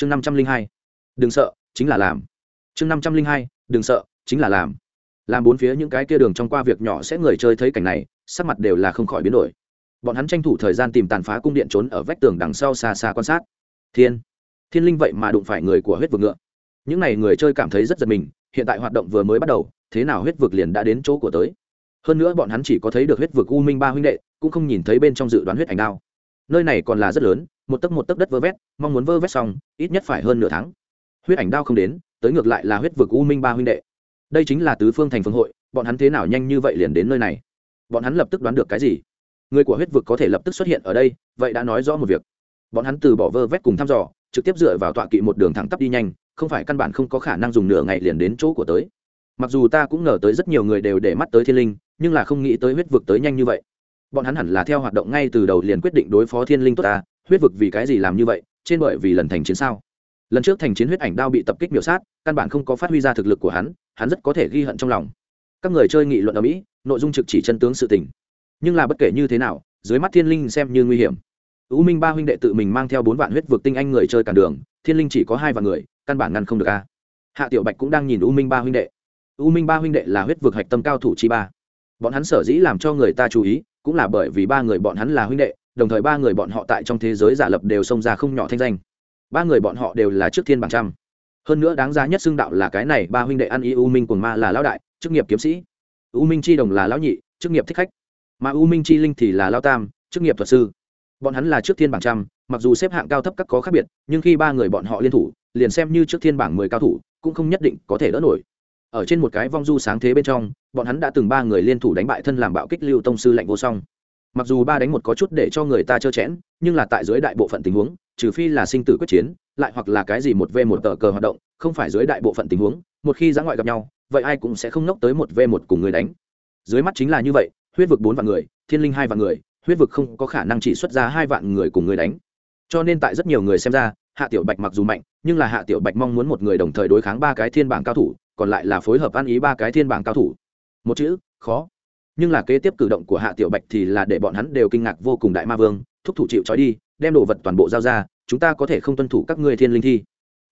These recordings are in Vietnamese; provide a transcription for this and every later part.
chương năm trăm linh hai, đừng sợ, chính là làm. Chương năm trăm linh hai, đừng sợ, chính là làm. Làm bốn phía những cái kia đường trong qua việc nhỏ sẽ người chơi thấy cảnh này, sắc mặt đều là không khỏi biến đổi. Bọn hắn tranh thủ thời gian tìm tàn phá cung điện trốn ở vách tường đằng sau xa xa quan sát. Thiên thiên linh vậy mà đụng phải người của huyết vực ngựa. Những n à y người chơi cảm thấy rất giật mình, hiện tại hoạt động vừa mới bắt đầu, thế nào huyết vực liền đã đến chỗ của tới. Hơn nữa bọn hắn chỉ có thấy được huyết vực u minh ba huynh đệ, cũng không nhìn thấy bên trong dự đoán huyết ảnh đao. Nơi này còn là rất lớn một tấc một tấc đất vơ vét, mong muốn vơ vét xong, ít nhất phải hơn nửa tháng. Huyết ảnh đao không đến, tới ngược lại là huyết vực u minh ba huynh đệ. Đây chính là tứ phương thành phương hội, bọn hắn thế nào nhanh như vậy liền đến nơi này? Bọn hắn lập tức đoán được cái gì? Người của huyết vực có thể lập tức xuất hiện ở đây, vậy đã nói rõ một việc. Bọn hắn từ bỏ vơ vét cùng thăm dò, trực tiếp dựa vào tọa kỵ một đường thẳng tắp đi nhanh, không phải căn bản không có khả năng dùng nửa ngày liền đến chỗ của tới. Mặc dù ta cũng ngờ tới rất nhiều người đều để mắt tới thiên linh, nhưng là không nghĩ tới huyết vực tới nhanh như vậy. Bọn hắn hẳn là theo hoạt động ngay từ đầu liền quyết định đối phó thiên linh tốt ta huyết vực vì cái gì làm như vậy, trên bởi vì lần thành chiến sao? Lần trước thành chiến huyết ảnh đao bị tập kích miểu sát, căn bản không có phát huy ra thực lực của hắn hắn rất có thể ghi hận trong lòng. Các người chơi nghị luận ở mỹ, nội dung trực chỉ chân tướng sự tình. Nhưng là bất kể như thế nào, dưới mắt thiên linh xem như nguy hiểm. U minh ba huynh đệ tự mình mang theo bốn vạn huyết vực tinh anh người chơi cản đường, thiên linh chỉ có hai vạn người, căn bản ngăn không được a. Hạ tiểu bạch cũng đang nhìn u minh ba huynh đệ. U minh ba huynh đệ là huyết vực hạch tâm cao thủ chi ba. Bọn hắn sở dĩ làm cho người ta chú ý, cũng là bởi vì ba người bọn hắn là huynh đệ đồng thời ba người bọn họ tại trong thế giới giả lập đều xông ra không nhỏ thanh danh. Ba người bọn họ đều là trước thiên bảng trăm. Hơn nữa đáng giá nhất xưng đạo là cái này, ba huynh đệ ăn y u minh cùng ma là lão đại, chức nghiệp kiếm sĩ. U minh chi đồng là lão nhị, chức nghiệp thích khách. Mà u minh chi linh thì là lao tam, chức nghiệp thuật sư. Bọn hắn là trước thiên bảng trăm, mặc dù xếp hạng cao thấp các có khác biệt, nhưng khi ba người bọn họ liên thủ, liền xem như trước thiên bảng mười cao thủ, cũng không nhất định có thể đỡ nổi. Ở trên một cái vong du sáng thế bên trong, bọn hắn đã từng ba người liên thủ đánh bại thân làm bạo kích lưu tông sư lạnh vô song mặc dù ba đánh một có chút để cho người ta trơ chẽn, nhưng là tại dưới đại bộ phận tình huống, trừ phi là sinh tử quyết chiến, lại hoặc là cái gì một v một tờ cờ hoạt động, không phải dưới đại bộ phận tình huống, một khi giã ngoại gặp nhau, vậy ai cũng sẽ không nốc tới một v một cùng người đánh. Dưới mắt chính là như vậy, huyết vực bốn vạn người, thiên linh hai vạn người, huyết vực không có khả năng chỉ xuất ra hai vạn người cùng người đánh. Cho nên tại rất nhiều người xem ra, hạ tiểu bạch mặc dù mạnh, nhưng là hạ tiểu bạch mong muốn một người đồng thời đối kháng ba cái thiên bảng cao thủ, còn lại là phối hợp ăn ý ba cái thiên bảng cao thủ. Một chữ, khó nhưng là kế tiếp cử động của hạ tiểu bạch thì là để bọn hắn đều kinh ngạc vô cùng đại ma vương, thúc thủ chịu trói đi, đem đồ vật toàn bộ giao ra, chúng ta có thể không tuân thủ các ngươi thiên linh thi.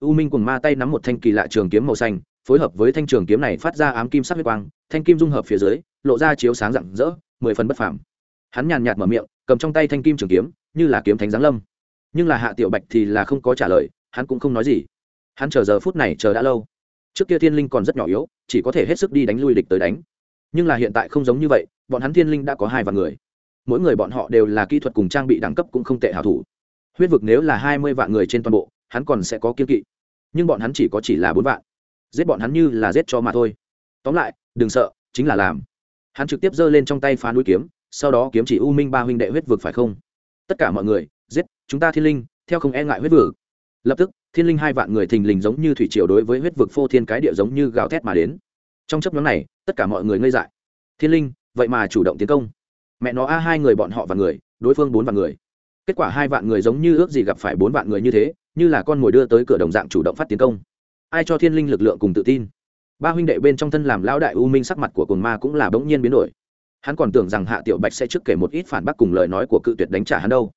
U minh cùng ma tay nắm một thanh kỳ lạ trường kiếm màu xanh, phối hợp với thanh trường kiếm này phát ra ám kim sắc huyết quang, thanh kim dung hợp phía dưới, lộ ra chiếu sáng rạng rỡ, mười phần bất phàm. Hắn nhàn nhạt mở miệng, cầm trong tay thanh kim trường kiếm, như là kiếm thánh giáng lâm. Nhưng là hạ tiểu bạch thì là không có trả lời, hắn cũng không nói gì. Hắn chờ giờ phút này chờ đã lâu. Trước kia thiên linh còn rất nhỏ yếu, chỉ có thể hết sức đi đánh lui địch tới đánh nhưng là hiện tại không giống như vậy, bọn hắn thiên linh đã có hai vạn người. Mỗi người bọn họ đều là kỹ thuật cùng trang bị đẳng cấp cũng không tệ hảo thủ. Huyết vực nếu là hai mươi vạn người trên toàn bộ, hắn còn sẽ có kiên kỵ. Nhưng bọn hắn chỉ có chỉ là bốn vạn. Giết bọn hắn như là giết cho mà thôi. Tóm lại, đừng sợ, chính là làm. Hắn trực tiếp giơ lên trong tay phá núi kiếm, sau đó kiếm chỉ u minh ba huynh đệ huyết vực phải không? Tất cả mọi người, giết, chúng ta thiên linh, theo không e ngại huyết vực. Lập tức, thiên linh hai vạn người thình lình giống như thủy triều đối với huyết vực phô thiên cái địa giống như gào thét mà đến trong chấp nhóm này, tất cả mọi người ngây dại. Thiên linh, vậy mà chủ động tiến công. Mẹ nó, a, hai người bọn họ và người, đối phương bốn vạn người. Kết quả hai vạn người giống như ước gì gặp phải bốn vạn người như thế, như là con mồi đưa tới cửa đồng dạng chủ động phát tiến công. Ai cho thiên linh lực lượng cùng tự tin? Ba huynh đệ bên trong thân làm lão đại u minh sắc mặt của cồn ma cũng là bỗng nhiên biến đổi. Hắn còn tưởng rằng hạ tiểu bạch sẽ trước kể một ít phản bác cùng lời nói của cự tuyệt đánh trả hắn đâu.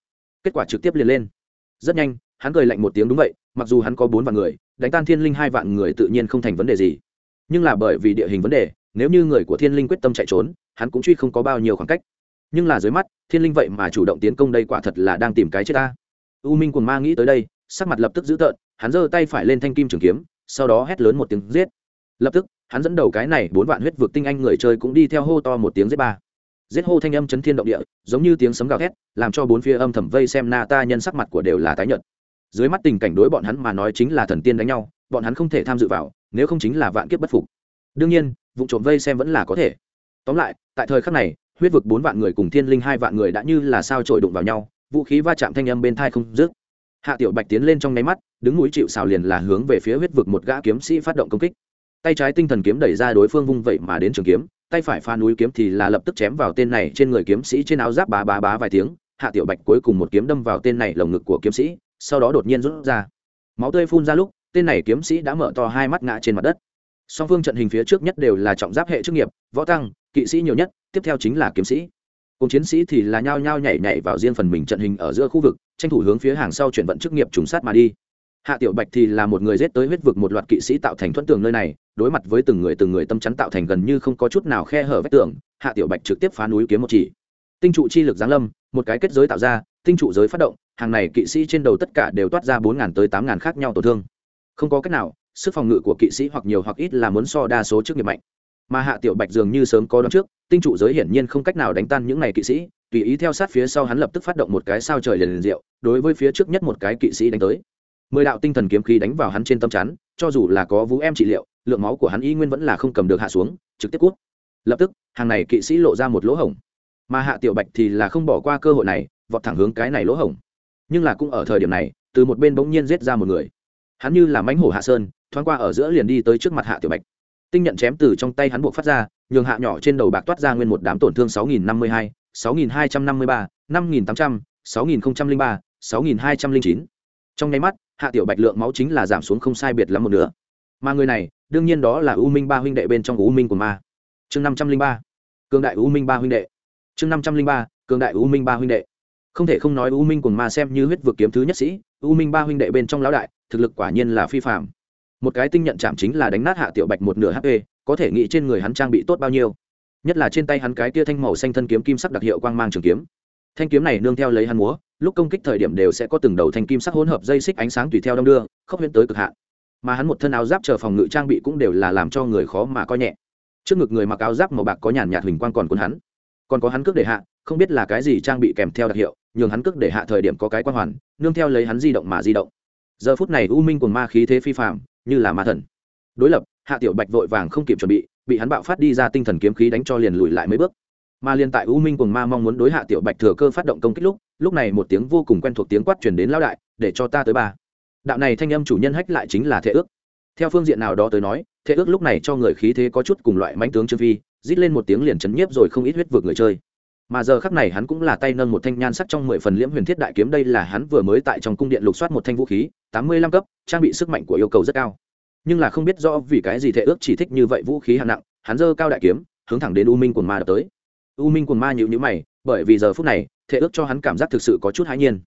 Kết quả trực tiếp liền lên. Rất nhanh, hắn cười lạnh một tiếng đúng vậy, mặc dù hắn có bốn vạn người, đánh tan thiên linh hai vạn người tự nhiên không thành vấn đề gì nhưng là bởi vì địa hình vấn đề, nếu như người của thiên linh quyết tâm chạy trốn, hắn cũng truy không có bao nhiêu khoảng cách. Nhưng là dưới mắt, thiên linh vậy mà chủ động tiến công đây quả thật là đang tìm cái chết ta. U minh quần ma nghĩ tới đây, sắc mặt lập tức dữ tợn, hắn giơ tay phải lên thanh kim trường kiếm, sau đó hét lớn một tiếng giết. Lập tức, hắn dẫn đầu cái này bốn vạn huyết vực tinh anh người chơi cũng đi theo hô to một tiếng giết ba. Giết hô thanh âm chấn thiên động địa, giống như tiếng sấm gào thét, làm cho bốn phía âm thầm vây xem na ta nhân sắc mặt của đều là tái nhợt. Dưới mắt tình cảnh đối bọn hắn mà nói chính là thần tiên đánh nhau, bọn hắn không thể tham dự vào nếu không chính là vạn kiếp bất phục. Đương nhiên, vụ trộm vây xem vẫn là có thể. Tóm lại, tại thời khắc này, huyết vực bốn vạn người cùng thiên linh hai vạn người đã như là sao trội đụng vào nhau, vũ khí va chạm thanh âm bên thai không dứt. Hạ tiểu bạch tiến lên trong nháy mắt, đứng núi chịu xào liền là hướng về phía huyết vực một gã kiếm sĩ phát động công kích. Tay trái tinh thần kiếm đẩy ra đối phương vung vậy mà đến trường kiếm, tay phải pha núi kiếm thì là lập tức chém vào tên này trên người kiếm sĩ trên áo giáp bá bá bá vài tiếng. Hạ tiểu bạch cuối cùng một kiếm đâm vào tên này lồng ngực của kiếm sĩ, sau đó đột nhiên rút ra. Máu tươi phun ra lúc tên này kiếm sĩ đã mở to hai mắt ngã trên mặt đất. Song phương trận hình phía trước nhất đều là trọng giáp hệ chức nghiệp, võ tăng, kỵ sĩ nhiều nhất, tiếp theo chính là kiếm sĩ. Cùng chiến sĩ thì là nhao nhao nhảy nhảy vào riêng phần mình trận hình ở giữa khu vực, tranh thủ hướng phía hàng sau chuyển vận chức nghiệp trùng sát mà đi. Hạ tiểu bạch thì là một người giết tới huyết vực một loạt kỵ sĩ tạo thành thuẫn tường nơi này, đối mặt với từng người từng người tâm chắn tạo thành gần như không có chút nào khe hở vách tường, hạ tiểu bạch trực tiếp phá núi kiếm một chỉ. Tinh trụ chi lực giáng lâm, một cái kết giới tạo ra, tinh trụ giới phát động, hàng này kỵ sĩ trên đầu tất cả đều toát ra bốn tới tám khác nhau tổn thương không có cách nào, sức phòng ngự của kỵ sĩ hoặc nhiều hoặc ít là muốn so đa số chức nghiệp mạnh. Mà hạ tiểu bạch dường như sớm có đón trước, tinh trụ giới hiển nhiên không cách nào đánh tan những này kỵ sĩ, tùy ý theo sát phía sau hắn lập tức phát động một cái sao trời liền liền diệu, đối với phía trước nhất một cái kỵ sĩ đánh tới. Mười đạo tinh thần kiếm khí đánh vào hắn trên tâm chắn, cho dù là có vũ em trị liệu, lượng máu của hắn y nguyên vẫn là không cầm được hạ xuống, trực tiếp cút. Lập tức, hàng này kỵ sĩ lộ ra một lỗ hổng. Mà hạ tiểu bạch thì là không bỏ qua cơ hội này, vọt thẳng hướng cái này lỗ hổng. Nhưng là cũng ở thời điểm này, từ một bên bỗng nhiên giết ra một người hắn như là mánh hổ hạ sơn thoáng qua ở giữa liền đi tới trước mặt hạ tiểu bạch tinh nhận chém từ trong tay hắn buộc phát ra nhường hạ nhỏ trên đầu bạc toát ra nguyên một đám tổn thương sáu nghìn năm mươi hai sáu nghìn hai trăm năm mươi ba năm nghìn tám trăm sáu nghìn ba sáu nghìn hai trăm linh chín Trong nháy mắt, hạ tiểu bạch lượng máu chính là giảm xuống không sai biệt lắm một nửa. Mà người này, đương nhiên đó là U Minh ba huynh đệ bên trong U Minh của ma. Chương 503. Cường đại U Minh ba huynh đệ. Chương 503. Cường đại U Minh ba huynh đệ. Không thể không nói U Minh cùng ma xem như huyết vực kiếm thứ nhất sĩ, U Minh ba huynh đệ bên trong lão đại, thực lực quả nhiên là phi phàm. Một cái tinh nhận chạm chính là đánh nát hạ tiểu bạch một nửa HP, có thể nghĩ trên người hắn trang bị tốt bao nhiêu. Nhất là trên tay hắn cái tia thanh màu xanh thân kiếm kim sắc đặc hiệu quang mang trường kiếm. Thanh kiếm này nương theo lấy hắn múa lúc công kích thời điểm đều sẽ có từng đầu thanh kim sắc hỗn hợp dây xích ánh sáng tùy theo đông đưa khốc huyễn tới cực hạn. Mà hắn một thân áo giáp chờ phòng ngự trang bị cũng đều là làm cho người khó mà coi nhẹ. Trước ngực người mặc áo giáp màu bạc có nhàn nhạt huỳnh quang còn quân hắn. Còn có hắn cước để hạ không biết là cái gì trang bị kèm theo đặc hiệu nhường hắn cước để hạ thời điểm có cái quan hoàn nương theo lấy hắn di động mà di động giờ phút này u minh cùng ma khí thế phi phạm như là ma thần. Đối lập, hạ tiểu bạch vội vàng không kịp chuẩn bị bị hắn bạo phát đi ra tinh thần kiếm khí đánh cho liền lùi lại mấy bước. Mà liên tại u minh cùng ma mong muốn đối hạ tiểu bạch thừa cơ phát động công kích lúc lúc này một tiếng vô cùng quen thuộc tiếng quát truyền đến lao đại, để cho ta tới ba. Đạo này thanh âm chủ nhân hách lại chính là Thệ ước. Theo phương diện nào đó tới nói, Thệ ước lúc này cho người khí thế có chút cùng loại mãnh tướng trương phi, rít lên một tiếng liền chấn nhiếp rồi không ít huyết vượt người chơi mà giờ khắc này hắn cũng là tay nâng một thanh nhan sắc trong mười phần liễm huyền thiết đại kiếm, đây là hắn vừa mới tại trong cung điện lục soát một thanh vũ khí, tám mươi lăm cấp, trang bị sức mạnh của yêu cầu rất cao. Nhưng là không biết rõ vì cái gì thể ước chỉ thích như vậy vũ khí hạng nặng, hắn giơ cao đại kiếm, hướng thẳng đến u minh quần ma đập tới. U minh quần ma nhịu nhữ mày, bởi vì giờ phút này, thể ước cho hắn cảm giác thực sự có chút hãi nhiên.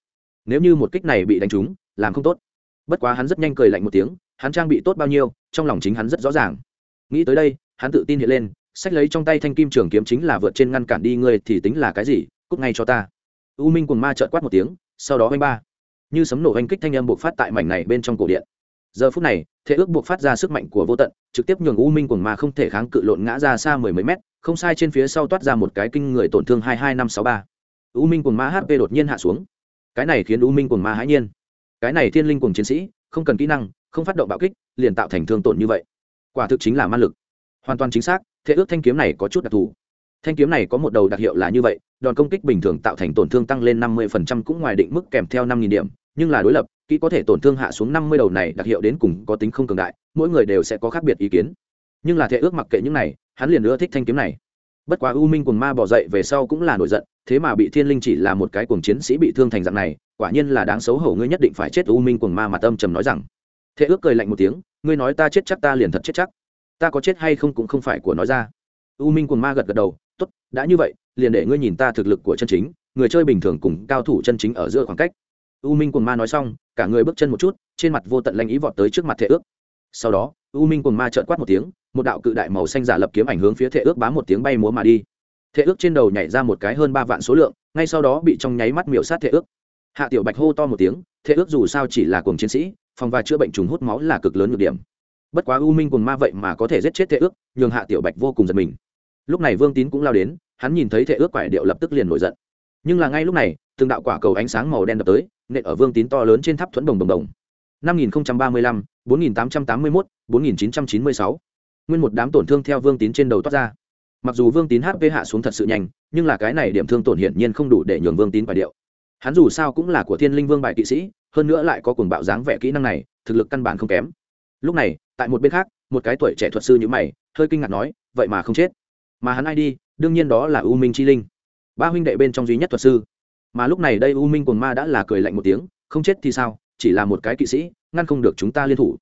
Nếu như một kích này bị đánh trúng, làm không tốt. Bất quá hắn rất nhanh cười lạnh một tiếng, hắn trang bị tốt bao nhiêu, trong lòng chính hắn rất rõ ràng. Nghĩ tới đây, hắn tự tin hiện lên sách lấy trong tay thanh kim trường kiếm chính là vượt trên ngăn cản đi ngươi, thì tính là cái gì? Cút ngay cho ta. U minh quần ma trợn quát một tiếng, sau đó oanh ba. Như sấm nổ oanh kích thanh âm buộc phát tại mảnh này bên trong cổ điện. Giờ phút này, thế ước buộc phát ra sức mạnh của vô tận, trực tiếp nhường u minh quần ma không thể kháng cự lộn ngã ra xa mười mấy mét, không sai trên phía sau toát ra một cái kinh người tổn thương hai hai năm sáu ba. U minh quần ma hp đột nhiên hạ xuống. Cái này khiến u minh quần ma hãi nhiên. Cái này thiên linh cùng chiến sĩ, không cần kỹ năng, không phát động bạo kích, liền tạo thành thương tổn như vậy. Quả thực chính là ma lực. Hoàn toàn chính xác thế ước thanh kiếm này có chút đặc thù. Thanh kiếm này có một đầu đặc hiệu là như vậy, đòn công kích bình thường tạo thành tổn thương tăng lên năm mươi cũng ngoài định mức kèm theo năm điểm, nhưng là đối lập, kỹ có thể tổn thương hạ xuống năm mươi đầu này đặc hiệu đến cùng có tính không cường đại, mỗi người đều sẽ có khác biệt ý kiến. Nhưng là thế ước mặc kệ những này, hắn liền ưa thích thanh kiếm này. Bất quá u minh cùng ma bỏ dậy về sau cũng là nổi giận, thế mà bị thiên linh chỉ là một cái cuồng chiến sĩ bị thương thành dạng này, quả nhiên là đáng xấu hổ, ngươi nhất định phải chết, u minh cùng ma mà tâm trầm nói rằng. Thế ước cười lạnh một tiếng, ngươi nói ta chết chắc ta liền thật chết chắc ta có chết hay không cũng không phải của nói ra. U minh cùng ma gật gật đầu, tốt, đã như vậy, liền để ngươi nhìn ta thực lực của chân chính, người chơi bình thường cùng cao thủ chân chính ở giữa khoảng cách. U minh cùng ma nói xong, cả người bước chân một chút, trên mặt vô tận lanh ý vọt tới trước mặt thệ ước. Sau đó, u minh cùng ma trợn quát một tiếng, một đạo cự đại màu xanh giả lập kiếm ảnh hướng phía thệ ước bám một tiếng bay múa mà đi. Thệ ước trên đầu nhảy ra một cái hơn ba vạn số lượng, ngay sau đó bị trong nháy mắt miểu sát thệ ước. Hạ tiểu bạch hô to một tiếng, thệ ước dù sao chỉ là cùng chiến sĩ, phòng và chữa bệnh trùng hút máu là cực lớn nhược điểm bất quá u minh cùng ma vậy mà có thể giết chết thệ ước, nhường hạ tiểu bạch vô cùng giật mình. Lúc này vương tín cũng lao đến, hắn nhìn thấy thệ ước quải điệu lập tức liền nổi giận. Nhưng là ngay lúc này, từng đạo quả cầu ánh sáng màu đen đập tới, nện ở vương tín to lớn trên tháp thuẫn đồng đồng đồng. Năm nghìn ba mươi lăm, bốn nghìn tám trăm tám mươi mốt, bốn nghìn chín trăm chín mươi sáu. Nguyên một đám tổn thương theo vương tín trên đầu toát ra. Mặc dù vương tín hp hạ xuống thật sự nhanh, nhưng là cái này điểm thương tổn hiển nhiên không đủ để nhường vương tín phải điệu. Hắn dù sao cũng là của thiên linh vương bài kỵ sĩ, hơn nữa lại có cuồng bạo dáng vẻ kỹ năng này, thực lực căn bản không kém lúc này, tại một bên khác, một cái tuổi trẻ thuật sư như mày, hơi kinh ngạc nói, vậy mà không chết. Mà hắn ai đi? Đương nhiên đó là u minh chi linh, ba huynh đệ bên trong duy nhất thuật sư. Mà lúc này đây u minh cồn ma đã là cười lạnh một tiếng, không chết thì sao? Chỉ là một cái kỵ sĩ, ngăn không được chúng ta liên thủ.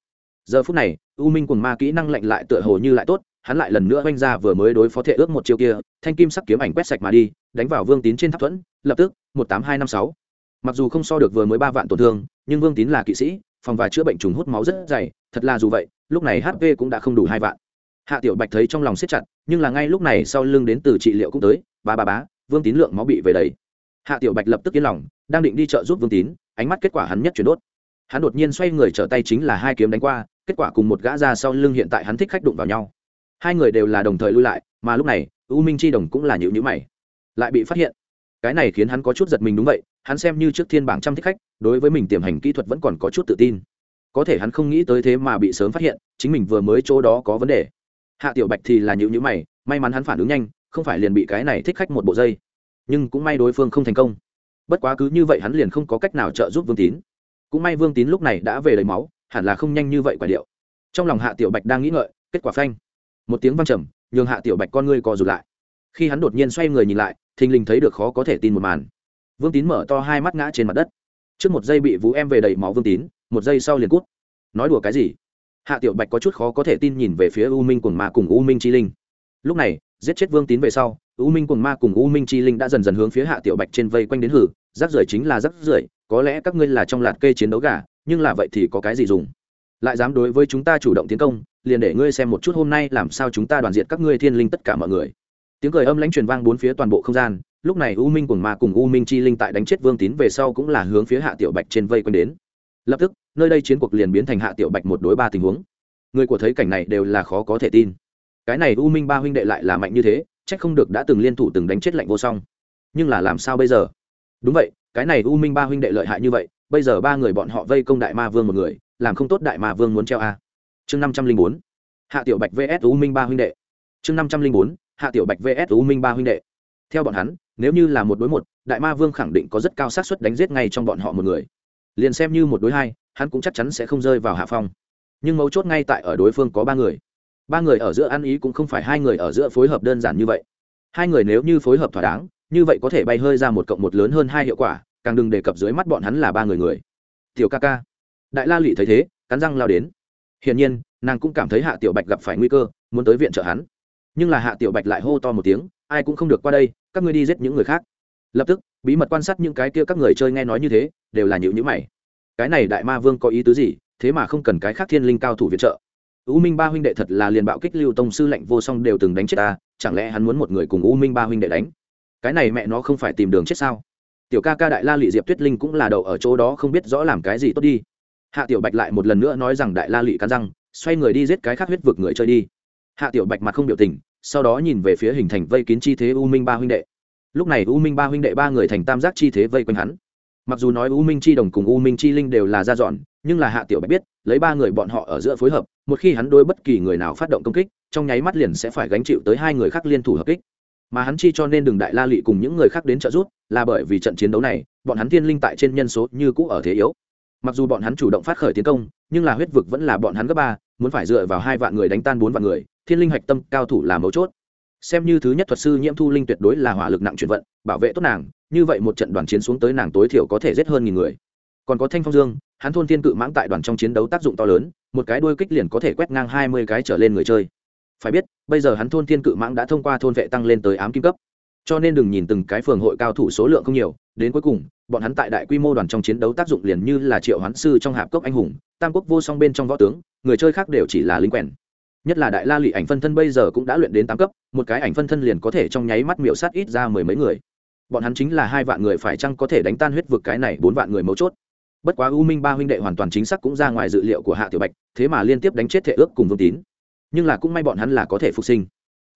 Giờ phút này, u minh cồn ma kỹ năng lạnh lại tựa hồ như lại tốt, hắn lại lần nữa oanh ra vừa mới đối phó thệ ước một chiêu kia, thanh kim sắc kiếm ảnh quét sạch mà đi, đánh vào vương tín trên tháp thuẫn, lập tức, một tám hai năm sáu. Mặc dù không so được vừa mới ba vạn tổn thương, nhưng vương tín là kỵ sĩ, phòng và chữa bệnh trùng hút máu rất dày thật là dù vậy, lúc này hp cũng đã không đủ hai vạn. Hạ tiểu bạch thấy trong lòng siết chặt, nhưng là ngay lúc này sau lưng đến từ trị liệu cũng tới, ba ba bá vương tín lượng máu bị về đấy hạ tiểu bạch lập tức yên lòng, đang định đi chợ giúp vương tín, ánh mắt kết quả hắn nhất chuyển đốt. Hắn đột nhiên xoay người trở tay chính là hai kiếm đánh qua, kết quả cùng một gã ra sau lưng hiện tại hắn thích khách đụng vào nhau. Hai người đều là đồng thời lui lại, mà lúc này, u minh chi đồng cũng là nhịu nhữ mày. Lại bị phát hiện. Cái này khiến hắn có chút giật mình đúng vậy, hắn xem như trước thiên bảng trăm thích khách, đối với mình tiềm hành kỹ thuật vẫn còn có chút tự tin có thể hắn không nghĩ tới thế mà bị sớm phát hiện, chính mình vừa mới chỗ đó có vấn đề. Hạ tiểu bạch thì là nhữ nhữ mày, may mắn hắn phản ứng nhanh, không phải liền bị cái này thích khách một bộ dây. Nhưng cũng may đối phương không thành công. Bất quá cứ như vậy hắn liền không có cách nào trợ giúp vương tín. Cũng may vương tín lúc này đã về lấy máu, hẳn là không nhanh như vậy quả điệu. Trong lòng hạ tiểu bạch đang nghĩ ngợi, kết quả phanh. Một tiếng văng trầm, nhường hạ tiểu bạch con ngươi co rụt lại. Khi hắn đột nhiên xoay người nhìn lại, thình lình thấy được khó có thể tin một màn. Vương tín mở to hai mắt ngã trên mặt đất. Trước một giây bị vũ em về đầy máu vương tín một giây sau liền cút. Nói đùa cái gì? Hạ tiểu bạch có chút khó có thể tin nhìn về phía u minh cùng ma cùng u minh chi linh. Lúc này, giết chết vương tín về sau, u minh cùng ma cùng u minh chi linh đã dần dần hướng phía hạ tiểu bạch trên vây quanh đến hử rác rưởi chính là rác rưởi, có lẽ các ngươi là trong lạt cây chiến đấu gà, nhưng là vậy thì có cái gì dùng? Lại dám đối với chúng ta chủ động tiến công, liền để ngươi xem một chút hôm nay làm sao chúng ta đoàn diện các ngươi thiên linh tất cả mọi người. Tiếng cười âm lãnh truyền vang bốn phía toàn bộ không gian, lúc này u minh cùng ma cùng u minh chi linh tại đánh chết vương tín về sau cũng là hướng phía hạ tiểu bạch trên vây quanh đến lập tức, nơi đây chiến cuộc liền biến thành hạ tiểu bạch một đối ba tình huống. Người của thấy cảnh này đều là khó có thể tin. Cái này u minh ba huynh đệ lại là mạnh như thế trách không được đã từng liên thủ từng đánh chết lạnh vô song. Nhưng là làm sao bây giờ? Đúng vậy, cái này u minh ba huynh đệ lợi hại như vậy, bây giờ ba người bọn họ vây công đại ma vương một người, làm không tốt đại ma vương muốn treo a. Chương năm trăm linh bốn, hạ tiểu bạch vs u minh ba huynh đệ. Chương năm trăm linh bốn, hạ tiểu bạch vs u minh ba huynh đệ. Theo bọn hắn, nếu như là một đối một, đại ma vương khẳng định có rất cao xác suất đánh giết ngay trong bọn họ một người liền xem như một đối hai, hắn cũng chắc chắn sẽ không rơi vào hạ phong. Nhưng mấu chốt ngay tại ở đối phương có ba người. Ba người ở giữa ăn ý cũng không phải hai người ở giữa phối hợp đơn giản như vậy. Hai người nếu như phối hợp thỏa đáng, như vậy có thể bay hơi ra một cộng một lớn hơn hai hiệu quả, càng đừng đề cập dưới mắt bọn hắn là ba người người. Tiểu ca ca. Đại la lụy thấy thế, cắn răng lao đến. Hiển nhiên, nàng cũng cảm thấy hạ tiểu bạch gặp phải nguy cơ, muốn tới viện trợ hắn. Nhưng là hạ tiểu bạch lại hô to một tiếng, ai cũng không được qua đây, các ngươi đi giết những người khác. Lập tức, bí mật quan sát những cái kia các người chơi nghe nói như thế đều là nhữ nhữ mày. Cái này đại ma vương có ý tứ gì? Thế mà không cần cái khác thiên linh cao thủ viện trợ. U minh ba huynh đệ thật là liền bạo kích lưu tông sư lệnh vô song đều từng đánh chết ta, chẳng lẽ hắn muốn một người cùng u minh ba huynh đệ đánh? Cái này mẹ nó không phải tìm đường chết sao? Tiểu ca ca đại la lị diệp tuyết linh cũng là đậu ở chỗ đó không biết rõ làm cái gì tốt đi. Hạ tiểu bạch lại một lần nữa nói rằng đại la lị cắn răng, xoay người đi giết cái khác huyết vực người chơi đi. Hạ tiểu bạch mặt không biểu tình, sau đó nhìn về phía hình thành vây kín chi thế u minh ba huynh đệ. Lúc này u minh ba huynh đệ ba người thành tam giác chi thế vây quanh hắn mặc dù nói u minh chi đồng cùng u minh chi linh đều là ra dọn, nhưng là hạ tiểu bạch biết, lấy ba người bọn họ ở giữa phối hợp, một khi hắn đối bất kỳ người nào phát động công kích, trong nháy mắt liền sẽ phải gánh chịu tới hai người khác liên thủ hợp kích. Mà hắn chi cho nên đừng đại la lị cùng những người khác đến trợ giúp, là bởi vì trận chiến đấu này, bọn hắn thiên linh tại trên nhân số như cũ ở thế yếu. Mặc dù bọn hắn chủ động phát khởi tiến công, nhưng là huyết vực vẫn là bọn hắn gấp ba, muốn phải dựa vào hai vạn người đánh tan bốn vạn người, thiên linh hạch tâm cao thủ là mấu chốt xem như thứ nhất thuật sư nhiễm thu linh tuyệt đối là hỏa lực nặng chuyển vận, bảo vệ tốt nàng, như vậy một trận đoàn chiến xuống tới nàng tối thiểu có thể giết hơn nghìn người. Còn có thanh phong dương, hắn thôn thiên cự mãng tại đoàn trong chiến đấu tác dụng to lớn, một cái đuôi kích liền có thể quét ngang hai mươi cái trở lên người chơi. Phải biết, bây giờ hắn thôn thiên cự mãng đã thông qua thôn vệ tăng lên tới ám kim cấp. Cho nên đừng nhìn từng cái phường hội cao thủ số lượng không nhiều, đến cuối cùng, bọn hắn tại đại quy mô đoàn trong chiến đấu tác dụng liền như là triệu hoán sư trong hạp cốc anh hùng, tam quốc vô song bên trong võ tướng, người chơi khác đều chỉ là linh quèn nhất là đại la lụy ảnh phân thân bây giờ cũng đã luyện đến tám cấp, một cái ảnh phân thân liền có thể trong nháy mắt miểu sát ít ra mười mấy người. Bọn hắn chính là hai vạn người phải chăng có thể đánh tan huyết vực cái này bốn vạn người mấu chốt. Bất quá u minh ba huynh đệ hoàn toàn chính xác cũng ra ngoài dự liệu của hạ tiểu bạch, thế mà liên tiếp đánh chết thể ước cùng vương tín. Nhưng là cũng may bọn hắn là có thể phục sinh.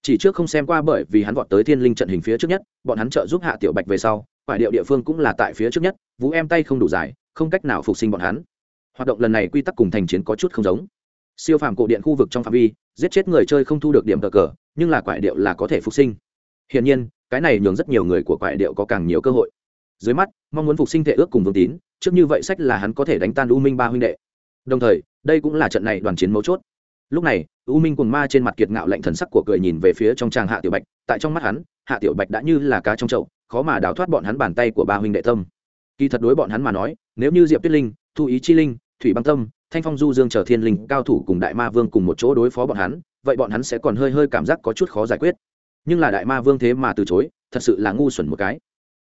Chỉ trước không xem qua bởi vì hắn vọt tới thiên linh trận hình phía trước nhất, bọn hắn trợ giúp hạ tiểu bạch về sau phải điệu địa phương cũng là tại phía trước nhất, vũ em tay không đủ dài, không cách nào phục sinh bọn hắn. Hoạt động lần này quy tắc cùng thành chiến có chút không giống siêu phàm cổ điện khu vực trong phạm vi, giết chết người chơi không thu được điểm cờ cờ, nhưng là quại điệu là có thể phục sinh. Hiển nhiên, cái này nhường rất nhiều người của quại điệu có càng nhiều cơ hội. Dưới mắt, mong muốn phục sinh thể ước cùng vương tín, trước như vậy sách là hắn có thể đánh tan u minh ba huynh đệ. Đồng thời, đây cũng là trận này đoàn chiến mấu chốt. Lúc này, u minh cùng ma trên mặt kiệt ngạo lạnh thần sắc của cười nhìn về phía trong tràng hạ tiểu bạch, tại trong mắt hắn, hạ tiểu bạch đã như là cá trong chậu, khó mà đào thoát bọn hắn bàn tay của ba huynh đệ tâm. Kỳ thật đối bọn hắn mà nói, nếu như diệp tuyết linh, thu ý chi linh, thủy băng tâm thanh phong, du dương chờ thiên linh, cao thủ cùng đại ma vương cùng một chỗ đối phó bọn hắn, vậy bọn hắn sẽ còn hơi hơi cảm giác có chút khó giải quyết. Nhưng là đại ma vương thế mà từ chối, thật sự là ngu xuẩn một cái.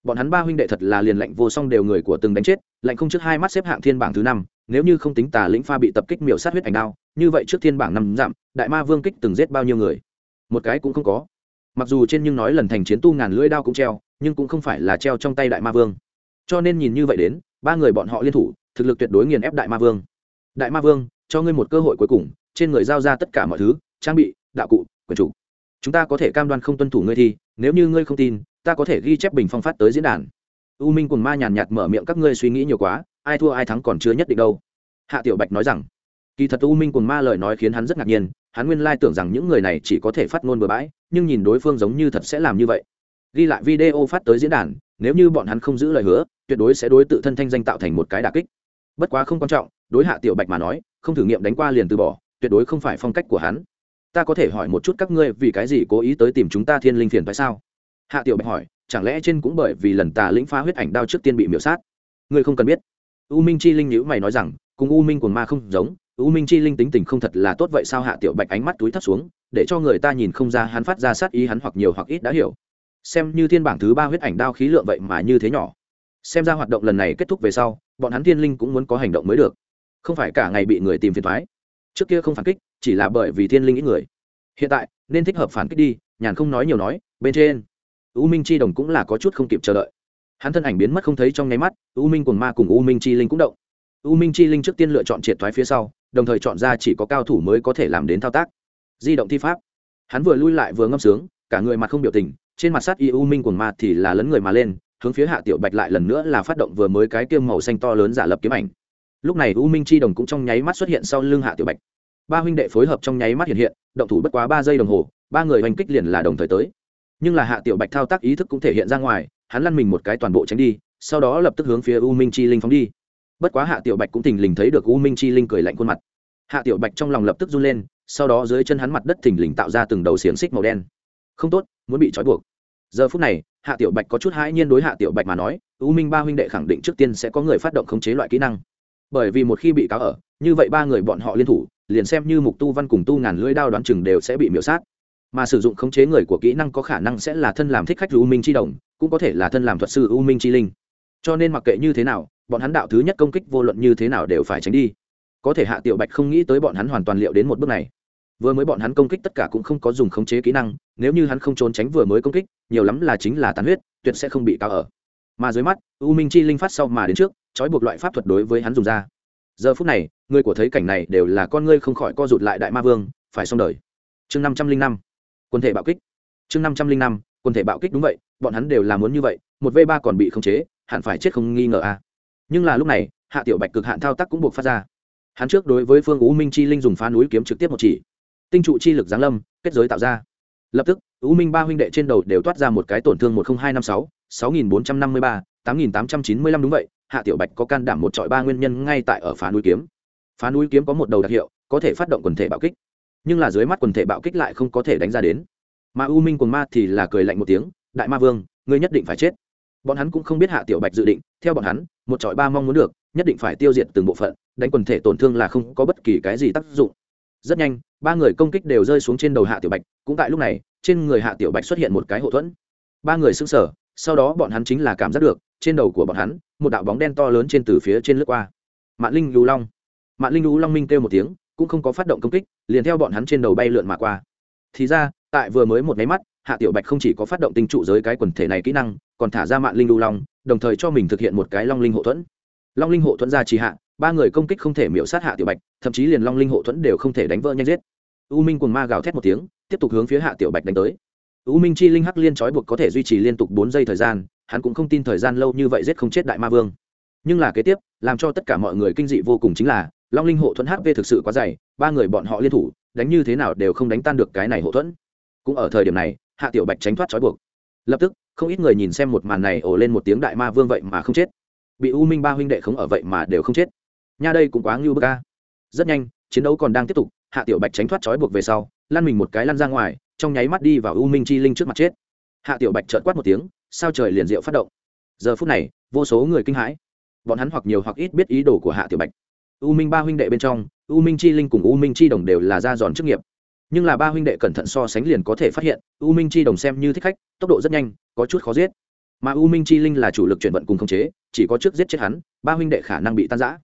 Bọn hắn ba huynh đệ thật là liền lệnh vô song đều người của từng đánh chết lệnh không trước hai mắt xếp hạng thiên bảng thứ năm, nếu như không tính tà lĩnh pha bị tập kích miểu sát huyết ảnh đao, như vậy trước thiên bảng năm dặm, đại ma vương kích từng giết bao nhiêu người? Một cái cũng không có. Mặc dù trên nhưng nói lần thành chiến tu ngàn lưỡi đao cũng treo, nhưng cũng không phải là treo trong tay đại ma vương. Cho nên nhìn như vậy đến, ba người bọn họ liên thủ, thực lực tuyệt đối nghiền ép đại ma vương đại ma vương, cho ngươi một cơ hội cuối cùng, trên người giao ra tất cả mọi thứ, trang bị, đạo cụ, quyền chủ. Chúng ta có thể cam đoan không tuân thủ ngươi thi nếu như ngươi không tin, ta có thể ghi chép bình phong phát tới diễn đàn. U minh cùng ma nhàn nhạt mở miệng các ngươi suy nghĩ nhiều quá, ai thua ai thắng còn chưa nhất định đâu. Hạ tiểu bạch nói rằng, kỳ thật u minh cùng ma lời nói khiến hắn rất ngạc nhiên, hắn nguyên lai tưởng rằng những người này chỉ có thể phát ngôn bừa bãi, nhưng nhìn đối phương giống như thật sẽ làm như vậy. Ghi lại video phát tới diễn đàn, nếu như bọn hắn không giữ lời hứa, tuyệt đối sẽ đối tự thân thanh danh tạo thành một cái đà kích. Bất quá không quan trọng đối hạ tiểu bạch mà nói, không thử nghiệm đánh qua liền từ bỏ, tuyệt đối không phải phong cách của hắn. Ta có thể hỏi một chút các ngươi vì cái gì cố ý tới tìm chúng ta thiên linh phiền phải sao? Hạ tiểu bạch hỏi, chẳng lẽ trên cũng bởi vì lần tà lĩnh phá huyết ảnh đao trước tiên bị miểu sát? Ngươi không cần biết. U minh chi linh nhữ mày nói rằng, cùng u minh của ma không giống, u minh chi linh tính tình không thật là tốt vậy sao hạ tiểu bạch ánh mắt túi thấp xuống, để cho người ta nhìn không ra hắn phát ra sát ý hắn hoặc nhiều hoặc ít đã hiểu. Xem như thiên bảng thứ ba huyết ảnh đao khí lượng vậy mà như thế nhỏ. Xem ra hoạt động lần này kết thúc về sau, bọn hắn thiên linh cũng muốn có hành động mới được không phải cả ngày bị người tìm phiền thoái. Trước kia không phản kích, chỉ là bởi vì thiên linh ít người. Hiện tại, nên thích hợp phản kích đi, nhàn không nói nhiều nói, bên trên. U minh chi đồng cũng là có chút không kịp chờ đợi. Hắn thân ảnh biến mất không thấy trong nháy mắt, u minh cùng ma cùng u minh chi linh cũng động. U minh chi linh trước tiên lựa chọn triệt thoái phía sau, đồng thời chọn ra chỉ có cao thủ mới có thể làm đến thao tác. Di động thi pháp. Hắn vừa lui lại vừa ngâm sướng, cả người mặt không biểu tình, trên mặt sát y u minh cùng ma thì là lấn người mà lên, hướng phía hạ tiểu bạch lại lần nữa là phát động vừa mới cái kiêm màu xanh to lớn giả lập kiếm ảnh lúc này u minh chi đồng cũng trong nháy mắt xuất hiện sau lưng hạ tiểu bạch. Ba huynh đệ phối hợp trong nháy mắt hiện hiện, động thủ bất quá ba giây đồng hồ, ba người hành kích liền là đồng thời tới. Nhưng là hạ tiểu bạch thao tác ý thức cũng thể hiện ra ngoài, hắn lăn mình một cái toàn bộ tránh đi, sau đó lập tức hướng phía u minh chi linh phóng đi. Bất quá hạ tiểu bạch cũng thình lình thấy được u minh chi linh cười lạnh khuôn mặt. Hạ tiểu bạch trong lòng lập tức run lên, sau đó dưới chân hắn mặt đất thình lình tạo ra từng đầu xiềng xích màu đen. Không tốt, muốn bị trói buộc. Giờ phút này, hạ tiểu bạch có chút hãi nhiên đối hạ tiểu bạch mà nói, u minh ba huynh đệ khẳng định trước tiên sẽ có người phát động khống chế loại kỹ năng bởi vì một khi bị cáo ở, như vậy ba người bọn họ liên thủ, liền xem như mục tu văn cùng tu ngàn lưỡi đao đoán chừng đều sẽ bị miễu sát. Mà sử dụng khống chế người của kỹ năng có khả năng sẽ là thân làm thích khách u minh chi đồng, cũng có thể là thân làm thuật sư u minh chi linh. Cho nên mặc kệ như thế nào, bọn hắn đạo thứ nhất công kích vô luận như thế nào đều phải tránh đi. Có thể hạ tiểu bạch không nghĩ tới bọn hắn hoàn toàn liệu đến một bước này. Vừa mới bọn hắn công kích tất cả cũng không có dùng khống chế kỹ năng, nếu như hắn không trốn tránh vừa mới công kích, nhiều lắm là chính là tàn huyết, tuyệt sẽ không bị cao ở. Mà dưới mắt, u minh chi linh phát sau mà đến trước trói buộc loại pháp thuật đối với hắn dùng ra. Giờ phút này, người của thấy cảnh này đều là con ngươi không khỏi co rụt lại đại ma vương, phải xong đời. Chương năm trăm linh năm, quân thể bạo kích. Chương năm trăm linh năm, quân thể bạo kích đúng vậy, bọn hắn đều là muốn như vậy, một v ba còn bị khống chế, hẳn phải chết không nghi ngờ a à. nhưng là lúc này, hạ tiểu bạch cực hạn thao tác cũng buộc phát ra. Hắn trước đối với phương u minh chi linh dùng phá núi kiếm trực tiếp một chỉ. Tinh trụ chi lực giáng lâm, kết giới tạo ra. Lập tức u minh ba huynh đệ trên đầu đều toát ra một cái tổn thương một nghìn hai năm sáu sáu nghìn bốn trăm năm mươi ba, tám nghìn tám trăm chín mươi lăm đúng vậy hạ tiểu bạch có can đảm một trọi ba nguyên nhân ngay tại ở phá núi kiếm. Phá núi kiếm có một đầu đặc hiệu, có thể phát động quần thể bạo kích, nhưng là dưới mắt quần thể bạo kích lại không có thể đánh ra đến. Mà u minh quần ma thì là cười lạnh một tiếng, đại ma vương, ngươi nhất định phải chết. Bọn hắn cũng không biết hạ tiểu bạch dự định, theo bọn hắn, một trọi ba mong muốn được, nhất định phải tiêu diệt từng bộ phận, đánh quần thể tổn thương là không có bất kỳ cái gì tác dụng. Rất nhanh, ba người công kích đều rơi xuống trên đầu hạ tiểu bạch, cũng tại lúc này, trên người hạ tiểu bạch xuất hiện một cái hậu thuẫn. Ba người xưng sở sau đó bọn hắn chính là cảm giác được trên đầu của bọn hắn, một đạo bóng đen to lớn trên từ phía trên lướt qua. Mạn linh lù long. Mạn linh lù long minh kêu một tiếng, cũng không có phát động công kích, liền theo bọn hắn trên đầu bay lượn mà qua. Thì ra, tại vừa mới một máy mắt, hạ tiểu bạch không chỉ có phát động tinh trụ giới cái quần thể này kỹ năng, còn thả ra mạn linh lù long, đồng thời cho mình thực hiện một cái long linh hộ thuẫn. Long linh hộ thuẫn ra trì hạ, ba người công kích không thể miễu sát hạ tiểu bạch, thậm chí liền long linh hộ thuẫn đều không thể đánh vỡ nhanh giết. U minh cùng ma gào thét một tiếng, tiếp tục hướng phía hạ tiểu bạch đánh tới. U minh chi linh hắc liên trói buộc có thể duy trì liên tục bốn giây thời gian hắn cũng không tin thời gian lâu như vậy giết không chết đại ma vương. Nhưng là kế tiếp, làm cho tất cả mọi người kinh dị vô cùng chính là, long linh hộ thuẫn hp thực sự quá dày, ba người bọn họ liên thủ, đánh như thế nào đều không đánh tan được cái này hộ thuẫn. Cũng ở thời điểm này, hạ tiểu bạch tránh thoát trói buộc. Lập tức, không ít người nhìn xem một màn này ồ lên một tiếng đại ma vương vậy mà không chết. Bị u minh ba huynh đệ không ở vậy mà đều không chết. Nha đây cũng quá ngưu bơ ca rất nhanh, chiến đấu còn đang tiếp tục, hạ tiểu bạch tránh thoát trói buộc về sau, lăn mình một cái lăn ra ngoài, trong nháy mắt đi vào u minh chi linh trước mặt chết. Hạ tiểu bạch trợt quát một tiếng sao trời liền diệu phát động? Giờ phút này, vô số người kinh hãi. Bọn hắn hoặc nhiều hoặc ít biết ý đồ của hạ tiểu bạch. U minh ba huynh đệ bên trong, u minh chi linh cùng u minh chi đồng đều là ra giòn chức nghiệp. Nhưng là ba huynh đệ cẩn thận so sánh liền có thể phát hiện, u minh chi đồng xem như thích khách, tốc độ rất nhanh, có chút khó giết. Mà u minh chi linh là chủ lực chuyển vận cùng khống chế, chỉ có trước giết chết hắn, ba huynh đệ khả năng bị tan giã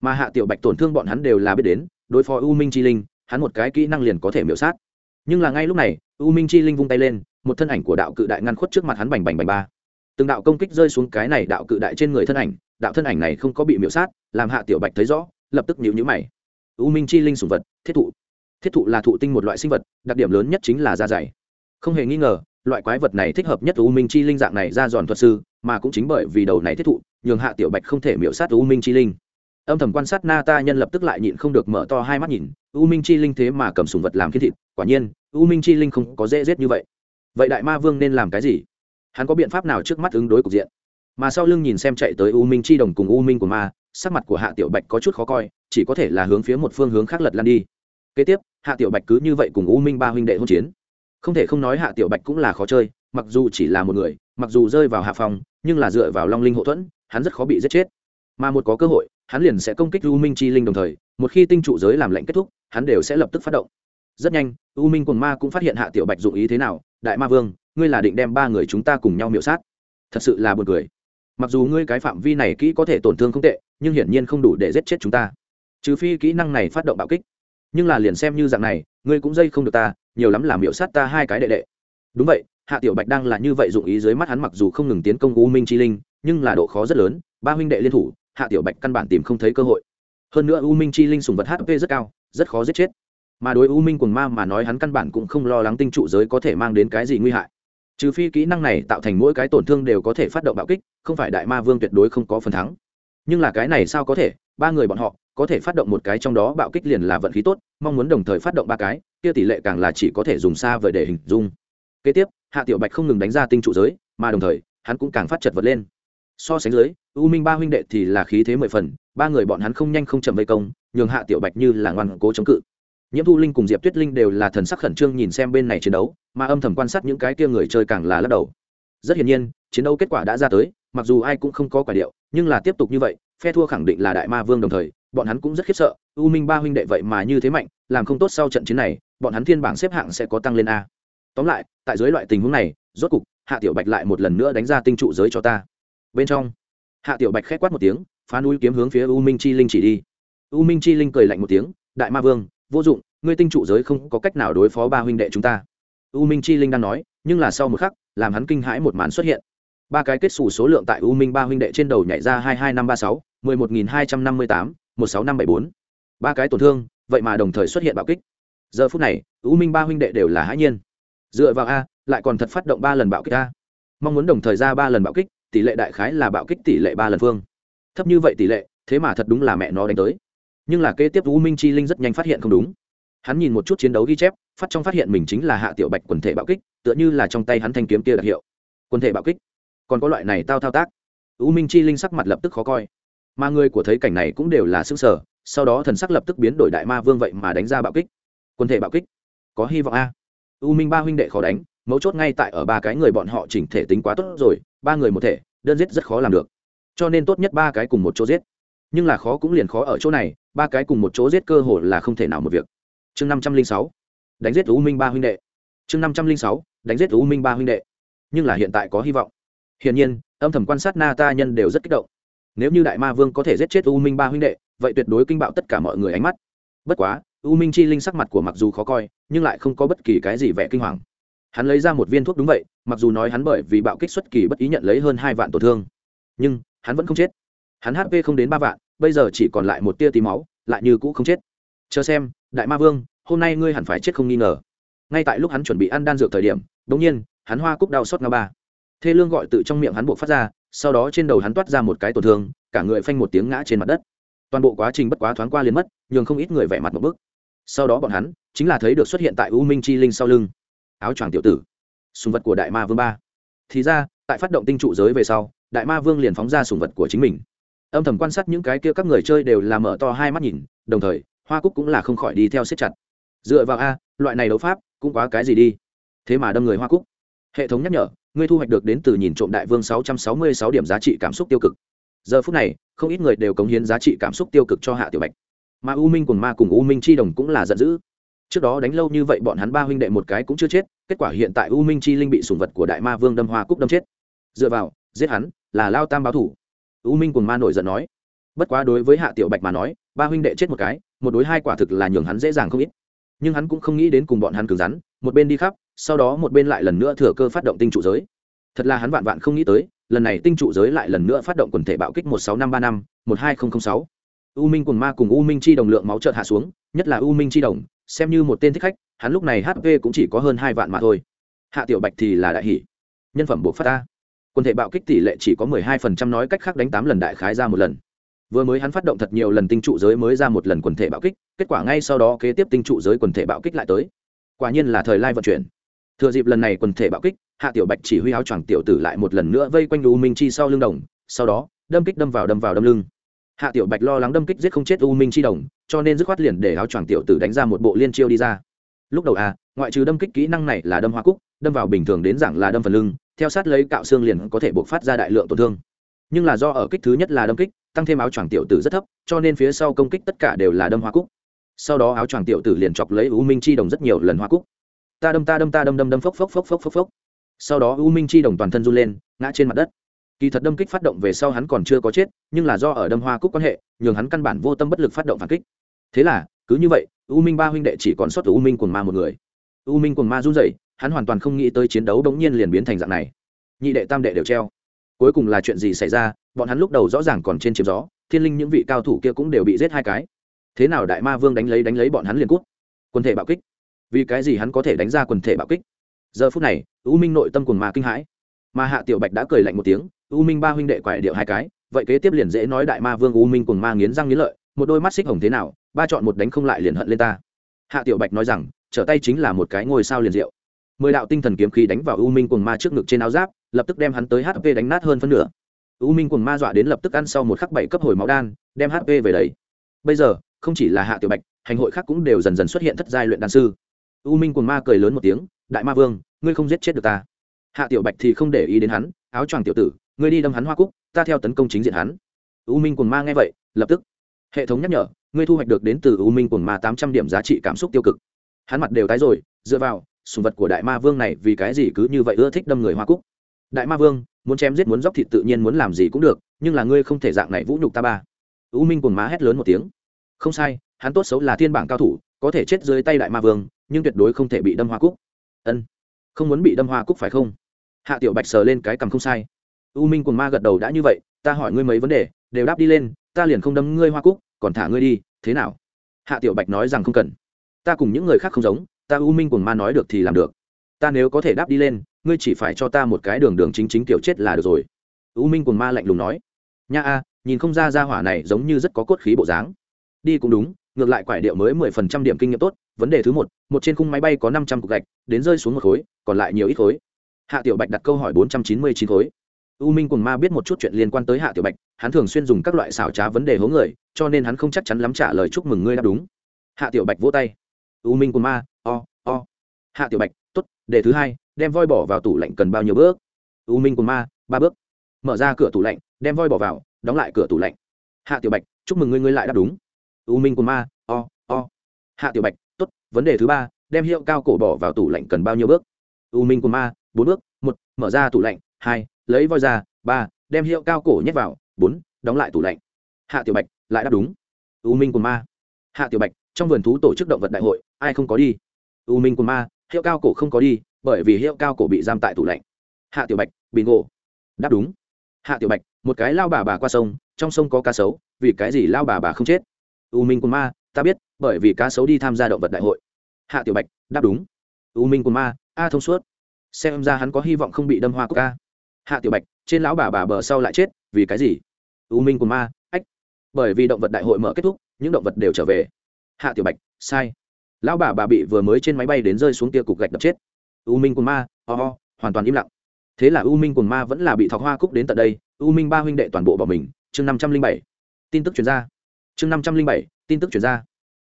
mà hạ tiểu bạch tổn thương bọn hắn đều là biết đến, đối phó u minh chi linh, hắn một cái kỹ năng liền có thể miễu sát. Nhưng là ngay lúc này, u minh chi linh vung tay lên một thân ảnh của đạo cự đại ngăn khuất trước mặt hắn bành bành bành ba. Từng đạo công kích rơi xuống cái này đạo cự đại trên người thân ảnh, đạo thân ảnh này không có bị miễu sát, làm hạ tiểu bạch thấy rõ, lập tức nhíu nhíu mày. U minh chi linh sùng vật, thiết thụ. Thiết thụ là thụ tinh một loại sinh vật, đặc điểm lớn nhất chính là da dày. Không hề nghi ngờ, loại quái vật này thích hợp nhất u minh chi linh dạng này ra giòn thuật sư, mà cũng chính bởi vì đầu này thiết thụ, nhường hạ tiểu bạch không thể miễu sát u minh chi linh. Âm thầm quan sát na ta nhân lập tức lại nhịn không được mở to hai mắt nhìn, u minh chi linh thế mà cầm sùng vật làm khiến thịt, quả nhiên, u minh chi linh không có dễ giết như vậy vậy đại ma vương nên làm cái gì? Hắn có biện pháp nào trước mắt ứng đối cục diện? Mà sau lưng nhìn xem chạy tới u minh chi đồng cùng u minh của ma, sắc mặt của hạ tiểu bạch có chút khó coi, chỉ có thể là hướng phía một phương hướng khác lật lan đi. Kế tiếp, hạ tiểu bạch cứ như vậy cùng u minh ba huynh đệ hôn chiến. Không thể không nói hạ tiểu bạch cũng là khó chơi, mặc dù chỉ là một người, mặc dù rơi vào hạ phòng, nhưng là dựa vào long linh hậu thuẫn, hắn rất khó bị giết chết. Mà một có cơ hội, hắn liền sẽ công kích u minh chi linh đồng thời, một khi tinh trụ giới làm lệnh kết thúc, hắn đều sẽ lập tức phát động. Rất nhanh, u minh quần ma cũng phát hiện hạ tiểu bạch dụng ý thế nào đại ma vương, ngươi là định đem ba người chúng ta cùng nhau miểu sát. Thật sự là buồn cười. Mặc dù ngươi cái phạm vi này kỹ có thể tổn thương không tệ, nhưng hiển nhiên không đủ để giết chết chúng ta. Trừ phi kỹ năng này phát động bạo kích. Nhưng là liền xem như dạng này, ngươi cũng dây không được ta, nhiều lắm là miểu sát ta hai cái đệ đệ. Đúng vậy, hạ tiểu bạch đang là như vậy dụng ý dưới mắt hắn mặc dù không ngừng tiến công u minh chi linh, nhưng là độ khó rất lớn, ba huynh đệ liên thủ, hạ tiểu bạch căn bản tìm không thấy cơ hội. Hơn nữa u minh chi linh sùng vật hp rất cao, rất khó giết chết mà đối u minh quần ma mà nói hắn căn bản cũng không lo lắng tinh trụ giới có thể mang đến cái gì nguy hại. Trừ phi kỹ năng này tạo thành mỗi cái tổn thương đều có thể phát động bạo kích, không phải đại ma vương tuyệt đối không có phần thắng. Nhưng là cái này sao có thể? Ba người bọn họ có thể phát động một cái trong đó bạo kích liền là vận khí tốt, mong muốn đồng thời phát động ba cái, kia tỷ lệ càng là chỉ có thể dùng xa vời để hình dung. Kế tiếp, hạ tiểu bạch không ngừng đánh ra tinh trụ giới, mà đồng thời, hắn cũng càng phát chật vật lên. So sánh dưới, u minh ba huynh đệ thì là khí thế mười phần, ba người bọn hắn không nhanh không chậm vây công, nhường hạ tiểu bạch như là ngoan cố chống cự nhiễm thu linh cùng diệp tuyết linh đều là thần sắc khẩn trương nhìn xem bên này chiến đấu, mà âm thầm quan sát những cái kia người chơi càng là lắc đầu. Rất hiển nhiên, chiến đấu kết quả đã ra tới, mặc dù ai cũng không có quả điệu, nhưng là tiếp tục như vậy, phe thua khẳng định là đại ma vương đồng thời, bọn hắn cũng rất khiếp sợ, u minh ba huynh đệ vậy mà như thế mạnh, làm không tốt sau trận chiến này, bọn hắn thiên bảng xếp hạng sẽ có tăng lên a. Tóm lại, tại dưới loại tình huống này, rốt cục, hạ tiểu bạch lại một lần nữa đánh ra tinh trụ giới cho ta. Bên trong, hạ tiểu bạch khét quát một tiếng, phá núi kiếm hướng phía u minh chi linh chỉ đi. U minh chi linh cười lạnh một tiếng, đại ma vương vô dụng, ngươi tinh trụ giới không có cách nào đối phó ba huynh đệ chúng ta. U minh chi linh đang nói, nhưng là sau một khắc, làm hắn kinh hãi một màn xuất hiện. Ba cái kết xù số lượng tại u minh ba huynh đệ trên đầu nhảy ra hai hai năm ba sáu, mười một nghìn hai trăm năm mươi tám, một sáu năm bảy bốn. Ba cái tổn thương, vậy mà đồng thời xuất hiện bạo kích. Giờ phút này, u minh ba huynh đệ đều là hãi nhiên. Dựa vào a, lại còn thật phát động ba lần bạo kích a. Mong muốn đồng thời ra ba lần bạo kích, tỷ lệ đại khái là bạo kích tỷ lệ ba lần phương. Thấp như vậy tỷ lệ, thế mà thật đúng là mẹ nó đánh tới nhưng là kế tiếp u minh chi linh rất nhanh phát hiện không đúng. Hắn nhìn một chút chiến đấu ghi chép, phát trong phát hiện mình chính là hạ tiểu bạch quần thể bạo kích, tựa như là trong tay hắn thanh kiếm kia đặc hiệu. Quần thể bạo kích? Còn có loại này tao thao tác? U minh chi linh sắc mặt lập tức khó coi. Mà người của thấy cảnh này cũng đều là xứng sở sau đó thần sắc lập tức biến đổi đại ma vương vậy mà đánh ra bạo kích. Quân thể bạo kích? Có hy vọng a. U minh ba huynh đệ khó đánh, mấu chốt ngay tại ở ba cái người bọn họ chỉnh thể tính quá tốt rồi, ba người một thể, đơn giết rất khó làm được. Cho nên tốt nhất ba cái cùng một chỗ giết. Nhưng là khó cũng liền khó ở chỗ này ba cái cùng một chỗ giết cơ hồ là không thể nào một việc. Chương năm trăm linh sáu, đánh giết u minh ba huynh đệ. Chương năm trăm linh sáu, đánh giết u minh ba huynh đệ. Nhưng là hiện tại có hy vọng. Hiển nhiên, âm thầm quan sát na ta nhân đều rất kích động. Nếu như đại ma vương có thể giết chết u minh ba huynh đệ, vậy tuyệt đối kinh bạo tất cả mọi người ánh mắt. Bất quá u minh chi linh sắc mặt của mặc dù khó coi, nhưng lại không có bất kỳ cái gì vẻ kinh hoàng. Hắn lấy ra một viên thuốc đúng vậy, mặc dù nói hắn bởi vì bạo kích xuất kỳ bất ý nhận lấy hơn hai vạn tổn thương, nhưng hắn vẫn không chết. Hắn hp không đến ba vạn bây giờ chỉ còn lại một tia tí máu, lại như cũ không chết. Chờ xem, đại ma vương, hôm nay ngươi hẳn phải chết không nghi ngờ. Ngay tại lúc hắn chuẩn bị ăn đan dược thời điểm đ ỗ n g nhiên, hắn hoa cúc đau xót nga ba. Thê lương gọi tự trong miệng hắn buộc phát ra, sau đó trên đầu hắn toát ra một cái tổn thương, cả người phanh một tiếng ngã trên mặt đất. Toàn bộ quá trình bất quá thoáng qua liền mất, nhường không ít người vẻ mặt một bức. Sau đó bọn hắn, chính là thấy được xuất hiện tại u minh chi linh sau lưng. Áo choàng tiểu tử. Sùng vật của đại ma vương ba. Thì ra, tại phát động tinh trụ giới về sau, đại ma vương liền phóng ra sùng vật của chính mình âm thầm quan sát những cái kia các người chơi đều là mở to hai mắt nhìn, đồng thời, hoa cúc cũng là không khỏi đi theo siết chặt. Dựa vào a, loại này đấu pháp, cũng quá cái gì đi. Thế mà đâm người hoa cúc. Hệ thống nhắc nhở, ngươi thu hoạch được đến từ nhìn trộm đại vương sáu trăm sáu mươi sáu điểm giá trị cảm xúc tiêu cực. Giờ phút này, không ít người đều cống hiến giá trị cảm xúc tiêu cực cho hạ tiểu bạch. Mà u minh cùng ma cùng u minh chi đồng cũng là giận dữ. Trước đó đánh lâu như vậy bọn hắn ba huynh đệ một cái cũng chưa chết, kết quả hiện tại u minh chi linh bị sùng vật của đại ma vương đâm hoa cúc đâm chết. Dựa vào, giết hắn, là lao tam báo thủ u minh cùng ma nổi giận nói, bất quá đối với hạ tiểu bạch mà nói, ba huynh đệ chết một cái, một đối hai quả thực là nhường hắn dễ dàng không ít. Nhưng hắn cũng không nghĩ đến cùng bọn hắn cứng rắn, một bên đi khắp, sau đó một bên lại lần nữa thừa cơ phát động tinh trụ giới. Thật là hắn vạn vạn không nghĩ tới, lần này tinh trụ giới lại lần nữa phát động quần thể bạo kích một sáu năm ba năm, một hai nghìn sáu. U minh cùng ma cùng u minh chi đồng lượng máu chợt hạ xuống, nhất là u minh chi đồng, xem như một tên thích khách, hắn lúc này hp cũng chỉ có hơn hai vạn mà thôi. Hạ tiểu bạch thì là đại hỷ nhân phẩm buộc phát ta quần thể bạo kích tỷ lệ chỉ có mười hai phần trăm nói cách khác đánh tám lần đại khái ra một lần. Vừa mới hắn phát động thật nhiều lần tinh trụ giới mới ra một lần quần thể bạo kích, kết quả ngay sau đó kế tiếp tinh trụ giới quần thể bạo kích lại tới. Quả nhiên là thời lai vận chuyển. Thừa dịp lần này quần thể bạo kích, hạ tiểu bạch chỉ huy áo choàng tiểu tử lại một lần nữa vây quanh u minh chi sau lưng đồng, sau đó, đâm kích đâm vào đâm vào đâm lưng. Hạ tiểu bạch lo lắng đâm kích giết không chết u minh chi đồng, cho nên dứt khoát liền để áo choàng tiểu tử đánh ra một bộ liên chiêu đi ra. Lúc đầu a ngoại trừ đâm kích kỹ năng này là đâm hoa cúc, đâm vào bình thường đến dạng là đâm phần lưng theo sát lấy cạo xương liền có thể buộc phát ra đại lượng tổn thương. Nhưng là do ở kích thứ nhất là đâm kích, tăng thêm áo choàng tiểu tử rất thấp, cho nên phía sau công kích tất cả đều là đâm hoa cúc. Sau đó áo choàng tiểu tử liền chọc lấy u minh chi đồng rất nhiều lần hoa cúc. Ta đâm ta đâm ta đâm đâm đâm, phốc phốc phốc phốc phốc phốc. Sau đó u minh chi đồng toàn thân run lên, ngã trên mặt đất. Kỳ thật đâm kích phát động về sau hắn còn chưa có chết, nhưng là do ở đâm hoa cúc quan hệ, nhường hắn căn bản vô tâm bất lực phát động phản kích. Thế là, cứ như vậy, u minh ba huynh đệ chỉ còn sót u minh quần ma một người. U minh quần ma run rẩy hắn hoàn toàn không nghĩ tới chiến đấu đống nhiên liền biến thành dạng này. Nhị đệ tam đệ đều treo. Cuối cùng là chuyện gì xảy ra, bọn hắn lúc đầu rõ ràng còn trên chiếm gió, thiên linh những vị cao thủ kia cũng đều bị giết hai cái. Thế nào đại ma vương đánh lấy đánh lấy bọn hắn liền cút? Quân thể bạo kích. Vì cái gì hắn có thể đánh ra quần thể bạo kích? Giờ phút này, u minh nội tâm cùng ma kinh hãi. Mà hạ tiểu bạch đã cười lạnh một tiếng, u minh ba huynh đệ quải điệu hai cái, vậy kế tiếp liền dễ nói đại ma vương u minh cùng ma nghiến răng nghiến lợi, một đôi mắt xích hồng thế nào, ba chọn một đánh không lại liền hận lên ta. Hạ tiểu bạch nói rằng, trở tay chính là một cái ngôi sao liền diệu mười đạo tinh thần kiếm khí đánh vào u minh Quần ma trước ngực trên áo giáp, lập tức đem hắn tới hp đánh nát hơn phân nửa. U minh Quần ma dọa đến lập tức ăn sau một khắc bảy cấp hồi máu đan, đem hp về đấy bây giờ, không chỉ là hạ tiểu bạch, hành hội khác cũng đều dần dần xuất hiện thất giai luyện đan sư. U minh Quần ma cười lớn một tiếng, đại ma vương, ngươi không giết chết được ta. Hạ tiểu bạch thì không để ý đến hắn, áo choàng tiểu tử, ngươi đi đâm hắn hoa cúc, ta theo tấn công chính diện hắn. U minh Quần ma nghe vậy, lập tức hệ thống nhắc nhở, ngươi thu hoạch được đến từ u minh Quần ma tám trăm điểm giá trị cảm xúc tiêu cực. Hắn mặt đều tái rồi, dựa vào sùng vật của đại ma vương này vì cái gì cứ như vậy ưa thích đâm người hoa cúc? Đại ma vương, muốn chém giết muốn dóc thịt tự nhiên muốn làm gì cũng được, nhưng là ngươi không thể dạng này vũ nhục ta ba. U minh cùng má hét lớn một tiếng. Không sai, hắn tốt xấu là thiên bảng cao thủ, có thể chết dưới tay đại ma vương, nhưng tuyệt đối không thể bị đâm hoa cúc. Ân, không muốn bị đâm hoa cúc phải không? Hạ tiểu bạch sờ lên cái cằm không sai. U minh cùng ma gật đầu đã như vậy, ta hỏi ngươi mấy vấn đề, đều đáp đi lên, ta liền không đâm ngươi hoa cúc, còn thả ngươi đi, thế nào? Hạ tiểu bạch nói rằng không cần. Ta cùng những người khác không giống ta u minh cùng ma nói được thì làm được. Ta nếu có thể đáp đi lên, ngươi chỉ phải cho ta một cái đường đường chính chính tiểu chết là được rồi. U minh cùng ma lạnh lùng nói. Nha a, nhìn không ra ra hỏa này giống như rất có cốt khí bộ dáng. Đi cũng đúng, ngược lại quải điệu mới mười phần trăm điểm kinh nghiệm tốt, vấn đề thứ một một trên khung máy bay có năm trăm cục gạch, đến rơi xuống một khối, còn lại nhiều ít khối. Hạ tiểu bạch đặt câu hỏi bốn trăm chín mươi chín khối. U minh cùng ma biết một chút chuyện liên quan tới hạ tiểu bạch, hắn thường xuyên dùng các loại xảo trá vấn đề hố người, cho nên hắn không chắc chắn lắm trả lời chúc mừng ngươi đáp đúng. Hạ tiểu bạch vỗ tay u minh của ma, o o. Hạ tiểu bạch t ố t đề thứ hai, đem voi bỏ vào tủ lạnh cần bao nhiêu bước? U minh của ma, ba bước. Mở ra cửa tủ lạnh, đem voi bỏ vào, đóng lại cửa tủ lạnh. Hạ tiểu bạch, chúc mừng ngươi ngươi lại đáp đúng. U minh của ma, o o. Hạ tiểu bạch t ố t vấn đề thứ ba, đem hiệu cao cổ bỏ vào tủ lạnh cần bao nhiêu bước? U minh của ma, bốn bước, một, mở ra tủ lạnh, hai, lấy voi ra, ba, đem hiệu cao cổ nhét vào, bốn, đóng lại tủ lạnh. Hạ tiểu bạch, lại đáp đúng. U minh của ma. Hạ tiểu bạch trong vườn thú tổ chức động vật đại hội, ai không có đi? U minh của ma, hiệu cao cổ không có đi, bởi vì hiệu cao cổ bị giam tại tủ lạnh. Hạ tiểu bạch bị ngộ. Đáp đúng. Hạ tiểu bạch, một cái lao bà bà qua sông, trong sông có cá sấu, vì cái gì lao bà bà không chết? U minh của ma, ta biết, bởi vì cá sấu đi tham gia động vật đại hội. Hạ tiểu bạch, đáp đúng. U minh của ma, a thông suốt. Xem ra hắn có hy vọng không bị đâm hoa của ca hạ tiểu bạch, trên lão bà bà bờ sau lại chết, vì cái gì? U minh của ma, ách. Bởi vì động vật đại hội mở kết thúc, những động vật đều trở về hạ tiểu bạch sai. Lão bà bà bị vừa mới trên máy bay đến rơi xuống tia cục gạch đập chết. U minh cùng ma ho、oh, hoàn toàn im lặng. Thế là u minh cùng ma vẫn là bị thọc hoa cúc đến tận đây. U minh ba huynh đệ toàn bộ bỏ mình. Chương năm trăm linh bảy. Tin tức chuyển ra. Chương năm trăm linh bảy tin tức chuyển ra.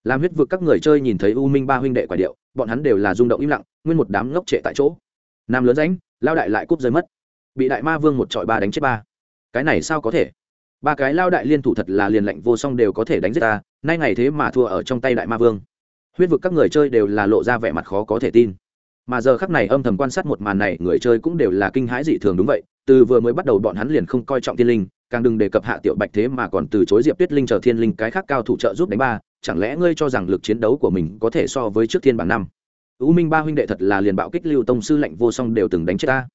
Làm huyết vực các người chơi nhìn thấy u minh ba huynh đệ quả điệu bọn hắn đều là rung động im lặng nguyên một đám ngốc trệ tại chỗ. Nam lớn ránh lao đại lại cúp rơi mất. Bị đại ma vương một trọi ba đánh chết ba. Cái này sao có thể? Ba cái lao đại liên thủ thật là liền lệnh vô song đều có thể đánh giết ta, nay ngày thế mà thua ở trong tay đại ma vương. Huyết vực các người chơi đều là lộ ra vẻ mặt khó có thể tin. Mà giờ khắc này âm thầm quan sát một màn này, người chơi cũng đều là kinh hãi dị thường đúng vậy, từ vừa mới bắt đầu bọn hắn liền không coi trọng tiên linh, càng đừng đề cập hạ tiểu bạch thế mà còn từ chối diệp tuyết linh chờ thiên linh cái khác cao thủ trợ giúp đánh ba, chẳng lẽ ngươi cho rằng lực chiến đấu của mình có thể so với trước thiên bảng năm? U minh ba huynh đệ thật là liền bạo kích lưu tông sư lệnh vô song đều từng đánh chết ta.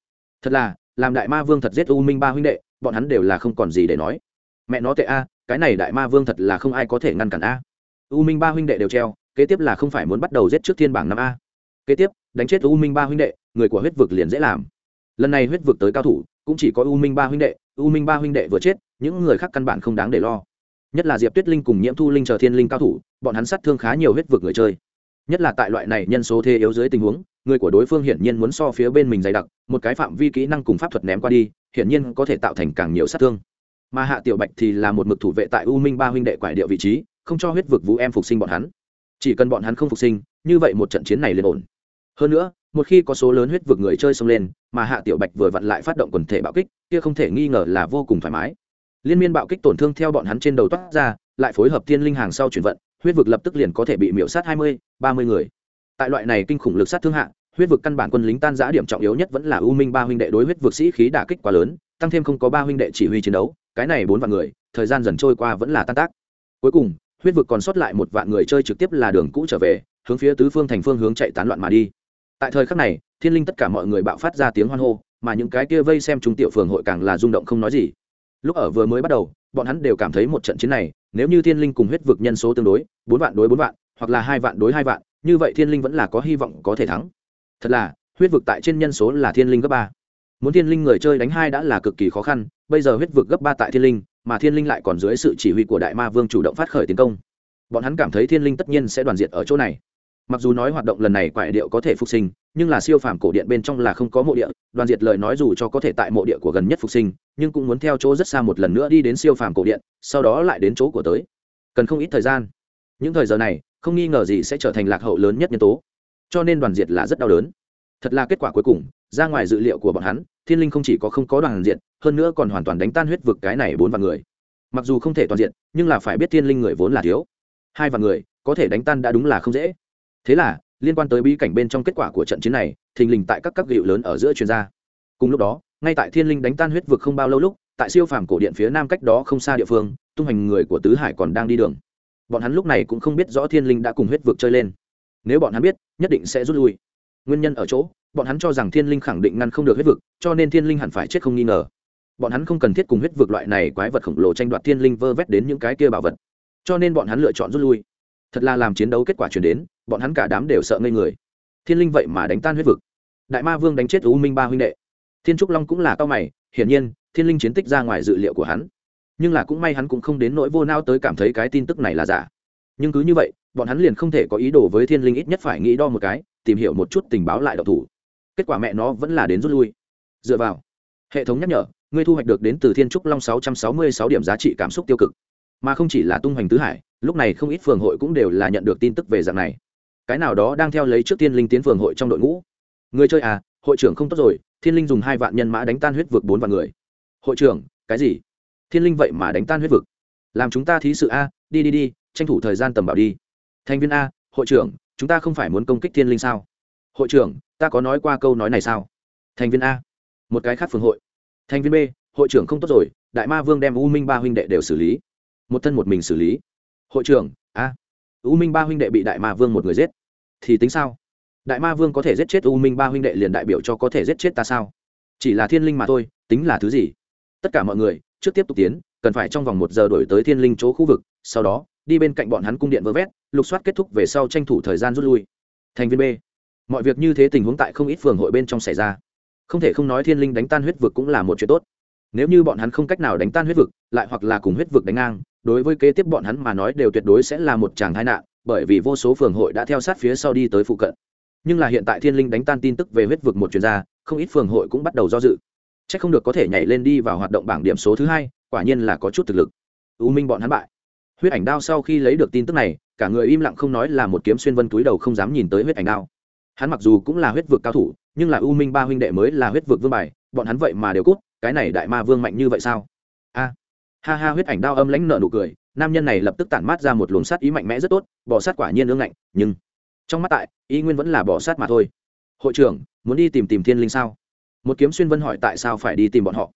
Thật là, làm đại ma vương thật giết u minh ba huynh đệ, bọn hắn đều là không còn gì để nói mẹ nó tệ a, cái này đại ma vương thật là không ai có thể ngăn cản a. U minh ba huynh đệ đều treo, kế tiếp là không phải muốn bắt đầu giết trước thiên bảng năm a. Kế tiếp, đánh chết u minh ba huynh đệ, người của huyết vực liền dễ làm. Lần này huyết vực tới cao thủ, cũng chỉ có u minh ba huynh đệ, u minh ba huynh đệ vừa chết, những người khác căn bản không đáng để lo. Nhất là diệp tuyết linh cùng nhiễm thu linh chờ thiên linh cao thủ, bọn hắn sát thương khá nhiều huyết vực người chơi. Nhất là tại loại này nhân số thế yếu dưới tình huống, người của đối phương hiển nhiên muốn so phía bên mình dày đặc, một cái phạm vi kỹ năng cùng pháp thuật ném qua đi, hiển nhiên có thể tạo thành càng nhiều sát thương mà hạ tiểu bạch thì là một mực thủ vệ tại u minh ba huynh đệ quải điệu vị trí, không cho huyết vực vũ em phục sinh bọn hắn. Chỉ cần bọn hắn không phục sinh, như vậy một trận chiến này liền ổn. Hơn nữa, một khi có số lớn huyết vực người chơi xông lên, mà hạ tiểu bạch vừa vặn lại phát động quần thể bạo kích, kia không thể nghi ngờ là vô cùng thoải mái. Liên miên bạo kích tổn thương theo bọn hắn trên đầu toát ra, lại phối hợp thiên linh hàng sau chuyển vận, huyết vực lập tức liền có thể bị miễu sát hai mươi, ba mươi người. Tại loại này kinh khủng lực sát thương hạ, huyết vực căn bản quân lính tan giã điểm trọng yếu nhất vẫn là u minh ba huynh đệ đối huyết vực sĩ khí đả kích quá lớn, tăng thêm không có ba huynh đệ chỉ huy chiến đấu cái này bốn vạn người, thời gian dần trôi qua vẫn là tan tác. Cuối cùng, huyết vực còn sót lại một vạn người chơi trực tiếp là đường cũ trở về, hướng phía tứ phương thành phương hướng chạy tán loạn mà đi. Tại thời khắc này, thiên linh tất cả mọi người bạo phát ra tiếng hoan hô, mà những cái kia vây xem chúng tiểu phường hội càng là rung động không nói gì. Lúc ở vừa mới bắt đầu, bọn hắn đều cảm thấy một trận chiến này, nếu như thiên linh cùng huyết vực nhân số tương đối, bốn vạn đối bốn vạn, hoặc là hai vạn đối hai vạn, như vậy thiên linh vẫn là có hy vọng có thể thắng. Thật là, huyết vực tại trên nhân số là thiên linh gấp ba muốn thiên linh người chơi đánh hai đã là cực kỳ khó khăn, bây giờ huyết vực gấp ba tại thiên linh, mà thiên linh lại còn dưới sự chỉ huy của đại ma vương chủ động phát khởi tiến công. Bọn hắn cảm thấy thiên linh tất nhiên sẽ đoàn diệt ở chỗ này. Mặc dù nói hoạt động lần này quại điệu có thể phục sinh, nhưng là siêu phàm cổ điện bên trong là không có mộ địa, đoàn diệt lời nói dù cho có thể tại mộ địa của gần nhất phục sinh, nhưng cũng muốn theo chỗ rất xa một lần nữa đi đến siêu phàm cổ điện, sau đó lại đến chỗ của tới. Cần không ít thời gian. Những thời giờ này, không nghi ngờ gì sẽ trở thành lạc hậu lớn nhất nhân tố. Cho nên đoàn diệt là rất đau đớn. Thật là kết quả cuối cùng ra ngoài dự liệu của bọn hắn thiên linh không chỉ có không có đoàn diện, hơn nữa còn hoàn toàn đánh tan huyết vực cái này bốn vạn người. Mặc dù không thể toàn diện nhưng là phải biết thiên linh người vốn là thiếu. Hai vạn người có thể đánh tan đã đúng là không dễ. Thế là liên quan tới bí cảnh bên trong kết quả của trận chiến này thình lình tại các các gịu lớn ở giữa chuyên gia. Cùng lúc đó ngay tại thiên linh đánh tan huyết vực không bao lâu lúc tại siêu phàm cổ điện phía nam cách đó không xa địa phương tung hành người của tứ hải còn đang đi đường. Bọn hắn lúc này cũng không biết rõ thiên linh đã cùng huyết vực chơi lên. Nếu bọn hắn biết nhất định sẽ rút lui. Nguyên nhân ở chỗ bọn hắn cho rằng thiên linh khẳng định ngăn không được huyết vực, cho nên thiên linh hẳn phải chết không nghi ngờ. Bọn hắn không cần thiết cùng huyết vực loại này quái vật khổng lồ tranh đoạt thiên linh vơ vét đến những cái kia bảo vật. Cho nên bọn hắn lựa chọn rút lui. Thật là làm chiến đấu kết quả chuyển đến, bọn hắn cả đám đều sợ ngây người. Thiên linh vậy mà đánh tan huyết vực. Đại ma vương đánh chết u minh ba huynh đệ. Thiên trúc long cũng là cao mày, hiển nhiên, thiên linh chiến tích ra ngoài dự liệu của hắn. Nhưng là cũng may hắn cũng không đến nỗi vô nao tới cảm thấy cái tin tức này là giả. Nhưng cứ như vậy, bọn hắn liền không thể có ý đồ với thiên linh ít nhất phải nghĩ đo một cái, tìm hiểu một chút tình báo lại độc thủ kết quả mẹ nó vẫn là đến rút lui. Dựa vào, hệ thống nhắc nhở, ngươi thu hoạch được đến từ thiên trúc long sáu trăm sáu mươi sáu điểm giá trị cảm xúc tiêu cực. Mà không chỉ là tung hoành tứ hải, lúc này không ít phường hội cũng đều là nhận được tin tức về dạng này. Cái nào đó đang theo lấy trước tiên linh tiến phường hội trong đội ngũ. Người chơi à hội trưởng không tốt rồi, thiên linh dùng hai vạn nhân mã đánh tan huyết vực bốn vạn người. Hội trưởng, cái gì? Thiên linh vậy mà đánh tan huyết vực. Làm chúng ta thí sự a, đi đi đi, tranh thủ thời gian tầm bảo đi. Thành viên a, hội trưởng, chúng ta không phải muốn công kích thiên linh sao? Hội trưởng, ta có nói qua câu nói này sao? Thành viên a. Một cái khác phường hội. Thành viên b, hội trưởng không tốt rồi, đại ma vương đem u minh ba huynh đệ đều xử lý. Một thân một mình xử lý. Hội trưởng, a. U minh ba huynh đệ bị đại ma vương một người giết. Thì tính sao? Đại ma vương có thể giết chết u minh ba huynh đệ liền đại biểu cho có thể giết chết ta sao? Chỉ là thiên linh mà thôi, tính là thứ gì? Tất cả mọi người, trước tiếp tục tiến, cần phải trong vòng một giờ đổi tới thiên linh chỗ khu vực, sau đó, đi bên cạnh bọn hắn cung điện vơ vét, lục soát kết thúc về sau tranh thủ thời gian rút lui. Thành viên b mọi việc như thế tình huống tại không ít phường hội bên trong xảy ra. Không thể không nói thiên linh đánh tan huyết vực cũng là một chuyện tốt. Nếu như bọn hắn không cách nào đánh tan huyết vực, lại hoặc là cùng huyết vực đánh ngang, đối với kế tiếp bọn hắn mà nói đều tuyệt đối sẽ là một chàng tai nạn, bởi vì vô số phường hội đã theo sát phía sau đi tới phụ cận. Nhưng là hiện tại thiên linh đánh tan tin tức về huyết vực một chuyên gia không ít phường hội cũng bắt đầu do dự. C h ắ c không được có thể nhảy lên đi vào hoạt động bảng điểm số thứ hai, quả nhiên là có chút thực lực. Ưu minh bọn hắn bại. Huyết ảnh đao sau khi lấy được tin tức này, cả người im lặng không nói là một kiếm xuyên vân túi đầu không dám nhìn tới huyết ảnh đao hắn mặc dù cũng là huyết vực cao thủ, nhưng là u minh ba huynh đệ mới là huyết vực vương bài, bọn hắn vậy mà đều cút, cái này đại ma vương mạnh như vậy sao? A. Ha ha, huyết ảnh đao âm lãnh nợ nụ cười, nam nhân này lập tức tản mát ra một luồng sát ý mạnh mẽ rất tốt, bỏ sát quả nhiên ương ngạnh, nhưng trong mắt tại, ý nguyên vẫn là bỏ sát mà thôi. Hội trưởng, muốn đi tìm tìm thiên linh sao? Một kiếm xuyên vân hỏi tại sao phải đi tìm bọn họ.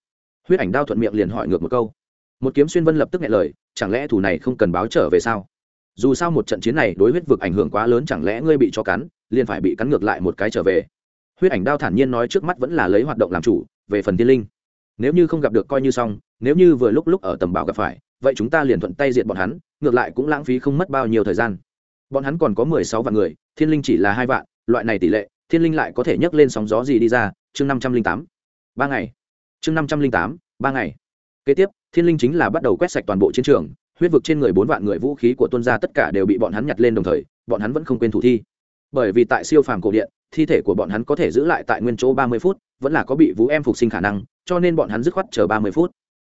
Huyết ảnh đao thuận miệng liền hỏi ngược một câu. Một kiếm xuyên vân lập tức nghe lời, chẳng lẽ thủ này không cần báo trở về sao? Dù sao một trận chiến này đối huyết vực ảnh hưởng quá lớn chẳng lẽ ngươi bị cho cắn? Liền phải bị cắn ngược lại một cái trở về. Huyết ảnh đao thản nhiên nói trước mắt vẫn là lấy hoạt động làm chủ, về phần tiên linh. Nếu như không gặp được coi như xong, nếu như vừa lúc lúc ở tầm bảo gặp phải, vậy chúng ta liền thuận tay diện bọn hắn, ngược lại cũng lãng phí không mất bao nhiêu thời gian. Bọn hắn còn có mười sáu vạn người, thiên linh chỉ là hai vạn, loại này tỷ lệ, thiên linh lại có thể nhấc lên sóng gió gì đi ra, chương năm trăm linh tám. Ba ngày. Chương năm trăm linh tám, ba ngày. Kế tiếp, thiên linh chính là bắt đầu quét sạch toàn bộ chiến trường, huyết vực trên người bốn vạn người vũ khí của tuân gia tất cả đều bị bọn hắn nhặt lên đồng thời, bọn hắn vẫn không quên thủ thi bởi vì tại siêu phàm cổ điện, thi thể của bọn hắn có thể giữ lại tại nguyên chỗ ba mươi phút, vẫn là có bị vũ em phục sinh khả năng, cho nên bọn hắn dứt khoát chờ ba mươi phút.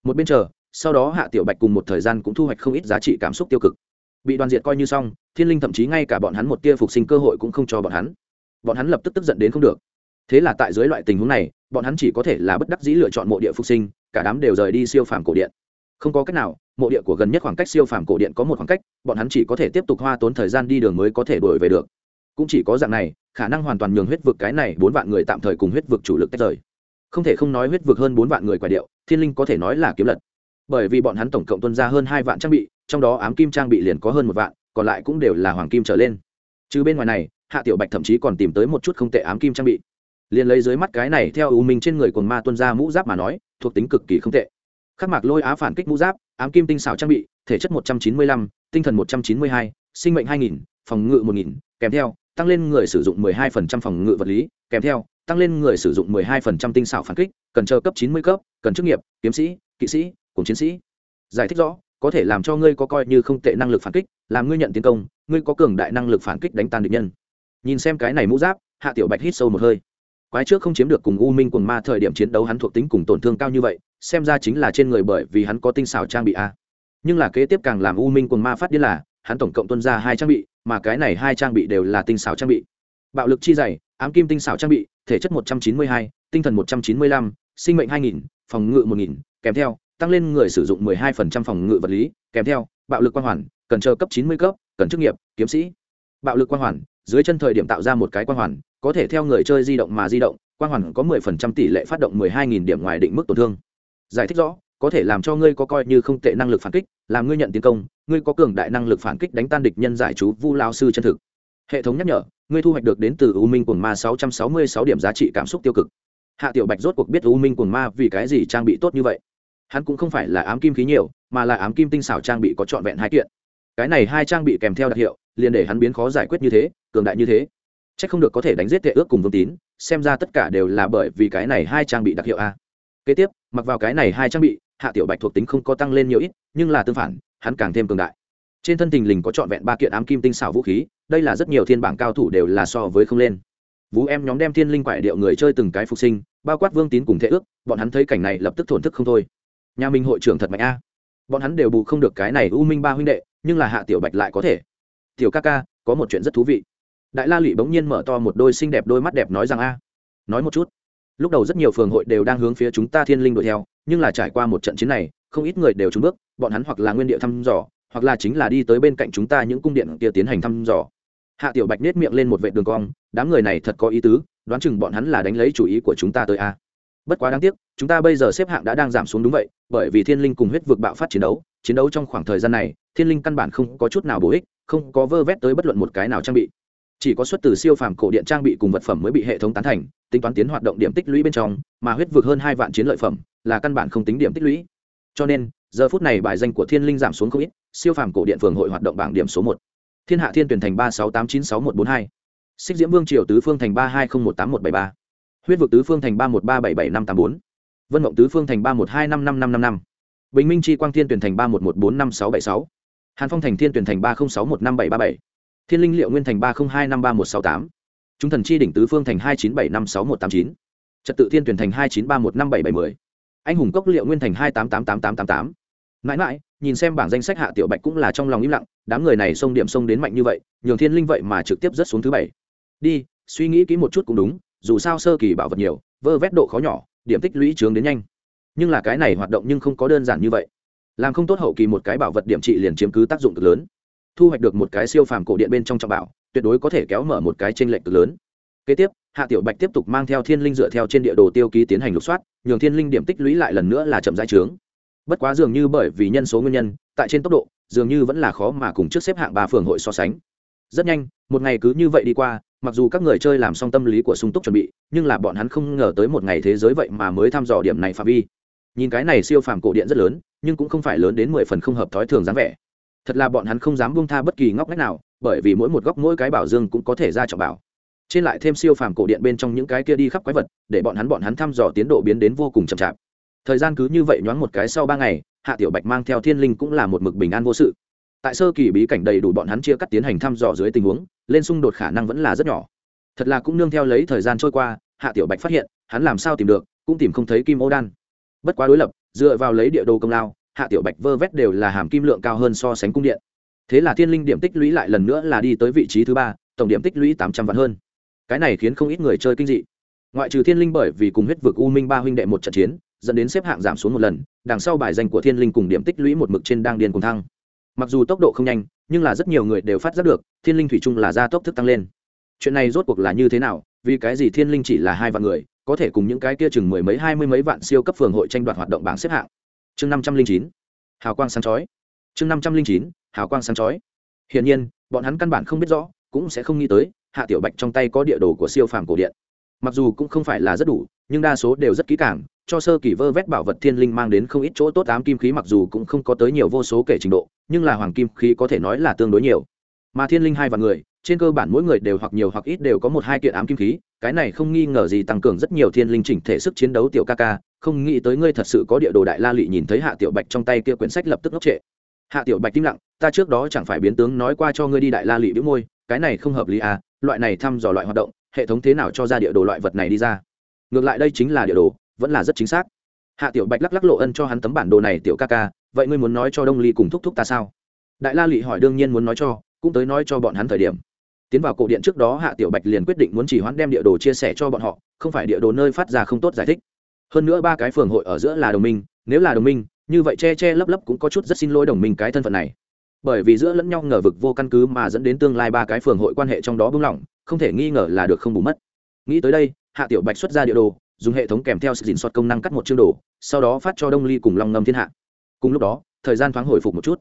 Một bên chờ, sau đó hạ tiểu bạch cùng một thời gian cũng thu hoạch không ít giá trị cảm xúc tiêu cực. Bị đoàn diệt coi như xong, thiên linh thậm chí ngay cả bọn hắn một tia phục sinh cơ hội cũng không cho bọn hắn. Bọn hắn lập tức tức giận đến không được. Thế là tại dưới loại tình huống này, bọn hắn chỉ có thể là bất đắc dĩ lựa chọn mộ địa phục sinh, cả đám đều rời đi siêu phàm cổ điện. Không có cách nào, mộ địa của gần nhất khoảng cách siêu phàm cổ điện có một khoảng cách, bọn hắn chỉ có thể tiếp tục hoa tốn thời gian đi đường mới có thể đổi về được cũng chỉ có dạng này, khả năng hoàn toàn nhường huyết vực cái này bốn vạn người tạm thời cùng huyết vực chủ lực tách rời. Không thể không nói huyết vực hơn bốn vạn người quả điệu, thiên linh có thể nói là kiếm lật. Bởi vì bọn hắn tổng cộng tuân ra hơn hai vạn trang bị, trong đó ám kim trang bị liền có hơn một vạn, còn lại cũng đều là hoàng kim trở lên. Chứ bên ngoài này, hạ tiểu bạch thậm chí còn tìm tới một chút không tệ ám kim trang bị. Liền lấy dưới mắt cái này, theo ưu minh trên người quần ma tuân ra mũ giáp mà nói, thuộc tính cực kỳ không tệ. Khắc mạc lôi á phản kích mũ giáp, ám kim tinh xảo trang bị, thể chất một trăm chín mươi lăm, tinh thần một trăm chín mươi hai, sinh mệnh hai nghìn, phòng ngự một nghìn, kèm theo tăng lên người sử dụng mười hai phần trăm phòng ngự vật lý, kèm theo, tăng lên người sử dụng mười hai phần trăm tinh xảo phản kích, cần chờ cấp chín mươi cấp, cần chức nghiệp, kiếm sĩ, kỵ sĩ, cùng chiến sĩ. Giải thích rõ, có thể làm cho ngươi có coi như không tệ năng lực phản kích, làm ngươi nhận tiến công, ngươi có cường đại năng lực phản kích đánh tan địch nhân. Nhìn xem cái này mũ giáp, hạ tiểu bạch hít sâu một hơi. Quái trước không chiếm được cùng u minh cùng ma thời điểm chiến đấu hắn thuộc tính cùng tổn thương cao như vậy, xem ra chính là trên người bởi vì hắn có tinh xảo trang bị a. Nhưng là kế tiếp càng làm u minh cùng ma phát điên là hắn tổng cộng tuân ra hai trang bị, mà cái này hai trang bị đều là tinh xảo trang bị. Bạo lực chi dày ám kim tinh xảo trang bị, thể chất một trăm chín mươi hai, tinh thần một trăm chín mươi lăm, sinh mệnh hai nghìn, phòng ngự một nghìn, kèm theo, tăng lên người sử dụng mười hai phần trăm phòng ngự vật lý, kèm theo, bạo lực quang hoàn, cần chờ cấp chín mươi cấp, cần chức nghiệp, kiếm sĩ. Bạo lực quang hoàn, dưới chân thời điểm tạo ra một cái quang hoàn, có thể theo người chơi di động mà di động, quang hoàn có mười phần trăm tỷ lệ phát động mười hai nghìn điểm ngoài định mức tổn thương. Giải thích rõ có thể làm cho ngươi có coi như không tệ năng lực phản kích, làm ngươi nhận tiến công, ngươi có cường đại năng lực phản kích đánh tan địch nhân giải chú vu lao sư chân thực. Hệ thống nhắc nhở, ngươi thu hoạch được đến từ u minh quần ma sáu trăm sáu mươi sáu điểm giá trị cảm xúc tiêu cực. Hạ tiểu bạch rốt cuộc biết u minh quần ma vì cái gì trang bị tốt như vậy. Hắn cũng không phải là ám kim khí nhiều, mà là ám kim tinh xảo trang bị có trọn vẹn hai kiện. Cái này hai trang bị kèm theo đặc hiệu, liền để hắn biến khó giải quyết như thế, cường đại như thế. C h ắ c không được có thể đánh giết tệ ước cùng vương tín, xem ra tất cả đều là bởi vì cái này hai trang bị đặc hiệu a. Kế tiếp, mặc vào cái này hai trang bị hạ tiểu bạch thuộc tính không có tăng lên nhiều ít, nhưng là tương phản, hắn càng thêm cường đại. Trên thân tình lình có trọn vẹn ba kiện ám kim tinh xảo vũ khí, đây là rất nhiều thiên bảng cao thủ đều là so với không lên. Vũ em nhóm đem thiên linh quại điệu người chơi từng cái phục sinh, bao quát vương tín cùng thế ước, bọn hắn thấy cảnh này lập tức thổn thức không thôi. Nhà minh hội trưởng thật mạnh a. Bọn hắn đều bù không được cái này u minh ba huynh đệ, nhưng là hạ tiểu bạch lại có thể. Tiểu ca ca, có một chuyện rất thú vị. Đại la lụy bỗng nhiên mở to một đôi xinh đẹp đôi mắt đẹp nói rằng a. Nói một chút. Lúc đầu rất nhiều phường hội đều đang hướng phía chúng ta thiên linh đuổi theo nhưng là trải qua một trận chiến này, không ít người đều trúng bước, bọn hắn hoặc là nguyên địa thăm dò, hoặc là chính là đi tới bên cạnh chúng ta những cung điện kia tiến hành thăm dò. Hạ tiểu bạch nết miệng lên một vệ đường cong, đám người này thật có ý tứ, đoán chừng bọn hắn là đánh lấy chủ ý của chúng ta tới a. Bất quá đáng tiếc, chúng ta bây giờ xếp hạng đã đang giảm xuống đúng vậy, bởi vì thiên linh cùng huyết vực bạo phát chiến đấu chiến đấu trong khoảng thời gian này, thiên linh căn bản không có chút nào bổ ích, không có vơ vét tới bất luận một cái nào trang bị. Chỉ có xuất từ siêu phàm cổ điện trang bị cùng vật phẩm mới bị hệ thống tán thành, tính toán tiến hoạt động điểm tích lũy bên trong, mà huyết vực hơn hai vạn chiến lợi phẩm là căn bản không tính điểm tích lũy. Cho nên, giờ phút này bài danh của thiên linh giảm xuống không ít, siêu phàm cổ điện phường hội hoạt động bảng điểm số một. Thiên hạ thiên tuyển thành ba sáu tám chín sáu một bốn hai. Xích diễm vương triều tứ phương thành ba hai không một tám một bảy ba. Huyết vực tứ phương thành ba một ba bảy bảy năm tám bốn. Vân mộng tứ phương thành ba một hai năm năm năm năm năm. Bình minh chi quang thiên tuyển thành ba một một bốn năm sáu bảy sáu. Hàn phong thành thiên tuyển thành ba không sáu một năm bảy ba bảy. Thiên linh liệu nguyên thành ba không hai năm ba một sáu tám. Trung thần chi đỉnh tứ phương thành hai chín bảy năm sáu một tám chín. Trật tự thiên tuyển thành hai chín ba một năm bảy bảy mươi anh hùng cốc liệu nguyên thành hai tám tám tám tám tám tám. Mãi mãi, nhìn xem bảng danh sách hạ tiểu bạch cũng là trong lòng im lặng, đám người này xông điểm xông đến mạnh như vậy, nhường thiên linh vậy mà trực tiếp rất xuống thứ bảy. Đi, suy nghĩ kỹ một chút cũng đúng, dù sao sơ kỳ bảo vật nhiều, vơ vét độ khó nhỏ, điểm tích lũy trướng đến nhanh. Nhưng là cái này hoạt động nhưng không có đơn giản như vậy. Làm không tốt hậu kỳ một cái bảo vật điểm trị liền chiếm cứ tác dụng cực lớn. Thu hoạch được một cái siêu phàm cổ điện bên trong trọng bảo, tuyệt đối có thể kéo mở một cái t r ê n lệch cực lớn kế tiếp, hạ tiểu bạch tiếp tục mang theo thiên linh dựa theo trên địa đồ tiêu ký tiến hành lục soát, nhường thiên linh điểm tích lũy lại lần nữa là chậm dãi trướng. Bất quá dường như bởi vì nhân số nguyên nhân, tại trên tốc độ, dường như vẫn là khó mà cùng trước xếp hạng ba phường hội so sánh. Rất nhanh, một ngày cứ như vậy đi qua, mặc dù các người chơi làm xong tâm lý của sung túc chuẩn bị, nhưng là bọn hắn không ngờ tới một ngày thế giới vậy mà mới thăm dò điểm này phạm vi. Nhìn cái này siêu phàm cổ điện rất lớn, nhưng cũng không phải lớn đến mười phần không hợp thói thường dáng vẻ. Thật là bọn hắn không dám buông tha bất kỳ ngóc ngách nào, bởi vì mỗi một góc mỗi cái bảo dương cũng có thể ra trọng bảo trên lại thêm siêu phàm cổ điện bên trong những cái kia đi khắp quái vật, để bọn hắn bọn hắn thăm dò tiến độ biến đến vô cùng chậm chạp. Thời gian cứ như vậy nhoáng một cái sau ba ngày, hạ tiểu bạch mang theo thiên linh cũng là một mực bình an vô sự. Tại sơ kỳ bí cảnh đầy đủ bọn hắn chia cắt tiến hành thăm dò dưới tình huống, lên xung đột khả năng vẫn là rất nhỏ. Thật là cũng nương theo lấy thời gian trôi qua, hạ tiểu bạch phát hiện, hắn làm sao tìm được, cũng tìm không thấy kim ô đan. Bất quá đối lập, dựa vào lấy địa đồ công lao, hạ tiểu bạch vơ vét đều là hàm kim lượng cao hơn so sánh cung điện. Thế là thiên linh điểm tích lũy lại lần nữa là đi tới vị trí thứ ba, tổng điểm tích lũy tám trăm vạn hơn cái này khiến không ít người chơi kinh dị. Ngoại trừ thiên linh bởi vì cùng huyết vực u minh ba huynh đệ một trận chiến, dẫn đến xếp hạng giảm xuống một lần, đằng sau bài danh của thiên linh cùng điểm tích lũy một mực trên đang điên cùng thăng. Mặc dù tốc độ không nhanh, nhưng là rất nhiều người đều phát giác được, thiên linh thủy chung là gia tốc thức tăng lên. Chuyện này rốt cuộc là như thế nào? Vì cái gì thiên linh chỉ là hai vạn người, có thể cùng những cái kia chừng mười mấy, hai mươi mấy vạn siêu cấp phường hội tranh đoạt hoạt động bảng xếp hạng? Chương năm trăm linh chín. Hào quang sáng chói. Chương năm trăm linh chín. Hào quang sáng chói. Hiển nhiên, bọn hắn căn bản không biết rõ, cũng sẽ không nghĩ tới hạ tiểu bạch trong tay có địa đồ của siêu phàm cổ điện. Mặc dù cũng không phải là rất đủ, nhưng đa số đều rất kỹ càng, cho sơ kỳ vơ vét bảo vật thiên linh mang đến không ít chỗ tốt ám kim khí mặc dù cũng không có tới nhiều vô số kể trình độ, nhưng là hoàng kim khí có thể nói là tương đối nhiều. Mà thiên linh hai và người, trên cơ bản mỗi người đều hoặc nhiều hoặc ít đều có một hai kiện ám kim khí, cái này không nghi ngờ gì tăng cường rất nhiều thiên linh chỉnh thể sức chiến đấu tiểu ca ca, không nghĩ tới ngươi thật sự có địa đồ đại la lị nhìn thấy hạ tiểu bạch trong tay kia quyển sách lập tức ngốc trệ. Hạ tiểu bạch im lặng, ta trước đó chẳng phải biến tướng nói qua cho ngươi đi đại la lị bĩu môi cái này không hợp lý à loại này thăm dò loại hoạt động, hệ thống thế nào cho ra địa đồ loại vật này đi ra? Ngược lại đây chính là địa đồ, vẫn là rất chính xác. Hạ tiểu bạch lắc lắc lộ ân cho hắn tấm bản đồ này, tiểu ca ca, vậy ngươi muốn nói cho đông ly cùng thúc thúc ta sao? Đại la lị hỏi đương nhiên muốn nói cho, cũng tới nói cho bọn hắn thời điểm. Tiến vào cổ điện trước đó, hạ tiểu bạch liền quyết định muốn chỉ hoãn đem địa đồ chia sẻ cho bọn họ, không phải địa đồ nơi phát ra không tốt giải thích. Hơn nữa ba cái phường hội ở giữa là đồng minh, nếu là đồng minh, như vậy che che lấp lấp cũng có chút rất xin lỗi đồng minh cái thân phận này bởi vì giữa lẫn nhau ngờ vực vô căn cứ mà dẫn đến tương lai ba cái phường hội quan hệ trong đó bung lỏng, không thể nghi ngờ là được không bù mất. Nghĩ tới đây, hạ tiểu bạch xuất ra địa đồ, dùng hệ thống kèm theo sự dình soát công năng cắt một chương đồ, sau đó phát cho đông ly cùng long ngâm thiên hạ. Cùng lúc đó, thời gian thoáng hồi phục một chút.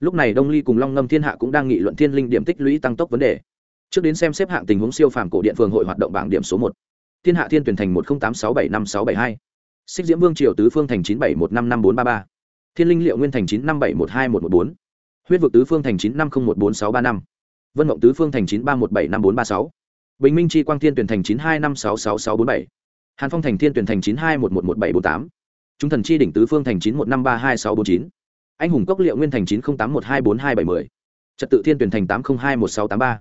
Lúc này đông ly cùng long ngâm thiên hạ cũng đang nghị luận thiên linh điểm tích lũy tăng tốc vấn đề. Trước đến xem xếp hạng tình huống siêu phàm cổ điện phường hội hoạt động bảng điểm số một. Thiên hạ thiên tuyển thành một trăm tám sáu bảy năm sáu bảy hai. Xích diễm vương triều tứ phương thành chín bảy một năm năm bốn ba ba. Thiên linh liệu nguyên thành chín năm bảy một hai một một bốn huyết vực tứ phương thành chín năm không một bốn sáu ba năm. Vân mộng tứ phương thành chín ba một bảy năm bốn ba sáu. Bình minh chi quang thiên tuyển thành chín hai năm sáu sáu sáu bốn bảy. Hàn phong thành thiên tuyển thành chín hai một một một bảy bốn tám. Trung thần chi đỉnh tứ phương thành chín một năm ba hai sáu bốn chín. Anh hùng cốc liệu nguyên thành chín không tám một hai bốn hai bảy mươi trật tự thiên tuyển thành tám không hai một sáu tám ba.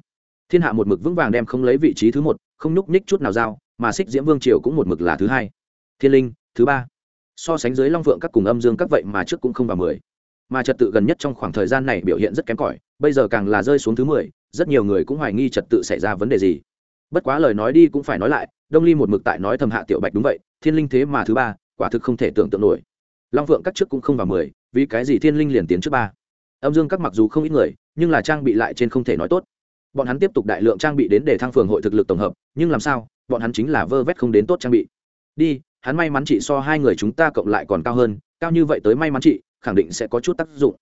Thiên hạ một mực vững vàng đem không lấy vị trí thứ một, không nhúc nhích chút nào giao, mà xích diễm vương triều cũng một mực là thứ hai. Thiên linh, thứ ba. So sánh dưới long phượng các cùng âm dương các vậy mà trước cũng không vào mười mà trật tự gần nhất trong khoảng thời gian này biểu hiện rất kém cỏi, bây giờ càng là rơi xuống thứ mười, rất nhiều người cũng hoài nghi trật tự xảy ra vấn đề gì. Bất quá lời nói đi cũng phải nói lại, đông ly một mực tại nói thầm hạ tiểu bạch đúng vậy, thiên linh thế mà thứ ba, quả thực không thể tưởng tượng nổi. Long phượng các trước cũng không vào mười, vì cái gì thiên linh liền tiến trước ba? Âm dương các mặc dù không ít người, nhưng là trang bị lại trên không thể nói tốt. Bọn hắn tiếp tục đại lượng trang bị đến để thăng phường hội thực lực tổng hợp, nhưng làm sao, bọn hắn chính là vơ vét không đến tốt trang bị. Đi, hắn may mắn chị so hai người chúng ta cộng lại còn cao hơn, cao như vậy tới may mắn chị khẳng định sẽ có chút tác dụng.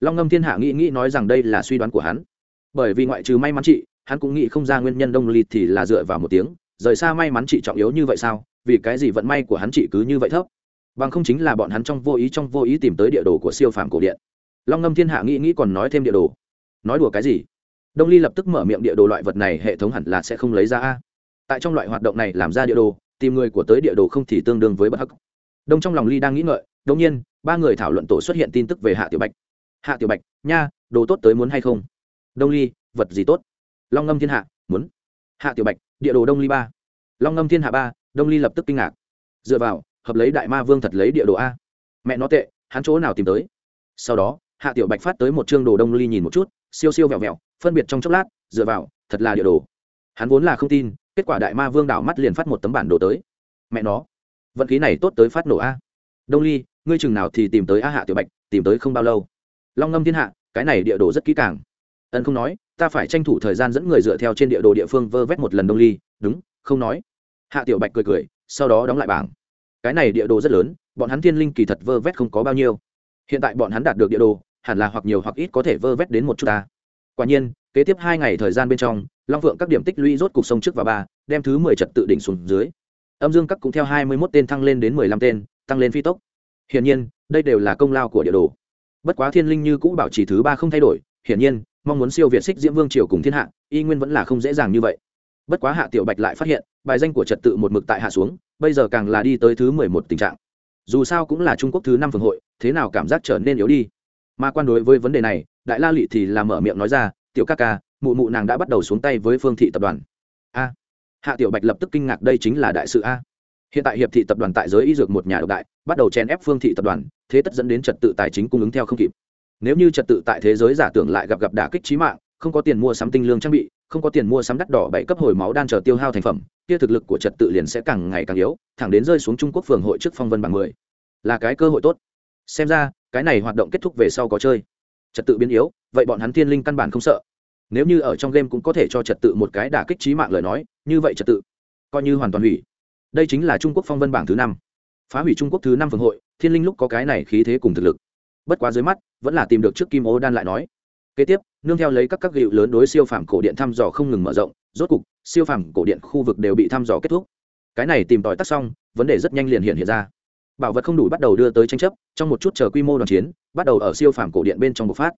Long ngâm thiên hạ nghĩ nghĩ nói rằng đây là suy đoán của hắn. Bởi vì ngoại trừ may mắn chị, hắn cũng nghĩ không ra nguyên nhân đông ly thì là dựa vào một tiếng. Rời xa may mắn chị trọng yếu như vậy sao? Vì cái gì vận may của hắn chị cứ như vậy thấp? Bằng không chính là bọn hắn trong vô ý trong vô ý tìm tới địa đồ của siêu phàm cổ điện. Long ngâm thiên hạ nghĩ nghĩ còn nói thêm địa đồ. Nói đùa cái gì? Đông ly lập tức mở miệng địa đồ loại vật này hệ thống hẳn là sẽ không lấy ra a. Tại trong loại hoạt động này làm ra địa đồ, tìm người của tới địa đồ không thì tương đương với bất hắc. Đông trong lòng ly đang nghĩ ngợi đông nhiên, ba người thảo luận tổ xuất hiện tin tức về hạ tiểu bạch. Hạ tiểu bạch, nha, đồ tốt tới muốn hay không? Đông ly, vật gì tốt? Long ngâm thiên hạ, muốn. Hạ tiểu bạch, địa đồ đông ly ba. Long ngâm thiên hạ ba, đông ly lập tức kinh ngạc. Dựa vào, hợp lấy đại ma vương thật lấy địa đồ a. Mẹ nó tệ, hắn chỗ nào tìm tới? Sau đó, hạ tiểu bạch phát tới một chương đồ đông ly nhìn một chút, siêu siêu vẹo vẹo, phân biệt trong chốc lát, dựa vào, thật là địa đồ. Hắn vốn là không tin, kết quả đại ma vương đảo mắt liền phát một tấm bản đồ tới. Mẹ nó, vận khí này tốt tới phát nổ a. Đông ly ngươi chừng nào thì tìm tới a hạ tiểu bạch, tìm tới không bao lâu. Long ngâm thiên hạ, cái này địa đồ rất kỹ càng. Ân không nói, ta phải tranh thủ thời gian dẫn người dựa theo trên địa đồ địa phương vơ vét một lần đông ly. Đúng, không nói. Hạ tiểu bạch cười cười, sau đó đóng lại bảng. Cái này địa đồ rất lớn, bọn hắn thiên linh kỳ thật vơ vét không có bao nhiêu. Hiện tại bọn hắn đạt được địa đồ, hẳn là hoặc nhiều hoặc ít có thể vơ vét đến một chút ta. Quả nhiên, kế tiếp hai ngày thời gian bên trong, long phượng các điểm tích lũy rốt cục sông trước và ba, đem thứ mười trật tự đỉnh xuống dưới. Âm dương các cũng theo hai mươi mốt tên thăng lên đến mười lăm tên, tăng lên phi tốc hiển nhiên, đây đều là công lao của địa đồ. Bất quá thiên linh như cũ bảo trì thứ ba không thay đổi, hiển nhiên, mong muốn siêu việt xích diễm vương triều cùng thiên hạ, y nguyên vẫn là không dễ dàng như vậy. Bất quá hạ tiểu bạch lại phát hiện, bài danh của trật tự một mực tại hạ xuống, bây giờ càng là đi tới thứ mười một tình trạng. Dù sao cũng là trung quốc thứ năm phường hội, thế nào cảm giác trở nên yếu đi. Mà quan đối với vấn đề này, đại la lị thì làm mở miệng nói ra, tiểu ca ca, mụ mụ nàng đã bắt đầu xuống tay với phương thị tập đoàn. A. Hạ tiểu bạch lập tức kinh ngạc, đây chính là đại sự a hiện tại hiệp thị tập đoàn tại giới y dược một nhà độc đại, bắt đầu chèn ép phương thị tập đoàn, thế tất dẫn đến trật tự tài chính cung ứng theo không kịp. Nếu như trật tự tại thế giới giả tưởng lại gặp gặp đả kích trí mạng, không có tiền mua sắm tinh lương trang bị, không có tiền mua sắm đắt đỏ bảy cấp hồi máu đan chờ tiêu hao thành phẩm, kia thực lực của trật tự liền sẽ càng ngày càng yếu, thẳng đến rơi xuống trung quốc phường hội trước phong vân bảng mười. Là cái cơ hội tốt. Xem ra, cái này hoạt động kết thúc về sau có chơi. Trật tự biến yếu, vậy bọn hắn thiên linh căn bản không sợ. Nếu như ở trong game cũng có thể cho trật tự một cái đả kích trí mạng lời nói, như vậy trật tự coi như hoàn toàn hủy đây chính là trung quốc phong vân bảng thứ năm phá hủy trung quốc thứ năm phường hội thiên linh lúc có cái này khí thế cùng thực lực bất quá dưới mắt vẫn là tìm được trước kim ô đan lại nói kế tiếp nương theo lấy các các gịu lớn đối siêu phàm cổ điện thăm dò không ngừng mở rộng rốt cục siêu phàm cổ điện khu vực đều bị thăm dò kết thúc cái này tìm tòi tắt xong vấn đề rất nhanh liền hiện hiện ra bảo vật không đủ bắt đầu đưa tới tranh chấp trong một chút chờ quy mô đoàn chiến bắt đầu ở siêu phàm cổ điện bên trong bộc phát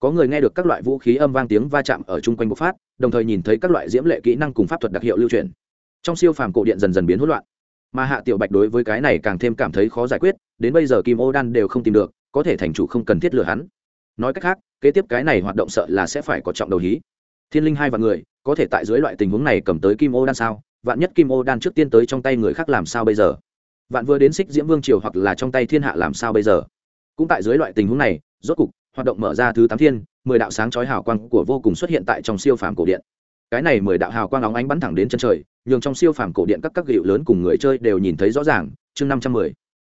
có người nghe được các loại vũ khí âm vang tiếng va chạm ở chung quanh bộc phát đồng thời nhìn thấy các loại diễm lệ kỹ năng cùng pháp thuật đặc hiệu lưu truyền trong siêu phàm cổ điện dần dần biến hỗn loạn. Mà hạ tiểu bạch đối với cái này càng thêm cảm thấy khó giải quyết, đến bây giờ kim ô đan đều không tìm được, có thể thành chủ không cần thiết lừa hắn. Nói cách khác, kế tiếp cái này hoạt động sợ là sẽ phải có trọng đầu hí. Thiên linh hai vạn người, có thể tại dưới loại tình huống này cầm tới kim ô đan sao? Vạn nhất kim ô đan trước tiên tới trong tay người khác làm sao bây giờ? Vạn vừa đến xích diễm vương triều hoặc là trong tay thiên hạ làm sao bây giờ? Cũng tại dưới loại tình huống này, rốt cục, hoạt động mở ra thứ tám thiên, mười đạo sáng chói hào quang của vô cùng xuất hiện tại trong siêu phàm cổ điện cái này mười đạo hào quang óng ánh bắn thẳng đến chân trời, nhường trong siêu phàm cổ điện các các gịu lớn cùng người chơi đều nhìn thấy rõ ràng. Chương năm trăm mười,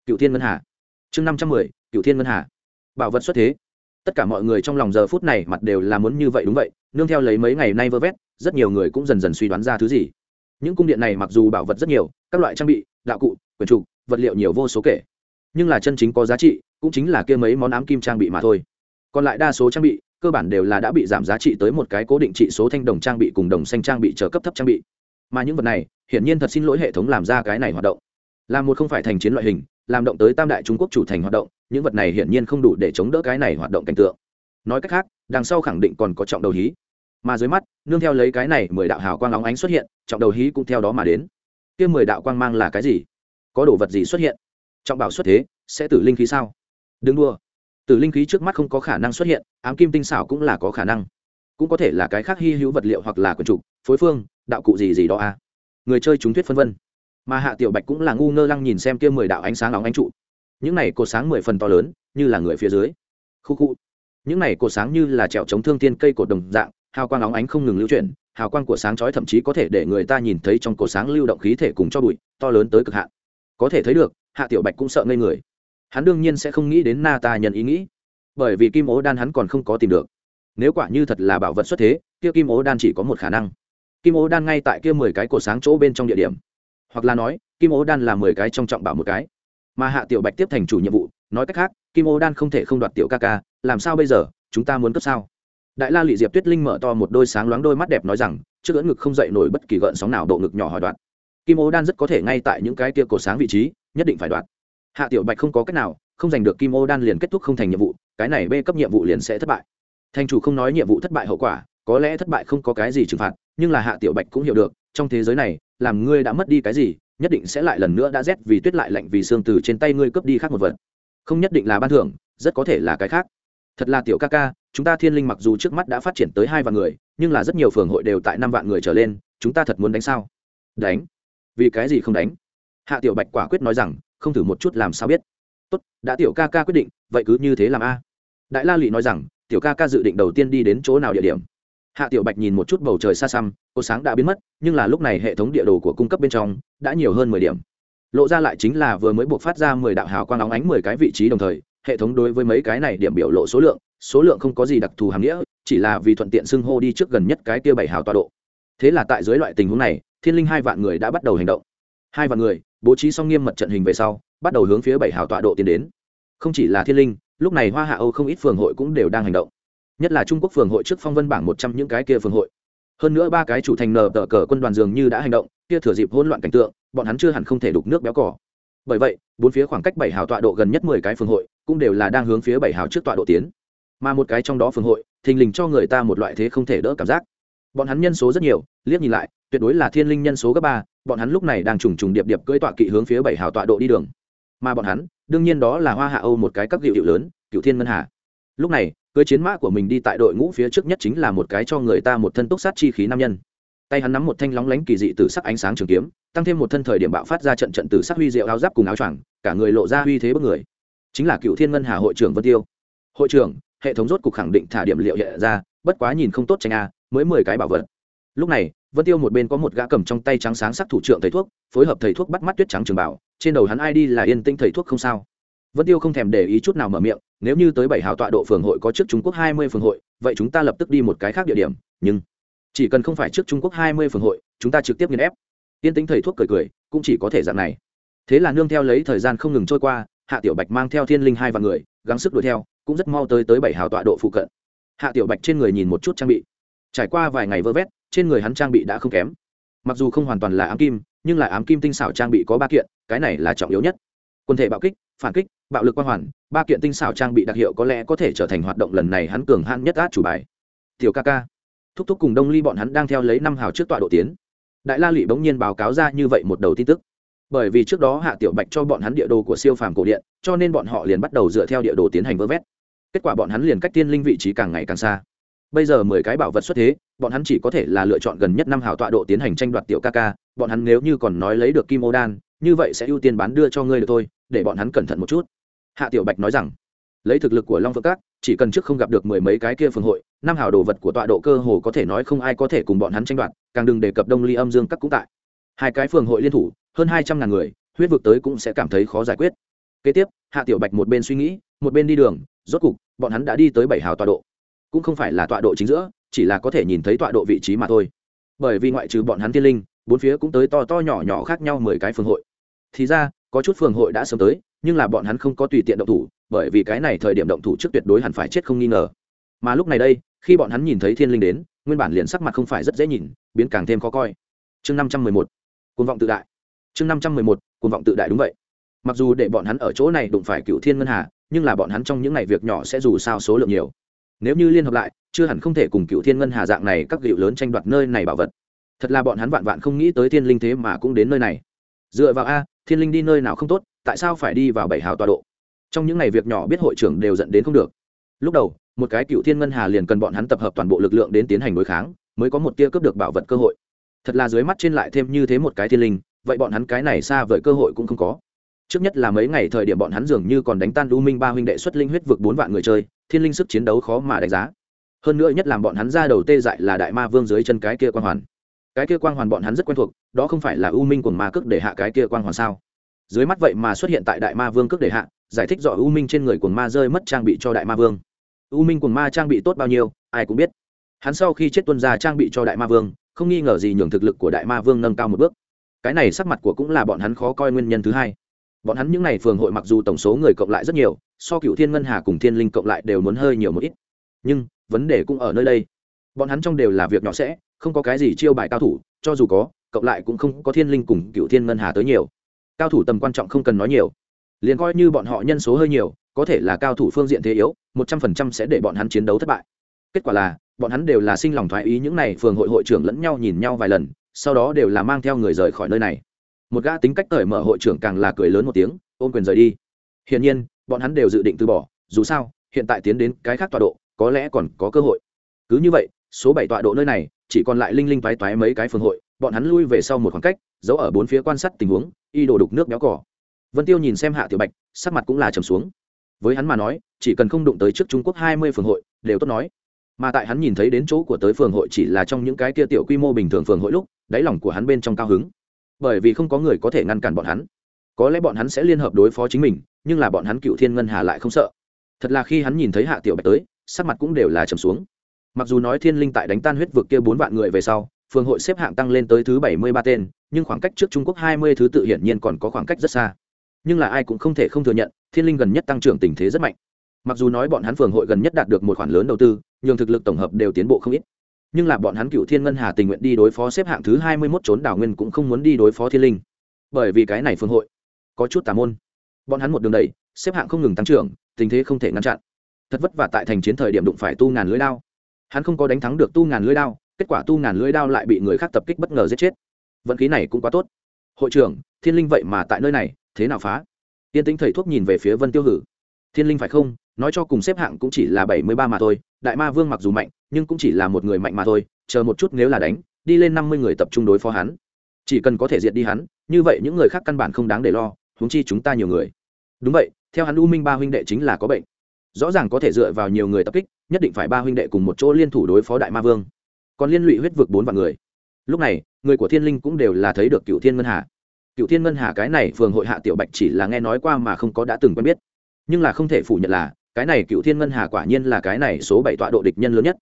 cựu thiên ngân hà. Chương năm trăm mười, cựu thiên ngân hà. Bảo vật xuất thế. Tất cả mọi người trong lòng giờ phút này mặt đều là muốn như vậy đúng vậy, nương theo lấy mấy ngày nay vơ vét, rất nhiều người cũng dần dần suy đoán ra thứ gì. Những cung điện này mặc dù bảo vật rất nhiều, các loại trang bị, đạo cụ quyền trục, vật liệu nhiều vô số kể, nhưng là chân chính có giá trị, cũng chính là kia mấy món ám kim trang bị mà thôi. Còn lại đa số trang bị cơ bản đều là đã bị giảm giá trị tới một cái cố định trị số thanh đồng trang bị cùng đồng xanh trang bị trở cấp thấp trang bị. Mà những vật này, hiển nhiên thật xin lỗi hệ thống làm ra cái này hoạt động. Là một không phải thành chiến loại hình, làm động tới tam đại trung quốc chủ thành hoạt động, những vật này hiển nhiên không đủ để chống đỡ cái này hoạt động cảnh tượng. Nói cách khác, đằng sau khẳng định còn có trọng đầu hí. Mà dưới mắt, nương theo lấy cái này mười đạo hào quang óng ánh xuất hiện, trọng đầu hí cũng theo đó mà đến. Kia mười đạo quang mang là cái gì? Có đồ vật gì xuất hiện? Trọng bảo xuất thế, sẽ tử linh khí sao? Đừng đua tử linh khí trước mắt không có khả năng xuất hiện, ám kim tinh xảo cũng là có khả năng. Cũng có thể là cái khác hy hữu vật liệu hoặc là quần trục phối phương, đạo cụ gì gì đó a à. người chơi chúng thuyết phân vân. Mà hạ tiểu bạch cũng là ngu ngơ lăng nhìn xem kia mười đạo ánh sáng nóng ánh trụ. Những này cột sáng mười phần to lớn, như là người phía dưới. Khu khu. Những này cột sáng như là trèo chống thương tiên cây cột đồng dạng, hào quang nóng ánh không ngừng lưu chuyển, hào quang của sáng chói thậm chí có thể để người ta nhìn thấy trong cột sáng lưu động khí thể cùng cho bụi, to lớn tới cực hạn. Có thể thấy được, hạ tiểu bạch cũng sợ ngây người hắn đương nhiên sẽ không nghĩ đến na ta nhận ý nghĩ. Bởi vì kim ố đan hắn còn không có tìm được. Nếu quả như thật là bảo vật xuất thế, kia kim ố đan chỉ có một khả năng. Kim ố đan ngay tại kia mười cái cổ sáng chỗ bên trong địa điểm. Hoặc là nói, kim ố đan là mười cái trong trọng bảo một cái. Mà hạ tiểu bạch tiếp thành chủ nhiệm vụ, nói cách khác, kim ố đan không thể không đoạt tiểu ca ca, làm sao bây giờ, chúng ta muốn cấp sao? Đại la lị diệp tuyết linh mở to một đôi sáng loáng đôi mắt đẹp nói rằng, trước ưỡn ngực không dậy nổi bất kỳ gợn sóng nào độ ngực nhỏ hỏi đoạt kim ố đan rất có thể ngay tại những cái kia cổ sáng vị trí, nhất định phải đoạt hạ tiểu bạch không có cách nào, không giành được kim ô đan liền kết thúc không thành nhiệm vụ, cái này b cấp nhiệm vụ liền sẽ thất bại. Thành chủ không nói nhiệm vụ thất bại hậu quả, có lẽ thất bại không có cái gì trừng phạt, nhưng là hạ tiểu bạch cũng hiểu được, trong thế giới này, làm ngươi đã mất đi cái gì, nhất định sẽ lại lần nữa đã rét vì tuyết lại lạnh vì xương từ trên tay ngươi cướp đi khác một vật. Không nhất định là ban thưởng, rất có thể là cái khác. Thật là tiểu ca ca, chúng ta thiên linh mặc dù trước mắt đã phát triển tới hai vạn người, nhưng là rất nhiều phường hội đều tại năm vạn người trở lên, chúng ta thật muốn đánh sao? Đánh. Vì cái gì không đánh? Hạ tiểu bạch quả quyết nói rằng không thử một chút làm sao biết. Tốt, đã tiểu ca ca quyết định, vậy cứ như thế làm a. Đại la lụy nói rằng, tiểu ca ca dự định đầu tiên đi đến chỗ nào địa điểm? Hạ tiểu bạch nhìn một chút bầu trời xa xăm, cô sáng đã biến mất, nhưng là lúc này hệ thống địa đồ của cung cấp bên trong đã nhiều hơn mười điểm. Lộ ra lại chính là vừa mới buộc phát ra mười đạo hào quang óng ánh mười cái vị trí đồng thời, hệ thống đối với mấy cái này điểm biểu lộ số lượng số lượng không có gì đặc thù hàm nghĩa, chỉ là vì thuận tiện xưng hô đi trước gần nhất cái kia bảy hào tọa độ. Thế là tại dưới loại tình huống này, thiên linh hai vạn người đã bắt đầu hành động. Hai vạn người bố trí xong nghiêm mật trận hình về sau, bắt đầu hướng phía bảy hào tọa độ tiến đến. Không chỉ là thiên linh, lúc này hoa hạ âu không ít phường hội cũng đều đang hành động. Nhất là trung quốc phường hội trước phong vân bảng một trăm những cái kia phường hội. Hơn nữa ba cái chủ thành nờ tờ cờ quân đoàn dường như đã hành động, kia thừa dịp hỗn loạn cảnh tượng, bọn hắn chưa hẳn không thể đục nước béo cỏ bởi vậy, bốn phía khoảng cách bảy hào tọa độ gần nhất mười cái phường hội cũng đều là đang hướng phía bảy hào trước tọa độ tiến. Mà một cái trong đó phường hội, thình lình cho người ta một loại thế không thể đỡ cảm giác. Bọn hắn nhân số rất nhiều, liếc nhìn lại, tuyệt đối là thiên linh nhân số gấp ba bọn hắn lúc này đang trùng trùng điệp điệp cưỡi tọa kỵ hướng phía bảy hào tọa độ đi đường. Mà bọn hắn, đương nhiên đó là hoa hạ âu một cái các hiệu hiệu lớn cựu thiên ngân hà. Lúc này, cưỡi chiến mã của mình đi tại đội ngũ phía trước nhất chính là một cái cho người ta một thân túc sát chi khí nam nhân. Tay hắn nắm một thanh lóng lánh kỳ dị từ sắc ánh sáng trường kiếm, tăng thêm một thân thời điểm bạo phát ra trận trận từ sắc huy diệu áo giáp cùng áo choàng, cả người lộ ra huy thế bất người. Chính là cựu thiên ngân hà hội trưởng vân tiêu. Hội trưởng, hệ thống rốt cục khẳng định thả điểm liệu hiện ra, bất quá nhìn không tốt tranh a, mới mười cái bảo vật. Lúc này vân tiêu một bên có một gã cầm trong tay trắng sáng sắc thủ trưởng thầy thuốc, phối hợp thầy thuốc bắt mắt tuyết trắng trường bảo, trên đầu hắn ai đi là yên tinh thầy thuốc không sao. Vân tiêu không thèm để ý chút nào mở miệng, nếu như tới bảy hào tọa độ phường hội có trước trung quốc hai mươi phường hội, vậy chúng ta lập tức đi một cái khác địa điểm, nhưng chỉ cần không phải trước trung quốc hai mươi phường hội, chúng ta trực tiếp nghiên ép. Yên tĩnh thầy thuốc cười cười, cũng chỉ có thể dạng này. Thế là nương theo lấy thời gian không ngừng trôi qua, hạ tiểu bạch mang theo thiên linh hai và người, gắng sức đuổi theo, cũng rất mau tới tới bảy hào tọa độ phụ cận. Hạ tiểu bạch trên người nhìn một chút trang bị. Trải qua vài ngày vơ vét trên người hắn trang bị đã không kém. Mặc dù không hoàn toàn là ám kim, nhưng là ám kim tinh xảo trang bị có ba kiện, cái này là trọng yếu nhất. Quân thể bạo kích, phản kích, bạo lực quang hoàn, ba kiện tinh xảo trang bị đặc hiệu có lẽ có thể trở thành hoạt động lần này hắn cường hãn nhất át chủ bài. Tiểu ca ca. Thúc thúc cùng đông ly bọn hắn đang theo lấy năm hào trước tọa độ tiến. Đại la lụy bỗng nhiên báo cáo ra như vậy một đầu tin tức. Bởi vì trước đó hạ tiểu bạch cho bọn hắn địa đồ của siêu phàm cổ điện, cho nên bọn họ liền bắt đầu dựa theo địa đồ tiến hành vơ vét. Kết quả bọn hắn liền cách tiên linh vị trí càng ngày càng xa. Bây giờ mười cái bảo vật xuất thế bọn hắn chỉ có thể là lựa chọn gần nhất năm hào tọa độ tiến hành tranh đoạt tiểu ca ca, bọn hắn nếu như còn nói lấy được kim ô đan, như vậy sẽ ưu tiên bán đưa cho ngươi được thôi, để bọn hắn cẩn thận một chút. Hạ tiểu bạch nói rằng. Lấy thực lực của long phượng các, chỉ cần trước không gặp được mười mấy cái kia phường hội, năm hào đồ vật của tọa độ cơ hồ có thể nói không ai có thể cùng bọn hắn tranh đoạt, càng đừng đề cập đông ly âm dương các cũng tại. Hai cái phường hội liên thủ, hơn hai trăm ngàn người, huyết vực tới cũng sẽ cảm thấy khó giải quyết. Kế tiếp, hạ tiểu bạch một bên suy nghĩ, một bên đi đường, rốt cục, bọn hắn đã đi tới bảy hào tọa độ. Cũng không phải là tọa độ chính giữa chỉ là có thể nhìn thấy tọa độ vị trí mà thôi. Bởi vì ngoại trừ bọn hắn tiên linh, bốn phía cũng tới to to nhỏ nhỏ khác nhau mười cái phường hội. Thì ra, có chút phường hội đã sớm tới, nhưng là bọn hắn không có tùy tiện động thủ, bởi vì cái này thời điểm động thủ trước tuyệt đối hẳn phải chết không nghi ngờ. Mà lúc này đây, khi bọn hắn nhìn thấy thiên linh đến, nguyên bản liền sắc mặt không phải rất dễ nhìn, biến càng thêm khó coi. Chương năm trăm mười một côn vọng tự đại. Chương năm trăm mười một côn vọng tự đại đúng vậy. Mặc dù để bọn hắn ở chỗ này đụng phải cựu thiên ngân hà, nhưng là bọn hắn trong những ngày việc nhỏ sẽ dù sao số lượng nhiều. Nếu như liên hợp lại chưa hẳn không thể cùng cựu thiên ngân hà dạng này các gịu lớn tranh đoạt nơi này bảo vật. Thật là bọn hắn vạn vạn không nghĩ tới thiên linh thế mà cũng đến nơi này. Dựa vào a, thiên linh đi nơi nào không tốt, tại sao phải đi vào bảy hào tọa độ? Trong những ngày việc nhỏ biết hội trưởng đều dẫn đến không được. Lúc đầu, một cái cựu thiên ngân hà liền cần bọn hắn tập hợp toàn bộ lực lượng đến tiến hành đối kháng, mới có một tia cướp được bảo vật cơ hội. Thật là dưới mắt trên lại thêm như thế một cái thiên linh, vậy bọn hắn cái này xa vời cơ hội cũng không có. Trước nhất là mấy ngày thời điểm bọn hắn dường như còn đánh tan u minh ba huynh đệ xuất linh huyết vực bốn vạn người chơi, thiên linh sức chiến đấu khó mà đánh giá hơn nữa nhất làm bọn hắn ra đầu tê dại là đại ma vương dưới chân cái kia quang hoàn. Cái kia quang hoàn bọn hắn rất quen thuộc, đó không phải là u minh cùng ma cước để hạ cái kia quang hoàn sao? Dưới mắt vậy mà xuất hiện tại đại ma vương cước để hạ, giải thích rõ u minh trên người của ma rơi mất trang bị cho đại ma vương. U minh của ma trang bị tốt bao nhiêu, ai cũng biết. Hắn sau khi chết tuân ra trang bị cho đại ma vương, không nghi ngờ gì nhường thực lực của đại ma vương nâng cao một bước. Cái này sắc mặt của cũng là bọn hắn khó coi nguyên nhân thứ hai. Bọn hắn những n à y phường hội mặc dù tổng số người cộng lại rất nhiều, so cựu thiên ngân hà cùng thiên linh cộng lại đều muốn hơi nhiều một ít. Nhưng vấn đề cũng ở nơi đây. Bọn hắn trong đều là việc nhỏ sẽ, không có cái gì chiêu bài cao thủ, cho dù có, cộng lại cũng không có thiên linh cùng cựu thiên ngân hà tới nhiều. Cao thủ tầm quan trọng không cần nói nhiều. Liền coi như bọn họ nhân số hơi nhiều, có thể là cao thủ phương diện thế yếu, một trăm phần trăm sẽ để bọn hắn chiến đấu thất bại. Kết quả là, bọn hắn đều là sinh lòng thoái ý những n à y phường hội hội trưởng lẫn nhau nhìn nhau vài lần, sau đó đều là mang theo người rời khỏi nơi này. Một gã tính cách cởi mở hội trưởng càng là cười lớn một tiếng, ôm quyền rời đi. Hiển nhiên, bọn hắn đều dự định từ bỏ, dù sao, hiện tại tiến đến cái khác tọa độ có lẽ còn có cơ hội. Cứ như vậy, số bảy tọa độ nơi này, chỉ còn lại linh linh toái toái mấy cái phường hội, bọn hắn lui về sau một khoảng cách, giấu ở bốn phía quan sát tình huống, y đổ đục nước béo cỏ vân tiêu nhìn xem hạ tiểu bạch, sắc mặt cũng là trầm xuống. Với hắn mà nói, chỉ cần không đụng tới trước trung quốc hai mươi phường hội, đều tốt nói. Mà tại hắn nhìn thấy đến chỗ của tới phường hội chỉ là trong những cái kia tiểu quy mô bình thường phường hội lúc, đáy lòng của hắn bên trong cao hứng. Bởi vì không có người có thể ngăn cản bọn hắn. Có lẽ bọn hắn sẽ liên hợp đối phó chính mình, nhưng là bọn hắn cựu thiên ngân hà lại không sợ. Thật là khi hắn nhìn thấy hạ tiểu bạch tới sắc mặt cũng đều là trầm xuống. Mặc dù nói thiên linh tại đánh tan huyết vực kia bốn vạn người về sau phường hội xếp hạng tăng lên tới thứ bảy mươi ba tên, nhưng khoảng cách trước trung quốc hai mươi thứ tự hiển nhiên còn có khoảng cách rất xa. Nhưng là ai cũng không thể không thừa nhận, thiên linh gần nhất tăng trưởng tình thế rất mạnh. Mặc dù nói bọn hắn phường hội gần nhất đạt được một khoản lớn đầu tư nhường thực lực tổng hợp đều tiến bộ không ít. Nhưng là bọn hắn cựu thiên ngân hà tình nguyện đi đối phó xếp hạng thứ hai mươi mốt trốn đảo nguyên cũng không muốn đi đối phó thiên linh. Bởi vì cái này phường hội có chút tà môn. Bọn hắn một đường đầy xếp hạng không ngừng tăng trưởng, tình thế không thể ngăn chặn thật vất vả tại thành chiến thời điểm đụng phải tu ngàn lưới đao. Hắn không có đánh thắng được tu ngàn lưới đao, kết quả tu ngàn lưới đao lại bị người khác tập kích bất ngờ giết chết. Vận khí này cũng quá tốt. Hội trưởng, thiên linh vậy mà tại nơi này, thế nào phá? Tiên tính thầy thuốc nhìn về phía vân tiêu hử. Thiên linh phải không? Nói cho cùng xếp hạng cũng chỉ là bảy mươi ba mà thôi, đại ma vương mặc dù mạnh, nhưng cũng chỉ là một người mạnh mà thôi, chờ một chút nếu là đánh, đi lên năm mươi người tập trung đối phó hắn. Chỉ cần có thể diệt đi hắn, như vậy những người khác căn bản không đáng để lo, huống chi chúng ta nhiều người. Đúng vậy, theo hắn u minh ba huynh đệ chính là có bệnh rõ ràng có thể dựa vào nhiều người tập kích, nhất định phải ba huynh đệ cùng một chỗ liên thủ đối phó đại ma vương. Còn liên lụy huyết vực bốn vạn người. Lúc này, người của thiên linh cũng đều là thấy được cựu thiên ngân hà. Cựu thiên ngân hà cái này phường hội hạ tiểu bạch chỉ là nghe nói qua mà không có đã từng quen biết. Nhưng là không thể phủ nhận là, cái này cựu thiên ngân hà quả nhiên là cái này số bảy tọa độ địch nhân lớn nhất.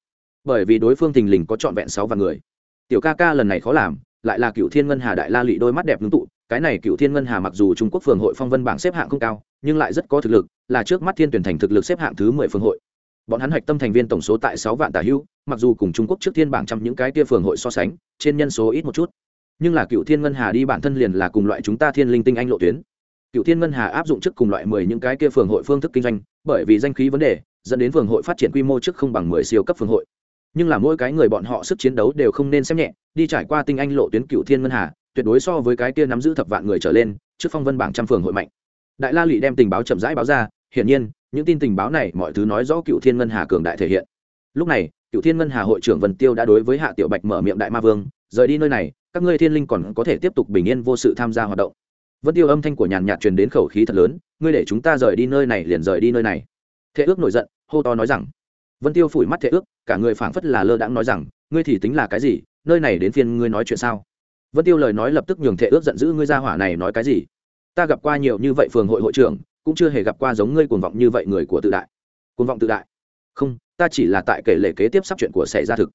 Bởi vì đối phương thình lình có trọn vẹn sáu vạn người. Tiểu ca ca lần này khó làm, lại là cựu thiên ngân hà đại la lụy đôi mắt đẹp ngưng tụ. Cái này cựu thiên ngân hà mặc dù trung quốc phường hội phong vân bảng xếp hạng không cao nhưng lại rất có thực lực, là trước mắt thiên tuyển thành thực lực xếp hạng thứ mười phương hội. Bọn hắn hạch tâm thành viên tổng số tại sáu vạn tả hữu, mặc dù cùng trung quốc trước thiên bảng trăm những cái tia phường hội so sánh, trên nhân số ít một chút. Nhưng là cựu thiên ngân hà đi bản thân liền là cùng loại chúng ta thiên linh tinh anh lộ tuyến. Cựu thiên ngân hà áp dụng trước cùng loại mười những cái kia phường hội phương thức kinh doanh, bởi vì danh khí vấn đề, dẫn đến phường hội phát triển quy mô trước không bằng mười siêu cấp phường hội. Nhưng là mỗi cái người bọn họ sức chiến đấu đều không nên xem nhẹ, đi trải qua tinh anh lộ tuyến cựu thiên ngân hà, tuyệt đối so với cái kia nắm giữ thập vạn người trở lên, trước phong vân bảng trăm phường hội mạnh đại la lụy đem tình báo chậm rãi báo ra, hiển nhiên, những tin tình báo này mọi thứ nói rõ cựu thiên ngân hà cường đại thể hiện. Lúc này, cựu thiên ngân hà hội trưởng vân tiêu đã đối với hạ tiểu bạch mở miệng đại ma vương, rời đi nơi này, các ngươi thiên linh còn có thể tiếp tục bình yên vô sự tham gia hoạt động. Vân tiêu âm thanh của nhàn nhạt truyền đến khẩu khí thật lớn, ngươi để chúng ta rời đi nơi này liền rời đi nơi này. Thế ước nổi giận, hô to nói rằng. Vân tiêu phủi mắt thế ước, cả người phảng phất là lơ đãng nói rằng, ngươi thì tính là cái gì? Nơi này đến phiên ngươi nói chuyện sao? Vân tiêu lời nói lập tức nhường thệ ước giận dữ, ngươi ra hỏa này nói cái gì? Ta gặp qua nhiều như vậy phường hội hội trưởng, cũng chưa hề gặp qua giống ngươi cuồng vọng như vậy người của tự đại. Cuồng vọng tự đại? Không, ta chỉ là tại kể lệ kế tiếp sắp chuyện của xảy ra thực.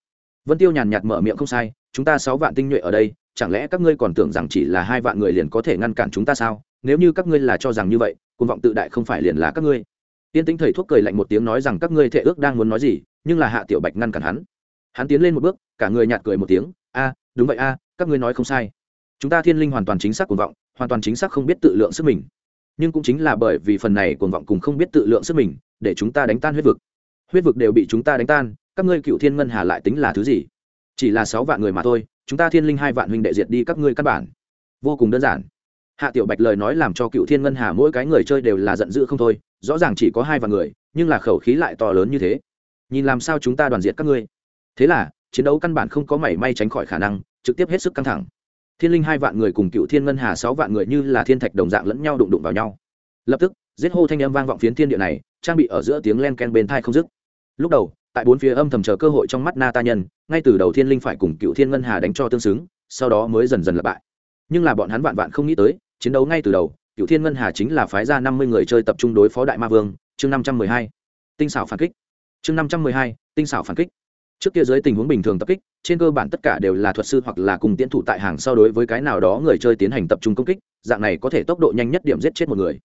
Vân tiêu nhàn nhạt mở miệng không sai, chúng ta sáu vạn tinh nhuệ ở đây, chẳng lẽ các ngươi còn tưởng rằng chỉ là hai vạn người liền có thể ngăn cản chúng ta sao? Nếu như các ngươi là cho rằng như vậy, cuồng vọng tự đại không phải liền là các ngươi. Tiên tính thầy thuốc cười lạnh một tiếng nói rằng các ngươi thệ ước đang muốn nói gì, nhưng là hạ tiểu bạch ngăn cản hắn. Hắn tiến lên một bước, cả người nhạt cười một tiếng, a, đúng vậy a, các ngươi nói không sai. Chúng ta thiên linh hoàn toàn chính xác cuồng vọng hoàn toàn chính xác không biết tự lượng sức mình. Nhưng cũng chính là bởi vì phần này cuồng vọng cùng không biết tự lượng sức mình, để chúng ta đánh tan huyết vực. Huyết vực đều bị chúng ta đánh tan, các ngươi cựu thiên ngân hà lại tính là thứ gì? Chỉ là sáu vạn người mà thôi, chúng ta thiên linh hai vạn huynh đệ diệt đi các ngươi căn bản. Vô cùng đơn giản. Hạ tiểu bạch lời nói làm cho cựu thiên ngân hà mỗi cái người chơi đều là giận dữ không thôi, rõ ràng chỉ có hai vạn người, nhưng là khẩu khí lại to lớn như thế. Nhìn làm sao chúng ta đoàn diệt các ngươi? Thế là, chiến đấu căn bản không có mảy may tránh khỏi khả năng, trực tiếp hết sức căng thẳng thiên linh hai vạn người cùng cựu thiên ngân hà sáu vạn người như là thiên thạch đồng dạng lẫn nhau đụng đụng vào nhau. Lập tức, giết hô thanh âm vang vọng phiến thiên địa này, trang bị ở giữa tiếng len ken bên thai không dứt. Lúc đầu, tại bốn phía âm thầm chờ cơ hội trong mắt na ta nhân, ngay từ đầu thiên linh phải cùng cựu thiên ngân hà đánh cho tương xứng, sau đó mới dần dần lặp bại nhưng là bọn hắn vạn vạn không nghĩ tới, chiến đấu ngay từ đầu, cựu thiên ngân hà chính là phái ra năm mươi người chơi tập trung đối phó đại ma vương, chương năm trăm mười hai, tinh xảo phản kích. Chương năm trăm mười hai, tinh xảo phản kích trước kia dưới tình huống bình thường tập kích, trên cơ bản tất cả đều là thuật sư hoặc là cùng tiến thủ tại hàng so đối với cái nào đó người chơi tiến hành tập trung công kích, dạng này có thể tốc độ nhanh nhất điểm giết chết một người.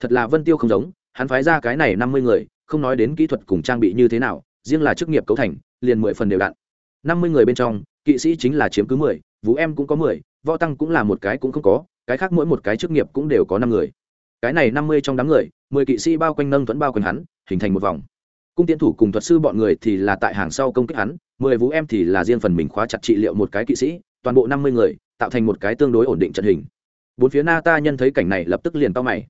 Thật là vân tiêu không giống, hắn phái ra cái này năm mươi người, không nói đến kỹ thuật cùng trang bị như thế nào, riêng là chức nghiệp cấu thành, liền mười phần đều đạn. Năm mươi người bên trong, kỵ sĩ chính là chiếm cứ mười, vũ em cũng có mười, võ tăng cũng là một cái cũng không có, cái khác mỗi một cái chức nghiệp cũng đều có năm người. Cái này năm mươi trong đám người, mười kỵ sĩ bao quanh nâng thuẫn bao quanh hắn, hình thành một vòng cung tiến thủ cùng thuật sư bọn người thì là tại hàng sau công kích hắn, mười vũ em thì là riêng phần mình khóa chặt trị liệu một cái kỵ sĩ, toàn bộ năm mươi người, tạo thành một cái tương đối ổn định trận hình. Bốn phía na ta nhân thấy cảnh này lập tức liền to mày.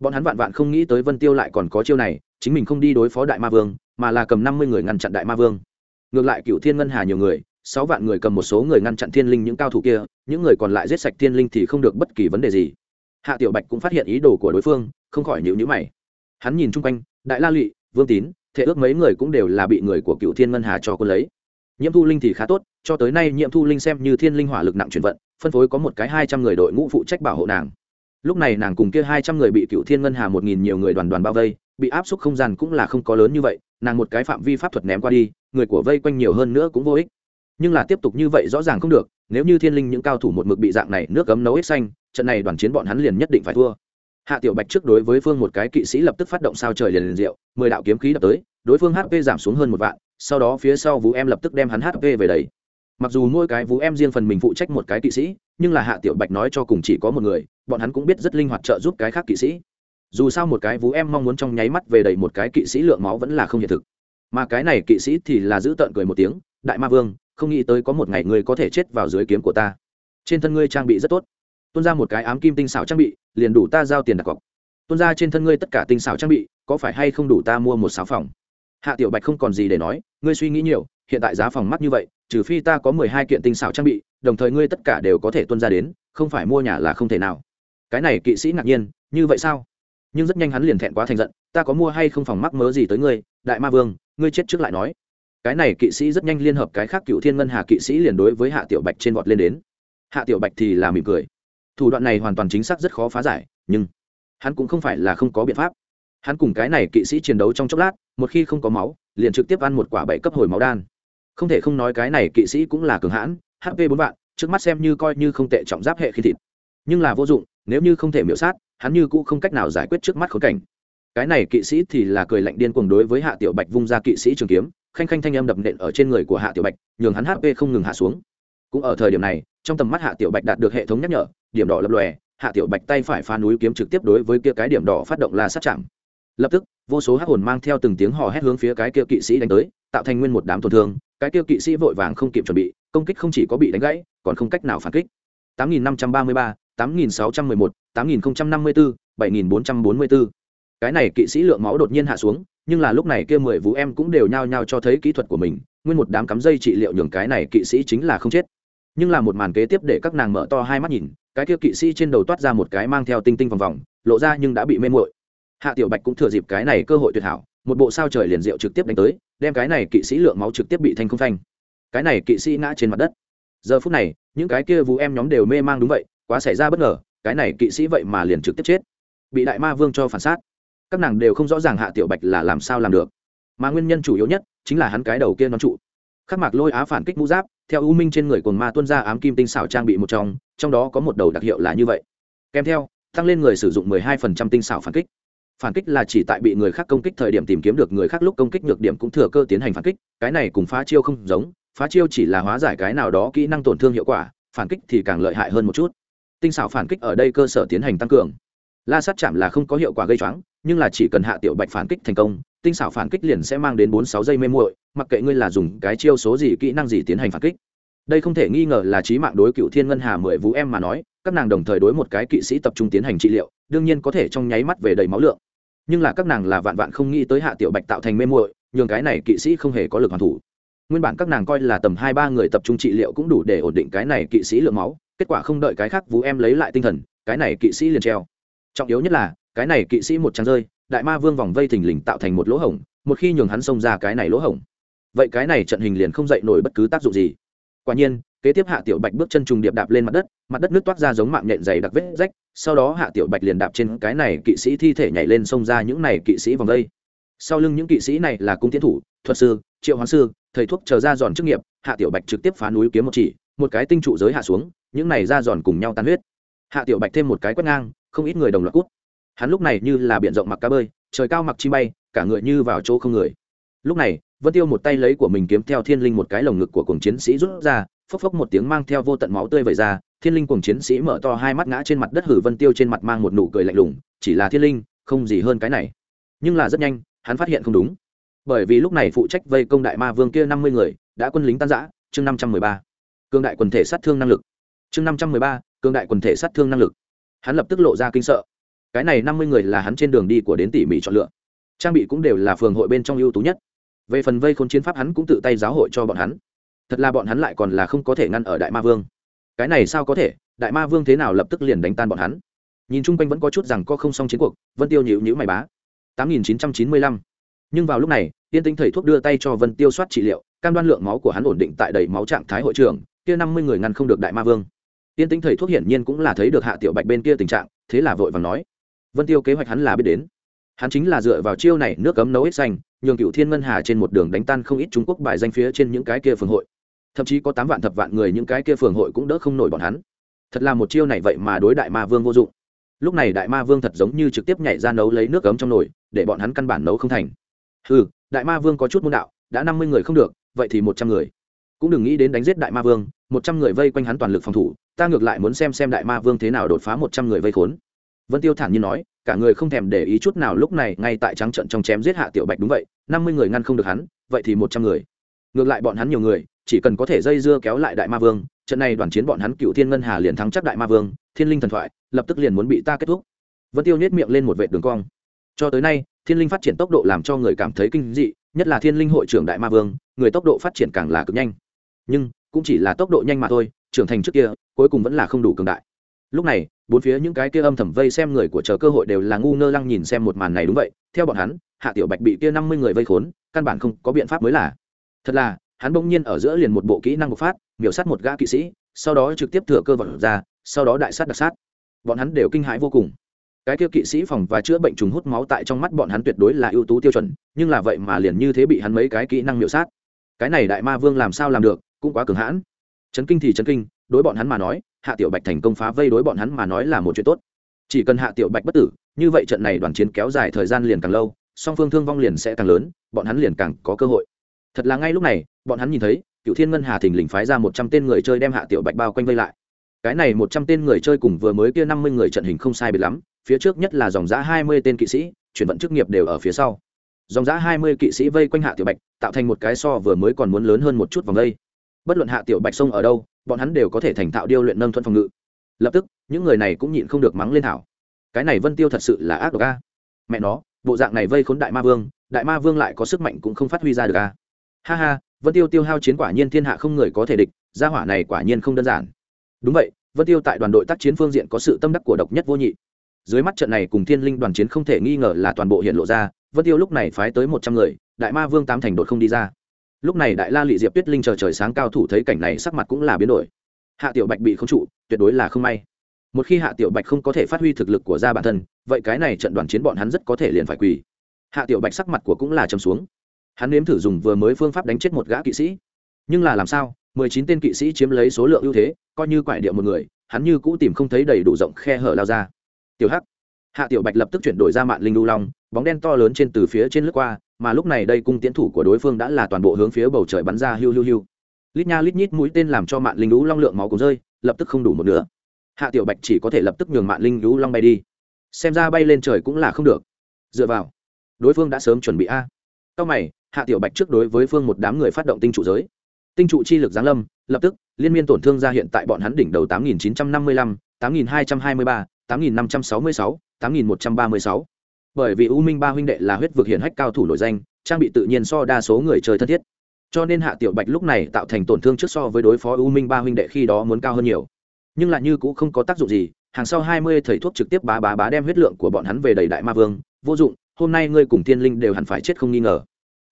Bọn hắn vạn vạn không nghĩ tới vân tiêu lại còn có chiêu này, chính mình không đi đối phó đại ma vương, mà là cầm năm mươi người ngăn chặn đại ma vương. Ngược lại cựu thiên ngân hà nhiều người, sáu vạn người cầm một số người ngăn chặn thiên linh những cao thủ kia, những người còn lại giết sạch thiên linh thì không được bất kỳ vấn đề gì. Hạ tiểu bạch cũng phát hiện ý đồ của đối phương, không khỏi nhịu nhữ mày. Hắn nhìn chung quanh, đại la lụy, vương tín thể ước mấy người cũng đều là bị người của cựu thiên ngân hà cho quân lấy. Nhiễm thu linh thì khá tốt, cho tới nay nhiễm thu linh xem như thiên linh hỏa lực nặng chuyển vận, phân phối có một cái hai trăm người đội ngũ phụ trách bảo hộ nàng. Lúc này nàng cùng kia hai trăm người bị cựu thiên ngân hà một nghìn nhiều người đoàn đoàn bao vây, bị áp suất không gian cũng là không có lớn như vậy, nàng một cái phạm vi pháp thuật ném qua đi, người của vây quanh nhiều hơn nữa cũng vô ích. Nhưng là tiếp tục như vậy rõ ràng không được, nếu như thiên linh những cao thủ một mực bị dạng này nước cấm nấu ích xanh, trận này đoàn chiến bọn hắn liền nhất định phải thua hạ tiểu bạch trước đối với phương một cái kỵ sĩ lập tức phát động sao trời liền liền diệu, mười đạo kiếm khí đập tới, đối phương hp giảm xuống hơn một vạn, sau đó phía sau vũ em lập tức đem hắn hp về đấy mặc dù mỗi cái vũ em riêng phần mình phụ trách một cái kỵ sĩ, nhưng là hạ tiểu bạch nói cho cùng chỉ có một người, bọn hắn cũng biết rất linh hoạt trợ giúp cái khác kỵ sĩ. Dù sao một cái vũ em mong muốn trong nháy mắt về đầy một cái kỵ sĩ lượng máu vẫn là không hiện thực. Mà cái này kỵ sĩ thì là giữ tợn cười một tiếng, đại ma vương, không nghĩ tới có một ngày ngươi có thể chết vào dưới kiếm của ta. Trên thân ngươi trang bị rất tốt tuôn ra một cái ám kim tinh xảo trang bị, liền đủ ta giao tiền đặt cọc. Tuôn ra trên thân ngươi tất cả tinh xảo trang bị, có phải hay không đủ ta mua một sáu phòng? Hạ tiểu bạch không còn gì để nói, ngươi suy nghĩ nhiều, hiện tại giá phòng mắc như vậy, trừ phi ta có mười hai kiện tinh xảo trang bị, đồng thời ngươi tất cả đều có thể tuân ra đến, không phải mua nhà là không thể nào. Cái này kỵ sĩ ngạc nhiên, như vậy sao? Nhưng rất nhanh hắn liền thẹn quá thành giận, ta có mua hay không phòng mắc mớ gì tới ngươi, đại ma vương, ngươi chết trước lại nói. Cái này kỵ sĩ rất nhanh liên hợp cái khác cựu thiên ngân hà kỵ sĩ liền đối với hạ tiểu bạch trên vọt lên đến. Hạ tiểu bạch thì là mỉm cười thủ đoạn này hoàn toàn chính xác rất khó phá giải, nhưng hắn cũng không phải là không có biện pháp. Hắn cùng cái này kỵ sĩ chiến đấu trong chốc lát, một khi không có máu, liền trực tiếp ăn một quả bẫy cấp hồi máu đan. Không thể không nói cái này kỵ sĩ cũng là cường hãn hp bốn vạn, trước mắt xem như coi như không tệ trọng giáp hệ khi thịt. Nhưng là vô dụng, nếu như không thể miễu sát, hắn như cũ không cách nào giải quyết trước mắt khốn cảnh. Cái này kỵ sĩ thì là cười lạnh điên cuồng đối với hạ tiểu bạch vung ra kỵ sĩ trường kiếm, khanh khanh thanh âm đập nện ở trên người của hạ tiểu bạch, nhường hắn hp không ngừng hạ xuống. Cũng ở thời điểm này, trong tầm mắt hạ tiểu bạch đạt được hệ thống nhắc nhở điểm đỏ lập lòe hạ tiểu bạch tay phải phá núi kiếm trực tiếp đối với kia cái điểm đỏ phát động la sát chạm. Lập tức vô số hắc hồn mang theo từng tiếng hò hét hướng phía cái kia kỵ sĩ đánh tới tạo thành nguyên một đám tổn thương cái kia kỵ sĩ vội vàng không kịp chuẩn bị công kích không chỉ có bị đánh gãy còn không cách nào phản kích. 8533, 8611, 8054, 7444. cái này kỵ sĩ lượng máu đột nhiên hạ xuống nhưng là lúc này kia mười vũ em cũng đều nhao nhao cho thấy kỹ thuật của mình nguyên một đám cắm dây trị liệu nhường cái này kỵ sĩ chính là không chết. Nhưng là một màn kế tiếp để các nàng mở to hai mắt nhìn cái kia kỵ sĩ trên đầu toát ra một cái mang theo tinh tinh vòng vòng, lộ ra nhưng đã bị mê muội. Hạ tiểu bạch cũng thừa dịp cái này cơ hội tuyệt hảo, một bộ sao trời liền diệu trực tiếp đánh tới, đem cái này kỵ sĩ lượng máu trực tiếp bị thanh không thanh cái này kỵ sĩ ngã trên mặt đất. Giờ phút này, những cái kia vũ em nhóm đều mê mang đúng vậy, quá xảy ra bất ngờ, cái này kỵ sĩ vậy mà liền trực tiếp chết. Bị đại ma vương cho phản sát các nàng đều không rõ ràng hạ tiểu bạch là làm sao làm được. Mà nguyên nhân chủ yếu nhất chính là hắn cái đầu kia nó trụ khắc mạc lôi á phản kích mũ giáp, theo u minh trên người cồn ma tuân ra ám kim tinh xảo trang bị một trong trong đó có một đầu đặc hiệu là như vậy. Kèm theo, tăng lên người sử dụng 12% tinh xảo phản kích. Phản kích là chỉ tại bị người khác công kích thời điểm tìm kiếm được người khác lúc công kích nhược điểm cũng thừa cơ tiến hành phản kích, cái này cùng phá chiêu không giống, phá chiêu chỉ là hóa giải cái nào đó kỹ năng tổn thương hiệu quả, phản kích thì càng lợi hại hơn một chút. Tinh xảo phản kích ở đây cơ sở tiến hành tăng cường. La sát chạm là không có hiệu quả gây choáng, nhưng là chỉ cần hạ tiểu bạch phản kích thành công tinh xảo phản kích liền sẽ mang đến bốn sáu giây mê muội, mặc kệ ngươi là dùng cái chiêu số gì, kỹ năng gì tiến hành phản kích. Đây không thể nghi ngờ là trí mạng đối cựu thiên ngân hà mười vũ em mà nói, các nàng đồng thời đối một cái kỵ sĩ tập trung tiến hành trị liệu, đương nhiên có thể trong nháy mắt về đầy máu lượng. Nhưng là các nàng là vạn vạn không nghĩ tới hạ tiểu bạch tạo thành mê muội, nhường cái này kỵ sĩ không hề có lực hoàn thủ. Nguyên bản các nàng coi là tầm hai ba người tập trung trị liệu cũng đủ để ổn định cái này kỵ sĩ lượng máu, kết quả không đợi cái khác vũ em lấy lại tinh thần, cái này kỵ sĩ liền treo. Trọng yếu nhất là, cái này kỵ sĩ một trắng rơi đại ma vương vòng vây thình lình tạo thành một lỗ hổng, một khi nhường hắn xông ra cái này lỗ hổng. Vậy cái này trận hình liền không dậy nổi bất cứ tác dụng gì. Quả nhiên, kế tiếp hạ tiểu bạch bước chân trùng điệp đạp lên mặt đất mặt đất nước toát ra giống mạng nhện dày đặc vết rách, sau đó hạ tiểu bạch liền đạp trên cái này kỵ sĩ thi thể nhảy lên xông ra những này kỵ sĩ vòng vây. Sau lưng những kỵ sĩ này là cung tiến thủ, thuật sư, triệu hoàng sư, thầy thuốc chờ ra giòn chức nghiệp, hạ tiểu bạch trực tiếp phá núi kiếm một chỉ, một cái tinh trụ giới hạ xuống, những này ra giòn cùng nhau tan huyết. Hạ tiểu bạch thêm một cái quét ngang, không ít người đồng loạt cút hắn lúc này như là biển rộng mặc cá bơi, trời cao mặc chi bay, cả người như vào chỗ không người. Lúc này, vân tiêu một tay lấy của mình kiếm theo thiên linh một cái lồng ngực của cùng chiến sĩ rút ra, phốc phốc một tiếng mang theo vô tận máu tươi vẩy ra, thiên linh cùng chiến sĩ mở to hai mắt ngã trên mặt đất hử vân tiêu trên mặt mang một nụ cười lạnh lùng, chỉ là thiên linh, không gì hơn cái này. Nhưng là rất nhanh, hắn phát hiện không đúng. Bởi vì lúc này phụ trách vây công đại ma vương kia năm mươi người, đã quân lính tan giã chương năm trăm mười ba. Cương đại quần thể sát thương năng lực. Chương năm trăm mười ba, cương đại quần thể sát thương năng lực. Hắn lập tức lộ ra kinh sợ cái này năm mươi người là hắn trên đường đi của đến tỉ mỉ chọn lựa. Trang bị cũng đều là phường hội bên trong ưu tú nhất. Về phần vây khôn chiến pháp hắn cũng tự tay giáo hội cho bọn hắn. Thật là bọn hắn lại còn là không có thể ngăn ở đại ma vương. Cái này sao có thể? Đại ma vương thế nào lập tức liền đánh tan bọn hắn? Nhìn chung quanh vẫn có chút rằng có không xong chiến cuộc, vân tiêu nhịu nhữ mày bá. tám nghìn chín trăm chín mươi lăm. Nhưng vào lúc này, tiên tinh thầy thuốc đưa tay cho vân tiêu soát trị liệu, cam đoan lượng máu của hắn ổn định tại đầy máu trạng thái hội trưởng kia năm mươi người ngăn không được đại ma vương. Tiên tinh thầy thuốc hiển nhiên cũng là thấy được hạ tiểu bạch bên kia tình trạng, thế là vội vàng nói vân tiêu kế hoạch hắn là biết đến. Hắn chính là dựa vào chiêu này nước cấm nấu ít xanh, nhường cựu thiên ngân hà trên một đường đánh tan không ít trung quốc bài danh phía trên những cái kia phường hội. Thậm chí có tám vạn thập vạn người những cái kia phường hội cũng đỡ không nổi bọn hắn. Thật là một chiêu này vậy mà đối đại ma vương vô dụng. Lúc này đại ma vương thật giống như trực tiếp nhảy ra nấu lấy nước cấm trong nồi, để bọn hắn căn bản nấu không thành. Ừ đại ma vương có chút môn đạo, đã năm mươi người không được, vậy thì một trăm người. Cũng đừng nghĩ đến đánh giết đại ma vương, một trăm người vây quanh hắn toàn lực phòng thủ, ta ngược lại muốn xem xem đại ma vương thế nào đột phá một trăm người vây khốn vân tiêu thản nhiên nói, cả người không thèm để ý chút nào lúc này, ngay tại trắng trận trong chém giết hạ tiểu bạch đúng vậy, năm mươi người ngăn không được hắn, vậy thì một trăm người. Ngược lại bọn hắn nhiều người, chỉ cần có thể dây dưa kéo lại đại ma vương, trận này đoàn chiến bọn hắn cựu thiên ngân hà liền thắng chắc đại ma vương, thiên linh thần thoại, lập tức liền muốn bị ta kết thúc. Vân tiêu nhét miệng lên một vệ đường cong. Cho tới nay, thiên linh phát triển tốc độ làm cho người cảm thấy kinh dị, nhất là thiên linh hội trưởng đại ma vương, người tốc độ phát triển càng là cực nhanh. Nhưng, cũng chỉ là tốc độ nhanh mà thôi, trưởng thành trước kia, cuối cùng vẫn là không đủ cường đại lúc này, bốn phía những cái kia âm thầm vây xem người của chờ cơ hội đều là ngu ngơ lăng nhìn xem một màn này đúng vậy. Theo bọn hắn, hạ tiểu bạch bị kia năm mươi người vây khốn, căn bản không có biện pháp mới là. Thật là, hắn bỗng nhiên ở giữa liền một bộ kỹ năng bộc phát, miểu sát một gã kỵ sĩ, sau đó trực tiếp thừa cơ vật ra, sau đó đại sát đặc sát. Bọn hắn đều kinh hãi vô cùng. Cái kia kỵ sĩ phòng và chữa bệnh trùng hút máu tại trong mắt bọn hắn tuyệt đối là ưu tú tiêu chuẩn, nhưng là vậy mà liền như thế bị hắn mấy cái kỹ năng miểu sát. Cái này đại ma vương làm sao làm được, cũng quá cường hãn. Chấn kinh thì chấn kinh đối bọn hắn mà nói, hạ tiểu bạch thành công phá vây đối bọn hắn mà nói là một chuyện tốt. Chỉ cần hạ tiểu bạch bất tử, như vậy trận này đoàn chiến kéo dài thời gian liền càng lâu, song phương thương vong liền sẽ càng lớn, bọn hắn liền càng có cơ hội. Thật là ngay lúc này, bọn hắn nhìn thấy cựu thiên ngân hà thình lình phái ra một trăm tên người chơi đem hạ tiểu bạch bao quanh vây lại. Cái này một trăm tên người chơi cùng vừa mới kia năm mươi người trận hình không sai biệt lắm, phía trước nhất là dòng giã hai mươi tên kỵ sĩ, chuyển vận chức nghiệp đều ở phía sau. Dòng giã hai mươi kỵ sĩ vây quanh hạ tiểu bạch, tạo thành một cái so vừa mới còn muốn lớn hơn một chút vòng vây bất luận hạ tiểu bạch sông ở đâu bọn hắn đều có thể thành thạo điêu luyện nâng thuận phòng ngự. Lập tức, những người này cũng nhịn không được mắng lên thảo. Cái này vân tiêu thật sự là ác độc a. Mẹ nó, bộ dạng này vây khốn đại ma vương, đại ma vương lại có sức mạnh cũng không phát huy ra được a. Ha ha, vân tiêu tiêu hao chiến quả nhiên thiên hạ không người có thể địch, gia hỏa này quả nhiên không đơn giản. Đúng vậy, vân tiêu tại đoàn đội tác chiến phương diện có sự tâm đắc của độc nhất vô nhị. Dưới mắt trận này cùng thiên linh đoàn chiến không thể nghi ngờ là toàn bộ hiện lộ ra, vân tiêu lúc này phái tới một trăm người, đại ma vương tám thành đột không đi ra lúc này đại la lị diệp tuyết linh chờ trời sáng cao thủ thấy cảnh này sắc mặt cũng là biến đổi. Hạ tiểu bạch bị không trụ, tuyệt đối là không may. Một khi hạ tiểu bạch không có thể phát huy thực lực của gia bản thân, vậy cái này trận đoàn chiến bọn hắn rất có thể liền phải quỳ. Hạ tiểu bạch sắc mặt của cũng là trầm xuống. Hắn nếm thử dùng vừa mới phương pháp đánh chết một gã kỵ sĩ. Nhưng là làm sao, mười chín tên kỵ sĩ chiếm lấy số lượng ưu thế, coi như quải điệu một người, hắn như cũ tìm không thấy đầy đủ rộng khe hở lao ra. Tiểu hắc hạ tiểu bạch lập tức chuyển đổi ra mạng linh lưu long bóng đen to lớn trên từ phía trên lướt qua mà lúc này đây cung tiến thủ của đối phương đã là toàn bộ hướng phía bầu trời bắn ra hiu hiu hiu. Lít nha lít nhít mũi tên làm cho mạng linh lưu long lượng máu cũng rơi lập tức không đủ một nửa. Hạ tiểu bạch chỉ có thể lập tức nhường mạng linh lưu long bay đi. Xem ra bay lên trời cũng là không được. Dựa vào đối phương đã sớm chuẩn bị a. Sau mày hạ tiểu bạch trước đối với phương một đám người phát động tinh trụ giới. Tinh trụ chi lực giáng lâm lập tức liên miên tổn thương ra hiện tại bọn hắn đỉnh đầu 8955, 8223, 8566, 8136. bởi vì u minh ba huynh đệ là huyết vực hiển hách cao thủ nổi danh, trang bị tự nhiên so đa số người chơi thân thiết. Cho nên hạ tiểu bạch lúc này tạo thành tổn thương trước so với đối phó u minh ba huynh đệ khi đó muốn cao hơn nhiều. Nhưng lại như cũng không có tác dụng gì, hàng sau hai mươi thầy thuốc trực tiếp bá bá bá đem huyết lượng của bọn hắn về đầy đại ma vương, vô dụng, hôm nay ngươi cùng tiên linh đều hẳn phải chết không nghi ngờ.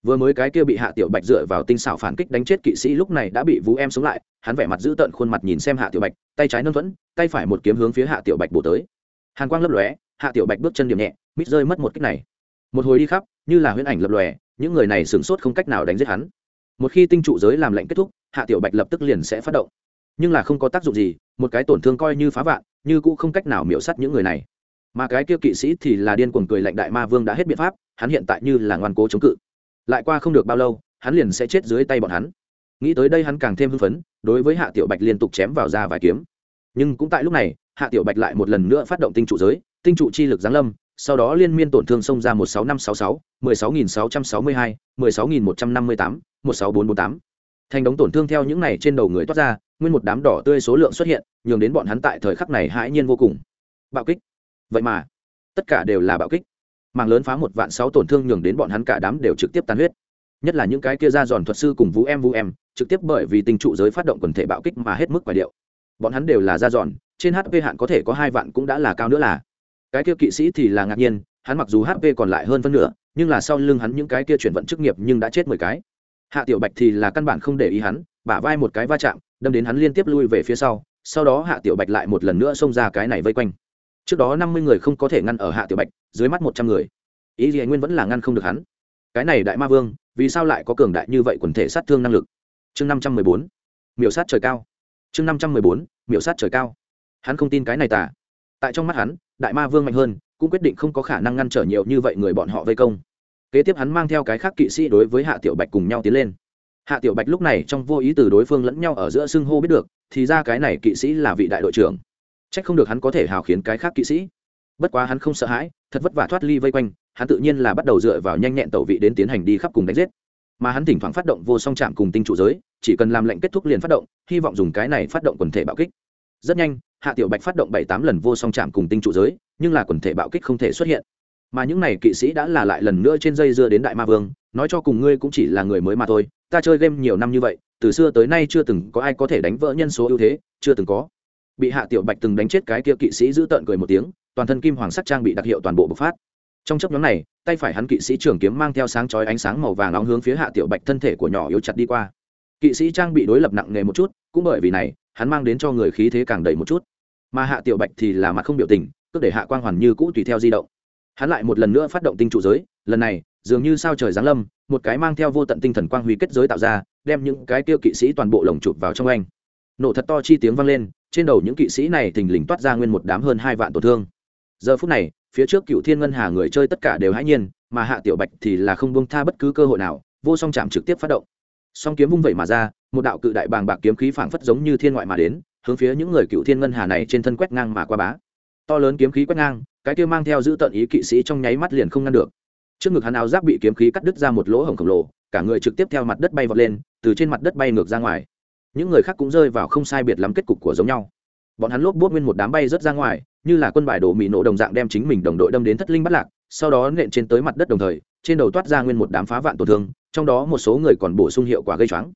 Vừa mới cái kia bị hạ tiểu bạch dựa vào tinh xảo phản kích đánh chết kỵ sĩ lúc này đã bị vũ em sống lại, hắn vẻ mặt giữ tợn khuôn mặt nhìn xem hạ tiểu bạch, tay trái nâng thuẫn, tay phải một kiếm hướng phía hạ tiểu bạch bổ tới. Hàn quang lấp lóe hạ tiểu bạch bước chân điểm nhẹ, mít rơi mất một cách này. Một hồi đi khắp, như là huyễn ảnh lập lòe, những người này sửng sốt không cách nào đánh giết hắn. Một khi tinh trụ giới làm lệnh kết thúc, hạ tiểu bạch lập tức liền sẽ phát động. Nhưng là không có tác dụng gì, một cái tổn thương coi như phá vạn, như cũng không cách nào miễu sắt những người này. Mà cái kia kỵ sĩ thì là điên cuồng cười lạnh đại ma vương đã hết biện pháp, hắn hiện tại như là ngoan cố chống cự. Lại qua không được bao lâu, hắn liền sẽ chết dưới tay bọn hắn. Nghĩ tới đây hắn càng thêm hưng phấn, đối với hạ tiểu bạch liên tục chém vào ra vài kiếm. Nhưng cũng tại lúc này, hạ tiểu bạch lại một lần nữa phát động tinh trụ giới tinh trụ chi lực giáng lâm, sau đó liên miên tổn thương xông ra một sáu năm sáu sáu, mười sáu nghìn sáu trăm sáu mươi hai, mười sáu nghìn một trăm năm mươi tám, một sáu bốn bốn tám. Thành đống tổn thương theo những này trên đầu người toát ra, nguyên một đám đỏ tươi số lượng xuất hiện, nhường đến bọn hắn tại thời khắc này hãi nhiên vô cùng. Bạo kích. Vậy mà, tất cả đều là bạo kích. Mạng lớn phá một vạn sáu tổn thương nhường đến bọn hắn cả đám đều trực tiếp tan huyết. Nhất là những cái kia ra giòn thuật sư cùng vũ em vũ em, trực tiếp bởi vì tình trụ giới phát động quần thể bạo kích mà hết mức quả điệu. Bọn hắn đều là ra giòn, trên hp hạn có thể có hai vạn cũng đã là cao nữa là cái kia kỵ sĩ thì là ngạc nhiên, hắn mặc dù hp còn lại hơn phân nửa, nhưng là sau lưng hắn những cái kia chuyển vận chức nghiệp nhưng đã chết mười cái. Hạ tiểu bạch thì là căn bản không để ý hắn, bả vai một cái va chạm, đâm đến hắn liên tiếp lui về phía sau sau đó hạ tiểu bạch lại một lần nữa xông ra cái này vây quanh. Trước đó năm mươi người không có thể ngăn ở hạ tiểu bạch, dưới mắt một trăm người. Ý gì nguyên vẫn là ngăn không được hắn. Cái này đại ma vương, vì sao lại có cường đại như vậy quần thể sát thương năng lực? Chương năm trăm mười bốn, miểu sát trời cao. Chương năm trăm mười bốn, miểu sát trời cao. Hắn không tin cái này tả tại trong mắt hắn đại ma vương mạnh hơn, cũng quyết định không có khả năng ngăn trở nhiều như vậy người bọn họ vây công. Kế tiếp hắn mang theo cái khác kỵ sĩ đối với hạ tiểu bạch cùng nhau tiến lên. Hạ tiểu bạch lúc này trong vô ý từ đối phương lẫn nhau ở giữa xưng hô biết được, thì ra cái này kỵ sĩ là vị đại đội trưởng. C h ắ c không được hắn có thể hào khiến cái khác kỵ sĩ. Bất quá hắn không sợ hãi, thật vất vả thoát ly vây quanh, hắn tự nhiên là bắt đầu dựa vào nhanh nhẹn tẩu vị đến tiến hành đi khắp cùng đánh giết. Mà hắn thỉnh thoảng phát động vô song chạm cùng tinh trụ giới, chỉ cần làm lệnh kết thúc liền phát động, hy vọng dùng cái này phát động quần thể bạo kích rất nhanh, hạ tiểu bạch phát động bảy tám lần vô song chạm cùng tinh trụ giới, nhưng là quần thể bạo kích không thể xuất hiện. Mà những này kỵ sĩ đã là lại lần nữa trên dây dưa đến đại ma vương, nói cho cùng ngươi cũng chỉ là người mới mà thôi, ta chơi game nhiều năm như vậy, từ xưa tới nay chưa từng có ai có thể đánh vỡ nhân số ưu thế, chưa từng có. Bị hạ tiểu bạch từng đánh chết cái kia kỵ sĩ giữ tợn cười một tiếng, toàn thân kim hoàng sắc trang bị đặc hiệu toàn bộ bộc phát. Trong chấp nhóm này, tay phải hắn kỵ sĩ trưởng kiếm mang theo sáng chói ánh sáng màu vàng nóng hướng phía hạ tiểu bạch thân thể của nhỏ yếu chặt đi qua. Kỵ sĩ trang bị đối lập nặng nề một chút, cũng bởi vì này hắn mang đến cho người khí thế càng đầy một chút. Mà hạ tiểu bạch thì là mặt không biểu tình, cứ để hạ quang hoàn như cũ tùy theo di động. Hắn lại một lần nữa phát động tinh trụ giới, lần này, dường như sao trời giáng lâm, một cái mang theo vô tận tinh thần quang huy kết giới tạo ra, đem những cái tiêu kỵ sĩ toàn bộ lồng chụp vào trong anh. Nổ thật to chi tiếng vang lên, trên đầu những kỵ sĩ này thình lình toát ra nguyên một đám hơn hai vạn tổn thương. Giờ phút này, phía trước cựu thiên ngân hà người chơi tất cả đều hãi nhiên, mà hạ tiểu bạch thì là không buông tha bất cứ cơ hội nào, vô song chạm trực tiếp phát động song kiếm vung vẩy mà ra, một đạo cự đại bàng bạc kiếm khí phảng phất giống như thiên ngoại mà đến, hướng phía những người cựu thiên ngân hà này trên thân quét ngang mà qua bá. To lớn kiếm khí quét ngang, cái kia mang theo giữ tận ý kỵ sĩ trong nháy mắt liền không ngăn được. Trước ngực hắn áo giáp bị kiếm khí cắt đứt ra một lỗ hổng khổng lồ, cả người trực tiếp theo mặt đất bay vọt lên, từ trên mặt đất bay ngược ra ngoài. Những người khác cũng rơi vào không sai biệt lắm kết cục của giống nhau. Bọn hắn lốp bốt nguyên một đám bay rớt ra ngoài, như là quân bài đổ mị nổ đồng dạng đem chính mình đồng đội đâm đến thất linh bắt lạc, sau đó nện trên tới mặt đất đồng thời, trên đầu toát ra nguyên một đám phá vạn tổn thương trong đó một số người còn bổ sung hiệu quả gây choáng.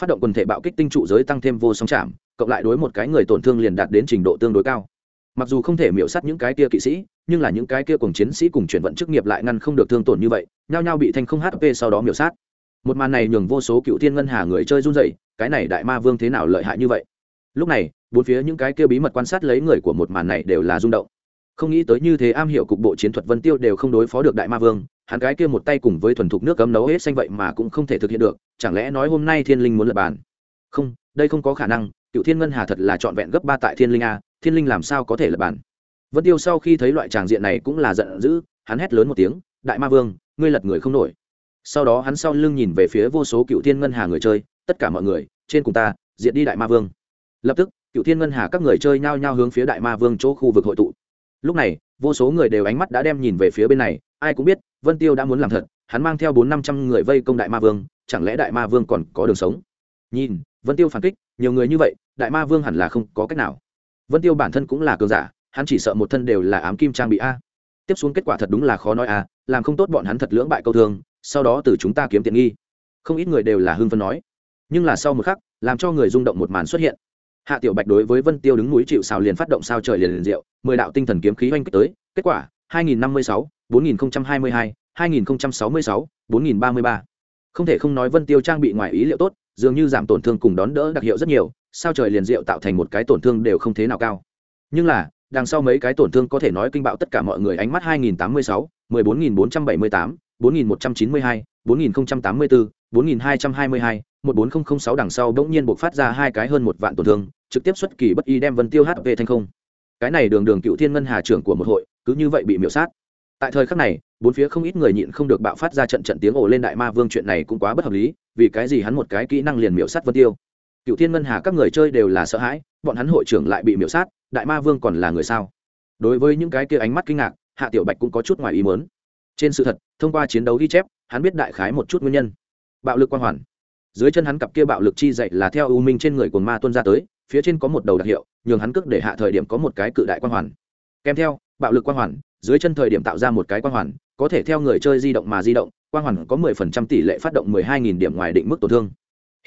Phát động quần thể bạo kích tinh trụ giới tăng thêm vô song chạm, cộng lại đối một cái người tổn thương liền đạt đến trình độ tương đối cao. Mặc dù không thể miễu sát những cái kia kỵ sĩ, nhưng là những cái kia cùng chiến sĩ cùng chuyển vận chức nghiệp lại ngăn không được thương tổn như vậy, nhao nhao bị thanh không hp sau đó miểu sát. Một màn này nhường vô số cựu thiên ngân hà người chơi run dậy cái này đại ma vương thế nào lợi hại như vậy? Lúc này, bốn phía những cái kia bí mật quan sát lấy người của một màn này đều là rung động không nghĩ tới như thế am hiểu cục bộ chiến thuật vân tiêu đều không đối phó được đại ma vương, hắn cái kia một tay cùng với thuần thục nước cấm nấu hết xanh vậy mà cũng không thể thực hiện được, chẳng lẽ nói hôm nay thiên linh muốn lập bàn? Không, đây không có khả năng, cựu thiên ngân hà thật là trọn vẹn gấp ba tại thiên linh a, thiên linh làm sao có thể lập bàn? Vân tiêu sau khi thấy loại tràng diện này cũng là giận dữ, hắn hét lớn một tiếng, đại ma vương, ngươi lật người không nổi. Sau đó hắn sau lưng nhìn về phía vô số cựu thiên ngân hà người chơi, tất cả mọi người, trên cùng ta diện đi đại ma vương. Lập tức, cựu thiên ngân hà các người chơi nhao nhao hướng phía đại ma vương chỗ khu vực hội tụ lúc này, vô số người đều ánh mắt đã đem nhìn về phía bên này, ai cũng biết, vân tiêu đã muốn làm thật, hắn mang theo bốn năm trăm người vây công đại ma vương, chẳng lẽ đại ma vương còn có đường sống? Nhìn, vân tiêu phản kích, nhiều người như vậy, đại ma vương hẳn là không có cách nào. Vân tiêu bản thân cũng là cường giả, hắn chỉ sợ một thân đều là ám kim trang bị a. Tiếp xuống kết quả thật đúng là khó nói a, làm không tốt bọn hắn thật lưỡng bại câu thương, sau đó từ chúng ta kiếm tiện nghi. Không ít người đều là hưng phân nói. Nhưng là sau một khắc, làm cho người rung động một màn xuất hiện hạ tiểu bạch đối với vân tiêu đứng núi chịu xào liền phát động sao trời liền liền diệu mười đạo tinh thần kiếm khí oanh kích tới kết quả 2056, 4022, 2066, 4033. không thể không nói vân tiêu trang bị ngoài ý liệu tốt dường như giảm tổn thương cùng đón đỡ đặc hiệu rất nhiều sao trời liền diệu tạo thành một cái tổn thương đều không thế nào cao nhưng là đằng sau mấy cái tổn thương có thể nói kinh bạo tất cả mọi người ánh mắt 2086, 14478, 4192, 4084, 4222, 14006 đằng sau bỗng nhiên buộc phát ra hai cái hơn một vạn tổn thương, trực tiếp xuất kỳ bất y đem Vân Tiêu HP thành không. Cái này đường đường cựu thiên ngân hà trưởng của một hội, cứ như vậy bị miểu sát. Tại thời khắc này, bốn phía không ít người nhịn không được bạo phát ra trận trận tiếng ồ lên đại ma vương chuyện này cũng quá bất hợp lý, vì cái gì hắn một cái kỹ năng liền miểu sát Vân Tiêu. Cựu thiên ngân hà các người chơi đều là sợ hãi, bọn hắn hội trưởng lại bị miểu sát, đại ma vương còn là người sao? Đối với những cái kia ánh mắt kinh ngạc, Hạ Tiểu Bạch cũng có chút ngoài ý muốn. Trên sự thật, thông qua chiến đấu ghi chép, hắn biết đại khái một chút nguyên nhân. Bạo lực quan hoàn dưới chân hắn cặp kia bạo lực chi dậy là theo u minh trên người cồn ma tuân ra tới, phía trên có một đầu đặc hiệu, nhường hắn cước để hạ thời điểm có một cái cự đại quan hoàn. Kèm theo, bạo lực quan hoàn, dưới chân thời điểm tạo ra một cái quan hoàn, có thể theo người chơi di động mà di động quan hoàn có mười phần trăm tỷ lệ phát động mười hai nghìn điểm ngoài định mức tổn thương.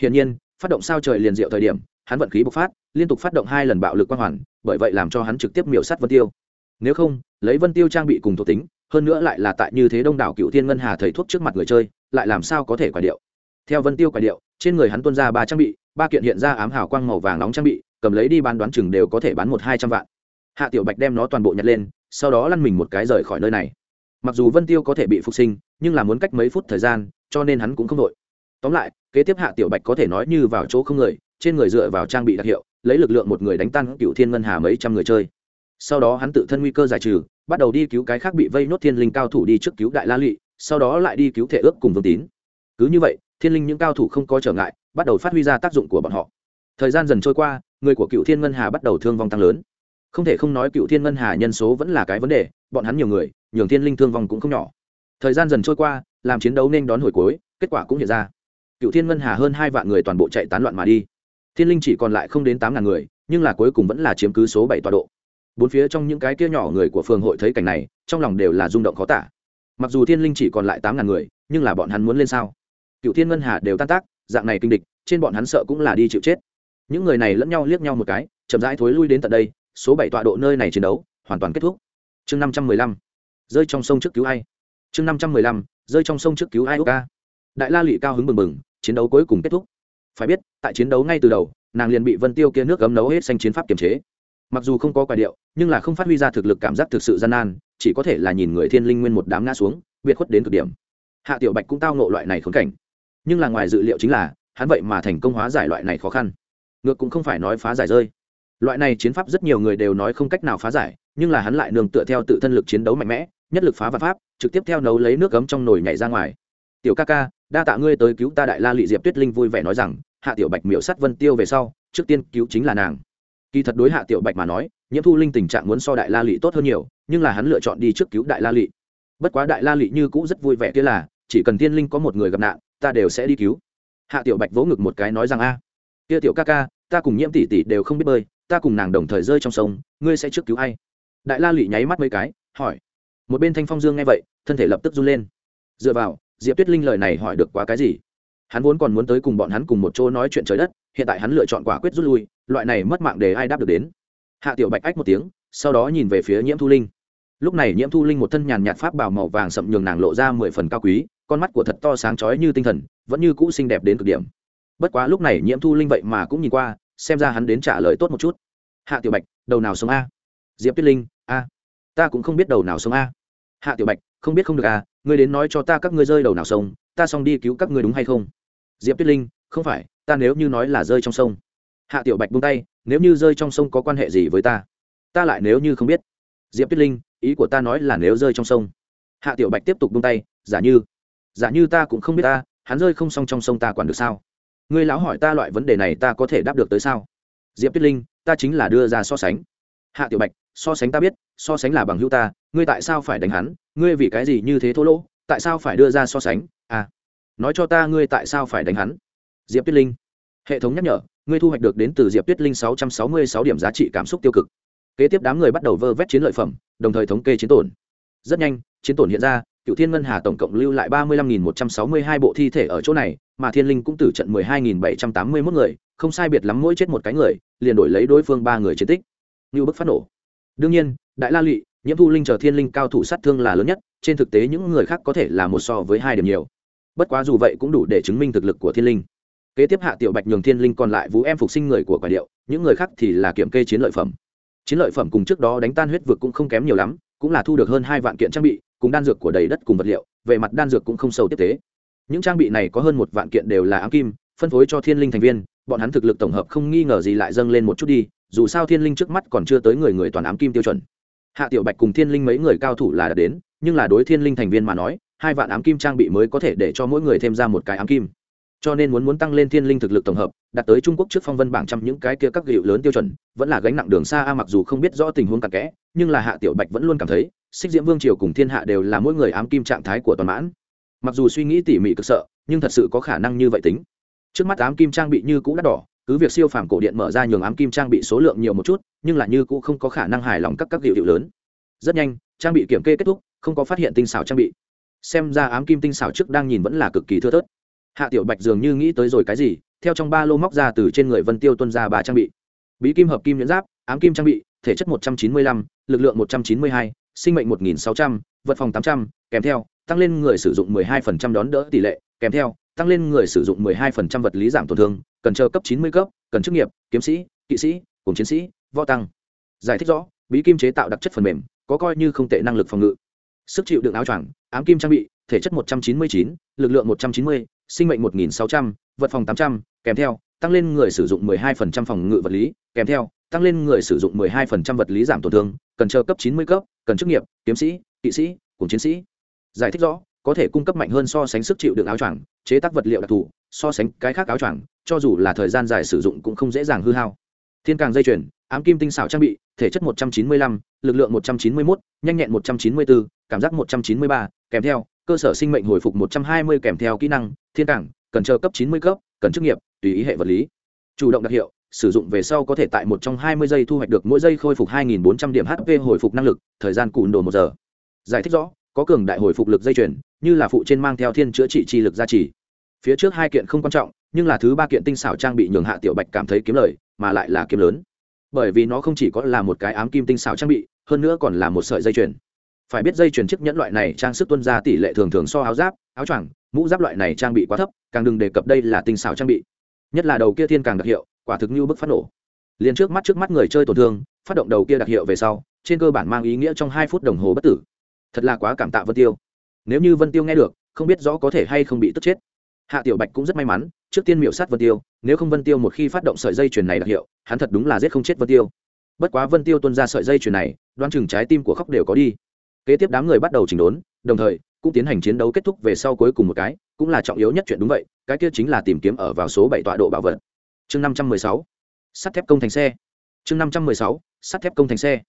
Hiển nhiên, phát động sao trời liền diệu thời điểm, hắn vận khí bộc phát, liên tục phát động hai lần bạo lực quan hoàn, bởi vậy làm cho hắn trực tiếp miểu sát vân tiêu. Nếu không, lấy vân tiêu trang bị cùng thuộc tính, hơn nữa lại là tại như thế đông đảo cựu thiên ngân hà thầy thuốc trước mặt người chơi, lại làm sao có thể quả điệu? Theo vân tiêu quả điệu, trên người hắn tuân ra ba trang bị, ba kiện hiện ra ám hào quang màu vàng nóng trang bị, cầm lấy đi bán đoán chừng đều có thể bán một hai trăm vạn. Hạ tiểu bạch đem nó toàn bộ nhặt lên, sau đó lăn mình một cái rời khỏi nơi này. Mặc dù vân tiêu có thể bị phục sinh, nhưng là muốn cách mấy phút thời gian, cho nên hắn cũng không đội. Tóm lại, kế tiếp hạ tiểu bạch có thể nói như vào chỗ không người, trên người dựa vào trang bị đặc hiệu, lấy lực lượng một người đánh tan cựu thiên ngân hà mấy trăm người chơi. Sau đó hắn tự thân nguy cơ giải trừ, bắt đầu đi cứu cái khác bị vây nốt thiên linh cao thủ đi trước cứu đại la lụy, sau đó lại đi cứu thể ước cùng vương tín. Cứ như vậy thiên linh những cao thủ không có trở ngại, bắt đầu phát huy ra tác dụng của bọn họ. Thời gian dần trôi qua, người của cựu thiên ngân hà bắt đầu thương vong tăng lớn. Không thể không nói cựu thiên ngân hà nhân số vẫn là cái vấn đề, bọn hắn nhiều người, nhường thiên linh thương vong cũng không nhỏ. Thời gian dần trôi qua, làm chiến đấu nên đón hồi cuối, kết quả cũng hiện ra. Cựu thiên ngân hà hơn hai vạn người toàn bộ chạy tán loạn mà đi. Thiên linh chỉ còn lại không đến tám ngàn người, nhưng là cuối cùng vẫn là chiếm cứ số bảy tọa độ. Bốn phía trong những cái kia nhỏ người của phường hội thấy cảnh này, trong lòng đều là rung động khó tả. Mặc dù thiên linh chỉ còn lại tám ngàn người, nhưng là bọn hắn muốn lên sao? Cựu thiên ngân hà đều tan tác, dạng này kinh địch, trên bọn hắn sợ cũng là đi chịu chết. Những người này lẫn nhau liếc nhau một cái, chậm rãi thối lui đến tận đây, số bảy tọa độ nơi này chiến đấu, hoàn toàn kết thúc. Chương năm trăm mười lăm. Rơi trong sông trước cứu ai? Chương năm trăm mười lăm. Rơi trong sông trước cứu ai ok đại la lụy cao hứng bừng bừng, chiến đấu cuối cùng kết thúc. Phải biết, tại chiến đấu ngay từ đầu, nàng liền bị vân tiêu kia nước gấm nấu hết xanh chiến pháp kiềm chế. Mặc dù không có quả điệu, nhưng là không phát huy ra thực lực cảm giác thực sự gian nan, chỉ có thể là nhìn người thiên linh nguyên một đám ngã xuống, biệt khuất đến cực điểm. Hạ tiểu bạch cũng tao nộ loại này khốn cảnh nhưng là ngoài dự liệu chính là, hắn vậy mà thành công hóa giải loại này khó khăn. Ngược cũng không phải nói phá giải rơi. Loại này chiến pháp rất nhiều người đều nói không cách nào phá giải, nhưng là hắn lại nương tựa theo tự thân lực chiến đấu mạnh mẽ, nhất lực phá và pháp, trực tiếp theo nấu lấy nước cấm trong nồi nhảy ra ngoài. Tiểu ca ca, đa tạ ngươi tới cứu ta đại la lị diệp tuyết linh vui vẻ nói rằng, hạ tiểu bạch miễu sắt vân tiêu về sau, trước tiên cứu chính là nàng. Kỳ thật đối hạ tiểu bạch mà nói, nhiễm thu linh tình trạng muốn so đại la lị tốt hơn nhiều, nhưng là hắn lựa chọn đi trước cứu đại la lị. Bất quá đại la lị như cũ rất vui vẻ kia là, chỉ cần tiên linh có một người gặp nạn ta đều sẽ đi cứu. Hạ tiểu bạch vỗ ngực một cái nói rằng, a, kia tiểu ca ca, ta cùng nhiễm tỷ tỷ đều không biết bơi, ta cùng nàng đồng thời rơi trong sông, ngươi sẽ trước cứu ai? Đại la Lụy nháy mắt mấy cái, hỏi. Một bên thanh phong dương nghe vậy, thân thể lập tức run lên. Dựa vào, diệp tuyết linh lời này hỏi được quá cái gì? Hắn vốn còn muốn tới cùng bọn hắn cùng một chỗ nói chuyện trời đất, hiện tại hắn lựa chọn quả quyết rút lui, loại này mất mạng để ai đáp được đến? Hạ tiểu bạch ách một tiếng, sau đó nhìn về phía nhiễm thu linh. Lúc này nhiễm thu linh một thân nhàn nhạt pháp bảo màu vàng sậm nhường nàng lộ ra mười phần cao quý con mắt của thật to sáng chói như tinh thần, vẫn như cũ xinh đẹp đến cực điểm. Bất quá lúc này nhiễm thu linh vậy mà cũng nhìn qua, xem ra hắn đến trả lời tốt một chút. Hạ tiểu bạch, đầu nào sống a? Diệp tuyết linh, a? Ta cũng không biết đầu nào sống a. Hạ tiểu bạch, không biết không được a ngươi đến nói cho ta các ngươi rơi đầu nào sông ta xong đi cứu các ngươi đúng hay không? Diệp tuyết linh, không phải, ta nếu như nói là rơi trong sông. Hạ tiểu bạch buông tay, nếu như rơi trong sông có quan hệ gì với ta? Ta lại nếu như không biết. Diệp tuyết linh, ý của ta nói là nếu rơi trong sông. Hạ tiểu bạch tiếp tục buông tay, giả như giả như ta cũng không biết ta, hắn rơi không xong trong sông ta quản được sao? Ngươi lão hỏi ta loại vấn đề này ta có thể đáp được tới sao? Diệp tuyết linh, ta chính là đưa ra so sánh. Hạ tiểu bạch, so sánh ta biết, so sánh là bằng hữu ta, ngươi tại sao phải đánh hắn? Ngươi vì cái gì như thế thô lỗ? Tại sao phải đưa ra so sánh? À nói cho ta ngươi tại sao phải đánh hắn. Diệp tuyết linh, hệ thống nhắc nhở, ngươi thu hoạch được đến từ diệp tuyết linh sáu trăm sáu mươi sáu điểm giá trị cảm xúc tiêu cực. Kế tiếp đám người bắt đầu vơ vét chiến lợi phẩm, đồng thời thống kê chiến tổn. Rất nhanh, chiến tổn hiện ra cựu thiên ngân hà tổng cộng lưu lại ba mươi lăm nghìn một trăm sáu mươi hai bộ thi thể ở chỗ này, mà thiên linh cũng tử trận mười hai nghìn bảy trăm tám mươi mốt người, không sai biệt lắm mỗi chết một cái người, liền đổi lấy đối phương ba người chiến tích. Như bức phát nổ. Đương nhiên, đại la lụy, nhiễm thu linh chờ thiên linh cao thủ sát thương là lớn nhất, trên thực tế những người khác có thể là một so với hai điểm nhiều. Bất quá dù vậy cũng đủ để chứng minh thực lực của thiên linh. Kế tiếp hạ tiểu bạch nhường thiên linh còn lại vũ em phục sinh người của quả điệu, những người khác thì là kiểm kê chiến lợi phẩm. Chiến lợi phẩm cùng trước đó đánh tan huyết vực cũng không kém nhiều lắm, cũng là thu được hơn hai vạn kiện trang bị cùng đan dược của đầy đất cùng vật liệu, về mặt đan dược cũng không sâu tiếp tế. Những trang bị này có hơn một vạn kiện đều là ám kim, phân phối cho thiên linh thành viên, bọn hắn thực lực tổng hợp không nghi ngờ gì lại dâng lên một chút đi, dù sao thiên linh trước mắt còn chưa tới người người toàn ám kim tiêu chuẩn. Hạ tiểu bạch cùng thiên linh mấy người cao thủ là đã đến, nhưng là đối thiên linh thành viên mà nói, hai vạn ám kim trang bị mới có thể để cho mỗi người thêm ra một cái ám kim cho nên muốn muốn tăng lên thiên linh thực lực tổng hợp đạt tới trung quốc trước phong vân bảng trăm những cái kia các hiệu lớn tiêu chuẩn, vẫn là gánh nặng đường xa a mặc dù không biết rõ tình huống cặn kẽ, nhưng là hạ tiểu bạch vẫn luôn cảm thấy, xích diễm vương triều cùng thiên hạ đều là mỗi người ám kim trạng thái của toàn mãn. Mặc dù suy nghĩ tỉ mỉ cực sợ, nhưng thật sự có khả năng như vậy tính. Trước mắt ám kim trang bị như cũ đắt đỏ, cứ việc siêu phàm cổ điện mở ra nhường ám kim trang bị số lượng nhiều một chút, nhưng là như cũ không có khả năng hài lòng các các hiệu hiệu lớn. Rất nhanh, trang bị kiểm kê kết thúc, không có phát hiện tinh xảo trang bị. Xem ra ám kim tinh xảo trước đang nhìn vẫn là cực kỳ thưa thớt hạ tiểu bạch dường như nghĩ tới rồi cái gì, theo trong ba lô móc ra từ trên người vân tiêu tuân ra bà trang bị. Bí kim hợp kim nhẫn giáp, ám kim trang bị, thể chất một trăm chín mươi lăm, lực lượng một trăm chín mươi hai, sinh mệnh một nghìn sáu trăm, vật phòng tám trăm, kèm theo, tăng lên người sử dụng mười hai phần trăm đón đỡ tỷ lệ, kèm theo, tăng lên người sử dụng mười hai phần trăm vật lý giảm tổn thương, cần chờ cấp chín mươi cấp, cần chức nghiệp, kiếm sĩ, kỵ sĩ, cùng chiến sĩ, võ tăng. Giải thích rõ, bí kim chế tạo đặc chất phần mềm, có coi như không tệ năng lực phòng ngự. Sức chịu đựng áo choàng, ám kim trang bị, thể chất một trăm chín mươi chín, lực lượng một trăm chín mươi sinh mệnh một nghìn sáu trăm vật phòng tám trăm kèm theo tăng lên người sử dụng mười hai phần trăm phòng ngự vật lý kèm theo tăng lên người sử dụng 12% vật lý giảm tổn thương cần chờ cấp 90 cấp cần chức nghiệp kiếm sĩ kỵ sĩ cùng chiến sĩ. Giải thích rõ có thể cung cấp mạnh hơn so sánh sức chịu đựng áo choàng chế tác vật liệu đặc thù so sánh cái khác áo choàng cho dù là thời gian dài sử dụng cũng không dễ dàng hư hao. Thiên càng dây chuyền ám kim tinh xảo trang bị thể chất 195, lực lượng 191, nhanh nhẹn 194, cảm giác 193, kèm theo cơ sở sinh mệnh hồi phục 120 kèm theo kỹ năng thiên Cảng, cần chờ cấp 90 cấp cần chức nghiệp tùy ý hệ vật lý. Chủ động đặc hiệu sử dụng về sau có thể tại một trong 20 giây thu hoạch được mỗi giây khôi phục 2.400 điểm hp hồi phục năng lực thời gian cùn đồ một giờ. Giải thích rõ có cường đại hồi phục lực dây chuyển, như là phụ trên mang theo thiên chữa trị chi lực gia trì. Phía trước hai kiện không quan trọng nhưng là thứ ba kiện tinh xảo trang bị nhường hạ tiểu bạch cảm thấy kiếm lời mà lại là kiếm lớn. Bởi vì nó không chỉ có là một cái ám kim tinh xảo trang bị hơn nữa còn là một sợi dây chuyền phải biết dây chuyền chiếc nhẫn loại này trang sức tuân ra tỷ lệ thường thường so áo giáp, áo choàng, mũ giáp loại này trang bị quá thấp, càng đừng đề cập đây là tinh xảo trang bị. Nhất là đầu kia thiên càng đặc hiệu, quả thực như bức phát nổ. Liền trước mắt trước mắt người chơi tổn thương, phát động đầu kia đặc hiệu về sau, trên cơ bản mang ý nghĩa trong hai phút đồng hồ bất tử. Thật là quá cảm tạ vân tiêu. Nếu như vân tiêu nghe được, không biết rõ có thể hay không bị tức chết. Hạ tiểu bạch cũng rất may mắn, trước tiên miểu sát vân tiêu, nếu không vân tiêu một khi phát động sợi dây chuyền này đặc hiệu, hắn thật đúng là giết không chết vân tiêu. Bất quá vân tiêu tuân ra sợi dây chuyền này đoan chừng trái tim của khóc đều có đi kế tiếp đám người bắt đầu chỉnh đốn, đồng thời, cũng tiến hành chiến đấu kết thúc về sau cuối cùng một cái, cũng là trọng yếu nhất chuyện đúng vậy, cái kia chính là tìm kiếm ở vào số bảy tọa độ bảo vật. Chương năm trăm mười sáu, sắt thép công thành xe. Chương năm trăm mười sáu, sắt thép công thành xe.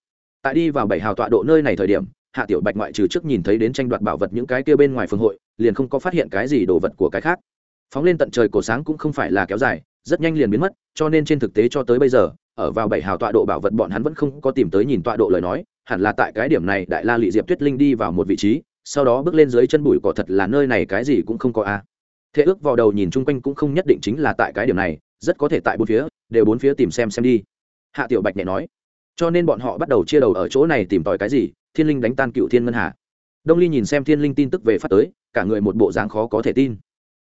Tại đi vào bảy hào tọa độ nơi này thời điểm, hạ tiểu bạch ngoại trừ trước nhìn thấy đến tranh đoạt bảo vật những cái kia bên ngoài phương hội, liền không có phát hiện cái gì đồ vật của cái khác. Phóng lên tận trời cổ sáng cũng không phải là kéo dài, rất nhanh liền biến mất, cho nên trên thực tế cho tới bây giờ, ở vào bảy hào tọa độ bảo vật bọn hắn vẫn không có tìm tới nhìn tọa độ lời nói hẳn là tại cái điểm này đại la lị diệp tuyết linh đi vào một vị trí, sau đó bước lên dưới chân bụi cỏ thật là nơi này cái gì cũng không có a. Thế ước vào đầu nhìn chung quanh cũng không nhất định chính là tại cái điểm này, rất có thể tại bốn phía, đều bốn phía tìm xem xem đi. Hạ tiểu bạch nhẹ nói. Cho nên bọn họ bắt đầu chia đầu ở chỗ này tìm tòi cái gì, thiên linh đánh tan cựu thiên ngân hà. Đông ly nhìn xem thiên linh tin tức về phát tới, cả người một bộ dáng khó có thể tin.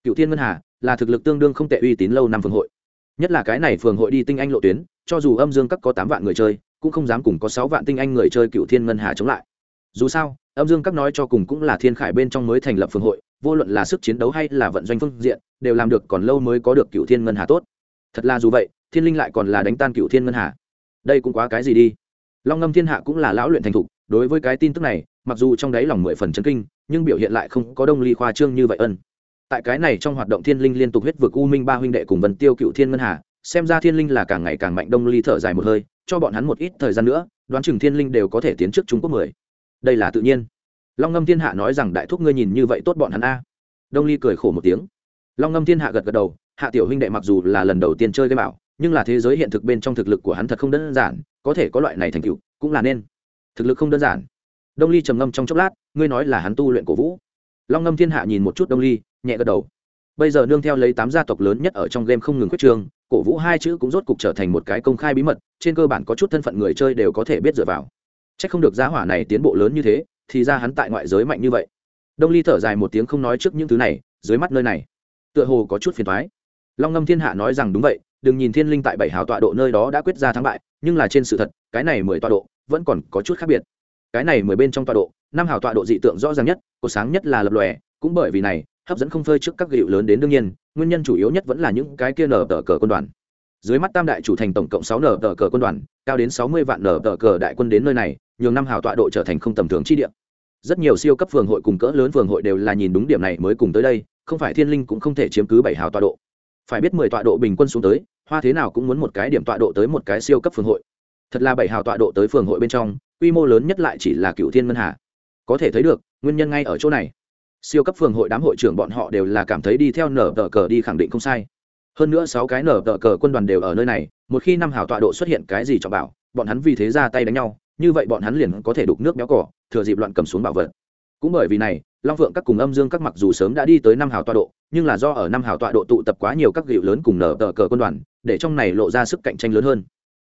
Cựu thiên ngân hà là thực lực tương đương không tệ uy tín lâu năm phường hội. Nhất là cái này phường hội đi tinh anh lộ tuyến, cho dù âm dương các có tám vạn người chơi cũng không dám cùng có sáu vạn tinh anh người chơi cựu thiên ngân hà chống lại. Dù sao, âm dương các nói cho cùng cũng là thiên khải bên trong mới thành lập phương hội, vô luận là sức chiến đấu hay là vận doanh phương diện, đều làm được còn lâu mới có được cựu thiên ngân hà tốt. Thật là dù vậy, thiên linh lại còn là đánh tan cựu thiên ngân hà. Đây cũng quá cái gì đi? Long ngâm thiên hạ cũng là lão luyện thành thục, đối với cái tin tức này, mặc dù trong đáy lòng mười phần chấn kinh, nhưng biểu hiện lại không có đông ly khoa trương như vậy ân. Tại cái này trong hoạt động thiên linh liên tục huyết vực u minh ba huynh đệ cùng vần tiêu cựu thiên ngân hà xem ra thiên linh là càng ngày càng mạnh, đông ly thở dài một hơi, cho bọn hắn một ít thời gian nữa, đoán chừng thiên linh đều có thể tiến trước trung quốc mười. Đây là tự nhiên. Long ngâm thiên hạ nói rằng đại thúc ngươi nhìn như vậy tốt bọn hắn a. Đông ly cười khổ một tiếng. Long ngâm thiên hạ gật gật đầu, hạ tiểu huynh đệ mặc dù là lần đầu tiên chơi game bảo, nhưng là thế giới hiện thực bên trong thực lực của hắn thật không đơn giản, có thể có loại này thành tựu, cũng là nên. Thực lực không đơn giản. Đông ly trầm ngâm trong chốc lát, ngươi nói là hắn tu luyện cổ vũ. Long ngâm thiên hạ nhìn một chút đông ly, nhẹ gật đầu bây giờ nương theo lấy tám gia tộc lớn nhất ở trong game không ngừng quyết trường cổ vũ hai chữ cũng rốt cục trở thành một cái công khai bí mật, trên cơ bản có chút thân phận người chơi đều có thể biết dựa vào. C h ắ c không được giá hỏa này tiến bộ lớn như thế, thì ra hắn tại ngoại giới mạnh như vậy. Đông ly thở dài một tiếng không nói trước những thứ này, dưới mắt nơi này, tựa hồ có chút phiền thoái long ngâm thiên hạ nói rằng đúng vậy, đừng nhìn thiên linh tại bảy hào tọa độ nơi đó đã quyết ra thắng bại, nhưng là trên sự thật, cái này mười tọa độ, vẫn còn có chút khác biệt. Cái này mười bên trong tọa độ, năm hào tọa độ dị tượng rõ ràng nhất cổ sáng nhất là lập lòe, cũng bởi vì này hấp dẫn không phơi trước các gịu lớn đến đương nhiên, nguyên nhân chủ yếu nhất vẫn là những cái kia nở tờ cờ quân đoàn. Dưới mắt tam đại chủ thành tổng cộng sáu nở tờ cờ quân đoàn, cao đến sáu mươi vạn nở tờ cờ đại quân đến nơi này, nhường năm hào tọa độ trở thành không tầm thường chi địa. Rất nhiều siêu cấp phường hội cùng cỡ lớn phường hội đều là nhìn đúng điểm này mới cùng tới đây, không phải thiên linh cũng không thể chiếm cứ bảy hào tọa độ. Phải biết mười tọa độ bình quân xuống tới, hoa thế nào cũng muốn một cái điểm tọa độ tới một cái siêu cấp phường hội. Thật là bảy hào tọa độ tới phường hội bên trong, quy mô lớn nhất lại chỉ là cựu thiên ngân hà. Có thể thấy được, nguyên nhân ngay ở chỗ này siêu cấp phường hội đám hội trưởng bọn họ đều là cảm thấy đi theo nở tờ cờ đi khẳng định không sai. Hơn nữa sáu cái nở tờ cờ quân đoàn đều ở nơi này, một khi năm hảo tọa độ xuất hiện cái gì cho bảo, bọn hắn vì thế ra tay đánh nhau, như vậy bọn hắn liền có thể đục nước béo cỏ, thừa dịp loạn cầm xuống bảo vật. Cũng bởi vì này, long phượng các cùng âm dương các mặc dù sớm đã đi tới năm hào tọa độ, nhưng là do ở năm hào tọa độ tụ tập quá nhiều các gịu lớn cùng nở tờ cờ quân đoàn, để trong này lộ ra sức cạnh tranh lớn hơn.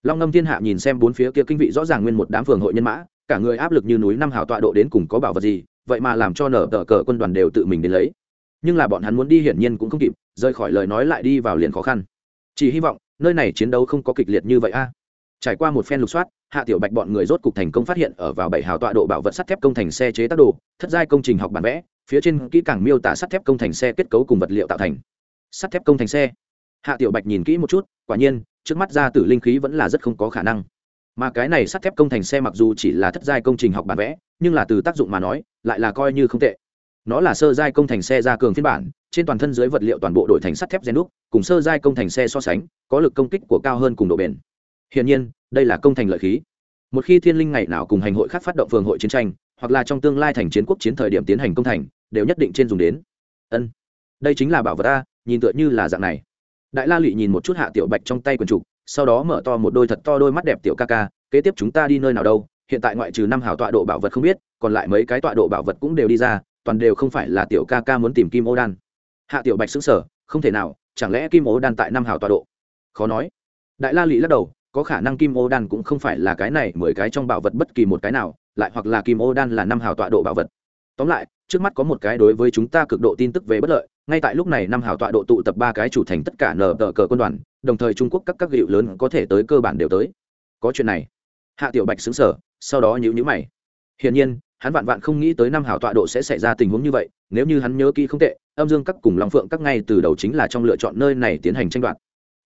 Long ngâm thiên hạ nhìn xem bốn phía kia kinh vị rõ ràng nguyên một đám phường hội nhân mã, cả người áp lực như núi năm hào tọa độ đến cùng có bảo vật gì vậy mà làm cho nở tờ cờ quân đoàn đều tự mình đến lấy. Nhưng là bọn hắn muốn đi hiển nhiên cũng không kịp, rời khỏi lời nói lại đi vào liền khó khăn. Chỉ hy vọng, nơi này chiến đấu không có kịch liệt như vậy a. Trải qua một phen lục soát, hạ tiểu bạch bọn người rốt cục thành công phát hiện ở vào bảy hào tọa độ bảo vật sắt thép công thành xe chế tác đồ, thất giai công trình học bản vẽ, phía trên kỹ càng miêu tả sắt thép công thành xe kết cấu cùng vật liệu tạo thành. Sắt thép công thành xe. Hạ tiểu bạch nhìn kỹ một chút, quả nhiên, trước mắt ra tử linh khí vẫn là rất không có khả năng mà cái này sắt thép công thành xe mặc dù chỉ là thất giai công trình học bản vẽ, nhưng là từ tác dụng mà nói, lại là coi như không tệ. Nó là sơ giai công thành xe ra cường phiên bản, trên toàn thân dưới vật liệu toàn bộ đổi thành sắt thép gen đúc, cùng sơ giai công thành xe so sánh, có lực công kích của cao hơn cùng độ bền. Hiển nhiên, đây là công thành lợi khí. Một khi thiên linh ngày nào cùng hành hội khác phát động phường hội chiến tranh, hoặc là trong tương lai thành chiến quốc chiến thời điểm tiến hành công thành, đều nhất định trên dùng đến. Ân, đây chính là bảo vật ta, nhìn tựa như là dạng này. Đại la lụy nhìn một chút hạ tiểu bạch trong tay quần trục sau đó mở to một đôi thật to đôi mắt đẹp tiểu ca ca, kế tiếp chúng ta đi nơi nào đâu, hiện tại ngoại trừ năm hào tọa độ bảo vật không biết, còn lại mấy cái tọa độ bảo vật cũng đều đi ra, toàn đều không phải là tiểu ca ca muốn tìm kim ô đan. Hạ tiểu bạch xứng sở không thể nào, chẳng lẽ kim ô đan tại năm hào tọa độ? Khó nói. Đại la lị lắc đầu, có khả năng kim ô đan cũng không phải là cái này, mười cái trong bảo vật bất kỳ một cái nào, lại hoặc là kim ô đan là năm hào tọa độ bảo vật. Tóm lại, trước mắt có một cái đối với chúng ta cực độ tin tức về bất lợi, ngay tại lúc này năm hào tọa độ tụ tập ba cái chủ thành tất cả nở tờ cờ quân đoàn đồng thời trung quốc các các hiệu lớn có thể tới cơ bản đều tới. Có chuyện này. Hạ tiểu bạch xứng sở sau đó nhíu nhíu mày. Hiển nhiên, hắn vạn vạn không nghĩ tới năm hào tọa độ sẽ xảy ra tình huống như vậy, nếu như hắn nhớ kỹ không tệ, âm dương các cùng long phượng các ngay từ đầu chính là trong lựa chọn nơi này tiến hành tranh đoạt.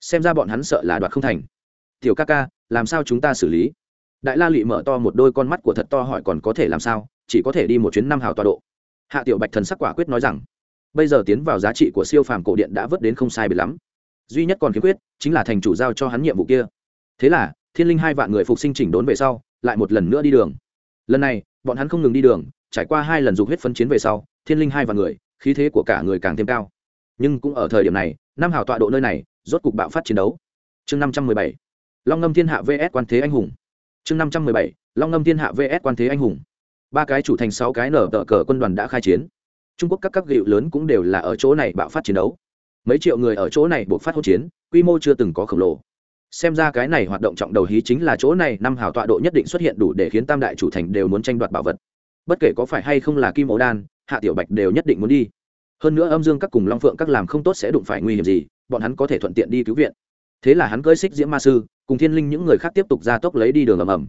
Xem ra bọn hắn sợ là đoạt không thành. Tiểu ca ca, làm sao chúng ta xử lý? Đại la lụy mở to một đôi con mắt của thật to hỏi còn có thể làm sao, chỉ có thể đi một chuyến năm hào tọa độ. Hạ tiểu bạch thần sắc quả quyết nói rằng, bây giờ tiến vào giá trị của siêu phàm cổ điện đã vớt đến không sai biệt lắm duy nhất còn khiếm khuyết chính là thành chủ giao cho hắn nhiệm vụ kia. Thế là, thiên linh hai vạn người phục sinh chỉnh đốn về sau, lại một lần nữa đi đường. Lần này, bọn hắn không ngừng đi đường, trải qua hai lần dục huyết phân chiến về sau, thiên linh hai vạn người, khí thế của cả người càng thêm cao. Nhưng cũng ở thời điểm này, năm hào tọa độ nơi này, rốt cục bạo phát chiến đấu. Chương năm trăm mười bảy, long ngâm thiên hạ vs quan thế anh hùng. Chương năm trăm mười bảy, long ngâm thiên hạ vs quan thế anh hùng. Ba cái chủ thành sáu cái nở tờ cờ quân đoàn đã khai chiến. Trung quốc các các gịu lớn cũng đều là ở chỗ này bạo phát chiến đấu mấy triệu người ở chỗ này buộc phát hỗn chiến, quy mô chưa từng có khổng lồ. Xem ra cái này hoạt động trọng đầu hí chính là chỗ này năm hào tọa độ nhất định xuất hiện đủ để khiến tam đại chủ thành đều muốn tranh đoạt bảo vật. Bất kể có phải hay không là kim ố đan, hạ tiểu bạch đều nhất định muốn đi. Hơn nữa âm dương các cùng long phượng các làm không tốt sẽ đụng phải nguy hiểm gì, bọn hắn có thể thuận tiện đi cứu viện. Thế là hắn cưỡi xích diễm ma sư, cùng thiên linh những người khác tiếp tục ra tốc lấy đi đường ầm ầm.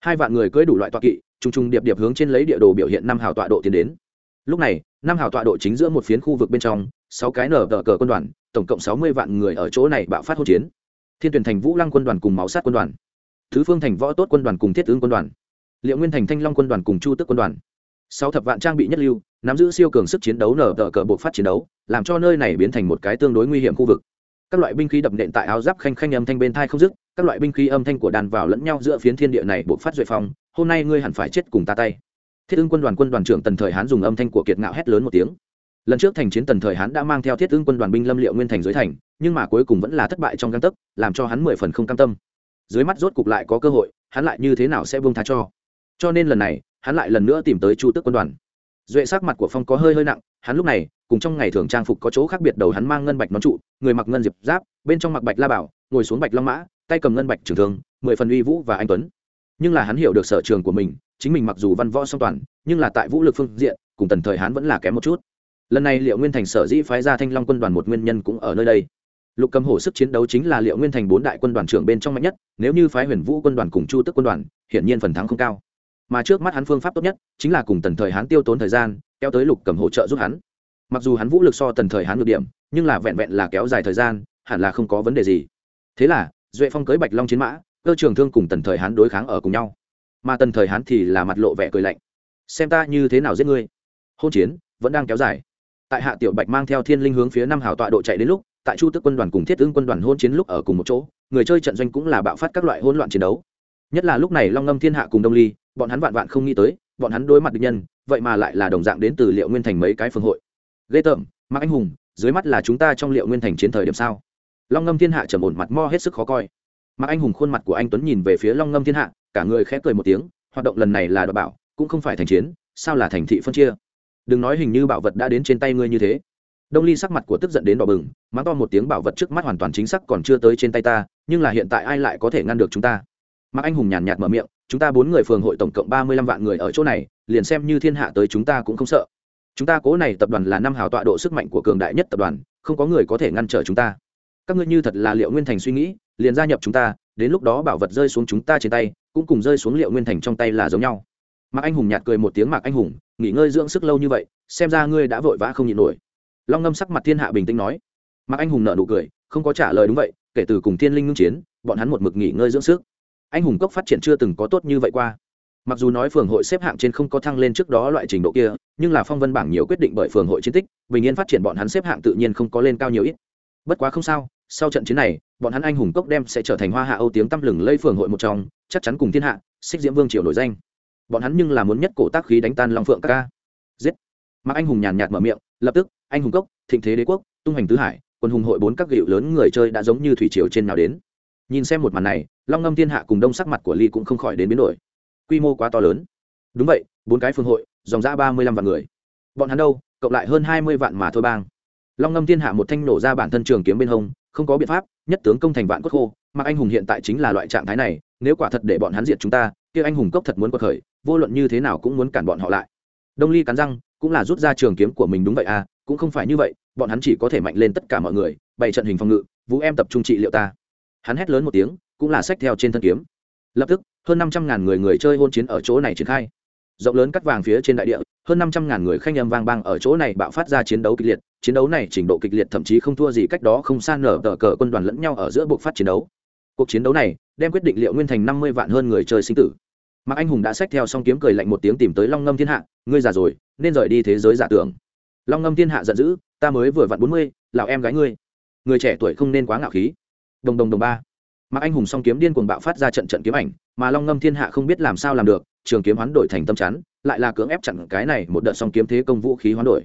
Hai vạn người cưỡi đủ loại tọa kỵ t r n g t r n g điệp điệp hướng trên lấy địa đồ biểu hiện năm hào tọa độ tiến đến. Lúc này, năm hào tọa độ chính giữa một phiến khu vực bên trong sáu cái nở tờ cờ quân đoàn, tổng cộng sáu mươi vạn người ở chỗ này bạo phát hỗn chiến. Thiên tuyển thành vũ lăng quân đoàn cùng máu sát quân đoàn. Thứ phương thành võ tốt quân đoàn cùng thiết ứng quân đoàn. Liệu nguyên thành thanh long quân đoàn cùng chu tức quân đoàn. Sáu thập vạn trang bị nhất lưu, nắm giữ siêu cường sức chiến đấu nở tờ cờ buộc phát chiến đấu, làm cho nơi này biến thành một cái tương đối nguy hiểm khu vực. Các loại binh khí đập nện tại áo giáp khanh khanh âm thanh bên thai không dứt, các loại binh khí âm thanh của đàn vào lẫn nhau giữa phiến thiên địa này buộc phát duệ phong, hôm nay ngươi hẳn phải chết cùng ta tay. Thiết ưng quân đoàn quân đoàn trưởng tần thời hán dùng âm thanh của kiệt ngạo hét lớn một tiếng lần trước thành chiến tần thời hắn đã mang theo thiết ứng quân đoàn binh lâm liệu nguyên thành dưới thành, nhưng mà cuối cùng vẫn là thất bại trong găng tấc, làm cho hắn mười phần không cam tâm. Dưới mắt rốt cục lại có cơ hội, hắn lại như thế nào sẽ buông tha cho? Cho nên lần này, hắn lại lần nữa tìm tới chu tước quân đoàn. Duệ sắc mặt của phong có hơi hơi nặng, hắn lúc này, cùng trong ngày thường trang phục có chỗ khác biệt đầu hắn mang ngân bạch nón trụ, người mặc ngân diệp giáp, bên trong mặc bạch la bảo, ngồi xuống bạch long mã, tay cầm ngân bạch trường thường mười phần uy vũ và anh tuấn. Nhưng là hắn hiểu được sở trường của mình, chính mình mặc dù văn võ song toàn, nhưng là tại vũ lực phương diện, cùng tần thời hắn vẫn là kém một chút lần này liệu nguyên thành sở dĩ phái ra thanh long quân đoàn một nguyên nhân cũng ở nơi đây. Lục cầm hổ sức chiến đấu chính là liệu nguyên thành bốn đại quân đoàn trưởng bên trong mạnh nhất, nếu như phái huyền vũ quân đoàn cùng chu tức quân đoàn, hiển nhiên phần thắng không cao. Mà trước mắt hắn phương pháp tốt nhất, chính là cùng tần thời hắn tiêu tốn thời gian, kéo tới lục cầm hỗ trợ giúp hắn. Mặc dù hắn vũ lực so tần thời hắn được điểm, nhưng là vẹn vẹn là kéo dài thời gian, hẳn là không có vấn đề gì. Thế là, duệ phong cưới bạch long chiến mã, cơ trường thương cùng tần thời hắn đối kháng ở cùng nhau. Mà tần thời hắn thì là mặt lộ vẻ cười lạnh. Xem ta như thế nào giết ngươi? Hôn chiến vẫn đang kéo dài tại hạ tiểu bạch mang theo thiên linh hướng phía năm hào tọa độ chạy đến lúc, tại chu tức quân đoàn cùng thiết ứng quân đoàn hôn chiến lúc ở cùng một chỗ, người chơi trận doanh cũng là bạo phát các loại hỗn loạn chiến đấu. Nhất là lúc này long ngâm thiên hạ cùng đông ly, bọn hắn vạn vạn không nghĩ tới, bọn hắn đối mặt địch nhân, vậy mà lại là đồng dạng đến từ liệu nguyên thành mấy cái phương hội. Ghê tởm, mạc anh hùng, dưới mắt là chúng ta trong liệu nguyên thành chiến thời điểm sao? Long ngâm thiên hạ trầm ổn mặt mo hết sức khó coi. Mạc anh hùng khuôn mặt của anh tuấn nhìn về phía long ngâm thiên hạ, cả người khẽ cười một tiếng, hoạt động lần này là đảm bảo, cũng không phải thành chiến, sao là thành thị phân chia? Đừng nói hình như bảo vật đã đến trên tay ngươi như thế. Đông ly sắc mặt của tức giận đến đỏ bừng, mắng to một tiếng bảo vật trước mắt hoàn toàn chính xác còn chưa tới trên tay ta, nhưng là hiện tại ai lại có thể ngăn được chúng ta? Mạc anh hùng nhàn nhạt mở miệng, chúng ta bốn người phường hội tổng cộng ba mươi lăm vạn người ở chỗ này, liền xem như thiên hạ tới chúng ta cũng không sợ. Chúng ta cố này tập đoàn là năm hào tọa độ sức mạnh của cường đại nhất tập đoàn, không có người có thể ngăn trở chúng ta. Các ngươi như thật là liệu nguyên thành suy nghĩ, liền gia nhập chúng ta, đến lúc đó bảo vật rơi xuống chúng ta trên tay, cũng cùng rơi xuống liệu nguyên thành trong tay là giống nhau. Mạc anh hùng nhạt cười một tiếng mạc anh hùng nghỉ ngơi dưỡng sức lâu như vậy, xem ra ngươi đã vội vã không nhịn nổi. Long ngâm sắc mặt thiên hạ bình tĩnh nói. Mạc anh hùng nợ nụ cười, không có trả lời đúng vậy, kể từ cùng thiên linh ngưng chiến, bọn hắn một mực nghỉ ngơi dưỡng sức. Anh hùng cốc phát triển chưa từng có tốt như vậy qua. Mặc dù nói phường hội xếp hạng trên không có thăng lên trước đó loại trình độ kia, nhưng là phong vân bảng nhiều quyết định bởi phường hội chiến tích, bình yên phát triển bọn hắn xếp hạng tự nhiên không có lên cao nhiều ít. Bất quá không sao, sau trận chiến này, bọn hắn anh hùng cốc đem sẽ trở thành hoa hạ âu tiếng tăm lừng lây phường hội một trong, chắc chắn cùng thiên hạ, xích diễm vương triều nổi danh bọn hắn nhưng là muốn nhất cổ tác khí đánh tan long phượng các ca. Giết. Mạc anh hùng nhàn nhạt mở miệng, lập tức, anh hùng cốc, thịnh thế đế quốc, tung hành tứ hải, quân hùng hội bốn các gịu lớn người chơi đã giống như thủy triều trên nào đến. Nhìn xem một màn này, long ngâm thiên hạ cùng đông sắc mặt của ly cũng không khỏi đến biến đổi. Quy mô quá to lớn. Đúng vậy, bốn cái phương hội, dòng ra ba mươi lăm vạn người. Bọn hắn đâu, cộng lại hơn hai mươi vạn mà thôi bang. Long ngâm thiên hạ một thanh nổ ra bản thân trường kiếm bên hông, không có biện pháp, nhất tướng công thành vạn cốt khô. Mà anh hùng hiện tại chính là loại trạng thái này, nếu quả thật để bọn hắn diệt chúng ta kia anh hùng cốc thật muốn quật khởi, vô luận như thế nào cũng muốn cản bọn họ lại. Đông ly cắn răng, cũng là rút ra trường kiếm của mình đúng vậy à cũng không phải như vậy, bọn hắn chỉ có thể mạnh lên tất cả mọi người, bày trận hình phòng ngự, vũ em tập trung trị liệu ta. Hắn hét lớn một tiếng, cũng là sách theo trên thân kiếm. Lập tức, hơn năm trăm ngàn người người chơi hôn chiến ở chỗ này triển khai. Rộng lớn cắt vàng phía trên đại địa, hơn năm trăm ngàn người khanh âm vang bang ở chỗ này bạo phát ra chiến đấu kịch liệt, chiến đấu này trình độ kịch liệt thậm chí không thua gì cách đó không xa nở tờ cờ quân đoàn lẫn nhau ở giữa buộc phát chiến đấu. Cuộc chiến đấu này, đem quyết định liệu nguyên thành năm mươi vạn hơn người chơi sinh tử mạc anh hùng đã xách theo xong kiếm cười lạnh một tiếng tìm tới long ngâm thiên hạ, ngươi già rồi, nên rời đi thế giới giả tưởng. Long ngâm thiên hạ giận dữ, ta mới vừa vặn bốn mươi lào em gái ngươi, người trẻ tuổi không nên quá ngạo khí. Đồng đồng đồng ba. Mạc anh hùng song kiếm điên cuồng bạo phát ra trận trận kiếm ảnh, mà long ngâm thiên hạ không biết làm sao làm được, trường kiếm hoán đổi thành tâm chắn, lại là cưỡng ép chặn cái này một đợt song kiếm thế công vũ khí hoán đổi.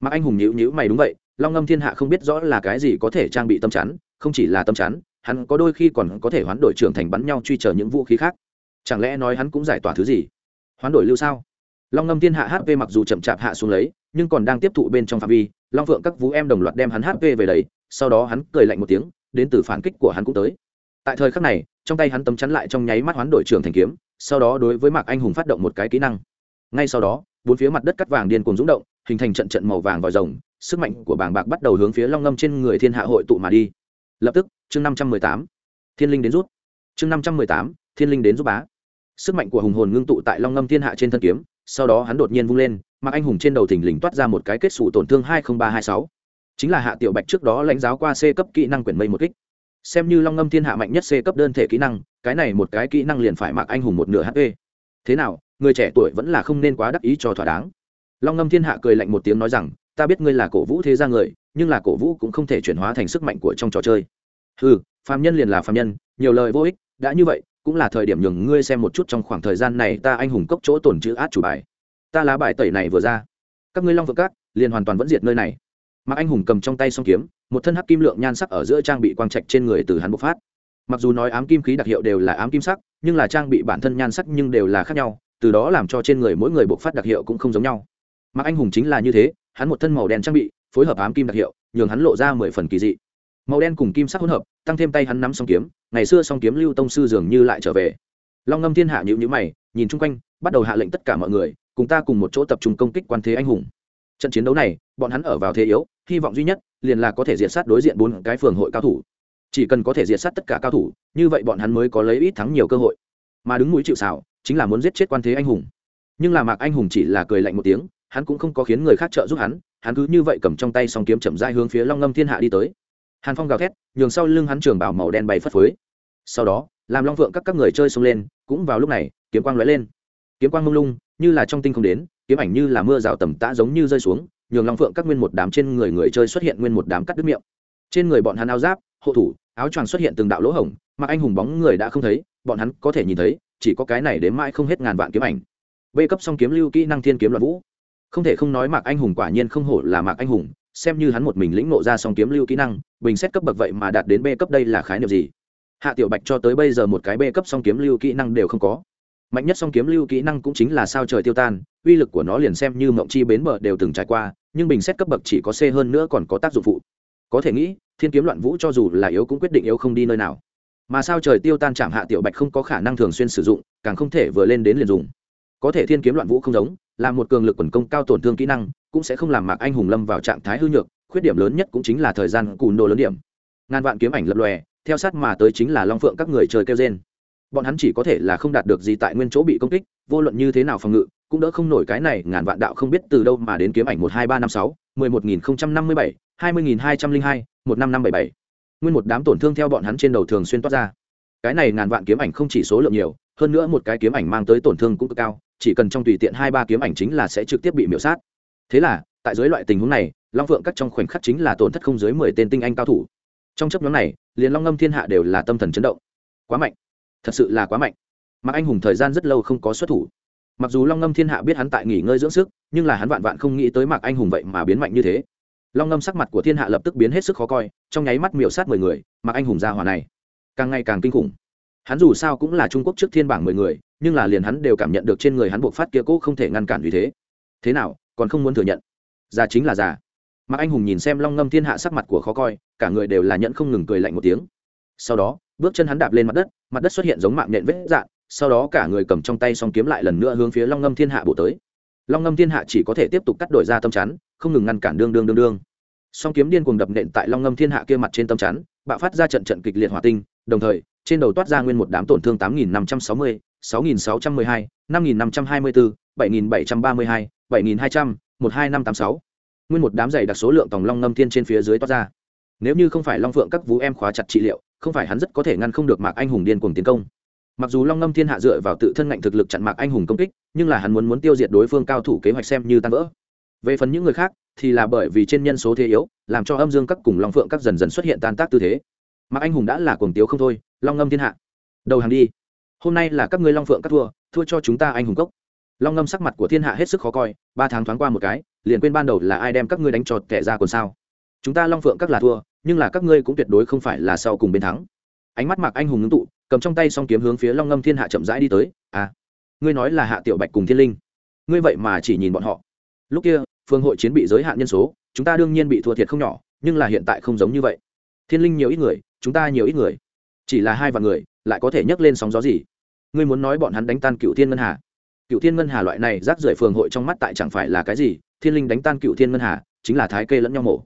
Mạc anh hùng nhữ nhữ mày đúng vậy, long ngâm thiên hạ không biết rõ là cái gì có thể trang bị tâm chắn, không chỉ là tâm chắn, hắn có đôi khi còn có thể hoán đổi trưởng thành bắn nhau truy chờ những vũ khí khác chẳng lẽ nói hắn cũng giải tỏa thứ gì? Hoán đổi lưu sao? Long ngâm thiên hạ hp mặc dù chậm chạp hạ xuống lấy, nhưng còn đang tiếp thụ bên trong phạm vi, long phượng các vũ em đồng loạt đem hắn hp về đấy sau đó hắn cười lạnh một tiếng, đến từ phản kích của hắn cũng tới. Tại thời khắc này, trong tay hắn tấm chắn lại trong nháy mắt hoán đổi trường thành kiếm, sau đó đối với mạc anh hùng phát động một cái kỹ năng. Ngay sau đó, bốn phía mặt đất cắt vàng điên cuồng rúng động, hình thành trận trận màu vàng vòi rồng, sức mạnh của bàng bạc bắt đầu hướng phía long ngâm trên người thiên hạ hội tụ mà đi. Lập tức, chương năm trăm mười tám, thiên linh đến rút. Chương năm trăm mười tám thiên linh đến giúp bá. Sức mạnh của hùng hồn ngưng tụ tại long ngâm thiên hạ trên thân kiếm, sau đó hắn đột nhiên vung lên, mặc anh hùng trên đầu thình lình toát ra một cái kết xù tổn thương hai nghìn ba hai sáu. Chính là hạ tiểu bạch trước đó lãnh giáo qua c cấp kỹ năng quyển mây một kích. Xem như long ngâm thiên hạ mạnh nhất c cấp đơn thể kỹ năng, cái này một cái kỹ năng liền phải mặc anh hùng một nửa hp thế nào, người trẻ tuổi vẫn là không nên quá đắc ý cho thỏa đáng. Long ngâm thiên hạ cười lạnh một tiếng nói rằng, ta biết ngươi là cổ vũ thế gia người, nhưng là cổ vũ cũng không thể chuyển hóa thành sức mạnh của trong trò chơi. Ừ phàm nhân liền là phàm nhân, nhiều lời vô ích, đã như vậy cũng là thời điểm nhường ngươi xem một chút trong khoảng thời gian này ta anh hùng cốc chỗ tổn chữ át chủ bài. Ta lá bài tẩy này vừa ra. Các ngươi long vượng cát liền hoàn toàn vẫn diệt nơi này. Mặc anh hùng cầm trong tay song kiếm, một thân hắc kim lượng nhan sắc ở giữa trang bị quang trạch trên người từ hắn bộc phát. Mặc dù nói ám kim khí đặc hiệu đều là ám kim sắc, nhưng là trang bị bản thân nhan sắc nhưng đều là khác nhau, từ đó làm cho trên người mỗi người bộc phát đặc hiệu cũng không giống nhau. Mặc anh hùng chính là như thế, hắn một thân màu đen trang bị, phối hợp ám kim đặc hiệu, nhường hắn lộ ra mười phần kỳ dị màu đen cùng kim sắc hỗn hợp, tăng thêm tay hắn nắm song kiếm, ngày xưa song kiếm lưu tông sư dường như lại trở về. Long ngâm thiên hạ nhịu nhữ mày, nhìn chung quanh, bắt đầu hạ lệnh tất cả mọi người, cùng ta cùng một chỗ tập trung công kích quan thế anh hùng. Trận chiến đấu này, bọn hắn ở vào thế yếu, hy vọng duy nhất, liền là có thể diệt sát đối diện bốn cái phường hội cao thủ. Chỉ cần có thể diệt sát tất cả cao thủ, như vậy bọn hắn mới có lấy ít thắng nhiều cơ hội. Mà đứng mũi chịu xảo chính là muốn giết chết quan thế anh hùng. Nhưng là mạc anh hùng chỉ là cười lạnh một tiếng, hắn cũng không có khiến người khác trợ giúp hắn hắn cứ như vậy cầm trong tay song kiếm chậm dai hướng phía long ngâm thiên hạ đi tới hàn phong gào thét, nhường sau lưng hắn trường bảo màu đen bay phất phới. Sau đó, làm long phượng các các người chơi xông lên, cũng vào lúc này, kiếm quang lóe lên. Kiếm quang mông lung, như là trong tinh không đến, kiếm ảnh như là mưa rào tầm tã giống như rơi xuống, nhường long phượng các nguyên một đám trên người người chơi xuất hiện nguyên một đám cắt đứt miệng. Trên người bọn hắn áo giáp, hộ thủ, áo choàng xuất hiện từng đạo lỗ hổng, mà anh hùng bóng người đã không thấy, bọn hắn có thể nhìn thấy, chỉ có cái này đến mãi không hết ngàn vạn kiếm ảnh. B cấp song kiếm lưu kỹ năng thiên kiếm loạn vũ. Không thể không nói mạc anh hùng quả nhiên không hổ là mạc anh hùng xem như hắn một mình lĩnh nộ ra song kiếm lưu kỹ năng, bình xét cấp bậc vậy mà đạt đến b cấp đây là khái niệm gì? Hạ tiểu bạch cho tới bây giờ một cái b cấp song kiếm lưu kỹ năng đều không có. Mạnh nhất song kiếm lưu kỹ năng cũng chính là sao trời tiêu tan, uy lực của nó liền xem như mộng chi bến bờ đều từng trải qua, nhưng bình xét cấp bậc chỉ có c hơn nữa còn có tác dụng phụ. Có thể nghĩ, thiên kiếm loạn vũ cho dù là yếu cũng quyết định yếu không đi nơi nào. Mà sao trời tiêu tan chạm hạ tiểu bạch không có khả năng thường xuyên sử dụng, càng không thể vừa lên đến liền dùng. Có thể thiên kiếm loạn vũ không giống, là một cường lực quần công cao tổn thương kỹ năng cũng sẽ không làm mạc anh hùng lâm vào trạng thái hư nhược, khuyết điểm lớn nhất cũng chính là thời gian cùn đồ lớn điểm. Ngàn vạn kiếm ảnh lập lòe, theo sát mà tới chính là long phượng các người chơi kêu trên bọn hắn chỉ có thể là không đạt được gì tại nguyên chỗ bị công kích, vô luận như thế nào phòng ngự, cũng đỡ không nổi cái này ngàn vạn đạo không biết từ đâu mà đến kiếm ảnh một hai ba năm sáu, mười một nghìn không trăm năm mươi bảy, hai mươi nghìn hai trăm linh hai, một năm năm bảy bảy. Nguyên một đám tổn thương theo bọn hắn trên đầu thường xuyên toát ra. Cái này ngàn vạn kiếm ảnh không chỉ số lượng nhiều, hơn nữa một cái kiếm ảnh mang tới tổn thương cũng cực cao, chỉ cần trong tùy tiện hai ba kiếm ảnh chính là sẽ trực tiếp bị miễu sát thế là, tại dưới loại tình huống này, long phượng các trong khoảnh khắc chính là tổn thất không dưới mười tên tinh anh cao thủ. Trong chấp nhóm này, liền long ngâm thiên hạ đều là tâm thần chấn động. Quá mạnh. Thật sự là quá mạnh. Mạc anh hùng thời gian rất lâu không có xuất thủ. Mặc dù long ngâm thiên hạ biết hắn tại nghỉ ngơi dưỡng sức, nhưng là hắn vạn vạn không nghĩ tới mạc anh hùng vậy mà biến mạnh như thế. Long ngâm sắc mặt của thiên hạ lập tức biến hết sức khó coi, trong nháy mắt miểu sát mười người, mạc anh hùng ra hòa này, càng ngày càng kinh khủng. Hắn dù sao cũng là trung quốc trước thiên bảng mười người, nhưng là liền hắn đều cảm nhận được trên người hắn buộc phát kia cố không thể ngăn cản vì thế. Thế nào còn không muốn thừa nhận. Già chính là già. Mạc anh hùng nhìn xem long ngâm thiên hạ sắc mặt của khó coi, cả người đều là nhận không ngừng cười lạnh một tiếng. Sau đó, bước chân hắn đạp lên mặt đất mặt đất xuất hiện giống mạng nện vết dạn sau đó cả người cầm trong tay song kiếm lại lần nữa hướng phía long ngâm thiên hạ bổ tới. Long ngâm thiên hạ chỉ có thể tiếp tục cắt đổi ra tâm chắn, không ngừng ngăn cản đương đương đương đương. Song kiếm điên cuồng đập nện tại long ngâm thiên hạ kia mặt trên tâm chắn, bạo phát ra trận trận kịch liệt hỏa tinh, đồng thời, trên đầu toát ra nguyên một đám tổn thương tám nghìn năm trăm sáu mươi, sáu nghìn sáu trăm mười hai, năm nghìn năm trăm hai mươi bốn bảy nghìn bảy trăm ba mươi hai bảy nghìn hai trăm, một hai năm tám sáu. Nguyên một đám giày đặc số lượng tòng long ngâm thiên trên phía dưới toát ra. Nếu như không phải long phượng các vũ em khóa chặt trị liệu, không phải hắn rất có thể ngăn không được mạc anh hùng điên cuồng tiến công. Mặc dù long ngâm thiên hạ dựa vào tự thân ngạnh thực lực chặn mạc anh hùng công kích, nhưng là hắn muốn muốn tiêu diệt đối phương cao thủ kế hoạch xem như tan vỡ. Về phần những người khác, thì là bởi vì trên nhân số thế yếu, làm cho âm dương các cùng long phượng các dần dần xuất hiện tan tác tư thế. Mạc anh hùng đã là cuồng tiếu không thôi, long ngâm thiên hạ. Đầu hàng đi. Hôm nay là các ngươi long phượng các thua thua cho chúng ta anh hùng cốc long ngâm sắc mặt của thiên hạ hết sức khó coi, ba tháng thoáng qua một cái, liền quên ban đầu là ai đem các ngươi đánh trọt kẻ ra còn sao. Chúng ta long phượng các là thua, nhưng là các ngươi cũng tuyệt đối không phải là sau cùng bên thắng. Ánh mắt mạc anh hùng ngưng tụ, cầm trong tay s o n g kiếm hướng phía long ngâm thiên hạ chậm rãi đi tới à ngươi nói là hạ tiểu bạch cùng thiên linh. Ngươi vậy mà chỉ nhìn bọn họ. Lúc kia, phương hội chiến bị giới hạn nhân số, chúng ta đương nhiên bị thua thiệt không nhỏ, nhưng là hiện tại không giống như vậy. Thiên linh nhiều ít người, chúng ta nhiều ít người. Chỉ là hai vạn người, lại có thể nhấc lên sóng gió gì? Ngươi muốn nói bọn hắn đánh tan cựu thiên ngân hà? Cựu thiên ngân hà loại này rác rưởi phường hội trong mắt tại chẳng phải là cái gì, thiên linh đánh tan cựu thiên ngân hà, chính là thái kê lẫn nhau mổ.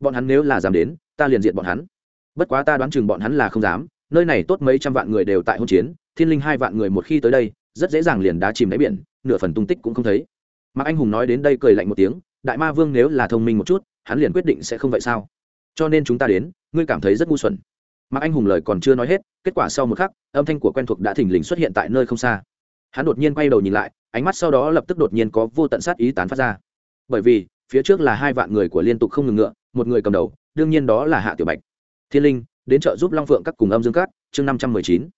Bọn hắn nếu là dám đến, ta liền diện bọn hắn. Bất quá ta đoán chừng bọn hắn là không dám, nơi này tốt mấy trăm vạn người đều tại hôn chiến, thiên linh hai vạn người một khi tới đây, rất dễ dàng liền đá chìm đáy biển, nửa phần tung tích cũng không thấy. Mạc anh hùng nói đến đây cười lạnh một tiếng, đại ma vương nếu là thông minh một chút, hắn liền quyết định sẽ không vậy sao? Cho nên chúng ta đến, ngươi cảm thấy rất ngu xuẩn. Mạc anh hùng lời còn chưa nói hết, kết quả sau một khắc, âm thanh của quen thuộc đã thình lình xuất hiện tại nơi không xa hắn đột nhiên quay đầu nhìn lại, ánh mắt sau đó lập tức đột nhiên có vô tận sát ý tán phát ra. Bởi vì, phía trước là hai vạn người của liên tục không ngừng ngựa, một người cầm đầu, đương nhiên đó là hạ tiểu bạch. Thiên linh, đến chợ giúp long phượng các cùng âm dương các, chương năm trăm mười chín.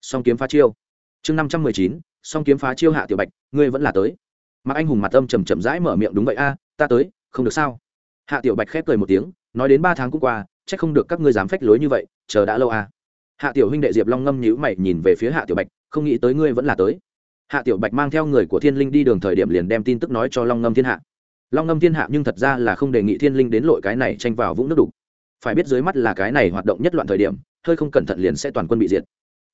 Song kiếm phá chiêu. Chương năm trăm mười chín, song kiếm phá chiêu hạ tiểu bạch, ngươi vẫn là tới. Mặc anh hùng mặt âm trầm trầm rãi mở miệng đúng vậy, a, ta tới, không được sao? Hạ tiểu bạch khép cười một tiếng, nói đến ba tháng cũng qua c h ắ c không được các ngươi dám phách lối như vậy, chờ đã lâu a hạ tiểu huynh đệ diệp long ngâm nhữ mày nhìn về phía hạ tiểu bạch, không nghĩ tới ngươi vẫn là tới hạ tiểu bạch mang theo người của thiên linh đi đường thời điểm liền đem tin tức nói cho long ngâm thiên hạ. Long ngâm thiên hạ nhưng thật ra là không đề nghị thiên linh đến lội cái này tranh vào vũng nước đục. Phải biết dưới mắt là cái này hoạt động nhất loạn thời điểm, hơi không cẩn thận liền sẽ toàn quân bị diệt.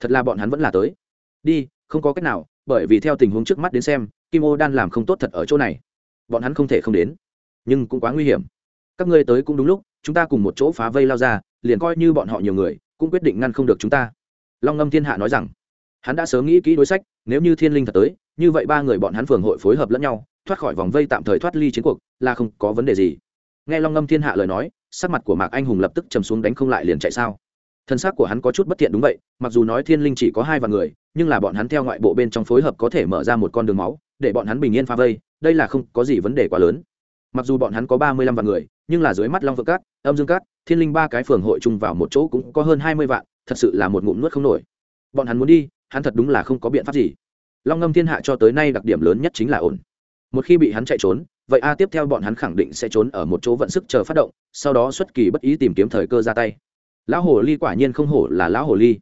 Thật là bọn hắn vẫn là tới. Đi, không có cách nào, bởi vì theo tình huống trước mắt đến xem, kim ô đan làm không tốt thật ở chỗ này. Bọn hắn không thể không đến. Nhưng cũng quá nguy hiểm. Các ngươi tới cũng đúng lúc, chúng ta cùng một chỗ phá vây lao ra, liền coi như bọn họ nhiều người, cũng quyết định ngăn không được chúng ta. Long ngâm thiên hạ nói rằng hắn đã sớm nghĩ kỹ đối sách, nếu như thiên linh thật tới, như vậy ba người bọn hắn phường hội phối hợp lẫn nhau, thoát khỏi vòng vây tạm thời thoát ly chiến cuộc, là không có vấn đề gì. Nghe long ngâm thiên hạ lời nói, sắc mặt của mạc anh hùng lập tức chầm xuống đánh không lại liền chạy sao. Thân xác của hắn có chút bất thiện đúng vậy, mặc dù nói thiên linh chỉ có hai vạn người, nhưng là bọn hắn theo ngoại bộ bên trong phối hợp có thể mở ra một con đường máu, để bọn hắn bình yên pha vây, đây là không có gì vấn đề quá lớn. Mặc dù bọn hắn có ba mươi lăm vạn người, nhưng là dưới mắt long vượng cát, âm dương cát, thiên linh ba cái phường hội chung vào một chỗ cũng có hơn hai mươi vạn, thật sự là một ngụm nuốt không nổi. Bọn hắn muốn đi hắn thật đúng là không có biện pháp gì. Long ngâm thiên hạ cho tới nay đặc điểm lớn nhất chính là ổn. Một khi bị hắn chạy trốn, vậy a tiếp theo bọn hắn khẳng định sẽ trốn ở một chỗ vận sức chờ phát động, sau đó xuất kỳ bất ý tìm kiếm thời cơ ra tay. Lão hồ ly quả nhiên không hổ là lão hồ ly.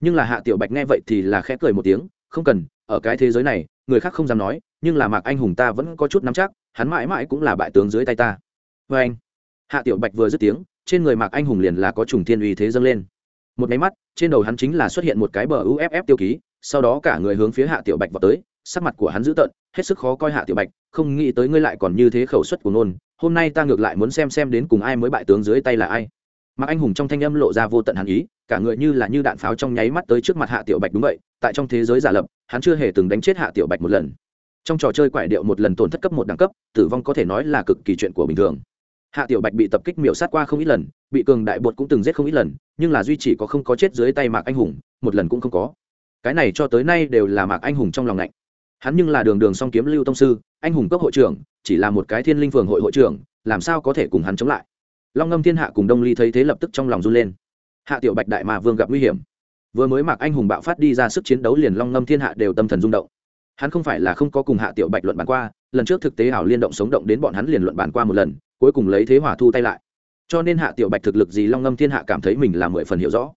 Nhưng là hạ tiểu bạch nghe vậy thì là khẽ cười một tiếng, không cần, ở cái thế giới này, người khác không dám nói, nhưng là mạc anh hùng ta vẫn có chút nắm chắc, hắn mãi mãi cũng là bại tướng dưới tay ta. Vê anh hạ tiểu bạch vừa dứt tiếng, trên người mạc anh hùng liền là có trùng thiên uy thế dâng lên một máy mắt, trên đầu hắn chính là xuất hiện một cái bờ uff tiêu ký, sau đó cả người hướng phía hạ tiểu bạch vào tới, sắc mặt của hắn dữ tợn, hết sức khó coi hạ tiểu bạch, không nghĩ tới ngươi lại còn như thế khẩu suất của nôn hôm nay ta ngược lại muốn xem xem đến cùng ai mới bại tướng dưới tay là ai. Mặc anh hùng trong thanh âm lộ ra vô tận hắn ý, cả người như là như đạn pháo trong nháy mắt tới trước mặt hạ tiểu bạch đúng vậy, tại trong thế giới giả lập, hắn chưa hề từng đánh chết hạ tiểu bạch một lần. Trong trò chơi quải điệu một lần tổn thất cấp một đẳng cấp, tử vong có thể nói là cực kỳ chuyện của bình thường hạ tiểu bạch bị tập kích miểu sát qua không ít lần, bị cường đại bột cũng từng giết không ít lần, nhưng là duy chỉ có không có chết dưới tay mạc anh hùng, một lần cũng không có. Cái này cho tới nay đều là mạc anh hùng trong lòng lạnh hắn nhưng là đường đường song kiếm lưu tông sư, anh hùng cấp hội trưởng, chỉ là một cái thiên linh phường hội hội trưởng, làm sao có thể cùng hắn chống lại? Long ngâm thiên hạ cùng đông ly thấy thế lập tức trong lòng run lên. Hạ tiểu bạch đại mà vương gặp nguy hiểm. Vừa mới mạc anh hùng bạo phát đi ra sức chiến đấu liền long ngâm thiên hạ đều tâm thần rung động. Hắn không phải là không có cùng hạ tiểu bạch luận bàn qua, lần trước thực tế ảo liên động sống động đến bọn hắn liền luận bàn qua một lần cuối cùng lấy thế hỏa thu tay lại. Cho nên hạ tiểu bạch thực lực gì long ngâm thiên hạ cảm thấy mình là mười phần hiểu rõ.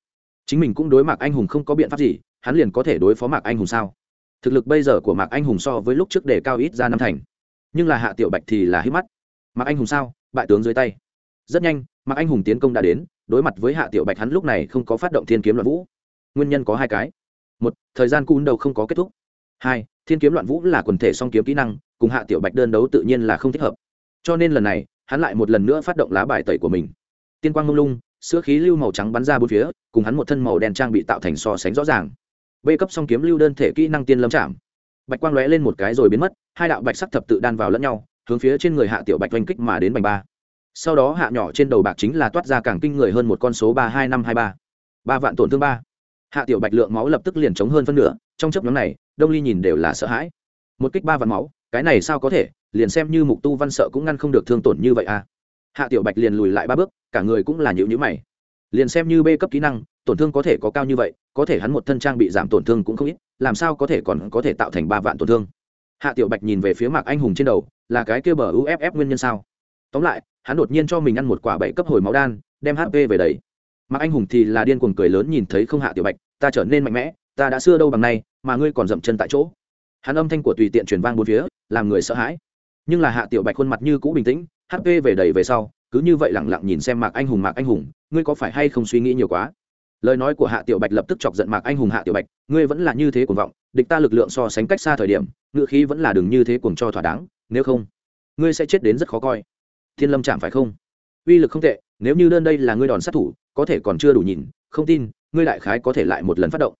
Chính mình cũng đối mặt anh hùng không có biện pháp gì, hắn liền có thể đối phó mạc anh hùng sao? Thực lực bây giờ của mạc anh hùng so với lúc trước đề cao ít ra năm thành. Nhưng là hạ tiểu bạch thì là hít mắt. Mạc anh hùng sao? Bại tướng dưới tay. Rất nhanh, mạc anh hùng tiến công đã đến, đối mặt với hạ tiểu bạch hắn lúc này không có phát động thiên kiếm loạn vũ. Nguyên nhân có hai cái. Một, thời gian cún đầu không có kết thúc. Hai, thiên kiếm loạn vũ là quần thể song kiếm kỹ năng, cùng hạ tiểu bạch đơn đấu tự nhiên là không thích hợp. Cho nên lần này hắn lại một lần nữa phát động lá bài tẩy của mình. Tiên quang mông lung, sữa khí lưu màu trắng bắn ra bốn phía, cùng hắn một thân màu đen trang bị tạo thành so sánh rõ ràng. B cấp song kiếm lưu đơn thể kỹ năng tiên lâm chạm. Bạch quang lóe lên một cái rồi biến mất, hai đạo bạch sắc thập tự đan vào lẫn nhau, hướng phía trên người hạ tiểu bạch oanh kích mà đến bành ba. Sau đó hạ nhỏ trên đầu bạc chính là toát ra càng kinh người hơn một con số ba hai năm hai ba. Ba vạn tổn thương ba. Hạ tiểu bạch lượng máu lập tức liền chống hơn phân nửa, trong chấp nhóm này, đông ly nhìn đều là sợ hãi. Một kích ba vạn máu, cái này sao có thể? Liền xem như mục tu văn sợ cũng ngăn không được thương tổn như vậy à. Hạ tiểu bạch liền lùi lại ba bước, cả người cũng là nhịu nhữ mày. Liền xem như b cấp kỹ năng, tổn thương có thể có cao như vậy, có thể hắn một thân trang bị giảm tổn thương cũng không ít, làm sao có thể còn có thể tạo thành ba vạn tổn thương. Hạ tiểu bạch nhìn về phía mạc anh hùng trên đầu, là cái kia bờ uff nguyên nhân sao? Tóm lại, hắn đột nhiên cho mình ăn một quả bảy cấp hồi máu đan, đem hp về đấy mạc anh hùng thì là điên cuồng cười lớn nhìn thấy không hạ tiểu bạch, ta trở nên mạnh mẽ, ta đã xưa đâu bằng nay, mà ngươi còn dậm chân tại chỗ. Hắn âm thanh của tùy tiện truyền vang bốn phía, làm người sợ hãi nhưng là hạ tiểu bạch khuôn mặt như cũ bình tĩnh hp về đầy về sau, cứ như vậy lẳng lặng nhìn xem mạc anh hùng, mạc anh hùng, ngươi có phải hay không suy nghĩ nhiều quá? Lời nói của hạ tiểu bạch lập tức chọc giận mạc anh hùng, hạ tiểu bạch, ngươi vẫn là như thế cuồng vọng, địch ta lực lượng so sánh cách xa thời điểm, ngựa khí vẫn là đừng như thế cuồng cho thỏa đáng, nếu không, ngươi sẽ chết đến rất khó coi. Thiên lâm chạm phải không? Uy lực không tệ, nếu như đơn đây là ngươi đòn sát thủ, có thể còn chưa đủ nhìn, không tin, ngươi đại khái có thể lại một lần phát động.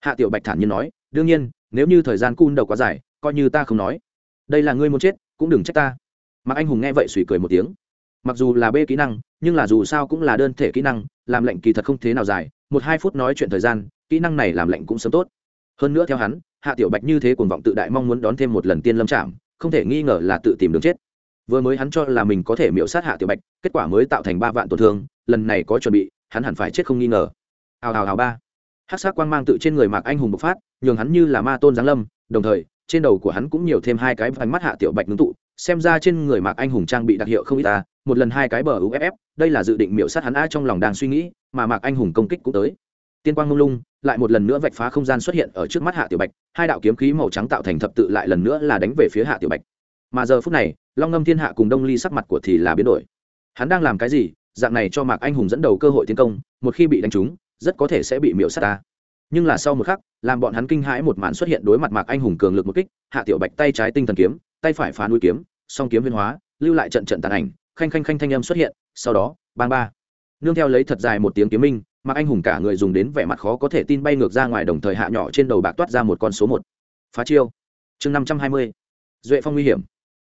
Hạ tiểu bạch thản nhiên nói, đương nhiên, nếu như thời gian cun đầu quá dài, coi như ta không nói. Đây là ngươi muốn chết cũng đừng trách ta. Mạc anh hùng nghe vậy suy cười một tiếng. Mặc dù là b kỹ năng, nhưng là dù sao cũng là đơn thể kỹ năng, làm lệnh kỳ thật không thế nào dài, một hai phút nói chuyện thời gian, kỹ năng này làm lệnh cũng sớm tốt. Hơn nữa theo hắn, hạ tiểu bạch như thế cuồng vọng tự đại mong muốn đón thêm một lần tiên lâm trạm, không thể nghi ngờ là tự tìm đường chết. Vừa mới hắn cho là mình có thể miễu sát hạ tiểu bạch, kết quả mới tạo thành ba vạn tổn thương, lần này có chuẩn bị, hắn hẳn phải chết không nghi ngờ. Hào hào hào ba. Hát sắc quang mang tự trên người mạc anh hùng bộc phát, nhường hắn như là ma tôn giáng lâm, đồng thời trên đầu của hắn cũng nhiều thêm hai cái vành mắt hạ tiểu bạch ngưng tụ, xem ra trên người mạc anh hùng trang bị đặc hiệu không ít ta một lần hai cái bờ uff đây là dự định miểu sát hắn a trong lòng đang suy nghĩ, mà mạc anh hùng công kích cũng tới. Tiên quang mông lung, lại một lần nữa vạch phá không gian xuất hiện ở trước mắt hạ tiểu bạch, hai đạo kiếm khí màu trắng tạo thành thập tự lại lần nữa là đánh về phía hạ tiểu bạch. Mà giờ phút này, long ngâm thiên hạ cùng đông ly sắc mặt của thì là biến đổi. Hắn đang làm cái gì? Dạng này cho mạc anh hùng dẫn đầu cơ hội tiến công, một khi bị đánh trúng, rất có thể sẽ bị miễu sát ta nhưng là sau một khắc, làm bọn hắn kinh hãi một màn xuất hiện đối mặt mạc anh hùng cường lực một kích, hạ tiểu bạch tay trái tinh thần kiếm, tay phải phá núi kiếm, song kiếm viên hóa, lưu lại trận trận tàn ảnh, khanh khanh khanh thanh âm xuất hiện, sau đó, bang ba. Nương theo lấy thật dài một tiếng kiếm minh, mạc anh hùng cả người dùng đến vẻ mặt khó có thể tin bay ngược ra ngoài đồng thời hạ nhỏ trên đầu bạc toát ra một con số một. Phá chiêu. Chương năm trăm hai mươi. Duệ phong nguy hiểm.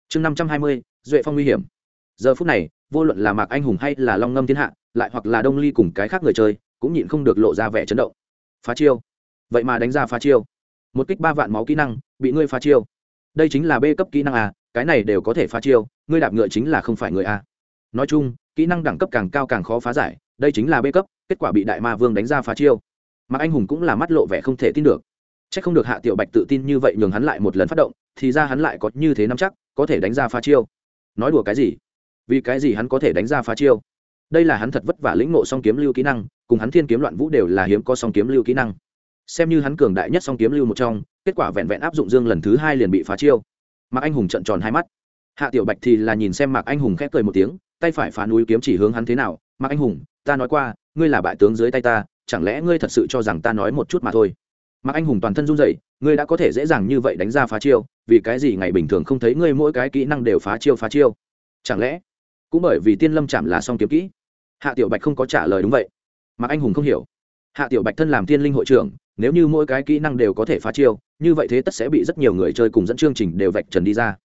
Chương năm trăm hai mươi, duệ phong nguy hiểm. Giờ phút này, vô luận là mạc anh hùng hay là long ngâm thiên hạ, lại hoặc là đông ly cùng cái khác người chơi, cũng nhịn không được lộ ra vẻ chấn động phá chiêu. Vậy mà đánh ra phá chiêu. Một kích ba vạn máu kỹ năng, bị ngươi phá chiêu. Đây chính là b cấp kỹ năng à cái này đều có thể phá chiêu, ngươi đạp ngựa chính là không phải người a nói chung, kỹ năng đẳng cấp càng cao càng khó phá giải, đây chính là b cấp, kết quả bị đại ma vương đánh ra phá chiêu. Mà anh hùng cũng là mắt lộ vẻ không thể tin được. C h ắ c không được hạ tiểu bạch tự tin như vậy nhường hắn lại một lần phát động, thì ra hắn lại có như thế nắm chắc, có thể đánh ra phá chiêu. Nói đùa cái gì? Vì cái gì hắn có thể đánh ra phá chiêu? Đây là hắn thật vất vả lĩnh ngộ song kiếm lưu kỹ năng, cùng hắn thiên kiếm loạn vũ đều là hiếm có song kiếm lưu kỹ năng. Xem như hắn cường đại nhất song kiếm lưu một trong, kết quả vẹn vẹn áp dụng dương lần thứ hai liền bị phá chiêu. Mạc anh hùng trận tròn hai mắt. Hạ tiểu bạch thì là nhìn xem mạc anh hùng khép cười một tiếng, tay phải phá núi kiếm chỉ hướng hắn thế nào, mạc anh hùng, ta nói qua, ngươi là bại tướng dưới tay ta, chẳng lẽ ngươi thật sự cho rằng ta nói một chút mà thôi? Mạc anh hùng toàn thân run rẩy, ngươi đã có thể dễ dàng như vậy đánh ra phá chiêu, vì cái gì ngày bình thường không thấy ngươi mỗi cái kỹ năng đều phá chiêu phá chiêu? Chẳng lẽ cũng bởi vì tiên lâm chạm là song kiếm kỹ? Hạ tiểu bạch không có trả lời đúng vậy. Mạc anh hùng không hiểu. Hạ tiểu bạch thân làm tiên linh hội trưởng nếu như mỗi cái kỹ năng đều có thể phá chiêu như vậy thế tất sẽ bị rất nhiều người chơi cùng dẫn chương trình đều vạch trần đi ra.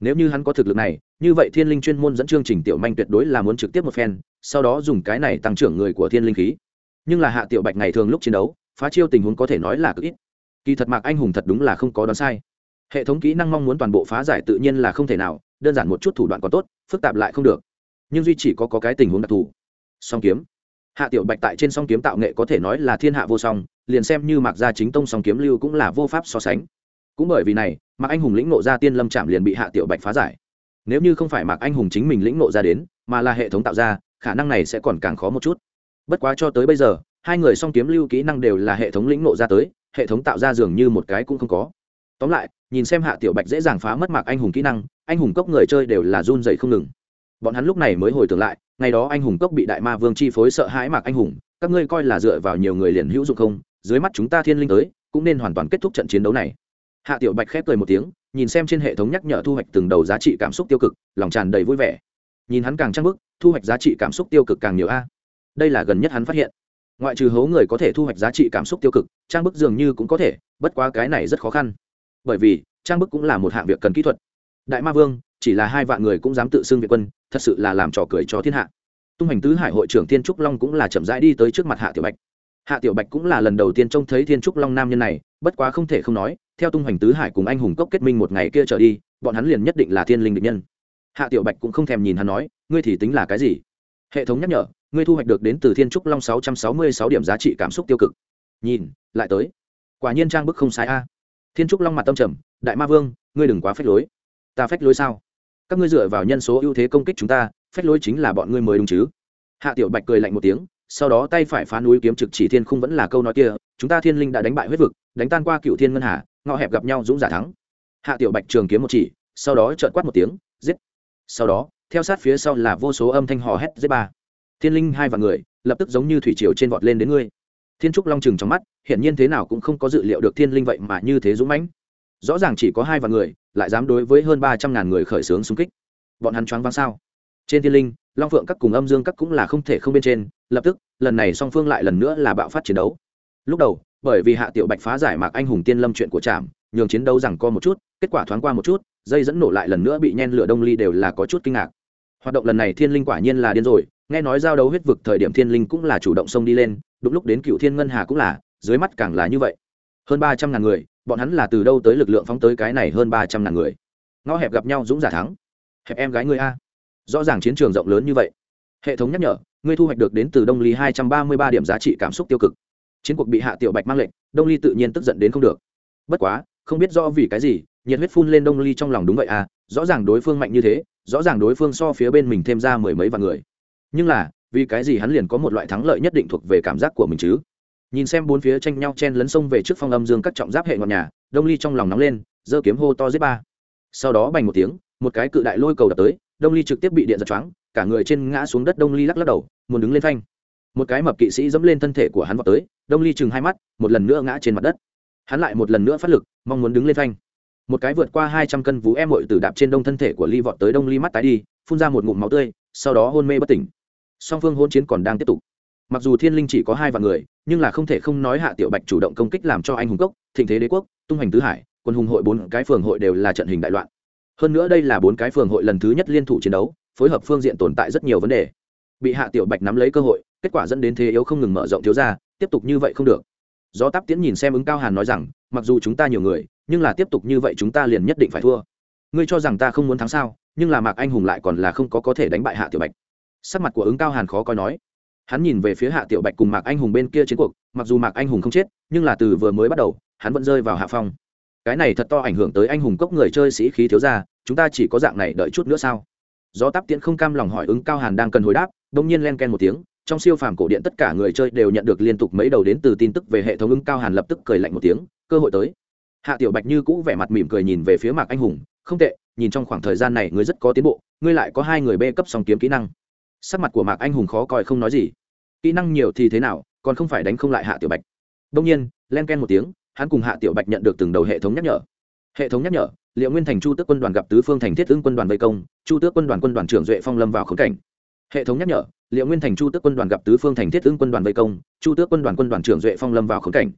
Nếu như hắn có thực lực này như vậy thiên linh chuyên môn dẫn chương trình tiểu manh tuyệt đối là muốn trực tiếp một phen sau đó dùng cái này tăng trưởng người của thiên linh khí. Nhưng là hạ tiểu bạch ngày thường lúc chiến đấu phá chiêu tình huống có thể nói là cực ít. Kỳ thật mạc anh hùng thật đúng là không có đoán sai. Hệ thống kỹ năng mong muốn toàn bộ phá giải tự nhiên là không thể nào đơn giản một chút thủ đoạn còn tốt phức tạp lại không được. Nhưng duy chỉ có, có cái tình huống đặc thù song kiếm. Hạ tiểu bạch tại trên song kiếm tạo nghệ có thể nói là thiên hạ vô song, liền xem như mạc gia chính tông song kiếm lưu cũng là vô pháp so sánh. Cũng bởi vì này, mạc anh hùng lĩnh nộ ra tiên lâm trạm liền bị hạ tiểu bạch phá giải. Nếu như không phải mạc anh hùng chính mình lĩnh nộ ra đến, mà là hệ thống tạo ra, khả năng này sẽ còn càng khó một chút. Bất quá cho tới bây giờ, hai người song kiếm lưu kỹ năng đều là hệ thống lĩnh nộ ra tới, hệ thống tạo ra dường như một cái cũng không có. Tóm lại, nhìn xem hạ tiểu bạch dễ dàng phá mất mạc anh hùng kỹ năng, anh hùng cốc người chơi đều là run dậy không ngừng. Bọn hắn lúc này mới hồi tưởng lại ngày đó anh hùng cốc bị đại ma vương chi phối sợ hãi mạc anh hùng, các ngươi coi là dựa vào nhiều người liền hữu dụng không? Dưới mắt chúng ta thiên linh tới, cũng nên hoàn toàn kết thúc trận chiến đấu này. Hạ tiểu bạch khép cười một tiếng, nhìn xem trên hệ thống nhắc nhở thu hoạch từng đầu giá trị cảm xúc tiêu cực, lòng tràn đầy vui vẻ. Nhìn hắn càng trăng bức thu hoạch giá trị cảm xúc tiêu cực càng nhiều a. Đây là gần nhất hắn phát hiện. Ngoại trừ hố người có thể thu hoạch giá trị cảm xúc tiêu cực, trang bức dường như cũng có thể, bất quá cái này rất khó khăn. Bởi vì, trang bức cũng là một hạng việc cần kỹ thuật. Đại ma vương, chỉ là hai vạn người cũng dám tự xưng việt quân thật sự là làm trò cười cho thiên hạ. Tung hành tứ hải hội trưởng thiên trúc long cũng là chậm rãi đi tới trước mặt hạ tiểu bạch. Hạ tiểu bạch cũng là lần đầu tiên trông thấy thiên trúc long nam nhân này, bất quá không thể không nói, theo tung hành tứ hải cùng anh hùng cốc kết minh một ngày kia trở đi, bọn hắn liền nhất định là thiên linh định nhân. Hạ tiểu bạch cũng không thèm nhìn hắn nói, ngươi thì tính là cái gì? Hệ thống nhắc nhở, ngươi thu hoạch được đến từ thiên trúc long sáu trăm sáu mươi sáu điểm giá trị cảm xúc tiêu cực. Nhìn, lại tới. Quả nhiên trang bức không sai a. Thiên trúc long mặt tâm trầm, đại ma vương, ngươi đừng quá phách lối. Ta phách lối sao? Các ngươi dựa vào nhân số ưu thế công kích chúng ta, phách lối chính là bọn ngươi mới đúng chứ. Hạ tiểu bạch cười lạnh một tiếng, sau đó tay phải phá núi kiếm trực chỉ thiên không vẫn là câu nói kia, chúng ta thiên linh đã đánh bại huyết vực, đánh tan qua cựu thiên ngân hà, ngọ hẹp gặp nhau dũng giả thắng. Hạ tiểu bạch trường kiếm một chỉ, sau đó trợn quát một tiếng, giết. Sau đó, theo sát phía sau là vô số âm thanh hò hét, giết ba. Thiên linh hai và người, lập tức giống như thủy triều trên vọt lên đến ngươi. Thiên trúc long chừng trong mắt, hiển nhiên thế nào cũng không có dự liệu được thiên linh vậy mà như thế dũng mãnh rõ ràng chỉ có hai vạn người, lại dám đối với hơn ba trăm ngàn người khởi xướng xung kích. Bọn hắn choáng váng sao? Trên thiên linh, long phượng các cùng âm dương các cũng là không thể không bên trên, lập tức, lần này song phương lại lần nữa là bạo phát chiến đấu. Lúc đầu, bởi vì hạ tiểu bạch phá giải mạc anh hùng tiên lâm chuyện của trạm nhường chiến đấu rằng co một chút, kết quả thoáng qua một chút, dây dẫn nổ lại lần nữa bị nhen lửa đông ly đều là có chút kinh ngạc. Hoạt động lần này thiên linh quả nhiên là điên rồi, nghe nói giao đấu huyết vực thời điểm thiên linh cũng là chủ động xông đi lên, đúng lúc đến cựu thiên ngân hà cũng là, dưới mắt càng là như vậy. Hơn ba trăm ngàn người bọn hắn là từ đâu tới lực lượng phóng tới cái này hơn ba trăm ngàn người? Ngõ hẹp gặp nhau dũng giả thắng. Hẹp em gái ngươi a. Rõ ràng chiến trường rộng lớn như vậy. Hệ thống nhắc nhở, ngươi thu hoạch được đến từ đông ly hai trăm ba mươi ba điểm giá trị cảm xúc tiêu cực. Chiến cuộc bị hạ tiểu bạch mang lệnh, đông ly tự nhiên tức giận đến không được. Bất quá, không biết rõ vì cái gì, nhiệt huyết phun lên đông ly trong lòng đúng vậy à rõ ràng đối phương mạnh như thế, rõ ràng đối phương so phía bên mình thêm ra mười mấy vạn người. Nhưng là, vì cái gì hắn liền có một loại thắng lợi nhất định thuộc về cảm giác của mình chứ? Nhìn xem bốn phía tranh nhau chen lấn sông về trước phong âm dương các trọng giáp hệ ngọn nhà, đông ly trong lòng nóng lên, giơ kiếm hô to giết ba. Sau đó bành một tiếng, một cái cự đại lôi cầu đập tới, đông ly trực tiếp bị điện giật choáng, cả người trên ngã xuống đất đông ly lắc lắc đầu, muốn đứng lên phanh. Một cái mập kỵ sĩ dẫm lên thân thể của hắn vào tới, đông ly chừng hai mắt, một lần nữa ngã trên mặt đất. Hắn lại một lần nữa phát lực, mong muốn đứng lên phanh. Một cái vượt qua hai trăm cân vú em mội từ đạp trên đông thân thể của ly vọt tới đông ly mắt tái đi, phun ra một ngụm máu tươi, sau đó hôn mê bất tỉnh. Song phương hôn chiến còn đang tiếp tục. Mặc dù thiên linh chỉ có hai vạn người nhưng là không thể không nói hạ tiểu bạch chủ động công kích làm cho anh hùng cốc, thịnh thế đế quốc, tung hành tứ hải, quân hùng hội bốn cái phường hội đều là trận hình đại loạn. Hơn nữa đây là bốn cái phường hội lần thứ nhất liên thủ chiến đấu, phối hợp phương diện tồn tại rất nhiều vấn đề. Bị hạ tiểu bạch nắm lấy cơ hội, kết quả dẫn đến thế yếu không ngừng mở rộng thiếu ra tiếp tục như vậy không được. Do táp tiễn nhìn xem ứng cao hàn nói rằng, mặc dù chúng ta nhiều người, nhưng là tiếp tục như vậy chúng ta liền nhất định phải thua. Ngươi cho rằng ta không muốn thắng sao, nhưng là mạc anh hùng lại còn là không có có thể đánh bại hạ tiểu bạch. Sắc mặt của ứng cao hàn khó coi nói hắn nhìn về phía hạ tiểu bạch cùng mạc anh hùng bên kia chiến cuộc, mặc dù mạc anh hùng không chết, nhưng là từ vừa mới bắt đầu, hắn vẫn rơi vào hạ phong. Cái này thật to ảnh hưởng tới anh hùng cốc người chơi sĩ khí thiếu ra chúng ta chỉ có dạng này đợi chút nữa sao? Do táp tiễn không cam lòng hỏi ứng cao hàn đang cần hồi đáp đông nhiên len ken một tiếng, trong siêu phàm cổ điện tất cả người chơi đều nhận được liên tục mấy đầu đến từ tin tức về hệ thống ứng cao hàn lập tức cười lạnh một tiếng, cơ hội tới. Hạ tiểu bạch như cũ vẻ mặt mỉm cười nhìn về phía mạc anh hùng, không tệ, nhìn trong khoảng thời gian này ngươi rất có tiến bộ, ngươi lại có hai người bê cấp song kiếm kỹ năng sắc mặt của mạc anh hùng khó coi không nói gì. Kỹ năng nhiều thì thế nào, còn không phải đánh không lại hạ tiểu bạch. Đông nhiên, len ken một tiếng, hắn cùng hạ tiểu bạch nhận được từng đầu hệ thống nhắc nhở. Hệ thống nhắc nhở, liệu nguyên thành chu tước quân đoàn gặp tứ phương thành thiết ứng quân đoàn vây công, chu tước quân đoàn quân đoàn trưởng duệ phong lâm vào khống cảnh. Hệ thống nhắc nhở, liệu nguyên thành chu tước quân đoàn gặp tứ phương thành thiết ứng quân đoàn vây công, chu tước quân đoàn quân đoàn trưởng duệ phong lâm vào khống cảnh.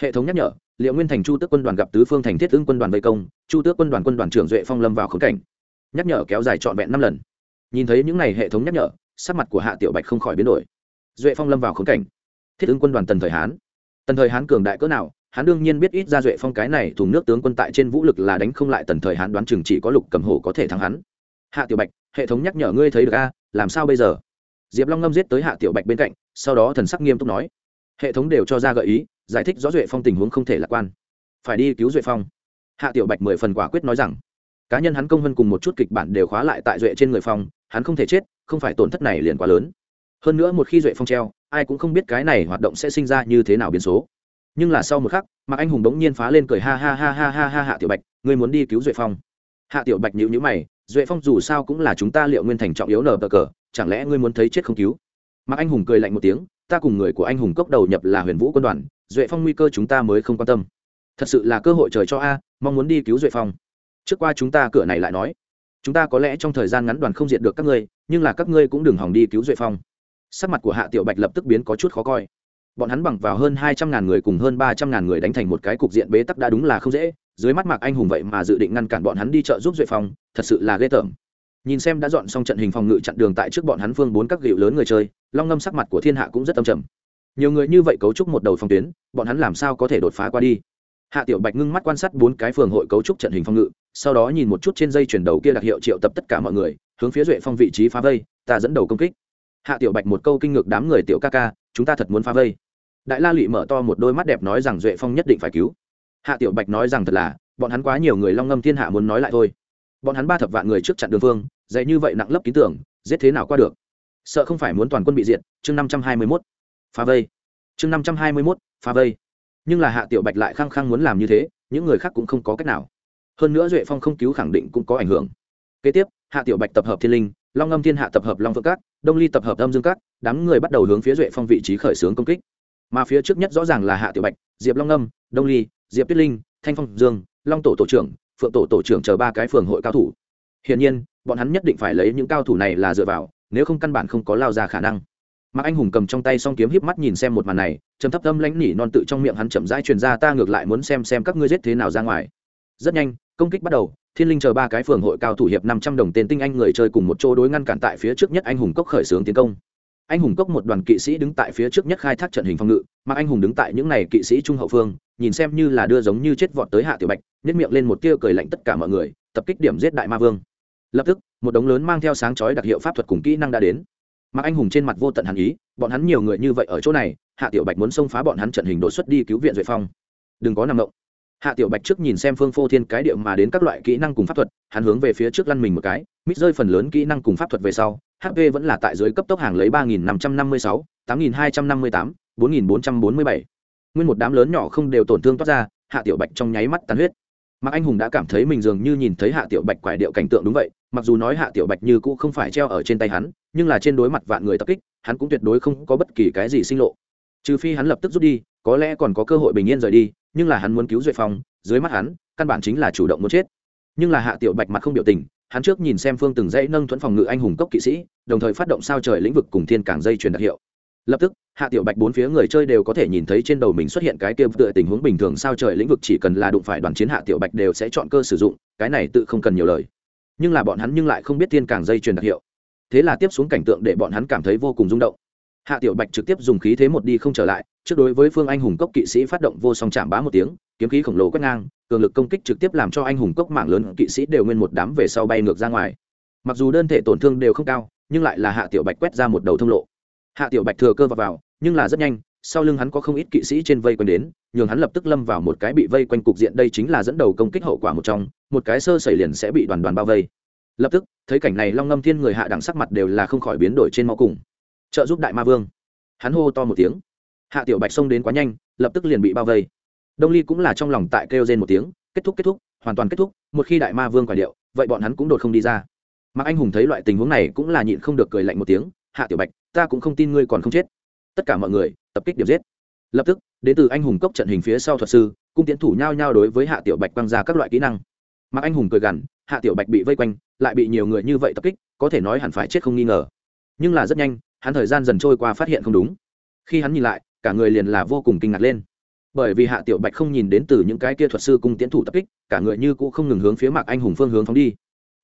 Hệ thống nhắc nhở, liệu nguyên thành chu tước quân đoàn gặp tứ phương thành thiết ứng quân đoàn vây công, chu tước quân đoàn quân đoàn trưởng duệ phong lâm vào khống cảnh. Nhắc nhở kéo dài trọn vẹn năm lần. Nhìn thấy những n à y hệ thống nhắc nhở sắc mặt của hạ tiểu bạch không khỏi biến đổi. Duệ phong lâm vào khống cảnh. Thiết ứng quân đoàn tần thời hán. Tần thời hán cường đại cỡ nào, hắn đương nhiên biết ít ra duệ phong cái này thùng nước tướng quân tại trên vũ lực là đánh không lại tần thời hán đoán chừng chỉ có lục cầm hổ có thể thắng hắn. Hạ tiểu bạch, hệ thống nhắc nhở ngươi thấy được a, làm sao bây giờ? Diệp long ngâm giết tới hạ tiểu bạch bên cạnh, sau đó thần sắc nghiêm túc nói. Hệ thống đều cho ra gợi ý, giải thích rõ duệ phong tình huống không thể lạc quan. Phải đi cứu duệ phong. Hạ tiểu bạch mười phần quả quyết nói rằng, cá nhân hắn công hơn cùng một chút kịch bản đều khóa lại tại duệ trên người phong, hắn không thể chết không phải tổn thất này liền quá lớn. Hơn nữa một khi duệ phong treo, ai cũng không biết cái này hoạt động sẽ sinh ra như thế nào biến số. Nhưng là sau một khắc, mạc anh hùng đống nhiên phá lên cười ha ha ha ha ha ha hạ tiểu bạch, ngươi muốn đi cứu duệ phong? Hạ tiểu bạch nhịu nhữ mày, duệ phong dù sao cũng là chúng ta liệu nguyên thành trọng yếu nở bờ cờ, chẳng lẽ ngươi muốn thấy chết không cứu? Mạc anh hùng cười lạnh một tiếng, ta cùng người của anh hùng cốc đầu nhập là huyền vũ quân đoàn, duệ phong nguy cơ chúng ta mới không quan tâm. Thật sự là cơ hội trời cho a, mong muốn đi cứu duệ phong. Trước qua chúng ta cửa này lại nói chúng ta có lẽ trong thời gian ngắn đoàn không diệt được các ngươi, nhưng là các ngươi cũng đừng hỏng đi cứu duệ phong. Sắc mặt của hạ tiểu bạch lập tức biến có chút khó coi. Bọn hắn bằng vào hơn hai trăm ngàn người cùng hơn ba trăm ngàn người đánh thành một cái cục diện bế tắc đã đúng là không dễ, dưới mắt mạc anh hùng vậy mà dự định ngăn cản bọn hắn đi chợ giúp duệ phong, thật sự là ghê tởm. Nhìn xem đã dọn xong trận hình phòng ngự chặn đường tại trước bọn hắn phương bốn các gịu lớn người chơi, long ngâm sắc mặt của thiên hạ cũng rất âm trầm. Nhiều người như vậy cấu trúc một đầu phòng tuyến, bọn hắn làm sao có thể đột phá qua đi? Hạ tiểu bạch ngưng mắt quan sát bốn cái phường hội cấu trúc trận hình phòng ngự sau đó nhìn một chút trên dây chuyển đầu kia đặc hiệu triệu tập tất cả mọi người, hướng phía duệ phong vị trí phá vây, ta dẫn đầu công kích. Hạ tiểu bạch một câu kinh ngược đám người tiểu ca ca, chúng ta thật muốn phá vây. Đại la lụy mở to một đôi mắt đẹp nói rằng duệ phong nhất định phải cứu. Hạ tiểu bạch nói rằng thật là, bọn hắn quá nhiều người long ngâm thiên hạ muốn nói lại thôi. Bọn hắn ba thập vạn người trước chặn đường phương dạy như vậy nặng lấp ký tưởng, giết thế nào qua được? Sợ không phải muốn toàn quân bị diệt, chương năm trăm hai mươi mốt, phá vây. Chương năm trăm hai mươi mốt, phá vây. Nhưng là hạ tiểu bạch lại khăng khăng muốn làm như thế, những người khác cũng không có cách nào hơn nữa duệ phong không cứu khẳng định cũng có ảnh hưởng. Kế tiếp, hạ tiểu bạch tập hợp thiên linh, long âm thiên hạ tập hợp long phượng cát đông ly tập hợp âm dương cát đám người bắt đầu hướng phía duệ phong vị trí khởi xướng công kích. Mà phía trước nhất rõ ràng là hạ tiểu bạch, diệp long âm đông ly, diệp tuyết linh, thanh phong dương, long tổ tổ trưởng, phượng tổ tổ trưởng chờ ba cái phường hội cao thủ. Hiển nhiên, bọn hắn nhất định phải lấy những cao thủ này là dựa vào, nếu không căn bản không có lao ra khả năng. Mạc anh hùng cầm trong tay s o n g kiếm híp mắt nhìn xem một màn này, trầm thấp tâm lãnh nỉ non tự trong miệng hắn chậm rãi truyền ra, ta ngược lại muốn xem xem các ngươi giết thế nào ra ngoài rất nhanh, công kích bắt đầu, thiên linh chờ ba cái phường hội cao thủ hiệp năm trăm đồng tên tinh anh người chơi cùng một chỗ đối ngăn cản tại phía trước nhất anh hùng cốc khởi xướng tiến công. Anh hùng cốc một đoàn kỵ sĩ đứng tại phía trước nhất khai thác trận hình phòng ngự, mà anh hùng đứng tại những n à y kỵ sĩ trung hậu phương, nhìn xem như là đưa giống như chết vọt tới hạ tiểu bạch nhét miệng lên một tia cười lạnh tất cả mọi người, tập kích điểm giết đại ma vương. Lập tức, một đống lớn mang theo sáng chói đặc hiệu pháp thuật cùng kỹ năng đã đến. Mà anh hùng trên mặt vô tận hàn ý, bọn hắn nhiều người như vậy ở chỗ này, hạ tiểu bạch muốn xông phá bọn hắn trận hình đột xuất đi cứu viện duệ phong. Đừng có nằm động hạ tiểu bạch trước nhìn xem phương phô thiên cái điệu mà đến các loại kỹ năng cùng pháp thuật, hắn hướng về phía trước lăn mình một cái, mít rơi phần lớn kỹ năng cùng pháp thuật về sau hp vẫn là tại dưới cấp tốc hàng lấy ba nghìn năm trăm năm mươi sáu, tám nghìn hai trăm năm mươi tám, bốn nghìn bốn trăm bốn mươi bảy. Nguyên một đám lớn nhỏ không đều tổn thương toát ra, hạ tiểu bạch trong nháy mắt tàn huyết. Mạc anh hùng đã cảm thấy mình dường như nhìn thấy hạ tiểu bạch quải điệu cảnh tượng đúng vậy, mặc dù nói hạ tiểu bạch như cũ không phải treo ở trên tay hắn, nhưng là trên đối mặt vạn người tập kích, hắn cũng tuyệt đối không có bất kỳ cái gì sinh lộ trừ phi hắn lập tức rút đi, có lẽ còn có cơ hội bình yên rời đi, nhưng là hắn muốn cứu duệ phong, dưới mắt hắn, căn bản chính là chủ động muốn chết. Nhưng là hạ tiểu bạch mặt không biểu tình, hắn trước nhìn xem phương từng dãy nâng thuẫn phòng ngự anh hùng cốc kỵ sĩ, đồng thời phát động sao trời lĩnh vực cùng thiên cảng dây truyền đặc hiệu. Lập tức, hạ tiểu bạch bốn phía người chơi đều có thể nhìn thấy trên đầu mình xuất hiện cái kia tựa tình huống bình thường sao trời lĩnh vực chỉ cần là đụng phải đoàn chiến hạ tiểu bạch đều sẽ chọn cơ sử dụng, cái này tự không cần nhiều lời. Nhưng là bọn hắn nhưng lại không biết thiên cảng dây truyền đặc hiệu. Thế là tiếp xuống cảnh tượng để bọn hắn cảm thấy vô cùng rung động hạ tiểu bạch trực tiếp dùng khí thế một đi không trở lại trước đối với phương anh hùng cốc kỵ sĩ phát động vô song chạm bá một tiếng kiếm khí khổng lồ quét ngang cường lực công kích trực tiếp làm cho anh hùng cốc mạng lớn kỵ sĩ đều nguyên một đám về sau bay ngược ra ngoài. Mặc dù đơn thể tổn thương đều không cao nhưng lại là hạ tiểu bạch quét ra một đầu thông lộ. Hạ tiểu bạch thừa cơ vào, vào nhưng là rất nhanh sau lưng hắn có không ít kỵ sĩ trên vây quanh đến nhường hắn lập tức lâm vào một cái bị vây quanh cục diện đây chính là dẫn đầu công kích hậu quả một trong một cái sơ xảy liền sẽ bị đoàn đoàn bao vây. Lập tức thấy cảnh này long ngâm thiên người hạ đẳng sắc mặt đều là không khỏi biến đổi trên mau cùng trợ giúp đại ma vương. Hắn hô to một tiếng. Hạ tiểu bạch xông đến quá nhanh, lập tức liền bị bao vây. Đông ly cũng là trong lòng tại kêu trên một tiếng, kết thúc kết thúc, hoàn toàn kết thúc, một khi đại ma vương quả điệu, vậy bọn hắn cũng đột không đi ra. Mạc anh hùng thấy loại tình huống này cũng là nhịn không được cười lạnh một tiếng, hạ tiểu bạch, ta cũng không tin ngươi còn không chết. Tất cả mọi người, tập kích điểm giết. Lập tức, đến từ anh hùng cốc trận hình phía sau thuật sư, cung tiến thủ nhao nhao đối với hạ tiểu bạch quăng ra các loại kỹ năng. Mạc anh hùng cười gằn, hạ tiểu bạch bị vây quanh, lại bị nhiều người như vậy tập kích, có thể nói hẳn phải chết không nghi ngờ. Nhưng là rất nhanh hắn thời gian dần trôi qua phát hiện không đúng. Khi hắn nhìn lại cả người liền là vô cùng kinh ngạc lên. Bởi vì hạ tiểu bạch không nhìn đến từ những cái kia thuật sư cung tiến thủ tập kích cả người như cũng không ngừng hướng phía mạc anh hùng phương hướng phóng đi.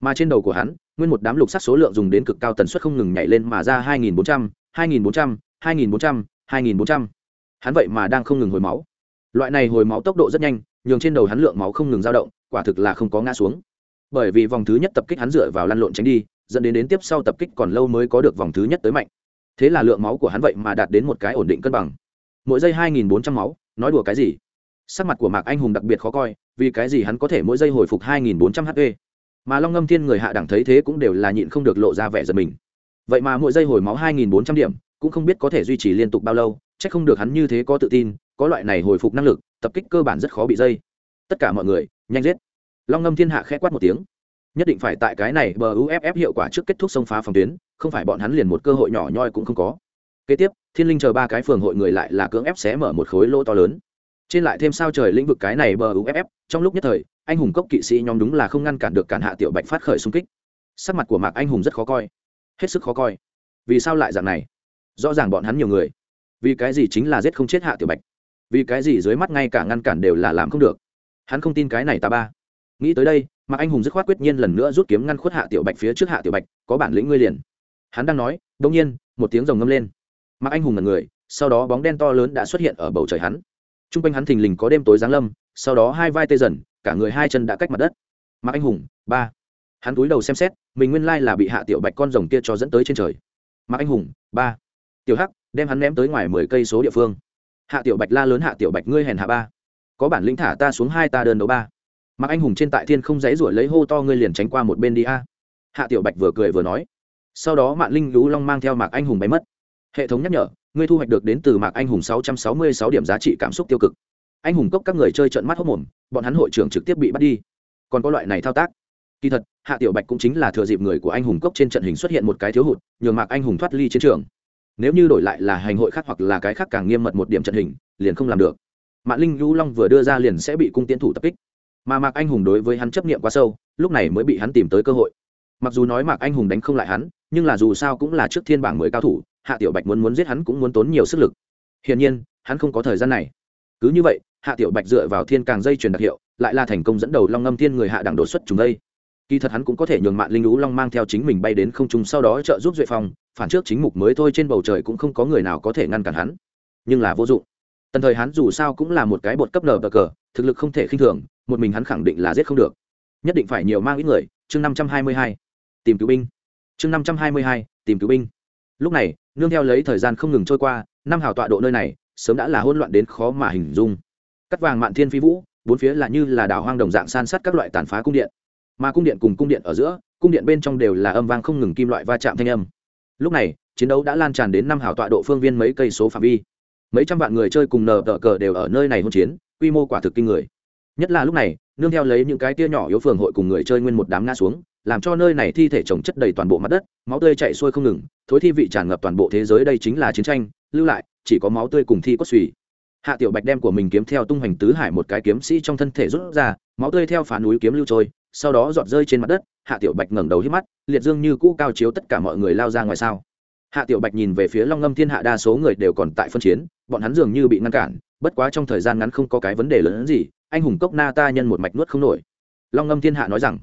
Mà trên đầu của hắn nguyên một đám lục sắc số lượng dùng đến cực cao tần suất không ngừng nhảy lên mà ra 2400, 2400, 2400, 2400. hắn vậy mà đang không ngừng hồi máu. Loại này hồi máu tốc độ rất nhanh nhường trên đầu hắn lượng máu không ngừng dao động quả thực là không có ngã xuống. Bởi vì vòng thứ nhất tập kích hắn dựa vào lăn lộn tránh đi dẫn đến đến tiếp sau tập kích còn lâu mới có được vòng thứ nhất tới mạnh thế là lượng máu của hắn vậy mà đạt đến một cái ổn định cân bằng. Mỗi giây 2.400 máu, nói đùa cái gì? Sắc mặt của mạc anh hùng đặc biệt khó coi, vì cái gì hắn có thể mỗi giây hồi phục 2.400 hp mà long ngâm thiên người hạ đẳng thấy thế cũng đều là nhịn không được lộ ra vẻ giật mình. Vậy mà mỗi giây hồi máu 2.400 điểm, cũng không biết có thể duy trì liên tục bao lâu c h ắ c không được hắn như thế có tự tin, có loại này hồi phục năng lực, tập kích cơ bản rất khó bị dây. Tất cả mọi người, nhanh giết. Long ngâm thiên hạ khẽ quát một tiếng. Nhất định phải tại cái này bờ uff hiệu quả trước kết thúc sông phá phòng tuyến không phải bọn hắn liền một cơ hội nhỏ nhoi cũng không có. Kế tiếp, thiên linh chờ ba cái phường hội người lại là cưỡng ép xé mở một khối lỗ to lớn. Trên lại thêm sao trời lĩnh vực cái này bờ uff trong lúc nhất thời, anh hùng cốc kỵ sĩ nhóm đúng là không ngăn cản được cản hạ tiểu bạch phát khởi xung kích. Sắc mặt của mạc anh hùng rất khó coi. Hết sức khó coi. Vì sao lại dạng này? Rõ ràng bọn hắn nhiều người. Vì cái gì chính là giết không chết hạ tiểu bạch? Vì cái gì dưới mắt ngay cả ngăn cản đều là làm không được? Hắn không tin cái này ta ba. Nghĩ tới đây, mạc anh hùng dứt khoát quyết nhiên lần nữa rút kiếm ngăn khuất hạ tiểu bạch phía trước hạ tiểu bạch, có bản lĩnh ngươi liền hắn đang nói đông nhiên, một tiếng rồng ngâm lên. Mặc anh hùng là người, sau đó bóng đen to lớn đã xuất hiện ở bầu trời hắn. T r u n g quanh hắn thình lình có đêm tối giáng lâm, sau đó hai vai tê dần, cả người hai chân đã cách mặt đất. Mặc anh hùng, ba. Hắn túi đầu xem xét, mình nguyên lai là bị hạ tiểu bạch con rồng kia cho dẫn tới trên trời. Mặc anh hùng, ba. Tiểu hắc, đem hắn ném tới ngoài mười cây số địa phương. Hạ tiểu bạch la lớn hạ tiểu bạch ngươi hèn hạ ba. Có bản lĩnh thả ta xuống hai ta đơn đấu ba. Mặc anh hùng trên tại thiên không dãy ruổi lấy hô to ngươi liền tránh qua một bên đi a. Hạ tiểu bạch vừa cười vừa nói sau đó mạng linh lũ long mang theo mạc anh hùng bay mất. Hệ thống nhắc nhở, ngươi thu hoạch được đến từ mạc anh hùng sáu trăm sáu mươi sáu điểm giá trị cảm xúc tiêu cực. Anh hùng cốc các người chơi trận mắt hốc mồm, bọn hắn hội trưởng trực tiếp bị bắt đi. Còn có loại này thao tác. Kỳ thật, hạ tiểu bạch cũng chính là thừa dịp người của anh hùng cốc trên trận hình xuất hiện một cái thiếu hụt, nhường mạc anh hùng thoát ly chiến trường. Nếu như đổi lại là hành hội khác hoặc là cái khác càng nghiêm mật một điểm trận hình, liền không làm được. Mạng linh lưu long vừa đưa ra liền sẽ bị cung tiến thủ tập kích. Mà mạc anh hùng đối với hắn chấp nghiệm quá sâu, lúc này mới bị hắn tìm tới cơ hội mặc dù nói mạc anh hùng đánh không lại hắn, nhưng là dù sao cũng là trước thiên bảng mười cao thủ, hạ tiểu bạch muốn muốn giết hắn cũng muốn tốn nhiều sức lực. Hiển nhiên, hắn không có thời gian này. Cứ như vậy, hạ tiểu bạch dựa vào thiên càng dây truyền đặc hiệu, lại là thành công dẫn đầu long ngâm thiên người hạ đẳng đột xuất chúng đây. Kỳ thật hắn cũng có thể nhường mạng linh lũ long mang theo chính mình bay đến không trung sau đó trợ giúp duệ phong, phản trước chính mục mới thôi trên bầu trời cũng không có người nào có thể ngăn cản hắn. Nhưng là vô dụng. Tần thời hắn dù sao cũng là một cái bột cấp nở bờ cờ, thực lực không thể khinh thường, một mình hắn khẳng định là giết không được. Nhất định phải nhiều mang ít người, chương năm trăm hai mươi hai tìm cứu binh. Chương năm trăm hai mươi hai, tìm cứu binh. Lúc này, nương theo lấy thời gian không ngừng trôi qua, năm hào tọa độ nơi này, sớm đã là hỗn loạn đến khó mà hình dung. Cắt vàng mạn thiên phi vũ, bốn phía là như là đảo hoang đồng dạng san sát các loại tàn phá cung điện. Mà cung điện cùng cung điện ở giữa, cung điện bên trong đều là âm vang không ngừng kim loại va chạm thanh âm. Lúc này, chiến đấu đã lan tràn đến năm hào tọa độ phương viên mấy cây số phạm vi. Mấy trăm vạn người chơi cùng nờ tờ cờ đều ở nơi này hôn chiến, quy mô quả thực kinh người. Nhất là lúc này, nương theo lấy những cái tia nhỏ yếu phường hội cùng người chơi nguyên một đám ngã xuống làm cho nơi này thi thể trồng chất đầy toàn bộ mặt đất, máu tươi chạy xuôi không ngừng, thối thi vị tràn ngập toàn bộ thế giới đây chính là chiến tranh, lưu lại, chỉ có máu tươi cùng thi cốt suy hạ tiểu bạch đem của mình kiếm theo tung hoành tứ hải một cái kiếm sĩ trong thân thể rút ra, máu tươi theo phá núi kiếm lưu trôi, sau đó giọt rơi trên mặt đất, hạ tiểu bạch ngẩng đầu hít mắt, liệt dương như cũ cao chiếu tất cả mọi người lao ra ngoài sao. Hạ tiểu bạch nhìn về phía long ngâm thiên hạ đa số người đều còn tại phân chiến, bọn hắn dường như bị ngăn cản, bất quá trong thời gian ngắn không có cái vấn đề lớn hơn gì, anh hùng cốc na ta nhân một mạch nuốt không nổi. Long ngâm thiên hạ nói rằng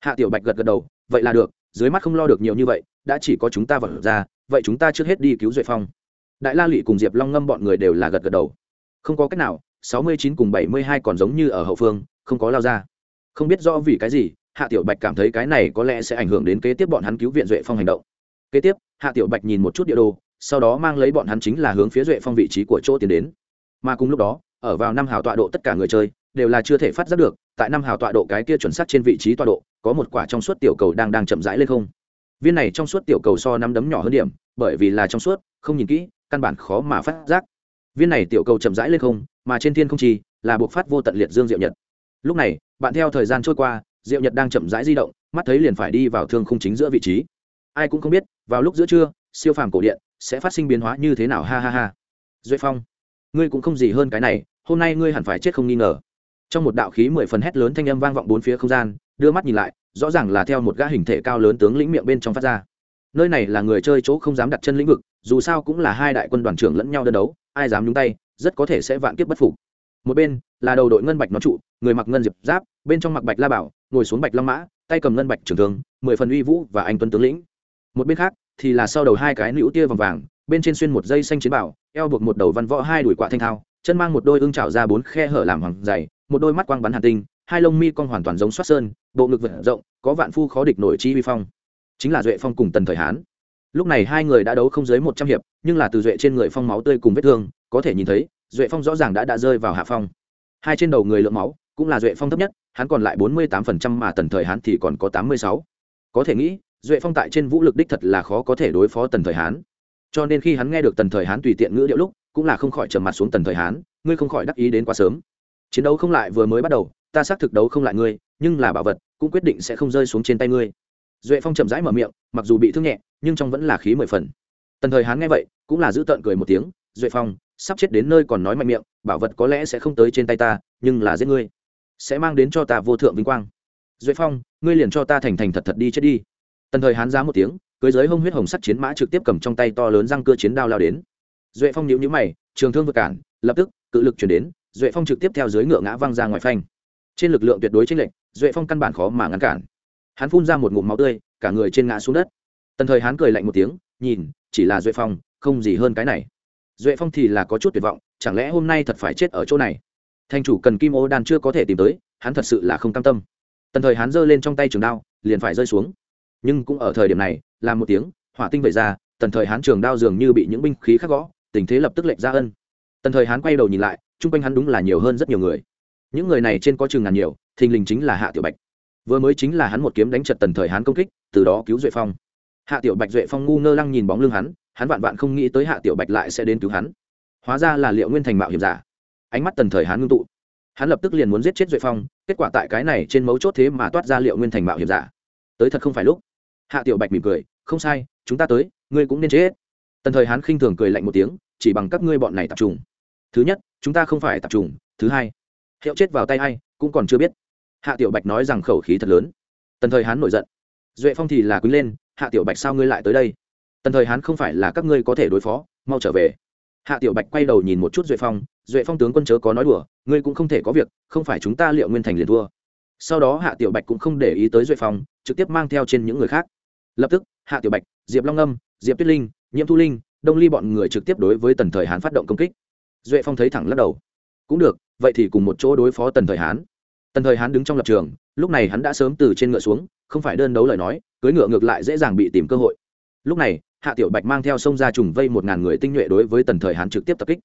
hạ tiểu bạch gật gật đầu, vậy là được, dưới mắt không lo được nhiều như vậy, đã chỉ có chúng ta vật ra, vậy chúng ta trước hết đi cứu duệ phong. Đại la lụy cùng diệp long ngâm bọn người đều là gật gật đầu. Không có cách nào, sáu mươi chín cùng bảy mươi hai còn giống như ở hậu phương, không có lao ra. Không biết do vì cái gì, hạ tiểu bạch cảm thấy cái này có lẽ sẽ ảnh hưởng đến kế tiếp bọn hắn cứu viện duệ phong hành động. Kế tiếp, hạ tiểu bạch nhìn một chút địa đồ, sau đó mang lấy bọn hắn chính là hướng phía duệ phong vị trí của chỗ tiến đến. Mà cùng lúc đó, ở vào năm hào tọa độ tất cả người chơi đều là chưa thể phát giác được, tại năm hào tọa độ cái kia chuẩn xác trên vị trí tọa độ, có một quả trong suốt tiểu cầu đang đang chậm rãi lên không. Viên này trong suốt tiểu cầu so năm đấm nhỏ hơn điểm, bởi vì là trong suốt, không nhìn kỹ, căn bản khó mà phát giác. Viên này tiểu cầu chậm rãi lên không, mà trên thiên không trì là buộc phát vô tận liệt dương diệu nhật. Lúc này, bạn theo thời gian trôi qua, diệu nhật đang chậm rãi di động, mắt thấy liền phải đi vào thương khung chính giữa vị trí. Ai cũng không biết, vào lúc giữa trưa, siêu phàm cổ điện sẽ phát sinh biến hóa như thế nào, ha ha ha. Duệ phong, ngươi cũng không gì hơn cái này, hôm nay ngươi hẳn phải chết không nghi ngờ trong một đạo khí mười phần hét lớn thanh âm vang vọng bốn phía không gian, đưa mắt nhìn lại, rõ ràng là theo một gã hình thể cao lớn tướng lĩnh miệng bên trong phát ra. Nơi này là người chơi chỗ không dám đặt chân lĩnh vực, dù sao cũng là hai đại quân đoàn trưởng lẫn nhau đơn đấu, ai dám nhúng tay, rất có thể sẽ vạn kiếp bất phục. Một bên, là đầu đội ngân bạch nó trụ, người mặc ngân diệp giáp, bên trong mặc bạch la bảo, ngồi xuống bạch long mã, tay cầm ngân bạch trưởng thương, mười phần uy vũ và anh tuấn tướng lĩnh. Một bên khác, thì là sau đầu hai cái nữ tia vàng vàng, bên trên xuyên một dây xanh chiến bảo, eo buộc một đầu văn võ hai đuổi quạ thanh thao chân mang một đôi ưng trào ra bốn khe hở làm hoàng dày, một đôi mắt quang bắn hàn tinh, hai lông mi con hoàn toàn giống xoát sơn, bộ ngực vật rộng, có vạn phu khó địch nổi chi vi phong. Chính là duệ phong cùng tần thời hán. Lúc này hai người đã đấu không dưới một trăm hiệp, nhưng là từ duệ trên người phong máu tươi cùng vết thương, có thể nhìn thấy, duệ phong rõ ràng đã đã rơi vào hạ phong. Hai trên đầu người lượng máu, cũng là duệ phong thấp nhất, hắn còn lại bốn mươi tám phần trăm mà tần thời hán thì còn có tám mươi sáu. Có thể nghĩ, duệ phong tại trên vũ lực đích thật là khó có thể đối phó tần thời hán. Cho nên khi hắn nghe được tần thời hán tùy tiện ngữ điệu lúc cũng là không khỏi trầm mặt xuống tần thời hán, ngươi không khỏi đắc ý đến quá sớm. Chiến đấu không lại vừa mới bắt đầu, ta xác thực đấu không lại ngươi, nhưng là bảo vật, cũng quyết định sẽ không rơi xuống trên tay ngươi. Duệ phong chậm rãi mở miệng, mặc dù bị thương nhẹ, nhưng trong vẫn là khí mười phần. Tần thời hán nghe vậy, cũng là giữ tợn cười một tiếng, duệ phong, sắp chết đến nơi còn nói mạnh miệng, bảo vật có lẽ sẽ không tới trên tay ta, nhưng là giết ngươi, sẽ mang đến cho ta vô thượng vinh quang. Duệ phong, ngươi liền cho ta thành thành thật thật đi chết đi. Tần thời hán giá một tiếng, cưới giới hông huyết hồng sắt chiến mã trực tiếp cầm trong tay to lớn răng cưa chiến đao lao đến duệ phong nhíu nhíu mày, trường thương vượt cản, lập tức, cự lực chuyển đến, duệ phong trực tiếp theo dưới ngựa ngã văng ra ngoài phanh. Trên lực lượng tuyệt đối chênh lệch, duệ phong căn bản khó mà ngăn cản. Hắn phun ra một ngụm máu tươi, cả người trên ngã xuống đất. Tần thời hắn cười lạnh một tiếng, nhìn, chỉ là duệ phong, không gì hơn cái này. Duệ phong thì là có chút tuyệt vọng, chẳng lẽ hôm nay thật phải chết ở chỗ này? Thanh chủ cần kim ô đan chưa có thể tìm tới, hắn thật sự là không cam tâm. Tần thời hắn giơ lên trong tay trường đao, liền phải rơi xuống. Nhưng cũng ở thời điểm này làm một tiếng, hỏa tinh vẩy ra, tần thời hắn trường đao dường như bị những binh khí khắc gõ tình thế lập tức lệnh ra ân. Tần thời hắn quay đầu nhìn lại, chung quanh hắn đúng là nhiều hơn rất nhiều người. Những người này trên có chừng ngàn nhiều, thình lình chính là hạ tiểu bạch. Vừa mới chính là hắn một kiếm đánh trật tần thời hắn công kích, từ đó cứu duệ phong. Hạ tiểu bạch duệ phong ngu ngơ lăng nhìn bóng lưng hắn hắn vạn vạn không nghĩ tới hạ tiểu bạch lại sẽ đến cứu hắn. Hóa ra là liệu nguyên thành mạo hiểm giả. Ánh mắt tần thời hắn ngưng tụ. Hắn lập tức liền muốn giết chết duệ phong, kết quả tại cái này trên mấu chốt thế mà toát ra liệu nguyên thành mạo hiểm giả. Tới thật không phải lúc. Hạ tiểu bạch mỉm cười, không sai, chúng ta tới, ngươi cũng nên chết tần thời Hán khinh thường cười lạnh một tiếng, chỉ bằng các ngươi bọn này tập trung. Thứ nhất, chúng ta không phải tập trung. Thứ hai, hiệu chết vào tay hay cũng còn chưa biết. Hạ tiểu bạch nói rằng khẩu khí thật lớn. Tần thời hán nổi giận. Duệ phong thì là quý lên, hạ tiểu bạch sao ngươi lại tới đây? Tần thời hán không phải là các ngươi có thể đối phó, mau trở về. Hạ tiểu bạch quay đầu nhìn một chút duệ phong duệ phong tướng quân chớ có nói đùa, ngươi cũng không thể có việc, không phải chúng ta liệu nguyên thành liền thua. Sau đó hạ tiểu bạch cũng không để ý tới duệ phong, trực tiếp mang theo trên những người khác. Lập tức, hạ tiểu bạch, diệp long âm, diệp tuyết linh nhiễm thu linh, đông ly bọn người trực tiếp đối với tần thời hán phát động công kích. Duệ phong thấy thẳng lắc đầu. Cũng được, vậy thì cùng một chỗ đối phó tần thời hán. Tần thời hán đứng trong lập trường, lúc này hắn đã sớm từ trên ngựa xuống, không phải đơn đấu lời nói cưới ngựa ngược lại dễ dàng bị tìm cơ hội. Lúc này, hạ tiểu bạch mang theo sông ra trùng vây một ngàn người tinh nhuệ đối với tần thời hán trực tiếp tập kích.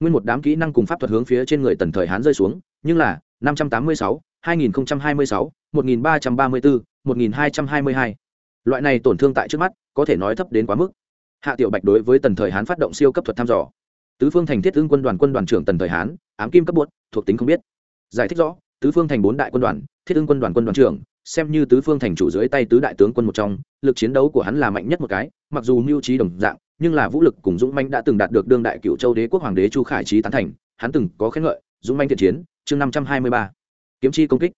Nguyên một đám kỹ năng cùng pháp thuật hướng phía trên người tần thời hán rơi xuống, nhưng là, năm trăm tám mươi sáu, hai nghìn hai mươi sáu, một nghìn ba trăm ba mươi bốn một nghìn hai trăm hai mươi hai. Loại này tổn thương tại trước mắt, có thể nói thấp đến quá mức hạ tiểu bạch đối với tần thời hán phát động siêu cấp thuật thăm dò. Tứ phương thành thiết ứng quân đoàn quân đoàn trưởng tần thời hán, ám kim cấp bột thuộc tính không biết. Giải thích rõ, tứ phương thành bốn đại quân đoàn, thiết ứng quân đoàn quân đoàn trưởng, xem như tứ phương thành chủ dưới tay tứ đại tướng quân một trong, lực chiến đấu của hắn là mạnh nhất một cái, mặc dù mưu trí đồng dạng, nhưng là vũ lực cùng dũng manh đã từng đạt được đương đại cựu châu đế quốc hoàng đế chu khải trí tán thành, hắn từng có khen ngợi, dũng manh thiện chiến, chương năm trăm hai mươi ba. Kiếm chi công kích.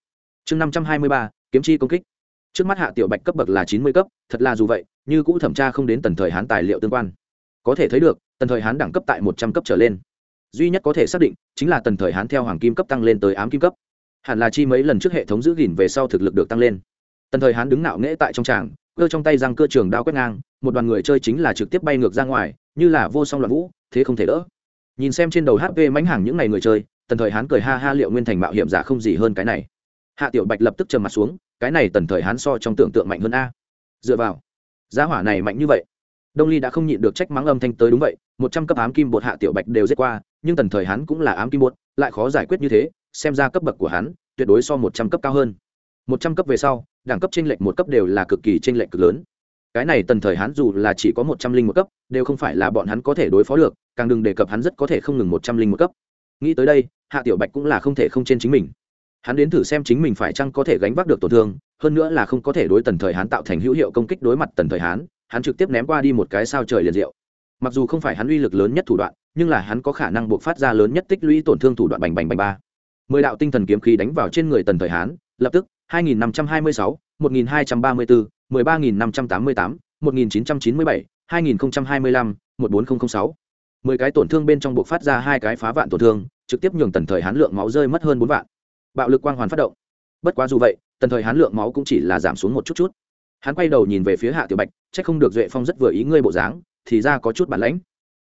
Chương năm trăm hai mươi ba, kiếm chi công kích trước mắt hạ tiểu bạch cấp bậc là chín mươi cấp, thật là dù vậy, như cũ thẩm tra không đến tần thời hán tài liệu tương quan. Có thể thấy được, tần thời hán đẳng cấp tại một trăm cấp trở lên. Duy nhất có thể xác định, chính là tần thời hán theo hoàng kim cấp tăng lên tới ám kim cấp. Hẳn là chi mấy lần trước hệ thống giữ gìn về sau thực lực được tăng lên. Tần thời hán đứng nạo nghễ tại trong tràng, cơ trong tay răng cơ trường đao quét ngang, một đoàn người chơi chính là trực tiếp bay ngược ra ngoài, như là vô song loạn vũ, thế không thể đỡ. Nhìn xem trên đầu hp mánh hàng những ngày người chơi, tần thời hán cười ha ha liệu nguyên thành mạo hiểm giả không gì hơn cái này. Hạ tiểu bạch lập tức trầm mặt xuống cái này tần thời hán so trong tưởng tượng mạnh hơn a. Dựa vào, giá hỏa này mạnh như vậy, đông ly đã không nhịn được trách mắng âm thanh tới đúng vậy, một trăm cấp ám kim bột hạ tiểu bạch đều giết qua, nhưng tần thời hắn cũng là ám kim bột, lại khó giải quyết như thế, xem ra cấp bậc của hắn tuyệt đối so một trăm cấp cao hơn. Một trăm cấp về sau, đẳng cấp t r ê n lệch một cấp đều là cực kỳ t r ê n lệch cực lớn. Cái này tần thời hắn dù là chỉ có một trăm linh một cấp, đều không phải là bọn hắn có thể đối phó được, càng đừng đề cập hắn rất có thể không ngừng một trăm linh một cấp. Nghĩ tới đây, hạ tiểu bạch cũng là không thể không trên chính mình hắn đến thử xem chính mình phải chăng có thể gánh vác được tổn thương hơn nữa là không có thể đối tần thời hán tạo thành hữu hiệu công kích đối mặt tần thời hán hắn trực tiếp ném qua đi một cái sao trời liền diệu. Mặc dù không phải hắn uy lực lớn nhất thủ đoạn nhưng là hắn có khả năng buộc phát ra lớn nhất tích lũy tổn thương thủ đoạn bành bành bành ba. Mười đạo tinh thần kiếm khí đánh vào trên người tần thời hán lập tức 2526, 1234, 13588, 1997, 2025, 14006. mười cái tổn thương bên trong buộc phát ra hai cái phá vạn tổn thương trực tiếp nhường tần thời hán lượng máu rơi mất hơn bốn vạn bạo lực quang hoàn phát động. Bất quá dù vậy, tần thời hán lượng máu cũng chỉ là giảm xuống một chút chút. Hắn quay đầu nhìn về phía hạ tiểu bạch c h ắ c không được duệ phong rất vừa ý ngươi bộ dáng, thì ra có chút bản lãnh.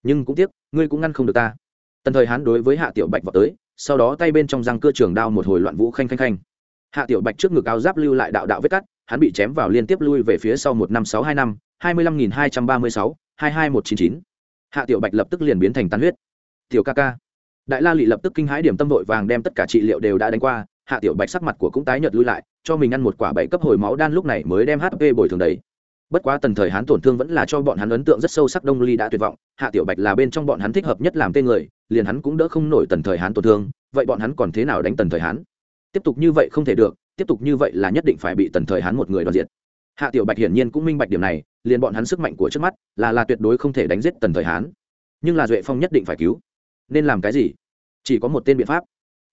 Nhưng cũng tiếc, ngươi cũng ngăn không được ta. Tần thời hán đối với hạ tiểu bạch vào tới, sau đó tay bên trong răng cưa trường đao một hồi loạn vũ khanh khanh khanh. Hạ tiểu bạch trước ngực áo giáp lưu lại đạo đạo vết cắt, hắn bị chém vào liên tiếp lui về phía sau một năm sáu hai năm, hai mươi lăm nghìn hai trăm ba mươi sáu, hai hai một chín chín. Hạ tiểu bạch lập tức liền biến thành tan huyết. Tiểu ca ca đại la lị lập tức kinh hãi điểm tâm vội vàng đem tất cả trị liệu đều đã đánh qua, hạ tiểu bạch sắc mặt của cũng tái nhợt lui lại, cho mình ăn một quả bảy cấp hồi máu đan lúc này mới đem hp bồi thường đấy bất quá tần thời hán tổn thương vẫn là cho bọn hắn ấn tượng rất sâu sắc đông ly đã tuyệt vọng, hạ tiểu bạch là bên trong bọn hắn thích hợp nhất làm tên người, liền hắn cũng đỡ không nổi tần thời hán tổn thương, vậy bọn hắn còn thế nào đánh tần thời hán? Tiếp tục như vậy không thể được, tiếp tục như vậy là nhất định phải bị tần thời hán một người đoạt diệt. Hạ tiểu bạch hiển nhiên cũng minh bạch điểm này, liền bọn hắn sức mạnh của trước mắt là là tuyệt đối không thể đánh giết tần thời hán. Nhưng là duệ phong nhất định phải cứu nên làm cái gì? Chỉ có một tên biện pháp.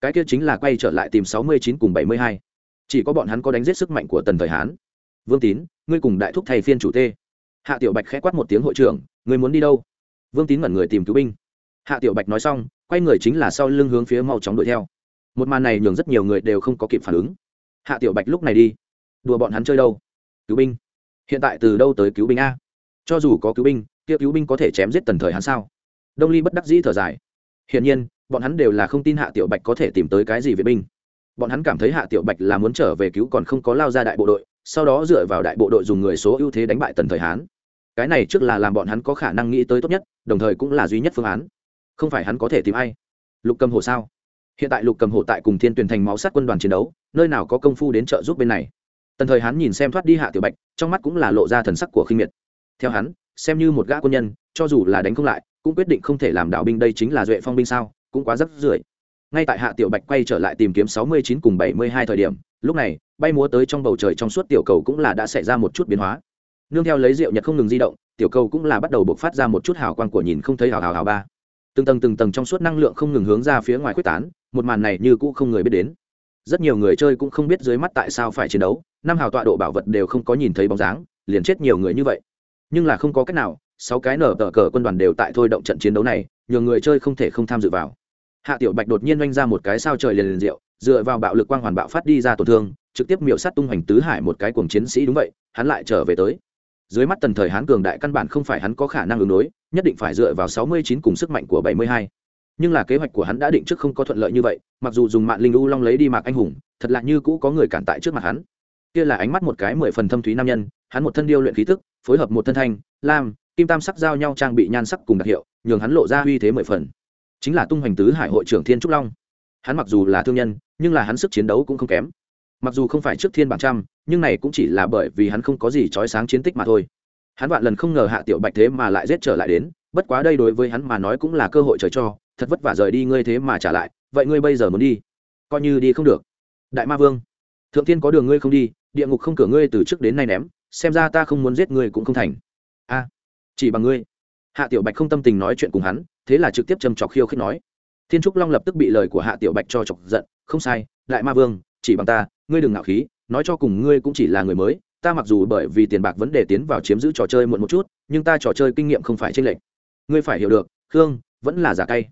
Cái kia chính là quay trở lại tìm sáu mươi chín cùng bảy mươi hai. Chỉ có bọn hắn có đánh giết sức mạnh của tần thời hán. Vương tín, ngươi cùng đại thúc thầy phiên chủ tê. Hạ tiểu bạch khẽ quát một tiếng hội trưởng, ngươi muốn đi đâu? Vương tín mẩn người tìm cứu binh. Hạ tiểu bạch nói xong, quay người chính là sau lưng hướng phía mau chóng đuổi theo. Một màn này nhường rất nhiều người đều không có kịp phản ứng. Hạ tiểu bạch lúc này đi. Đùa bọn hắn chơi đâu? Cứu binh. Hiện tại từ đâu tới cứu binh a? Cho dù có cứu binh, kia cứu binh có thể chém giết tần thời hắn sao? Đông ly bất đắc dĩ thở dài hiển nhiên, bọn hắn đều là không tin hạ tiểu bạch có thể tìm tới cái gì vệ binh. Bọn hắn cảm thấy hạ tiểu bạch là muốn trở về cứu còn không có lao ra đại bộ đội, sau đó dựa vào đại bộ đội dùng người số ưu thế đánh bại tần thời hán. Cái này trước là làm bọn hắn có khả năng nghĩ tới tốt nhất, đồng thời cũng là duy nhất phương án. Không phải hắn có thể tìm ai? Lục cầm hồ sao? Hiện tại lục cầm hồ tại cùng thiên tuyển thành máu sát quân đoàn chiến đấu, nơi nào có công phu đến trợ giúp bên này? Tần thời hắn nhìn xem thoát đi hạ tiểu bạch, trong mắt cũng là lộ ra thần sắc của khinh miệt. Theo hắn, xem như một gã quân nhân, cho dù là đánh không lại cũng quyết định không thể làm đạo binh đây chính là duệ phong binh sao, cũng quá rất rưỡi ngay tại hạ tiểu bạch quay trở lại tìm kiếm sáu mươi chín cùng bảy mươi hai thời điểm, lúc này, bay múa tới trong bầu trời trong suốt tiểu cầu cũng là đã xảy ra một chút biến hóa. Nương theo lấy rượu nhật không ngừng di động, tiểu cầu cũng là bắt đầu bộc phát ra một chút hào quang của nhìn không thấy hào hào hào ba. Từng tầng từng tầng trong suốt năng lượng không ngừng hướng ra phía ngoài quyết tán, một màn này như cũ không người biết đến. Rất nhiều người chơi cũng không biết dưới mắt tại sao phải chiến đấu, năm hào tọa độ bảo vật đều không có nhìn thấy bóng dáng, liền chết nhiều người như vậy. Nhưng là không có cách nào sáu cái nở tờ cờ quân đoàn đều tại thôi động trận chiến đấu này nhiều người chơi không thể không tham dự vào. Hạ tiểu bạch đột nhiên oanh ra một cái sao trời liền liền diệu, dựa vào bạo lực quang hoàn bạo phát đi ra tổn thương, trực tiếp miểu sát tung hoành tứ hải một cái cuồng chiến sĩ đúng vậy, hắn lại trở về tới. Dưới mắt tần thời hán cường đại căn bản không phải hắn có khả năng ứng đối, nhất định phải dựa vào sáu mươi chín cùng sức mạnh của bảy mươi hai. Nhưng là kế hoạch của hắn đã định trước không có thuận lợi như vậy, mặc dù dùng mạng linh u long lấy đi mạc anh hùng, thật lạ như cũ có người cản tại trước mặt hắn. Kia là ánh mắt một cái mười phần thâm thúy nam nhân, hắn một thân điêu luyện khí tức, phối hợp một thân thanh, lam kim tam sắc giao nhau trang bị nhan sắc cùng đặc hiệu, nhường hắn lộ ra uy thế mười phần. Chính là tung hoành tứ hải hội trưởng thiên trúc long. Hắn mặc dù là thương nhân, nhưng là hắn sức chiến đấu cũng không kém. Mặc dù không phải trước thiên bảng trăm, nhưng này cũng chỉ là bởi vì hắn không có gì trói sáng chiến tích mà thôi. Hắn vạn lần không ngờ hạ tiểu bạch thế mà lại giết trở lại đến, bất quá đây đối với hắn mà nói cũng là cơ hội trời cho, thật vất vả rời đi ngươi thế mà trả lại, vậy ngươi bây giờ muốn đi? Coi như đi không được. Đại ma vương, thượng thiên có đường ngươi không đi, địa ngục không cửa ngươi từ trước đến nay ném, xem ra ta không muốn giết ngươi cũng không thành chỉ bằng ngươi. Hạ tiểu bạch không tâm tình nói chuyện cùng hắn, thế là trực tiếp châm trọc khiêu khích nói. Thiên trúc long lập tức bị lời của hạ tiểu bạch cho chọc giận, không sai, đại ma vương, chỉ bằng ta, ngươi đừng ngạo khí, nói cho cùng ngươi cũng chỉ là người mới, ta mặc dù bởi vì tiền bạc vấn đề tiến vào chiếm giữ trò chơi muộn một chút, nhưng ta trò chơi kinh nghiệm không phải tranh lệch. Ngươi phải hiểu được, khương, vẫn là giả cay.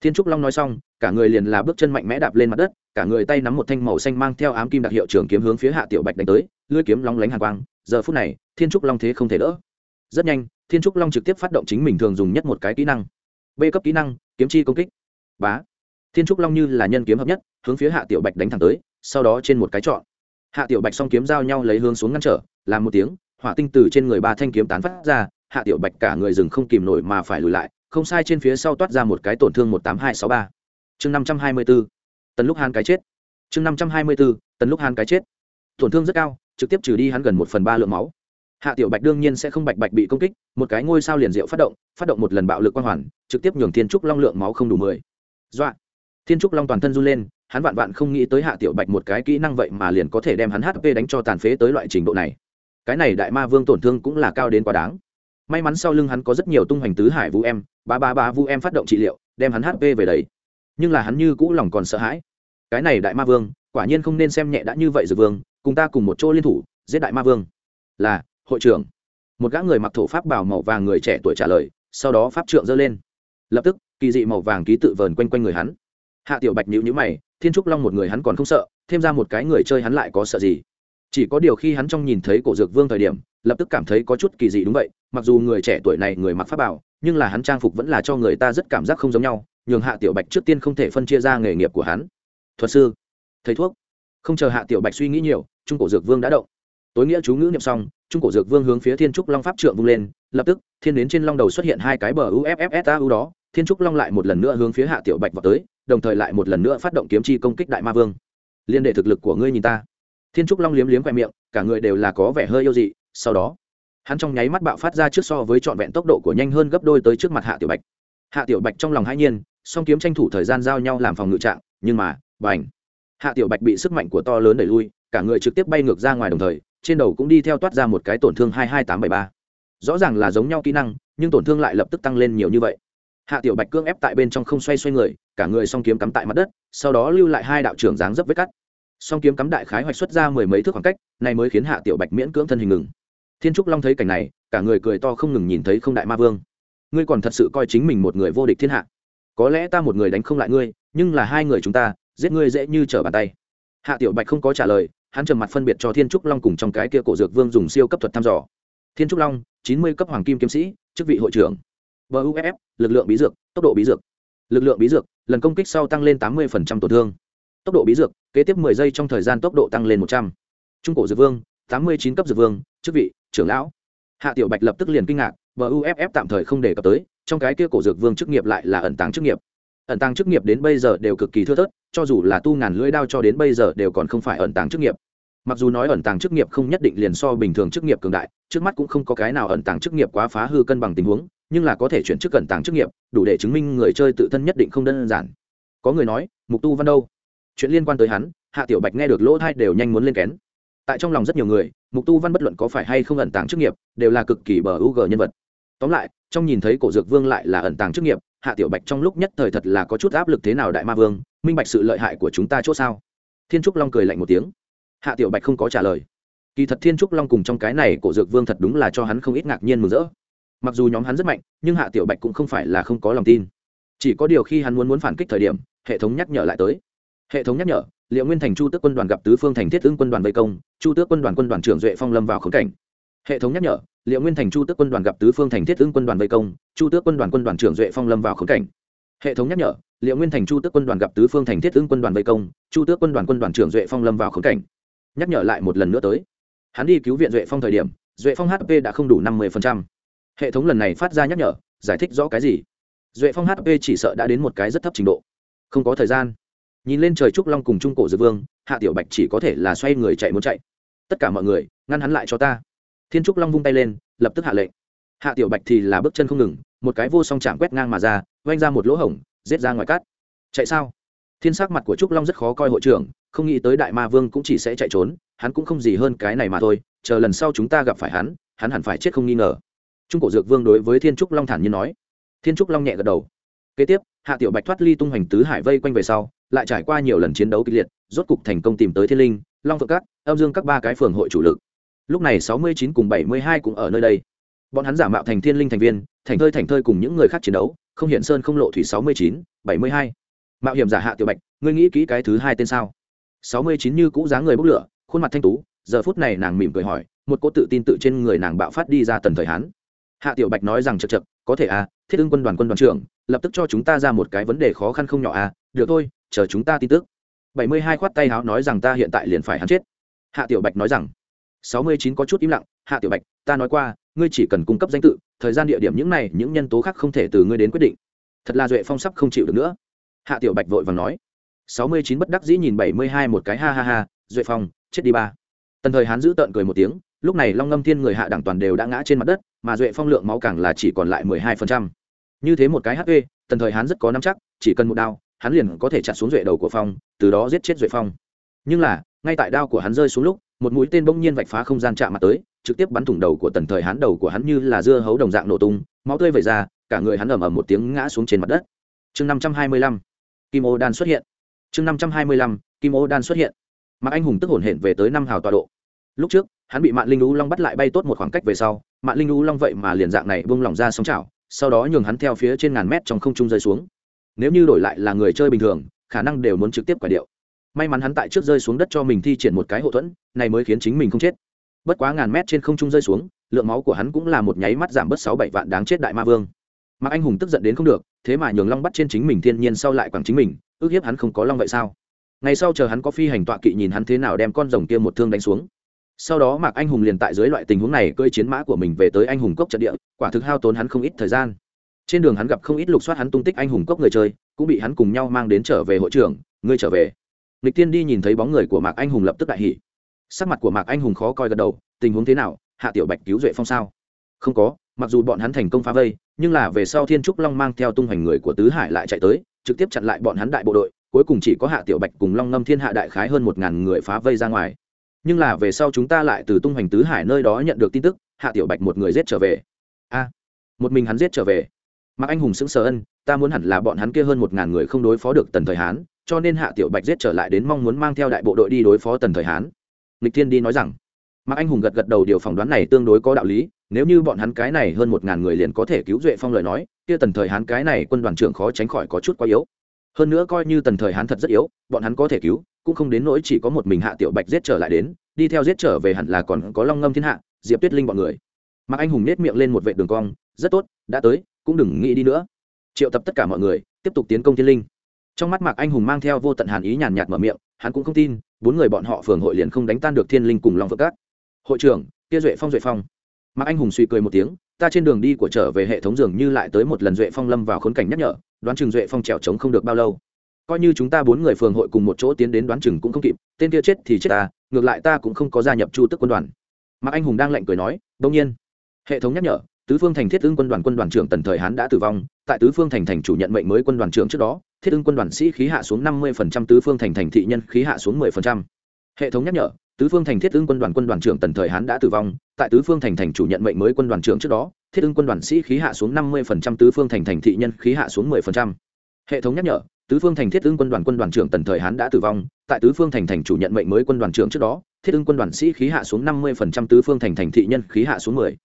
Thiên trúc long nói xong, cả người liền là bước chân mạnh mẽ đạp lên mặt đất, cả người tay nắm một thanh màu xanh mang theo ám kim đặc hiệu trường kiếm hướng phía hạ tiểu bạch đánh tới, lưỡi kiếm long lánh hàng quang, giờ phút này, thiên trúc long thế không thể đỡ. Rất nhanh thiên trúc long trực tiếp phát động chính mình thường dùng nhất một cái kỹ năng. B cấp kỹ năng, kiếm chi công kích. Bá. Thiên trúc long như là nhân kiếm hợp nhất, hướng phía hạ tiểu bạch đánh thẳng tới, sau đó trên một cái trọn hạ tiểu bạch song kiếm giao nhau lấy hướng xuống ngăn trở, làm một tiếng, hỏa tinh từ trên người ba thanh kiếm tán phát ra, hạ tiểu bạch cả người rừng không kìm nổi mà phải lùi lại, không sai trên phía sau toát ra một cái tổn thương một tám hai sáu ba. Chương năm trăm hai mươi b ố tần lúc han cái chết. Chương năm trăm hai mươi b ố tần lúc han cái chết. Tổn thương rất cao, trực tiếp trừ đi hắn gần một phần ba lượng máu hạ tiểu bạch đương nhiên sẽ không bạch bạch bị công kích, một cái ngôi sao liền diệu phát động phát động một lần bạo lực quang hoàn, trực tiếp nhường thiên trúc long lượng máu không đủ mười. Dọa. Thiên trúc long toàn thân run lên, hắn vạn vạn không nghĩ tới hạ tiểu bạch một cái kỹ năng vậy mà liền có thể đem hắn hp đánh cho tàn phế tới loại trình độ này. Cái này đại ma vương tổn thương cũng là cao đến quá đáng. May mắn sau lưng hắn có rất nhiều tung hoành tứ hải vũ em, ba ba ba vũ em phát động trị liệu, đem hắn hp về đấy nhưng là hắn như cũ lòng còn sợ hãi. Cái này đại ma vương, quả nhiên không nên xem nhẹ đã như vậy rồi vương, cùng ta cùng một chỗ liên thủ, giết đại ma vương. Là hội trưởng. Một gã người mặc thổ pháp bảo màu vàng người trẻ tuổi trả lời, sau đó pháp trượng dơ lên. Lập tức, kỳ dị màu vàng ký tự vờn quanh quanh người hắn. Hạ tiểu bạch nhữ nhữ mày, thiên trúc long một người hắn còn không sợ, thêm ra một cái người chơi hắn lại có sợ gì. Chỉ có điều khi hắn trong nhìn thấy cổ dược vương thời điểm, lập tức cảm thấy có chút kỳ dị đúng vậy, mặc dù người trẻ tuổi này người mặc pháp bảo nhưng là hắn trang phục vẫn là cho người ta rất cảm giác không giống nhau, nhường hạ tiểu bạch trước tiên không thể phân chia ra nghề nghiệp của hắn. Thuật sư, thầy thuốc. Không chờ hạ tiểu bạch suy nghĩ nhiều, trung cổ dược vương đã động. Tối nghĩa chú ngữ niệm xong trung cổ dược vương hướng phía thiên trúc long pháp trượng vung lên, lập tức, thiên đến trên long đầu xuất hiện hai cái bờ uffsau đó, thiên trúc long lại một lần nữa hướng phía hạ tiểu bạch vào tới, đồng thời lại một lần nữa phát động kiếm chi công kích đại ma vương. Liên đệ thực lực của ngươi nhìn ta. Thiên trúc long liếm liếm khoe miệng, cả người đều là có vẻ hơi yêu dị, sau đó, hắn trong nháy mắt bạo phát ra trước so với trọn vẹn tốc độ của nhanh hơn gấp đôi tới trước mặt hạ tiểu bạch. Hạ tiểu bạch trong lòng hãi nhiên, song kiếm tranh thủ thời gian giao nhau làm phòng ngự trạng, nhưng mà, bành! Hạ tiểu bạch bị sức mạnh của to lớn đẩy lui, cả người trực tiếp bay ngược ra ngoài đồng thời trên đầu cũng đi theo toát ra một cái tổn thương hai hai tám bảy ba. Rõ ràng là giống nhau kỹ năng, nhưng tổn thương lại lập tức tăng lên nhiều như vậy. Hạ tiểu bạch cương ép tại bên trong không xoay xoay người, cả người song kiếm cắm tại mặt đất, sau đó lưu lại hai đạo trưởng dáng dấp vết cắt. Song kiếm cắm đại khái hoạch xuất ra mười mấy thước khoảng cách, này mới khiến hạ tiểu bạch miễn cưỡng thân hình ngừng. Thiên trúc long thấy cảnh này, cả người cười to không ngừng nhìn thấy không đại ma vương. Ngươi còn thật sự coi chính mình một người vô địch thiên hạ. Có lẽ ta một người đánh không lại ngươi, nhưng là hai người chúng ta, giết ngươi dễ như trở bàn tay. Hạ tiểu bạch không có trả lời hắn trầm mặt phân biệt cho thiên trúc long cùng trong cái kia cổ dược vương dùng siêu cấp thuật thăm dò. Thiên trúc long, chín mươi cấp hoàng kim kiếm sĩ, chức vị hội trưởng. Buff lực lượng bí dược, tốc độ bí dược. Lực lượng bí dược, lần công kích sau tăng lên tám mươi tổn thương. Tốc độ bí dược, kế tiếp mười giây trong thời gian tốc độ tăng lên một trăm. Trung cổ dược vương, tám mươi chín cấp dược vương, chức vị, trưởng lão. Hạ tiểu bạch lập tức liền kinh ngạc buff tạm thời không đề cập tới, trong cái kia cổ dược vương chức nghiệp lại là ẩn tàng chức nghiệp ẩn tàng chức nghiệp đến bây giờ đều cực kỳ thưa thớt, cho dù là tu ngàn lưỡi đao cho đến bây giờ đều còn không phải ẩn tàng chức nghiệp. Mặc dù nói ẩn tàng chức nghiệp không nhất định liền so bình thường chức nghiệp cường đại, trước mắt cũng không có cái nào ẩn tàng chức nghiệp quá phá hư cân bằng tình huống, nhưng là có thể chuyển chức ẩn tàng chức nghiệp, đủ để chứng minh người chơi tự thân nhất định không đơn giản. Có người nói, mục tu văn đâu? Chuyện liên quan tới hắn, hạ tiểu bạch nghe được lỗ thai đều nhanh muốn lên kén. Tại trong lòng rất nhiều người, mục tu văn bất luận có phải hay không ẩn tàng chức nghiệp, đều là cực kỳ bờ u g nhân vật. Tóm lại, trong nhìn thấy cổ dược vương lại là ẩn tàng chức nghiệp hạ tiểu bạch trong lúc nhất thời thật là có chút áp lực thế nào đại ma vương, minh bạch sự lợi hại của chúng ta chỗ sao? Thiên trúc long cười lạnh một tiếng. Hạ tiểu bạch không có trả lời. Kỳ thật thiên trúc long cùng trong cái này cổ dược vương thật đúng là cho hắn không ít ngạc nhiên mừng rỡ. Mặc dù nhóm hắn rất mạnh, nhưng hạ tiểu bạch cũng không phải là không có lòng tin. Chỉ có điều khi hắn muốn muốn phản kích thời điểm, hệ thống nhắc nhở lại tới. Hệ thống nhắc nhở, liệu nguyên thành chu tước quân đoàn gặp tứ phương thành thiết ứng quân đoàn vây công, chu tước quân đoàn quân đoàn trưởng duệ phong lâm vào khống cảnh hệ thống nhắc nhở, liệu nguyên thành chu tước quân đoàn gặp tứ phương thành thiết ứng quân đoàn vây công, chu tước quân đoàn quân đoàn trưởng duệ phong lâm vào khống cảnh. Hệ thống nhắc nhở, liệu nguyên thành chu tước quân đoàn gặp tứ phương thành thiết ứng quân đoàn vây công, chu tước quân đoàn quân đoàn trưởng duệ phong lâm vào khống cảnh. Nhắc nhở lại một lần nữa tới. Hắn đi cứu viện duệ phong thời điểm, duệ phong hp đã không đủ năm mươi hệ thống lần này phát ra nhắc nhở, giải thích rõ cái gì? Duệ phong hp chỉ sợ đã đến một cái rất thấp trình độ. Không có thời gian. Nhìn lên trời trúc long cùng trung cổ dư vương, hạ tiểu bạch chỉ có thể là xoay người chạy muốn chạy. Tất cả mọi người, ngăn hắn lại cho ta thiên trúc long vung tay lên, lập tức hạ lệnh. Hạ tiểu bạch thì là bước chân không ngừng, một cái vô song chạm quét ngang mà ra vanh ra một lỗ hổng, giết ra ngoài cát. Chạy sao? Thiên sắc mặt của trúc long rất khó coi hội trưởng, không nghĩ tới đại ma vương cũng chỉ sẽ chạy trốn, hắn cũng không gì hơn cái này mà thôi, chờ lần sau chúng ta gặp phải hắn hắn hẳn phải chết không nghi ngờ. Trung cổ dược vương đối với thiên trúc long thản nhiên nói. Thiên trúc long nhẹ gật đầu. Kế tiếp, hạ tiểu bạch thoát ly tung hoành tứ hải vây quanh về sau, lại trải qua nhiều lần chiến đấu kịch liệt, rốt cục thành công tìm tới thiên linh, long phượng cát, âm dương các ba cái phường hội chủ lực lúc này sáu mươi chín cùng bảy mươi hai cũng ở nơi đây. Bọn hắn giả mạo thành thiên linh thành viên, thành thơi thành thơi cùng những người khác chiến đấu, không hiện sơn không lộ thủy sáu mươi chín, bảy mươi hai. Mạo hiểm giả hạ tiểu bạch, ngươi nghĩ kỹ cái thứ hai tên sao? sáu mươi chín như cũ dáng người bốc lửa, khuôn mặt thanh tú, giờ phút này nàng mỉm cười hỏi, một cô tự tin tự trên người nàng bạo phát đi ra tần thời hán hạ tiểu bạch nói rằng chật chật có thể à thiết ưng quân đoàn quân đoàn trưởng, lập tức cho chúng ta ra một cái vấn đề khó khăn không nhỏ à được thôi, chờ chúng ta tin tức. bảy mươi hai khoát tay háo nói rằng ta hiện tại liền phải hắn chết. Hạ tiểu bạch nói rằng sáu mươi chín có chút im lặng, hạ tiểu bạch, ta nói qua, ngươi chỉ cần cung cấp danh tự, thời gian địa điểm những này, những nhân tố khác không thể từ ngươi đến quyết định. Thật là duệ phong sắp không chịu được nữa. Hạ tiểu bạch vội vàng nói. Sáu mươi chín bất đắc dĩ nhìn bảy mươi hai một cái ha ha ha, duệ phong, chết đi ba. Tần thời hán giữ tợn cười một tiếng, lúc này long ngâm thiên người hạ đẳng toàn đều đã ngã trên mặt đất, mà duệ phong lượng máu càng là chỉ còn lại mười hai phần trăm. Như thế một cái hp tần thời hán rất có nắm chắc, chỉ cần một đao, hắn liền có thể chặt xuống duệ đầu của phong, từ đó giết chết duệ phong. Nhưng là, ngay tại đao của hắn rơi xuống lúc một mũi tên bỗng nhiên vạch phá không gian chạm mặt tới, trực tiếp bắn thủng đầu của tần thời hán đầu của hắn như là dưa hấu đồng dạng nổ tung, máu tươi vẩy ra, cả người hắn ầm ầm một tiếng ngã xuống trên mặt đất. Chương năm trăm hai mươi lăm, kim ô đan xuất hiện. Chương năm trăm hai mươi lăm, kim ô đan xuất hiện. Mạc anh hùng tức hổn hển về tới năm hào tọa độ. Lúc trước, hắn bị mạng linh lũ long bắt lại bay tốt một khoảng cách về sau mạng linh lũ long vậy mà liền dạng này bung lỏng ra sóng chảo, sau đó nhường hắn theo phía trên ngàn mét trong không trung rơi xuống. Nếu như đổi lại là người chơi bình thường, khả năng đều muốn trực tiếp quả điệu may mắn hắn tại trước rơi xuống đất cho mình thi triển một cái hậu thuẫn, này mới khiến chính mình không chết. Bất quá ngàn mét trên không trung rơi xuống, lượng máu của hắn cũng là một nháy mắt giảm bớt sáu bảy vạn đáng chết đại ma vương. Mạc anh hùng tức giận đến không được, thế mà nhường long bắt trên chính mình thiên nhiên sau lại quẳng chính mình, ước hiếp hắn không có long vậy sao? Ngày sau chờ hắn có phi hành tọa kỵ nhìn hắn thế nào đem con rồng kia một thương đánh xuống. Sau đó mạc anh hùng liền tại dưới loại tình huống này cơi chiến mã của mình về tới anh hùng cốc trận địa, quả thực hao tốn hắn không ít thời gian. Trên đường hắn gặp không ít lục soát hắn tung tích anh hùng cốc người chơi, cũng bị hắn cùng nhau mang đến trở về hội trưởng, ngươi trở về lịch tiên đi nhìn thấy bóng người của mạc anh hùng lập tức đại hỉ. Sắc mặt của mạc anh hùng khó coi gật đầu, tình huống thế nào, hạ tiểu bạch cứu duệ phong sao? Không có, mặc dù bọn hắn thành công phá vây, nhưng là về sau thiên trúc long mang theo tung hoành người của tứ hải lại chạy tới, trực tiếp chặn lại bọn hắn đại bộ đội, cuối cùng chỉ có hạ tiểu bạch cùng long ngâm thiên hạ đại khái hơn một ngàn người phá vây ra ngoài. Nhưng là về sau chúng ta lại từ tung hoành tứ hải nơi đó nhận được tin tức, hạ tiểu bạch một người giết trở về. A, một mình hắn giết trở về. Mạc anh hùng sững sờ ân, ta muốn hẳn là bọn hắn kia hơn một ngàn người không đối phó được tần thời hán cho nên hạ tiểu bạch giết trở lại đến mong muốn mang theo đại bộ đội đi đối phó tần thời hán. Lịch thiên đi nói rằng, mạc anh hùng gật gật đầu điều phỏng đoán này tương đối có đạo lý, nếu như bọn hắn cái này hơn một ngàn người liền có thể cứu duệ phong lời nói, kia tần thời hán cái này quân đoàn trưởng khó tránh khỏi có chút quá yếu. Hơn nữa coi như tần thời hán thật rất yếu, bọn hắn có thể cứu, cũng không đến nỗi chỉ có một mình hạ tiểu bạch giết trở lại đến, đi theo giết trở về hẳn là còn có long ngâm thiên hạ, diệp tuyết linh bọn người. Mạc anh hùng nết miệng lên một vệ đường cong, rất tốt, đã tới, cũng đừng nghĩ đi nữa. Triệu tập tất cả mọi người, tiếp tục tiến công thiên linh trong mắt mạc anh hùng mang theo vô tận hàn ý nhàn nhạt mở miệng, hắn cũng không tin, bốn người bọn họ phường hội liền không đánh tan được thiên linh cùng long phượng cát. Hội trưởng, kia duệ phong duệ phong. Mạc anh hùng suy cười một tiếng, ta trên đường đi của trở về hệ thống dường như lại tới một lần duệ phong lâm vào khốn cảnh nhắc nhở, đoán chừng duệ phong trèo trống không được bao lâu. Coi như chúng ta bốn người phường hội cùng một chỗ tiến đến đoán chừng cũng không kịp, tên kia chết thì chết ta, ngược lại ta cũng không có gia nhập chu tức quân đoàn. Mạc anh hùng đang lạnh cười nói đông nhiên. Hệ thống nhắc nhở, tứ phương thành thiết ứng quân đoàn quân đoàn trưởng tần thời hán đã tử vong, tại tứ phương thành thành chủ nhận mệnh mới quân đoàn trưởng trước đó thiết ưng quân đoàn sĩ khí hạ xuống năm mươi tứ phương thành thành thị nhân khí hạ xuống 10%. hệ thống nhắc nhở, tứ phương thành thiết ưng quân đoàn quân đoàn trưởng tần thời hán đã tử vong tại tứ phương thành thành chủ nhận mệnh mới quân đoàn trưởng trước đó, thiết ưng quân đoàn sĩ khí hạ xuống năm mươi tứ phương thành thành thị nhân khí hạ xuống 10%. hệ thống nhắc nhở, tứ phương thành thiết ưng quân đoàn quân đoàn trưởng tần thời hán đã tử vong tại tứ phương thành thành chủ nhận mệnh mới quân đoàn trưởng trước đó, thiết ưng quân đoàn sĩ khí hạ xuống năm mươi tứ phương thành thành thị nhân khí hạ xuống 10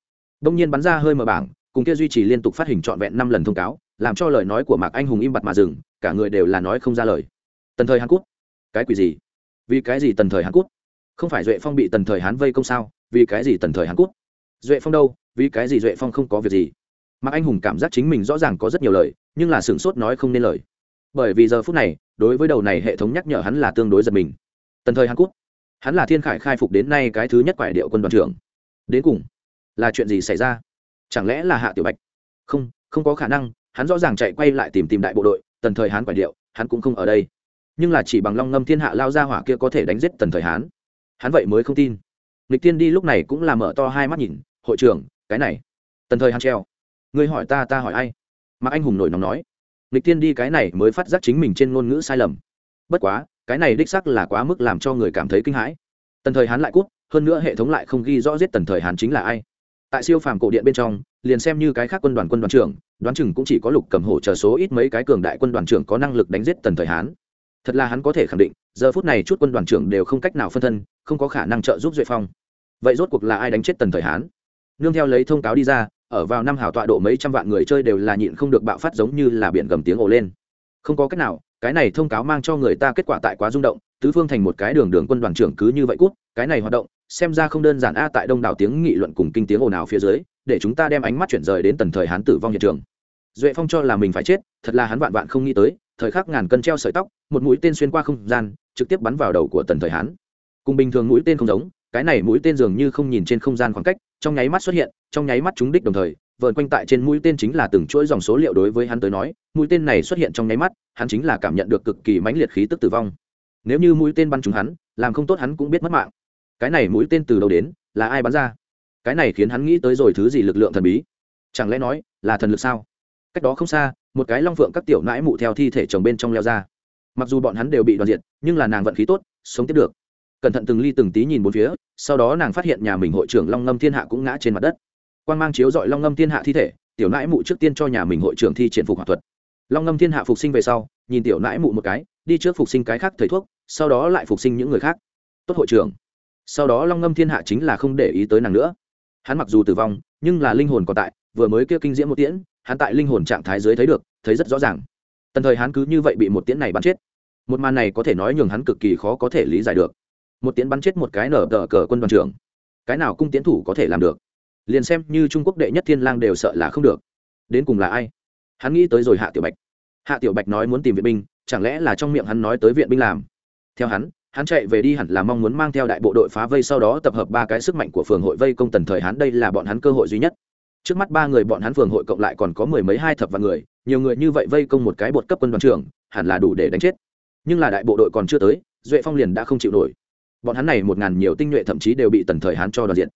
đông nhiên bắn ra hơi mở bảng cùng kia duy trì liên tục phát hình trọn vẹn năm lần thông cáo, làm cho lời nói của mạc anh hùng im bặt mà dừng, cả người đều là nói không ra lời. Tần thời hàn quốc cái quỷ gì? Vì cái gì tần thời hàn quốc không phải duệ phong bị tần thời hán vây công sao? Vì cái gì tần thời hàn quốc duệ phong đâu? Vì cái gì duệ phong không có việc gì? Mạc anh hùng cảm giác chính mình rõ ràng có rất nhiều lời, nhưng là sửng sốt nói không nên lời. Bởi vì giờ phút này, đối với đầu này hệ thống nhắc nhở hắn là tương đối giật mình. Tần thời hàn quốc hắn là thiên khải khai phục đến nay cái thứ nhất quải điệu quân đoàn trưởng. Đến cùng là chuyện gì xảy ra? Chẳng lẽ là hạ tiểu bạch? Không không có khả năng, hắn rõ ràng chạy quay lại tìm tìm đại bộ đội, tần thời hán quải điệu, hắn cũng không ở đây. Nhưng là chỉ bằng long ngâm thiên hạ lao ra hỏa kia có thể đánh giết tần thời hán. Hắn vậy mới không tin. Lịch tiên đi lúc này cũng là mở to hai mắt nhìn, hội trưởng, cái này. Tần thời hán treo. Ngươi hỏi ta ta hỏi ai? Mà anh hùng nổi nóng nói. Lịch tiên đi cái này mới phát giác chính mình trên ngôn ngữ sai lầm. Bất quá, cái này đích sắc là quá mức làm cho người cảm thấy kinh hãi. Tần thời hán lại cút, hơn nữa hệ thống lại không ghi rõ giết tần thời hán chính là ai tại siêu phàm cổ điện bên trong, liền xem như cái khác quân đoàn quân đoàn trưởng, đoán chừng cũng chỉ có lục cầm hổ chờ số ít mấy cái cường đại quân đoàn trưởng có năng lực đánh giết tần thời hán. Thật là hắn có thể khẳng định, giờ phút này chút quân đoàn trưởng đều không cách nào phân thân, không có khả năng trợ giúp duệ phong. Vậy rốt cuộc là ai đánh chết tần thời hán? Nương theo lấy thông cáo đi ra, ở vào năm hào tọa độ mấy trăm vạn người chơi đều là nhịn không được bạo phát giống như là biển gầm tiếng ồ lên. Không có cách nào, cái này thông cáo mang cho người ta kết quả tại quá rung động, tứ phương thành một cái đường đường quân đoàn trưởng cứ như vậy cút, cái này hoạt động xem ra không đơn giản a, tại đông đảo tiếng nghị luận cùng kinh tiếng ồn ào phía dưới, để chúng ta đem ánh mắt chuyển rời đến tần thời hán tử vong hiện trường. Duệ phong cho là mình phải chết, thật là hắn vạn vạn không nghĩ tới, thời khắc ngàn cân treo sợi tóc, một mũi tên xuyên qua không gian, trực tiếp bắn vào đầu của tần thời hán. Cùng bình thường mũi tên không giống, cái này mũi tên dường như không nhìn trên không gian khoảng cách, trong nháy mắt xuất hiện, trong nháy mắt trúng đích đồng thời vợn quanh tại trên mũi tên chính là từng chuỗi dòng số liệu đối với hắn tới nói, mũi tên này xuất hiện trong nháy mắt, hắn chính là cảm nhận được cực kỳ mãnh liệt khí tức tử vong. Nếu như mũi tên bắn trúng hắn, làm không tốt hắn cũng biết mất mạng cái này mũi tên từ đâu đến, là ai bắn ra? Cái này khiến hắn nghĩ tới rồi thứ gì lực lượng thần bí? Chẳng lẽ nói là thần lực sao? Cách đó không xa, một cái long phượng các tiểu nãi mụ theo thi thể chồng bên trong leo ra. Mặc dù bọn hắn đều bị đoàn diệt, nhưng là nàng vận khí tốt, sống tiếp được. Cẩn thận từng ly từng tí nhìn bốn phía, sau đó nàng phát hiện nhà mình hội trưởng long ngâm thiên hạ cũng ngã trên mặt đất. Quan g mang chiếu dọi long ngâm thiên hạ thi thể, tiểu nãi mụ trước tiên cho nhà mình hội trưởng thi triển phục hỏa thuật. Long ngâm thiên hạ phục sinh về sau, nhìn tiểu nãi mụ một cái, đi trước phục sinh cái khác thầy thuốc, sau đó lại phục sinh những người khác. Tốt hội trưởng sau đó long ngâm thiên hạ chính là không để ý tới nàng nữa. Hắn mặc dù tử vong, nhưng là linh hồn còn tại, vừa mới kêu kinh diễm một tiễn, hắn tại linh hồn trạng thái dưới thấy được, thấy rất rõ ràng. Tần thời hắn cứ như vậy bị một tiễn này bắn chết. Một màn này có thể nói nhường hắn cực kỳ khó có thể lý giải được. Một tiễn bắn chết một cái nở tờ cờ quân đoàn trưởng, cái nào cung tiến thủ có thể làm được? Liền xem như trung quốc đệ nhất thiên lang đều sợ là không được. Đến cùng là ai? Hắn nghĩ tới rồi hạ tiểu bạch. Hạ tiểu bạch nói muốn tìm viện binh, chẳng lẽ là trong miệng hắn nói tới viện binh làm? Theo hắn hắn chạy về đi hẳn là mong muốn mang theo đại bộ đội phá vây sau đó tập hợp ba cái sức mạnh của phường hội vây công tần thời hắn đây là bọn hắn cơ hội duy nhất. Trước mắt ba người bọn hắn phường hội cộng lại còn có mười mấy hai thập vạn người, nhiều người như vậy vây công một cái bột cấp quân đoàn trưởng, hẳn là đủ để đánh chết. Nhưng là đại bộ đội còn chưa tới, duệ phong liền đã không chịu nổi. Bọn hắn này một ngàn nhiều tinh nhuệ thậm chí đều bị tần thời hắn cho đoàn diện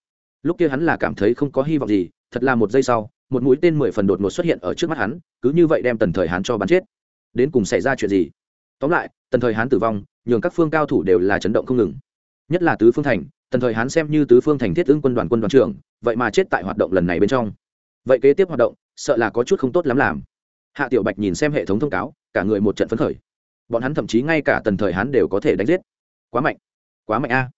lúc kia hắn là cảm thấy không có hy vọng gì, thật là một giây sau, một mũi tên mười phần đột ngột xuất hiện ở trước mắt hắn, cứ như vậy đem tần thời hắn cho bắn chết. Đến cùng xảy ra chuyện gì? Tóm lại, tần thời hắn tử vong nhường các phương cao thủ đều là chấn động không ngừng. Nhất là tứ phương thành, tần thời hắn xem như tứ phương thành thiết ứng quân đoàn quân đoàn trưởng, vậy mà chết tại hoạt động lần này bên trong. Vậy kế tiếp hoạt động, sợ là có chút không tốt lắm làm. Hạ tiểu bạch nhìn xem hệ thống thông cáo, cả người một trận phấn khởi. Bọn hắn thậm chí ngay cả tần thời hắn đều có thể đánh giết. Quá mạnh quá mạnh a.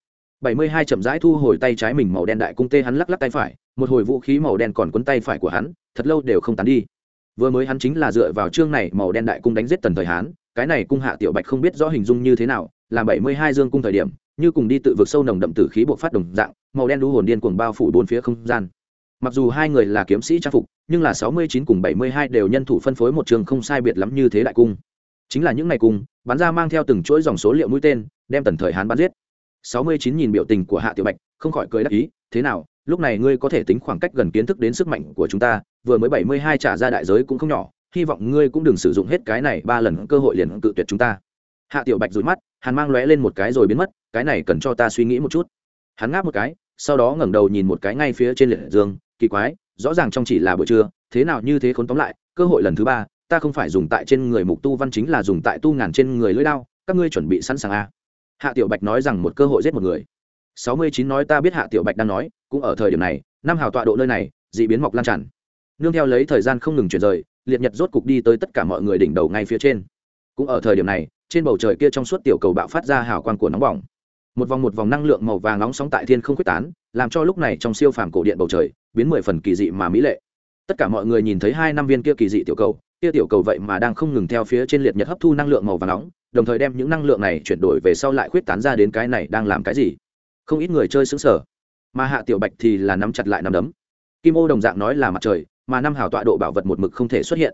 Bảy mươi hai chậm rãi thu hồi tay trái mình màu đen đại cung tê hắn lắc lắc tay phải, một hồi vũ khí màu đen còn cuốn tay phải của hắn, thật lâu đều không tán đi. Vừa mới hắn chính là dựa vào chương này màu đen đại cung đánh giết tần thời hán cái này cung hạ tiểu bạch không biết rõ hình dung như thế nào là bảy mươi hai dương cung thời điểm, như cùng đi tự vực sâu nồng đậm tử khí buộc phát đồng dạng, màu đen đu hồn điên cuồng bao phủ bốn phía không gian. Mặc dù hai người là kiếm sĩ trang phục, nhưng là sáu mươi chín cùng bảy mươi hai đều nhân thủ phân phối một trường không sai biệt lắm như thế đại cung. Chính là những ngày cung, bắn ra mang theo từng chuỗi dòng số liệu mũi tên, đem tần thời hán bắn giết. sáu mươi chín nhìn biểu tình của hạ tiểu bạch, không khỏi cười đắc ý, thế nào, lúc này ngươi có thể tính khoảng cách gần kiến thức đến sức mạnh của chúng ta, vừa mới bảy mươi hai trả ra đại giới cũng không nhỏ hy vọng ngươi cũng đừng sử dụng hết cái này, ba lần cơ hội liền cự tuyệt chúng ta. Hạ tiểu bạch rủi mắt hắn mang lóe lên một cái rồi biến mất, cái này cần cho ta suy nghĩ một chút. Hắn ngáp một cái, sau đó ngẩng đầu nhìn một cái ngay phía trên liệt dương, kỳ quái, rõ ràng trong chỉ là buổi trưa, thế nào như thế khốn tóm lại, cơ hội lần thứ ba, ta không phải dùng tại trên người mục tu văn chính là dùng tại tu ngàn trên người lưỡi đao, các ngươi chuẩn bị sẵn sàng a à? hạ tiểu bạch nói rằng một cơ hội giết một người. Sáu mươi chín nói ta biết hạ tiểu bạch đang nói, cũng ở thời điểm này, năm hào tọa độ nơi này, dị biến mọc lan tràn. Nương theo lấy thời gian không ngừng chuyển rời liệt nhật rốt cục đi tới tất cả mọi người đỉnh đầu ngay phía trên. Cũng ở thời điểm này, trên bầu trời kia trong suốt tiểu cầu bạo phát ra hào quang của nóng bỏng. Một vòng một vòng năng lượng màu vàng nóng sóng tại thiên không quyết tán, làm cho lúc này trong siêu phàm cổ điện bầu trời, biến mười phần kỳ dị mà mỹ lệ. Tất cả mọi người nhìn thấy hai năm viên kia kỳ dị tiểu cầu, kia tiểu cầu vậy mà đang không ngừng theo phía trên liệt nhật hấp thu năng lượng màu vàng nóng, đồng thời đem những năng lượng này chuyển đổi về sau lại khuyết tán ra đến cái này đang làm cái gì? Không ít người chơi xứng sở mà hạ tiểu bạch thì là nắm chặt lại nắm đấm. Kim ô đồng dạng nói là mặt trời mà năm hào tọa độ bảo vật một mực không thể xuất hiện.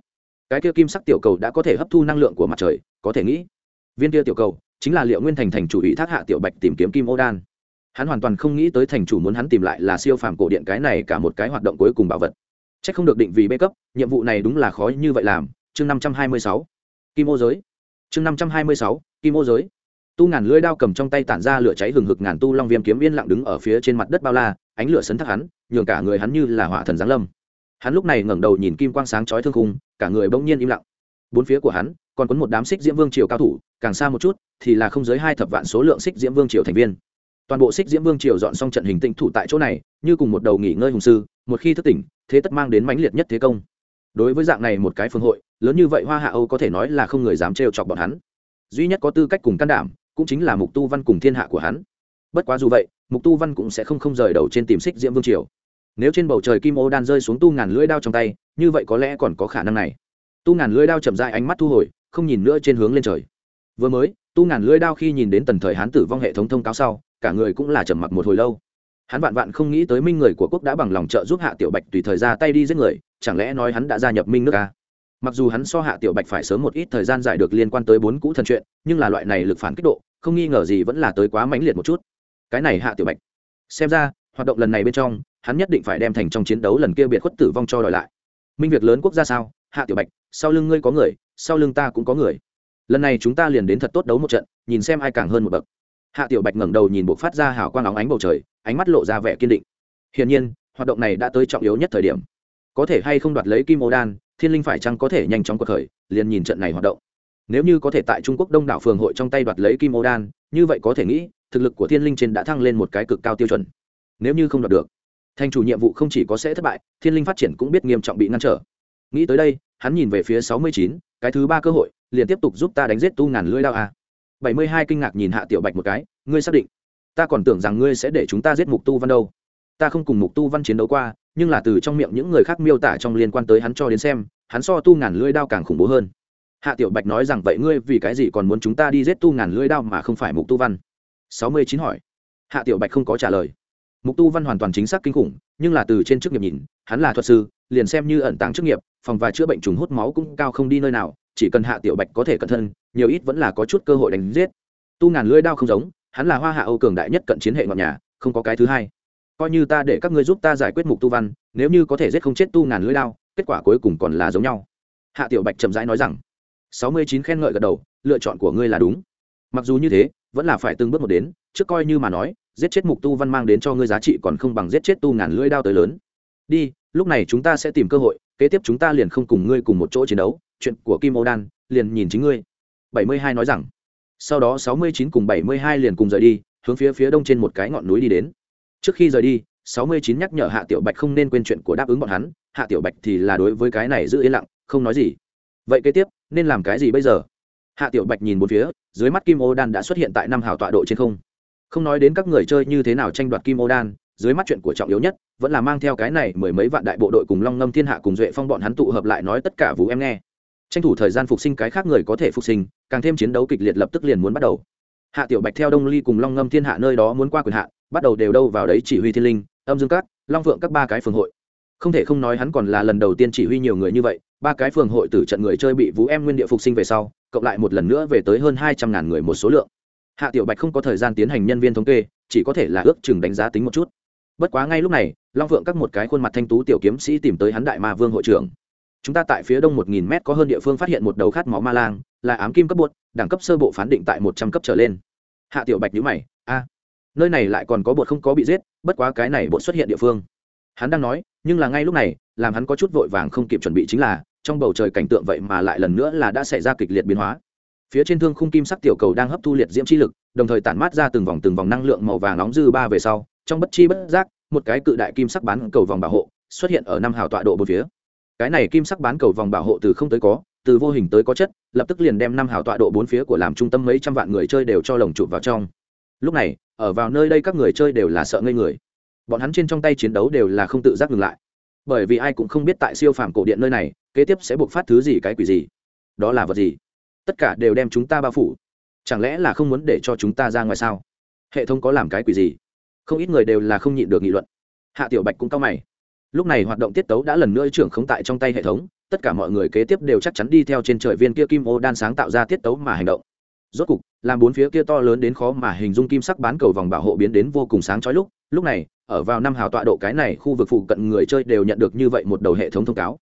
Cái kia kim sắc tiểu cầu đã có thể hấp thu năng lượng của mặt trời, có thể nghĩ. Viên kia tiểu cầu chính là liệu nguyên thành thành chủ ủy thác hạ tiểu bạch tìm kiếm kim ô đan. Hắn hoàn toàn không nghĩ tới thành chủ muốn hắn tìm lại là siêu phàm cổ điện cái này cả một cái hoạt động cuối cùng bảo vật. C h ắ c không được định vì bê cấp, nhiệm vụ này đúng là khó như vậy làm. Chương năm trăm hai mươi sáu. Kim ô giới. Chương năm trăm hai mươi sáu. Kim ô giới. Tu ngàn lưỡi đao cầm trong tay tản ra lửa cháy hừng hực ngàn tu long viêm kiếm yên lặng đứng ở phía trên mặt đất bao la, ánh lửa sấn thác hắn, nhường cả người hắn như là hỏa thần giáng lâm hắn lúc này ngẩng đầu nhìn kim quang sáng chói thương khung, cả người bỗng nhiên im lặng. Bốn phía của hắn, còn quấn một đám xích diễm vương triều cao thủ, càng xa một chút thì là không dưới hai thập vạn số lượng xích diễm vương triều thành viên. Toàn bộ xích diễm vương triều dọn xong trận hình tĩnh thủ tại chỗ này, như cùng một đầu nghỉ ngơi hùng sư, một khi thức tỉnh, thế tất mang đến mãnh liệt nhất thế công. Đối với dạng này một cái phương hội, lớn như vậy hoa hạ âu có thể nói là không người dám trêu chọc bọn hắn. Duy nhất có tư cách cùng can đảm, cũng chính là mục tu văn cùng thiên hạ của hắn. Bất quá dù vậy, mục tu văn cũng sẽ không không rời đầu trên tìm xích diễm vương triều nếu trên bầu trời kim ô đan rơi xuống tu ngàn lưỡi đao trong tay, như vậy có lẽ còn có khả năng này. Tu ngàn lưỡi đao chậm dại ánh mắt thu hồi, không nhìn nữa trên hướng lên trời. Vừa mới, tu ngàn lưỡi đao khi nhìn đến tần thời hán tử vong hệ thống thông cáo sau, cả người cũng là trầm mặc một hồi lâu. Hắn vạn vạn không nghĩ tới minh người của quốc đã bằng lòng trợ giúp hạ tiểu bạch tùy thời ra tay đi giết người, chẳng lẽ nói hắn đã gia nhập minh nước ta mặc dù hắn so hạ tiểu bạch phải sớm một ít thời gian giải được liên quan tới bốn cũ thần chuyện, nhưng là loại này lực phản kích độ, không nghi ngờ gì vẫn là tới quá mãnh liệt một chút. Cái này hạ tiểu bạch. Xem ra, hoạt động lần này bên trong hắn nhất định phải đem thành trong chiến đấu lần kia biệt khuất tử vong cho đòi lại. Minh việc lớn quốc gia sao? Hạ tiểu bạch, sau lưng ngươi có người, sau lưng ta cũng có người. Lần này chúng ta liền đến thật tốt đấu một trận, nhìn xem ai càng hơn một bậc. Hạ tiểu bạch ngẩng đầu nhìn buộc phát ra hào quang óng ánh bầu trời, ánh mắt lộ ra vẻ kiên định. Hiển nhiên, hoạt động này đã tới trọng yếu nhất thời điểm. Có thể hay không đoạt lấy kim ô đan, thiên linh phải chăng có thể nhanh chóng cuộc khởi, liền nhìn trận này hoạt động. Nếu như có thể tại trung quốc đông đảo phường hội trong tay đoạt lấy kim ô đan, như vậy có thể nghĩ, thực lực của thiên linh trên đã thăng lên một cái cực cao tiêu chuẩn. Nếu như không đoạt được thành chủ nhiệm vụ không chỉ có sẽ thất bại, thiên linh phát triển cũng biết nghiêm trọng bị ngăn trở. Nghĩ tới đây, hắn nhìn về phía sáu mươi chín, cái thứ ba cơ hội, liền tiếp tục giúp ta đánh giết tu ngàn lưỡi đao a. bảy mươi hai kinh ngạc nhìn hạ tiểu bạch một cái, ngươi xác định? Ta còn tưởng rằng ngươi sẽ để chúng ta giết mục tu văn đâu. Ta không cùng mục tu văn chiến đấu qua, nhưng là từ trong miệng những người khác miêu tả trong liên quan tới hắn cho đến xem, hắn so tu ngàn lưỡi đao càng khủng bố hơn. Hạ tiểu bạch nói rằng, vậy ngươi vì cái gì còn muốn chúng ta đi giết tu ngàn lưỡi đao mà không phải mục tu văn? sáu mươi chín hỏi. Hạ tiểu bạch không có trả lời mục tu văn hoàn toàn chính xác kinh khủng, nhưng là từ trên chức nghiệp nhìn, hắn là thuật sư, liền xem như ẩn tàng chức nghiệp, phòng và chữa bệnh trùng hút máu cũng cao không đi nơi nào, chỉ cần hạ tiểu bạch có thể cẩn thân nhiều ít vẫn là có chút cơ hội đánh giết. Tu ngàn lưỡi đao không giống, hắn là hoa hạ âu cường đại nhất cận chiến hệ ngọn nhà, không có cái thứ hai. Coi như ta để các ngươi giúp ta giải quyết mục tu văn, nếu như có thể giết không chết tu ngàn lưỡi đao, kết quả cuối cùng còn là giống nhau. Hạ tiểu bạch chậm rãi nói rằng, sáu mươi chín khen ngợi gật đầu, lựa chọn của ngươi là đúng. Mặc dù như thế, vẫn là phải từng bước một đến, trước coi như mà nói giết chết mục tu văn mang đến cho ngươi giá trị còn không bằng giết chết tu ngàn lưỡi đao tới lớn. Đi, lúc này chúng ta sẽ tìm cơ hội, kế tiếp chúng ta liền không cùng ngươi cùng một chỗ chiến đấu. Chuyện của kim ô đan, liền nhìn chính ngươi. Bảy mươi hai nói rằng. Sau đó sáu mươi chín cùng bảy mươi hai liền cùng rời đi, hướng phía phía đông trên một cái ngọn núi đi đến. Trước khi rời đi, sáu mươi chín nhắc nhở hạ tiểu bạch không nên quên chuyện của đáp ứng bọn hắn. Hạ tiểu bạch thì là đối với cái này giữ yên lặng, không nói gì. Vậy kế tiếp, nên làm cái gì bây giờ? Hạ tiểu bạch nhìn một phía, dưới mắt kim ô đan đã xuất hiện tại năm hào tọa độ trên không không nói đến các người chơi như thế nào tranh đoạt kim ô đan, dưới mắt chuyện của trọng yếu nhất, vẫn là mang theo cái này mười mấy vạn đại bộ đội cùng long ngâm thiên hạ cùng duệ phong bọn hắn tụ hợp lại nói tất cả vũ em nghe. Tranh thủ thời gian phục sinh cái khác người có thể phục sinh, càng thêm chiến đấu kịch liệt lập tức liền muốn bắt đầu. Hạ tiểu bạch theo đông ly cùng long ngâm thiên hạ nơi đó muốn qua quyền hạ bắt đầu đều đâu vào đấy chỉ huy thiên linh, âm dương cát long phượng các ba cái phường hội. Không thể không nói hắn còn là lần đầu tiên chỉ huy nhiều người như vậy, ba cái phường hội tử trận người chơi bị vũ em nguyên địa phục sinh về sau, cộng lại một lần nữa về tới hơn hai trăm ngàn người một số lượng hạ tiểu bạch không có thời gian tiến hành nhân viên thống kê, chỉ có thể là ước chừng đánh giá tính một chút. Bất quá ngay lúc này, long phượng các một cái khuôn mặt thanh tú tiểu kiếm sĩ tìm tới hắn đại ma vương hội trưởng. Chúng ta tại phía đông một nghìn mét có hơn địa phương phát hiện một đầu khát máu ma lang, là ám kim cấp bột, đẳng cấp sơ bộ phán định tại một trăm cấp trở lên. Hạ tiểu bạch nhữ mày, a, nơi này lại còn có bột không có bị giết, bất quá cái này bột xuất hiện địa phương. Hắn đang nói, nhưng là ngay lúc này, làm hắn có chút vội vàng không kịp chuẩn bị chính là, trong bầu trời cảnh tượng vậy mà lại lần nữa là đã xảy ra kịch liệt biến hóa phía trên thương khung kim sắc tiểu cầu đang hấp thu liệt diễm chi lực, đồng thời tản mát ra từng vòng từng vòng năng lượng màu vàng nóng dư ba về sau, trong bất chi bất giác, một cái cự đại kim sắc bán cầu vòng bảo hộ xuất hiện ở năm hào tọa độ bốn phía. Cái này kim sắc bán cầu vòng bảo hộ từ không tới có, từ vô hình tới có chất, lập tức liền đem năm hào tọa độ bốn phía của làm trung tâm mấy trăm vạn người chơi đều cho lồng chụp vào trong. Lúc này, ở vào nơi đây các người chơi đều là sợ ngây người. Bọn hắn trên trong tay chiến đấu đều là không tự giác ngừng lại. Bởi vì ai cũng không biết tại siêu phàm cổ điện nơi này, kế tiếp sẽ buộc phát thứ gì cái quỷ gì. Đó là vật gì? Tất cả đều đem chúng ta bao phủ. Chẳng lẽ là không muốn để cho chúng ta ra ngoài sao? Hệ thống có làm cái quỷ gì? Không ít người đều là không nhịn được nghị luận. Hạ tiểu bạch cũng cao mày. Lúc này hoạt động tiết tấu đã lần nữa trưởng không tại trong tay hệ thống, tất cả mọi người kế tiếp đều chắc chắn đi theo trên trời viên kia kim ô đan sáng tạo ra tiết tấu mà hành động. Rốt cục, làm bốn phía kia to lớn đến khó mà hình dung kim sắc bán cầu vòng bảo hộ biến đến vô cùng sáng chói lúc lúc này, ở vào năm hào tọa độ cái này khu vực phụ cận người chơi đều nhận được như vậy một đầu hệ thống thông cáo.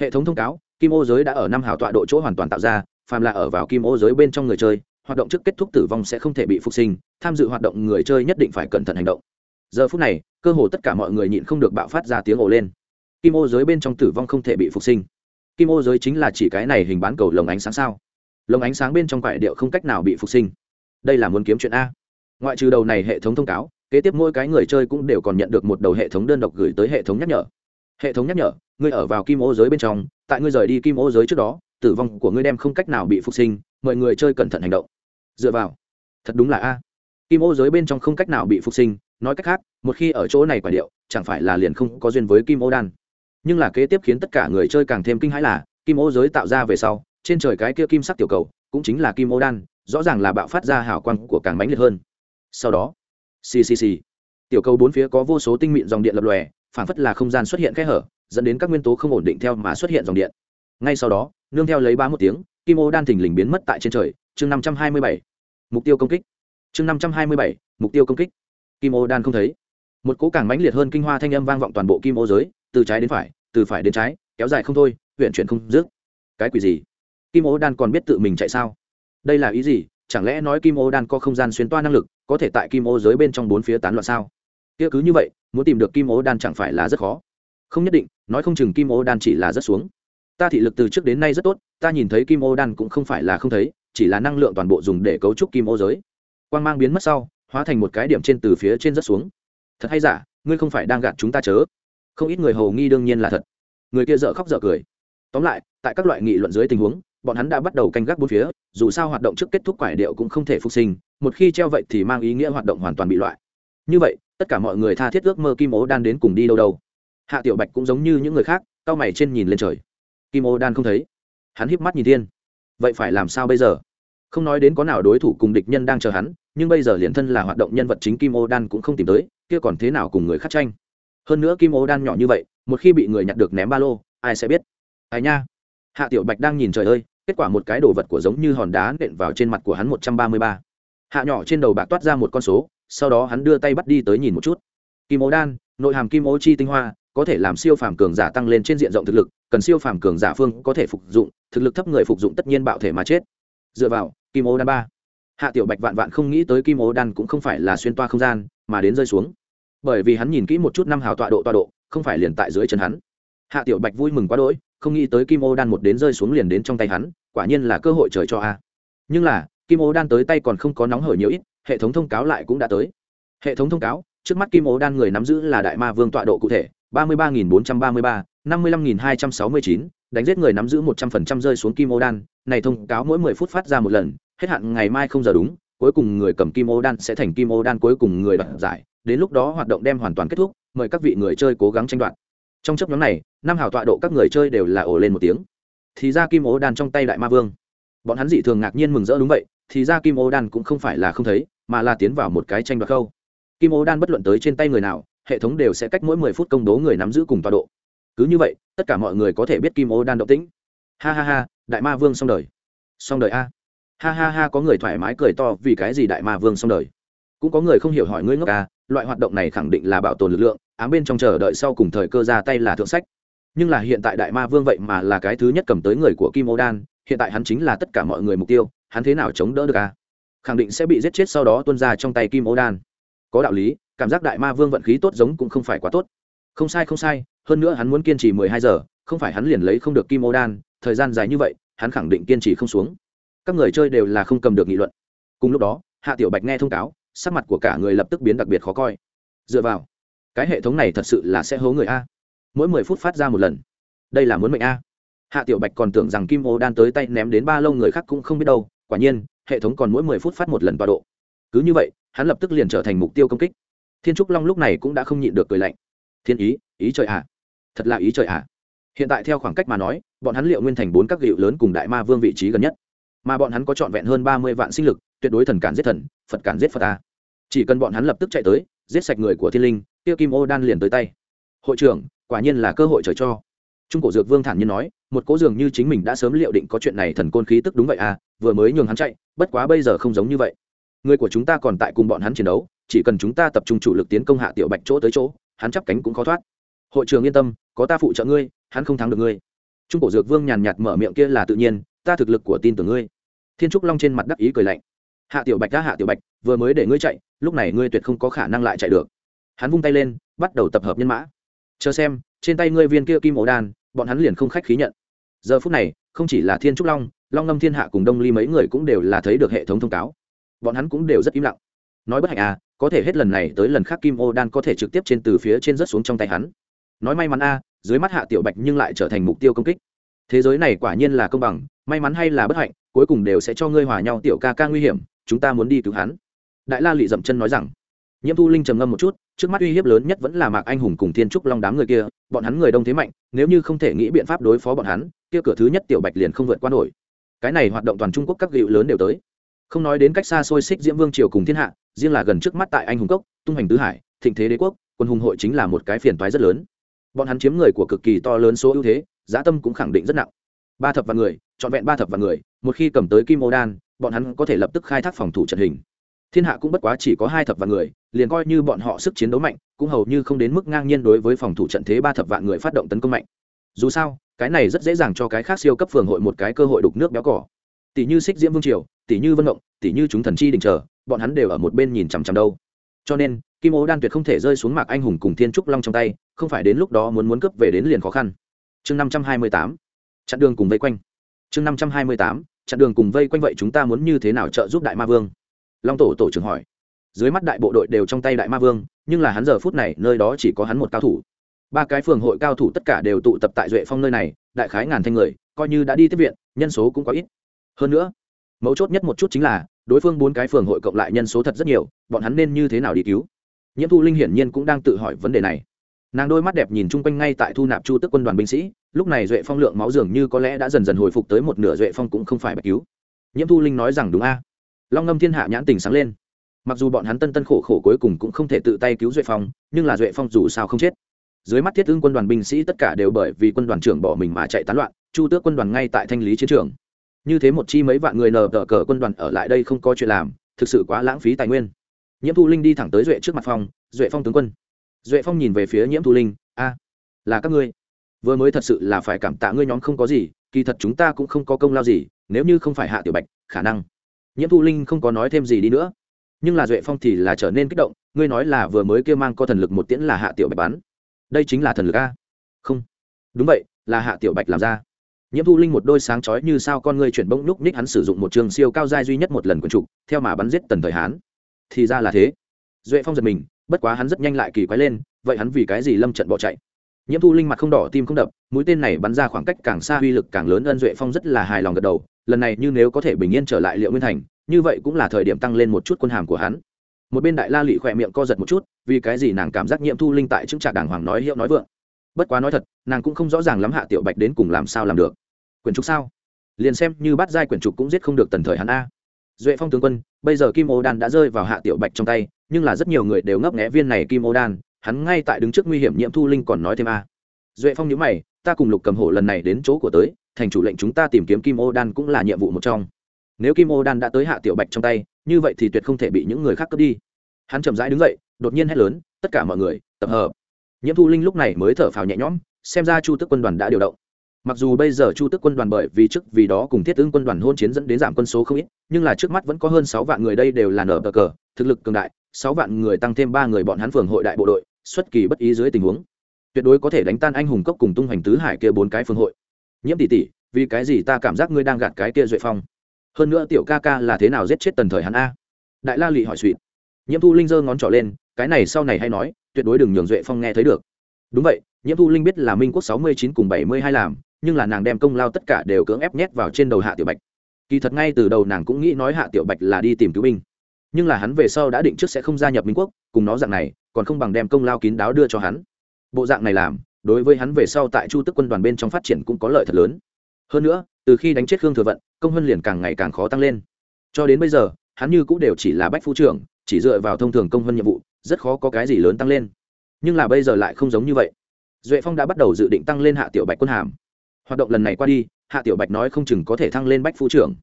Hệ thống thông cáo, kim ô giới đã ở năm hào tọa độ chỗ hoàn toàn tạo ra phàm là ở vào kim ô giới bên trong người chơi, hoạt động trước kết thúc tử vong sẽ không thể bị phục sinh, tham dự hoạt động người chơi nhất định phải cẩn thận hành động. Giờ phút này, cơ hồ tất cả mọi người nhịn không được bạo phát ra tiếng ồ lên. Kim ô giới bên trong tử vong không thể bị phục sinh. Kim ô giới chính là chỉ cái này hình bán cầu lồng ánh sáng sao? Lồng ánh sáng bên trong quại điệu không cách nào bị phục sinh. Đây là muốn kiếm chuyện a. Ngoại trừ đầu này hệ thống thông cáo, kế tiếp mỗi cái người chơi cũng đều còn nhận được một đầu hệ thống đơn độc gửi tới hệ thống nhắc nhở. Hệ thống nhắc nhở, ngươi ở vào kim ô giới bên trong, tại ngươi rời đi kim ô giới trước đó tử vong của ngươi đem không cách nào bị phục sinh mọi người chơi cẩn thận hành động. Dựa vào. Thật đúng là a. Kim ô giới bên trong không cách nào bị phục sinh, nói cách khác, một khi ở chỗ này quả điệu, chẳng phải là liền không có duyên với kim ô đan. Nhưng là kế tiếp khiến tất cả người chơi càng thêm kinh hãi là, kim ô giới tạo ra về sau, trên trời cái kia kim sắc tiểu cầu, cũng chính là kim ô đan, rõ ràng là bạo phát ra hào quang của càng mãnh liệt hơn. Sau đó ccc tiểu cầu bốn phía có vô số tinh mịn dòng điện lập lòe phản phất là không gian xuất hiện kẽ hở, dẫn đến các nguyên tố không ổn định theo mà xuất hiện dòng điện. Ngay sau đó nương theo lấy ba một tiếng, kim ô đan thình lình biến mất tại trên trời, chương năm trăm hai mươi bảy. Mục tiêu công kích. Chương năm trăm hai mươi bảy, mục tiêu công kích. Kim ô đan không thấy. Một cỗ càng mãnh liệt hơn kinh hoa thanh âm vang vọng toàn bộ kim ô giới, từ trái đến phải, từ phải đến trái, kéo dài không thôi, huyện chuyển không dứt. Cái quỷ gì? Kim ô đan còn biết tự mình chạy sao? Đây là ý gì? Chẳng lẽ nói kim ô đan có không gian xuyên toa năng lực, có thể tại kim ô giới bên trong bốn phía tán loạn sao? Kia cứ như vậy, muốn tìm được kim ô đan chẳng phải là rất khó. Không nhất định, nói không chừng kim ô đan chỉ là rất xuống ta thị lực từ trước đến nay rất tốt, ta nhìn thấy kim ô đan cũng không phải là không thấy, chỉ là năng lượng toàn bộ dùng để cấu trúc kim ô giới. Quan g mang biến mất sau, hóa thành một cái điểm trên từ phía trên rất xuống. Thật hay giả, ngươi không phải đang gạt chúng ta chớ? Không ít người hầu nghi đương nhiên là thật. Người kia dợ khóc dợ cười. Tóm lại, tại các loại nghị luận dưới tình huống, bọn hắn đã bắt đầu canh gác bốn phía, dù sao hoạt động trước kết thúc quải điệu cũng không thể phục sinh, một khi treo vậy thì mang ý nghĩa hoạt động hoàn toàn bị loại. Như vậy, tất cả mọi người tha thiết ước mơ kim ố đan đến cùng đi đâu đâu. Hạ tiểu bạch cũng giống như những người khác cao mày trên nhìn lên trời kim ô đan không thấy. Hắn híp mắt nhìn thiên. Vậy phải làm sao bây giờ? Không nói đến có nào đối thủ cùng địch nhân đang chờ hắn, nhưng bây giờ liền thân là hoạt động nhân vật chính kim ô đan cũng không tìm tới, kia còn thế nào cùng người khác tranh? Hơn nữa kim ô đan nhỏ như vậy, một khi bị người nhặt được ném ba lô, ai sẽ biết? Ai nha? Hạ tiểu bạch đang nhìn trời ơi, kết quả một cái đồ vật của giống như hòn đá nện vào trên mặt của hắn một trăm ba mươi ba. Hạ nhỏ trên đầu bạc toát ra một con số, sau đó hắn đưa tay bắt đi tới nhìn một chút. Kim ô đan, nội hàm kim ô chi tinh hoa, có thể làm siêu phàm cường giả tăng lên trên diện rộng thực lực cần siêu phàm cường giả phương có thể phục dụng, thực lực thấp người phục dụng tất nhiên bạo thể mà chết. Dựa vào, kim ô đan ba. Hạ tiểu bạch vạn vạn không nghĩ tới kim ô đan cũng không phải là xuyên toa không gian, mà đến rơi xuống. Bởi vì hắn nhìn kỹ một chút năm hào tọa độ tọa độ, không phải liền tại dưới chân hắn. Hạ tiểu bạch vui mừng quá đỗi, không nghĩ tới kim ô đan một đến rơi xuống liền đến trong tay hắn, quả nhiên là cơ hội trời cho a. Nhưng là, kim ô đan tới tay còn không có nóng hởi nhiều ít, hệ thống thông cáo lại cũng đã tới. Hệ thống thông cáo, trước mắt kim ô đan người nắm giữ là đại ma vương tọa độ cụ thể, ba mươi ba nghìn bốn trăm ba mươi ba năm mươi lăm nghìn hai trăm sáu mươi chín, đánh giết người nắm giữ một trăm phần trăm rơi xuống kim ô đan. Này thông cáo mỗi mười phút phát ra một lần, hết hạn ngày mai không giờ đúng, cuối cùng người cầm kim ô đan sẽ thành kim ô đan cuối cùng người đoạt giải. Đến lúc đó hoạt động đem hoàn toàn kết thúc, mời các vị người chơi cố gắng tranh đoạt. Trong chấp nhóm này, năm hào tọa độ các người chơi đều là ổ lên một tiếng. Thì ra kim ô đan trong tay đại ma vương. Bọn hắn dị thường ngạc nhiên mừng rỡ đúng vậy, thì ra kim ô đan cũng không phải là không thấy, mà là tiến vào một cái tranh đoạt khâu. Kim ô đan bất luận tới trên tay người nào, hệ thống đều sẽ cách mỗi mười phút công bố người nắm giữ cùng tọa độ cứ như vậy, tất cả mọi người có thể biết kim ô đan động tĩnh. Ha ha ha, đại ma vương xong đời. Xong đời a. Ha ha ha, có người thoải mái cười to vì cái gì đại ma vương xong đời? Cũng có người không hiểu hỏi ngươi ngốc a loại hoạt động này khẳng định là bảo tồn lực lượng, ám bên trong chờ đợi sau cùng thời cơ ra tay là thượng sách. Nhưng là hiện tại đại ma vương vậy mà là cái thứ nhất cầm tới người của kim ô đan, hiện tại hắn chính là tất cả mọi người mục tiêu, hắn thế nào chống đỡ được a? Khẳng định sẽ bị giết chết sau đó tuân ra trong tay kim ô đan. Có đạo lý, cảm giác đại ma vương vận khí tốt giống cũng không phải quá tốt. Không sai không sai hơn nữa hắn muốn kiên trì mười hai giờ, không phải hắn liền lấy không được kim ô đan, thời gian dài như vậy, hắn khẳng định kiên trì không xuống. Các người chơi đều là không cầm được nghị luận. Cùng lúc đó, hạ tiểu bạch nghe thông cáo, sắc mặt của cả người lập tức biến đặc biệt khó coi. Dựa vào, cái hệ thống này thật sự là sẽ hố người a. Mỗi mười phút phát ra một lần. Đây là muốn mệnh a. Hạ tiểu bạch còn tưởng rằng kim ô đan tới tay ném đến ba lâu người khác cũng không biết đâu, quả nhiên, hệ thống còn mỗi mười phút phát một lần tọa độ. Cứ như vậy, hắn lập tức liền trở thành mục tiêu công kích. Thiên trúc long lúc này cũng đã không nhịn được cười lạnh. Thiên ý ý trời ạ. à thật là ý trời ạ. À. hiện tại theo khoảng cách mà nói, bọn hắn liệu nguyên thành bốn các hiệu lớn cùng đại ma vương vị trí gần nhất. Mà bọn hắn có trọn vẹn hơn ba mươi vạn sinh lực, tuyệt đối thần cản giết thần, phật cản giết phật ta. Chỉ cần bọn hắn lập tức chạy tới, giết sạch người của thiên linh tiêu kim ô đan liền tới tay. Hội trưởng, quả nhiên là cơ hội trời cho. Trung cổ dược vương thản nhiên nói, một cố dường như chính mình đã sớm liệu định có chuyện này thần côn khí tức đúng vậy à vừa mới nhường hắn chạy, bất quá bây giờ không giống như vậy. Người của chúng ta còn tại cùng bọn hắn chiến đấu, chỉ cần chúng ta tập trung chủ lực tiến công hạ tiểu bạch chỗ tới chỗ, hắn chắp cánh cũng khó thoát hội trường yên tâm, có ta phụ trợ ngươi, hắn không thắng được ngươi. Trung cổ dược vương nhàn nhạt mở miệng kia là tự nhiên, ta thực lực của tin tưởng ngươi. Thiên trúc long trên mặt đắc ý cười lạnh. Hạ tiểu bạch đã hạ tiểu bạch, vừa mới để ngươi chạy, lúc này ngươi tuyệt không có khả năng lại chạy được. Hắn vung tay lên, bắt đầu tập hợp nhân mã. Chờ xem, trên tay ngươi viên kia kim ổ đan, bọn hắn liền không khách khí nhận. Giờ phút này, không chỉ là thiên trúc long long ngâm thiên hạ cùng đông ly mấy người cũng đều là thấy được hệ thống thông cáo. Bọn hắn cũng đều rất im lặng. Nói bất hạnh à có thể hết lần này tới lần khác kim ô đan có thể trực tiếp trên từ phía trên rớt xuống trong tay hắn nói may mắn a, dưới mắt hạ tiểu bạch nhưng lại trở thành mục tiêu công kích. Thế giới này quả nhiên là công bằng, may mắn hay là bất hạnh, cuối cùng đều sẽ cho ngươi hòa nhau tiểu ca ca nguy hiểm, chúng ta muốn đi cứu hắn. Đại la lị dậm chân nói rằng. Nhiễm thu linh trầm ngâm một chút, trước mắt uy hiếp lớn nhất vẫn là mạc anh hùng cùng thiên trúc long đám người kia, bọn hắn người đông thế mạnh, nếu như không thể nghĩ biện pháp đối phó bọn hắn, kia cửa thứ nhất tiểu bạch liền không vượt qua nổi. Cái này hoạt động toàn trung quốc các gịu lớn đều tới. Không nói đến cách xa xôi xích diễm vương triều cùng thiên hạ, riêng là gần trước mắt tại anh hùng cốc, tung hành tứ hải, thịnh thế đế quốc, quân hùng hội chính là một cái phiền toái rất lớn bọn hắn chiếm người của cực kỳ to lớn số ưu thế, giá tâm cũng khẳng định rất nặng. Ba thập vạn người, trọn vẹn ba thập vạn người, một khi cầm tới kim ô đan, bọn hắn có thể lập tức khai thác phòng thủ trận hình. Thiên hạ cũng bất quá chỉ có hai thập vạn người, liền coi như bọn họ sức chiến đấu mạnh, cũng hầu như không đến mức ngang nhiên đối với phòng thủ trận thế ba thập vạn người phát động tấn công mạnh. Dù sao, cái này rất dễ dàng cho cái khác siêu cấp phường hội một cái cơ hội đục nước béo cỏ. Tỷ như xích diễm vương triều, tỷ như vân động tỷ như chúng thần chi đình chờ, bọn hắn đều ở một bên nhìn chằm chằm đâu. Cho nên kim ô đan tuyệt không thể rơi xuống mạc anh hùng cùng thiên trúc long trong tay, không phải đến lúc đó muốn muốn cướp về đến liền khó khăn. Chương năm trăm hai mươi tám, chặn đường cùng vây quanh. Chương năm trăm hai mươi tám, chặn đường cùng vây quanh vậy chúng ta muốn như thế nào trợ giúp đại ma vương? Long tổ tổ trưởng hỏi. Dưới mắt đại bộ đội đều trong tay đại ma vương, nhưng là hắn giờ phút này, nơi đó chỉ có hắn một cao thủ. Ba cái phường hội cao thủ tất cả đều tụ tập tại duệ phong nơi này, đại khái ngàn thanh người, coi như đã đi tiếp viện, nhân số cũng có ít. Hơn nữa, mấu chốt nhất một chút chính là, đối phương bốn cái phường hội cộng lại nhân số thật rất nhiều, bọn hắn nên như thế nào đi cứu? Nhiễm thu linh hiển nhiên cũng đang tự hỏi vấn đề này. Nàng đôi mắt đẹp nhìn chung quanh ngay tại thu nạp chu tức quân đoàn binh sĩ, lúc này duệ phong lượng máu dường như có lẽ đã dần dần hồi phục tới một nửa duệ phong cũng không phải bạch cứu. Nhiễm thu linh nói rằng đúng a. Long ngâm thiên hạ nhãn tình sáng lên. Mặc dù bọn hắn tân tân khổ khổ cuối cùng cũng không thể tự tay cứu duệ phong, nhưng là duệ phong dù sao không chết. Dưới mắt thiết ương quân đoàn binh sĩ tất cả đều bởi vì quân đoàn trưởng bỏ mình mà chạy tán loạn, chu tước quân đoàn ngay tại thanh lý chiến trường. Như thế một chi mấy vạn người nờ tờ cờ quân đoàn ở lại đây không có chuyện làm, thực sự quá lãng phí tài nguyên nhiễm thu linh đi thẳng tới duệ trước mặt phong, duệ phong tướng quân. Duệ phong nhìn về phía nhiễm thu linh, a, là các ngươi. Vừa mới thật sự là phải cảm tạ ngươi nhóm không có gì, kỳ thật chúng ta cũng không có công lao gì, nếu như không phải hạ tiểu bạch, khả năng. Nhiễm thu linh không có nói thêm gì đi nữa. Nhưng là duệ phong thì là trở nên kích động, ngươi nói là vừa mới kêu mang có thần lực một tiễn là hạ tiểu bạch bắn đây chính là thần lực a. Không. Đúng vậy, là hạ tiểu bạch làm ra. Nhiễm thu linh một đôi sáng chói như sao con ngươi chuyển bỗng nhúc ních hắn sử dụng một trường siêu cao dai duy nhất một lần quần trục, theo mà bắn giết tần thời hán thì ra là thế. Duệ phong giật mình, bất quá hắn rất nhanh lại kỳ quái lên, vậy hắn vì cái gì lâm trận bỏ chạy? Nhiễm thu linh mặt không đỏ, tim không đập, mũi tên này bắn ra khoảng cách càng xa uy lực càng lớn, ân duệ phong rất là hài lòng gật đầu, lần này như nếu có thể bình yên trở lại liệu nguyên thành, như vậy cũng là thời điểm tăng lên một chút quân hàm của hắn. Một bên đại la lụy khỏe miệng co giật một chút, vì cái gì nàng cảm giác nhiễm thu linh tại chứng trạc đàng hoàng nói hiệu nói vượng? Bất quá nói thật, nàng cũng không rõ ràng lắm hạ tiểu bạch đến cùng làm sao làm được. Quyển trục sao? Liền xem như bắt giai quyển trục cũng giết không được tần thời hắn a. Duệ phong tướng quân bây giờ kim ô đan đã rơi vào hạ tiểu bạch trong tay, nhưng là rất nhiều người đều ngấp nghẽ viên này kim ô đan, hắn ngay tại đứng trước nguy hiểm nhiễm thu linh còn nói thêm a. Duệ phong nhớ mày, ta cùng lục cầm hổ lần này đến chỗ của tới, thành chủ lệnh chúng ta tìm kiếm kim ô đan cũng là nhiệm vụ một trong. Nếu kim ô đan đã tới hạ tiểu bạch trong tay, như vậy thì tuyệt không thể bị những người khác cướp đi. Hắn chậm rãi đứng dậy, đột nhiên hét lớn, tất cả mọi người, tập hợp. Nhiễm thu linh lúc này mới thở phào nhẹ nhõm, xem ra chu tức quân đoàn đã điều động mặc dù bây giờ chu tức quân đoàn bởi vì trước vì đó cùng thiết ứng quân đoàn hôn chiến dẫn đến giảm quân số không ít, nhưng là trước mắt vẫn có hơn sáu vạn người đây đều là nở bờ cờ, thực lực cường đại, sáu vạn người tăng thêm ba người bọn hắn phường hội đại bộ đội, xuất kỳ bất ý dưới tình huống. Tuyệt đối có thể đánh tan anh hùng cốc cùng tung hoành tứ hải kia bốn cái phường hội. Nhiễm tỷ tỷ, vì cái gì ta cảm giác ngươi đang gạt cái kia duệ phong? Hơn nữa tiểu ca ca là thế nào giết chết tần thời hắn a? Đại la lụy hỏi suỵ nhiễm thu linh giơ ngón trỏ lên, cái này sau này hay nói, tuyệt đối đừng nhường duệ phong nghe thấy được. Đúng vậy, nhiễm thu linh biết là minh quốc sáu mươi chín cùng bảy mươi hai làm nhưng là nàng đem công lao tất cả đều cưỡng ép nhét vào trên đầu hạ tiểu bạch. Kỳ thật ngay từ đầu nàng cũng nghĩ nói hạ tiểu bạch là đi tìm cứu binh. Nhưng là hắn về sau đã định trước sẽ không gia nhập minh quốc, cùng nó dạng này, còn không bằng đem công lao kín đáo đưa cho hắn. Bộ dạng này làm, đối với hắn về sau tại chu tức quân đoàn bên trong phát triển cũng có lợi thật lớn. Hơn nữa, từ khi đánh chết khương thừa vận, công hơn liền càng ngày càng khó tăng lên. Cho đến bây giờ, hắn như cũng đều chỉ là bách phu trưởng, chỉ dựa vào thông thường công hơn nhiệm vụ, rất khó có cái gì lớn tăng lên. Nhưng là bây giờ lại không giống như vậy. Duệ phong đã bắt đầu dự định tăng lên hạ tiểu bạch quân hàm hoạt động lần này qua đi, hạ tiểu bạch nói không chừng có thể thăng lên bách phu trưởng.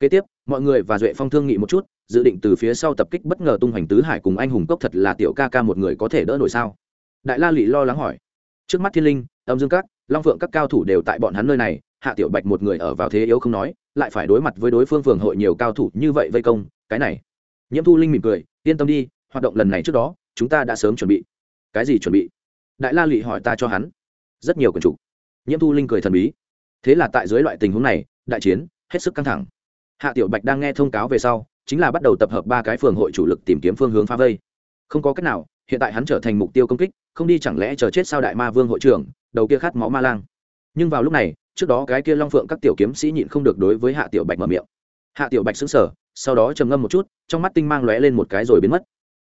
Kế tiếp, mọi người và duệ phong thương nghị một chút, dự định từ phía sau tập kích bất ngờ tung hoành tứ hải cùng anh hùng cốc thật là tiểu ca ca một người có thể đỡ nổi sao? Đại la lụy lo lắng hỏi. Trước mắt thiên linh, âm dương các, long phượng các cao thủ đều tại bọn hắn nơi này, hạ tiểu bạch một người ở vào thế yếu không nói, lại phải đối mặt với đối phương phường hội nhiều cao thủ như vậy vây công, cái này. Nhiễm thu linh mỉm cười, yên tâm đi, hoạt động lần này trước đó, chúng ta đã sớm chuẩn bị. Cái gì chuẩn bị? Đại la lụy hỏi ta cho hắn. Rất nhiều quần chủ nhiễm thu linh cười thần bí. Thế là tại dưới loại tình huống này, đại chiến hết sức căng thẳng. Hạ tiểu bạch đang nghe thông cáo về sau, chính là bắt đầu tập hợp ba cái phường hội chủ lực tìm kiếm phương hướng phá vây. Không có cách nào, hiện tại hắn trở thành mục tiêu công kích, không đi chẳng lẽ chờ chết sao đại ma vương hội trưởng, đầu kia khát máu ma lang. Nhưng vào lúc này, trước đó cái kia long phượng các tiểu kiếm sĩ nhịn không được đối với hạ tiểu bạch mở miệng. Hạ tiểu bạch xứng sở sau đó trầm ngâm một chút, trong mắt tinh mang lóe lên một cái rồi biến mất.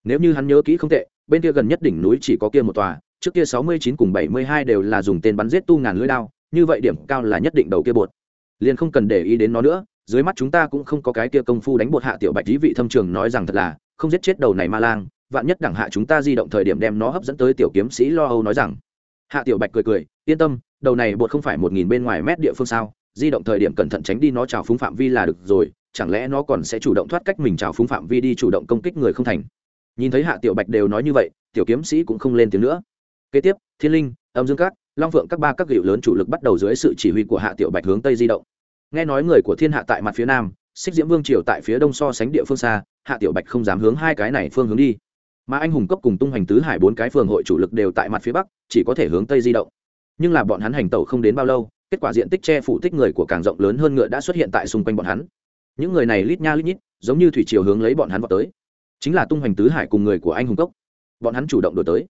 Nếu như hắn nhớ kỹ không tệ, bên kia gần nhất đỉnh núi chỉ có kia một tòa trước kia sáu mươi chín cùng bảy mươi hai đều là dùng tên bắn giết tu ngàn lưỡi đao, như vậy điểm cao là nhất định đầu kia bột. Liền không cần để ý đến nó nữa, dưới mắt chúng ta cũng không có cái kia công phu đánh bột hạ tiểu bạch lý vị thâm trường nói rằng thật là, không giết chết đầu này ma lang, vạn nhất đẳng hạ chúng ta di động thời điểm đem nó hấp dẫn tới tiểu kiếm sĩ lo âu nói rằng. Hạ tiểu bạch cười cười, yên tâm, đầu này bột không phải một nghìn bên ngoài mét địa phương sao, di động thời điểm cẩn thận tránh đi nó trào phúng phạm vi là được rồi, chẳng lẽ nó còn sẽ chủ động thoát cách mình trào phúng phạm vi đi chủ động công kích người không thành? Nhìn thấy hạ tiểu bạch đều nói như vậy, tiểu kiếm sĩ cũng không lên tiếng nữa kế tiếp, thiên linh, âm dương các, long phượng các ba các hiệu lớn chủ lực bắt đầu dưới sự chỉ huy của hạ tiểu bạch hướng tây di động. Nghe nói người của thiên hạ tại mặt phía nam, xích diễm vương triều tại phía đông so sánh địa phương xa, hạ tiểu bạch không dám hướng hai cái này phương hướng đi. Mà anh hùng cấp cùng tung hành tứ hải bốn cái phường hội chủ lực đều tại mặt phía bắc, chỉ có thể hướng tây di động. Nhưng là bọn hắn hành tẩu không đến bao lâu, kết quả diện tích che phủ tích người của càng rộng lớn hơn ngựa đã xuất hiện tại xung quanh bọn hắn. Những người này lít nha lít nhít, giống như thủy triều hướng lấy bọn hắn vào tới. Chính là tung hành tứ hải cùng người của anh hùng cốc. Bọn hắn chủ động đổi tới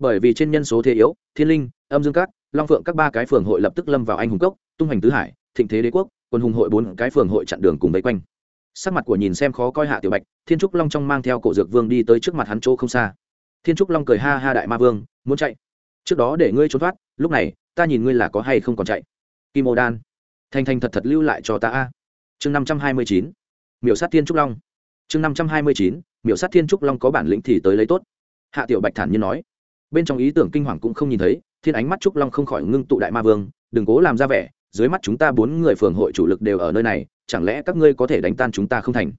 bởi vì trên nhân số thế yếu, thiên linh, âm dương các, long phượng các ba cái phường hội lập tức lâm vào anh hùng cốc, tung hành tứ hải, thịnh thế đế quốc, quân hùng hội bốn cái phường hội chặn đường cùng vây quanh. Sắc mặt của nhìn xem khó coi hạ tiểu bạch, thiên trúc long trong mang theo cổ dược vương đi tới trước mặt hắn chỗ không xa. Thiên trúc long cười ha ha đại ma vương, muốn chạy? Trước đó để ngươi trốn thoát, lúc này, ta nhìn ngươi là có hay không còn chạy. Kim ô đan, thành thành thật thật lưu lại cho ta a. Chương năm trăm hai mươi chín, miểu sát thiên trúc long. Chương năm trăm hai mươi chín, miểu sát thiên trúc long có bản lĩnh thì tới lấy tốt. Hạ tiểu bạch thản nhiên nói bên trong ý tưởng kinh hoàng cũng không nhìn thấy, thiên ánh mắt trúc long không khỏi ngưng tụ đại ma vương, đừng cố làm ra vẻ, dưới mắt chúng ta bốn người phường hội chủ lực đều ở nơi này, chẳng lẽ các ngươi có thể đánh tan chúng ta không thành?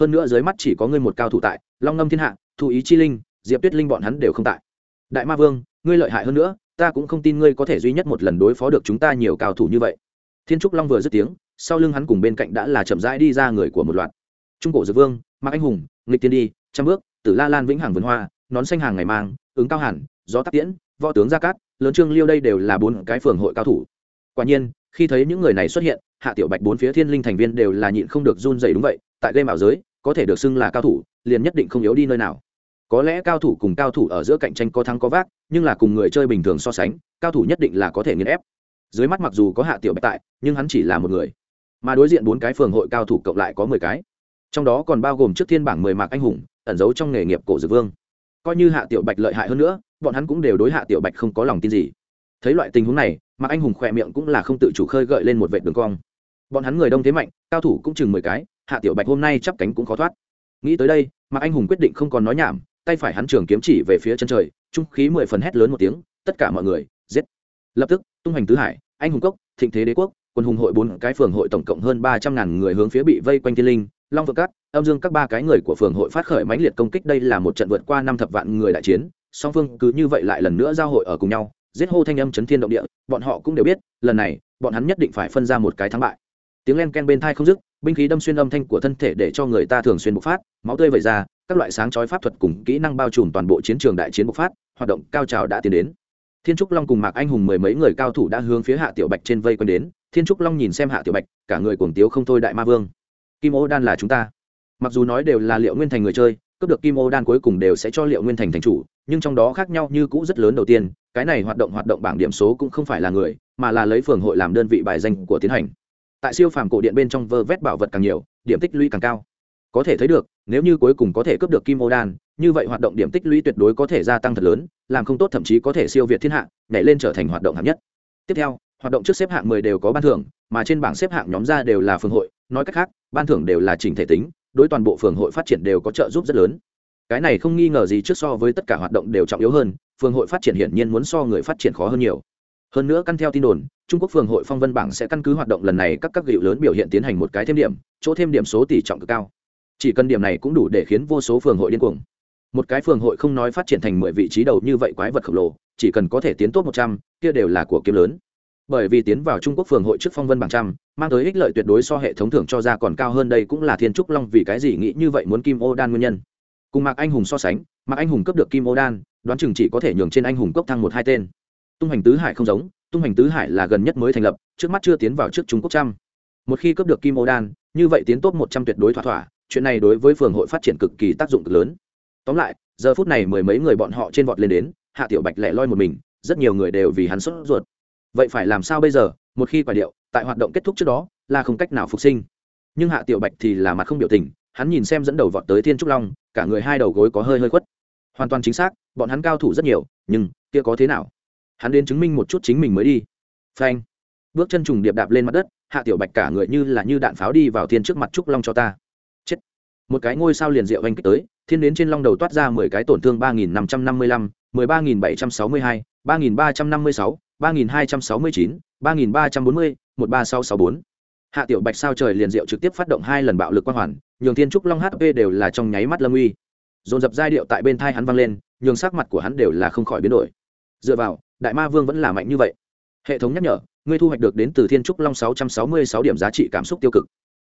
Hơn nữa dưới mắt chỉ có ngươi một cao thủ tại, long ngâm thiên hạ, thu ý chi linh, diệp tuyết linh bọn hắn đều không tại. Đại ma vương, ngươi lợi hại hơn nữa, ta cũng không tin ngươi có thể duy nhất một lần đối phó được chúng ta nhiều cao thủ như vậy. Thiên trúc long vừa dứt tiếng, sau lưng hắn cùng bên cạnh đã là chậm rãi đi ra người của một loạt. Trung cổ dược vương, mạc anh hùng, nghịch tiên đi, trăm bước, tử la lan vĩnh hằng vườn hoa, nón xanh hàng ngày mang, ứng cao hẳn gió tắc tiễn, võ tướng gia cát, lớn trương liêu đây đều là bốn cái phường hội cao thủ. Quả nhiên, khi thấy những người này xuất hiện, hạ tiểu bạch bốn phía thiên linh thành viên đều là nhịn không được run dày đúng vậy, tại game ảo giới, có thể được xưng là cao thủ, liền nhất định không yếu đi nơi nào. Có lẽ cao thủ cùng cao thủ ở giữa cạnh tranh có thắng có vác, nhưng là cùng người chơi bình thường so sánh, cao thủ nhất định là có thể nghiền ép. Dưới mắt mặc dù có hạ tiểu bạch tại, nhưng hắn chỉ là một người. Mà đối diện bốn cái phường hội cao thủ cộng lại có mười cái. Trong đó còn bao gồm trước thiên bảng mười mạc anh hùng, ẩn giấu trong nghề nghiệp cổ dược vương. Coi như hạ tiểu bạch lợi hại hơn nữa bọn hắn cũng đều đối hạ tiểu bạch không có lòng tin gì. Thấy loại tình huống này, mạc anh hùng khỏe miệng cũng là không tự chủ khơi gợi lên một vệ đường cong. Bọn hắn người đông thế mạnh, cao thủ cũng chừng mười cái, hạ tiểu bạch hôm nay chắp cánh cũng khó thoát. Nghĩ tới đây, mạc anh hùng quyết định không còn nói nhảm, tay phải hắn trường kiếm chỉ về phía chân trời, trung khí mười phần hét lớn một tiếng, tất cả mọi người, giết! Lập tức, tung hành tứ hải, anh hùng cốc thịnh thế đế quốc, quân hùng hội bốn cái phường hội tổng cộng hơn ba trăm ngàn người hướng phía bị vây quanh thiên linh, long vượng cát âm dương các ba cái người của phường hội phát khởi mãnh liệt công kích, đây là một trận vượt qua năm thập vạn người đại chiến song phương cứ như vậy lại lần nữa giao hội ở cùng nhau, giết hô thanh âm chấn thiên động địa, bọn họ cũng đều biết, lần này, bọn hắn nhất định phải phân ra một cái thắng bại. Tiếng len ken bên thai không dứt, binh khí đâm xuyên âm thanh của thân thể để cho người ta thường xuyên bộc phát, máu tươi vẩy ra, các loại sáng chói pháp thuật cùng kỹ năng bao trùm toàn bộ chiến trường đại chiến bộc phát, hoạt động cao trào đã tiến đến. Thiên trúc long cùng mạc anh hùng mười mấy người cao thủ đã hướng phía hạ tiểu bạch trên vây quanh đến, thiên trúc long nhìn xem hạ tiểu bạch, cả người cuồng tiếu không thôi đại ma vương. Kim ô đan là chúng ta. Mặc dù nói đều là liệu nguyên thành người chơi cướp được kim ô đan cuối cùng đều sẽ cho liệu nguyên thành thành chủ, nhưng trong đó khác nhau như cũ rất lớn đầu tiên, cái này hoạt động hoạt động bảng điểm số cũng không phải là người, mà là lấy phường hội làm đơn vị bài danh của tiến hành. Tại siêu phàm cổ điện bên trong vơ vét bảo vật càng nhiều, điểm tích lũy càng cao. Có thể thấy được, nếu như cuối cùng có thể cướp được kim ô đan, như vậy hoạt động điểm tích lũy tuyệt đối có thể gia tăng thật lớn, làm không tốt thậm chí có thể siêu việt thiên hạ, nhảy lên trở thành hoạt động hạng nhất. Tiếp theo, hoạt động trước xếp hạng mười đều có ban thưởng, mà trên bảng xếp hạng nhóm ra đều là phường hội, nói cách khác, ban thưởng đều là chỉnh thể tính đối toàn bộ phường hội phát triển đều có trợ giúp rất lớn. Cái này không nghi ngờ gì trước so với tất cả hoạt động đều trọng yếu hơn, phường hội phát triển hiển nhiên muốn so người phát triển khó hơn nhiều. Hơn nữa căn theo tin đồn, trung quốc phường hội phong vân bảng sẽ căn cứ hoạt động lần này các các gịu lớn biểu hiện tiến hành một cái thêm điểm, chỗ thêm điểm số tỷ trọng cực cao. Chỉ cần điểm này cũng đủ để khiến vô số phường hội điên cuồng. Một cái phường hội không nói phát triển thành mười vị trí đầu như vậy quái vật khổng lồ, chỉ cần có thể tiến tốt một trăm, kia đều là của kiếm lớn bởi vì tiến vào trung quốc phường hội trước phong vân bằng trăm, mang tới ích lợi tuyệt đối so hệ thống thưởng cho ra còn cao hơn đây cũng là thiên trúc long vì cái gì nghĩ như vậy muốn kim ô đan nguyên nhân. Cùng mạc anh hùng so sánh, mạc anh hùng cấp được kim ô đan, đoán chừng chỉ có thể nhường trên anh hùng cốc thăng một hai tên. Tung hành tứ hải không giống, tung hành tứ hải là gần nhất mới thành lập, trước mắt chưa tiến vào trước trung quốc trăm. Một khi cấp được kim ô đan, như vậy tiến tốt một trăm tuyệt đối thỏa thỏa, chuyện này đối với phường hội phát triển cực kỳ tác dụng cực lớn. Tóm lại, giờ phút này mười mấy người bọn họ trên vọt lên đến, hạ tiểu bạch lẻ loi một mình, rất nhiều người đều vì hắn sốt ruột vậy phải làm sao bây giờ? Một khi quả điệu tại hoạt động kết thúc trước đó là không cách nào phục sinh. Nhưng hạ tiểu bạch thì là mặt không biểu tình, hắn nhìn xem dẫn đầu vọt tới thiên trúc long, cả người hai đầu gối có hơi hơi khuất. Hoàn toàn chính xác, bọn hắn cao thủ rất nhiều, nhưng kia có thế nào? Hắn đến chứng minh một chút chính mình mới đi. Phanh. Bước chân trùng điệp đạp lên mặt đất, hạ tiểu bạch cả người như là như đạn pháo đi vào thiên trước mặt trúc long cho ta. Chết. Một cái ngôi sao liền diệu anh kích tới, thiên đến trên long đầu toát ra mười cái tổn thương ba nghìn năm trăm năm mươi lăm, mười ba nghìn bảy trăm sáu mươi hai, ba nghìn ba trăm năm mươi sáu ba nghìn hai trăm sáu mươi chín, ba nghìn ba trăm bốn mươi, một ba sáu sáu bốn. Hạ tiểu bạch sao trời liền diệu trực tiếp phát động hai lần bạo lực quang hoàn, nhường thiên trúc long hp đều là trong nháy mắt lâm uy dồn dập giai điệu tại bên thai hắn vang lên, nhường sắc mặt của hắn đều là không khỏi biến đổi. Dựa vào, đại ma vương vẫn là mạnh như vậy. Hệ thống nhắc nhở, ngươi thu hoạch được đến từ thiên trúc long sáu trăm sáu mươi sáu điểm giá trị cảm xúc tiêu cực.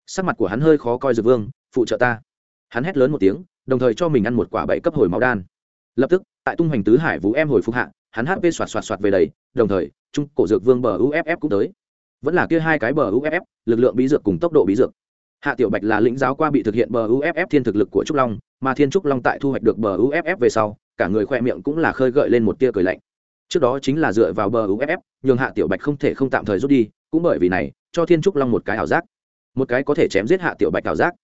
Sắc mặt của hắn hơi khó coi dược vương, phụ trợ ta. Hắn hét lớn một tiếng, đồng thời cho mình ăn một quả bảy cấp hồi máu đan. Lập tức, tại tung hoành tứ hải vũ em hồi phục hạ hắn hp xoạt xoạt xoạt về đầy, đồng thời, trung cổ dược vương bờ uff cũng tới. Vẫn là kia hai cái bờ uff lực lượng bí dược cùng tốc độ bí dược. Hạ tiểu bạch là lĩnh giáo qua bị thực hiện bờ uff thiên thực lực của trúc long, mà thiên trúc long tại thu hoạch được bờ uff về sau, cả người khoe miệng cũng là khơi gợi lên một tia cười lạnh. Trước đó chính là dựa vào bờ uff nhường hạ tiểu bạch không thể không tạm thời rút đi, cũng bởi vì này, cho thiên trúc long một cái ảo giác. Một cái có thể chém giết hạ tiểu bạch ảo giác.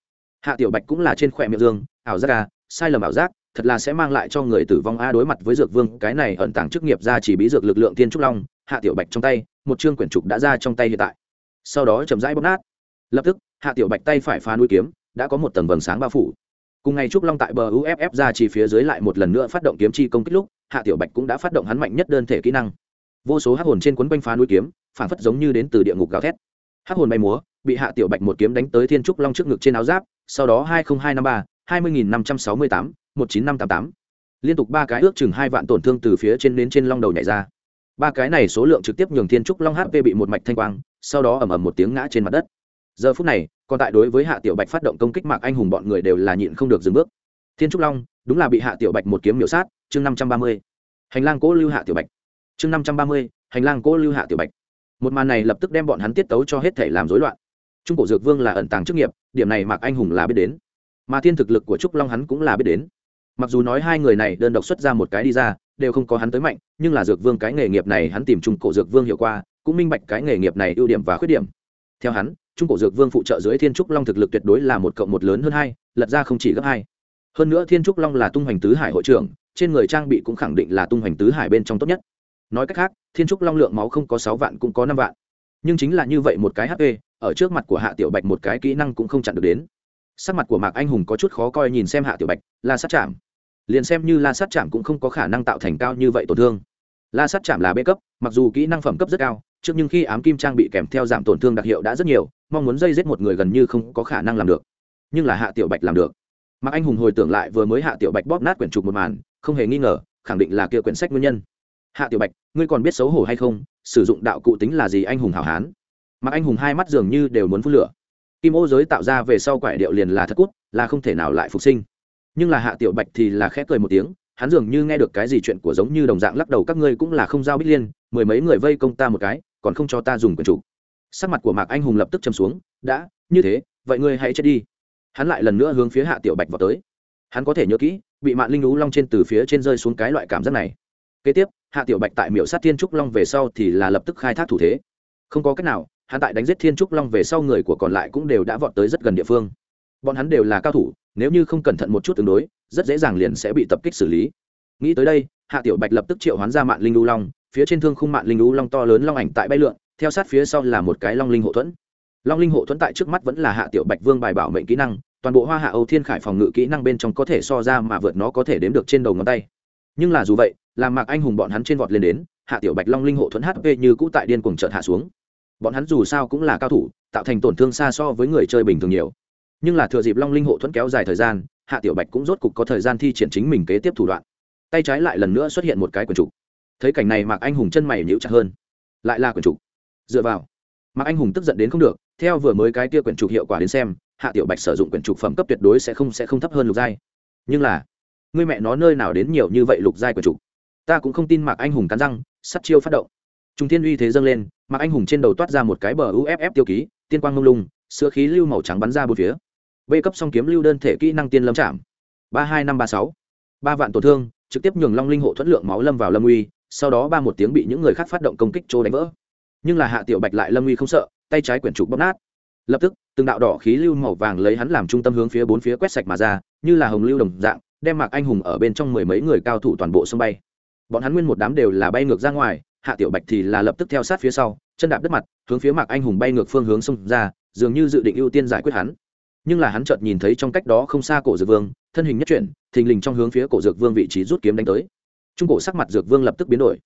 Hạ tiểu bạch cũng là trên khoe miệng dương, ảo giác à sai lầm ảo giác thật là sẽ mang lại cho người tử vong a đối mặt với dược vương, cái này ẩn tàng chức nghiệp ra chỉ bí dược lực lượng tiên trúc long, hạ tiểu bạch trong tay, một chương quyển trục đã ra trong tay hiện tại. Sau đó chậm rãi bóp nát. Lập tức, hạ tiểu bạch tay phải phá núi kiếm, đã có một tầng vầng sáng bao phủ. Cùng ngày trúc long tại bờ uff ra chỉ phía dưới lại một lần nữa phát động kiếm chi công kích lúc, hạ tiểu bạch cũng đã phát động hắn mạnh nhất đơn thể kỹ năng. Vô số hắc hồn trên cuốn quanh phá núi kiếm phản phất giống như đến từ địa ngục gào thét. Hắc hồn bay múa, bị hạ tiểu bạch một kiếm đánh tới thiên trúc long trước ngực trên áo giáp, sau đó hai nghìn hai năm ba, hai mươi nghìn năm trăm sáu mươi tám một chín năm tám tám. Liên tục ba cái ước chừng hai vạn tổn thương từ phía trên đến trên long đầu nhảy ra. Ba cái này số lượng trực tiếp nhường thiên trúc long hp bị một mạch thanh quang, sau đó ầm ầm một tiếng ngã trên mặt đất. Giờ phút này, còn tại đối với hạ tiểu bạch phát động công kích mạc anh hùng bọn người đều là nhịn không được dừng bước. Thiên trúc long, đúng là bị hạ tiểu bạch một kiếm miểu sát, chương năm trăm ba mươi. Hành lang cố lưu hạ tiểu bạch. Chương năm trăm ba mươi, hành lang cố lưu hạ tiểu bạch. Một màn này lập tức đem bọn hắn tiết tấu cho hết thể làm rối loạn. Trung cổ dược vương là ẩn tàng chức nghiệp, điểm này mạc anh hùng là biết đến. Mà thiên thực lực của trúc long hắn cũng là biết đến mặc dù nói hai người này đơn độc xuất ra một cái đi ra, đều không có hắn tới mạnh, nhưng là dược vương cái nghề nghiệp này hắn tìm trung cổ dược vương hiệu qua, cũng minh bạch cái nghề nghiệp này ưu điểm và khuyết điểm. Theo hắn, trung cổ dược vương phụ trợ dưới thiên trúc long thực lực tuyệt đối là một cộng một lớn hơn hai, lật ra không chỉ gấp hai. Hơn nữa thiên trúc long là tung hoành tứ hải hội trưởng, trên người trang bị cũng khẳng định là tung hoành tứ hải bên trong tốt nhất. Nói cách khác, thiên trúc long lượng máu không có sáu vạn cũng có năm vạn. Nhưng chính là như vậy một cái hp ở trước mặt của hạ tiểu bạch một cái kỹ năng cũng không chặn được đến. Sắc mặt của mạc anh hùng có chút khó coi nhìn xem hạ tiểu bạch la sát chạm liền xem như la sát chạm cũng không có khả năng tạo thành cao như vậy tổn thương. La sát chạm là bê cấp, mặc dù kỹ năng phẩm cấp rất cao, trước nhưng khi ám kim trang bị kèm theo giảm tổn thương đặc hiệu đã rất nhiều, mong muốn dây giết một người gần như không có khả năng làm được. Nhưng là hạ tiểu bạch làm được. Mặc anh hùng hồi tưởng lại vừa mới hạ tiểu bạch bóp nát quyển trục một màn, không hề nghi ngờ, khẳng định là kia quyển sách nguyên nhân. Hạ tiểu bạch, ngươi còn biết xấu hổ hay không? Sử dụng đạo cụ tính là gì anh hùng hảo hán? Mặc anh hùng hai mắt dường như đều muốn phun lửa. Kim ô giới tạo ra về sau quải điệu liền là thất cút, là không thể nào lại phục sinh nhưng là hạ tiểu bạch thì là khẽ cười một tiếng, hắn dường như nghe được cái gì chuyện của giống như đồng dạng lắc đầu, các ngươi cũng là không giao bích liên, mười mấy người vây công ta một cái, còn không cho ta dùng quyền chủ. Sắc mặt của mạc anh hùng lập tức châm xuống, đã, như thế, vậy ngươi hãy chết đi. Hắn lại lần nữa hướng phía hạ tiểu bạch vào tới. Hắn có thể nhớ kỹ, bị mạng linh lú long trên từ phía trên rơi xuống cái loại cảm giác này. Kế tiếp, hạ tiểu bạch tại miểu sát thiên trúc long về sau thì là lập tức khai thác thủ thế. Không có cách nào hạ tại đánh giết thiên trúc long về sau người của còn lại cũng đều đã vọt tới rất gần địa phương. Bọn hắn đều là cao thủ nếu như không cẩn thận một chút tương đối, rất dễ dàng liền sẽ bị tập kích xử lý. Nghĩ tới đây, hạ tiểu bạch lập tức triệu hoán ra mạng linh lưu long, phía trên thương khung mạng linh lưu long to lớn long ảnh tại bay lượn, theo sát phía sau là một cái long linh hộ thuẫn. Long linh hộ thuẫn tại trước mắt vẫn là hạ tiểu bạch vương bài bảo mệnh kỹ năng, toàn bộ hoa hạ âu thiên khải phòng ngự kỹ năng bên trong có thể so ra mà vượt nó có thể đếm được trên đầu ngón tay. Nhưng là dù vậy, làm mạc anh hùng bọn hắn trên vọt lên đến, hạ tiểu bạch long linh hộ thuẫn hp như cũ tại điên cuồng chợt hạ xuống. Bọn hắn dù sao cũng là cao thủ, tạo thành tổn thương xa so với người chơi bình thường nhiều nhưng là thừa dịp long linh hộ thuẫn kéo dài thời gian, hạ tiểu bạch cũng rốt cục có thời gian thi triển chính mình kế tiếp thủ đoạn. Tay trái lại lần nữa xuất hiện một cái quần trục. Thấy cảnh này mạc anh hùng chân mày nhíu chặt hơn. Lại là quần trục. Dựa vào. Mạc anh hùng tức giận đến không được, theo vừa mới cái kia quyển trục hiệu quả đến xem, hạ tiểu bạch sử dụng quyển trục phẩm cấp tuyệt đối sẽ không sẽ không thấp hơn lục giai. Nhưng là, người mẹ nó nơi nào đến nhiều như vậy lục giai quyển trục? Ta cũng không tin mạc anh hùng cắn răng, sắt chiêu phát động. Trung thiên uy thế dâng lên, mạc anh hùng trên đầu toát ra một cái bờ uff tiêu ký, tiên quang mông lung, sữa khí lưu màu trắng bắn ra bốn phía b cấp song kiếm lưu đơn thể kỹ năng tiên lâm chạm ba hai năm ba sáu. Ba vạn tổn thương, trực tiếp nhường long linh hộ thuẫn lượng máu lâm vào lâm uy, sau đó ba một tiếng bị những người khác phát động công kích chỗ đánh vỡ. Nhưng là hạ tiểu bạch lại lâm uy không sợ, tay trái quyển trục bóp nát. Lập tức, từng đạo đỏ khí lưu màu vàng lấy hắn làm trung tâm hướng phía bốn phía quét sạch mà ra, như là hồng lưu đồng dạng, đem mạc anh hùng ở bên trong mười mấy người cao thủ toàn bộ sông bay. Bọn hắn nguyên một đám đều là bay ngược ra ngoài, hạ tiểu bạch thì là lập tức theo sát phía sau, chân đạp đất mặt, hướng phía mạc anh hùng bay ngược phương hướng xông ra, dường như dự định ưu tiên giải quyết hắn nhưng là hắn chợt nhìn thấy trong cách đó không xa cổ dược vương, thân hình nhất chuyển, thình lình trong hướng phía cổ dược vương vị trí rút kiếm đánh tới. Trung cổ sắc mặt dược vương lập tức biến đổi.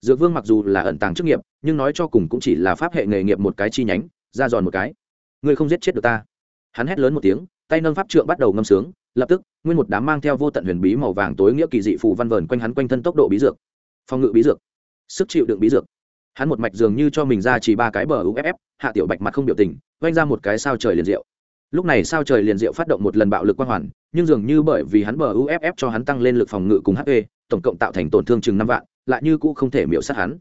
Dược vương mặc dù là ẩn tàng chức nghiệp, nhưng nói cho cùng cũng chỉ là pháp hệ nghề nghiệp một cái chi nhánh, ra giòn một cái. Ngươi không giết chết được ta. Hắn hét lớn một tiếng, tay nâng pháp trượng bắt đầu ngâm sướng, lập tức, nguyên một đám mang theo vô tận huyền bí màu vàng tối nghĩa kỳ dị phù văn vờn quanh hắn quanh thân tốc độ bí dược. Phòng ngự bí dược. Sức chịu đựng bí dược. Hắn một mạch dường như cho mình ra chỉ ba cái bờ uff hạ tiểu bạch mặt không biểu tình oanh ra một cái sao trời liền rượu lúc này sao trời liền diệu phát động một lần bạo lực quang hoàn, nhưng dường như bởi vì hắn bờ uff cho hắn tăng lên lực phòng ngự cùng hp tổng cộng tạo thành tổn thương chừng năm vạn, lại như cũ không thể miễu sát hắn.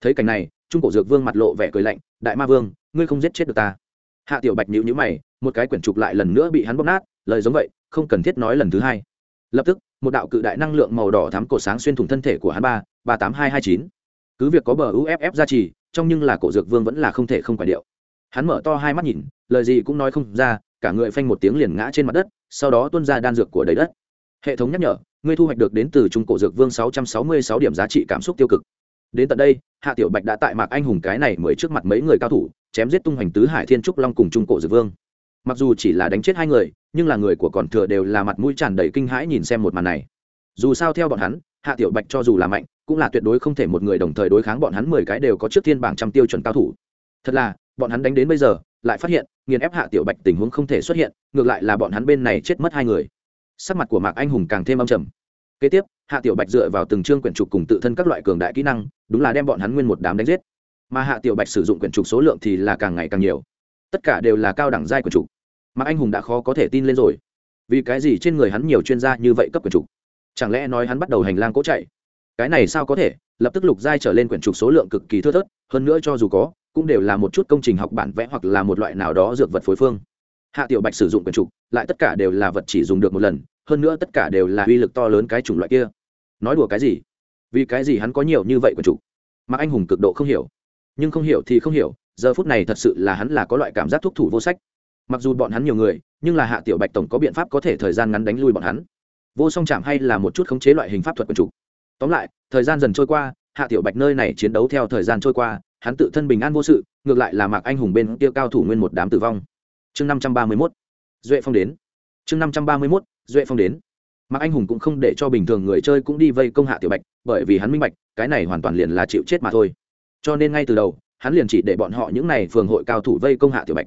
Thấy cảnh này, trung cổ dược vương mặt lộ vẻ cười lạnh, đại ma vương, ngươi không giết chết được ta. Hạ tiểu bạch nhữ nhữ mày, một cái quyển trục lại lần nữa bị hắn bóp nát, lời giống vậy, không cần thiết nói lần thứ hai. Lập tức, một đạo cự đại năng lượng màu đỏ thắm cổ sáng xuyên thủng thân thể của hắn ba ba tám hai hai chín. Cứ việc có bờ uff ra trì, trong nhưng là cổ dược vương vẫn là không thể không quả điệu. Hắn mở to hai mắt nhìn, lời gì cũng nói không ra cả người phanh một tiếng liền ngã trên mặt đất, sau đó tuôn ra đan dược của đầy đất. Hệ thống nhắc nhở, ngươi thu hoạch được đến từ trung cổ dược vương sáu trăm sáu mươi sáu điểm giá trị cảm xúc tiêu cực. Đến tận đây, hạ tiểu bạch đã tại mạc anh hùng cái này mới trước mặt mấy người cao thủ, chém giết tung hoành tứ hải thiên trúc long cùng trung cổ dược vương. Mặc dù chỉ là đánh chết hai người, nhưng là người của còn thừa đều là mặt mũi tràn đầy kinh hãi nhìn xem một màn này. Dù sao theo bọn hắn, hạ tiểu bạch cho dù là mạnh, cũng là tuyệt đối không thể một người đồng thời đối kháng bọn hắn mười cái đều có trước thiên bảng trăm tiêu chuẩn cao thủ. Thật là, bọn hắn đánh đến bây giờ lại phát hiện, nghiền ép hạ tiểu bạch tình huống không thể xuất hiện, ngược lại là bọn hắn bên này chết mất hai người. Sắc mặt của mạc anh hùng càng thêm âm trầm. Kế tiếp, hạ tiểu bạch dựa vào từng chương quyển trục cùng tự thân các loại cường đại kỹ năng, đúng là đem bọn hắn nguyên một đám đánh giết. Mà hạ tiểu bạch sử dụng quyển trục số lượng thì là càng ngày càng nhiều. Tất cả đều là cao đẳng giai quyển trục. Mạc anh hùng đã khó có thể tin lên rồi. Vì cái gì trên người hắn nhiều chuyên gia như vậy cấp quyển trục? Chẳng lẽ nói hắn bắt đầu hành lang cố chạy? Cái này sao có thể? Lập tức lục giai trở lên quyển trục số lượng cực kỳ thưa thớt, hơn nữa cho dù có cũng đều là một chút công trình học bản vẽ hoặc là một loại nào đó dược vật phối phương. Hạ tiểu bạch sử dụng quyển trục, lại tất cả đều là vật chỉ dùng được một lần, hơn nữa tất cả đều là uy lực to lớn cái chủng loại kia. Nói đùa cái gì? Vì cái gì hắn có nhiều như vậy quyển trục? Mà anh hùng cực độ không hiểu. Nhưng không hiểu thì không hiểu, giờ phút này thật sự là hắn là có loại cảm giác thúc thủ vô sách. Mặc dù bọn hắn nhiều người, nhưng là hạ tiểu bạch tổng có biện pháp có thể thời gian ngắn đánh lui bọn hắn. Vô song chạm hay là một chút khống chế loại hình pháp thuật quần trục. Tóm lại, thời gian dần trôi qua, hạ tiểu bạch nơi này chiến đấu theo thời gian trôi qua hắn tự thân bình an vô sự, ngược lại là mạc anh hùng bên kia cao thủ nguyên một đám tử vong. Chương năm trăm ba mươi mốt, duệ phong đến. Chương năm trăm ba mươi mốt, duệ phong đến. Mạc anh hùng cũng không để cho bình thường người chơi cũng đi vây công hạ tiểu bạch, bởi vì hắn minh bạch, cái này hoàn toàn liền là chịu chết mà thôi. Cho nên ngay từ đầu, hắn liền chỉ để bọn họ những n à y phường hội cao thủ vây công hạ tiểu bạch.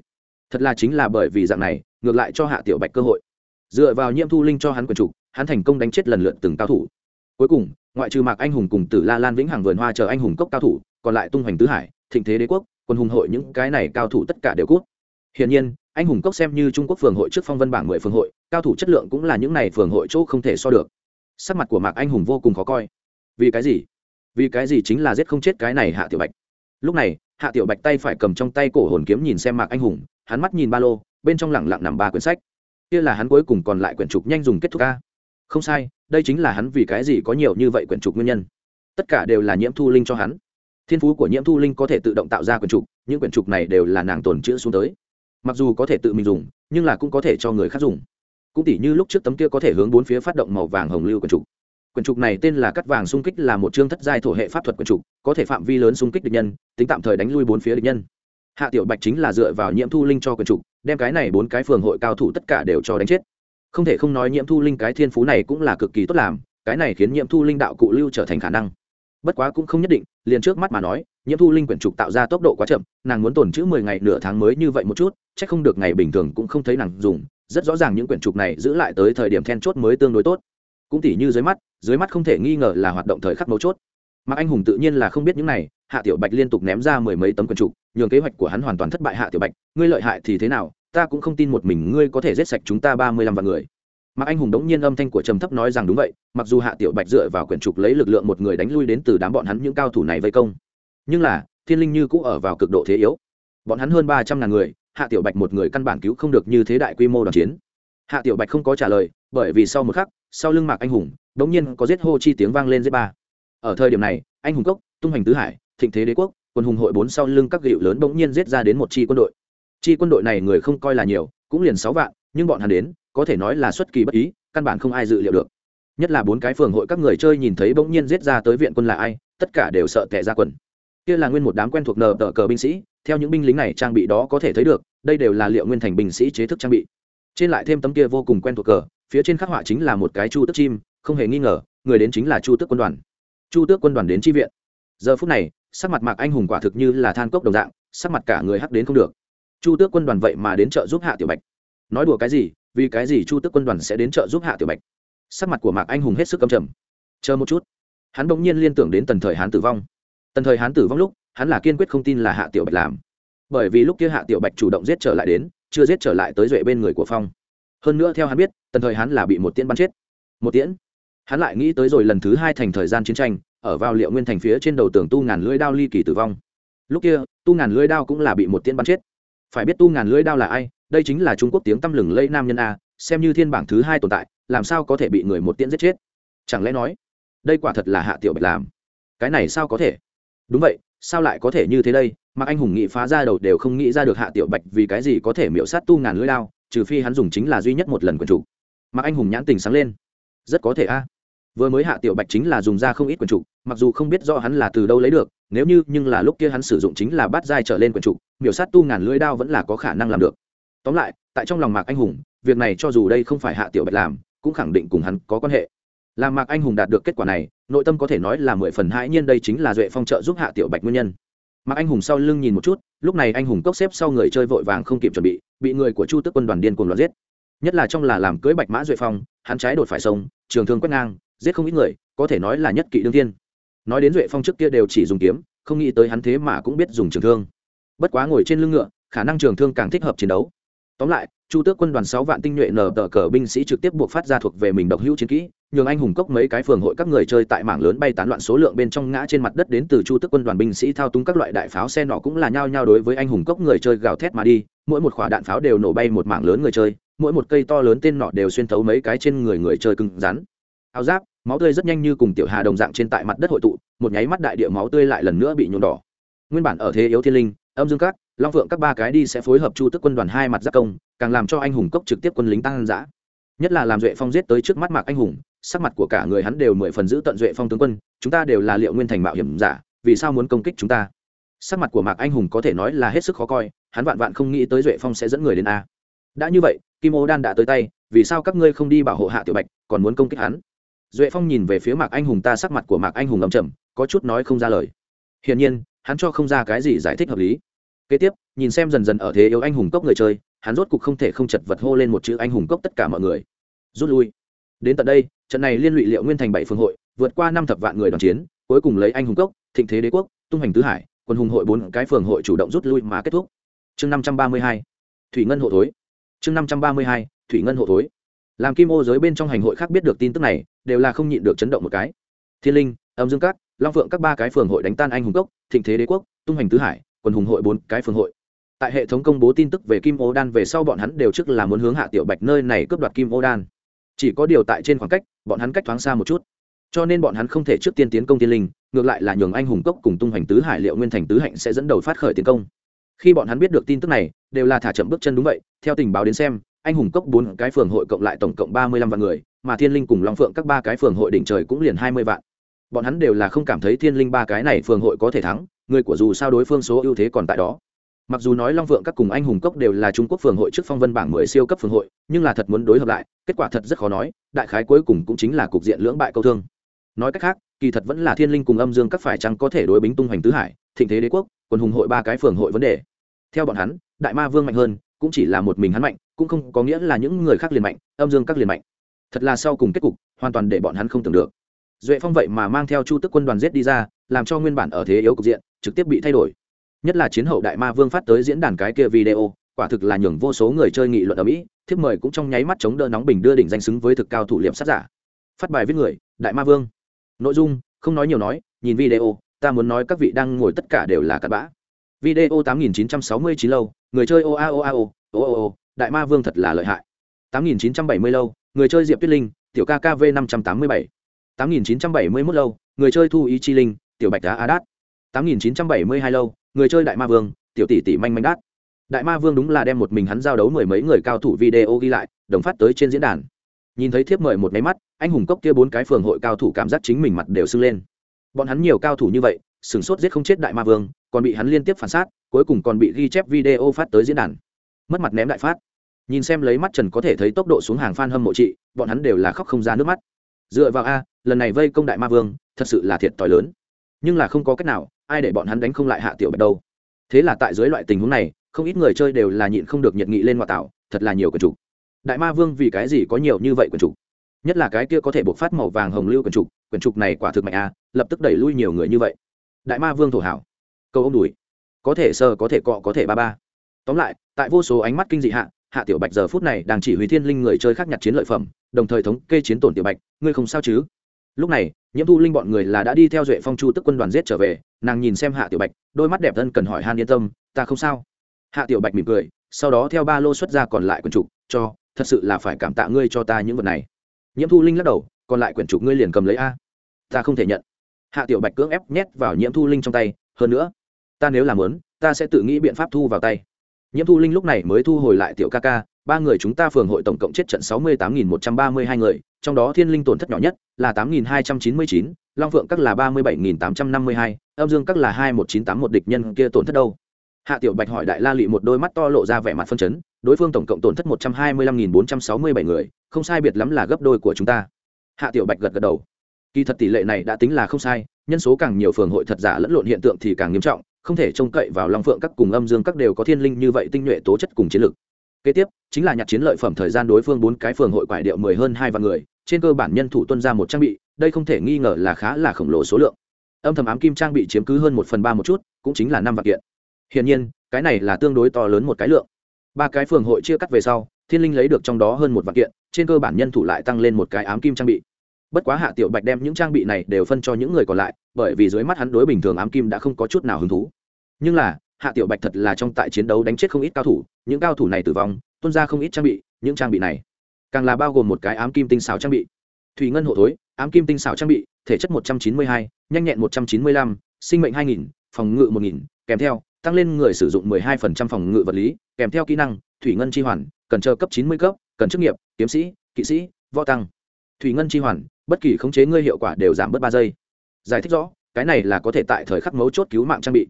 Thật là chính là bởi vì dạng này, ngược lại cho hạ tiểu bạch cơ hội. Dựa vào nhiễm thu linh cho hắn quần trục hắn thành công đánh chết lần lượt từng cao thủ. Cuối cùng ngoại trừ mạc anh hùng cùng tử la lan vĩnh hằng vườn hoa chờ anh hùng cốc cao thủ, còn lại tung hoành tứ hải, thịnh thế đế quốc, quân hùng hội những cái này cao thủ tất cả đều cút. Hiển nhiên, anh hùng cốc xem như trung quốc phường hội trước phong vân bảng mười phường hội, cao thủ chất lượng cũng là những này phường hội chỗ không thể so được. Sắc mặt của mạc anh hùng vô cùng khó coi. Vì cái gì? Vì cái gì chính là giết không chết cái này hạ tiểu bạch? Lúc này, hạ tiểu bạch tay phải cầm trong tay cổ hồn kiếm nhìn xem mạc anh hùng, hắn mắt nhìn ba lô, bên trong lẳng lặng nằm ba quyển sách. Kia là hắn cuối cùng còn lại quyển trục nhanh dùng kết thúc ca không sai, đây chính là hắn vì cái gì có nhiều như vậy quyển trục nguyên nhân. Tất cả đều là nhiễm thu linh cho hắn. Thiên phú của nhiễm thu linh có thể tự động tạo ra quyển trục, những quyển trục này đều là nàng tồn chữ xuống tới. Mặc dù có thể tự mình dùng, nhưng là cũng có thể cho người khác dùng. Cũng tỉ như lúc trước tấm kia có thể hướng bốn phía phát động màu vàng hồng lưu quyển trục. Quyển trục này tên là cắt vàng xung kích là một chương thất giai thổ hệ pháp thuật quyển trục, có thể phạm vi lớn xung kích địch nhân, tính tạm thời đánh lui bốn phía địch nhân. Hạ tiểu bạch chính là dựa vào nhiễm thu linh cho quyển trục, đem cái này bốn cái phường hội cao thủ tất cả đều cho đánh chết không thể không nói nhiễm thu linh cái thiên phú này cũng là cực kỳ tốt làm, cái này khiến nhiễm thu linh đạo cụ lưu trở thành khả năng. Bất quá cũng không nhất định, liền trước mắt mà nói, nhiễm thu linh quyển trục tạo ra tốc độ quá chậm, nàng muốn tồn chữ mười ngày nửa tháng mới như vậy một chút c h ắ c không được ngày bình thường cũng không thấy nàng dùng, rất rõ ràng những quyển trục này giữ lại tới thời điểm then chốt mới tương đối tốt. Cũng tỉ như dưới mắt dưới mắt không thể nghi ngờ là hoạt động thời khắc mấu chốt. Mặc anh hùng tự nhiên là không biết những này, hạ tiểu bạch liên tục ném ra mười mấy tấm quyển trục, nhường kế hoạch của hắn hoàn toàn thất bại hạ tiểu bạch, ngươi lợi hại thì thế nào ta cũng không tin một mình ngươi có thể giết sạch chúng ta ba mươi lăm vạn người. Mạc anh hùng đống nhiên âm thanh của trầm thấp nói rằng đúng vậy, mặc dù hạ tiểu bạch dựa vào quyển trục lấy lực lượng một người đánh lui đến từ đám bọn hắn những cao thủ này vây công, nhưng là, thiên linh như cũ ở vào cực độ thế yếu. Bọn hắn hơn ba trăm ngàn người, hạ tiểu bạch một người căn bản cứu không được như thế đại quy mô đoàn chiến. Hạ tiểu bạch không có trả lời, bởi vì sau một khắc, sau lưng mạc anh hùng, đống nhiên có giết hô chi tiếng vang lên giết ba. Ở thời điểm này, anh hùng cốc, tung hành tứ hải, thịnh thế đế quốc, quân hùng hội bốn sau lưng các gịu lớn bỗng nhiên giết ra đến một chi quân đội chi quân đội này người không coi là nhiều, cũng liền sáu vạn, nhưng bọn hắn đến, có thể nói là xuất kỳ bất ý, căn bản không ai dự liệu được. Nhất là bốn cái phường hội các người chơi nhìn thấy bỗng nhiên giết ra tới viện quân là ai, tất cả đều sợ tệ ra quần. Kia là nguyên một đám quen thuộc nờ tờ cờ binh sĩ, theo những binh lính này trang bị đó có thể thấy được, đây đều là liệu nguyên thành binh sĩ chế thức trang bị. Trên lại thêm tấm kia vô cùng quen thuộc cờ, phía trên khắc họa chính là một cái chu tước chim, không hề nghi ngờ, người đến chính là chu tước quân đoàn. Chu tước quân đoàn đến tri viện. Giờ phút này, sắc mặt mạc anh hùng quả thực như là than cốc đồng dạng, sắc mặt cả người hắc đến không được chu tước quân đoàn vậy mà đến chợ giúp hạ tiểu bạch. Nói đùa cái gì, vì cái gì chu tước quân đoàn sẽ đến chợ giúp hạ tiểu bạch? Sắc mặt của mạc anh hùng hết sức cầm trầm. Chờ một chút. Hắn bỗng nhiên liên tưởng đến tần thời hán tử vong. Tần thời hán tử vong lúc, hắn là kiên quyết không tin là hạ tiểu bạch làm. Bởi vì lúc kia hạ tiểu bạch chủ động giết trở lại đến, chưa giết trở lại tới duệ bên người của phong. Hơn nữa theo hắn biết, tần thời hắn là bị một tiễn bắn chết. Một tiễn? Hắn lại nghĩ tới rồi lần thứ hai thành thời gian chiến tranh, ở vào liệu nguyên thành phía trên đầu tường tu ngàn lưỡi đao ly kỳ tử vong. Lúc kia, tu ngàn lưỡi đao cũng là bị một tiễn bắn chết phải biết tu ngàn lưỡi đao là ai, đây chính là trung quốc tiếng tăm lừng lây nam nhân a, xem như thiên bảng thứ hai tồn tại, làm sao có thể bị người một tiễn giết chết? Chẳng lẽ nói, đây quả thật là hạ tiểu bạch làm? Cái này sao có thể? Đúng vậy, sao lại có thể như thế đây? Mà anh hùng nghĩ phá ra đầu đều không nghĩ ra được hạ tiểu bạch vì cái gì có thể miễu sát tu ngàn lưỡi đao, trừ phi hắn dùng chính là duy nhất một lần quần chủ. Mà anh hùng nhãn tình sáng lên. Rất có thể a vừa mới hạ tiểu bạch chính là dùng ra không ít quyền trục, mặc dù không biết rõ hắn là từ đâu lấy được, nếu như, nhưng là lúc kia hắn sử dụng chính là bát giai trở lên quyền trục, miểu sát tu ngàn lưỡi đao vẫn là có khả năng làm được. Tóm lại, tại trong lòng mạc anh hùng, việc này cho dù đây không phải hạ tiểu bạch làm, cũng khẳng định cùng hắn có quan hệ. Làm mạc anh hùng đạt được kết quả này, nội tâm có thể nói là mười phần hãi nhiên đây chính là duệ phong trợ giúp hạ tiểu bạch nguyên nhân. Mạc anh hùng sau lưng nhìn một chút, lúc này anh hùng cốc xếp sau người chơi vội vàng không kịp chuẩn bị bị người của chu tức quân đoàn điên cuồng loạt giết. Nhất là trong là làm cưới bạch mã duệ phong, hắn trái đột phải sông, trường thương quét ngang giết không ít người, có thể nói là nhất kỵ đương tiên nói đến duệ phong trước kia đều chỉ dùng kiếm, không nghĩ tới hắn thế mà cũng biết dùng trường thương. Bất quá ngồi trên lưng ngựa, khả năng trường thương càng thích hợp chiến đấu. Tóm lại, chu tước quân đoàn sáu vạn tinh nhuệ nở tờ cờ binh sĩ trực tiếp buộc phát ra thuộc về mình độc hữu chiến kỹ, nhường anh hùng cốc mấy cái phường hội các người chơi tại mảng lớn bay tán loạn số lượng bên trong ngã trên mặt đất đến từ chu tước quân đoàn binh sĩ thao túng các loại đại pháo xe nọ cũng là nhao nhao đối với anh hùng cốc người chơi gào thét mà đi, mỗi một quả đạn pháo đều nổ bay một mảng lớn người chơi, mỗi một cây to lớn tên nọ đều xuyên thấu mấy cái trên người người chơi cứng rắn. Áo giáp máu tươi rất nhanh như cùng tiểu hà đồng dạng trên tại mặt đất hội tụ, một nháy mắt đại địa máu tươi lại lần nữa bị nhuộm đỏ. Nguyên bản ở thế yếu thiên linh, âm dương cát long phượng các ba cái đi sẽ phối hợp chu tức quân đoàn hai mặt giáp công, càng làm cho anh hùng cốc trực tiếp quân lính tăng giã. Nhất là làm duệ phong giết tới trước mắt mạc anh hùng, sắc mặt của cả người hắn đều mười phần giữ tận duệ phong tướng quân, chúng ta đều là liệu nguyên thành mạo hiểm giả, vì sao muốn công kích chúng ta? Sắc mặt của mạc anh hùng có thể nói là hết sức khó coi, hắn vạn vạn không nghĩ tới duệ phong sẽ dẫn người đến a. Đã như vậy, kim ô đan đã tới tay, vì sao các ngươi không đi bảo hộ hạ tiểu bạch, còn muốn công kích hắn? Duệ phong nhìn về phía mạc anh hùng, ta sắc mặt của mạc anh hùng ầm chầm có chút nói không ra lời. Hiển nhiên, hắn cho không ra cái gì giải thích hợp lý. Kế tiếp, nhìn xem dần dần ở thế yếu anh hùng cốc người chơi, hắn rốt cục không thể không chật vật hô lên một chữ anh hùng cốc tất cả mọi người. Rút lui. Đến tận đây, trận này liên lụy liệu nguyên thành bảy phương hội, vượt qua năm thập vạn người đoàn chiến, cuối cùng lấy anh hùng cốc, thịnh thế đế quốc, tung hành tứ hải, quân hùng hội bốn cái phường hội chủ động rút lui mà kết thúc. Chương năm trăm ba mươi hai. Thủy ngân hộ thối. Chương năm trăm ba mươi hai. Thủy ngân hộ thối làm kim ô giới bên trong hành hội khác biết được tin tức này, đều là không nhịn được chấn động một cái. Thiên linh, âm dương cát long phượng các ba cái phường hội đánh tan anh hùng cốc, thịnh thế đế quốc, tung hành tứ hải quân hùng hội bốn cái phường hội. Tại hệ thống công bố tin tức về kim ô đan về sau bọn hắn đều trước là muốn hướng hạ tiểu bạch nơi này cướp đoạt kim ô đan. Chỉ có điều tại trên khoảng cách, bọn hắn cách thoáng xa một chút. Cho nên bọn hắn không thể trước tiên tiến công Thiên linh, ngược lại là nhường anh hùng cốc cùng tung Hành tứ hải liệu nguyên thành tứ hạnh sẽ dẫn đầu phát khởi tiến công. Khi bọn hắn biết được tin tức này, đều là thả chậm bước chân đúng vậy, theo tình báo đến xem anh hùng cốc bốn cái phường hội cộng lại tổng cộng ba mươi lăm vạn người, mà thiên linh cùng long phượng các ba cái phường hội đỉnh trời cũng liền hai mươi vạn. Bọn hắn đều là không cảm thấy thiên linh ba cái này phường hội có thể thắng, người của dù sao đối phương số ưu thế còn tại đó. Mặc dù nói long phượng các cùng anh hùng cốc đều là trung quốc phường hội trước phong vân bảng mười siêu cấp phường hội, nhưng là thật muốn đối hợp lại, kết quả thật rất khó nói, đại khái cuối cùng cũng chính là cục diện lưỡng bại câu thương. Nói cách khác, kỳ thật vẫn là thiên linh cùng âm dương các phải chăng có thể đối bính tung hoành tứ hải, thịnh thế đế quốc, quân hùng hội ba cái phường hội vấn đề. Theo bọn hắn, đại ma vương mạnh hơn cũng chỉ là một mình hắn mạnh, cũng không có nghĩa là những người khác liền mạnh, âm dương các liền mạnh. Thật là sau cùng kết cục, hoàn toàn để bọn hắn không tưởng được. Duệ phong vậy mà mang theo chu tức quân đoàn giết đi ra, làm cho nguyên bản ở thế yếu cục diện, trực tiếp bị thay đổi. Nhất là chiến hậu đại ma vương phát tới diễn đàn cái kia video, quả thực là nhường vô số người chơi nghị luận ở mỹ, thiếp mời cũng trong nháy mắt chống đỡ nóng bình đưa đỉnh danh xứng với thực cao thủ liệm sát giả. Phát bài viết người, đại ma vương. Nội dung, không nói nhiều nói, nhìn video, ta muốn nói các vị đang ngồi tất cả đều là cặn bã video 8969 lâu, người chơi o a o o o o o đại ma vương thật là lợi hại. 8970 lâu, người chơi diệp tuyết linh, tiểu kkv 587 8971 lâu, người chơi thu ý chi linh, tiểu bạch đá a đát. 8972 lâu, người chơi đại ma vương, tiểu tỷ tỷ manh manh đát. Đại ma vương đúng là đem một mình hắn giao đấu mười mấy người cao thủ video ghi lại, đồng phát tới trên diễn đàn. Nhìn thấy thiếp mời một máy mắt, anh hùng cốc kia bốn cái phường hội cao thủ cảm giác chính mình mặt đều sưng lên. Bọn hắn nhiều cao thủ như vậy sửng sốt giết không chết đại ma vương còn bị hắn liên tiếp phản sát cuối cùng còn bị ghi chép video phát tới diễn đàn. Mất mặt ném đại phát. Nhìn xem lấy mắt trần có thể thấy tốc độ xuống hàng f a n hâm mộ chị, bọn hắn đều là khóc không ra nước mắt. Dựa vào a lần này vây công đại ma vương thật sự là thiệt t h i lớn. Nhưng là không có cách nào ai để bọn hắn đánh không lại hạ tiểu bạch đâu. Thế là tại dưới loại tình huống này không ít người chơi đều là nhịn không được nhiệt nghị lên ngoại tạo thật là nhiều quần chủ. đại ma vương vì cái gì có nhiều như vậy quần chủ? nhất là cái kia có thể buộc phát màu vàng hồng lưu quần trục quần trục này quả thực mạnh a lập tức đẩy lui nhiều người như vậy đại ma vương thổ hảo. Cầu ông đùi có thể sờ, có thể cọ có thể ba ba. Tóm lại tại vô số ánh mắt kinh dị hạ hạ tiểu bạch giờ phút này đang chỉ huy thiên linh người chơi khác nhặt chiến lợi phẩm đồng thời thống kê chiến tổn tiểu bạch ngươi không sao chứ? Lúc này nhiễm thu linh bọn người là đã đi theo duệ phong chu tức quân đoàn giết trở về nàng nhìn xem hạ tiểu bạch đôi mắt đẹp thân cần hỏi han yên tâm ta không sao. Hạ tiểu bạch mỉm cười sau đó theo ba lô xuất ra còn lại quần trục cho thật sự là phải cảm tạ ngươi cho ta những vật này. Nhiễm thu linh lắc đầu còn lại quyển trục ngươi liền cầm lấy a. Ta không thể nhận hạ tiểu bạch cưỡng ép nhét vào nhiễm thu linh trong tay, hơn nữa, ta nếu làm lớn, ta sẽ tự nghĩ biện pháp thu vào tay. Nhiễm thu linh lúc này mới thu hồi lại tiểu ca ca, ba người chúng ta phường hội tổng cộng chết trận sáu mươi tám nghìn một trăm ba mươi hai người, trong đó thiên linh tổn thất nhỏ nhất là tám nghìn hai trăm chín mươi chín, long phượng các là ba mươi bảy nghìn tám trăm năm mươi hai, âm dương các là hai một chín tám một địch nhân kia tổn thất đâu? Hạ tiểu bạch hỏi đại la lị một đôi mắt to lộ ra vẻ mặt phân chấn, đối phương tổng cộng tổn thất một trăm hai mươi lăm nghìn bốn trăm sáu mươi bảy người, không sai biệt lắm là gấp đôi của chúng ta. Hạ tiểu bạch gật gật đầu kỳ thật tỷ lệ này đã tính là không sai, nhân số càng nhiều phường hội thật giả lẫn lộn hiện tượng thì càng nghiêm trọng, không thể trông cậy vào long phượng các cùng âm dương các đều có thiên linh như vậy tinh nhuệ tố chất cùng chiến lược kế tiếp, chính là nhặt chiến lợi phẩm thời gian đối phương bốn cái phường hội quải điệu mười hơn hai vạn người, trên cơ bản nhân thủ tuân ra một trang bị, đây không thể nghi ngờ là khá là khổng lồ số lượng. Âm thầm ám kim trang bị chiếm cứ hơn một phần ba một chút, cũng chính là năm vạn kiện. Hiển nhiên, cái này là tương đối to lớn một cái lượng. Ba cái phường hội chia cắt về sau, thiên linh lấy được trong đó hơn một vạn kiện, trên cơ bản nhân thủ lại tăng lên một cái ám kim trang bị bất quá hạ tiểu bạch đem những trang bị này đều phân cho những người còn lại, bởi vì dưới mắt hắn đối bình thường ám kim đã không có chút nào hứng thú. Nhưng là, hạ tiểu bạch thật là trong tại chiến đấu đánh chết không ít cao thủ, những cao thủ này tử vong tuân ra không ít trang bị, những trang bị này càng là bao gồm một cái ám kim tinh xào trang bị. Thủy ngân hộ thối, ám kim tinh xảo trang bị, thể chất một trăm chín mươi hai, nhanh nhẹn một trăm chín mươi lăm, sinh mệnh hai nghìn, phòng ngự một nghìn, kèm theo, tăng lên người sử dụng 12% phòng ngự vật lý, kèm theo kỹ năng, thủy ngân chi hoàn, cần chờ cấp 90 cấp, cần chức nghiệp, kiếm sĩ, kỵ sĩ, võ tăng thủy ngân chi hoàn, bất kỳ khống chế ngươi hiệu quả đều giảm bớt ba giây. Giải thích rõ, cái này là có thể tại thời khắc mấu chốt cứu mạng trang bị.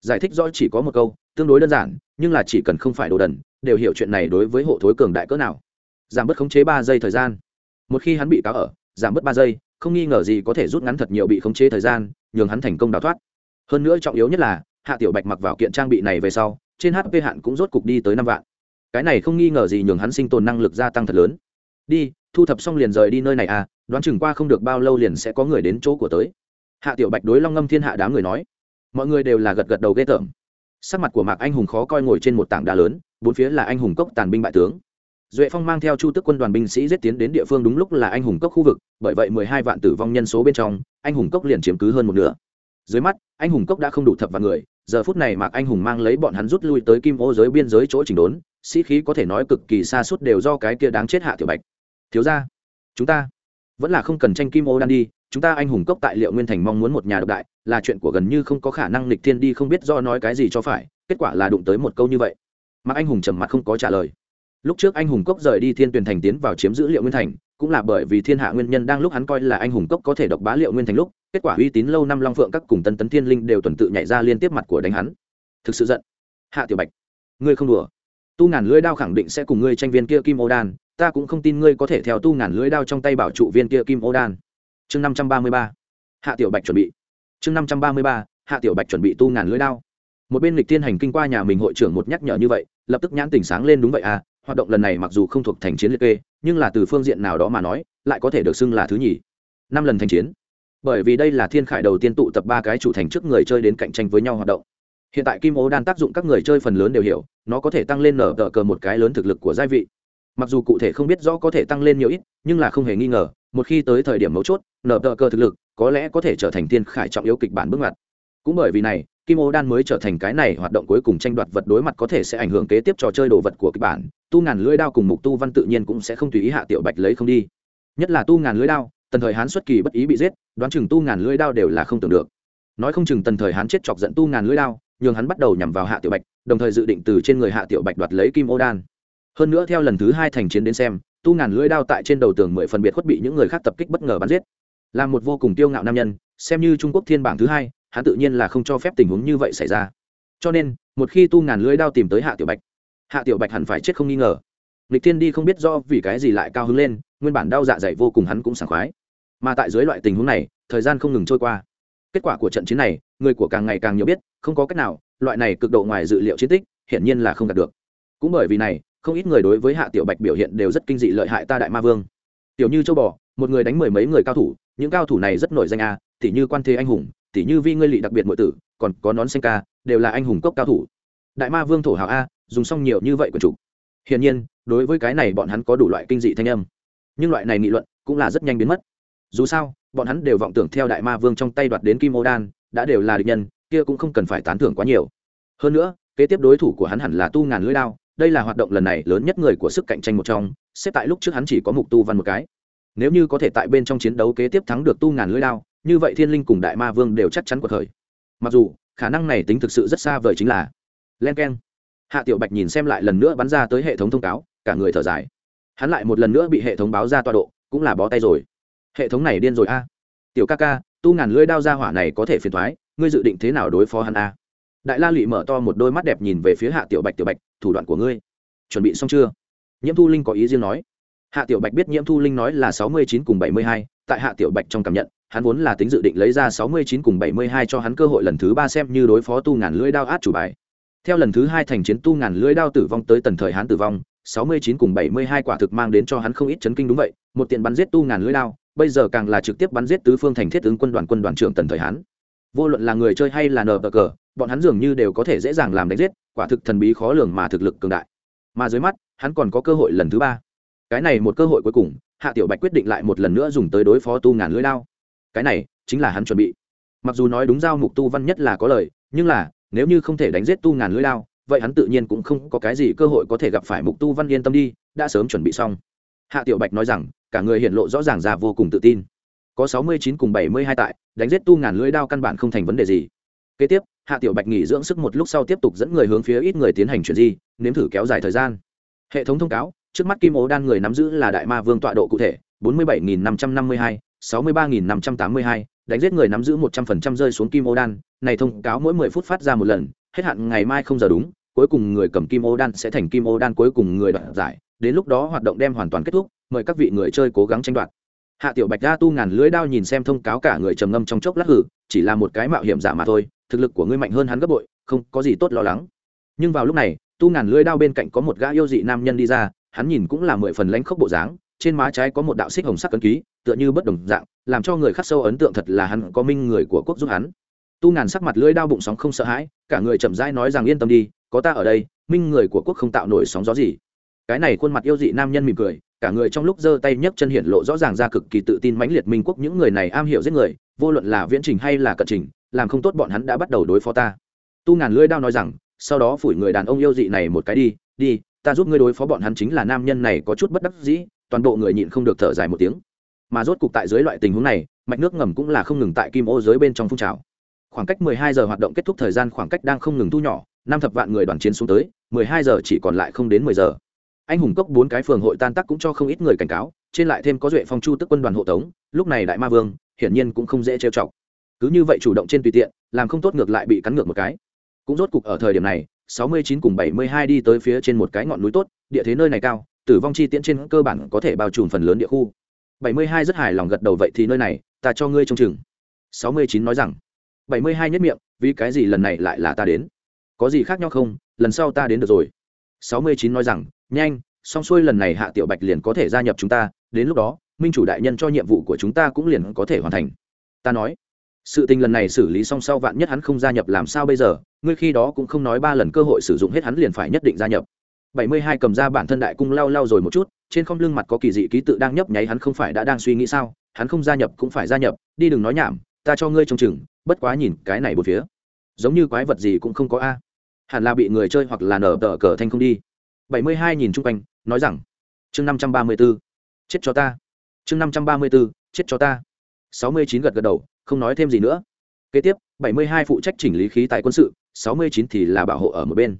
Giải thích rõ chỉ có một câu, tương đối đơn giản, nhưng là chỉ cần không phải đồ đần, đều hiểu chuyện này đối với hộ thối cường đại cỡ nào. Giảm bớt khống chế ba giây thời gian. Một khi hắn bị cáo ở, giảm bớt ba giây, không nghi ngờ gì có thể rút ngắn thật nhiều bị khống chế thời gian, nhường hắn thành công đào thoát. Hơn nữa trọng yếu nhất là, hạ tiểu bạch mặc vào kiện trang bị này về sau, trên hp hạn cũng rốt cục đi tới năm vạn. Cái này không nghi ngờ gì nhường hắn sinh tồn năng lực gia tăng thật lớn. Đi thu thập xong liền rời đi nơi này à đoán chừng qua không được bao lâu liền sẽ có người đến chỗ của tới. Hạ tiểu bạch đối long ngâm thiên hạ đám người nói. Mọi người đều là gật gật đầu ghê tởm. Sắc mặt của mạc anh hùng khó coi ngồi trên một tảng đá lớn, bốn phía là anh hùng cốc tàn binh bại tướng. Duệ phong mang theo chu tức quân đoàn binh sĩ giết tiến đến địa phương đúng lúc là anh hùng cốc khu vực, bởi vậy mười hai vạn tử vong nhân số bên trong, anh hùng cốc liền chiếm cứ hơn một nửa. Dưới mắt, anh hùng cốc đã không đủ thập vạn người, giờ phút này mạc anh hùng mang lấy bọn hắn rút lui tới kim ô giới biên giới chỗ chỉnh đốn, sĩ khí có thể nói cực kỳ xa suốt đều do cái kia đáng chết hạ tiểu bạch thiếu ra chúng ta vẫn là không cần tranh kim ô đan đi, chúng ta anh hùng cốc tại liệu nguyên thành mong muốn một nhà độc đại, là chuyện của gần như không có khả năng lịch thiên đi không biết do nói cái gì cho phải, kết quả là đụng tới một câu như vậy. Mà anh hùng trầm mặt không có trả lời. Lúc trước anh hùng cốc rời đi thiên tuyển thành tiến vào chiếm giữ liệu nguyên thành, cũng là bởi vì thiên hạ nguyên nhân đang lúc hắn coi là anh hùng cốc có thể độc bá liệu nguyên thành lúc, kết quả uy tín lâu năm long phượng các cùng tân tấn thiên linh đều tuần tự nhảy ra liên tiếp mặt của đánh hắn. Thực sự giận. Hạ tiểu bạch, ngươi không đùa. Tu ngàn lưỡi đao khẳng định sẽ cùng ngươi tranh viên kia kim ô đan ta cũng không tin ngươi có thể theo tu ngàn lưỡi đao trong tay bảo trụ viên kia kim ô đan. Chương năm trăm ba mươi ba, hạ tiểu bạch chuẩn bị. Chương năm trăm ba mươi ba, hạ tiểu bạch chuẩn bị tu ngàn lưỡi đao. Một bên lịch thiên hành kinh qua nhà mình hội trưởng một nhắc nhở như vậy, lập tức nhãn tỉnh sáng lên đúng vậy à hoạt động lần này mặc dù không thuộc thành chiến liệt kê, nhưng là từ phương diện nào đó mà nói, lại có thể được xưng là thứ nhì. Năm lần thành chiến. Bởi vì đây là thiên khải đầu tiên tụ tập ba cái chủ thành trước người chơi đến cạnh tranh với nhau hoạt động. Hiện tại kim ô đan tác dụng các người chơi phần lớn đều hiểu, nó có thể tăng lên nở tờ cờ một cái lớn thực lực của giai vị mặc dù cụ thể không biết rõ có thể tăng lên nhiều ít, nhưng là không hề nghi ngờ, một khi tới thời điểm mấu chốt nở tờ cờ thực lực, có lẽ có thể trở thành thiên khải trọng yếu kịch bản bước ngoặt. Cũng bởi vì này, kim ô đan mới trở thành cái này hoạt động cuối cùng tranh đoạt vật đối mặt có thể sẽ ảnh hưởng kế tiếp trò chơi đồ vật của kịch bản, tu ngàn lưỡi đao cùng mục tu văn tự nhiên cũng sẽ không tùy ý hạ tiểu bạch lấy không đi. Nhất là tu ngàn lưỡi đao, tần thời hán xuất kỳ bất ý bị giết, đoán chừng tu ngàn lưỡi đao đều là không tưởng được. Nói không chừng tần thời hán chết chọc giận tu ngàn lưỡi đao, nhường hắn bắt đầu nhằm vào hạ tiểu bạch, đồng thời dự định từ trên người hạ tiểu bạch đoạt lấy kim ô đan hơn nữa theo lần thứ hai thành chiến đến xem, tu ngàn lưỡi đao tại trên đầu tường mười phần biệt khuất bị những người khác tập kích bất ngờ bắn giết. Là một vô cùng tiêu ngạo nam nhân, xem như trung quốc thiên bảng thứ hai, hắn tự nhiên là không cho phép tình huống như vậy xảy ra. Cho nên, một khi tu ngàn lưỡi đao tìm tới hạ tiểu bạch, hạ tiểu bạch hẳn phải chết không nghi ngờ. Lịch thiên đi không biết do vì cái gì lại cao hứng lên, nguyên bản đau dạ dày vô cùng hắn cũng sảng khoái. Mà tại dưới loại tình huống này, thời gian không ngừng trôi qua. Kết quả của trận chiến này, người của càng ngày càng nhiều biết, không có cách nào, loại này cực độ ngoài dự liệu chiến tích, hiển nhiên là không đạt được. Cũng bởi vì này không ít người đối với hạ tiểu bạch biểu hiện đều rất kinh dị lợi hại ta đại ma vương. Tiểu như châu bò một người đánh mười mấy người cao thủ những cao thủ này rất nổi danh a à, tỉ như quan thế anh hùng tỉ như vi ngươi lị đặc biệt mọi tử còn có nón xanh ca đều là anh hùng cốc cao thủ. Đại ma vương thổ hào a dùng xong nhiều như vậy của chủ. Hiển nhiên đối với cái này bọn hắn có đủ loại kinh dị thanh âm. Nhưng loại này nghị luận cũng là rất nhanh biến mất. Dù sao bọn hắn đều vọng tưởng theo đại ma vương trong tay đoạt đến kim ô đan đã đều là địch nhân kia cũng không cần phải tán thưởng quá nhiều. Hơn nữa kế tiếp đối thủ của hắn hẳn là tu ngàn lưỡi đao đây là hoạt động lần này lớn nhất người của sức cạnh tranh một trong, xếp tại lúc trước hắn chỉ có mục tu văn một cái. Nếu như có thể tại bên trong chiến đấu kế tiếp thắng được tu ngàn lưỡi lao như vậy thiên linh cùng đại ma vương đều chắc chắn cuộc khởi. Mặc dù, khả năng này tính thực sự rất xa vời chính là len k e n hạ tiểu bạch nhìn xem lại lần nữa bắn ra tới hệ thống thông cáo, cả người thở dài. Hắn lại một lần nữa bị hệ thống báo ra tọa độ, cũng là bó tay rồi. Hệ thống này điên rồi a. Tiểu ca ca, tu ngàn lưỡi đao ra hỏa này có thể phiền thoái, ngươi dự định thế nào đối phó hắn a? Đại la lụy mở to một đôi mắt đẹp nhìn về phía hạ tiểu bạch. Tiểu bạch, thủ đoạn của ngươi, chuẩn bị xong chưa? Nhiễm thu linh có ý riêng nói. Hạ tiểu bạch biết nhiễm thu linh nói là sáu mươi chín cùng bảy mươi hai, tại hạ tiểu bạch trong cảm nhận, hắn vốn là tính dự định lấy ra sáu mươi chín cùng bảy mươi hai cho hắn cơ hội lần thứ ba xem như đối phó tu ngàn lưỡi đao át chủ bài. Theo lần thứ hai thành chiến, tu ngàn lưỡi đao tử vong tới tần thời hắn tử vong, sáu mươi chín cùng bảy mươi hai quả thực mang đến cho hắn không ít chấn kinh đúng vậy, một tiện bắn giết tu ngàn lưỡi đao, bây giờ càng là trực tiếp bắn giết tứ phương thành thiết ứng quân đoàn quân đoàn trưởng tần thời hán vô luận là người chơi hay là nờ cờ bọn hắn dường như đều có thể dễ dàng làm đánh giết, quả thực thần bí khó lường mà thực lực cường đại. Mà dưới mắt, hắn còn có cơ hội lần thứ ba. Cái này một cơ hội cuối cùng, hạ tiểu bạch quyết định lại một lần nữa dùng tới đối phó tu ngàn lưỡi đao. Cái này chính là hắn chuẩn bị. Mặc dù nói đúng giao mục tu văn nhất là có lời, nhưng là, nếu như không thể đánh giết tu ngàn lưỡi đao, vậy hắn tự nhiên cũng không có cái gì cơ hội có thể gặp phải mục tu văn yên tâm đi, đã sớm chuẩn bị xong. Hạ tiểu bạch nói rằng, cả người hiện lộ rõ ràng ra vô cùng tự tin. Có sáu mươi chín cùng bảy mươi hai tại, đánh giết tu ngàn lưỡi đao căn bản không thành vấn đề gì kế tiếp, hạ tiểu bạch nghỉ dưỡng sức một lúc sau tiếp tục dẫn người hướng phía ít người tiến hành chuyển di, nếm thử kéo dài thời gian. Hệ thống thông cáo, trước mắt kim ố đan người nắm giữ là đại ma vương tọa độ cụ thể, bốn mươi bảy nghìn năm trăm năm mươi hai, sáu mươi ba nghìn năm trăm tám mươi hai, đánh giết người nắm giữ một trăm phần trăm rơi xuống kim ô đan. Này thông cáo mỗi mười phút phát ra một lần, hết hạn ngày mai không giờ đúng, cuối cùng người cầm kim ô đan sẽ thành kim ô đan cuối cùng người đoạt giải. Đến lúc đó hoạt động đem hoàn toàn kết thúc, mời các vị người chơi cố gắng tranh đoạt. Hạ tiểu bạch ra tu ngàn lưới đao nhìn xem thông cáo cả người trầm ngâm trong chốc lát hử, chỉ là một cái mạo hiểm giả mà thôi thực lực của ngươi mạnh hơn hắn gấp bội, không có gì tốt lo lắng. Nhưng vào lúc này, tu ngàn lưỡi đao bên cạnh có một gã yêu dị nam nhân đi ra, hắn nhìn cũng là mười phần lãnh khốc bộ dáng, trên má trái có một đạo xích hồng sắc cấn ký, tựa như bất đồng dạng, làm cho người khắc sâu ấn tượng thật là hắn có minh người của quốc giúp hắn. Tu ngàn sắc mặt lưỡi đao bụng sóng không sợ hãi, cả người chậm rãi nói rằng, yên tâm đi, có ta ở đây, minh người của quốc không tạo nổi sóng gió gì. Cái này khuôn mặt yêu dị nam nhân mỉm cười, cả người trong lúc giơ tay nhấc chân hiện lộ rõ ràng ra cực kỳ tự tin mãnh liệt minh quốc những người này am hiểu giết người, vô luận là viễn trình hay là cận trình làm không tốt bọn hắn đã bắt đầu đối phó ta. Tu ngàn lưỡi đao nói rằng, sau đó phủi người đàn ông yêu dị này một cái đi đi, ta giúp ngươi đối phó bọn hắn chính là nam nhân này có chút bất đắc dĩ, toàn bộ người nhịn không được thở dài một tiếng. Mà rốt cục tại dưới loại tình huống này, mạch nước ngầm cũng là không ngừng tại kim ô dưới bên trong phun trào. Khoảng cách 12 giờ hoạt động kết thúc thời gian khoảng cách đang không ngừng thu nhỏ, năm thập vạn người đoàn chiến xuống tới 12 giờ chỉ còn lại không đến 10 giờ. Anh hùng cốc bốn cái phường hội tan tác cũng cho không ít người cảnh cáo, trên lại thêm có duệ phong chu tức quân đoàn hộ tống, lúc này đại ma vương, hiển nhiên cũng không dễ trêu chọc cứ như vậy chủ động trên tùy tiện, làm không tốt ngược lại bị cắn ngược một cái. Cũng rốt cục ở thời điểm này 69 cùng 72 đi tới phía trên một cái ngọn núi tốt, địa thế nơi này cao, tử vong chi tiễn trên cơ bản có thể bao trùm phần lớn địa khu. 72 rất hài lòng gật đầu vậy thì nơi này, ta cho ngươi trông chừng. 69 nói rằng 72 nhất miệng, vì cái gì lần này lại là ta đến? Có gì khác nhau không? Lần sau ta đến được rồi. 69 nói rằng, nhanh, xong xuôi lần này hạ tiểu bạch liền có thể gia nhập chúng ta, đến lúc đó, minh chủ đại nhân cho nhiệm vụ của chúng ta cũng liền có thể hoàn thành. Ta nói sự tình lần này xử lý xong sau vạn nhất hắn không gia nhập làm sao bây giờ, ngươi khi đó cũng không nói ba lần cơ hội sử dụng hết hắn liền phải nhất định gia nhập. Bảy mươi hai cầm ra bản thân đại cung lao lao rồi một chút, trên không lưng mặt có kỳ dị ký tự đang nhấp nháy hắn không phải đã đang suy nghĩ sao, hắn không gia nhập cũng phải gia nhập, đi đừng nói nhảm, ta cho ngươi trông chừng, bất quá nhìn cái này một phía. Giống như quái vật gì cũng không có a. Hẳn là bị người chơi hoặc là nở tờ cờ thanh không đi. Bảy mươi hai nhìn chung quanh, nói rằng, chương năm trăm ba mươi b ố chết cho ta. Chương năm trăm ba mươi b ố chết cho ta. Sáu mươi chín gật gật đầu không nói thêm gì nữa. Kế tiếp, bảy mươi hai phụ trách chỉnh lý khí tài quân sự, sáu mươi chín thì là bảo hộ ở một bên.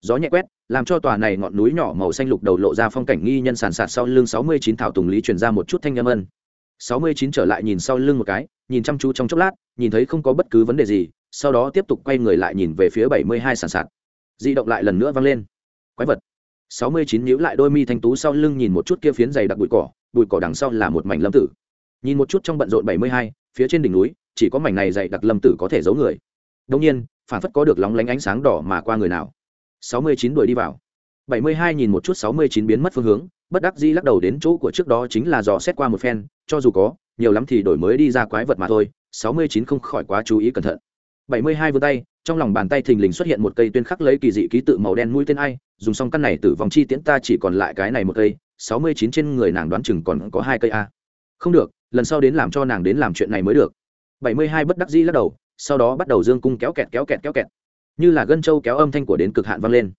Gió nhẹ quét, làm cho tòa này ngọn núi nhỏ màu xanh lục đầu lộ ra phong cảnh nghi nhân sàn sạt sau lưng sáu mươi chín thảo tùng lý truyền ra một chút thanh âm ân. sáu mươi chín trở lại nhìn sau lưng một cái, nhìn chăm chú trong chốc lát, nhìn thấy không có bất cứ vấn đề gì, sau đó tiếp tục quay người lại nhìn về phía bảy mươi hai sàn sạt. Di động lại lần nữa vang lên. Quái vật. sáu mươi chín nhíu lại đôi mi thanh tú sau lưng nhìn một chút kia phiến dày đặc bụi cỏ bụi cỏ đằng sau là một mảnh lâm tử nhìn một chút trong bận rộn bảy mươi hai, phía trên đỉnh núi, chỉ có mảnh này dày đặc lâm tử có thể giấu người. Đông nhiên, phản phất có được lóng lánh ánh sáng đỏ mà qua người nào. sáu mươi chín đuổi đi vào. bảy mươi hai nhìn một chút sáu mươi chín biến mất phương hướng, bất đắc dĩ lắc đầu đến chỗ của trước đó chính là dò xét qua một phen, cho dù có, nhiều lắm thì đổi mới đi ra quái vật mà thôi, sáu mươi chín không khỏi quá chú ý cẩn thận. bảy mươi hai vươn tay, trong lòng bàn tay thình lình xuất hiện một cây tuyên khắc lấy kỳ dị ký tự màu đen mũi tên ai, dùng xong căn này tử vong chi tiễn ta chỉ còn lại cái này một cây, sáu mươi chín trên người nàng đoán chừng còn có hai cây a. Không được lần sau đến làm cho nàng đến làm chuyện này mới được. Bảy mươi hai bất đắc dĩ lắc đầu, sau đó bắt đầu dương cung kéo kẹt kéo kẹt kéo kẹt. Như là gân trâu kéo âm thanh của đến cực hạn vang lên.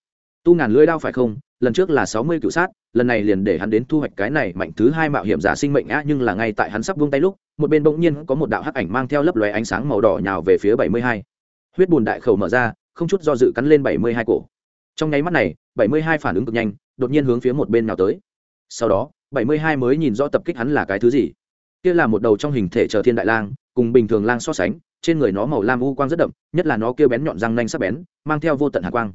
Tu ngàn lưỡi đao phải không? Lần trước là sáu mươi cựu sát, lần này liền để hắn đến thu hoạch cái này mạnh thứ hai mạo hiểm giả sinh mệnh á, nhưng là ngay tại hắn sắp buông tay lúc, một bên bỗng nhiên có một đạo hắc ảnh mang theo lấp lóe ánh sáng màu đỏ nhào về phía bảy mươi hai. Huyết bùn đại khẩu mở ra, không chút do dự cắn lên bảy mươi hai cổ. Trong nháy mắt này, bảy mươi hai phản ứng cực nhanh, đột nhiên hướng phía một bên nào tới. Sau đó, bảy mươi hai mới nhìn rõ tập kích hắn là cái thứ gì kia là một đầu trong hình thể chờ thiên đại lang, cùng bình thường lang so sánh, trên người nó màu lam u quang rất đậm, nhất là nó kia bén nhọn răng nanh sắc bén, mang theo vô tận hạ quang.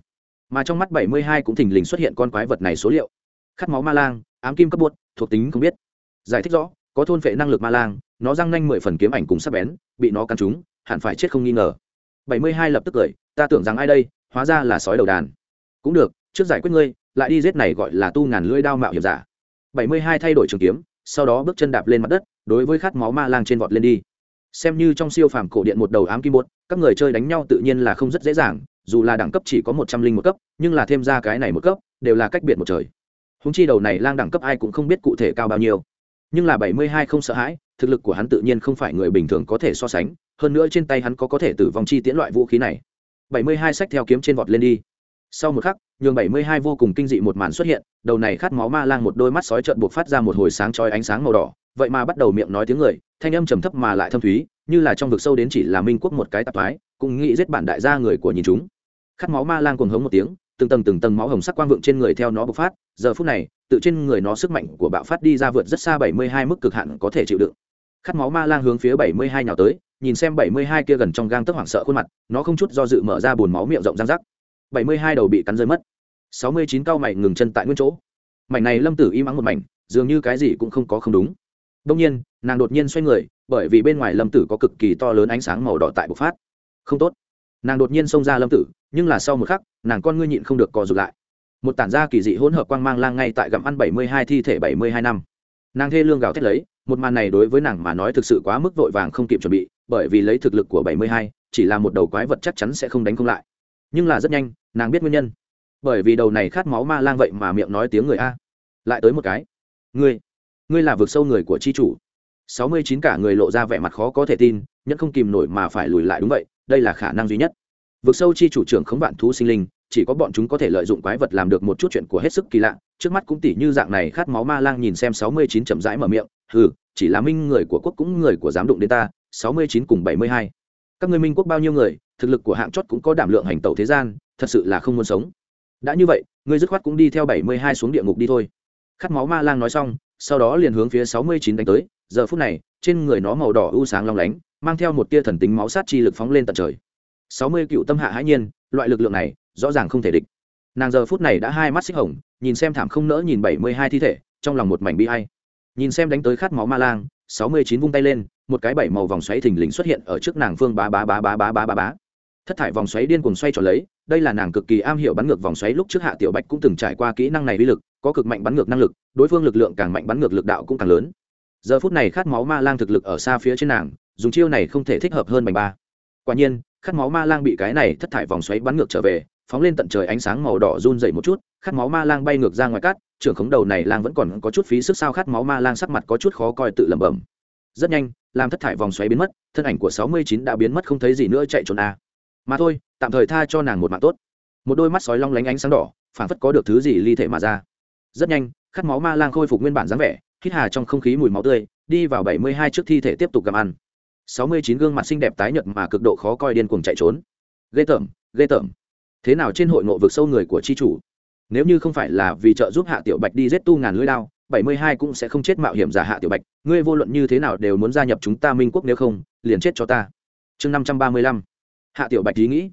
Mà trong mắt bảy mươi hai cũng thình lình xuất hiện con quái vật này số liệu. Khát máu ma lang, ám kim cấp bột, thuộc tính không biết. Giải thích rõ, có thôn phệ năng lực ma lang, nó răng nanh mười phần kiếm ảnh cùng sắc bén, bị nó cắn trúng, hẳn phải chết không nghi ngờ. bảy mươi hai lập tức cười, ta tưởng rằng ai đây, hóa ra là sói đầu đàn. Cũng được, trước giải quyết ngươi, lại đi giết này gọi là tu ngàn lưỡi đao mạo hiểm giả. bảy mươi hai thay đổi trường kiếm, sau đó bước chân đạp lên mặt đất đối với khát máu ma lang trên vọt lên đi. Xem như trong siêu phàm cổ điện một đầu ám kim bột, các người chơi đánh nhau tự nhiên là không rất dễ dàng, dù là đẳng cấp chỉ có một trăm linh một cấp, nhưng là thêm ra cái này một cấp, đều là cách biệt một trời. Húng chi đầu này lang đẳng cấp ai cũng không biết cụ thể cao bao nhiêu. Nhưng là bảy mươi hai không sợ hãi, thực lực của hắn tự nhiên không phải người bình thường có thể so sánh, hơn nữa trên tay hắn có có thể tử vong chi tiễn loại vũ khí này. bảy mươi hai sách theo kiếm trên vọt lên đi sau một khắc, nhường bảy mươi hai vô cùng kinh dị một màn xuất hiện, đầu này khát máu ma lang một đôi mắt sói trợn buộc phát ra một hồi sáng chói ánh sáng màu đỏ, vậy mà bắt đầu miệng nói tiếng người, thanh âm trầm thấp mà lại thâm thúy, như là trong vực sâu đến chỉ là minh quốc một cái tạp thoái, cũng nghĩ giết bản đại gia người của nhìn chúng. Khát máu ma lang cuồng hống một tiếng, từng tầng từng tầng máu hồng sắc quang vượng trên người theo nó bộc phát, giờ phút này, tự trên người nó sức mạnh của bạo phát đi ra vượt rất xa bảy mươi hai mức cực hạn có thể chịu đựng. Khát máu ma lang hướng phía bảy mươi hai nhào tới, nhìn xem bảy mươi hai kia gần trong gang tấc hoảng sợ khuôn mặt, nó không chút do dự mở ra bồn máu miệng rộng răng rắc bảy mươi hai đầu bị cắn rơi mất. sáu mươi chín cao mày ngừng chân tại nguyên chỗ. Mảnh này lâm tử im mắng một mảnh, dường như cái gì cũng không có không đúng. Đông nhiên, nàng đột nhiên xoay người, bởi vì bên ngoài lâm tử có cực kỳ to lớn ánh sáng màu đỏ tại bộc phát. Không tốt. Nàng đột nhiên xông ra lâm tử, nhưng là sau một khắc, nàng con ngươi nhịn không được co rụt lại. Một tản gia kỳ dị hỗn hợp quang mang lang ngay tại gặm ăn bảy mươi hai thi thể bảy mươi hai năm. Nàng thê lương gào thét lấy, một màn này đối với nàng mà nói thực sự quá mức vội vàng không kịp chuẩn bị, bởi vì lấy thực lực của bảy mươi hai, chỉ là một đầu quái vật chắc chắn sẽ không đánh không lại nhưng là rất nhanh, nàng biết nguyên nhân. Bởi vì đầu này khát máu ma lang vậy mà miệng nói tiếng người a. Lại tới một cái. Ngươi ngươi là vực sâu người của chi chủ. Sáu mươi chín cả người lộ ra vẻ mặt khó có thể tin nhất không kìm nổi mà phải lùi lại đúng vậy, đây là khả năng duy nhất. Vực sâu chi chủ trưởng khống vạn thú sinh linh, chỉ có bọn chúng có thể lợi dụng quái vật làm được một chút chuyện của hết sức kỳ lạ, trước mắt cũng tỉ như dạng này khát máu ma lang nhìn xem sáu mươi chín chậm rãi mở miệng ừ chỉ là minh người của quốc cũng người của dám đụng đến ta, sáu mươi chín cùng bảy mươi hai. Các ngươi minh quốc bao nhiêu người thực lực của hạng chót cũng có đảm lượng hành tẩu thế gian, thật sự là không muốn sống. Đã như vậy, ngươi dứt khoát cũng đi theo bảy mươi hai xuống địa ngục đi thôi. Khát máu ma lang nói xong, sau đó liền hướng phía sáu mươi chín đánh tới. Giờ phút này, trên người nó màu đỏ u sáng long lánh, mang theo một tia thần tính máu sát chi lực phóng lên tận trời. sáu mươi cựu tâm hạ hãi nhiên, loại lực lượng này, rõ ràng không thể địch. Nàng giờ phút này đã hai mắt xích hồng, nhìn xem thảm không nỡ nhìn bảy mươi hai thi thể, trong lòng một mảnh bi hay nhìn xem đánh tới khát máu ma lang, sáu mươi chín vung tay lên, một cái bảy màu vòng xoáy thình lình xuất hiện ở trước nàng phương bá bá bá bá bá bá bá bá thất thải vòng xoáy điên cuồng xoay tròn lấy, đây là nàng cực kỳ am hiểu bắn ngược vòng xoáy lúc trước hạ tiểu bạch cũng từng trải qua kỹ năng này uy lực, có cực mạnh bắn ngược năng lực, đối phương lực lượng càng mạnh bắn ngược lực đạo cũng càng lớn. Giờ phút này khát máu ma lang thực lực ở xa phía trên nàng, dùng chiêu này không thể thích hợp hơn bành ba. Quả nhiên, khát máu ma lang bị cái này thất thải vòng xoáy bắn ngược trở về, phóng lên tận trời ánh sáng màu đỏ run dậy một chút, khát máu ma lang bay ngược ra ngoài cát, trưởng khống đầu này lang vẫn còn có chút phí sức sao khát máu ma lang sắc mặt có chút khó coi tự lẩm bẩm. Rất nhanh làm thất thải vòng xoáy biến mất, thân ảnh của sáu mươi chín đã biến mất không thấy gì nữa chạy trốn a. à mà thôi, tạm thời tha cho nàng một mạng tốt. Một đôi mắt sói long lánh ánh sáng đỏ phản phất có được thứ gì ly thể mà ra. Rất nhanh, khát máu ma lang khôi phục nguyên bản dáng vẻ, hít hà trong không khí mùi máu tươi, đi vào bảy mươi hai trước thi thể tiếp tục gặm ăn. sáu mươi chín gương mặt xinh đẹp tái nhợt mà cực độ khó coi điên cuồng chạy trốn. Ghê tởm ghê tởm. Thế nào trên hội ngộ vực sâu người của chi chủ? Nếu như không phải là vì trợ giúp hạ tiểu bạch đi giết tu ngàn lưỡi đao, bảy mươi hai cũng sẽ không chết mạo hiểm giả hạ tiểu bạch. Ngươi vô luận như thế nào đều muốn gia nhập chúng ta minh quốc nếu không, liền chết cho ta. Chương năm trăm ba mươi lăm hạ tiểu bạch ý nghĩ.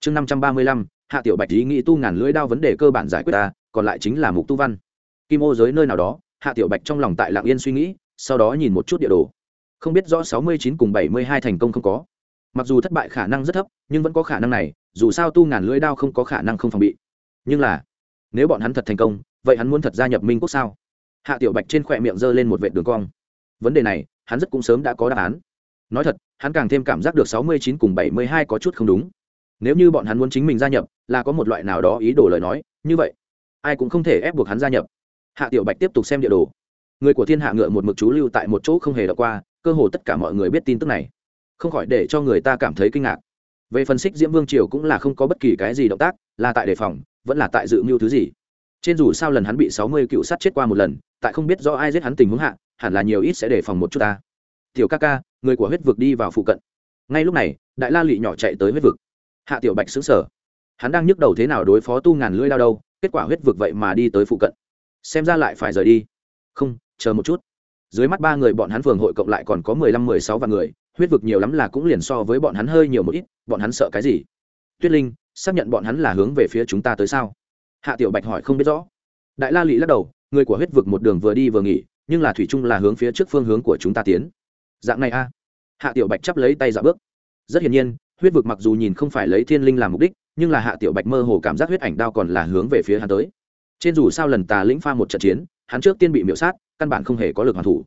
Chương năm trăm ba mươi lăm, hạ tiểu bạch ý nghĩ tu ngàn lưỡi đao vấn đề cơ bản giải quyết ta, còn lại chính là mục tu văn. Kim ô giới nơi nào đó, hạ tiểu bạch trong lòng tại lạng yên suy nghĩ, sau đó nhìn một chút địa đồ. Không biết rõ sáu mươi chín cùng bảy mươi hai thành công không có. Mặc dù thất bại khả năng rất thấp, nhưng vẫn có khả năng này, dù sao tu ngàn lưỡi đao không có khả năng không phòng bị. Nhưng là, nếu bọn hắn thật thành công, vậy hắn muốn thật gia nhập minh quốc sao? Hạ tiểu bạch trên khỏe miệng giơ lên một vệ đường cong. Vấn đề này, hắn rất cũng sớm đã có đáp án nói thật, hắn càng thêm cảm giác được sáu mươi chín cùng bảy mươi hai có chút không đúng. Nếu như bọn hắn muốn chính mình gia nhập, là có một loại nào đó ý đồ lời nói, như vậy, ai cũng không thể ép buộc hắn gia nhập. Hạ tiểu bạch tiếp tục xem địa đồ. Người của thiên hạ ngựa một mực chú lưu tại một chỗ không hề đọc qua, cơ hồ tất cả mọi người biết tin tức này. Không khỏi để cho người ta cảm thấy kinh ngạc. Về phần xích diễm vương triều cũng là không có bất kỳ cái gì động tác, là tại đề phòng, vẫn là tại dự mưu thứ gì. Trên dù sao lần hắn bị sáu mươi cựu sát chết qua một lần, tại không biết do ai giết hắn tình huống hạ, hẳn là nhiều ít sẽ đề phòng một chút ta tiểu ca ca, người của huyết vực đi vào phụ cận. Ngay lúc này, đại la lị nhỏ chạy tới huyết vực. Hạ tiểu bạch xứng sở hắn đang nhức đầu thế nào đối phó tu ngàn lưỡi lao đâu, kết quả huyết vực vậy mà đi tới phụ cận. Xem ra lại phải rời đi. Không, chờ một chút. Dưới mắt ba người bọn hắn phường hội cộng lại còn có mười lăm, mười sáu vạn người, huyết vực nhiều lắm là cũng liền so với bọn hắn hơi nhiều một ít, bọn hắn sợ cái gì? Tuyết linh, xác nhận bọn hắn là hướng về phía chúng ta tới sao? Hạ tiểu bạch hỏi không biết rõ. Đại la lị lắc đầu, người của huyết vực một đường vừa đi vừa nghỉ, nhưng là thủy chung là hướng phía trước phương hướng của chúng ta tiến dạng này a. Hạ tiểu bạch chắp lấy tay dạo bước. Rất hiển nhiên, huyết vực mặc dù nhìn không phải lấy thiên linh làm mục đích, nhưng là hạ tiểu bạch mơ hồ cảm giác huyết ảnh đao còn là hướng về phía hắn tới. Trên dù sao lần tà lĩnh pha một trận chiến, hắn trước tiên bị miễu sát, căn bản không hề có lực hoàn thủ.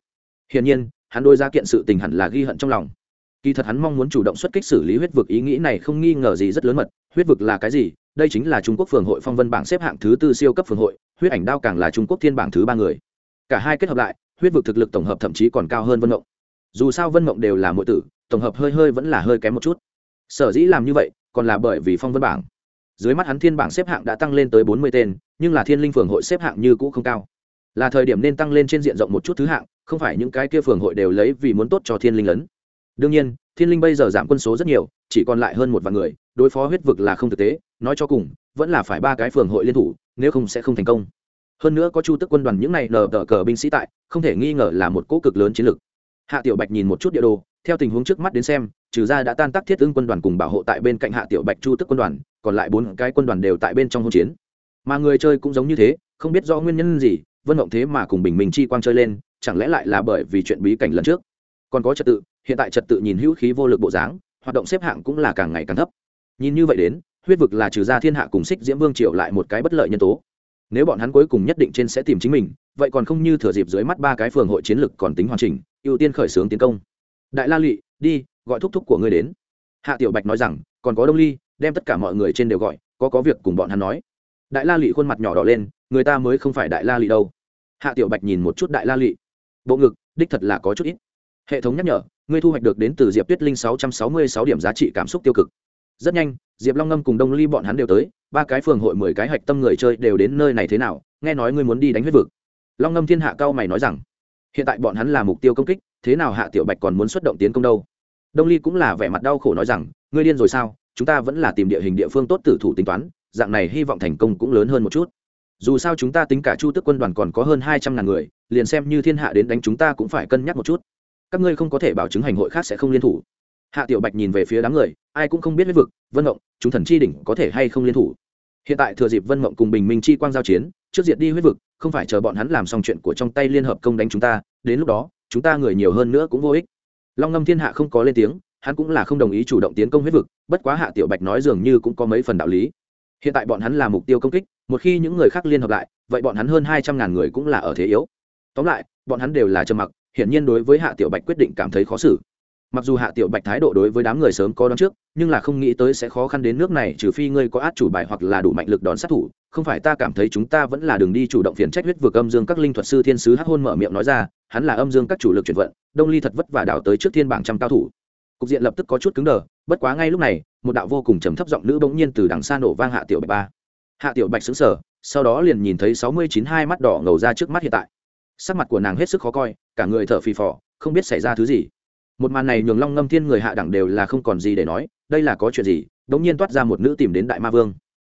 Hiển nhiên, hắn đôi ra kiện sự tình hẳn là ghi hận trong lòng. Kỳ thật hắn mong muốn chủ động xuất kích xử lý huyết vực, ý nghĩ này không nghi ngờ gì rất lớn mật. Huyết vực là cái gì? Đây chính là trung quốc phường hội phong vân bảng xếp hạng thứ tư siêu cấp phường hội, huyết ảnh đao càng là trung quốc thiên bảng thứ ba người. Cả hai kết hợp lại, huyết vực thực lực tổng hợp thậm chí còn cao hơn vân mộng dù sao vân mộng đều là mỗi tử, tổng hợp hơi hơi vẫn là hơi kém một chút. Sở dĩ làm như vậy, còn là bởi vì phong vân bảng. Dưới mắt hắn thiên bảng xếp hạng đã tăng lên tới bốn mươi tên, nhưng là thiên linh phường hội xếp hạng như cũ không cao. Là thời điểm nên tăng lên trên diện rộng một chút thứ hạng, không phải những cái kia phường hội đều lấy vì muốn tốt cho thiên linh lớn. Đương nhiên, thiên linh bây giờ giảm quân số rất nhiều, chỉ còn lại hơn một vạn người, đối phó huyết vực là không thực tế, nói cho cùng, vẫn là phải ba cái phường hội liên thủ, nếu không sẽ không thành công. Hơn nữa có chu tức quân đoàn những này nờ tờ cờ binh sĩ tại, không thể nghi ngờ là một cỗ cực lớn chiến lược hạ tiểu bạch nhìn một chút địa đồ, theo tình huống trước mắt đến xem, trừ ra đã tan tác thiết ứng quân đoàn cùng bảo hộ tại bên cạnh hạ tiểu bạch chu tức quân đoàn, còn lại bốn cái quân đoàn đều tại bên trong hỗn chiến. Mà người chơi cũng giống như thế, không biết do nguyên nhân gì, vân động thế mà cùng bình minh chi quang chơi lên, chẳng lẽ lại là bởi vì chuyện bí cảnh lần trước? Còn có trật tự, hiện tại trật tự nhìn hữu khí vô lực bộ dáng, hoạt động xếp hạng cũng là càng ngày càng thấp. Nhìn như vậy đến, huyết vực là trừ ra thiên hạ cùng xích diễm vương triều lại một cái bất lợi nhân tố nếu bọn hắn cuối cùng nhất định trên sẽ tìm chính mình, vậy còn không như thừa dịp dưới mắt ba cái phường hội chiến lực còn tính hoàn chỉnh, ưu tiên khởi xướng tiến công. Đại la lụy, đi, gọi thúc thúc của ngươi đến. Hạ tiểu bạch nói rằng, còn có đông ly, đem tất cả mọi người trên đều gọi, có có việc cùng bọn hắn nói. Đại la lụy khuôn mặt nhỏ đỏ lên, người ta mới không phải đại la lụy đâu. Hạ tiểu bạch nhìn một chút đại la lụy. Bộ ngực, đích thật là có chút ít. Hệ thống nhắc nhở, ngươi thu hoạch được đến từ diệp tuyết linh sáu trăm sáu mươi sáu điểm giá trị cảm xúc tiêu cực rất nhanh, diệp long ngâm cùng đông ly bọn hắn đều tới, ba cái phường hội mười cái hạch tâm người chơi đều đến nơi này thế nào, nghe nói ngươi muốn đi đánh huyết vực. Long ngâm thiên hạ cao mày nói rằng, hiện tại bọn hắn là mục tiêu công kích, thế nào hạ tiểu bạch còn muốn xuất động tiến công đâu? Đông ly cũng là vẻ mặt đau khổ nói rằng, ngươi điên rồi sao, chúng ta vẫn là tìm địa hình địa phương tốt tử thủ tính toán, dạng này hy vọng thành công cũng lớn hơn một chút. Dù sao chúng ta tính cả chu tức quân đoàn còn có hơn hai trăm ngàn người, liền xem như thiên hạ đến đánh chúng ta cũng phải cân nhắc một chút. Các ngươi không có thể bảo chứng hành hội khác sẽ không liên thủ hạ tiểu bạch nhìn về phía đám người, ai cũng không biết huyết vực, vân mộng, chúng thần chi đỉnh có thể hay không liên thủ. Hiện tại thừa dịp vân mộng cùng bình minh chi quang giao chiến, trước diệt đi huyết vực, không phải chờ bọn hắn làm xong chuyện của trong tay liên hợp công đánh chúng ta, đến lúc đó, chúng ta người nhiều hơn nữa cũng vô ích. Long ngâm thiên hạ không có lên tiếng, hắn cũng là không đồng ý chủ động tiến công huyết vực, bất quá hạ tiểu bạch nói dường như cũng có mấy phần đạo lý. Hiện tại bọn hắn là mục tiêu công kích, một khi những người khác liên hợp lại, vậy bọn hắn hơn hai trăm ngàn người cũng là ở thế yếu. Tóm lại, bọn hắn đều là trầm mặc, hiển nhiên đối với hạ tiểu bạch quyết định cảm thấy khó xử mặc dù hạ tiểu bạch thái độ đối với đám người sớm có đón trước, nhưng là không nghĩ tới sẽ khó khăn đến nước này, trừ phi ngươi có át chủ bài hoặc là đủ mạnh lực đón sát thủ, không phải ta cảm thấy chúng ta vẫn là đường đi chủ động phiền trách huyết vượt âm dương các linh thuật sư thiên sứ hắc hôn mở miệng nói ra, hắn là âm dương các chủ lực chuyển vận, đông ly thật vất vả đảo tới trước thiên bảng trăm cao thủ. Cục diện lập tức có chút cứng đờ, bất quá ngay lúc này, một đạo vô cùng trầm thấp giọng nữ bỗng nhiên từ đằng xa nổ vang hạ tiểu bạch ba. Hạ tiểu bạch xứng sở sau đó liền nhìn thấy sáu mươi chín hai mắt đỏ ngầu ra trước mắt hiện tại. Sắc mặt của nàng hết sức khó coi, cả người thở phì phò, không biết xảy ra thứ gì một màn này nhường long ngâm thiên người hạ đẳng đều là không còn gì để nói, đây là có chuyện gì? Đống nhiên toát ra một nữ tìm đến đại ma vương.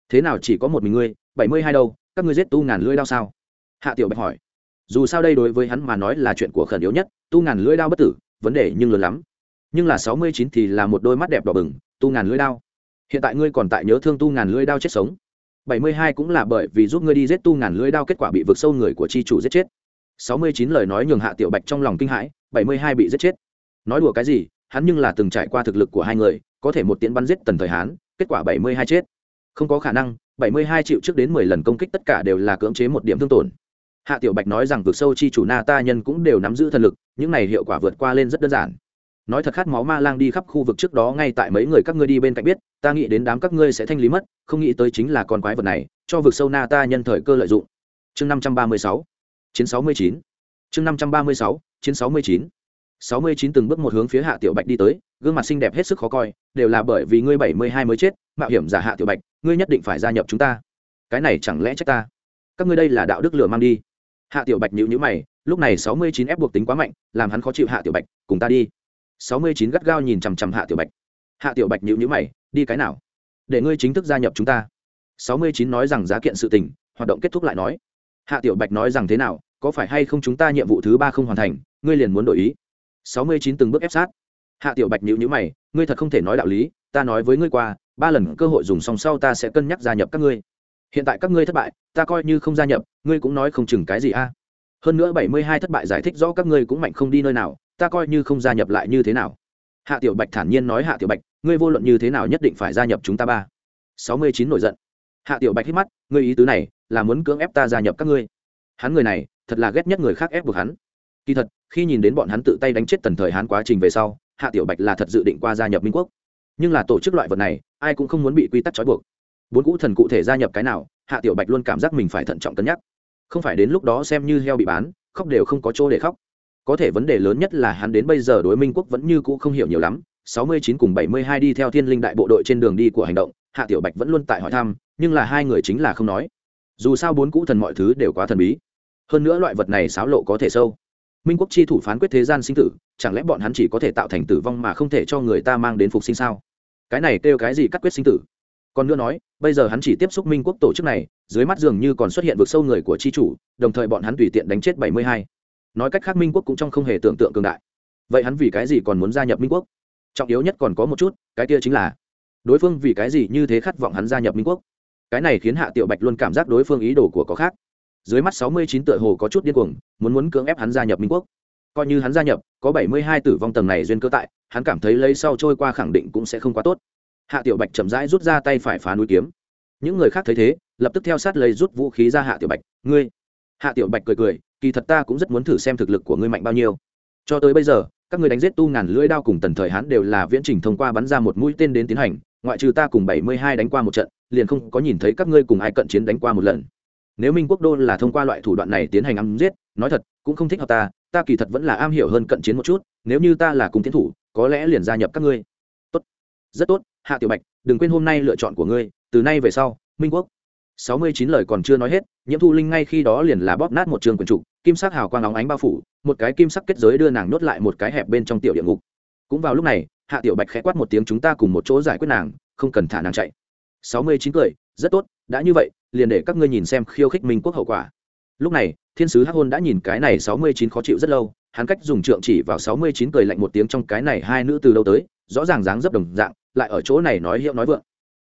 Thế nào chỉ có một mình ngươi, bảy mươi hai đâu, các ngươi giết tu ngàn lưỡi đao sao? Hạ tiểu bạch hỏi. Dù sao đây đối với hắn mà nói là chuyện của khẩn yếu nhất, tu ngàn lưỡi đao bất tử, vấn đề nhưng lớn lắm. Nhưng là sáu mươi chín thì là một đôi mắt đẹp đỏ bừng, tu ngàn lưỡi đao. Hiện tại ngươi còn tại nhớ thương tu ngàn lưỡi đao chết sống. bảy mươi hai cũng là bởi vì giúp ngươi đi giết tu ngàn lưỡi đao kết quả bị vực sâu người của chi chủ giết chết. sáu mươi chín lời nói nhường hạ tiểu bạch trong lòng kinh hãi, bảy mươi hai bị giết chết nói đùa cái gì, hắn nhưng là từng trải qua thực lực của hai người, có thể một tiễn bắn giết tần thời hán, kết quả bảy mươi hai chết. Không có khả năng, bảy mươi hai triệu trước đến mười lần công kích tất cả đều là cưỡng chế một điểm thương tổn. Hạ tiểu bạch nói rằng vực sâu chi chủ na ta nhân cũng đều nắm giữ thần lực, những này hiệu quả vượt qua lên rất đơn giản. Nói thật khát máu ma lang đi khắp khu vực trước đó ngay tại mấy người các ngươi đi bên cạnh biết, ta nghĩ đến đám các ngươi sẽ thanh lý mất, không nghĩ tới chính là con quái vật này, cho vực sâu na ta nhân thời cơ lợi dụng. Chương năm trăm ba mươi sáu, chiến sáu mươi chín. Chương năm trăm ba mươi sáu, chiến sáu mươi chín sáu mươi chín từng bước một hướng phía hạ tiểu bạch đi tới, gương mặt xinh đẹp hết sức khó coi, đều là bởi vì ngươi bảy mươi hai mới chết, mạo hiểm giả hạ tiểu bạch, ngươi nhất định phải gia nhập chúng ta. Cái này chẳng lẽ trách ta? Các ngươi đây là đạo đức lửa mang đi. Hạ tiểu bạch nhíu nhíu mày, lúc này sáu mươi chín ép buộc tính quá mạnh, làm hắn khó chịu hạ tiểu bạch, cùng ta đi. Sáu mươi chín gắt gao nhìn chằm chằm hạ tiểu bạch. Hạ tiểu bạch nhíu nhíu mày, đi cái nào? Để ngươi chính thức gia nhập chúng ta. Sáu mươi chín nói rằng giá kiện sự tình, hoạt động kết thúc lại nói. Hạ tiểu bạch nói rằng thế nào, có phải hay không chúng ta nhiệm vụ thứ ba không hoàn thành, ngươi liền muốn đổi ý? Sáu mươi chín từng bước ép sát. Hạ tiểu bạch nhữ nhữ mày, ngươi thật không thể nói đạo lý, ta nói với ngươi qua, ba lần cơ hội dùng xong sau ta sẽ cân nhắc gia nhập các ngươi. Hiện tại các ngươi thất bại, ta coi như không gia nhập, ngươi cũng nói không chừng cái gì a. Hơn nữa bảy mươi hai thất bại giải thích rõ các ngươi cũng mạnh không đi nơi nào, ta coi như không gia nhập lại như thế nào. Hạ tiểu bạch thản nhiên nói hạ tiểu bạch, ngươi vô luận như thế nào nhất định phải gia nhập chúng ta ba. Sáu mươi chín nổi giận. Hạ tiểu bạch hít mắt, ngươi ý tứ này là muốn cưỡng ép ta gia nhập các ngươi. Hắn người này, thật là ghét nhất người khác ép buộc hắn. Kỳ thật khi nhìn đến bọn hắn tự tay đánh chết tần thời Hán quá trình về sau, hạ tiểu bạch là thật dự định qua gia nhập minh quốc. Nhưng là tổ chức loại vật này, ai cũng không muốn bị quy tắc trói buộc. Bốn cũ thần cụ thể gia nhập cái nào, hạ tiểu bạch luôn cảm giác mình phải thận trọng cân nhắc. Không phải đến lúc đó xem như heo bị bán, khóc đều không có chỗ để khóc. Có thể vấn đề lớn nhất là hắn đến bây giờ đối minh quốc vẫn như cũ không hiểu nhiều lắm. 69 cùng 72 đi theo thiên linh đại bộ đội trên đường đi của hành động, hạ tiểu bạch vẫn luôn tại hỏi thăm, nhưng là hai người chính là không nói. Dù sao bốn cũ thần mọi thứ đều quá thần bí. Hơn nữa loại vật này xáo lộ có thể sâu minh quốc chi thủ phán quyết thế gian sinh tử, chẳng lẽ bọn hắn chỉ có thể tạo thành tử vong mà không thể cho người ta mang đến phục sinh sao? Cái này kêu cái gì cắt quyết sinh tử? Còn nữa nói, bây giờ hắn chỉ tiếp xúc minh quốc tổ chức này, dưới mắt dường như còn xuất hiện vực sâu người của chi chủ, đồng thời bọn hắn tùy tiện đánh chết bảy mươi hai. Nói cách khác minh quốc cũng trong không hề tưởng tượng cường đại. Vậy hắn vì cái gì còn muốn gia nhập minh quốc? Trọng yếu nhất còn có một chút, cái kia chính là, đối phương vì cái gì như thế khát vọng hắn gia nhập minh quốc? Cái này khiến hạ tiểu bạch luôn cảm giác đối phương ý đồ của có khác dưới mắt sáu mươi chín tựa hồ có chút điên cuồng, muốn muốn cưỡng ép hắn gia nhập minh quốc. Coi như hắn gia nhập, có bảy mươi hai tử vong tầng này duyên cơ tại, hắn cảm thấy lấy sau trôi qua khẳng định cũng sẽ không quá tốt. Hạ tiểu bạch chậm rãi rút ra tay phải phá núi kiếm. Những người khác thấy thế, lập tức theo sát lấy rút vũ khí ra hạ tiểu bạch, ngươi. Hạ tiểu bạch cười cười, kỳ thật ta cũng rất muốn thử xem thực lực của ngươi mạnh bao nhiêu. Cho tới bây giờ, các ngươi đánh giết tu ngàn lưỡi đao cùng tần thời hán đều là viễn trình thông qua bắn ra một mũi tên đến tiến hành, ngoại trừ ta cùng bảy mươi hai đánh qua một trận, liền không có nhìn thấy các ngươi cùng ai cận chiến đánh qua một lần nếu minh quốc đô là thông qua loại thủ đoạn này tiến hành ám giết, nói thật, cũng không thích hợp ta ta kỳ thật vẫn là am hiểu hơn cận chiến một chút, nếu như ta là cùng tiến thủ, có lẽ liền gia nhập các ngươi. Tốt. Rất tốt, hạ tiểu bạch, đừng quên hôm nay lựa chọn của ngươi, từ nay về sau, minh quốc. Sáu mươi chín lời còn chưa nói hết, nhiễm thu linh ngay khi đó liền là bóp nát một trường quần trục, kim sắc hào quang óng ánh bao phủ, một cái kim sắc kết giới đưa nàng nhốt lại một cái hẹp bên trong tiểu địa ngục. Cũng vào lúc này, hạ tiểu bạch khẽ quát một tiếng, chúng ta cùng một chỗ giải quyết nàng, không cần thả nàng chạy. Sáu mươi chín cười, rất tốt, đã như vậy liền để các ngươi nhìn xem khiêu khích minh quốc hậu quả. Lúc này, thiên sứ hắc hôn đã nhìn cái này sáu mươi chín khó chịu rất lâu, hắn cách dùng trượng chỉ vào sáu mươi chín cười lạnh một tiếng trong cái này hai nữ từ đâu tới, rõ ràng dáng dấp đồng dạng, lại ở chỗ này nói hiệu nói vượng.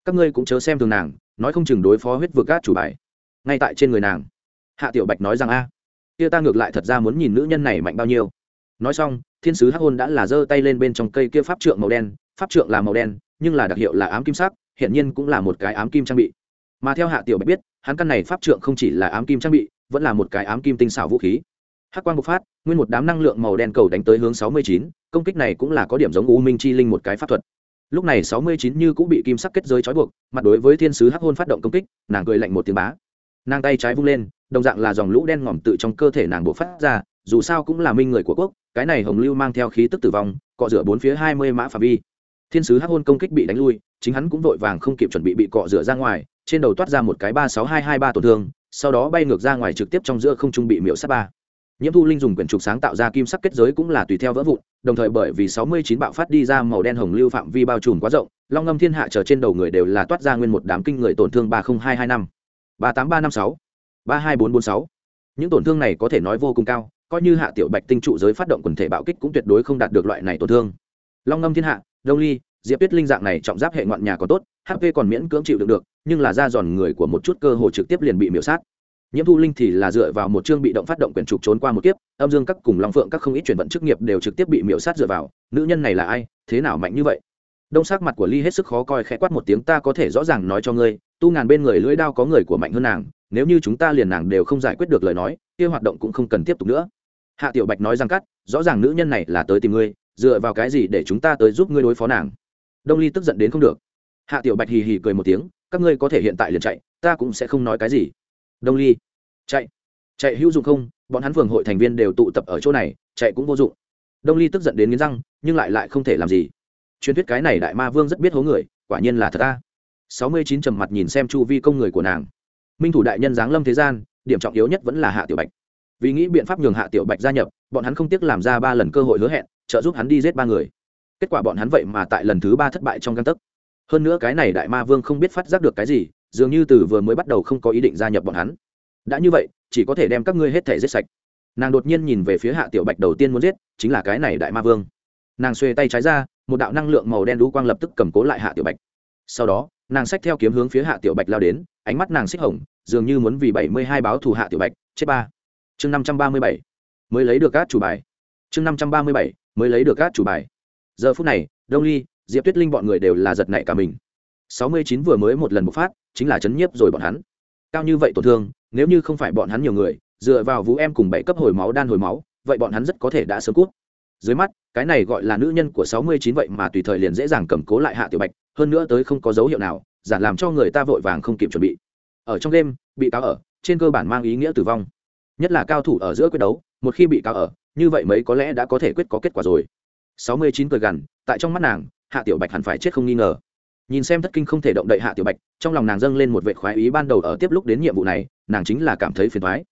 Các ngươi cũng chớ xem thường nàng, nói không chừng đối phó huyết vực cát chủ bài. Ngay tại trên người nàng, hạ tiểu bạch nói rằng, a, kia ta ngược lại thật ra muốn nhìn nữ nhân này mạnh bao nhiêu. Nói xong, thiên sứ hắc hôn đã là giơ tay lên bên trong cây kia pháp trượng màu đen, pháp trượng là màu đen, nhưng là đặc hiệu là ám kim sắc hiện nhiên cũng là một cái ám kim trang bị mà theo hạ tiểu bạch biết, hắn căn này pháp trượng không chỉ là ám kim trang bị, vẫn là một cái ám kim tinh xảo vũ khí. Hắc quang bộc phát, nguyên một đám năng lượng màu đen cầu đánh tới hướng sáu mươi chín, công kích này cũng là có điểm giống u minh chi linh một cái pháp thuật. Lúc này sáu mươi chín như cũng bị kim sắc kết giới trói buộc, mặt đối với thiên sứ hắc hôn phát động công kích, nàng cười lạnh một tiếng bá. Nàng tay trái vung lên, đồng dạng là dòng lũ đen ngòm tự trong cơ thể nàng bộc phát ra, dù sao cũng là minh người của quốc, cái này hồng lưu mang theo khí tức tử vong, cọ rửa bốn phía hai mươi mã phạm vi. Thiên sứ hắc hôn công kích bị đánh lui, chính hắn cũng vội vàng không kịp chuẩn bị bị cọ rửa ra ngoài trên đầu toát ra một cái ba sáu hai hai ba tổn thương, sau đó bay ngược ra ngoài trực tiếp trong giữa không trung bị miễu sát ba. Nhiễm thu linh dùng quyển trục sáng tạo ra kim sắc kết giới cũng là tùy theo vỡ vụn, đồng thời bởi vì sáu mươi chín bạo phát đi ra màu đen hồng lưu phạm vi bao trùm quá rộng, long ngâm thiên hạ trở trên đầu người đều là toát ra nguyên một đám kinh người tổn thương ba mươi hai hai năm. Ba tám ba năm sáu, ba hai bốn bốn sáu. Những tổn thương này có thể nói vô cùng cao, coi như hạ tiểu bạch tinh trụ giới phát động quần thể bạo kích cũng tuyệt đối không đạt được loại này tổn thương. Long ngâm thiên hạ, đông ly diệp tuyết linh dạng này trọng giáp hệ ngoạn nhà có tốt hp còn miễn cưỡng chịu đựng được, nhưng là ra giòn người của một chút cơ hồ trực tiếp liền bị miễu sát. Nhiễm thu linh thì là dựa vào một chương bị động phát động quyển trục trốn qua một kiếp, âm dương các cùng long phượng các không ít chuyển vận chức nghiệp đều trực tiếp bị miễu sát dựa vào, nữ nhân này là ai, thế nào mạnh như vậy? Đông sắc mặt của ly hết sức khó coi khẽ quát một tiếng, ta có thể rõ ràng nói cho ngươi, tu ngàn bên người lưỡi đao có người của mạnh hơn nàng, nếu như chúng ta liền nàng đều không giải quyết được lời nói, kia hoạt động cũng không cần tiếp tục nữa. Hạ tiểu bạch nói rằng cắt, rõ ràng nữ nhân này là tới tìm ngươi, dựa vào cái gì để chúng ta tới giúp ngươi đối phó nàng? Đông ly tức giận đến không được. Hạ tiểu bạch hì hì cười một tiếng, các ngươi có thể hiện tại liền chạy, ta cũng sẽ không nói cái gì. Đông ly, chạy. Chạy hữu dụng không, bọn hắn phường hội thành viên đều tụ tập ở chỗ này, chạy cũng vô dụng. Đông ly tức giận đến nghiến răng, nhưng lại lại không thể làm gì. Truyền thuyết cái này đại ma vương rất biết hố người, quả nhiên là thật ta sáu mươi chín trầm mặt nhìn xem chu vi công người của nàng. Minh thủ đại nhân giáng lâm thế gian, điểm trọng yếu nhất vẫn là hạ tiểu bạch. Vì nghĩ biện pháp nhường hạ tiểu bạch gia nhập, bọn hắn không tiếc làm ra ba lần cơ hội hứa hẹn, trợ giúp hắn đi giết ba người kết quả bọn hắn vậy mà tại lần thứ ba thất bại trong găng tấc. Hơn nữa cái này đại ma vương không biết phát giác được cái gì, dường như từ vừa mới bắt đầu không có ý định gia nhập bọn hắn. Đã như vậy, chỉ có thể đem các ngươi hết thể giết sạch. Nàng đột nhiên nhìn về phía hạ tiểu bạch đầu tiên muốn giết, chính là cái này đại ma vương. Nàng xuê tay trái ra, một đạo năng lượng màu đen đũ quang lập tức cầm cố lại hạ tiểu bạch. Sau đó, nàng xách theo kiếm hướng phía hạ tiểu bạch lao đến, ánh mắt nàng xích hồng, dường như muốn vì bảy mươi hai báo thù hạ tiểu bạch, chết ba. Chương năm trăm ba mươi bảy, mới lấy được các chủ bài. Chương năm trăm ba mươi bảy, mới lấy được các chủ bài giờ phút này, đông ly, diệp tuyết linh bọn người đều là giật nảy cả mình. Sáu mươi chín vừa mới một lần bộc phát, chính là chấn nhiếp rồi bọn hắn. Cao như vậy tổn thương, nếu như không phải bọn hắn nhiều người, dựa vào vũ em cùng bảy cấp hồi máu đan hồi máu, vậy bọn hắn rất có thể đã sớm cút. Dưới mắt, cái này gọi là nữ nhân của sáu mươi chín vậy mà tùy thời liền dễ dàng cầm cố lại hạ tiểu bạch, hơn nữa tới không có dấu hiệu nào giản làm cho người ta vội vàng không kịp chuẩn bị. Ở trong đêm, bị cáo ở, trên cơ bản mang ý nghĩa tử vong. Nhất là cao thủ ở giữa quyết đấu, một khi bị cáo ở, như vậy mấy có lẽ đã có thể quyết có kết quả rồi sáu mươi chín cười gằn, tại trong mắt nàng, hạ tiểu bạch hẳn phải chết không nghi ngờ. Nhìn xem thất kinh không thể động đậy hạ tiểu bạch, trong lòng nàng dâng lên một vệ khoái ý ban đầu ở tiếp lúc đến nhiệm vụ này, nàng chính là cảm thấy phiền thoái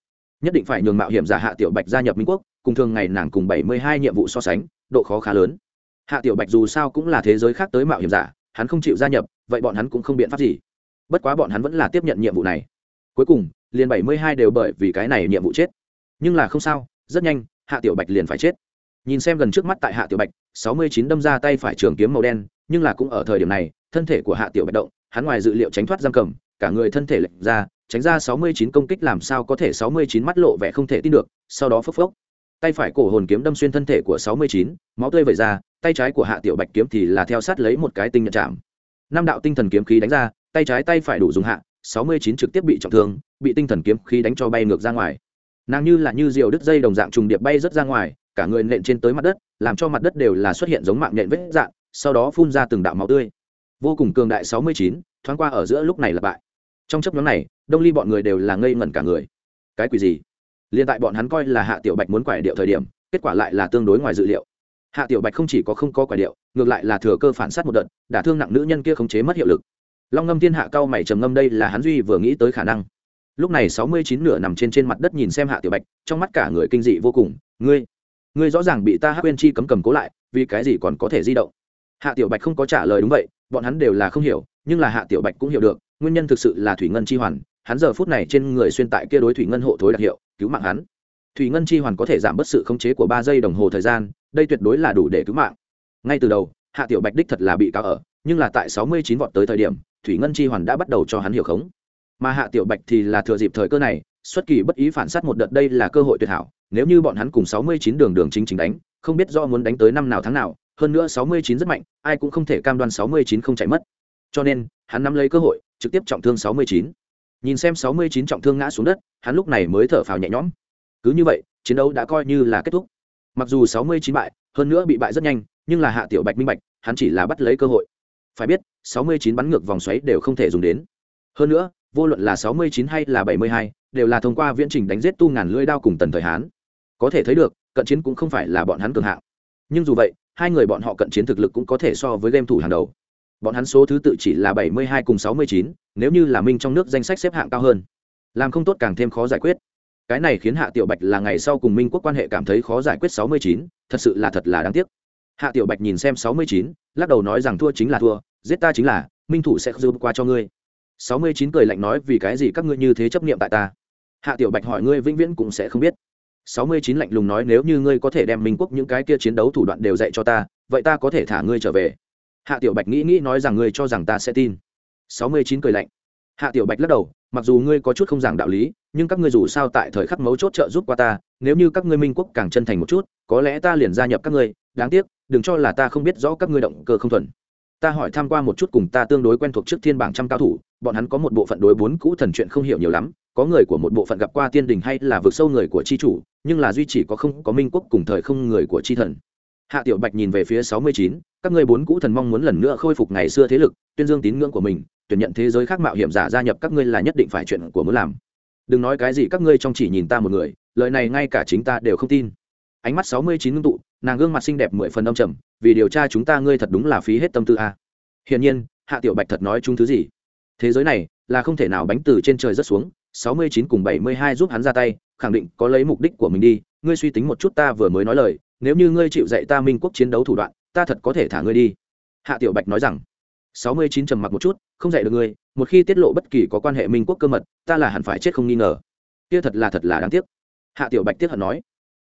nhất định phải nhường mạo hiểm giả hạ tiểu bạch gia nhập minh quốc, cùng thường ngày nàng cùng bảy mươi hai nhiệm vụ so sánh, độ khó khá lớn. Hạ tiểu bạch dù sao cũng là thế giới khác tới mạo hiểm giả, hắn không chịu gia nhập, vậy bọn hắn cũng không biện pháp gì. Bất quá bọn hắn vẫn là tiếp nhận nhiệm vụ này. Cuối cùng, liền bảy mươi hai đều bởi vì cái này nhiệm vụ chết. Nhưng là không sao, rất nhanh, hạ tiểu bạch liền phải chết nhìn xem gần trước mắt tại hạ tiểu bạch, sáu mươi chín đâm ra tay phải trường kiếm màu đen, nhưng là cũng ở thời điểm này, thân thể của hạ tiểu bạch động, hắn ngoài dự liệu tránh thoát giam cầm, cả người thân thể lệch ra, tránh ra sáu mươi chín công kích làm sao có thể sáu mươi chín mắt lộ vẻ không thể tin được, sau đó phốc phốc. Tay phải cổ hồn kiếm đâm xuyên thân thể của sáu mươi chín, máu tươi vẩy ra, tay trái của hạ tiểu bạch kiếm thì là theo sát lấy một cái tinh nhận chạm. Năm đạo tinh thần kiếm khí đánh ra, tay trái tay phải đủ dùng hạ, sáu mươi chín trực tiếp bị trọng thương, bị tinh thần kiếm khí đánh cho bay ngược ra ngoài. Nàng như là như diều đứt dây đồng dạng trùng điệp bay rất ra ngoài cả người nện trên tới mặt đất, làm cho mặt đất đều là xuất hiện giống mạng nhện vết dạng sau đó phun ra từng đạo máu tươi. Vô cùng cường đại sáu mươi chín, thoáng qua ở giữa lúc này là bại. Trong chấp nhóm này, đông ly bọn người đều là ngây ngẩn cả người. Cái quỷ gì? Liền tại bọn hắn coi là hạ tiểu bạch muốn quải điệu thời điểm, kết quả lại là tương đối ngoài dự liệu. Hạ tiểu bạch không chỉ có không có quải điệu, ngược lại là thừa cơ phản sát một đợt, đả thương nặng nữ nhân kia không chế mất hiệu lực. Long ngâm thiên hạ cao mày trầm ngâm đây là hắn duy vừa nghĩ tới khả năng. Lúc này sáu mươi chín nửa nằm trên trên mặt đất nhìn xem hạ tiểu bạch, trong mắt cả người kinh dị vô cùng. Ngươi ngươi rõ ràng bị ta hắc quên chi cấm cầm cố lại, vì cái gì còn có thể di động? Hạ tiểu bạch không có trả lời đúng vậy, bọn hắn đều là không hiểu, nhưng là hạ tiểu bạch cũng hiểu được, nguyên nhân thực sự là thủy ngân chi hoàn, hắn giờ phút này trên người xuyên tại kia đối thủy ngân hộ thối đặc hiệu, cứu mạng hắn. Thủy ngân chi hoàn có thể giảm bớt sự khống chế của ba giây đồng hồ thời gian, đây tuyệt đối là đủ để cứu mạng. Ngay từ đầu, hạ tiểu bạch đích thật là bị cáo ở, nhưng là tại sáu mươi chín vọt tới thời điểm, thủy ngân chi hoàn đã bắt đầu cho hắn hiểu khống. Mà hạ tiểu bạch thì là thừa dịp thời cơ này, xuất kỳ bất ý phản sát một đợt đây là cơ hội tuyệt hảo nếu như bọn hắn cùng sáu mươi chín đường đường chính chính đánh, không biết do muốn đánh tới năm nào tháng nào, hơn nữa sáu mươi chín rất mạnh, ai cũng không thể cam đoan sáu mươi chín không chạy mất. Cho nên, hắn nắm lấy cơ hội, trực tiếp trọng thương sáu mươi chín. Nhìn xem sáu mươi chín trọng thương ngã xuống đất, hắn lúc này mới thở phào nhẹ nhõm. Cứ như vậy, chiến đấu đã coi như là kết thúc. Mặc dù sáu mươi chín bại, hơn nữa bị bại rất nhanh, nhưng là hạ tiểu bạch minh bạch, hắn chỉ là bắt lấy cơ hội. Phải biết, sáu mươi chín bắn ngược vòng xoáy đều không thể dùng đến. Hơn nữa, vô luận là sáu mươi chín hay là bảy mươi hai, đều là thông qua viễn trình đánh giết tu ngàn lưỡi đao cùng tần thời hán có thể thấy được, cận chiến cũng không phải là bọn hắn cường hạng. Nhưng dù vậy, hai người bọn họ cận chiến thực lực cũng có thể so với game thủ hàng đầu. Bọn hắn số thứ tự chỉ là bảy mươi hai cùng sáu mươi chín, nếu như là minh trong nước danh sách xếp hạng cao hơn. Làm không tốt càng thêm khó giải quyết. Cái này khiến hạ tiểu bạch là ngày sau cùng minh quốc quan hệ cảm thấy khó giải quyết sáu mươi chín, thật sự là thật là đáng tiếc. Hạ tiểu bạch nhìn xem sáu mươi chín, lắc đầu nói rằng thua chính là thua, giết ta chính là, minh thủ sẽ giúp qua cho ngươi. sáu mươi chín cười lạnh nói, vì cái gì các ngươi như thế chấp niệm tại ta? Hạ tiểu bạch hỏi ngươi vĩnh viễn cũng sẽ không biết sáu mươi chín lạnh lùng nói nếu như ngươi có thể đem minh quốc những cái kia chiến đấu thủ đoạn đều dạy cho ta, vậy ta có thể thả ngươi trở về. Hạ tiểu bạch nghĩ nghĩ nói rằng ngươi cho rằng ta sẽ tin. Sáu mươi chín cười lạnh. Hạ tiểu bạch lắc đầu, mặc dù ngươi có chút không giảng đạo lý, nhưng các ngươi dù sao tại thời khắc mấu chốt trợ giúp qua ta, nếu như các ngươi minh quốc càng chân thành một chút, có lẽ ta liền gia nhập các ngươi. Đáng tiếc, đừng cho là ta không biết rõ các ngươi động cơ không thuần. Ta hỏi tham q u a một chút cùng ta tương đối quen thuộc trước thiên bảng trăm cao thủ bọn hắn có một bộ phận đối bốn cũ thần chuyện không hiểu nhiều lắm, có người của một bộ phận gặp qua tiên đình hay là vượt sâu người của c chủ, nhưng là duy chỉ có không có minh quốc cùng thời không người của c thần. Hạ tiểu bạch nhìn về phía sáu mươi chín, các ngươi bốn cũ thần mong muốn lần nữa khôi phục ngày xưa thế lực, tuyên dương tín ngưỡng của mình, tuyển nhận thế giới khác mạo hiểm giả gia nhập các ngươi là nhất định phải chuyện của muốn làm. Đừng nói cái gì các ngươi trong chỉ nhìn ta một người, lời này ngay cả chính ta đều không tin. Ánh mắt sáu mươi chín ngưng tụ, nàng gương mặt xinh đẹp mười phần đông trầm, vì điều tra chúng ta ngươi thật đúng là phí hết tâm tư a. Hiển nhiên, hạ tiểu bạch thật nói chúng thứ gì? Thế giới này là không thể nào bánh từ trên trời rất xuống, sáu mươi chín cùng bảy mươi hai giúp hắn ra tay, khẳng định có lấy mục đích của mình đi. Ngươi suy tính một chút ta vừa mới nói lời, nếu như ngươi chịu dạy ta minh quốc chiến đấu thủ đoạn, ta thật có thể thả ngươi đi. Hạ tiểu bạch nói rằng. sáu mươi chín trầm mặc một chút, không dạy được ngươi, một khi tiết lộ bất kỳ có quan hệ minh quốc cơ mật, ta là hẳn phải chết không nghi ngờ. Kia thật là thật là đáng tiếc. Hạ tiểu bạch tiếc hận nói.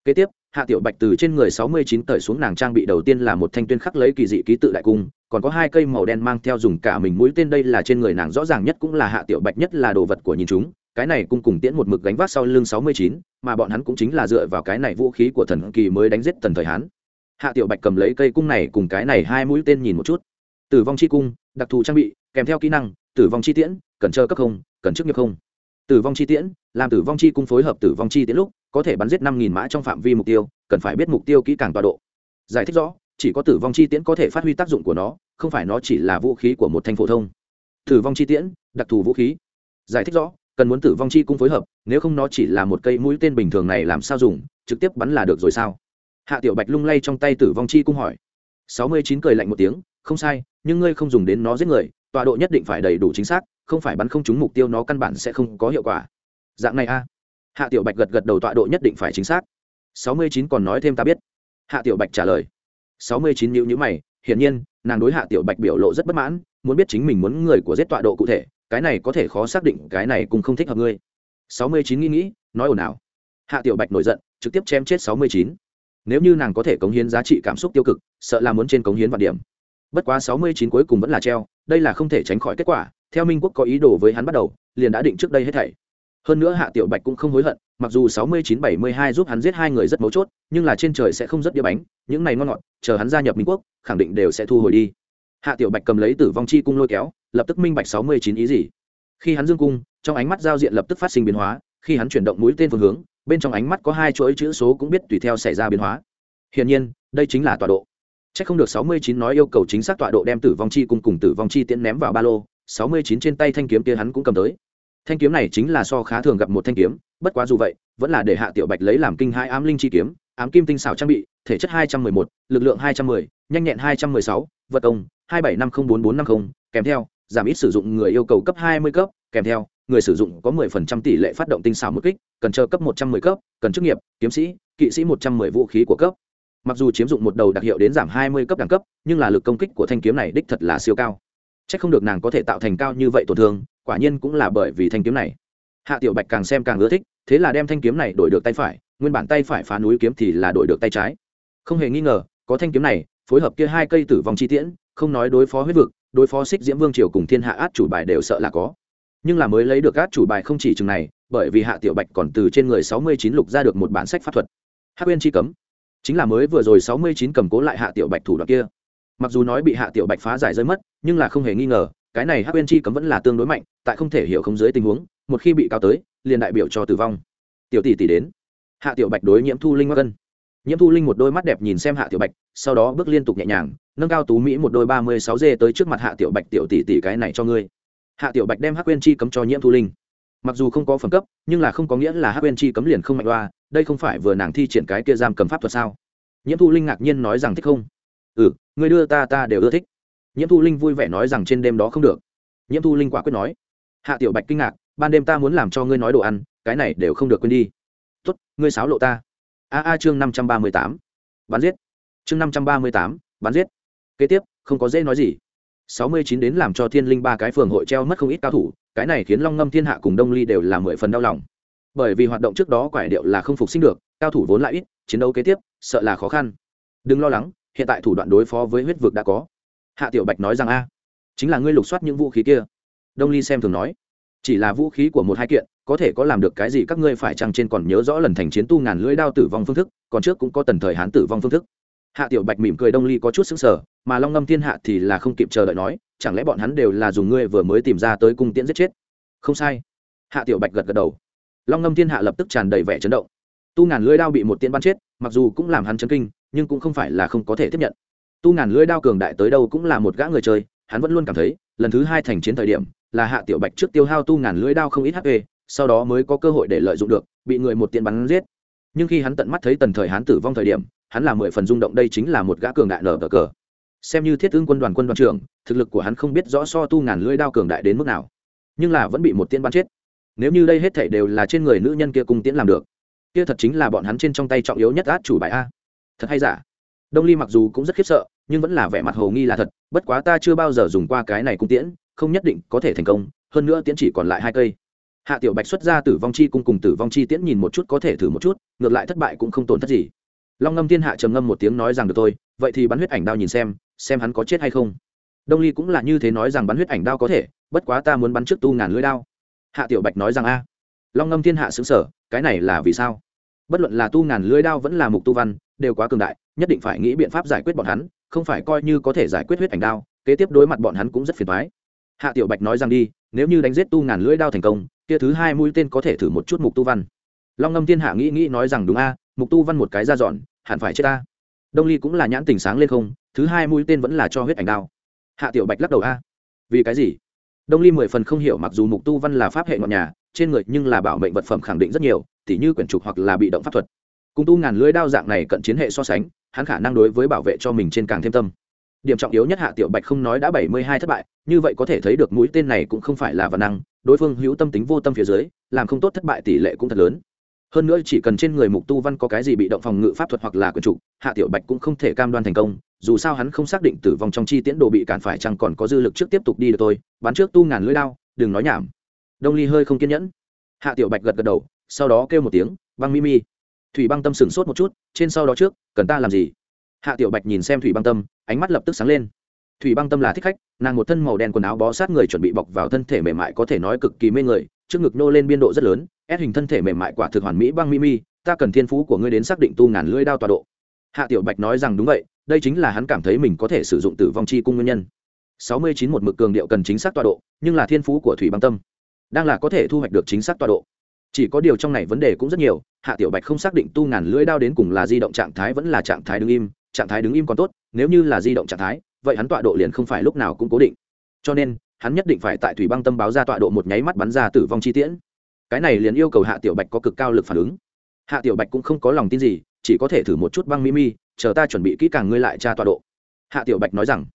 Kế tiếp hạ tiểu bạch từ trên người sáu mươi chín tởi xuống nàng trang bị đầu tiên là một thanh tuyên khắc lấy kỳ dị ký tự đại cung, còn có hai cây màu đen mang theo dùng cả mình mũi tên đây là trên người nàng rõ ràng nhất cũng là hạ tiểu bạch nhất là đồ vật của nhìn chúng, cái này cung cùng tiễn một mực gánh vác sau lưng sáu mươi chín, mà bọn hắn cũng chính là dựa vào cái này vũ khí của thần kỳ mới đánh giết thần thời hán. Hạ tiểu bạch cầm lấy cây cung này cùng cái này hai mũi tên nhìn một chút. Tử vong chi cung, đặc thù trang bị, kèm theo kỹ năng, tử vong chi tiễn, cần chờ cấp không, cần chức nghiệp không tử vong chi tiễn, làm tử vong chi cung phối hợp tử vong chi tiễn lúc, có thể bắn giết năm nghìn mã trong phạm vi mục tiêu, cần phải biết mục tiêu kỹ càng tọa độ. Giải thích rõ, chỉ có tử vong chi tiễn có thể phát huy tác dụng của nó, không phải nó chỉ là vũ khí của một thanh phổ thông. Tử vong chi tiễn, đặc thù vũ khí. Giải thích rõ, cần muốn tử vong chi cung phối hợp, nếu không nó chỉ là một cây mũi tên bình thường này làm sao dùng, trực tiếp bắn là được rồi sao? Hạ tiểu bạch lung lay trong tay tử vong chi cung hỏi. Sáu mươi chín cười lạnh một tiếng, không sai, nhưng ngươi không dùng đến nó giết người, tọa độ nhất định phải đầy đủ chính xác không phải bắn không trúng mục tiêu nó căn bản sẽ không có hiệu quả. Dạng này a. Hạ tiểu bạch gật gật đầu tọa độ nhất định phải chính xác. Sáu mươi chín còn nói thêm ta biết. Hạ tiểu bạch trả lời. Sáu mươi chín nhữ nhữ mày, hiển nhiên, nàng đối hạ tiểu bạch biểu lộ rất bất mãn, muốn biết chính mình muốn người của giết tọa độ cụ thể, cái này có thể khó xác định, cái này cũng không thích hợp ngươi. Sáu mươi chín nghĩ nghĩ, nói ồn ào. Hạ tiểu bạch nổi giận, trực tiếp chém chết sáu mươi chín. Nếu như nàng có thể cống hiến giá trị cảm xúc tiêu cực, sợ là muốn trên cống hiến vạn điểm. Bất quá sáu mươi chín cuối cùng vẫn là treo, đây là không thể tránh khỏi kết quả theo minh quốc có ý đồ với hắn bắt đầu, liền đã định trước đây hết thảy. Hơn nữa hạ tiểu bạch cũng không hối hận, mặc dù sáu mươi chín bảy mươi hai giúp hắn giết hai người rất mấu chốt, nhưng là trên trời sẽ không rất đĩa bánh, những này ngon ngọt, chờ hắn gia nhập minh quốc, khẳng định đều sẽ thu hồi đi. Hạ tiểu bạch cầm lấy tử vong chi cung lôi kéo, lập tức minh bạch sáu mươi chín ý gì. Khi hắn dương cung, trong ánh mắt giao diện lập tức phát sinh biến hóa, khi hắn chuyển động mũi tên phương hướng, bên trong ánh mắt có hai chuỗi chữ số cũng biết tùy theo xảy ra biến hóa. Hiển nhiên, đây chính là tọa độ. C h ắ c không được sáu mươi chín nói yêu cầu chính xác tọa độ đem tử vong chi cung cùng tử vong chi tiễn ném vào ba lô sáu mươi chín trên tay thanh kiếm kia hắn cũng cầm tới. Thanh kiếm này chính là so khá thường gặp một thanh kiếm, bất quá dù vậy, vẫn là để hạ tiểu bạch lấy làm kinh hai ám linh chi kiếm, ám kim tinh xảo trang bị, thể chất hai trăm mười một, lực lượng hai trăm mười, nhanh nhẹn hai trăm mười sáu, vật công, hai bảy năm không bốn bốn năm không, kèm theo, giảm ít sử dụng người yêu cầu cấp hai mươi cấp, kèm theo, người sử dụng có mười phần trăm tỷ lệ phát động tinh xảo một kích, cần chờ cấp một trăm mười cấp, cần chức nghiệp, kiếm sĩ, kỵ sĩ một trăm mười vũ khí của cấp. Mặc dù chiếm dụng một đầu đặc hiệu đến giảm hai mươi cấp đẳng cấp, nhưng là lực công kích của thanh kiếm này đích thật là siêu cao c h ắ c không được nàng có thể tạo thành cao như vậy tổn thương, quả nhiên cũng là bởi vì thanh kiếm này. Hạ tiểu bạch càng xem càng ưa thích, thế là đem thanh kiếm này đổi được tay phải, nguyên bản tay phải phá núi kiếm thì là đổi được tay trái. Không hề nghi ngờ, có thanh kiếm này, phối hợp kia hai cây tử vong chi tiễn, không nói đối phó huyết vực, đối phó xích diễm vương triều cùng thiên hạ át chủ bài đều sợ là có. Nhưng là mới lấy được át chủ bài không chỉ chừng này, bởi vì hạ tiểu bạch còn từ trên người sáu mươi chín lục ra được một bản sách pháp thuật. Hắc uyên chi cấm. Chính là mới vừa rồi sáu mươi chín cầm cố lại hạ tiểu bạch thủ đoạn kia mặc dù nói bị hạ tiểu bạch phá giải rơi mất, nhưng là không hề nghi ngờ, cái này hắc uyên chi cấm vẫn là tương đối mạnh, tại không thể hiểu không dưới tình huống, một khi bị cao tới, liền đại biểu cho tử vong. Tiểu tỷ tỷ đến. Hạ tiểu bạch đối nhiễm thu linh mắc cân nhiễm thu linh một đôi mắt đẹp nhìn xem hạ tiểu bạch, sau đó bước liên tục nhẹ nhàng, nâng cao tú mỹ một đôi ba mươi sáu dê tới trước mặt hạ tiểu bạch, tiểu tỷ tỷ cái này cho ngươi. Hạ tiểu bạch đem hắc uyên chi cấm cho nhiễm thu linh. Mặc dù không có phẩm cấp, nhưng là không có nghĩa là hắc uyên chi cấm liền không mạnh loa đây không phải vừa nàng thi triển cái kia giam cầm pháp thuật sao? Nhiễm thu linh ngạc nhiên nói rằng thích không? Ừ người đưa ta ta đều ưa thích. Nhiễm thu linh vui vẻ nói rằng trên đêm đó không được. Nhiễm thu linh quả quyết nói. Hạ tiểu bạch kinh ngạc, ban đêm ta muốn làm cho ngươi nói đồ ăn, cái này đều không được quên đi. Tốt, ngươi sáo lộ ta. A a chương năm trăm ba mươi tám. Bán giết. Chương năm trăm ba mươi tám, bán giết. Kế tiếp, không có dễ nói gì. Sáu mươi chín đến làm cho thiên linh ba cái phường hội treo mất không ít cao thủ, cái này khiến long ngâm thiên hạ cùng đông ly đều là mười phần đau lòng. Bởi vì hoạt động trước đó quải điệu là không phục sinh được, cao thủ vốn lại ít, chiến đấu kế tiếp, sợ là khó khăn. Đừng lo lắng hiện tại thủ đoạn đối phó với huyết vực đã có. Hạ tiểu bạch nói rằng, a, chính là ngươi lục soát những vũ khí kia. Đông ly xem thường nói, chỉ là vũ khí của một hai kiện, có thể có làm được cái gì các ngươi phải chăng trên còn nhớ rõ lần thành chiến tu ngàn lưỡi đao tử vong phương thức, còn trước cũng có tần thời hán tử vong phương thức. Hạ tiểu bạch mỉm cười, đông ly có chút xứng sở mà long ngâm thiên hạ thì là không kịp chờ đợi nói, chẳng lẽ bọn hắn đều là dùng ngươi vừa mới tìm ra tới cung tiễn giết chết? Không sai. Hạ tiểu bạch gật gật đầu. Long ngâm thiên hạ lập tức tràn đầy vẻ chấn động. Tu ngàn lưỡi đao bị một tiễn bắn chết, mặc dù cũng làm hắn chấn kinh nhưng cũng không phải là không có thể tiếp nhận. Tu ngàn lưỡi đao cường đại tới đâu cũng là một gã người chơi, hắn vẫn luôn cảm thấy, lần thứ hai thành chiến thời điểm, là hạ tiểu bạch trước tiêu hao tu ngàn lưỡi đao không ít hp sau đó mới có cơ hội để lợi dụng được, bị người một tiền bắn giết. Nhưng khi hắn tận mắt thấy tần thời hán tử vong thời điểm, hắn là mười phần rung động đây chính là một gã cường đại nở cờ cờ. Xem như thiết tướng quân đoàn quân đoàn trưởng, thực lực của hắn không biết rõ so tu ngàn lưỡi đao cường đại đến mức nào, nhưng là vẫn bị một tiên bắn chết. Nếu như đây hết thảy đều là trên người nữ nhân kia cung tiễn làm được, kia thật chính là bọn hắn trên trong tay trọng yếu nhất át chủ bài a thật hay giả? Đông ly mặc dù cũng rất khiếp sợ, nhưng vẫn là vẻ mặt hồ nghi là thật, bất quá ta chưa bao giờ dùng qua cái này cung tiễn, không nhất định có thể thành công, hơn nữa tiễn chỉ còn lại hai cây. Hạ tiểu bạch xuất ra tử vong chi cung cùng tử vong chi tiễn nhìn một chút có thể thử một chút, ngược lại thất bại cũng không tổn thất gì. Long ngâm thiên hạ trầm ngâm một tiếng nói rằng được tôi vậy thì bắn huyết ảnh đao nhìn xem xem hắn có chết hay không. Đông ly cũng là như thế nói rằng bắn huyết ảnh đao có thể, bất quá ta muốn bắn trước tu ngàn lưỡi đao. Hạ tiểu bạch nói rằng a. Long ngâm thiên hạ xứng sở cái này là vì sao? Bất luận là tu ngàn lưỡi đao vẫn là mục tu văn đều quá cường đại, nhất định phải nghĩ biện pháp giải quyết bọn hắn, không phải coi như có thể giải quyết huyết ảnh đao, kế tiếp đối mặt bọn hắn cũng rất phiền toái. Hạ tiểu bạch nói rằng đi, nếu như đánh giết tu ngàn lưỡi đao thành công, kia thứ hai mũi tên có thể thử một chút mục tu văn. Long ngâm thiên hạ nghĩ nghĩ nói rằng đúng a, mục tu văn một cái ra dọn, hẳn phải chết ta đông ly cũng là nhãn tình sáng lên không, thứ hai mũi tên vẫn là cho huyết ảnh đao. Hạ tiểu bạch lắc đầu a. Vì cái gì? Đông ly mười phần không hiểu mặc dù mục tu văn là pháp hệ ngọn nhà, trên người nhưng là bảo mệnh vật phẩm khẳng định rất nhiều, tỉ như quyển trục hoặc là bị động pháp thuật cung tu ngàn lưới đao dạng này cận chiến hệ so sánh, hắn khả năng đối với bảo vệ cho mình trên càng thêm tâm. Điểm trọng yếu nhất hạ tiểu bạch không nói đã bảy mươi hai thất bại, như vậy có thể thấy được mũi tên này cũng không phải là văn năng, đối phương hữu tâm tính vô tâm phía dưới, làm không tốt thất bại tỷ lệ cũng thật lớn. Hơn nữa chỉ cần trên người mục tu văn có cái gì bị động phòng ngự pháp thuật hoặc là quyền trụ hạ tiểu bạch cũng không thể cam đoan thành công, dù sao hắn không xác định tử vong trong chi tiễn đồ bị cản phải chăng còn có dư lực trước tiếp tục đi được tôi bắn trước tu ngàn lưỡi đao, đừng nói nhảm. Đông ly hơi không kiên nhẫn. Hạ tiểu bạch gật gật đầu, sau đó kêu một tiếng băng mi mi thủy băng tâm sửng sốt một chút, trên sau đó trước, cần ta làm gì? Hạ tiểu bạch nhìn xem thủy băng tâm, ánh mắt lập tức sáng lên. Thủy băng tâm là thích khách, nàng một thân màu đen quần áo bó sát người chuẩn bị bọc vào thân thể mềm mại có thể nói cực kỳ mê người, trước ngực nô lên biên độ rất lớn, ép hình thân thể mềm mại quả thực hoàn mỹ băng mi mi, ta cần thiên phú của ngươi đến xác định tu ngàn lưỡi đao tọa độ. Hạ tiểu bạch nói rằng đúng vậy, đây chính là hắn cảm thấy mình có thể sử dụng tử vong chi cung nguyên nhân. Sáu mươi chín một mực cường điệu cần chính xác tọa độ, nhưng là thiên phú của thủy băng tâm đang là có thể thu hoạch được chính xác tọa độ chỉ có điều trong này vấn đề cũng rất nhiều, hạ tiểu bạch không xác định tu ngàn lưỡi đao đến cùng là di động trạng thái vẫn là trạng thái đứng im, trạng thái đứng im còn tốt, nếu như là di động trạng thái, vậy hắn tọa độ liền không phải lúc nào cũng cố định. Cho nên, hắn nhất định phải tại thủy băng tâm báo ra tọa độ một nháy mắt bắn ra tử vong chi tiễn. Cái này liền yêu cầu hạ tiểu bạch có cực cao lực phản ứng. Hạ tiểu bạch cũng không có lòng tin gì, chỉ có thể thử một chút băng mi mi, chờ ta chuẩn bị kỹ càng ngươi lại tra tọa độ. Hạ tiểu bạch nói rằng.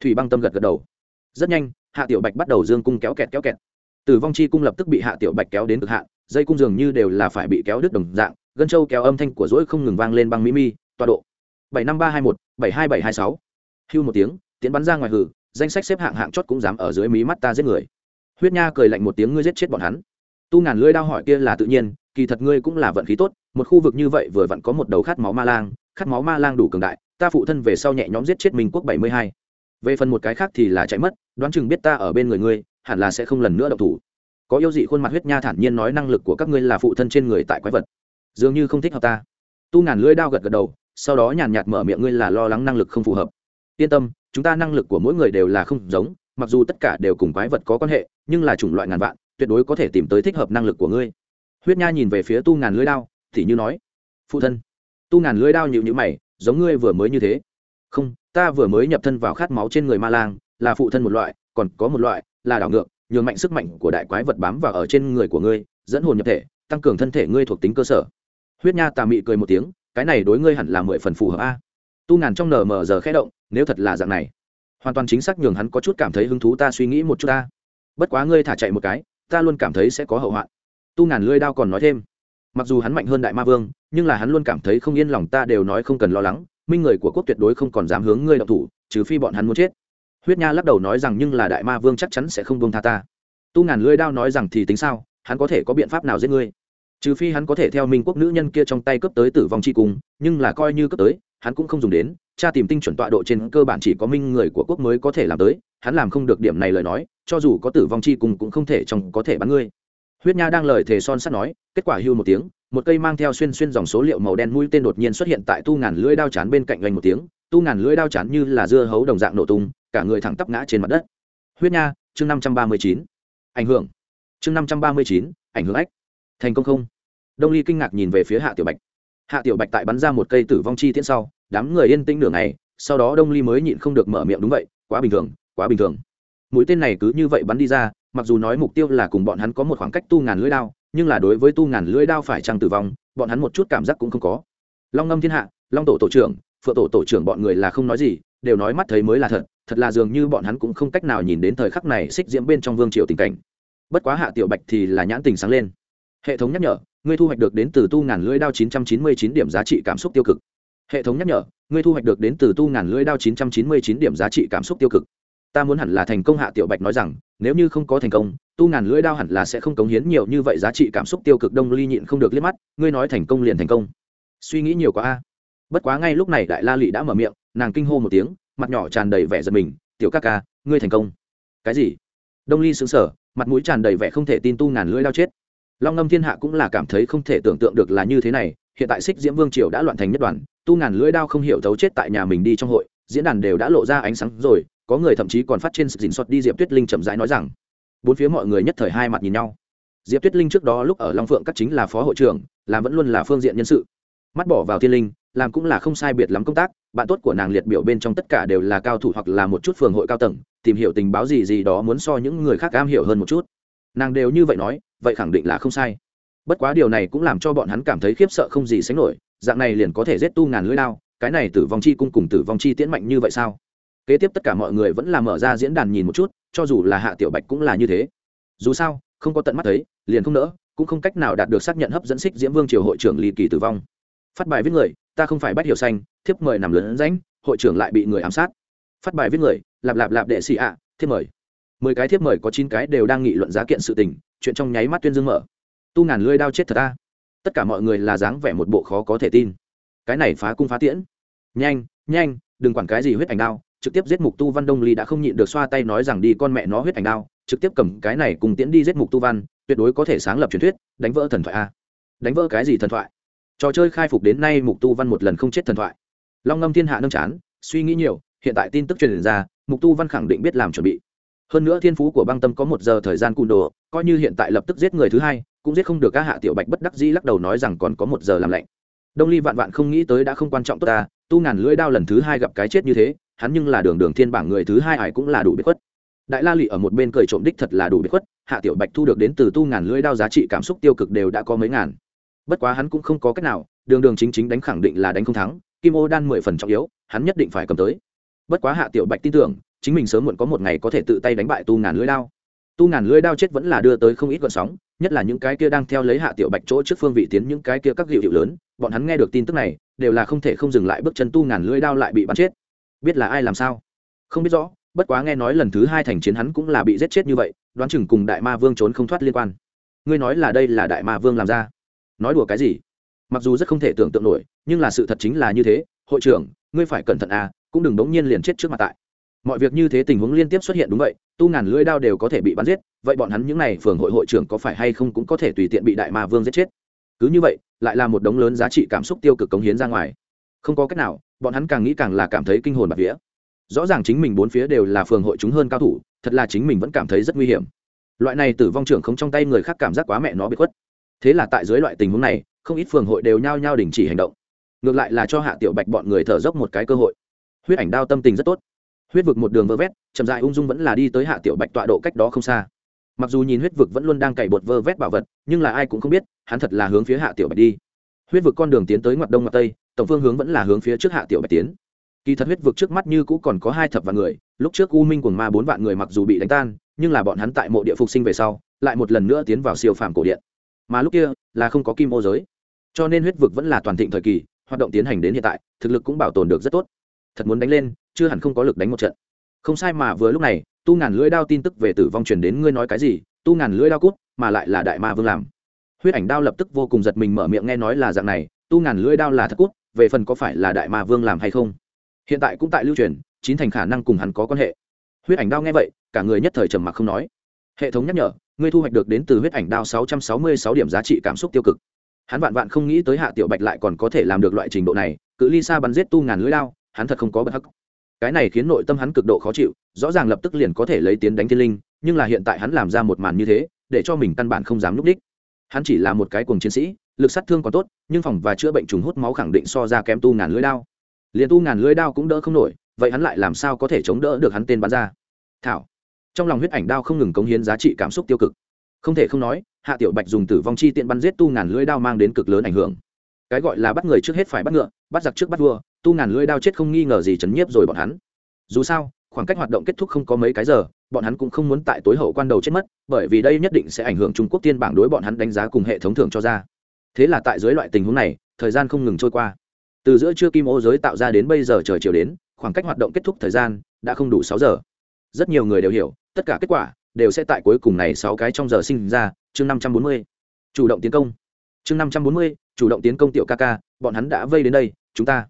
Thủy băng tâm gật gật đầu. Rất nhanh, hạ tiểu bạch bắt đầu dương cung kéo kẹt kéo kẹt tử vong chi cung lập tức bị hạ tiểu bạch kéo đến cực hạn, dây cung dường như đều là phải bị kéo đứt đồng dạng, gân châu kéo âm thanh của rỗi không ngừng vang lên băng mỹ mi, tọa độ. Bảy năm ba hai một, bảy hai bảy hai sáu. Hưu một tiếng, tiến bắn ra ngoài hử, danh sách xếp hạng hạng chót cũng dám ở dưới mí mắt ta giết người. Huyết nha cười lạnh một tiếng, ngươi giết chết bọn hắn. Tu ngàn lưỡi đao hỏi kia là tự nhiên, kỳ thật ngươi cũng là vận khí tốt, một khu vực như vậy vừa vặn có một đầu khát máu ma lang, khát máu ma lang đủ cường đại, ta phụ thân về sau nhẹ nhõm giết chết minh quốc bảy mươi hai. Về phần một cái khác thì là chạy mất, đoán chừng biết ta ở bên người ngươi hẳn là sẽ không lần nữa động thủ. Có yêu dị khuôn mặt huyết nha thản nhiên nói năng lực của các ngươi là phụ thân trên người tại quái vật. Dường như không thích hợp ta. Tu ngàn lưỡi đao gật gật đầu, sau đó nhàn nhạt mở miệng ngươi là lo lắng năng lực không phù hợp. Yên tâm, chúng ta năng lực của mỗi người đều là không giống, mặc dù tất cả đều cùng quái vật có quan hệ, nhưng là chủng loại ngàn vạn, tuyệt đối có thể tìm tới thích hợp năng lực của ngươi. Huyết nha nhìn về phía tu ngàn lưỡi đao, thì như nói, phụ thân. Tu ngàn lưỡi đao nhịu nhữ mày, giống ngươi vừa mới như thế. Không, ta vừa mới nhập thân vào khát máu trên người ma lang, là phụ thân một loại, còn có một loại là đảo ngược, nhường mạnh sức mạnh của đại quái vật bám vào ở trên người của ngươi, dẫn hồn nhập thể, tăng cường thân thể ngươi thuộc tính cơ sở. Huyết nha tà mị cười một tiếng, cái này đối ngươi hẳn là mười phần phù hợp a. Tu ngàn trong nở mở giờ khẽ động, nếu thật là dạng này, hoàn toàn chính xác nhường hắn có chút cảm thấy hứng thú ta suy nghĩ một chút ta. Bất quá ngươi thả chạy một cái, ta luôn cảm thấy sẽ có hậu hoạn. Tu ngàn lưỡi đao còn nói thêm, mặc dù hắn mạnh hơn đại ma vương, nhưng là hắn luôn cảm thấy không yên lòng ta đều nói không cần lo lắng, minh người của quốc tuyệt đối không còn dám hướng ngươi đọc thủ, trừ phi bọn hắn muốn chết huyết nha lắc đầu nói rằng nhưng là đại ma vương chắc chắn sẽ không buông tha ta. Tu ngàn lưỡi đao nói rằng thì tính sao, hắn có thể có biện pháp nào giết ngươi? Trừ phi hắn có thể theo minh quốc nữ nhân kia trong tay cướp tới tử vong chi cùng, nhưng là coi như cướp tới, hắn cũng không dùng đến. Cha tìm tinh chuẩn tọa độ trên cơ bản chỉ có minh người của quốc mới có thể làm tới, hắn làm không được điểm này lời nói, cho dù có tử vong chi cùng cũng không thể trong có thể bắn ngươi. Huyết nha đang lời thề son sắt nói, kết quả hưu một tiếng, một cây mang theo xuyên xuyên dòng số liệu màu đen mũi tên đột nhiên xuất hiện tại tu ngàn lưỡi đao chán bên cạnh lành một tiếng. Tu ngàn lưỡi đao chán như là dưa hấu đồng dạng nổ tung cả người thẳng tắp ngã trên mặt đất. Huyết nha, chương năm trăm ba mươi chín. Ảnh hưởng. Chương năm trăm ba mươi chín, ảnh hưởng ách. Thành công không? Đông ly kinh ngạc nhìn về phía hạ tiểu bạch. Hạ tiểu bạch tại bắn ra một cây tử vong chi tiễn sau, đám người yên tĩnh nửa ngày, sau đó đông ly mới nhịn không được mở miệng đúng vậy, quá bình thường, quá bình thường. Mũi tên này cứ như vậy bắn đi ra, mặc dù nói mục tiêu là cùng bọn hắn có một khoảng cách tu ngàn lưỡi đao, nhưng là đối với tu ngàn lưỡi đao phải trăng tử vong, bọn hắn một chút cảm giác cũng không có. Long ngâm thiên hạ, long tổ tổ trưởng, phượng tổ tổ trưởng bọn người là không nói gì đều nói mắt thấy mới là thật thật là dường như bọn hắn cũng không cách nào nhìn đến thời khắc này xích diễm bên trong vương triều tình cảnh. Bất quá hạ tiểu bạch thì là nhãn tình sáng lên. Hệ thống nhắc nhở, ngươi thu hoạch được đến từ tu ngàn lưỡi đao 999 điểm giá trị cảm xúc tiêu cực. Hệ thống nhắc nhở, ngươi thu hoạch được đến từ tu ngàn lưỡi đao 999 điểm giá trị cảm xúc tiêu cực. Ta muốn hẳn là thành công, hạ tiểu bạch nói rằng, nếu như không có thành công, tu ngàn lưỡi đao hẳn là sẽ không cống hiến nhiều như vậy giá trị cảm xúc tiêu cực, đông ly nhịn không được liếc mắt, ngươi nói thành công liền thành công. Suy nghĩ nhiều quá a bất quá ngay lúc này đại la lị đã mở miệng, nàng kinh hô một tiếng, mặt nhỏ tràn đầy vẻ giật mình, tiểu ca ca, ngươi thành công. Cái gì? Đông ly xứng sở mặt mũi tràn đầy vẻ không thể tin tu ngàn lưỡi đao chết. Long ngâm thiên hạ cũng là cảm thấy không thể tưởng tượng được là như thế này, hiện tại xích diễm vương triều đã loạn thành nhất đoàn, tu ngàn lưỡi đao không hiểu thấu chết tại nhà mình đi trong hội, diễn đàn đều đã lộ ra ánh sáng rồi, có người thậm chí còn phát trên sự dình xuất đi diệp tuyết linh chậm rãi nói rằng, bốn phía mọi người nhất thời hai mặt nhìn nhau. Diệp tuyết linh trước đó lúc ở long phượng các chính là phó hội trưởng, làm vẫn luôn là phương diện nhân sự. Mắt bỏ vào thiên linh làm cũng là không sai biệt lắm công tác, bạn tốt của nàng liệt biểu bên trong tất cả đều là cao thủ hoặc là một chút phường hội cao tầng, tìm hiểu tình báo gì gì đó muốn so những người khác am hiểu hơn một chút. Nàng đều như vậy nói, vậy khẳng định là không sai. Bất quá điều này cũng làm cho bọn hắn cảm thấy khiếp sợ không gì sánh nổi, dạng này liền có thể giết tu ngàn lưỡi lao cái này tử vong chi cung cùng tử vong chi tiễn mạnh như vậy sao? Kế tiếp tất cả mọi người vẫn là mở ra diễn đàn nhìn một chút, cho dù là hạ tiểu bạch cũng là như thế. Dù sao, không có tận mắt thấy, liền không nỡ, cũng không cách nào đạt được xác nhận hấp dẫn xích diễm vương triều hội trưởng ly kỳ tử vong. Phát bài viết người ta không phải bắt hiểu xanh, thiếp mời nằm lớn ránh hội trưởng lại bị người ám sát. Phát bài viết người, lạp lạp lạp đệ sĩ ạ, thiếp mời. Mười cái thiếp mời có chín cái đều đang nghị luận giá kiện sự tình, chuyện trong nháy mắt tuyên dương mở. Tu ngàn lưỡi đao chết thật ta tất cả mọi người là dáng vẻ một bộ khó có thể tin. Cái này phá cung phá tiễn. Nhanh nhanh, đừng quản cái gì huyết ảnh đao, trực tiếp giết mục tu văn đông ly đã không nhịn được xoa tay nói rằng đi con mẹ nó huyết ảnh đao, trực tiếp cầm cái này cùng tiễn đi giết mục tu văn, tuyệt đối có thể sáng lập truyền thuyết, đánh vỡ thần thoại a. Đánh vỡ cái gì thần thoại? Trò chơi khai phục đến nay mục tu văn một lần không chết thần thoại. Long ngâm thiên hạ nâng chán, suy nghĩ nhiều, hiện tại tin tức truyền ra, mục tu văn khẳng định biết làm chuẩn bị. Hơn nữa thiên phú của băng tâm có một giờ thời gian cùn đồ, coi như hiện tại lập tức giết người thứ hai, cũng giết không được các hạ tiểu bạch bất đắc dĩ lắc đầu nói rằng còn có một giờ làm lạnh. Đông ly vạn vạn không nghĩ tới đã không quan trọng tốt ta, tu ngàn lưỡi đao lần thứ hai gặp cái chết như thế, hắn nhưng là đường đường thiên bảng người thứ hai ải cũng là đủ biết khuất. Đại la lị ở một bên cười trộm đích thật là đủ biết khuất, hạ tiểu bạch thu được đến từ tu ngàn lưỡi đao giá trị cảm xúc tiêu cực đều đã có mấy ngàn bất quá hắn cũng không có cách nào, đường đường chính chính đánh khẳng định là đánh không thắng, kim ô đan mười phần trọng yếu, hắn nhất định phải cầm tới. Bất quá hạ tiểu bạch tin tưởng, chính mình sớm muộn có một ngày có thể tự tay đánh bại tu ngàn lưỡi đao. Tu ngàn lưỡi đao chết vẫn là đưa tới không ít gợn sóng, nhất là những cái kia đang theo lấy hạ tiểu bạch chỗ trước phương vị tiến những cái kia các hiệu hiệu lớn, bọn hắn nghe được tin tức này, đều là không thể không dừng lại bước chân tu ngàn lưỡi đao lại bị bắn chết. Biết là ai làm sao? Không biết rõ, bất quá nghe nói lần thứ hai thành chiến hắn cũng là bị giết chết như vậy, đoán chừng cùng đại ma vương trốn không thoát liên quan. Ngươi nói là đây là đại ma vương làm ra nói đùa cái gì? Mặc dù rất không thể tưởng tượng nổi, nhưng là sự thật chính là như thế, hội trưởng, ngươi phải cẩn thận à cũng đừng bỗng nhiên liền chết trước mặt tại. Mọi việc như thế tình huống liên tiếp xuất hiện đúng vậy, tu ngàn lưỡi đao đều có thể bị bắn giết, vậy bọn hắn những n à y phường hội hội trưởng có phải hay không cũng có thể tùy tiện bị đại ma vương giết chết? Cứ như vậy, lại là một đống lớn giá trị cảm xúc tiêu cực cống hiến ra ngoài. Không có cách nào, bọn hắn càng nghĩ càng là cảm thấy kinh hồn bạc vía. Rõ ràng chính mình bốn phía đều là phường hội chúng hơn cao thủ, thật là chính mình vẫn cảm thấy rất nguy hiểm. Loại này tử vong trưởng không trong tay người khác cảm giác quá mẹ nó bị khuất thế là tại dưới loại tình huống này, không ít phường hội đều nhao nhao đình chỉ hành động. Ngược lại là cho hạ tiểu bạch bọn người thở dốc một cái cơ hội. Huyết ảnh đao tâm tình rất tốt. Huyết vực một đường vơ vét, chậm dại ung dung vẫn là đi tới hạ tiểu bạch tọa độ cách đó không xa. Mặc dù nhìn huyết vực vẫn luôn đang cày bột vơ vét bảo vật, nhưng là ai cũng không biết, hắn thật là hướng phía hạ tiểu bạch đi. Huyết vực con đường tiến tới ngoặt đông ngoặt tây, tổng phương hướng vẫn là hướng phía trước hạ tiểu bạch tiến. Kỳ thật huyết vực trước mắt như cũ còn có hai thập vạn người, lúc trước u minh quần ma bốn vạn người mặc dù bị đánh tan, nhưng là bọn hắn tại mộ địa phục sinh về sau, lại một lần nữa tiến vào siêu phàm cổ điện mà lúc kia là không có kim ô giới. Cho nên huyết vực vẫn là toàn thịnh thời kỳ, hoạt động tiến hành đến hiện tại, thực lực cũng bảo tồn được rất tốt. Thật muốn đánh lên, chưa hẳn không có lực đánh một trận. Không sai mà vừa lúc này, tu ngàn lưỡi đao tin tức về tử vong truyền đến ngươi nói cái gì, tu ngàn lưỡi đao cút, mà lại là đại ma vương làm. Huyết ảnh đao lập tức vô cùng giật mình mở miệng nghe nói là dạng này, tu ngàn lưỡi đao là thật cút, về phần có phải là đại ma vương làm hay không? Hiện tại cũng tại lưu truyền, chín thành khả năng cùng hắn có quan hệ. Huyết ảnh đao nghe vậy, cả người nhất thời trầm mặc không nói hệ thống nhắc nhở, ngươi thu hoạch được đến từ huyết ảnh đao sáu trăm sáu mươi sáu điểm giá trị cảm xúc tiêu cực. Hắn vạn vạn không nghĩ tới hạ tiểu bạch lại còn có thể làm được loại trình độ này, cự ly xa bắn giết tu ngàn lưỡi đao, hắn thật không có bất hắc. Cái này khiến nội tâm hắn cực độ khó chịu, rõ ràng lập tức liền có thể lấy tiến đánh thiên linh, nhưng là hiện tại hắn làm ra một màn như thế, để cho mình căn bản không dám núp đích. Hắn chỉ là một cái cuồng chiến sĩ, lực sát thương còn tốt, nhưng phòng và chữa bệnh trùng hút máu khẳng định so ra kém tu ngàn lưỡi đao. Liền tu ngàn lưỡi đao cũng đỡ không nổi, vậy hắn lại làm sao có thể chống đỡ được hắn tên bắn ra? Thảo trong lòng huyết ảnh đao không ngừng cống hiến giá trị cảm xúc tiêu cực. Không thể không nói, hạ tiểu bạch dùng tử vong chi tiện bắn giết tu ngàn lưỡi đao mang đến cực lớn ảnh hưởng. Cái gọi là bắt người trước hết phải bắt ngựa, bắt giặc trước bắt vua, tu ngàn lưỡi đao chết không nghi ngờ gì chấn nhiếp rồi bọn hắn. Dù sao, khoảng cách hoạt động kết thúc không có mấy cái giờ, bọn hắn cũng không muốn tại tối hậu quan đầu chết mất, bởi vì đây nhất định sẽ ảnh hưởng trung quốc tiên bảng đối bọn hắn đánh giá cùng hệ thống thưởng cho ra. Thế là tại dưới loại tình huống này, thời gian không ngừng trôi qua. Từ giữa trưa kim ô giới tạo ra đến bây giờ trời chiều đến, khoảng cách hoạt động kết thúc thời gian đã không đủ sáu giờ. Rất nhiều người đều hiểu tất cả kết quả đều sẽ tại cuối cùng này sáu cái trong giờ sinh ra, chương năm trăm bốn mươi, chủ động tiến công. Chương năm trăm bốn mươi, chủ động tiến công tiểu ca ca, bọn hắn đã vây đến đây, chúng ta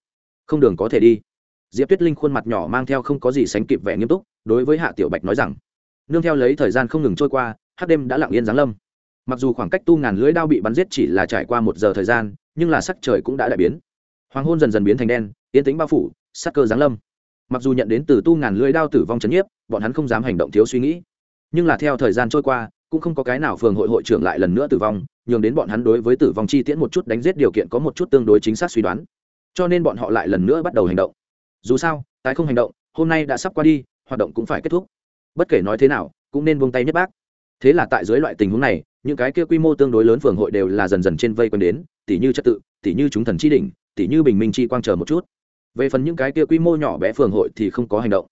không đường có thể đi. Diệp tuyết linh khuôn mặt nhỏ mang theo không có gì sánh kịp vẻ nghiêm túc, đối với hạ tiểu bạch nói rằng, nương theo lấy thời gian không ngừng trôi qua, hát đêm đã lặng yên giáng lâm. Mặc dù khoảng cách tu ngàn lưỡi đao bị bắn giết chỉ là trải qua một giờ thời gian, nhưng là sắc trời cũng đã đại biến. Hoàng hôn dần dần biến thành đen, yên tĩnh bao phủ, sắc cơ giáng lâm mặc dù nhận đến từ tu ngàn lưỡi đao tử vong chấn nhiếp, bọn hắn không dám hành động thiếu suy nghĩ. Nhưng là theo thời gian trôi qua, cũng không có cái nào phường hội hội trưởng lại lần nữa tử vong, nhường đến bọn hắn đối với tử vong chi tiễn một chút đánh giết điều kiện có một chút tương đối chính xác suy đoán. Cho nên bọn họ lại lần nữa bắt đầu hành động. Dù sao, tái không hành động, hôm nay đã sắp qua đi, hoạt động cũng phải kết thúc. Bất kể nói thế nào, cũng nên buông tay nhất bác. Thế là tại dưới loại tình huống này, những cái kia quy mô tương đối lớn phường hội đều là dần dần trên vây quanh đến tỷ như trật tự tỷ như chúng thần chi đỉnh tỷ như bình minh chi quang chờ một chút về phần những cái kia quy mô nhỏ bé phường hội thì không có hành động.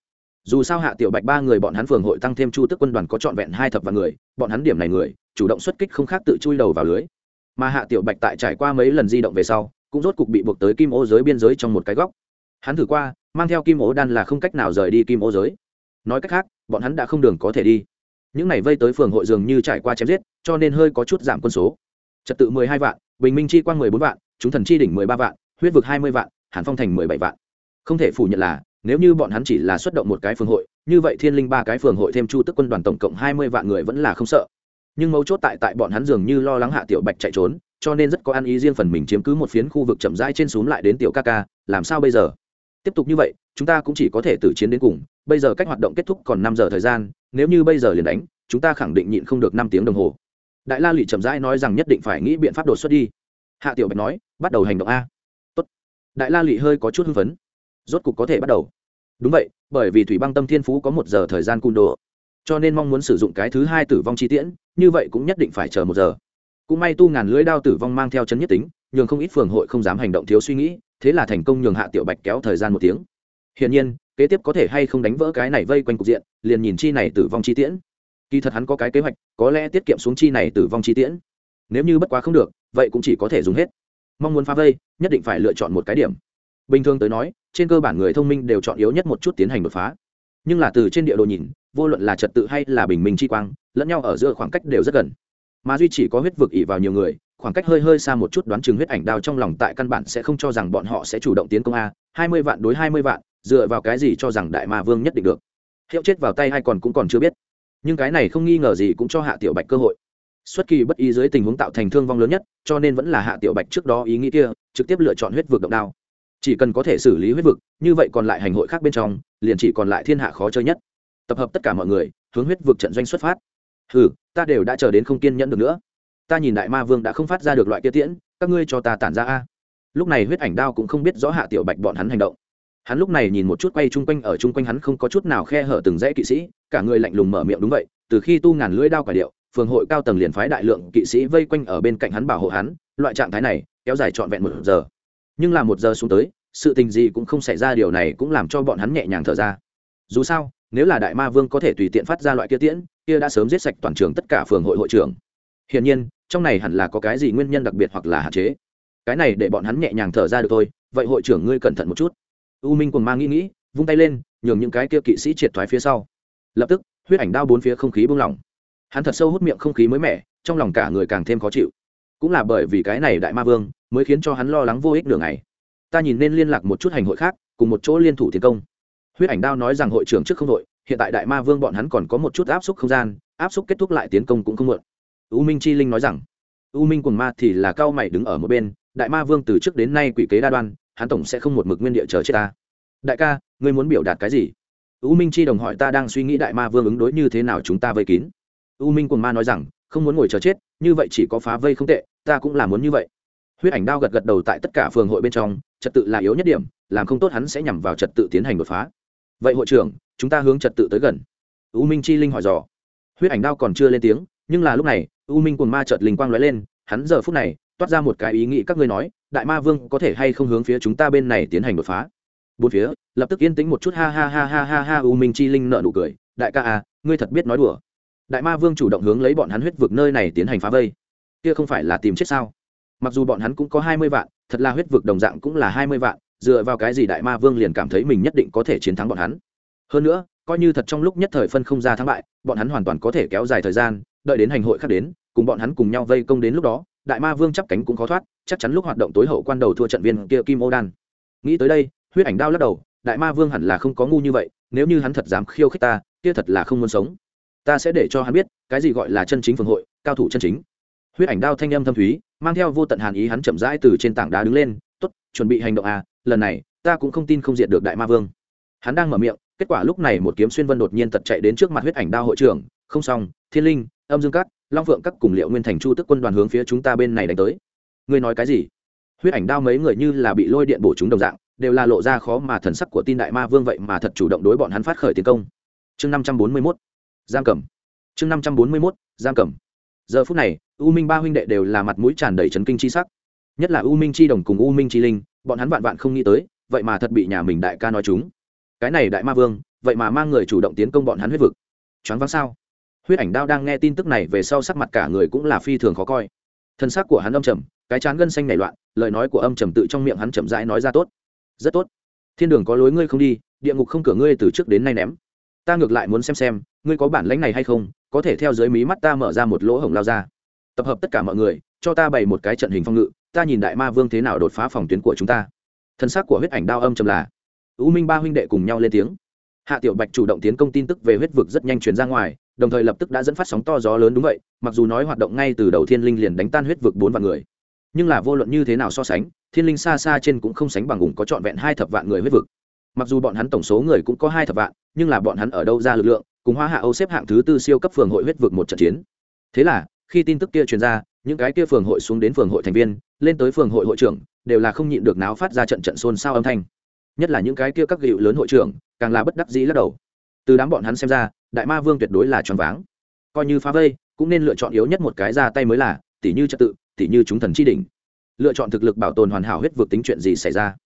Dù sao hạ tiểu bạch ba người bọn hắn phường hội tăng thêm chu tức quân đoàn có trọn vẹn hai thập vạn người, bọn hắn điểm này người, chủ động xuất kích không khác tự chui đầu vào lưới. Mà hạ tiểu bạch tại trải qua mấy lần di động về sau, cũng rốt cục bị buộc tới kim ô giới biên giới trong một cái góc. Hắn thử qua, mang theo kim ô đan là không cách nào rời đi kim ô giới. Nói cách khác, bọn hắn đã không đường có thể đi. Những này vây tới phường hội dường như trải qua chém giết, cho nên hơi có chút giảm quân số. Trật tự mười hai vạn, bình minh chi quang mười bốn vạn, chúng thần chi đỉnh mười ba vạn, huyết vực hai mươi vạn hàn phong thành mười bảy vạn. Không thể phủ nhận là, nếu như bọn hắn chỉ là xuất động một cái phường hội, như vậy thiên linh ba cái phường hội thêm chu tức quân đoàn tổng cộng hai mươi vạn người vẫn là không sợ. Nhưng mấu chốt tại tại bọn hắn dường như lo lắng hạ tiểu bạch chạy trốn, cho nên rất có ăn ý riêng phần mình chiếm cứ một phiến khu vực chậm rãi trên xuống lại đến tiểu ca ca, làm sao bây giờ? Tiếp tục như vậy, chúng ta cũng chỉ có thể tử chiến đến cùng, bây giờ cách hoạt động kết thúc còn năm giờ thời gian, nếu như bây giờ liền đánh, chúng ta khẳng định nhịn không được năm tiếng đồng hồ. Đại la lụy chậm rãi nói rằng nhất định phải nghĩ biện pháp đột xuất đi. Hạ tiểu bạch nói, bắt đầu hành động a đại la lị hơi có chút hưng phấn. Rốt cục có thể bắt đầu. Đúng vậy, bởi vì thủy băng tâm thiên phú có một giờ thời gian cung đồ, cho nên mong muốn sử dụng cái thứ hai tử vong chi tiễn, như vậy cũng nhất định phải chờ một giờ. Cũng may tu ngàn lưỡi đao tử vong mang theo chấn nhất tính, nhường không ít phường hội không dám hành động thiếu suy nghĩ, thế là thành công nhường hạ tiểu bạch kéo thời gian một tiếng. Hiển nhiên, kế tiếp có thể hay không đánh vỡ cái này vây quanh cục diện, liền nhìn chi này tử vong chi tiễn. Kỳ thật hắn có cái kế hoạch, có lẽ tiết kiệm xuống chi này tử vong chi tiễn. Nếu như bất quá không được, vậy cũng chỉ có thể dùng hết mong muốn phá vây, nhất định phải lựa chọn một cái điểm. Bình thường tới nói, trên cơ bản người thông minh đều chọn yếu nhất một chút tiến hành đột phá. Nhưng là từ trên địa đồ nhìn, vô luận là trật tự hay là bình minh chi quang, lẫn nhau ở giữa khoảng cách đều rất gần. Mà duy chỉ có huyết vực ỉ vào nhiều người, khoảng cách hơi hơi xa một chút đoán chừng huyết ảnh đao trong lòng tại căn bản sẽ không cho rằng bọn họ sẽ chủ động tiến công a, hai mươi vạn đối hai mươi vạn, dựa vào cái gì cho rằng đại ma vương nhất định được. Hiệu chết vào tay hay còn cũng còn chưa biết. Nhưng cái này không nghi ngờ gì cũng cho hạ tiểu bạch cơ hội xuất kỳ bất ý dưới tình huống tạo thành thương vong lớn nhất, cho nên vẫn là hạ tiểu bạch trước đó ý nghĩ kia, trực tiếp lựa chọn huyết vực động đao. Chỉ cần có thể xử lý huyết vực, như vậy còn lại hành hội khác bên trong, liền chỉ còn lại thiên hạ khó chơi nhất. Tập hợp tất cả mọi người, hướng huyết vực trận doanh xuất phát. Ừ ta đều đã chờ đến không kiên nhẫn được nữa. Ta nhìn đại ma vương đã không phát ra được loại kia tiễn, các ngươi cho ta tản ra a. Lúc này huyết ảnh đao cũng không biết rõ hạ tiểu bạch bọn hắn hành động. Hắn lúc này nhìn một chút quay chung quanh, ở chung quanh hắn không có chút nào khe hở từng dãy kỵ sĩ, cả người lạnh lùng mở miệng đúng vậy, từ khi tu ngàn lưỡi đao quả điệu phường hội cao tầng liền phái đại lượng kỵ sĩ vây quanh ở bên cạnh hắn bảo hộ hắn, loại trạng thái này kéo dài trọn vẹn một giờ. Nhưng là một giờ xuống tới, sự tình gì cũng không xảy ra, điều này cũng làm cho bọn hắn nhẹ nhàng thở ra. Dù sao, nếu là đại ma vương có thể tùy tiện phát ra loại kia tiễn, kia đã sớm giết sạch toàn trường tất cả phường hội hội trưởng. Hiển nhiên, trong này hẳn là có cái gì nguyên nhân đặc biệt hoặc là hạn chế. Cái này để bọn hắn nhẹ nhàng thở ra được thôi, vậy hội trưởng ngươi cẩn thận một chút. U minh cùng mang nghĩ nghĩ, vung tay lên, nhường những cái kia kỵ sĩ triệt thoái phía sau. Lập tức, huyết ảnh đao bốn phía không khí bung lỏng hắn thật sâu hút miệng không khí mới mẻ, trong lòng cả người càng thêm khó chịu. Cũng là bởi vì cái này đại ma vương, mới khiến cho hắn lo lắng vô ích đường này ta nhìn nên liên lạc một chút hành hội khác, cùng một chỗ liên thủ tiến công. Huyết ảnh đao nói rằng hội trưởng trước không đội, hiện tại đại ma vương bọn hắn còn có một chút áp suất không gian, áp suất kết thúc lại tiến công cũng không mượn u minh chi linh nói rằng, u minh quần ma thì là cao mày đứng ở một bên, đại ma vương từ trước đến nay quỷ kế đa đoan, hắn tổng sẽ không một mực nguyên địa chờ chết ta. Đại ca, ngươi muốn biểu đạt cái gì? U minh chi đồng hỏi ta đang suy nghĩ đại ma vương ứng đối như thế nào chúng ta vây kín u minh quần ma nói rằng, không muốn ngồi chờ chết, như vậy chỉ có phá vây không tệ, ta cũng là muốn như vậy. Huyết ảnh đao gật gật đầu tại tất cả phường hội bên trong, trật tự là yếu nhất điểm, làm không tốt hắn sẽ nhằm vào trật tự tiến hành đột phá. Vậy hội trưởng, chúng ta hướng trật tự tới gần. U minh chi linh hỏi dò. Huyết ảnh đao còn chưa lên tiếng, nhưng là lúc này, u minh quần ma chợt linh quang lóe lên, hắn giờ phút này, toát ra một cái ý nghĩ các ngươi nói, đại ma vương có thể hay không hướng phía chúng ta bên này tiến hành đột phá? Bốn phía, lập tức yên tĩnh một chút, ha ha ha ha ha ha, u minh chi linh nợ nụ cười, đại ca à ngươi thật biết nói đùa đại ma vương chủ động hướng lấy bọn hắn huyết vực nơi này tiến hành phá vây. Kia không phải là tìm chết sao? Mặc dù bọn hắn cũng có hai mươi vạn, thật là huyết vực đồng dạng cũng là hai mươi vạn, dựa vào cái gì đại ma vương liền cảm thấy mình nhất định có thể chiến thắng bọn hắn? Hơn nữa, coi như thật trong lúc nhất thời phân không ra thắng bại, bọn hắn hoàn toàn có thể kéo dài thời gian, đợi đến hành hội khác đến, cùng bọn hắn cùng nhau vây công đến lúc đó, đại ma vương chắp cánh cũng khó thoát, chắc chắn lúc hoạt động tối hậu quan đầu thua trận viên kia kim ô đan. Nghĩ tới đây, huyết ảnh đao lắc đầu, đại ma vương hẳn là không có ngu như vậy, nếu như hắn thật dám khiêu khích ta, kia thật là không muốn sống ta sẽ để cho hắn biết, cái gì gọi là chân chính phường hội, cao thủ chân chính. Huyết ảnh đao thanh âm thâm thúy, mang theo vô tận hàn ý hắn chậm rãi từ trên tảng đá đứng lên, tốt, chuẩn bị hành động à lần này, ta cũng không tin không diệt được đại ma vương. Hắn đang mở miệng, kết quả lúc này một kiếm xuyên vân đột nhiên tật chạy đến trước mặt huyết ảnh đao hội trưởng, không xong, thiên linh, âm dương cát, long phượng các cùng liệu nguyên thành chu tức quân đoàn hướng phía chúng ta bên này đánh tới. Ngươi nói cái gì? Huyết ảnh đao mấy người như là bị lôi điện bổ chúng đồng dạng, đều là lộ ra khó mà thần sắc của tin đại ma vương vậy mà thật chủ động đối bọn hắn phát khởi tiến công. Chương năm trăm bốn mươi mốt giam cầm chương năm trăm bốn mươi mốt giam cầm giờ phút này, u minh ba huynh đệ đều là mặt mũi tràn đầy trấn kinh chi sắc. Nhất là u minh chi đồng cùng u minh chi linh, bọn hắn vạn vạn không nghĩ tới, vậy mà thật bị nhà mình đại ca nói chúng. Cái này đại ma vương, vậy mà mang người chủ động tiến công bọn hắn huyết vực. Choáng váng sao? Huyết ảnh đao đang nghe tin tức này về sau sắc mặt cả người cũng là phi thường khó coi. Thân xác của hắn âm trầm, cái chán gân xanh nảy loạn, lời nói của âm trầm tự trong miệng hắn chậm rãi nói ra tốt. Rất tốt. Thiên đường có lối ngươi không đi, địa ngục không cửa ngươi từ trước đến nay ném. Ta ngược lại muốn xem xem ngươi có bản lãnh này hay không, có thể theo dưới mí mắt ta mở ra một lỗ hổng lao ra. Tập hợp tất cả mọi người, cho ta bày một cái trận hình phong ngự, ta nhìn đại ma vương thế nào đột phá phòng tuyến của chúng ta. Thân xác của huyết ảnh đao âm trầm là, u minh ba huynh đệ cùng nhau lên tiếng. Hạ tiểu bạch chủ động tiến công tin tức về huyết vực rất nhanh truyền ra ngoài, đồng thời lập tức đã dẫn phát sóng to gió lớn đúng vậy, mặc dù nói hoạt động ngay từ đầu thiên linh liền đánh tan huyết vực bốn vạn người. Nhưng là vô luận như thế nào so sánh, thiên linh xa xa trên cũng không sánh bằng ủng có trọn vẹn hai thập vạn người huyết vực. Mặc dù bọn hắn tổng số người cũng có hai thập vạn, nhưng là bọn hắn ở đâu ra lực lượng cùng hoa hạ âu xếp hạng thứ tư siêu cấp phường hội huyết vực một trận chiến. Thế là, khi tin tức kia truyền ra, những cái kia phường hội xuống đến phường hội thành viên, lên tới phường hội hội trưởng, đều là không nhịn được náo phát ra trận trận xôn xao âm thanh. Nhất là những cái kia các gịu lớn hội trưởng, càng là bất đắc dĩ lắc đầu. Từ đám bọn hắn xem ra, đại ma vương tuyệt đối là tròn váng. Coi như phá vây, cũng nên lựa chọn yếu nhất một cái ra tay mới là, tỉ như trật tự, tỉ như chúng thần chi đỉnh. Lựa chọn thực lực bảo tồn hoàn hảo huyết vực tính chuyện gì xảy ra.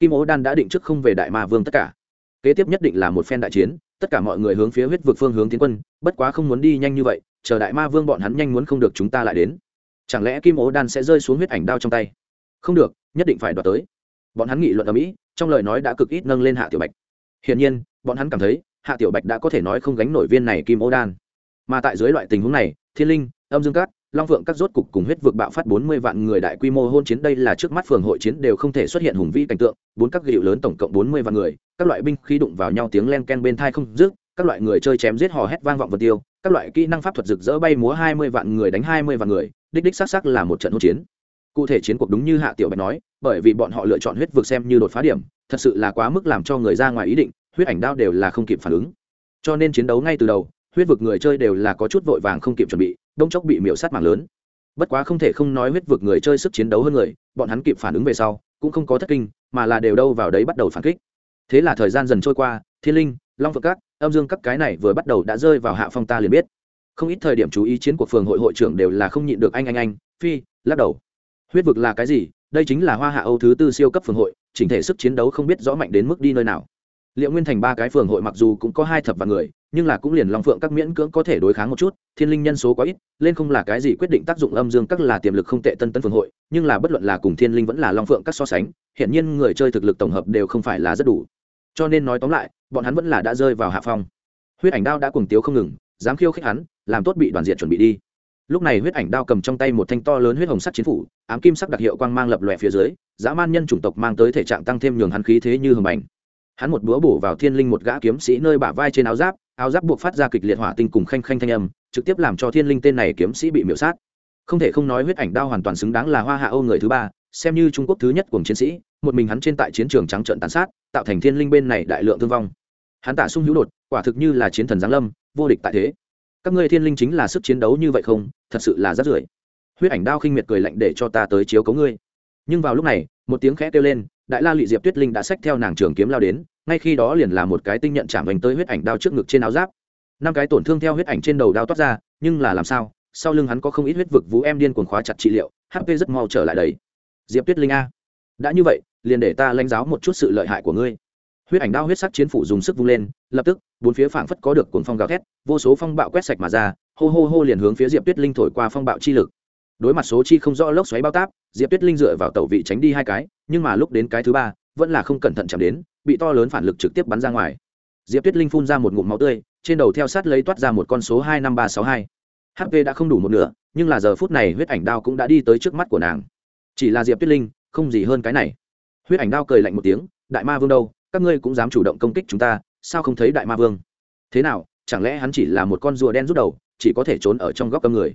Kim ố đan đã định trước không về đại ma vương tất cả kế tiếp nhất định là một phen đại chiến, tất cả mọi người hướng phía huyết vực phương hướng tiến quân, bất quá không muốn đi nhanh như vậy, chờ đại ma vương bọn hắn nhanh muốn không được chúng ta lại đến. Chẳng lẽ kim ố đan sẽ rơi xuống huyết ảnh đao trong tay? Không được, nhất định phải đoạt tới. Bọn hắn nghị luận ở mỹ, trong lời nói đã cực ít nâng lên hạ tiểu bạch. Hiển nhiên, bọn hắn cảm thấy, hạ tiểu bạch đã có thể nói không gánh nổi viên này kim ố đan. Mà tại dưới loại tình huống này, thiên linh, âm dương cát long vượng các rốt cục cùng huyết vực bạo phát bốn mươi vạn người đại quy mô hôn chiến, đây là trước mắt phường hội chiến đều không thể xuất hiện hùng vĩ cảnh tượng. Bốn các gịu lớn tổng cộng bốn mươi vạn người, các loại binh khí đụng vào nhau, tiếng len ken bên thai không dứt, các loại người chơi chém giết hò hét vang vọng vật tiêu, các loại kỹ năng pháp thuật rực rỡ bay múa hai mươi vạn người đánh hai mươi vạn người, đích đích xác xác là một trận hỗn chiến. Cụ thể chiến cuộc đúng như hạ tiểu bạch nói, bởi vì bọn họ lựa chọn huyết vực xem như đột phá điểm, thật sự là quá mức làm cho người ra ngoài ý định, huyết ảnh đao đều là không kịp phản ứng. Cho nên chiến đấu ngay từ đầu, huyết vực người chơi đều là có chút vội vàng không kịp chuẩn bị đông chốc bị miễu sát mạng lớn. Bất quá không thể không nói huyết vực người chơi sức chiến đấu hơn người, bọn hắn kịp phản ứng về sau, cũng không có thất kinh, mà là đều đâu vào đấy bắt đầu phản kích. Thế là thời gian dần trôi qua, thiên linh, long phượng các, âm dương các cái này vừa bắt đầu đã rơi vào hạ phong ta liền biết. Không ít thời điểm chú ý chiến của phường hội hội trưởng đều là không nhịn được anh anh anh, phi, lắc đầu. Huyết vực là cái gì? Đây chính là hoa hạ âu thứ tư siêu cấp phường hội, chỉnh thể sức chiến đấu không biết rõ mạnh đến mức đi nơi nào. Liệu nguyên thành ba cái phường hội mặc dù cũng có hai thập vạn người nhưng là cũng liền long phượng các miễn cưỡng có thể đối kháng một chút, thiên linh nhân số quá ít, lên không là cái gì quyết định tác dụng âm dương các là tiềm lực không tệ tân tân phường hội, nhưng là bất luận là cùng thiên linh vẫn là long phượng các so sánh, hiện nhiên người chơi thực lực tổng hợp đều không phải là rất đủ. Cho nên nói tóm lại, bọn hắn vẫn là đã rơi vào hạ phong. Huyết ảnh đao đã cùng tiếu không ngừng, dám khiêu khích hắn, làm tốt bị đoàn diện chuẩn bị đi. Lúc này huyết ảnh đao cầm trong tay một thanh to lớn huyết hồng sắt chiến phủ, ám kim sắc đặc hiệu quang mang lập lòe phía dưới, dã man nhân chủng tộc mang tới thể trạng tăng thêm nhường hắn khí thế như hầm ảnh. Hắn một búa bổ vào thiên linh một gã kiếm sĩ nơi bả vai trên áo giáp áo giáp buộc phát ra kịch liệt hỏa tinh cùng khanh khanh thanh âm, trực tiếp làm cho thiên linh tên này kiếm sĩ bị miễu sát. Không thể không nói huyết ảnh đao hoàn toàn xứng đáng là hoa hạ âu người thứ ba, xem như trung quốc thứ nhất cùng chiến sĩ, một mình hắn trên tại chiến trường trắng trợn tàn sát, tạo thành thiên linh bên này đại lượng thương vong. Hắn tả sung hữu đột, quả thực như là chiến thần giáng lâm, vô địch tại thế. Các ngươi thiên linh chính là sức chiến đấu như vậy không? Thật sự là rất rưởi. Huyết ảnh đao khinh miệt cười lạnh để cho ta tới chiếu cấu ngươi. Nhưng vào lúc này, một tiếng khẽ kêu lên, đại la lị diệp tuyết linh đã xách theo nàng trường kiếm lao đến ngay khi đó liền là một cái tinh nhận chạm vành tới huyết ảnh đao trước ngực trên áo giáp. Năm cái tổn thương theo huyết ảnh trên đầu đao toát ra, nhưng là làm sao, sau lưng hắn có không ít huyết vực vũ em điên cuồng khóa chặt trị liệu hp rất mau trở lại đấy diệp tuyết linh a, đã như vậy, liền để ta lãnh giáo một chút sự lợi hại của ngươi. Huyết ảnh đao huyết sắc chiến phủ dùng sức vung lên, lập tức, bốn phía phảng phất có được cuồng phong gào thét, vô số phong bạo quét sạch mà ra, hô hô hô liền hướng phía diệp tuyết linh thổi qua phong bạo chi lực. Đối mặt số chi không rõ lốc xoáy bao táp, diệp tuyết linh dựa vào tẩu vị tránh đi hai cái, nhưng mà lúc đến cái thứ ba vẫn là không cẩn thận chạm đến, bị to lớn phản lực trực tiếp bắn ra ngoài. Diệp tuyết linh phun ra một ngụm máu tươi, trên đầu theo sát lấy toát ra một con số hai năm ba sáu hai. Hp đã không đủ một nửa, nhưng là giờ phút này huyết ảnh đao cũng đã đi tới trước mắt của nàng. Chỉ là diệp tuyết linh, không gì hơn cái này. Huyết ảnh đao cười lạnh một tiếng, đại ma vương đâu, các ngươi cũng dám chủ động công kích chúng ta, sao không thấy đại ma vương? Thế nào, chẳng lẽ hắn chỉ là một con rùa đen rút đầu, chỉ có thể trốn ở trong góc cơm người?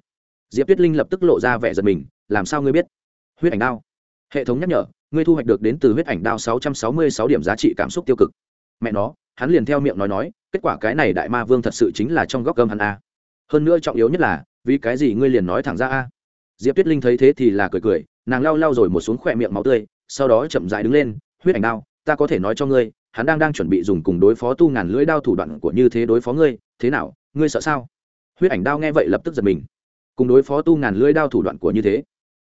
Diệp tuyết linh lập tức lộ ra vẻ giật mình, làm sao ngươi biết? Huyết ảnh đao. Hệ thống nhắc nhở ngươi thu hoạch được đến từ huyết ảnh đao sáu trăm sáu mươi sáu điểm giá trị cảm xúc tiêu cực. Mẹ nó, hắn liền theo miệng nói nói, kết quả cái này đại ma vương thật sự chính là trong góc cơm hắn a. Hơn nữa trọng yếu nhất là, vì cái gì ngươi liền nói thẳng ra a? Diệp tuyết linh thấy thế thì là cười cười, nàng lau lau rồi một xuống khỏe miệng máu tươi, sau đó chậm dại đứng lên, huyết ảnh đao, ta có thể nói cho ngươi, hắn đang đang chuẩn bị dùng cùng đối phó tu ngàn lưỡi đao thủ đoạn của như thế đối phó ngươi, thế nào, ngươi sợ sao? Huyết ảnh đao nghe vậy lập tức giật mình. Cùng đối phó tu ngàn lưỡi đao thủ đoạn của như thế,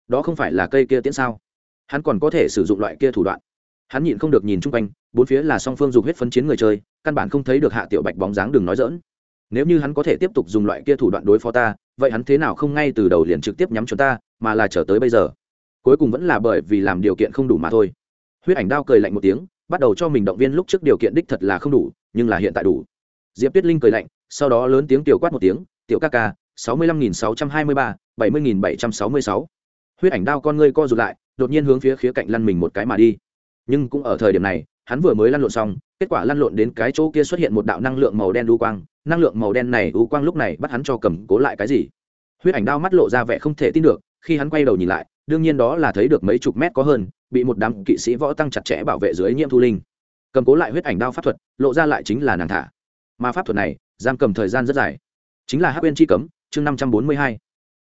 đó không phải là cây kia tiễn sao? Hắn còn có thể sử dụng loại kia thủ đoạn. Hắn nhịn không được nhìn chung quanh, bốn phía là song phương dùng huyết phấn chiến người chơi, căn bản không thấy được hạ tiểu bạch bóng dáng đừng nói dỡn nếu như hắn có thể tiếp tục dùng loại kia thủ đoạn đối phó ta, vậy hắn thế nào không ngay từ đầu liền trực tiếp nhắm cho ta, mà là trở tới bây giờ. Cuối cùng vẫn là bởi vì làm điều kiện không đủ mà thôi. Huyết ảnh đao cười lạnh một tiếng, bắt đầu cho mình động viên lúc trước điều kiện đích thật là không đủ, nhưng là hiện tại đủ. Diệp tuyết linh cười lạnh, sau đó lớn tiếng tiểu quát một tiếng, tiểu ca ca, sáu mươi lăm nghìn sáu trăm hai mươi ba, bảy mươi nghìn bảy trăm sáu mươi sáu. Huyết ảnh đao con ngươi co rụt lại đột nhiên hướng phía khía cạnh lăn mình một cái mà đi. Nhưng cũng ở thời điểm này, hắn vừa mới lăn lộn xong, kết quả lăn lộn đến cái chỗ kia xuất hiện một đạo năng lượng màu đen u quang. Năng lượng màu đen này u quang lúc này bắt hắn cho cầm cố lại cái gì? Huyết ảnh đao mắt lộ ra vẻ không thể tin được, khi hắn quay đầu nhìn lại, đương nhiên đó là thấy được mấy chục mét có hơn, bị một đám kỵ sĩ võ tăng chặt chẽ bảo vệ dưới nhiễm thu linh. Cầm cố lại huyết ảnh đao pháp thuật, lộ ra lại chính là nàng thả. Mà pháp thuật này, giam cầm thời gian rất dài. Chính là hắc bên chi cấm, chương năm trăm bốn mươi hai.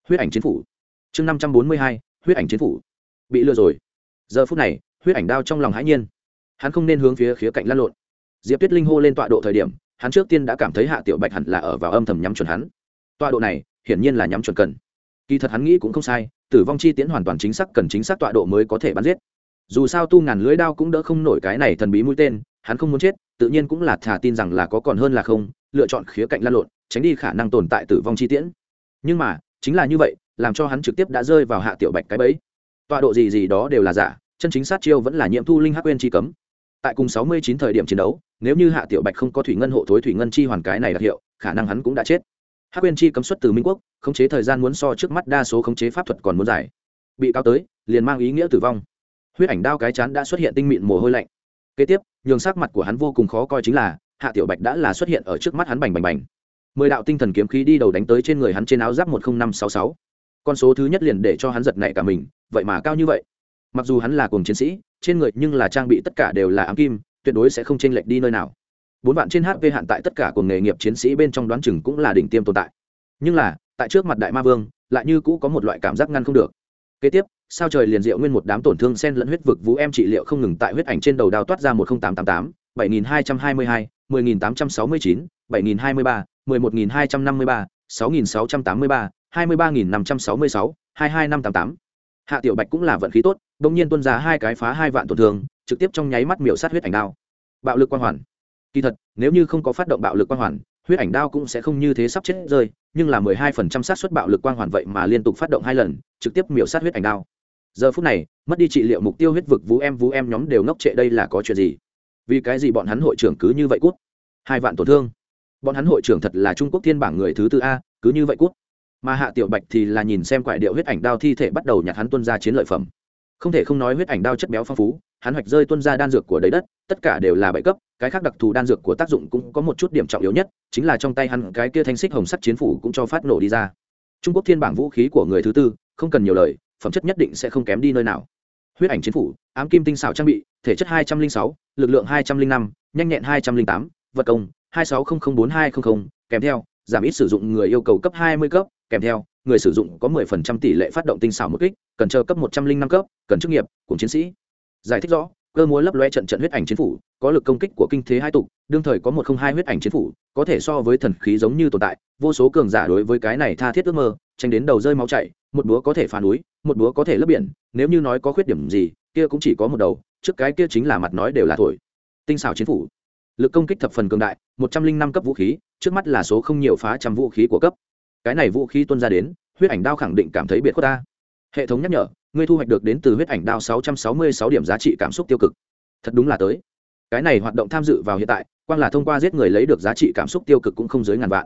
Huyết ảnh chiến phủ. Chương năm trăm bốn mươi hai, huyết ảnh chiến phủ bị lừa rồi. Giờ phút này, huyết ảnh đao trong lòng hãi nhiên. Hắn không nên hướng phía khía cạnh lăn lộn. Diệp tuyết linh hô lên tọa độ thời điểm, hắn trước tiên đã cảm thấy hạ tiểu bạch hẳn là ở vào âm thầm nhắm chuẩn hắn. Tọa độ này, hiển nhiên là nhắm chuẩn cần. Kỳ thật hắn nghĩ cũng không sai, tử vong chi tiễn hoàn toàn chính xác cần chính xác tọa độ mới có thể bắn giết. Dù sao tu ngàn lưới đao cũng đỡ không nổi cái này thần bí mũi tên, hắn không muốn chết, tự nhiên cũng là thà tin rằng là có còn hơn là không, lựa chọn khía cạnh lăn lộn, tránh đi khả năng tồn tại tử vong chi tiễn. Nhưng mà, chính là như vậy, làm cho hắn trực tiếp đã rơi vào hạ tiểu bạch cái bẫy tọa độ gì gì đó đều là giả, chân chính sát chiêu vẫn là nhiễm thu linh hắc quên chi cấm. Tại cùng sáu mươi chín thời điểm chiến đấu, nếu như hạ tiểu bạch không có thủy ngân hộ thối thủy ngân chi hoàn cái này đặc hiệu, khả năng hắn cũng đã chết. Hắc quên chi cấm xuất từ minh quốc, khống chế thời gian muốn so trước mắt đa số khống chế pháp thuật còn muốn dài. Bị cáo tới, liền mang ý nghĩa tử vong. Huyết ảnh đao cái chán đã xuất hiện tinh mịn mồ hôi lạnh. Kế tiếp, nhường sắc mặt của hắn vô cùng khó coi chính là, hạ tiểu bạch đã là xuất hiện ở trước mắt hắn bành bành bành. Mười đạo tinh thần kiếm khí đi đầu đánh tới trên người hắn trên áo giáp một năm sáu sáu. Con số thứ nhất liền để cho hắn giật nảy cả mình vậy mà cao như vậy. Mặc dù hắn là cùng chiến sĩ, trên người nhưng là trang bị tất cả đều là ám kim, tuyệt đối sẽ không chênh lệch đi nơi nào. Bốn vạn trên hp hạn tại tất cả của nghề nghiệp chiến sĩ bên trong đoán chừng cũng là đỉnh tiêm tồn tại. Nhưng là, tại trước mặt đại ma vương, lại như cũ có một loại cảm giác ngăn không được. Kế tiếp, sao trời liền diệu nguyên một đám tổn thương sen lẫn huyết vực vũ em trị liệu không ngừng tại huyết ảnh trên đầu đao toát ra một nghìn tám trăm tám, bảy nghìn hai trăm hai mươi hai, mười nghìn tám trăm sáu mươi chín, bảy nghìn hai mươi ba, mười một nghìn hai trăm năm mươi ba, sáu nghìn sáu trăm tám mươi ba, hai mươi ba nghìn năm trăm sáu mươi sáu, hai hai năm tám tám hạ tiểu bạch cũng là vận khí tốt đ ỗ n g nhiên tuân ra hai cái phá hai vạn tổn thương, trực tiếp trong nháy mắt miểu sát huyết ảnh đao. Bạo lực quang hoàn. Kỳ thật, nếu như không có phát động bạo lực quang hoàn, huyết ảnh đao cũng sẽ không như thế sắp chết rơi, nhưng là mười hai phần trăm sát xuất bạo lực quang hoàn vậy mà liên tục phát động hai lần, trực tiếp miểu sát huyết ảnh đao. Giờ phút này, mất đi trị liệu mục tiêu huyết vực vũ em vũ em nhóm đều ngốc trệ đây là có chuyện gì? Vì cái gì bọn hắn hội trưởng cứ như vậy cút? Hai vạn tổn thương. Bọn hắn hội trưởng thật là trung quốc thiên bảng người thứ tư a, cứ như vậy cút mà hạ tiểu bạch thì là nhìn xem quại điệu huyết ảnh đao thi thể bắt đầu nhặt hắn tuân ra chiến lợi phẩm. Không thể không nói huyết ảnh đao chất béo phong phú, hắn hoạch rơi tuân ra đan dược của đầy đất, tất cả đều là bậy cấp, cái khác đặc thù đan dược của tác dụng cũng có một chút điểm trọng yếu nhất, chính là trong tay hắn cái kia thanh xích hồng sắt chiến phủ cũng cho phát nổ đi ra. Trung quốc thiên bảng vũ khí của người thứ tư, không cần nhiều lời, phẩm chất nhất định sẽ không kém đi nơi nào. Huyết ảnh chiến phủ, ám kim tinh xảo trang bị, thể chất hai trăm linh sáu, lực lượng hai trăm linh năm, nhanh nhẹn hai trăm linh tám, vật công, hai sáu không không bốn hai không không, kèm theo giảm ít sử dụng người yêu cầu cấp hai mươi cấp, kèm theo, người sử dụng có mười phần trăm tỷ lệ phát động tinh xảo một kích, cần chờ cấp một trăm linh năm cấp, cần chức nghiệp, cùng chiến sĩ. Giải thích rõ, cơ múa lấp loe trận trận huyết ảnh chiến phủ, có lực công kích của kinh thế hai tục, đương thời có một không hai huyết ảnh chiến phủ, có thể so với thần khí giống như tồn tại, vô số cường giả đối với cái này tha thiết ước mơ, tranh đến đầu rơi máu chảy, một búa có thể phá núi, một búa có thể lấp biển, nếu như nói có khuyết điểm gì, kia cũng chỉ có một đầu, trước cái kia chính là mặt nói đều là thổi. Tinh xảo chiến phủ. Lực công kích thập phần cường đại một trăm linh năm cấp vũ khí, trước mắt là số không nhiều phá trăm vũ khí của cấp. Cái này vũ khí tuân ra đến, huyết ảnh đao khẳng định cảm thấy biệt khuất ta. Hệ thống nhắc nhở, ngươi thu hoạch được đến từ huyết ảnh đao sáu trăm sáu mươi sáu điểm giá trị cảm xúc tiêu cực. Thật đúng là tới. Cái này hoạt động tham dự vào hiện tại, quang là thông qua giết người lấy được giá trị cảm xúc tiêu cực cũng không dưới ngàn vạn.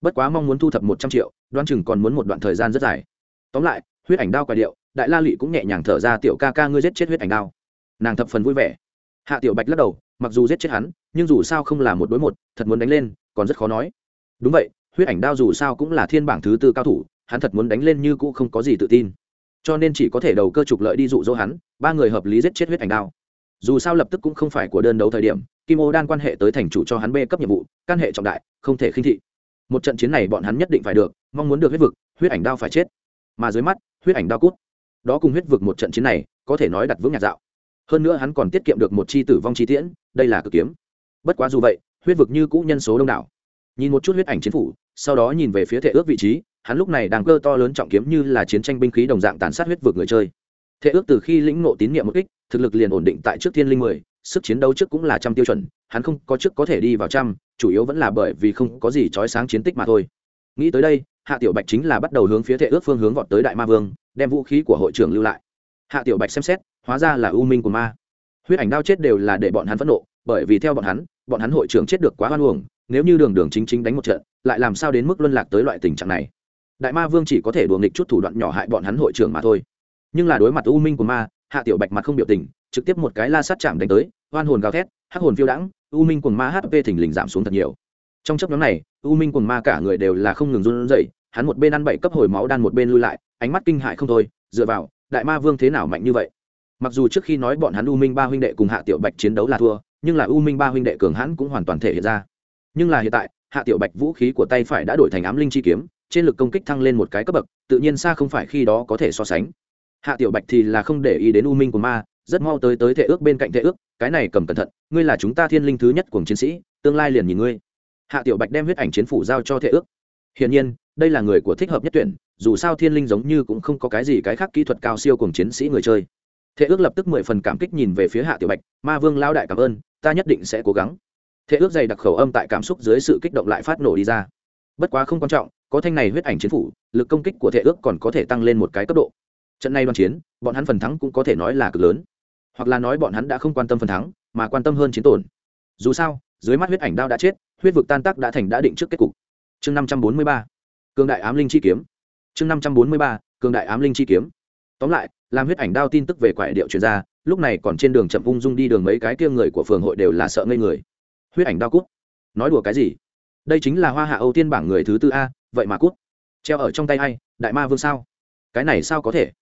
Bất quá mong muốn thu thập một trăm triệu đoan chừng còn muốn một đoạn thời gian rất dài. Tóm lại, huyết ảnh đao quà điệu, đại la lụy cũng nhẹ nhàng thở ra, tiểu ca ca, ngươi giết chết huyết ảnh đao. Nàng thập phần vui vẻ. Hạ tiểu bạch lắc đầu, mặc dù giết chết hắn nhưng dù sao không là một đối một, thật muốn đánh lên, còn rất khó nói. Đúng vậy, huyết ảnh đao dù sao cũng là thiên bảng thứ tư cao thủ, hắn thật muốn đánh lên như cũ không có gì tự tin. Cho nên chỉ có thể đầu cơ trục lợi đi dụ dỗ hắn, ba người hợp lý giết chết huyết ảnh đao. Dù sao lập tức cũng không phải của đơn đấu thời điểm, kim ô đan quan hệ tới thành chủ cho hắn bê cấp nhiệm vụ, căn hệ trọng đại, không thể khinh thị. Một trận chiến này bọn hắn nhất định phải được, mong muốn được huyết vực, huyết ảnh đao phải chết. Mà dưới mắt, huyết ảnh đao cút. Đó cùng huyết vực một trận chiến này, có thể nói đặt vững nhạt dạo. Hơn nữa hắn còn tiết kiệm được một chi tử vong chi tiễn, đây là cực kiếm bất quá dù vậy, huyết vực như cũ nhân số đông đảo. Nhìn một chút huyết ảnh chiến phủ, sau đó nhìn về phía thể ước vị trí, hắn lúc này đang cơ to lớn trọng kiếm như là chiến tranh binh khí đồng dạng tàn sát huyết vực người chơi. Thể ước từ khi lĩnh nộ tín nhiệm một kích, thực lực liền ổn định tại trước thiên linh mười, sức chiến đấu trước cũng là trăm tiêu chuẩn, hắn không có trước có thể đi vào trăm, chủ yếu vẫn là bởi vì không có gì trói sáng chiến tích mà thôi. Nghĩ tới đây, hạ tiểu bạch chính là bắt đầu hướng phía thể ước phương hướng vọt tới đại ma vương, đem vũ khí của hội trưởng lưu lại. Hạ tiểu bạch xem xét, hóa ra là u minh của ma. Huyết ảnh đao chết đều là để bọn hắn phẫn nộ bởi vì theo bọn hắn bọn hắn hội trưởng chết được quá hoan uổng, nếu như đường đường chính chính đánh một trận, lại làm sao đến mức luân lạc tới loại tình trạng này? Đại ma vương chỉ có thể đùa nghịch chút thủ đoạn nhỏ hại bọn hắn hội trưởng mà thôi. Nhưng là đối mặt u minh của ma, hạ tiểu bạch mặt không biểu tình, trực tiếp một cái la sát chạm đánh tới hoan hồn gào thét, hắc hồn phiêu đãng, u minh quần ma hp thình lình giảm xuống thật nhiều. Trong chấp nhóm này, u minh quần ma cả người đều là không ngừng run rẩy, hắn một bên ăn bảy cấp hồi máu đan một bên lui lại, ánh mắt kinh hại không thôi, dựa vào, đại ma vương thế nào mạnh như vậy? Mặc dù trước khi nói bọn hắn u minh ba huynh đệ cùng hạ tiểu bạch chiến đấu là thua nhưng là u minh ba huynh đệ cường hãn cũng hoàn toàn thể hiện ra. Nhưng là hiện tại, hạ tiểu bạch vũ khí của tay phải đã đổi thành ám linh chi kiếm, trên lực công kích thăng lên một cái cấp bậc, tự nhiên xa không phải khi đó có thể so sánh. Hạ tiểu bạch thì là không để ý đến u minh của ma, rất mau tới tới thể ước bên cạnh thể ước, cái này cầm cẩn thận, ngươi là chúng ta thiên linh thứ nhất của chiến sĩ, tương lai liền nhìn ngươi. Hạ tiểu bạch đem huyết ảnh chiến phủ giao cho thể ước. Hiển nhiên, đây là người của thích hợp nhất tuyển, dù sao thiên linh giống như cũng không có cái gì cái khác kỹ thuật cao siêu cùng chiến sĩ người chơi. Thế ước lập tức mười phần cảm kích nhìn về phía hạ tiểu bạch, ma vương lao đại cảm ơn ta nhất định sẽ cố gắng. Thế ước dày đặc khẩu âm tại cảm xúc dưới sự kích động lại phát nổ đi ra. Bất quá không quan trọng, có thanh này huyết ảnh chiến phủ, lực công kích của thể ước còn có thể tăng lên một cái cấp độ. Trận này đoàn chiến, bọn hắn phần thắng cũng có thể nói là cực lớn. Hoặc là nói bọn hắn đã không quan tâm phần thắng, mà quan tâm hơn chiến tổn. Dù sao, dưới mắt huyết ảnh đao đã chết, huyết vực tan tác đã thành đã định trước kết cục. Chương năm trăm bốn mươi ba, cường đại ám linh chi kiếm. Chương năm trăm bốn mươi ba, cường đại ám linh chi kiếm. Tóm lại, làm huyết ảnh đao tin tức về quại điệu chuyển ra lúc này còn trên đường chậm ung dung đi đường mấy cái kia người của phường hội đều là sợ ngây người. Huyết ảnh đao cút. Nói đùa cái gì? Đây chính là hoa hạ âu tiên bảng người thứ tư a, vậy mà cút. Treo ở trong tay hay đại ma vương sao? Cái này sao có thể?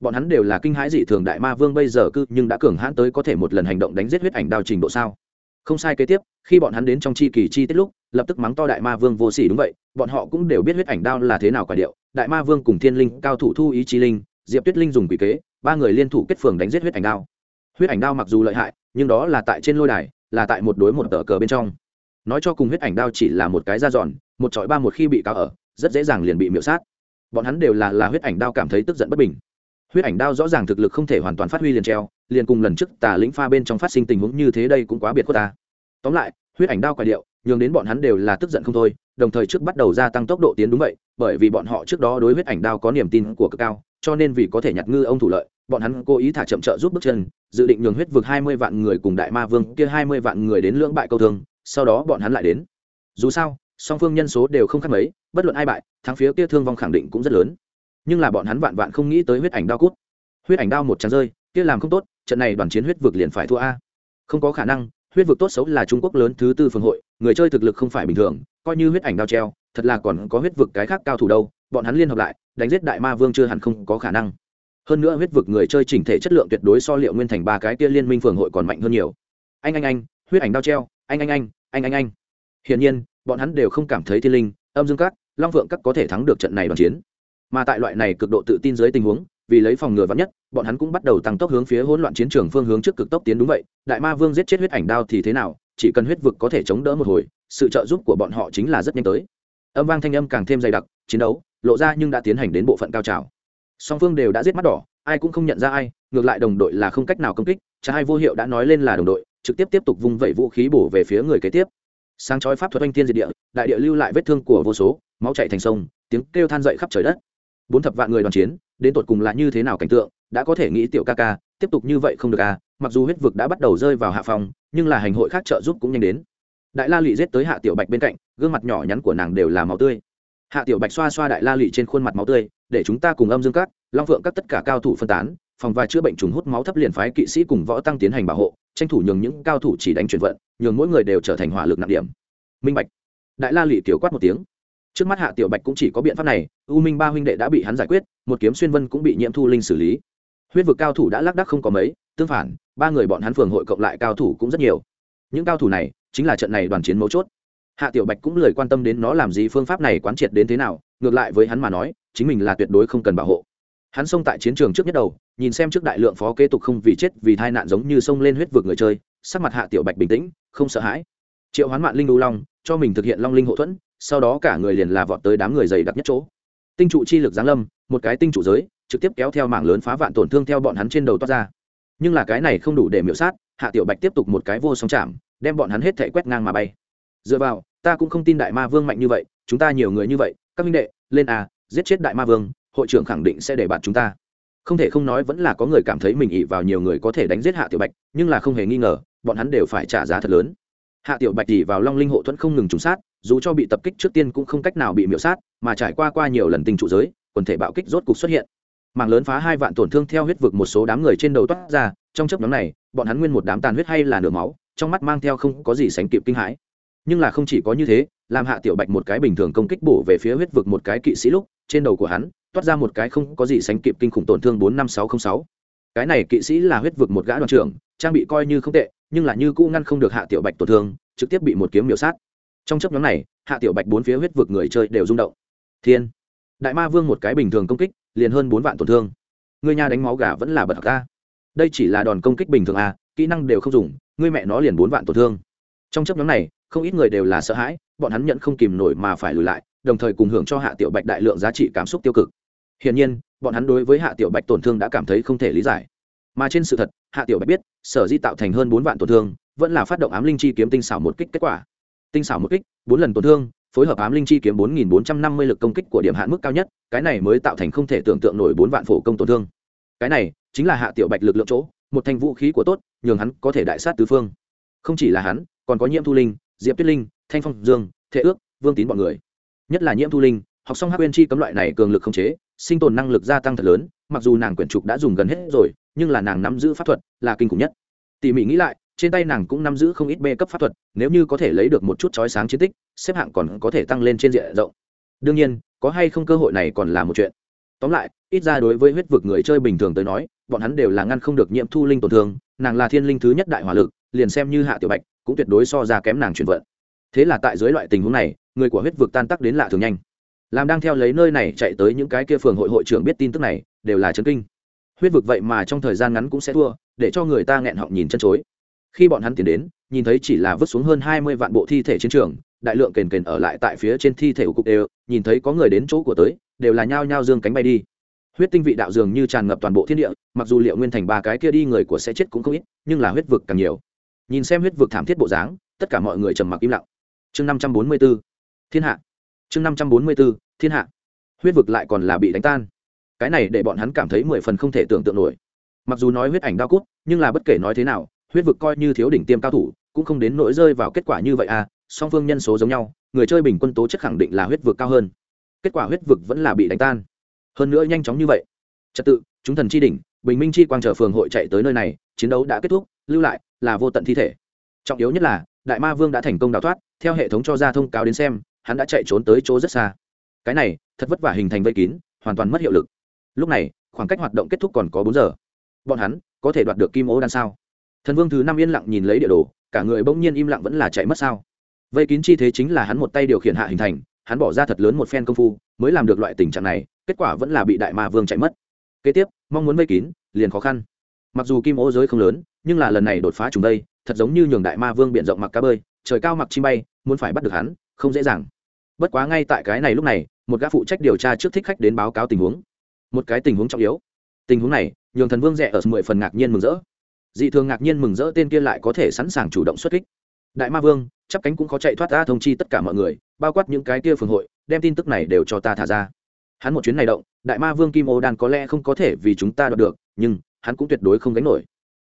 Bọn hắn đều là kinh hãi dị thường đại ma vương bây giờ cư nhưng đã cường hãn tới có thể một lần hành động đánh giết huyết ảnh đao trình độ sao? Không sai kế tiếp, khi bọn hắn đến trong chi kỳ chi tiết lúc, lập tức mắng to đại ma vương vô sỉ đúng vậy, bọn họ cũng đều biết huyết ảnh đao là thế nào quả điệu. Đại ma vương cùng thiên linh, cao thủ thu ý chi linh, diệp tuyết linh dùng quỷ kế ba người liên thủ kết phường đánh giết huyết ảnh đao. Huyết ảnh đao mặc dù lợi hại, nhưng đó là tại trên lôi đài, là tại một đối một tờ cờ bên trong. Nói cho cùng huyết ảnh đao chỉ là một cái da giòn, một trọi ba một khi bị cáo ở, rất dễ dàng liền bị miễu sát. Bọn hắn đều là là huyết ảnh đao cảm thấy tức giận bất bình. Huyết ảnh đao rõ ràng thực lực không thể hoàn toàn phát huy liền treo, liền cùng lần trước tà lĩnh pha bên trong phát sinh tình huống như thế đây cũng quá biệt của ta. Tóm lại, huyết ảnh đao quả điệu, nhường đến bọn hắn đều là tức giận không thôi đồng thời trước bắt đầu gia tăng tốc độ tiến đúng vậy, bởi vì bọn họ trước đó đối huyết ảnh đao có niềm tin của cực cao, cho nên vì có thể nhặt ngư ông thủ lợi, bọn hắn cố ý thả chậm trợ giúp bước chân, dự định nhường huyết vực hai mươi vạn người cùng đại ma vương kia hai mươi vạn người đến lưỡng bại câu thương, sau đó bọn hắn lại đến. Dù sao, song phương nhân số đều không khác mấy, bất luận ai bại, thắng phía kia thương vong khẳng định cũng rất lớn. Nhưng là bọn hắn vạn vạn không nghĩ tới huyết ảnh đao cút. Huyết ảnh đao một trắng rơi, kia làm không tốt, trận này đoàn chiến huyết vực liền phải thua a. Không có khả năng huyết vực tốt xấu là trung quốc lớn thứ tư phương hội, người chơi thực lực không phải bình thường, coi như huyết ảnh đao treo, thật là còn có huyết vực cái khác cao thủ đâu, bọn hắn liên hợp lại, đánh giết đại ma vương chưa hẳn không có khả năng. Hơn nữa huyết vực người chơi chỉnh thể chất lượng tuyệt đối so liệu nguyên thành ba cái kia liên minh phường hội còn mạnh hơn nhiều. Anh anh anh, huyết ảnh đao treo, anh anh anh anh anh anh. Hiển nhiên, bọn hắn đều không cảm thấy thiên linh, âm dương các, long phượng các có thể thắng được trận này đoàn chiến. Mà tại loại này cực độ tự tin dưới tình huống vì lấy phòng ngừa vắn nhất, bọn hắn cũng bắt đầu tăng tốc hướng phía hỗn loạn chiến trường phương hướng trước cực tốc tiến đúng vậy. Đại ma vương giết chết huyết ảnh đao thì thế nào, chỉ cần huyết vực có thể chống đỡ một hồi, sự trợ giúp của bọn họ chính là rất nhanh tới. Âm vang thanh âm càng thêm dày đặc, chiến đấu lộ ra nhưng đã tiến hành đến bộ phận cao trào. Song phương đều đã giết mắt đỏ, ai cũng không nhận ra ai, ngược lại đồng đội là không cách nào công kích cha hai vô hiệu đã nói lên là đồng đội, trực tiếp tiếp tục vung vẩy vũ khí bổ về phía người kế tiếp. Sáng chói pháp thuật oanh tiên diệt địa, đại địa lưu lại vết thương của vô số, máu chạy thành sông, tiếng kêu than dậy khắp trời đất. Bốn thập vạn người đoàn chiến đến tột cùng là như thế nào cảnh tượng, đã có thể nghĩ tiểu ca ca, tiếp tục như vậy không được à mặc dù huyết vực đã bắt đầu rơi vào hạ phòng nhưng là hành hội khác trợ giúp cũng nhanh đến. Đại la lụy giết tới hạ tiểu bạch bên cạnh, gương mặt nhỏ nhắn của nàng đều là máu tươi. Hạ tiểu bạch xoa xoa đại la lụy trên khuôn mặt máu tươi, để chúng ta cùng âm dương các, long phượng các tất cả cao thủ phân tán, phòng và chữa bệnh trùng hút máu thấp liền phái kỵ sĩ cùng võ tăng tiến hành bảo hộ, tranh thủ nhường những cao thủ chỉ đánh chuyển vận, nhường mỗi người đều trở thành hỏa lực nặng điểm. Minh bạch. Đại la lụy tiểu quát một tiếng trước mắt hạ tiểu bạch cũng chỉ có biện pháp này, u minh ba huynh đệ đã bị hắn giải quyết, một kiếm xuyên vân cũng bị nhiễm thu linh xử lý. Huyết vực cao thủ đã lác đắc không có mấy, tương phản, ba người bọn hắn phường hội cộng lại cao thủ cũng rất nhiều. Những cao thủ này, chính là trận này đoàn chiến mấu chốt. Hạ tiểu bạch cũng lời quan tâm đến nó làm gì, phương pháp này quán triệt đến thế nào, ngược lại với hắn mà nói, chính mình là tuyệt đối không cần bảo hộ. Hắn xông tại chiến trường trước nhất đầu, nhìn xem trước đại lượng phó kế tục không vì chết, vì tai nạn giống như xông lên huyết vực người chơi, sắc mặt hạ tiểu bạch bình tĩnh, không sợ hãi. Triệu hoán mạn linh đu long, cho mình thực hiện long linh hậu thuẫn sau đó cả người liền là vọt tới đám người dày đặc nhất chỗ. Tinh trụ chi lực giáng lâm, một cái tinh trụ giới, trực tiếp kéo theo mảng lớn phá vạn tổn thương theo bọn hắn trên đầu toát ra. Nhưng là cái này không đủ để miễu sát, hạ tiểu bạch tiếp tục một cái vô song chạm, đem bọn hắn hết thể quét ngang mà bay. Dựa vào, ta cũng không tin đại ma vương mạnh như vậy, chúng ta nhiều người như vậy, các minh đệ, lên à giết chết đại ma vương, hội trưởng khẳng định sẽ để bạn chúng ta. Không thể không nói vẫn là có người cảm thấy mình ỉ vào nhiều người có thể đánh giết hạ tiểu bạch, nhưng là không hề nghi ngờ, bọn hắn đều phải trả giá thật lớn. Hạ tiểu bạch ỉ vào long linh hộ thuẫn không ngừng trùng sát dù cho bị tập kích trước tiên cũng không cách nào bị miễu sát, mà trải qua qua nhiều lần tình trụ giới, quần thể bạo kích rốt cục xuất hiện. Mảng lớn phá hai vạn tổn thương theo huyết vực một số đám người trên đầu toát ra, trong chấp nhóm này, bọn hắn nguyên một đám tàn huyết hay là nửa máu, trong mắt mang theo không có gì sánh kịp kinh hãi. Nhưng là không chỉ có như thế, làm hạ tiểu bạch một cái bình thường công kích bổ về phía huyết vực một cái kỵ sĩ lúc, trên đầu của hắn, toát ra một cái không có gì sánh kịp kinh khủng tổn thương bốn năm sáu không sáu. Cái này kỵ sĩ là huyết vực một gã đoàn trưởng, trang bị coi như không tệ, nhưng là như cũ ngăn không được hạ tiểu bạch tổn thương, trực tiếp bị một kiếm miểu sát trong chấp nhóm này, hạ tiểu bạch bốn phía huyết vực người chơi đều rung động. Thiên! Đại ma vương một cái bình thường công kích, liền hơn bốn vạn tổn thương. Người nhà đánh máu gà vẫn là bật thật ra đây chỉ là đòn công kích bình thường à kỹ năng đều không dùng, người mẹ nó liền bốn vạn tổn thương. Trong chấp nhóm này, không ít người đều là sợ hãi, bọn hắn nhận không kìm nổi mà phải lùi lại, đồng thời cùng hưởng cho hạ tiểu bạch đại lượng giá trị cảm xúc tiêu cực. Hiển nhiên, bọn hắn đối với hạ tiểu bạch tổn thương đã cảm thấy không thể lý giải. Mà trên sự thật, hạ tiểu bạch biết, sở di tạo thành hơn bốn vạn tổn thương, vẫn là phát động ám linh chi kiếm tinh xảo một kích kết quả tinh xảo một kích, bốn lần tổn thương, phối hợp ám linh chi kiếm bốn nghìn bốn trăm năm mươi lực công kích của điểm hạn mức cao nhất, cái này mới tạo thành không thể tưởng tượng nổi bốn vạn phổ công tổn thương. Cái này chính là hạ tiểu bạch lực lượng chỗ, một thành vũ khí của tốt, nhường hắn có thể đại sát tứ phương. Không chỉ là hắn, còn có nhiễm thu linh, diệp tuyết linh, thanh phong dương, thệ ước, vương tín bọn người. Nhất là nhiễm thu linh, học xong hắc quyên chi cấm loại này cường lực không chế, sinh tồn năng lực gia tăng thật lớn, mặc dù nàng quyển trục đã dùng gần hết rồi, nhưng là nàng nắm giữ pháp thuật là kinh khủng nhất. Tỉ mỉ nghĩ lại trên tay nàng cũng nắm giữ không ít bê cấp pháp thuật, nếu như có thể lấy được một chút chói sáng chiến tích, xếp hạng còn có thể tăng lên trên diện rộng. Đương nhiên, có hay không cơ hội này còn là một chuyện. Tóm lại, ít ra đối với huyết vực người chơi bình thường tới nói, bọn hắn đều là ngăn không được nhiễm thu linh tổn thương, nàng là thiên linh thứ nhất đại hỏa lực, liền xem như hạ tiểu bạch, cũng tuyệt đối so ra kém nàng chuyển vận. Thế là tại dưới loại tình huống này, người của huyết vực tan tắc đến lạ thường nhanh. Làm đang theo lấy nơi này chạy tới những cái kia phường hội hội trưởng biết tin tức này, đều là chấn kinh. Huyết vực vậy mà trong thời gian ngắn cũng sẽ thua, để cho người ta nghẹn họng nhìn chân chối khi bọn hắn tiến đến, nhìn thấy chỉ là vứt xuống hơn hai mươi vạn bộ thi thể chiến trường, đại lượng kền kền ở lại tại phía trên thi thể của cục đều, nhìn thấy có người đến chỗ của tới, đều là nhao nhao dương cánh bay đi. Huyết tinh vị đạo dường như tràn ngập toàn bộ thiên địa, mặc dù liệu nguyên thành ba cái kia đi người của sẽ chết cũng không ít, nhưng là huyết vực càng nhiều. Nhìn xem huyết vực thảm thiết bộ dáng, tất cả mọi người trầm mặc im lặng. Chương năm trăm bốn mươi b ố thiên hạ. Chương năm trăm bốn mươi b ố thiên hạ. Huyết vực lại còn là bị đánh tan. Cái này để bọn hắn cảm thấy mười phần không thể tưởng tượng nổi. Mặc dù nói huyết ảnh đau cút, nhưng là bất kể nói thế nào huyết vực coi như thiếu đỉnh tiêm cao thủ, cũng không đến nỗi rơi vào kết quả như vậy à song phương nhân số giống nhau, người chơi bình quân tố chất khẳng định là huyết vực cao hơn. Kết quả huyết vực vẫn là bị đánh tan. Hơn nữa nhanh chóng như vậy. Trật tự, chúng thần chi đỉnh, bình minh chi quang trở phường hội chạy tới nơi này, chiến đấu đã kết thúc, lưu lại là vô tận thi thể. Trọng yếu nhất là, đại ma vương đã thành công đào thoát, theo hệ thống cho ra thông cáo đến xem, hắn đã chạy trốn tới chỗ rất xa. Cái này, thật vất vả hình thành vây kín, hoàn toàn mất hiệu lực. Lúc này, khoảng cách hoạt động kết thúc còn có bốn giờ. Bọn hắn có thể đoạt được kim ố đan sao? Thần vương thứ năm yên lặng nhìn lấy địa đồ, cả người bỗng nhiên im lặng vẫn là chạy mất sao? Vây kín chi thế chính là hắn một tay điều khiển hạ hình thành, hắn bỏ ra thật lớn một phen công phu, mới làm được loại tình trạng này, kết quả vẫn là bị đại ma vương chạy mất. Kế tiếp, mong muốn vây kín, liền khó khăn. Mặc dù kim ô giới không lớn, nhưng là lần này đột phá trùng đây, thật giống như nhường đại ma vương biện rộng mặc cá bơi, trời cao mặc chim bay, muốn phải bắt được hắn, không dễ dàng. Bất quá ngay tại cái này lúc này, một gã phụ trách điều tra trước thích khách đến báo cáo tình huống. Một cái tình huống trọng yếu. Tình huống này, nhường thần vương rẻ ở mười phần ngạc nhiên mừng rỡ dị thường ngạc nhiên mừng rỡ tên kia lại có thể sẵn sàng chủ động xuất kích. Đại ma vương, chắp cánh cũng có chạy thoát ra thông chi tất cả mọi người, bao quát những cái kia phường hội, đem tin tức này đều cho ta thả ra. Hắn một chuyến này động, đại ma vương kim ô đan có lẽ không có thể vì chúng ta đoạt được, nhưng hắn cũng tuyệt đối không gánh nổi.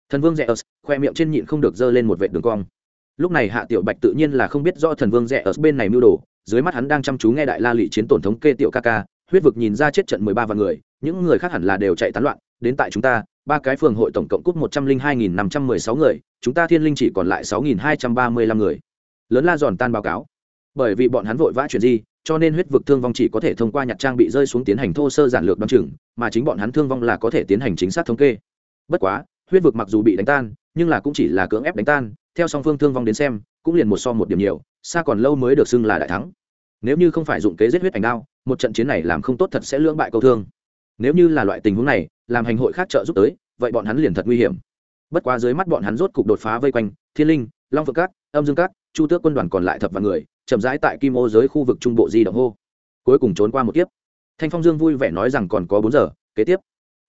Thần vương rẽ ớt khoe miệng trên nhịn không được dơ lên một vệ đường cong. Lúc này hạ tiểu bạch tự nhiên là không biết rõ thần vương rẽ ớt bên này mưu đồ, dưới mắt hắn đang chăm chú nghe đại la lị chiến tổn thống kê tiểu ca ca, huyết vực nhìn ra chết trận mười ba vạn người những người khác hẳn là đều chạy tán loạn, đến tại chúng ta, ba cái phường hội tổng cộng cút một trăm linh hai nghìn năm trăm mười sáu người, chúng ta thiên linh chỉ còn lại sáu nghìn hai trăm ba mươi lăm người. Lớn la giòn tan báo cáo. Bởi vì bọn hắn vội vã chuyển di, cho nên huyết vực thương vong chỉ có thể thông qua nhặt trang bị rơi xuống tiến hành thô sơ giản lược đ o chừng, mà chính bọn hắn thương vong là có thể tiến hành chính xác thống kê. Bất quá, huyết vực mặc dù bị đánh tan, nhưng là cũng chỉ là cưỡng ép đánh tan, theo song phương thương vong đến xem, cũng liền một so một điểm nhiều, xa còn lâu mới được xưng là đại thắng. Nếu như không phải dụng kế giết huyết ảnh đao, một trận chiến này làm không tốt thật sẽ lưỡng bại câu thương nếu như là loại tình huống này, làm hành hội khác trợ giúp tới, vậy bọn hắn liền thật nguy hiểm. Bất quá dưới mắt bọn hắn rốt cục đột phá vây quanh, thiên linh, long phượng cát, âm dương cát, chu tước quân đoàn còn lại thập vạn người, chậm rãi tại kim ô giới khu vực trung bộ di động hô. Cuối cùng trốn qua một kiếp. Thanh phong dương vui vẻ nói rằng còn có bốn giờ, kế tiếp.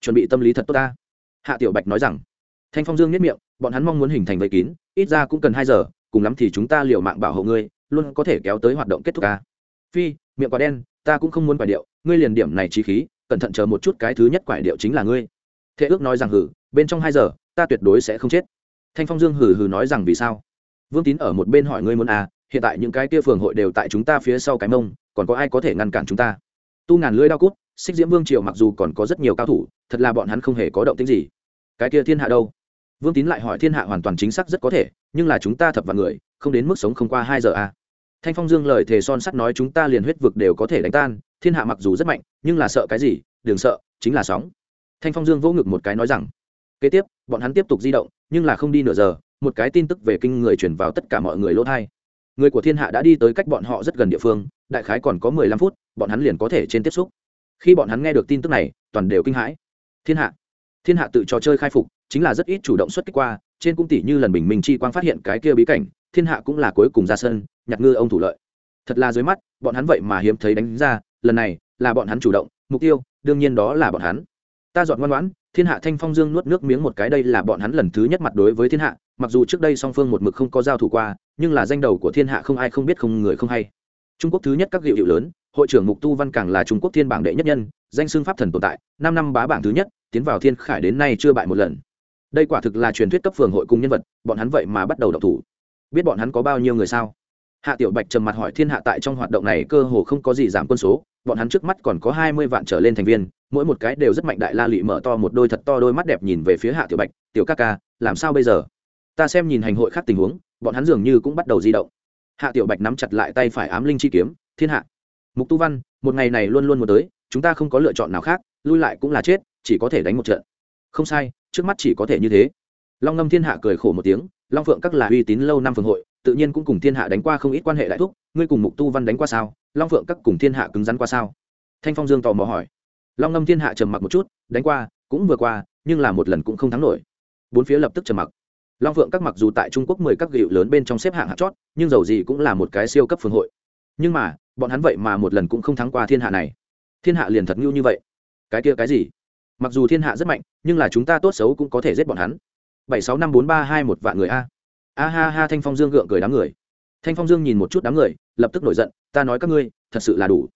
Chuẩn bị tâm lý thật tốt ta. Hạ tiểu bạch nói rằng, thanh phong dương nhất miệng, bọn hắn mong muốn hình thành vây kín, ít ra cũng cần hai giờ, cùng lắm thì chúng ta liều mạng bảo hộ ngươi, luôn có thể kéo tới hoạt động kết thúc ta. Phi, miệng quả đen, ta cũng không muốn quả điệu, ngươi liền điểm này trí khí cẩn thận chờ một chút cái thứ nhất quải điệu chính là ngươi. Thế ước nói rằng hử, bên trong hai giờ, ta tuyệt đối sẽ không chết. Thanh phong dương hử hử nói rằng vì sao? Vương tín ở một bên hỏi ngươi muốn à hiện tại những cái kia phường hội đều tại chúng ta phía sau cái mông, còn có ai có thể ngăn cản chúng ta? Tu ngàn lưỡi đao cút, xích diễm vương triều mặc dù còn có rất nhiều cao thủ, thật là bọn hắn không hề có động tính gì. Cái kia thiên hạ đâu? Vương tín lại hỏi thiên hạ hoàn toàn chính xác rất có thể, nhưng là chúng ta thập vạn người, không đến mức sống không qua hai giờ à. thanh phong dương lời thề son sắt nói chúng ta liền huyết vực đều có thể đánh tan thiên hạ mặc dù rất mạnh, nhưng là sợ cái gì, đừng sợ, chính là sóng. Thanh phong dương vỗ ngực một cái nói rằng, kế tiếp, bọn hắn tiếp tục di động, nhưng là không đi nửa giờ, một cái tin tức về kinh người chuyển vào tất cả mọi người lỗ thai. Người của thiên hạ đã đi tới cách bọn họ rất gần địa phương, đại khái còn có mười lăm phút, bọn hắn liền có thể trên tiếp xúc. Khi bọn hắn nghe được tin tức này, toàn đều kinh hãi. Thiên hạ thiên hạ tự trò chơi khai phục, chính là rất ít chủ động xuất kích qua, trên cung tỷ như lần bình minh chi quang phát hiện cái kia bí cảnh, thiên hạ cũng là cuối cùng ra sân, nhặt ngư ông thủ lợi. Thật là dưới mắt, bọn hắn vậy mà hiếm thấy đánh ra lần này là bọn hắn chủ động, mục tiêu đương nhiên đó là bọn hắn. Ta dọn ngoan ngoãn, thiên hạ thanh phong dương nuốt nước miếng một cái đây là bọn hắn lần thứ nhất mặt đối với thiên hạ, mặc dù trước đây song phương một mực không có giao thủ qua, nhưng là danh đầu của thiên hạ không ai không biết không người không hay. Trung quốc thứ nhất các hiệu hiệu lớn, hội trưởng mục tu văn càng là trung quốc thiên bảng đệ nhất nhân, danh xưng pháp thần tồn tại, năm năm bá bảng thứ nhất, tiến vào thiên khải đến nay chưa bại một lần. Đây quả thực là truyền thuyết cấp phường hội cùng nhân vật, bọn hắn vậy mà bắt đầu đọc thủ. Biết bọn hắn có bao nhiêu người sao? Hạ tiểu bạch trầm mặt hỏi thiên hạ tại trong hoạt động này cơ hồ không có gì giảm quân số bọn hắn trước mắt còn có hai mươi vạn trở lên thành viên, mỗi một cái đều rất mạnh đại la lị mở to một đôi thật to đôi mắt đẹp nhìn về phía hạ tiểu bạch, tiểu ca ca, làm sao bây giờ? Ta xem nhìn hành hội khác tình huống, bọn hắn dường như cũng bắt đầu di động. Hạ tiểu bạch nắm chặt lại tay phải ám linh chi kiếm, thiên hạ, mục tu văn, một ngày này luôn luôn một tới, chúng ta không có lựa chọn nào khác, lui lại cũng là chết, chỉ có thể đánh một trận. Không sai, trước mắt chỉ có thể như thế. Long ngâm thiên hạ cười khổ một tiếng, long phượng các là uy tín lâu năm phường hội tự nhiên cũng cùng thiên hạ đánh qua không ít quan hệ đại thúc, ngươi cùng mục tu văn đánh qua sao? Long phượng các cùng thiên hạ cứng rắn qua sao? Thanh phong dương tò mò hỏi. Long ngâm thiên hạ trầm mặc một chút, đánh qua, cũng vừa qua, nhưng là một lần cũng không thắng nổi. Bốn phía lập tức trầm mặc. Long phượng các mặc dù tại trung quốc mười các gịu lớn bên trong xếp hạng hạt chót, nhưng dầu gì cũng là một cái siêu cấp phường hội. Nhưng mà, bọn hắn vậy mà một lần cũng không thắng qua thiên hạ này. Thiên hạ liền thật ngưu như vậy. Cái kia cái gì? Mặc dù thiên hạ rất mạnh, nhưng là chúng ta tốt xấu cũng có thể giết bọn hắn. Bảy sáu năm bốn ba hai một vạn người a a ha ha, thanh phong dương gượng cười đám người. Thanh phong dương nhìn một chút đám người, lập tức nổi giận, ta nói các ngươi, thật sự là đủ.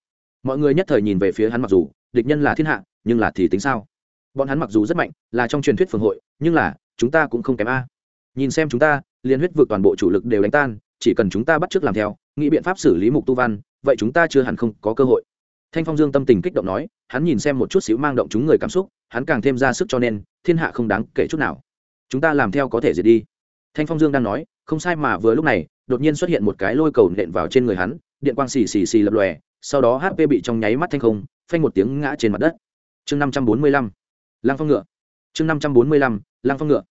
Mọi người nhất thời nhìn về phía hắn mặc dù, địch nhân là thiên hạ, nhưng là thì tính sao? Bọn hắn mặc dù rất mạnh, là trong truyền thuyết phường hội, nhưng là, chúng ta cũng không kém a. Nhìn xem chúng ta liên huyết vượt toàn bộ chủ lực đều đánh tan, chỉ cần chúng ta bắt chước làm theo, nghĩ biện pháp xử lý mục tu văn, vậy chúng ta chưa hẳn không có cơ hội. Thanh phong dương tâm tình kích động nói, hắn nhìn xem một chút xíu mang động chúng người cảm xúc, hắn càng thêm ra sức cho nên, thiên hạ không đáng kể chút nào. Chúng ta làm theo có thể diệt đi thanh phong dương đang nói, không sai mà vừa lúc này, đột nhiên xuất hiện một cái lôi cầu nện vào trên người hắn, điện quang xì xì xì lập lòe, sau đó hp bị trong nháy mắt thanh không, phanh một tiếng ngã trên mặt đất. Chương năm trăm bốn mươi lăm lang phong ngựa. Chương năm trăm bốn mươi lăm lang phong ngựa.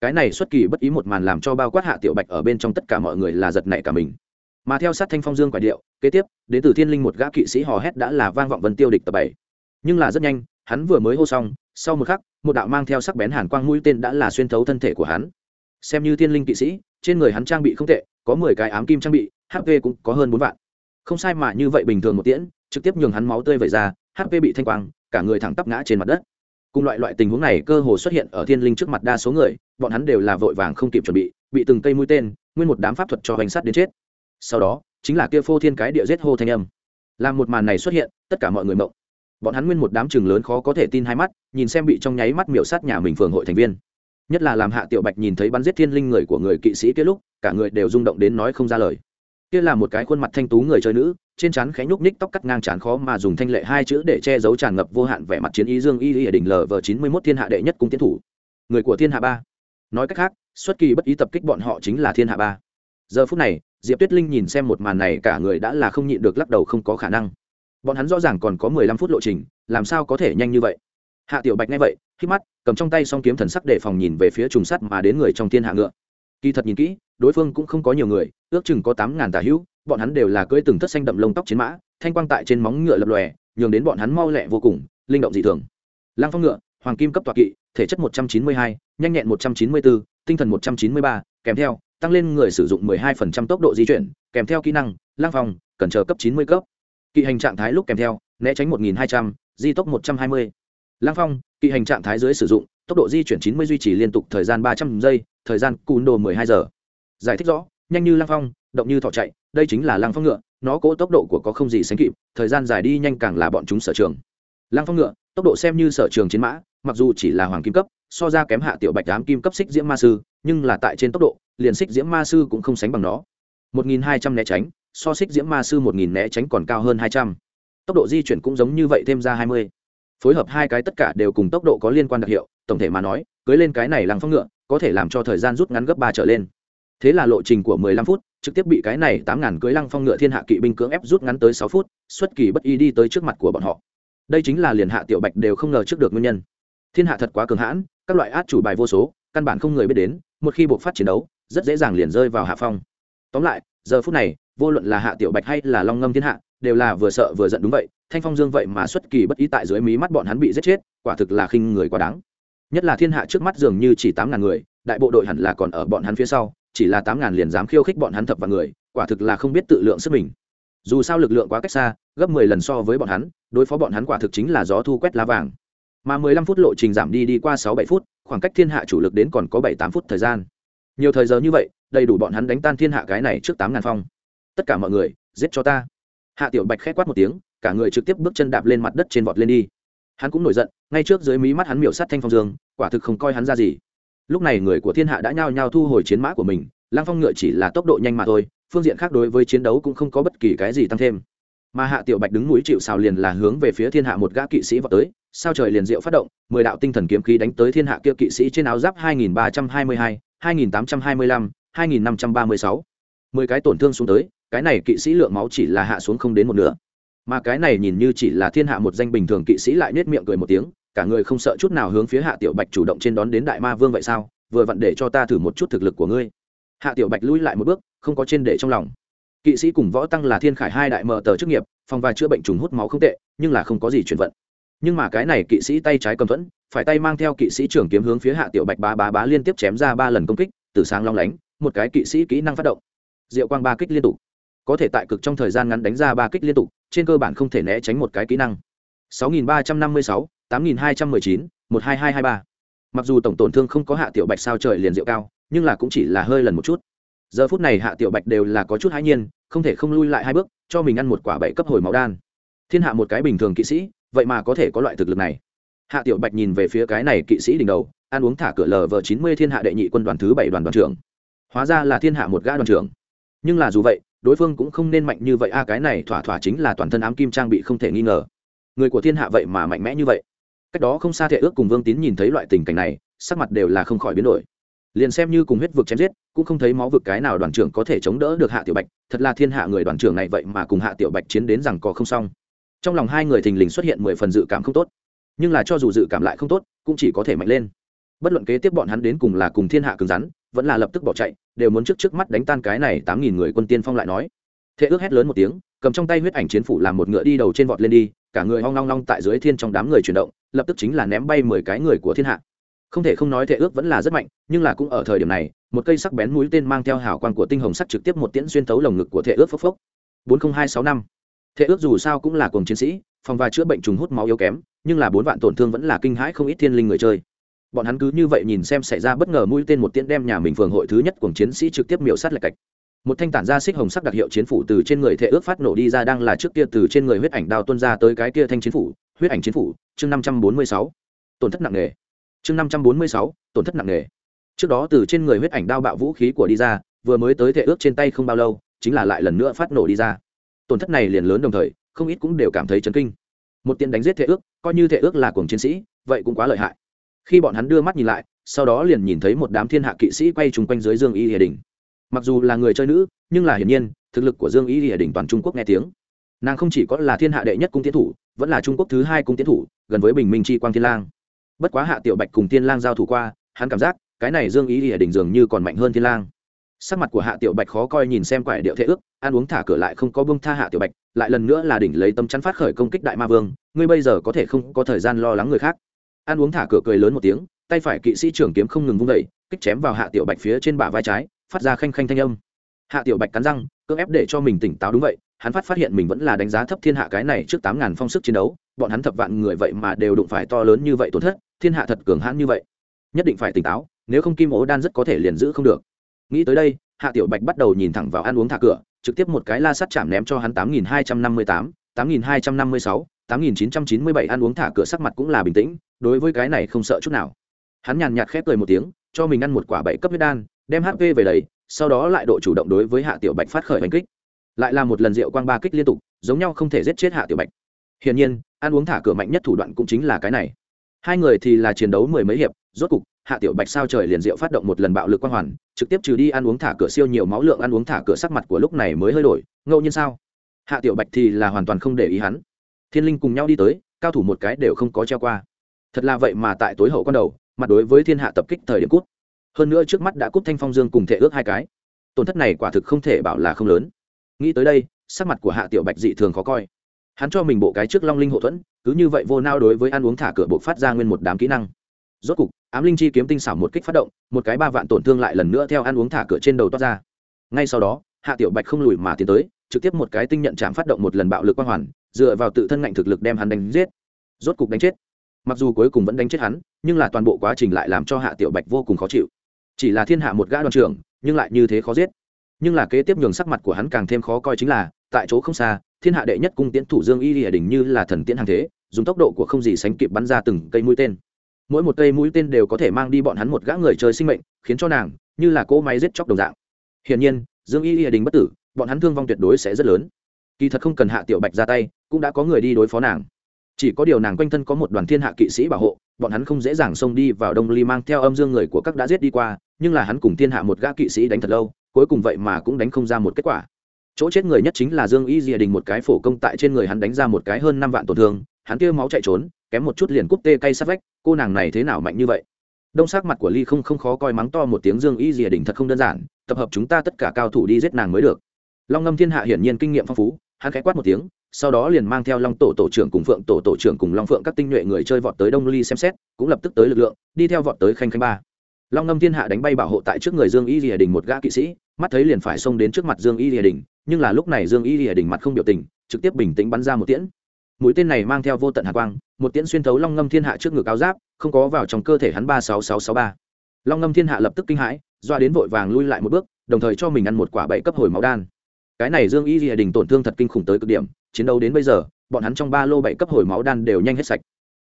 Cái này xuất kỳ bất ý một màn làm cho bao quát hạ tiểu bạch ở bên trong tất cả mọi người là giật nảy cả mình. Mà theo sát thanh phong dương quả điệu, kế tiếp, đến từ thiên linh một gã kỵ sĩ hò hét đã là vang vọng vân tiêu địch tập bảy. Nhưng là rất nhanh, hắn vừa mới hô xong, sau một khắc, một đạo mang theo sắc bén hàn quang mũi tên đã là xuyên thấu thân thể của hắn xem như thiên linh kỵ sĩ, trên người hắn trang bị không tệ, có mười cái ám kim trang bị hp cũng có hơn bốn vạn. Không sai mà như vậy bình thường một tiễn, trực tiếp nhường hắn máu tươi vẩy ra hp bị thanh quang, cả người thẳng tắp ngã trên mặt đất. Cùng loại loại tình huống này cơ hồ xuất hiện ở thiên linh trước mặt đa số người, bọn hắn đều là vội vàng không kịp chuẩn bị bị từng cây mũi tên, nguyên một đám pháp thuật cho hành sát đến chết. Sau đó, chính là kia phô thiên cái địa giết hô thanh âm. Làm một màn này xuất hiện, tất cả mọi người mộng. Bọn hắn nguyên một đám chừng lớn khó có thể tin hai mắt, nhìn xem bị trong nháy mắt miểu sát nhà mình phường hội thành viên nhất là làm hạ tiểu bạch nhìn thấy bắn giết thiên linh người của người kỵ sĩ kia lúc, cả người đều rung động đến nói không ra lời. Kia là một cái khuôn mặt thanh tú người chơi nữ, trên trán khẽ nhúc ních tóc cắt ngang trán khó mà dùng thanh lệ hai chữ để che giấu tràn ngập vô hạn vẻ mặt chiến ý dương y y ở đỉnh lv chín mươi mốt thiên hạ đệ nhất cung tiến thủ. Người của thiên hạ ba. Nói cách khác, xuất kỳ bất ý tập kích bọn họ chính là thiên hạ ba. Giờ phút này, diệp tuyết linh nhìn xem một màn này cả người đã là không nhịn được lắc đầu không có khả năng. Bọn hắn rõ ràng còn có mười lăm phút lộ trình, làm sao có thể nhanh như vậy? Hạ tiểu bạch nghe vậy khi mắt, cầm trong tay song kiếm thần sắc để phòng nhìn về phía trùng sắt mà đến người trong thiên hạ ngựa. Kỳ thật nhìn kỹ, đối phương cũng không có nhiều người, ước chừng có tám ngàn tà hữu, bọn hắn đều là cưỡi từng thất xanh đậm lông tóc chiến mã, thanh quang tại trên móng ngựa lập lòe, nhường đến bọn hắn mau lẹ vô cùng, linh động dị thường. Lăng phong ngựa, hoàng kim cấp tọa kỵ, thể chất một trăm chín mươi hai, nhanh nhẹn một trăm chín mươi bốn tinh thần một trăm chín mươi ba, kèm theo, tăng lên người sử dụng mười hai phần trăm tốc độ di chuyển, kèm theo kỹ năng, lăng phong, cần chờ cấp chín mươi cấp. Kỵ hành trạng thái lúc kèm theo, né tránh một nghìn hai trăm, di tốc một trăm hai mươi lăng phong, kỵ hành trạng thái dưới sử dụng, tốc độ di chuyển chín mươi duy trì liên tục thời gian ba trăm giây, thời gian cùn đồ mười hai giờ. Giải thích rõ, nhanh như lăng phong, động như thọ chạy, đây chính là lăng phong ngựa, nó cố tốc độ của có không gì sánh kịp, thời gian dài đi nhanh càng là bọn chúng sở trường. Lăng phong ngựa, tốc độ xem như sở trường chiến mã, mặc dù chỉ là hoàng kim cấp, so ra kém hạ tiểu bạch đám kim cấp xích diễm ma sư, nhưng là tại trên tốc độ, liền xích diễm ma sư cũng không sánh bằng nó. Một nghìn hai trăm né tránh, so xích diễm ma sư một nghìn né tránh còn cao hơn hai trăm. Tốc độ di chuyển cũng giống như vậy thêm ra hai mươi phối hợp hai cái tất cả đều cùng tốc độ có liên quan đặc hiệu, tổng thể mà nói, cưới lên cái này lăng phong ngựa, có thể làm cho thời gian rút ngắn gấp ba trở lên. Thế là lộ trình của mười lăm phút, trực tiếp bị cái này tám ngàn cưới lăng phong ngựa thiên hạ kỵ binh cưỡng ép rút ngắn tới sáu phút, xuất kỳ bất y đi tới trước mặt của bọn họ. Đây chính là liền hạ tiểu bạch đều không ngờ trước được nguyên nhân. Thiên hạ thật quá cường hãn, các loại át chủ bài vô số, căn bản không người biết đến, một khi buộc phát chiến đấu, rất dễ dàng liền rơi vào hạ phong. Tóm lại, giờ phút này, vô luận là hạ tiểu bạch hay là long ngâm thiên hạ đều là vừa sợ vừa giận đúng vậy, thanh phong dương vậy mà xuất kỳ bất ý tại dưới mí mắt bọn hắn bị giết chết, quả thực là khinh người quá đáng. Nhất là thiên hạ trước mắt dường như chỉ tám ngàn người, đại bộ đội hẳn là còn ở bọn hắn phía sau, chỉ là tám ngàn liền dám khiêu khích bọn hắn thập vạn người, quả thực là không biết tự lượng sức mình. Dù sao lực lượng quá cách xa, gấp mười lần so với bọn hắn, đối phó bọn hắn quả thực chính là gió thu quét lá vàng. Mà mười lăm phút lộ trình giảm đi đi qua sáu bảy phút, khoảng cách thiên hạ chủ lực đến còn có bảy tám phút thời gian. Nhiều thời giờ như vậy, đầy đủ bọn hắn đánh tan thiên hạ cái này trước tám ngàn phong. Tất cả mọi người, giết cho ta hạ tiểu bạch khét quát một tiếng cả người trực tiếp bước chân đạp lên mặt đất trên vọt lên đi. Hắn cũng nổi giận ngay trước dưới mí mắt hắn miểu sát thanh phong dương quả thực không coi hắn ra gì. Lúc này người của thiên hạ đã nhao nhao thu hồi chiến mã của mình lang phong ngựa chỉ là tốc độ nhanh mà thôi phương diện khác đối với chiến đấu cũng không có bất kỳ cái gì tăng thêm. Mà hạ tiểu bạch đứng núi chịu xào liền là hướng về phía thiên hạ một gã kỵ sĩ vào tới sao trời liền diệu phát động mười đạo tinh thần kiếm khí đánh tới thiên hạ kia kỵ sĩ trên áo giáp 2322, 2825, 2536. mười cái tổn thương xuống tới cái này kỵ sĩ lượng máu chỉ là hạ xuống không đến một nửa. Mà cái này nhìn như chỉ là thiên hạ một danh bình thường kỵ sĩ lại nết miệng cười một tiếng, cả người không sợ chút nào hướng phía hạ tiểu bạch chủ động trên đón đến đại ma vương vậy sao? Vừa vặn để cho ta thử một chút thực lực của ngươi. Hạ tiểu bạch lui lại một bước, không có trên để trong lòng. Kỵ sĩ cùng võ tăng là thiên khải hai đại mở tờ chức nghiệp, phòng và chữa bệnh trùng hút máu không tệ, nhưng là không có gì chuyển vận. Nhưng mà cái này kỵ sĩ tay trái cầm thuẫn, phải tay mang theo kỵ sĩ trưởng kiếm hướng phía hạ tiểu bạch bá bá bá liên tiếp chém ra ba lần công kích, từ sáng long lánh, một cái kỵ sĩ kỹ năng phát động. Diệu quang ba kích liên tục có thể tại cực trong thời gian ngắn đánh ra ba kích liên tục trên cơ bản không thể né tránh một cái kỹ năng. 6356, 8219, 12223. mặc dù tổng tổn thương không có hạ tiểu bạch sao trời liền diệu cao nhưng là cũng chỉ là hơi lần một chút. Giờ phút này hạ tiểu bạch đều là có chút hãi nhiên không thể không lui lại hai bước cho mình ăn một quả bảy cấp hồi máu đan. Thiên hạ một cái bình thường kỵ sĩ vậy mà có thể có loại thực lực này. Hạ tiểu bạch nhìn về phía cái này kỵ sĩ đỉnh đầu ăn uống thả cửa lờ vờ chín mươi thiên hạ đệ nhị quân đoàn thứ bảy đoàn đoàn trưởng. Hóa ra là thiên hạ một gã đoàn trưởng. Nhưng là dù vậy đối phương cũng không nên mạnh như vậy. A cái này thỏa thỏa chính là toàn thân ám kim trang bị không thể nghi ngờ. Người của thiên hạ vậy mà mạnh mẽ như vậy. Cách đó không xa thể ước cùng vương tín nhìn thấy loại tình cảnh này, sắc mặt đều là không khỏi biến đổi. Liền xem như cùng huyết vực chém giết, cũng không thấy máu vực cái nào đoàn trưởng có thể chống đỡ được hạ tiểu bạch. Thật là thiên hạ người đoàn trưởng này vậy mà cùng hạ tiểu bạch chiến đến rằng có không xong. Trong lòng hai người thình lình xuất hiện mười phần dự cảm không tốt. Nhưng là cho dù dự cảm lại không tốt, cũng chỉ có thể mạnh lên. Bất luận kế tiếp bọn hắn đến cùng là cùng thiên hạ cứng rắn vẫn là lập tức bỏ chạy, đều muốn trước trước mắt đánh tan cái này tám nghìn người quân tiên phong lại nói. Thế ước hét lớn một tiếng, cầm trong tay huyết ảnh chiến phủ làm một ngựa đi đầu trên vọt lên đi, cả người hoang long long tại dưới thiên trong đám người chuyển động, lập tức chính là ném bay mười cái người của thiên hạ. Không thể không nói thệ ước vẫn là rất mạnh, nhưng là cũng ở thời điểm này, một cây sắc bén mũi tên mang theo hào quang của tinh hồng sắc trực tiếp một tiễn xuyên thấu lồng ngực của thệ ước phốc phốc. Bốn nghìn hai sáu năm. Thệ ước dù sao cũng là cùng chiến sĩ, phòng và chữa bệnh trùng hút máu yếu kém, nhưng là bốn vạn tổn thương vẫn là kinh hãi không ít thiên linh người chơi bọn hắn cứ như vậy nhìn xem xảy ra bất ngờ mũi tên một tiễn đem nhà mình phường hội thứ nhất cùng chiến sĩ trực tiếp miểu sát lạch cạch. Một thanh tản ra xích hồng sắc đặc hiệu chiến phủ từ trên người thệ ước phát nổ đi ra đang là trước kia từ trên người huyết ảnh đao tuân ra tới cái kia thanh chiến phủ, huyết ảnh chiến phủ, chương năm trăm bốn mươi sáu. Tổn thất nặng nề. Chương năm trăm bốn mươi sáu, tổn thất nặng nề. Trước đó từ trên người huyết ảnh đao bạo vũ khí của đi ra, vừa mới tới thệ ước trên tay không bao lâu, chính là lại lần nữa phát nổ đi ra. Tổn thất này liền lớn đồng thời, không ít cũng đều cảm thấy chấn kinh. Một tiền đánh giết thệ ước, coi như thệ ước là cuồng chiến sĩ, vậy cũng quá lợi hại khi bọn hắn đưa mắt nhìn lại, sau đó liền nhìn thấy một đám thiên hạ kỵ sĩ quay chung quanh dưới dương y hiệp đình. Mặc dù là người chơi nữ, nhưng là hiển nhiên, thực lực của dương y hiệp đình toàn trung quốc nghe tiếng. Nàng không chỉ có là thiên hạ đệ nhất cung tiến thủ, vẫn là trung quốc thứ hai cung tiến thủ, gần với bình minh chi quang thiên lang. Bất quá hạ tiểu bạch cùng thiên lang giao thủ qua, hắn cảm giác, cái này dương Y hiệp đình dường như còn mạnh hơn thiên lang. Sắc mặt của hạ tiểu bạch khó coi nhìn xem quải điệu thế ước, ăn uống thả cửa lại không có bông tha hạ tiểu bạch, lại lần nữa là đỉnh lấy tâm chắn phát khởi công kích đại ma vương, ngươi bây giờ có thể không có thời gian lo lắng người khác ăn uống thả cửa cười lớn một tiếng tay phải kỵ sĩ trưởng kiếm không ngừng vung đẩy, kích chém vào hạ tiểu bạch phía trên bả vai trái phát ra khanh khanh thanh âm. Hạ tiểu bạch cắn răng cưỡng ép để cho mình tỉnh táo đúng vậy hắn phát phát hiện mình vẫn là đánh giá thấp thiên hạ cái này trước tám ngàn phong sức chiến đấu bọn hắn thập vạn người vậy mà đều đụng phải to lớn như vậy tổn thất thiên hạ thật cường hãn như vậy. Nhất định phải tỉnh táo nếu không kim ố đan rất có thể liền giữ không được. Nghĩ tới đây hạ tiểu bạch bắt đầu nhìn thẳng vào ăn uống thả cửa trực tiếp một cái la sắt chạm ném cho hắn tám nghìn hai trăm năm mươi tám tám nghìn hai trăm năm mươi sáu tám nghìn chín trăm chín mươi bảy. Ăn uống thả cửa sắc mặt cũng là bình tĩnh đối với cái này không sợ chút nào. Hắn nhàn nhạt khép cười một tiếng, cho mình ăn một quả bảy cấp huyết đan, đem hp về đầy, sau đó lại độ chủ động đối với hạ tiểu bạch phát khởi hành kích. Lại là một lần rượu quang ba kích liên tục, giống nhau không thể giết chết hạ tiểu bạch. Hiển nhiên, ăn uống thả cửa mạnh nhất thủ đoạn cũng chính là cái này. Hai người thì là chiến đấu mười mấy hiệp, rốt cục, hạ tiểu bạch sao trời liền rượu phát động một lần bạo lực quang hoàn, trực tiếp trừ đi ăn uống thả cửa siêu nhiều máu lượng ăn uống thả cửa sắc mặt của lúc này mới hơi đổi, ngẫu nhiên sao? Hạ tiểu bạch thì là hoàn toàn không để ý hắn. Thiên linh cùng nhau đi tới, cao thủ một cái đều không có treo qua thật là vậy mà tại tối hậu con đầu mặt đối với thiên hạ tập kích thời điểm cút. Hơn nữa trước mắt đã cút thanh phong dương cùng thể ước hai cái. Tổn thất này quả thực không thể bảo là không lớn. Nghĩ tới đây, sắc mặt của hạ tiểu bạch dị thường khó coi. Hắn cho mình bộ cái trước long linh hậu thuẫn, cứ như vậy vô nao đối với ăn uống thả cửa buộc phát ra nguyên một đám kỹ năng. Rốt cục, ám linh chi kiếm tinh xảo một kích phát động, một cái ba vạn tổn thương lại lần nữa theo ăn uống thả cửa trên đầu toát ra. Ngay sau đó, hạ tiểu bạch không lùi mà tiến tới, trực tiếp một cái tinh nhận chạm phát động một lần bạo lực quang hoàn, dựa vào tự thân ngạnh thực lực đem hắn đánh giết. Rốt cục đánh chết mặc dù cuối cùng vẫn đánh chết hắn, nhưng là toàn bộ quá trình lại làm cho hạ tiểu bạch vô cùng khó chịu. Chỉ là thiên hạ một gã đoàn trưởng, nhưng lại như thế khó giết. Nhưng là kế tiếp nhường sắc mặt của hắn càng thêm khó coi chính là, tại chỗ không xa, thiên hạ đệ nhất cung tiễn thủ dương y lìa đình như là thần tiễn hàng thế, dùng tốc độ của không gì sánh kịp bắn ra từng cây mũi tên. Mỗi một cây mũi tên đều có thể mang đi bọn hắn một gã người chơi sinh mệnh, khiến cho nàng, như là cỗ máy giết chóc đồng dạng. Hiển nhiên, dương y lìa đình bất tử, bọn hắn thương vong tuyệt đối sẽ rất lớn. Kỳ thật không cần hạ tiểu bạch ra tay, cũng đã có người đi đối phó nàng chỉ có điều nàng quanh thân có một đoàn thiên hạ kỵ sĩ bảo hộ, bọn hắn không dễ dàng xông đi vào đông ly mang theo âm dương người của các đã giết đi qua, nhưng là hắn cùng thiên hạ một gã kỵ sĩ đánh thật lâu, cuối cùng vậy mà cũng đánh không ra một kết quả. Chỗ chết người nhất chính là dương y dìa đình một cái phổ công tại trên người hắn đánh ra một cái hơn năm vạn tổn thương, hắn kêu máu chạy trốn, kém một chút liền cúp tê cay sát vách, cô nàng này thế nào mạnh như vậy? Đông sắc mặt của ly không không khó coi mắng to một tiếng dương y dìa đình thật không đơn giản, tập hợp chúng ta tất cả cao thủ đi giết nàng mới được. Long ngâm thiên hạ hiển nhiên kinh nghiệm phong phú, hắn khẽ quát một tiếng sau đó liền mang theo long tổ tổ trưởng cùng phượng tổ tổ trưởng cùng long phượng các tinh nhuệ người chơi vọt tới đông ly xem xét, cũng lập tức tới lực lượng, đi theo vọt tới khanh khanh ba. Long ngâm thiên hạ đánh bay bảo hộ tại trước người dương y rìa đình một gã kỵ sĩ, mắt thấy liền phải xông đến trước mặt dương y rìa đình, nhưng là lúc này dương y rìa đình mặt không biểu tình, trực tiếp bình tĩnh bắn ra một tiễn. Mũi tên này mang theo vô tận hạ quang, một tiễn xuyên thấu long ngâm thiên hạ trước ngực áo giáp, không có vào trong cơ thể hắn ba sáu sáu sáu ba. Long ngâm thiên hạ lập tức kinh hãi, doa đến vội vàng lui lại một bước, đồng thời cho mình ăn một quả bẫy cấp hồi máu đan. Cái này dương y rìa đình tổn thương thật kinh khủng tới cực điểm chiến đấu đến bây giờ, bọn hắn trong ba lô bảy cấp hồi máu đan đều nhanh hết sạch.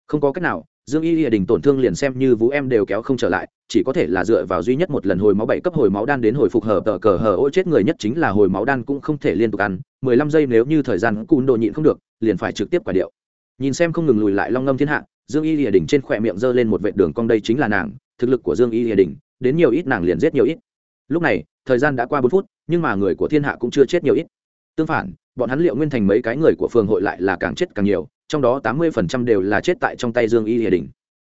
Không có cách nào, dương y rìa đình tổn thương liền xem như vũ em đều kéo không trở lại, chỉ có thể là dựa vào duy nhất một lần hồi máu bảy cấp hồi máu đan đến hồi phục hở tờ cờ hở ôi chết người nhất chính là hồi máu đan cũng không thể liên tục ăn, mười lăm giây nếu như thời gian cùn đồ nhịn không được, liền phải trực tiếp quả điệu. Nhìn xem không ngừng lùi lại long ngâm thiên hạ, dương y rìa đình trên khỏe miệng giơ lên một vệ đường cong đây chính là nàng, thực lực của dương y rìa đình, đến nhiều ít nàng liền giết nhiều ít. Lúc này, thời gian đã qua bốn phút, nhưng mà người của thiên hạ cũng chưa chết nhiều ít. Tương phản bọn hắn liệu nguyên thành mấy cái người của phường hội lại là càng chết càng nhiều, trong đó tám mươi phần trăm đều là chết tại trong tay dương y hiệp đình.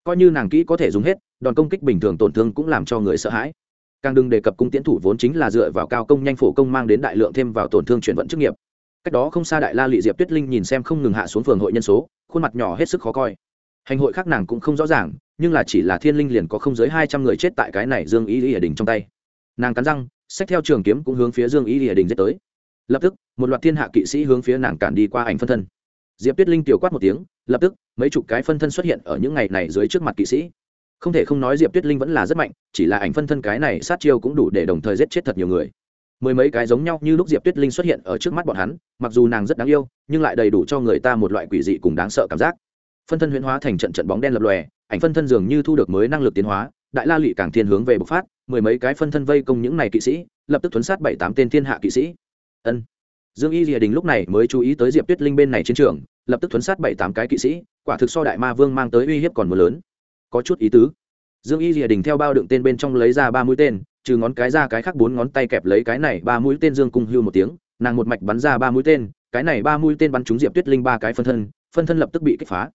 Coi như nàng kỹ có thể dùng hết, đòn công kích bình thường tổn thương cũng làm cho người sợ hãi. Càng đừng đề cập cung tiến thủ vốn chính là dựa vào cao công nhanh phổ công mang đến đại lượng thêm vào tổn thương chuyển vận chức nghiệp. Cách đó không xa đại la lị diệp tuyết linh nhìn xem không ngừng hạ xuống phường hội nhân số, khuôn mặt nhỏ hết sức khó coi. Hành hội khác nàng cũng không rõ ràng, nhưng là chỉ là thiên linh liền có không dưới hai trăm người chết tại cái này dương y hiệp đình trong tay. Nàng cắn răng, xách theo trường kiếm cũng hướng phía dương y hiệp đình dết tới lập tức, một loạt thiên hạ kỵ sĩ hướng phía nàng cản đi qua ảnh phân thân. Diệp tuyết linh tiểu quát một tiếng, lập tức, mấy chục cái phân thân xuất hiện ở những ngày này dưới trước mặt kỵ sĩ. Không thể không nói diệp tuyết linh vẫn là rất mạnh, chỉ là ảnh phân thân cái này sát chiêu cũng đủ để đồng thời giết chết thật nhiều người. Mười mấy cái giống nhau như lúc diệp tuyết linh xuất hiện ở trước mắt bọn hắn, mặc dù nàng rất đáng yêu, nhưng lại đầy đủ cho người ta một loại quỷ dị cùng đáng sợ cảm giác. Phân thân huyễn hóa thành trận trận bóng đen lập lòe, ảnh phân thân dường như thu được mới năng lực tiến hóa, đại la lụy càng thiên hướng về bộc phát, mười mấy cái phân thân vây công những này kỵ sĩ, lập tức thuấn sát bảy tám tên thiên hạ kỵ sĩ ân. Dương y rìa đình lúc này mới chú ý tới diệp tuyết linh bên này chiến trường, lập tức thuấn sát bảy tám cái kỵ sĩ, quả thực so đại ma vương mang tới uy hiếp còn mưa lớn. Có chút ý tứ. Dương y rìa đình theo bao đựng tên bên trong lấy ra ba mũi tên, trừ ngón cái ra cái khác bốn ngón tay kẹp lấy cái này ba mũi tên dương cung hưu một tiếng, nàng một mạch bắn ra ba mũi tên, cái này ba mũi tên bắn trúng diệp tuyết linh ba cái phân thân phân thân lập tức bị kích phá.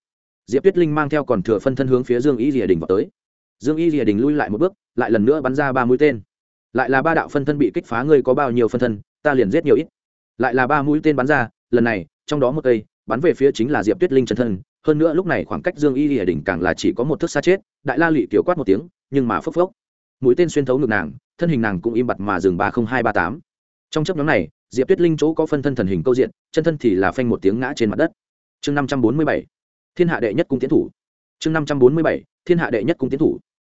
Diệp tuyết linh mang theo còn thừa phân thân hướng phía dương y rìa đình vào tới. Dương y rìa đình lui lại một bước, lại lần nữa bắn ra ba mũi tên. Lại là ba đạo phân thân bị kích phá, ngươi có bao nhiêu phân thân? Ta liền giết nhiều ít. Lại là ba mũi tên bắn ra, lần này, trong đó một cây, bắn về phía chính là diệp tuyết linh chân thân. Hơn nữa lúc này khoảng cách dương y rìa đỉnh càng là chỉ có một thước xa chết, đại la lụy kiểu quát một tiếng, nhưng mà phốc phốc. Mũi tên xuyên thấu ngực nàng, thân hình nàng cũng im bặt mà dừng ba không hai ba tám. Trong chấp nhóm này, diệp tuyết linh chỗ có phân thân thần hình câu diện, chân thân thì là phanh một tiếng ngã trên mặt đất. Chương năm trăm bốn mươi bảy, thiên hạ đệ nhất cung tiến thủ. Chương năm trăm bốn mươi bảy, thiên hạ đệ nhất cung tiến thủ.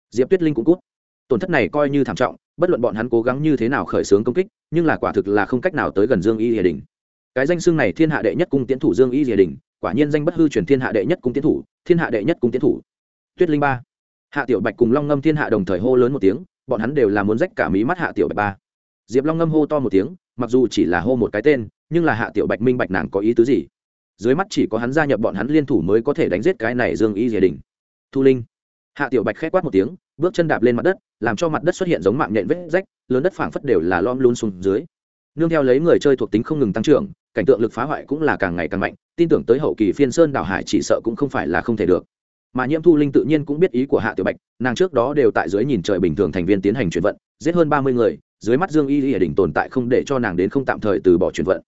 Diệp tuyết linh cũng cút. Tổn thất này coi như thảm trọng bất luận bọn hắn cố gắng như thế nào khởi xướng công kích, nhưng là quả thực là không cách nào tới gần dương y hiệ đình. Cái danh xưng này thiên hạ đệ nhất cung tiến thủ dương y hiệ đình, quả nhiên danh bất hư truyền thiên hạ đệ nhất cung tiến thủ, thiên hạ đệ nhất cung tiến thủ. Tuyết linh ba. Hạ tiểu bạch cùng long ngâm thiên hạ đồng thời hô lớn một tiếng, bọn hắn đều là muốn rách cả mí mắt hạ tiểu bạch ba. Diệp long ngâm hô to một tiếng, mặc dù chỉ là hô một cái tên, nhưng là hạ tiểu bạch minh bạch nàng có ý tứ gì. Dưới mắt chỉ có hắn gia nhập bọn hắn liên thủ mới có thể đánh giết cái này dương y dìa đình. Thu linh. Hạ tiểu bạch k h é quát một tiếng bước chân đạp lên mặt đất, làm cho mặt đất xuất hiện giống mạng nhện vết rách, lớn đất phảng phất đều là lom luôn xuống dưới. Nương theo lấy người chơi thuộc tính không ngừng tăng trưởng, cảnh tượng lực phá hoại cũng là càng ngày càng mạnh, tin tưởng tới hậu kỳ phiên sơn đảo hải chỉ sợ cũng không phải là không thể được. Mà nhiễm thu linh tự nhiên cũng biết ý của hạ tiểu bạch, nàng trước đó đều tại dưới nhìn trời bình thường thành viên tiến hành chuyển vận, giết hơn ba mươi người, dưới mắt dương y y đỉnh tồn tại không để cho nàng đến không tạm thời từ bỏ chuyển vận.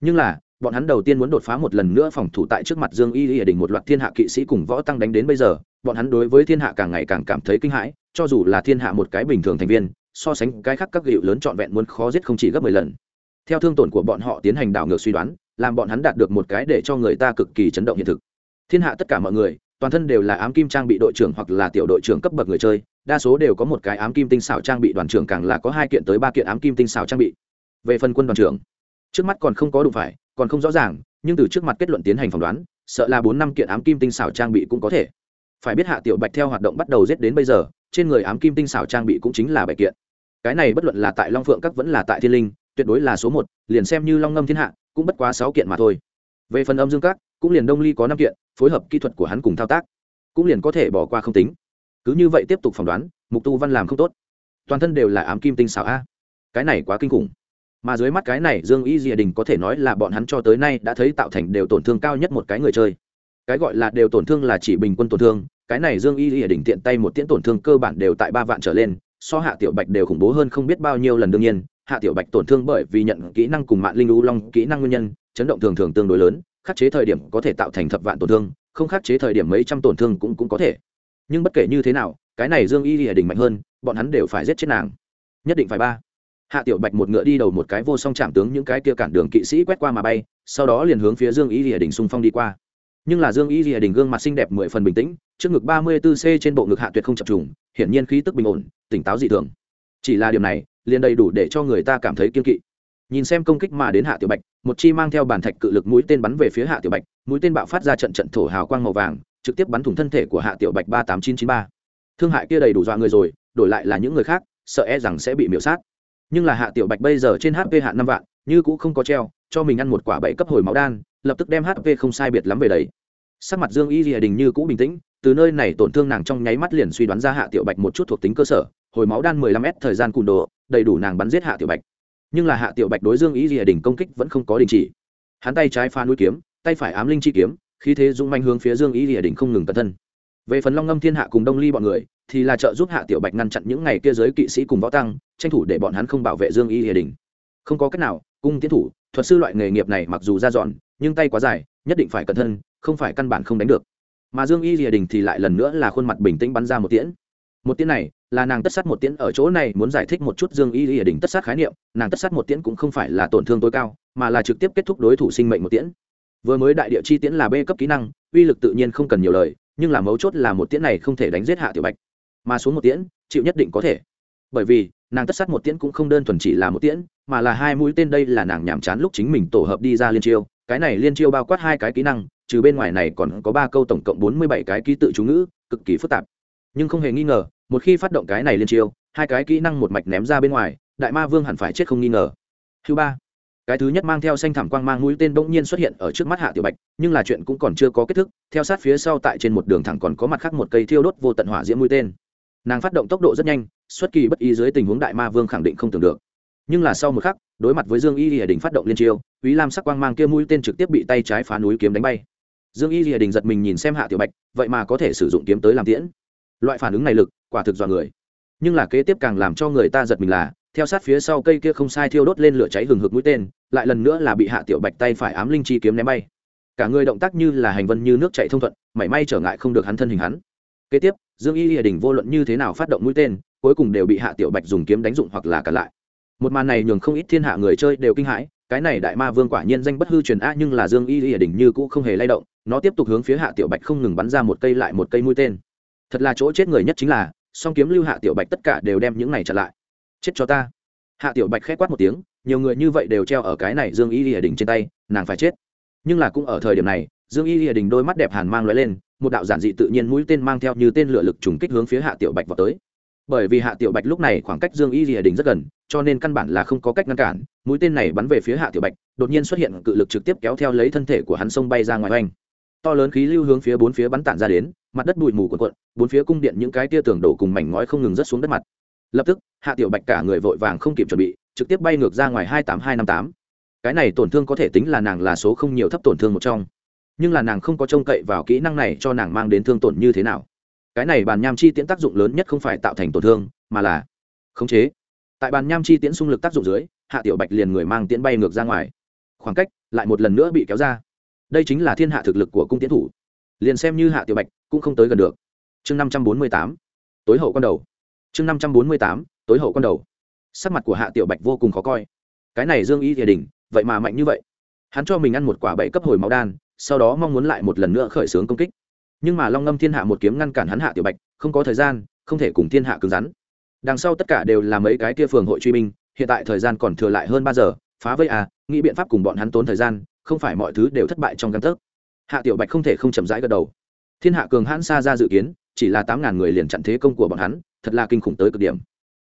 Nhưng là bọn hắn đầu tiên muốn đột phá một lần nữa phòng thủ tại trước mặt dương y y đỉnh một loạt thiên hạ kỵ sĩ cùng võ tăng đánh đến bây giờ, bọn hắn đối với thiên hạ càng ngày càng cảm thấy kinh hãi, cho dù là thiên hạ một cái bình thường thành viên, so sánh cái khác các hiệu lớn trọn vẹn muốn khó giết không chỉ gấp mười lần. Theo thương tổn của bọn họ tiến hành đảo ngược suy đoán, làm bọn hắn đạt được một cái để cho người ta cực kỳ chấn động hiện thực. Thiên hạ tất cả mọi người, toàn thân đều là ám kim trang bị đội trưởng hoặc là tiểu đội trưởng cấp bậc người chơi, đa số đều có một cái ám kim tinh xảo trang bị, đoàn trưởng càng là có hai kiện tới ba kiện ám kim tinh xảo trang bị. Về phần quân đoàn trưởng, trước mắt còn không có đủ phải còn không rõ ràng, nhưng từ trước mặt kết luận tiến hành phỏng đoán, sợ là bốn năm kiện ám kim tinh xảo trang bị cũng có thể. Phải biết hạ tiểu bạch theo hoạt động bắt đầu giết đến bây giờ, trên người ám kim tinh xảo trang bị cũng chính là bảy kiện. Cái này bất luận là tại long phượng các vẫn là tại thiên linh, tuyệt đối là số một, liền xem như long ngâm thiên hạ, cũng bất quá sáu kiện mà thôi. Về phần âm dương các, cũng liền đông ly có năm kiện, phối hợp kỹ thuật của hắn cùng thao tác, cũng liền có thể bỏ qua không tính. Cứ như vậy tiếp tục phỏng đoán, mục tu văn làm không tốt. Toàn thân đều là ám kim tinh xảo a. Cái này quá kinh khủng mà dưới mắt cái này dương y dìa đình có thể nói là bọn hắn cho tới nay đã thấy tạo thành đều tổn thương cao nhất một cái người chơi. Cái gọi là đều tổn thương là chỉ bình quân tổn thương, cái này dương y dìa đình tiện tay một tiễn tổn thương cơ bản đều tại ba vạn trở lên, so hạ tiểu bạch đều khủng bố hơn không biết bao nhiêu lần đương nhiên, hạ tiểu bạch tổn thương bởi vì nhận kỹ năng cùng mạng linh U long kỹ năng nguyên nhân, chấn động thường thường tương đối lớn, khắc chế thời điểm có thể tạo thành thập vạn tổn thương, không khắc chế thời điểm mấy trăm tổn thương cũng cũng có thể. Nhưng bất kể như thế nào, cái này dương y lìa đình mạnh hơn, bọn hắn đều phải giết chết nàng. Nhất định phải ba hạ tiểu bạch một ngựa đi đầu một cái vô song chạm tướng những cái kia cản đường kỵ sĩ quét qua mà bay, sau đó liền hướng phía dương Ý lìa đình xung phong đi qua. Nhưng là dương Ý lìa đình gương mặt xinh đẹp mười phần bình tĩnh, trước ngực ba mươi 34 c trên bộ ngực hạ tuyệt không chập trùng, hiển nhiên khí tức bình ổn, tỉnh táo dị thường. Chỉ là điều này, liền đầy đủ để cho người ta cảm thấy kiên kỵ. Nhìn xem công kích mà đến hạ tiểu bạch, một chi mang theo bàn thạch cự lực mũi tên bắn về phía hạ tiểu bạch, mũi tên bạo phát ra trận trận thổ hào quang màu vàng, trực tiếp bắn thủng thân thể của hạ tiểu bạch ba tám chín chín ba. Thương hại kia đầy đủ dọa người rồi, đổi lại là những người khác, sợ e rằng sẽ bị miễu sát nhưng là hạ tiểu bạch bây giờ trên hp hạ năm vạn, như cũng không có treo, cho mình ăn một quả bảy cấp hồi máu đan, lập tức đem hp không sai biệt lắm về đấy. Sắc mặt dương y rìa đình như cũ bình tĩnh, từ nơi này tổn thương nàng trong nháy mắt liền suy đoán ra hạ tiểu bạch một chút thuộc tính cơ sở, hồi máu đan mười lăm s thời gian cùn đồ, đầy đủ nàng bắn giết hạ tiểu bạch. Nhưng là hạ tiểu bạch đối dương ý rìa đình công kích vẫn không có đình chỉ. Hắn tay trái pha núi kiếm, tay phải ám linh chi kiếm khi thế dũng manh hướng phía dương ý rìa đình không ngừng cẩn thân. Về phần long ngâm thiên hạ cùng đông ly bọn người thì là trợ giúp hạ tiểu bạch ngăn chặn những ngày kia giới kỵ sĩ cùng võ tăng, tranh thủ để bọn hắn không bảo vệ dương y hiền đình. Không có cách nào, cung tiến thủ, thuật sư loại nghề nghiệp này mặc dù ra dọn, nhưng tay quá dài, nhất định phải cẩn thân không phải căn bản không đánh được. Mà dương y hiền đình thì lại lần nữa là khuôn mặt bình tĩnh bắn ra một tiễn. Một tiễn này, là nàng tất sát một tiễn ở chỗ này muốn giải thích một chút dương y hiền đỉnh tất sát khái niệm, nàng tất sát một tiễn cũng không phải là tổn thương tối cao, mà là trực tiếp kết thúc đối thủ sinh mệnh một tiễn. Vừa mới đại địa chi tiễn là b cấp kỹ năng, uy lực tự nhiên không cần nhiều lời, nhưng là mấu chốt là một tiễn này không thể đánh giết hạ tiểu bạch mà xuống một tiễn, chịu nhất định có thể. Bởi vì, nàng tất sát một tiễn cũng không đơn thuần chỉ là một tiễn, mà là hai mũi tên đây là nàng nhàm chán lúc chính mình tổ hợp đi ra liên chiêu. Cái này liên chiêu bao quát hai cái kỹ năng, trừ bên ngoài này còn có ba câu tổng cộng bốn mươi bảy cái ký tự chú ngữ, cực kỳ phức tạp. Nhưng không hề nghi ngờ, một khi phát động cái này liên chiêu, hai cái kỹ năng một mạch ném ra bên ngoài, đại ma vương hẳn phải chết không nghi ngờ. Thứ ba, cái thứ nhất mang theo xanh thảm quang mang mũi tên bỗng nhiên xuất hiện ở trước mắt hạ tiểu bạch, nhưng là chuyện cũng còn chưa có kết thúc. Theo sát phía sau tại trên một đường thẳng còn có mặt khác một cây thiêu đốt vô tận hỏa diễm mũi tên nàng phát động tốc độ rất nhanh, xuất kỳ bất ý dưới tình huống đại ma vương khẳng định không tưởng được. Nhưng là sau một khắc, đối mặt với dương y lìa đình phát động liên chiêu ý lam sắc quang mang kia mũi tên trực tiếp bị tay trái phá núi kiếm đánh bay. Dương y lìa đình giật mình nhìn xem hạ tiểu bạch, vậy mà có thể sử dụng kiếm tới làm tiễn. Loại phản ứng này lực, quả thực dọa người. Nhưng là kế tiếp càng làm cho người ta giật mình là, theo sát phía sau cây kia không sai thiêu đốt lên lửa cháy hừng hực mũi tên, lại lần nữa là bị hạ tiểu bạch tay phải ám linh chi kiếm ném bay. Cả người động tác như là hành vân như nước chạy thông thuận, mảy may trở ngại không được hắn thân hình hắn. Kế tiếp dương y lìa đình vô luận như thế nào phát động mũi tên, cuối cùng đều bị hạ tiểu bạch dùng kiếm đánh dụng hoặc là cả lại. Một màn này nhường không ít thiên hạ người chơi đều kinh hãi, cái này đại ma vương quả nhiên danh bất hư truyền a, nhưng là dương y lìa đình như cũ không hề lay động, nó tiếp tục hướng phía hạ tiểu bạch không ngừng bắn ra một cây lại một cây mũi tên. Thật là chỗ chết người nhất chính là, song kiếm lưu hạ tiểu bạch tất cả đều đem những này trả lại. Chết cho ta. Hạ tiểu bạch khét quát một tiếng, nhiều người như vậy đều treo ở cái này dương y lìa đình trên tay, nàng phải chết. Nhưng là cũng ở thời điểm này, dương y lìa đình đôi mắt đẹp hàn mang lóe lên một đạo giản dị tự nhiên mũi tên mang theo như tên lửa lực trùng kích hướng phía hạ tiểu bạch vào tới. Bởi vì hạ tiểu bạch lúc này khoảng cách dương y lìa đình rất gần, cho nên căn bản là không có cách ngăn cản, mũi tên này bắn về phía hạ tiểu bạch, đột nhiên xuất hiện cự lực trực tiếp kéo theo lấy thân thể của hắn sông bay ra ngoài oanh. To lớn khí lưu hướng phía bốn phía bắn tản ra đến, mặt đất bụi mù cuộn cuộn, bốn phía cung điện những cái tia tường đổ cùng mảnh ngói không ngừng rớt xuống đất mặt. Lập tức, hạ tiểu bạch cả người vội vàng không kịp chuẩn bị, trực tiếp bay ngược ra ngoài hai tám hai năm tám. Cái này tổn thương có thể tính là nàng là số không nhiều thấp tổn thương một trong nhưng là nàng không có trông cậy vào kỹ năng này cho nàng mang đến thương tổn như thế nào. Cái này bàn nham chi tiễn tác dụng lớn nhất không phải tạo thành tổn thương, mà là khống chế. Tại bàn nham chi tiễn xung lực tác dụng dưới, hạ tiểu bạch liền người mang tiễn bay ngược ra ngoài. Khoảng cách lại một lần nữa bị kéo ra. Đây chính là thiên hạ thực lực của cung tiến thủ. Liền xem như hạ tiểu bạch cũng không tới gần được. Chương năm trăm bốn mươi tám, tối hậu con đầu. Chương năm trăm bốn mươi tám, tối hậu con đầu. Sắc mặt của hạ tiểu bạch vô cùng khó coi. Cái này dương y thìa đình, vậy mà mạnh như vậy? Hắn cho mình ăn một quả bảy cấp hồi máu đan sau đó mong muốn lại một lần nữa khởi xướng công kích. Nhưng mà long ngâm thiên hạ một kiếm ngăn cản hắn hạ tiểu bạch, không có thời gian, không thể cùng thiên hạ cứng rắn. Đằng sau tất cả đều là mấy cái kia phường hội truy binh, hiện tại thời gian còn thừa lại hơn ba giờ, phá vây à nghĩ biện pháp cùng bọn hắn tốn thời gian, không phải mọi thứ đều thất bại trong căn tấc. Hạ tiểu bạch không thể không chậm rãi gật đầu. Thiên hạ cường hãn xa ra dự kiến, chỉ là tám ngàn người liền chặn thế công của bọn hắn, thật là kinh khủng tới cực điểm.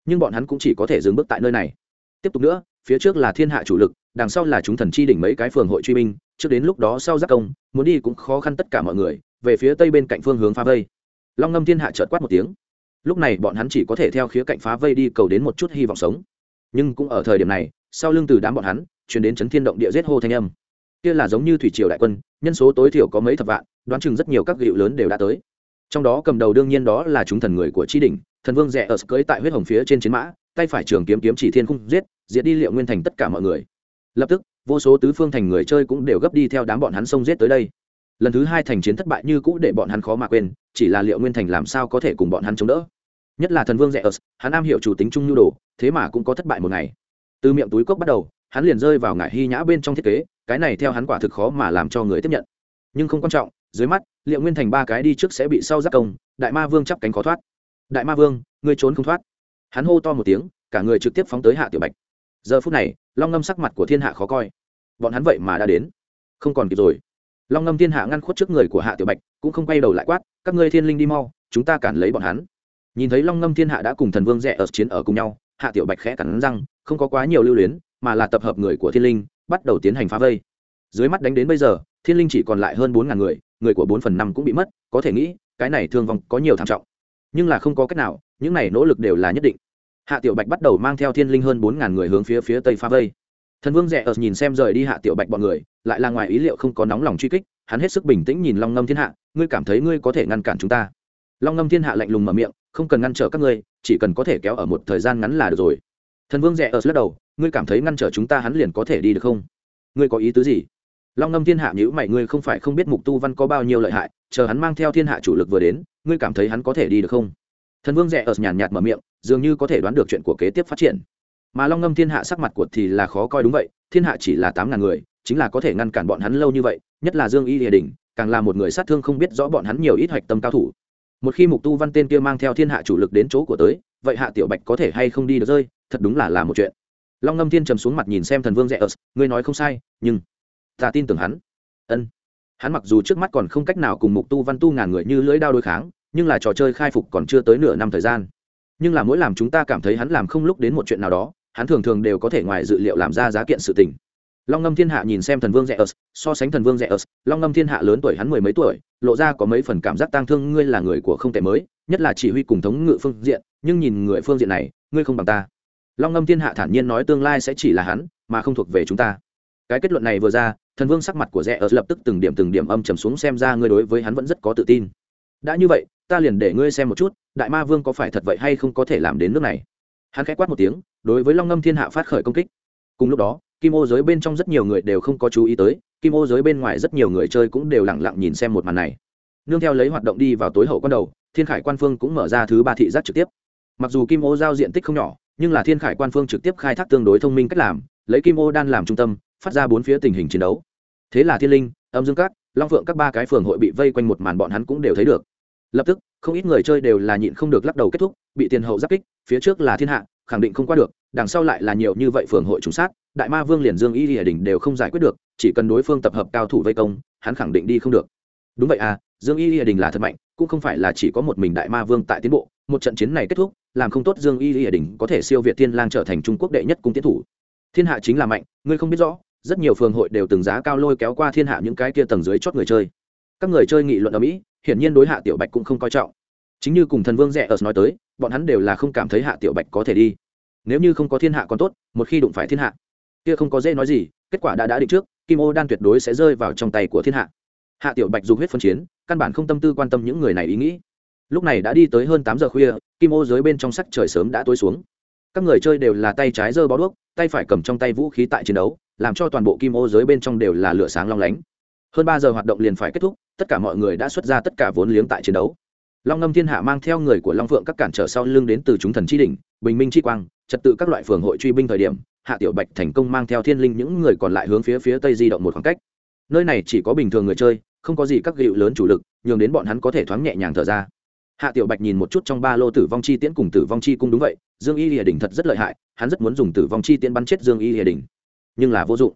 Nhưng bọn hắn cũng chỉ có thể dừng bước tại nơi này. Tiếp tục nữa, phía trước là thiên hạ chủ lực, đằng sau là chúng thần chi đỉnh mấy cái phường hội truy binh trước đến lúc đó sau giác công, muốn đi cũng khó khăn tất cả mọi người, về phía tây bên cạnh phương hướng phá vây. Long ngâm thiên hạ chợt quát một tiếng. Lúc này bọn hắn chỉ có thể theo khía cạnh phá vây đi cầu đến một chút hy vọng sống. Nhưng cũng ở thời điểm này, sau lưng từ đám bọn hắn chuyển đến chấn thiên động địa giết hô thanh âm. Kia là giống như thủy triều đại quân, nhân số tối thiểu có mấy thập vạn, đoán chừng rất nhiều các gịu lớn đều đã tới. Trong đó cầm đầu đương nhiên đó là chúng thần người của tri đình thần vương rẻ ở cưới tại huyết hồng phía trên chiến mã, tay phải trường kiếm kiếm chỉ thiên khung giết, diệt đi liệu nguyên thành tất cả mọi người. Lập tức vô số tứ phương thành người chơi cũng đều gấp đi theo đám bọn hắn xông giết tới đây. Lần thứ hai thành chiến thất bại như cũ để bọn hắn khó mà quên, chỉ là liệu nguyên thành làm sao có thể cùng bọn hắn chống đỡ? Nhất là thần vương rẻ ớt hắn am hiểu chủ tính chung nhu đồ, thế mà cũng có thất bại một ngày. Từ miệng túi cốc bắt đầu, hắn liền rơi vào ngải hy nhã bên trong thiết kế, cái này theo hắn quả thực khó mà làm cho người tiếp nhận. Nhưng không quan trọng, dưới mắt, liệu nguyên thành ba cái đi trước sẽ bị sau giác công, đại ma vương chắp cánh khó thoát. Đại ma vương, ngươi trốn không thoát. Hắn hô to một tiếng, cả người trực tiếp phóng tới hạ tiểu bạch. Giờ phút này long ngâm sắc mặt của thiên hạ khó coi. Bọn hắn vậy mà đã đến. Không còn kịp rồi. Long ngâm thiên hạ ngăn khuất trước người của hạ tiểu bạch, cũng không quay đầu lại quát, các ngươi thiên linh đi mau, chúng ta cản lấy bọn hắn. Nhìn thấy long ngâm thiên hạ đã cùng thần vương rẽ ở chiến ở cùng nhau, hạ tiểu bạch khẽ cắn răng, không có quá nhiều lưu luyến, mà là tập hợp người của thiên linh, bắt đầu tiến hành phá vây. Dưới mắt đánh đến bây giờ, thiên linh chỉ còn lại hơn bốn ngàn người người của bốn phần năm cũng bị mất, có thể nghĩ, cái này thương vong có nhiều tham trọng. Nhưng là không có cách nào, những này nỗ lực đều là nhất định hạ tiểu bạch bắt đầu mang theo thiên linh hơn bốn ngàn người hướng phía phía tây phá vây. Thần vương rẽ ở nhìn xem rời đi hạ tiểu bạch bọn người, lại là ngoài ý liệu không có nóng lòng truy kích, hắn hết sức bình tĩnh nhìn long ngâm thiên hạ, ngươi cảm thấy ngươi có thể ngăn cản chúng ta? Long ngâm thiên hạ lạnh lùng mở miệng, không cần ngăn trở các ngươi, chỉ cần có thể kéo ở một thời gian ngắn là được rồi. Thần vương rẽ ở lắc đầu, ngươi cảm thấy ngăn trở chúng ta hắn liền có thể đi được không? Ngươi có ý tứ gì? Long ngâm thiên hạ nhữ mày, ngươi không phải không biết mục tu văn có bao nhiêu lợi hại, chờ hắn mang theo thiên hạ chủ lực vừa đến, ngươi cảm thấy hắn có thể đi được không? Thần vương rẽ ở nhàn nhạt mở miệng dường như có thể đoán được chuyện của kế tiếp phát triển. Mà long ngâm thiên hạ sắc mặt của thì là khó coi đúng vậy, thiên hạ chỉ là tám ngàn người, chính là có thể ngăn cản bọn hắn lâu như vậy, nhất là dương y địa đình, càng là một người sát thương không biết rõ bọn hắn nhiều ít hoạch tâm cao thủ. Một khi mục tu văn tên kia mang theo thiên hạ chủ lực đến chỗ của tới, vậy hạ tiểu bạch có thể hay không đi được rơi, thật đúng là là một chuyện. Long ngâm thiên trầm xuống mặt nhìn xem thần vương rẽ ớt, ngươi nói không sai, nhưng ta tin tưởng hắn. Ân. Hắn mặc dù trước mắt còn không cách nào cùng mục tu văn tu ngàn người như lưỡi đao đối kháng, nhưng là trò chơi khai phục còn chưa tới nửa năm thời gian nhưng là mỗi làm chúng ta cảm thấy hắn làm không lúc đến một chuyện nào đó, hắn thường thường đều có thể ngoài dự liệu làm ra giá kiện sự tình. Long ngâm thiên hạ nhìn xem thần vương rẽ ớt, so sánh thần vương rẽ ớt, long ngâm thiên hạ lớn tuổi hắn mười mấy tuổi, lộ ra có mấy phần cảm giác tang thương, ngươi là người của không tệ mới, nhất là chỉ huy cùng thống ngự phương diện, nhưng nhìn người phương diện này, ngươi không bằng ta. Long ngâm thiên hạ thản nhiên nói tương lai sẽ chỉ là hắn, mà không thuộc về chúng ta. Cái kết luận này vừa ra, thần vương sắc mặt của rẽ ớt lập tức từng điểm từng điểm âm trầm xuống xem ra ngươi đối với hắn vẫn rất có tự tin. Đã như vậy ta liền để ngươi xem một chút đại ma vương có phải thật vậy hay không có thể làm đến nước này? Hắn k h á quát một tiếng đối với long ngâm thiên hạ phát khởi công kích. Cùng lúc đó kim ô giới bên trong rất nhiều người đều không có chú ý tới kim ô giới bên ngoài rất nhiều người chơi cũng đều lẳng lặng nhìn xem một màn này. Nương theo lấy hoạt động đi vào tối hậu quan đầu thiên khải quan phương cũng mở ra thứ ba thị giác trực tiếp. Mặc dù kim ô giao diện tích không nhỏ nhưng là thiên khải quan phương trực tiếp khai thác tương đối thông minh cách làm lấy kim ô đan làm trung tâm phát ra bốn phía tình hình chiến đấu. Thế là thiên linh âm dương các, long phượng các ba cái phường hội bị vây quanh một màn bọn hắn cũng đều thấy được lập tức, không ít người chơi đều là nhịn không được lắc đầu kết thúc, bị tiền hậu giáp kích, phía trước là thiên hạ, khẳng định không qua được, đằng sau lại là nhiều như vậy phường hội trùng sát, đại ma vương liền dương y hiển đình đều không giải quyết được, chỉ cần đối phương tập hợp cao thủ vây công, hắn khẳng định đi không được. Đúng vậy à dương y hiển đình là thật mạnh, cũng không phải là chỉ có một mình đại ma vương tại tiến bộ, một trận chiến này kết thúc, làm không tốt dương y hiển đình có thể siêu việt thiên lang trở thành trung quốc đệ nhất cung tiến thủ. Thiên hạ chính là mạnh, ngươi không biết rõ, rất nhiều phường hội đều từng giá cao lôi kéo qua thiên hạ những cái kia tầng dưới chót người chơi các người chơi nghị luận ở mỹ, hiển nhiên đối hạ tiểu bạch cũng không coi trọng. Chính như cùng thần vương rẻ ở nói tới, bọn hắn đều là không cảm thấy hạ tiểu bạch có thể đi. Nếu như không có thiên hạ còn tốt, một khi đụng phải thiên hạ, kia không có dễ nói gì, kết quả đã đã định trước, kim ô đan tuyệt đối sẽ rơi vào trong tay của thiên hạ. Hạ tiểu bạch dùng huyết phân chiến, căn bản không tâm tư quan tâm những người này ý nghĩ. Lúc này đã đi tới hơn tám giờ khuya, kim ô dưới bên trong sắc trời sớm đã tối xuống. Các người chơi đều là tay trái giơ bó đuốc, tay phải cầm trong tay vũ khí tại chiến đấu, làm cho toàn bộ kim ô dưới bên trong đều là lửa sáng long lánh hơn ba giờ hoạt động liền phải kết thúc, tất cả mọi người đã xuất ra tất cả vốn liếng tại chiến đấu. Long ngâm thiên hạ mang theo người của long phượng các cản trở sau lưng đến từ chúng thần chi đỉnh, bình minh chi quang, trật tự các loại phường hội truy binh thời điểm, hạ tiểu bạch thành công mang theo thiên linh những người còn lại hướng phía phía tây di động một khoảng cách. Nơi này chỉ có bình thường người chơi, không có gì các gịu lớn chủ lực, nhường đến bọn hắn có thể thoáng nhẹ nhàng thở ra. Hạ tiểu bạch nhìn một chút trong ba lô tử vong chi tiễn cùng tử vong chi cung đúng vậy, dương y hiệa đình thật rất lợi hại, hắn rất muốn dùng tử vong chi tiễn bắn chết dương y hiệa đình. Nhưng là vô dụng.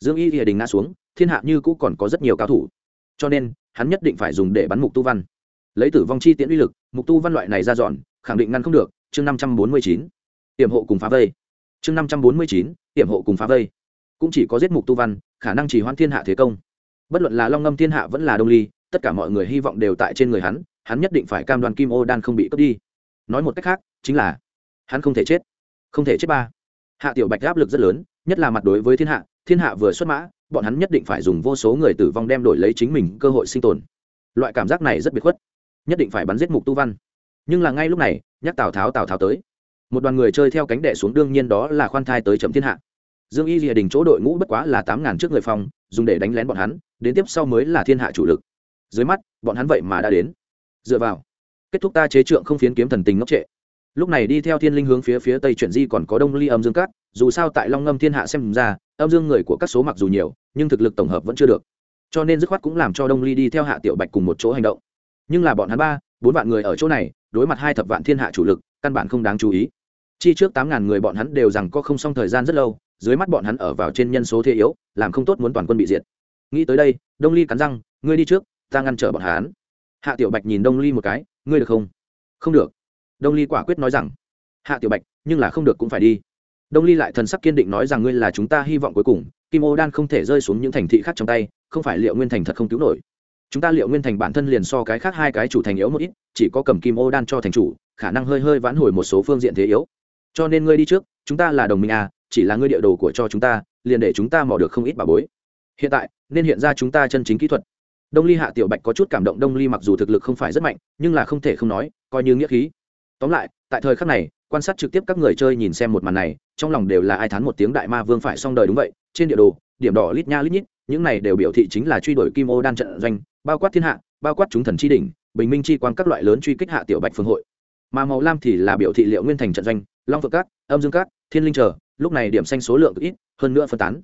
Dương y hiệa đình ngã xuống thiên hạ như cũ còn có rất nhiều cao thủ. Cho nên, hắn nhất định phải dùng để bắn mục tu văn. Lấy tử vong chi tiễn uy lực, mục tu văn loại này ra dọn, khẳng định ngăn không được, chương năm trăm bốn mươi chín. Tiềm hộ cùng phá vây. Chương năm trăm bốn mươi chín tiềm hộ cùng phá vây. Cũng chỉ có giết mục tu văn, khả năng chỉ hoãn thiên hạ thế công. Bất luận là long ngâm thiên hạ vẫn là đông ly, tất cả mọi người hy vọng đều tại trên người hắn hắn nhất định phải cam đoan kim ô đan không bị cướp đi. Nói một cách khác, chính là, hắn không thể chết. Không thể chết ba. Hạ tiểu bạch áp lực rất lớn, nhất là mặt đối với thiên hạ thiên hạ vừa xuất mã bọn hắn nhất định phải dùng vô số người tử vong đem đổi lấy chính mình cơ hội sinh tồn. Loại cảm giác này rất biệt khuất. Nhất định phải bắn giết mục tu văn. Nhưng là ngay lúc này, nhắc tào tháo tào tháo tới. Một đoàn người chơi theo cánh đệ xuống, đương nhiên đó là khoan thai tới chấm thiên hạ. Dương y rìa đình chỗ đội ngũ bất quá là tám ngàn trước người phòng, dùng để đánh lén bọn hắn, đến tiếp sau mới là thiên hạ chủ lực. Dưới mắt, bọn hắn vậy mà đã đến. Dựa vào, kết thúc ta chế trượng không phiến kiếm thần tình ngốc trệ. Lúc này đi theo thiên linh hướng phía phía tây chuyển di còn có đông ly âm dương cát, dù sao tại long ngâm thiên hạ xem ra âm dương người của các số mặc dù nhiều, nhưng thực lực tổng hợp vẫn chưa được. Cho nên dứt khoát cũng làm cho đông ly đi theo hạ tiểu bạch cùng một chỗ hành động. Nhưng là bọn hắn ba, bốn vạn người ở chỗ này, đối mặt hai thập vạn thiên hạ chủ lực, căn bản không đáng chú ý. Chi trước tám ngàn người bọn hắn đều rằng có không xong thời gian rất lâu, dưới mắt bọn hắn ở vào trên nhân số thế yếu, làm không tốt muốn toàn quân bị diệt. Nghĩ tới đây, đông ly cắn răng, ngươi đi trước, ta ngăn trở bọn hắn. Hạ tiểu bạch nhìn đông ly một cái, ngươi được không? Không được. Đông ly quả quyết nói rằng, hạ tiểu bạch, nhưng là không được cũng phải đi đông ly lại thần sắc kiên định nói rằng ngươi là chúng ta hy vọng cuối cùng, kim ô đan không thể rơi xuống những thành thị khác trong tay, không phải liệu nguyên thành thật không cứu nổi. Chúng ta liệu nguyên thành bản thân liền so cái khác hai cái chủ thành yếu một ít, chỉ có cầm kim ô đan cho thành chủ, khả năng hơi hơi vãn hồi một số phương diện thế yếu. Cho nên ngươi đi trước, chúng ta là đồng minh à chỉ là ngươi địa đồ của cho chúng ta, liền để chúng ta mò được không ít bà bối. Hiện tại, nên hiện ra chúng ta chân chính kỹ thuật. Đông ly hạ tiểu bạch có chút cảm động, đông ly mặc dù thực lực không phải rất mạnh, nhưng là không thể không nói, coi như nghĩa khí. Tóm lại, tại thời khắc này, quan sát trực tiếp các người chơi nhìn xem một màn này trong lòng đều là ai thán một tiếng đại ma vương phải xong đời đúng vậy, trên địa đồ, điểm đỏ lít nha lít nhít, những này đều biểu thị chính là truy đuổi kim ô đan trận doanh, bao quát thiên hạ, bao quát chúng thần tri đỉnh, bình minh chi quan các loại lớn truy kích hạ tiểu bạch phương hội. Mà màu lam thì là biểu thị liệu nguyên thành trận doanh, long phượng cát, âm dương cát, thiên linh chờ, lúc này điểm xanh số lượng ít, hơn nữa phân tán.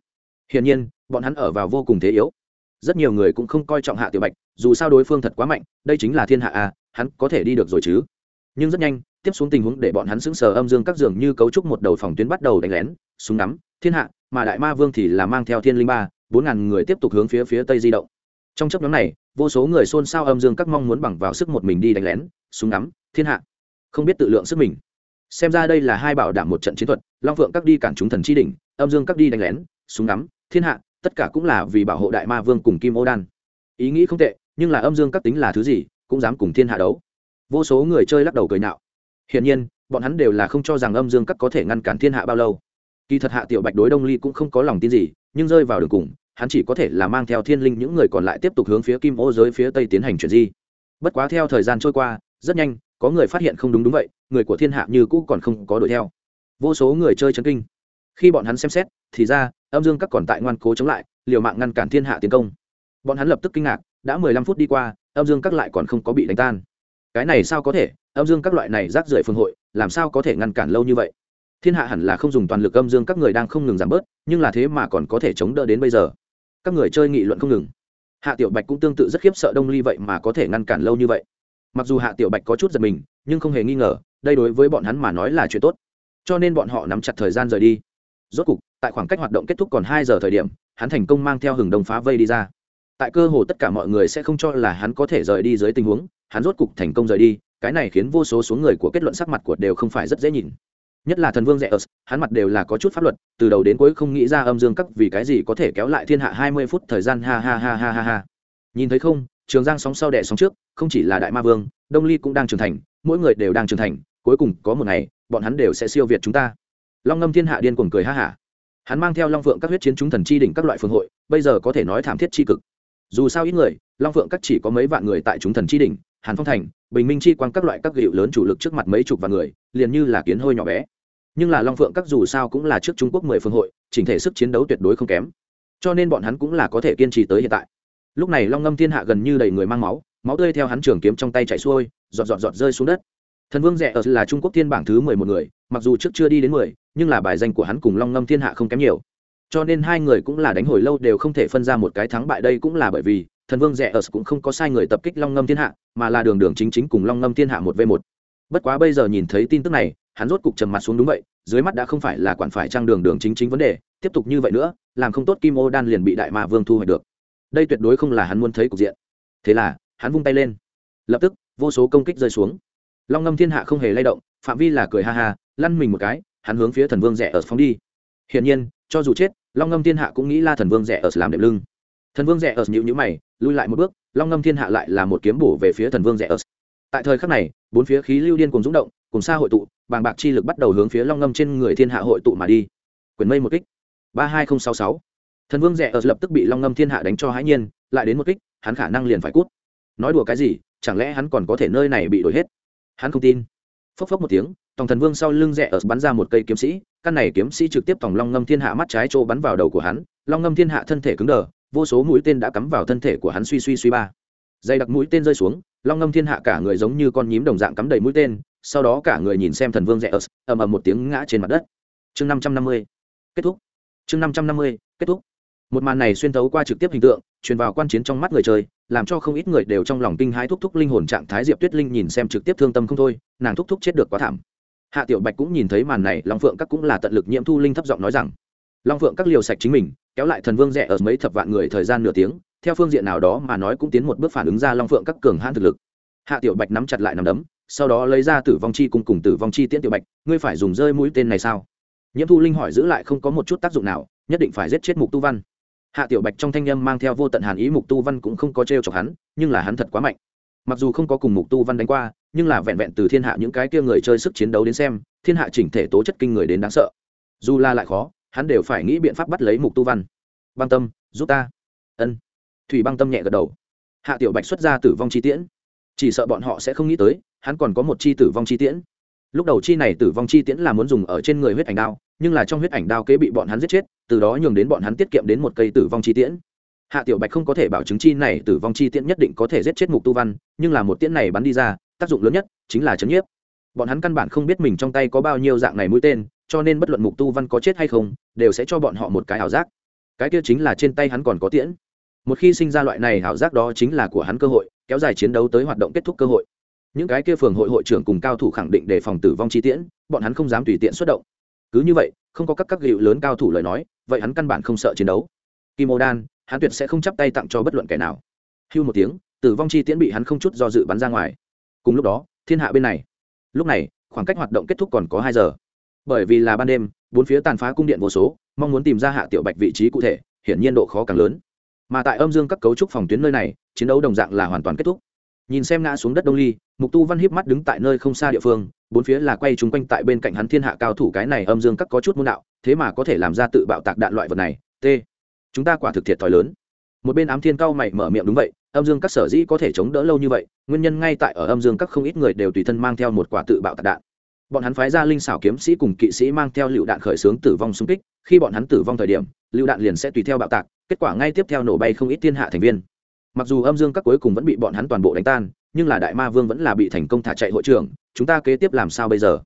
Hiển nhiên, bọn hắn ở vào vô cùng thế yếu. Rất nhiều người cũng không coi trọng hạ tiểu bạch, dù sao đối phương thật quá mạnh, đây chính là thiên hạ a hắn có thể đi được rồi chứ. Nhưng rất nhanh tiếp xuống tình huống để bọn hắn sững sờ âm dương các giường như cấu trúc một đầu phòng tuyến bắt đầu đánh lén súng nắm thiên hạ mà đại ma vương thì là mang theo thiên linh ba bốn ngàn người tiếp tục hướng phía phía tây di động. Trong chấp nhóm này vô số người xôn xao âm dương các mong muốn bằng vào sức một mình đi đánh lén súng nắm, thiên hạ. Không biết tự lượng sức mình. Xem ra đây là hai bảo đảm một trận chiến thuật long phượng các đi cản chúng thần chi đỉnh âm dương các đi đánh lén súng nắm, thiên hạ tất cả cũng là vì bảo hộ đại ma vương cùng kim ô đan. Ý nghĩ không tệ nhưng là âm dương các tính là thứ gì cũng dám cùng thiên hạ đấu. Vô số người chơi lắc đầu cười nạo hiển nhiên, bọn hắn đều là không cho rằng âm dương các có thể ngăn cản thiên hạ bao lâu. Kỳ thật hạ tiểu bạch đối đông ly cũng không có lòng tin gì, nhưng rơi vào đường cùng, hắn chỉ có thể là mang theo thiên linh những người còn lại tiếp tục hướng phía kim ô giới phía tây tiến hành chuyển di. Bất quá theo thời gian trôi qua, rất nhanh, có người phát hiện không đúng đúng vậy, người của thiên hạ như cũ còn không có đuổi theo. Vô số người chơi chấn kinh. Khi bọn hắn xem xét, thì ra, âm dương các còn tại ngoan cố chống lại, liều mạng ngăn cản thiên hạ tiến công. Bọn hắn lập tức kinh ngạc, đã mười lăm phút đi qua, âm dương các lại còn không có bị đánh tan cái này sao có thể, âm dương các loại này rác rưởi phương hội, làm sao có thể ngăn cản lâu như vậy? Thiên hạ hẳn là không dùng toàn lực âm dương các người đang không ngừng giảm bớt, nhưng là thế mà còn có thể chống đỡ đến bây giờ. Các người chơi nghị luận không ngừng. Hạ tiểu bạch cũng tương tự rất khiếp sợ đông ly vậy mà có thể ngăn cản lâu như vậy. Mặc dù hạ tiểu bạch có chút giật mình, nhưng không hề nghi ngờ, đây đối với bọn hắn mà nói là chuyện tốt. Cho nên bọn họ nắm chặt thời gian rời đi. Rốt cục, tại khoảng cách hoạt động kết thúc còn hai giờ thời điểm, hắn thành công mang theo hừng đông phá vây đi ra. Tại cơ hồ tất cả mọi người sẽ không cho là hắn có thể rời đi dưới tình huống hắn rốt cục thành công rời đi, cái này khiến vô số số người của kết luận sắc mặt của đều không phải rất dễ nhìn. Nhất là thần vương rẻ ớt hắn mặt đều là có chút pháp luật, từ đầu đến cuối không nghĩ ra âm dương cắt vì cái gì có thể kéo lại thiên hạ hai mươi phút thời gian, ha ha ha ha ha ha. Nhìn thấy không, trường giang sóng sau đẻ sóng trước, không chỉ là đại ma vương, đông ly cũng đang trưởng thành, mỗi người đều đang trưởng thành, cuối cùng có một ngày, bọn hắn đều sẽ siêu việt chúng ta. Long ngâm thiên hạ điên cuồng cười ha hả. Hắn mang theo long phượng các huyết chiến chúng thần chi đỉnh các loại phương hội, bây giờ có thể nói thảm thiết chi cực. Dù sao ít người, long phượng các chỉ có mấy vạn người tại chúng thần chi đỉnh hàn phong thành, bình minh chi quang các loại các gịu lớn chủ lực trước mặt mấy chục vạn người, liền như là kiến hôi nhỏ bé. Nhưng là long phượng các dù sao cũng là trước trung quốc mười phương hội, chỉnh thể sức chiến đấu tuyệt đối không kém. Cho nên bọn hắn cũng là có thể kiên trì tới hiện tại. Lúc này long ngâm thiên hạ gần như đầy người mang máu máu tươi theo hắn trường kiếm trong tay chạy xuôi, giọt giọt giọt rơi xuống đất. Thần vương rẻ ở là trung quốc thiên bảng thứ mười một người, mặc dù trước chưa đi đến mười, nhưng là bài danh của hắn cùng long ngâm thiên hạ không kém nhiều. Cho nên hai người cũng là đánh hồi lâu đều không thể phân ra một cái thắng bại, đây cũng là bởi vì thần vương rẻ ở cũng không có sai người tập kích long ngâm thiên hạ, mà là đường đường chính chính cùng long ngâm thiên hạ một v một. Bất quá bây giờ nhìn thấy tin tức này, hắn rốt cục trầm mặt xuống đúng vậy, dưới mắt đã không phải là quản phải trang đường đường chính chính vấn đề, tiếp tục như vậy nữa, làm không tốt kim ô đan liền bị đại mạ vương thu hoạch được. Đây tuyệt đối không là hắn muốn thấy cục diện. Thế là, hắn vung tay lên. Lập tức, vô số công kích rơi xuống. Long ngâm thiên hạ không hề lay động, phạm vi là cười ha ha, lăn mình một cái, hắn hướng phía thần vương rẻ ở phóng đi. Hiển nhiên, cho dù chết, long ngâm thiên hạ cũng nghĩ la thần vương rẻ ở làm đệm lưng. Thần vương rẻ ở nhịu nhữ mày lui lại một bước, long ngâm thiên hạ lại là một kiếm bổ về phía thần vương rẻ ở tại thời khắc này, bốn phía khí lưu điên cùng rúng động, cùng xa hội tụ, bàng bạc chi lực bắt đầu hướng phía long ngâm trên người thiên hạ hội tụ mà đi. Quyền mây một kích. Ba hai nghìn sáu sáu. Thần vương rẻ ở lập tức bị long ngâm thiên hạ đánh cho hãi nhiên, lại đến một kích, hắn khả năng liền phải cút. Nói đùa cái gì, chẳng lẽ hắn còn có thể nơi này bị đổi hết? Hắn không tin. Phốc phốc một tiếng, tòng thần vương sau lưng rẽ ở bắn ra một cây kiếm sĩ, căn này kiếm sĩ trực tiếp tòng long ngâm thiên hạ mắt trái chỗ bắn vào đầu của hắn, long ngâm thiên hạ thân thể cứng đờ vô số mũi tên đã cắm vào thân thể của hắn suy suy suy ba. Dây đặc mũi tên rơi xuống, long ngâm thiên hạ cả người giống như con nhím đồng dạng cắm đầy mũi tên, sau đó cả người nhìn xem thần vương rẽ ớt, ầm ầm một tiếng ngã trên mặt đất. Chương năm trăm năm mươi, kết thúc. Chương năm trăm năm mươi, kết thúc. Một màn này xuyên thấu qua trực tiếp hình tượng, truyền vào quan chiến trong mắt người chơi, làm cho không ít người đều trong lòng kinh hãi thúc thúc linh hồn trạng thái diệp tuyết linh nhìn xem trực tiếp thương tâm không thôi, nàng thúc thúc chết được quá thảm. Hạ tiểu bạch cũng nhìn thấy màn này, long phượng các cũng là tận lực nhiễm thu linh thấp giọng nói rằng long phượng các liều sạch chính mình, kéo lại thần vương rẻ ở mấy thập vạn người thời gian nửa tiếng, theo phương diện nào đó mà nói cũng tiến một bước phản ứng ra long phượng các cường hãn thực lực. Hạ tiểu bạch nắm chặt lại nằm đấm, sau đó lấy ra tử vong chi cùng cùng tử vong chi tiễn tiểu bạch, ngươi phải dùng rơi mũi tên này sao? Nhiễm thu linh hỏi giữ lại không có một chút tác dụng nào, nhất định phải giết chết mục tu văn. Hạ tiểu bạch trong thanh â m mang theo vô tận hàn ý mục tu văn cũng không có t r e o chọc hắn, nhưng là hắn thật quá mạnh. Mặc dù không có cùng mục tu văn đánh qua, nhưng là vẹn vẹn từ thiên hạ những cái kia người chơi sức chiến đấu đến xem, thiên hạ chỉnh thể tố chất kinh người đến đáng sợ. Dù la lại khó hắn đều phải nghĩ biện pháp bắt lấy mục tu văn. Băng tâm, giúp ta. Ân. Thủy băng tâm nhẹ gật đầu. Hạ tiểu bạch xuất ra tử vong chi tiễn. Chỉ sợ bọn họ sẽ không nghĩ tới, hắn còn có một chi tử vong chi tiễn. Lúc đầu chi này tử vong chi tiễn là muốn dùng ở trên người huyết ảnh đao, nhưng là trong huyết ảnh đao kế bị bọn hắn giết chết, từ đó nhường đến bọn hắn tiết kiệm đến một cây tử vong chi tiễn. Hạ tiểu bạch không có thể bảo chứng chi này tử vong chi tiễn nhất định có thể giết chết mục tu văn, nhưng là một tiễn này bắn đi ra, tác dụng lớn nhất chính là chấn nhiếp. Bọn hắn căn bản không biết mình trong tay có bao nhiêu dạng này mũi tên cho nên bất luận mục tu văn có chết hay không, đều sẽ cho bọn họ một cái ảo giác. Cái kia chính là trên tay hắn còn có tiễn. Một khi sinh ra loại này ảo giác đó chính là của hắn cơ hội, kéo dài chiến đấu tới hoạt động kết thúc cơ hội. Những cái kia phường hội hội trưởng cùng cao thủ khẳng định đề phòng tử vong chi tiễn, bọn hắn không dám tùy tiện xuất động. Cứ như vậy, không có các các gịu lớn cao thủ lời nói, vậy hắn căn bản không sợ chiến đấu. Kim ô đan, hắn tuyệt sẽ không chắp tay tặng cho bất luận kẻ nào. Hưu một tiếng, tử vong chi tiễn bị hắn không chút do dự bắn ra ngoài. Cùng lúc đó, thiên hạ bên này. Lúc này, khoảng cách hoạt động kết thúc còn có hai giờ bởi vì là ban đêm, bốn phía tàn phá cung điện vô số, mong muốn tìm ra hạ tiểu bạch vị trí cụ thể, hiển nhiên độ khó càng lớn. Mà tại âm dương các cấu trúc phòng tuyến nơi này, chiến đấu đồng dạng là hoàn toàn kết thúc. Nhìn xem ngã xuống đất đông ly, mục tu văn hiếp mắt đứng tại nơi không xa địa phương, bốn phía là quay chung quanh tại bên cạnh hắn thiên hạ cao thủ cái này âm dương các có chút môn đạo, thế mà có thể làm ra tự bạo tạc đạn loại vật này t chúng ta quả thực thiệt thòi lớn. Một bên ám thiên cao mày mở miệng đúng vậy, âm dương các sở dĩ có thể chống đỡ lâu như vậy, nguyên nhân ngay tại ở âm dương các không ít người đều tùy thân mang theo một quả tự bạo tạc đạn bọn hắn phái ra linh xảo kiếm sĩ cùng kỵ sĩ mang theo lựu đạn khởi xướng tử vong xung kích. Khi bọn hắn tử vong thời điểm, lựu đạn liền sẽ tùy theo bạo tạc, kết quả ngay tiếp theo nổ bay không ít thiên hạ thành viên. Mặc dù âm dương các cuối cùng vẫn bị bọn hắn toàn bộ đánh tan, nhưng là đại ma vương vẫn là bị thành công thả chạy hội trưởng, chúng ta kế tiếp làm sao bây giờ?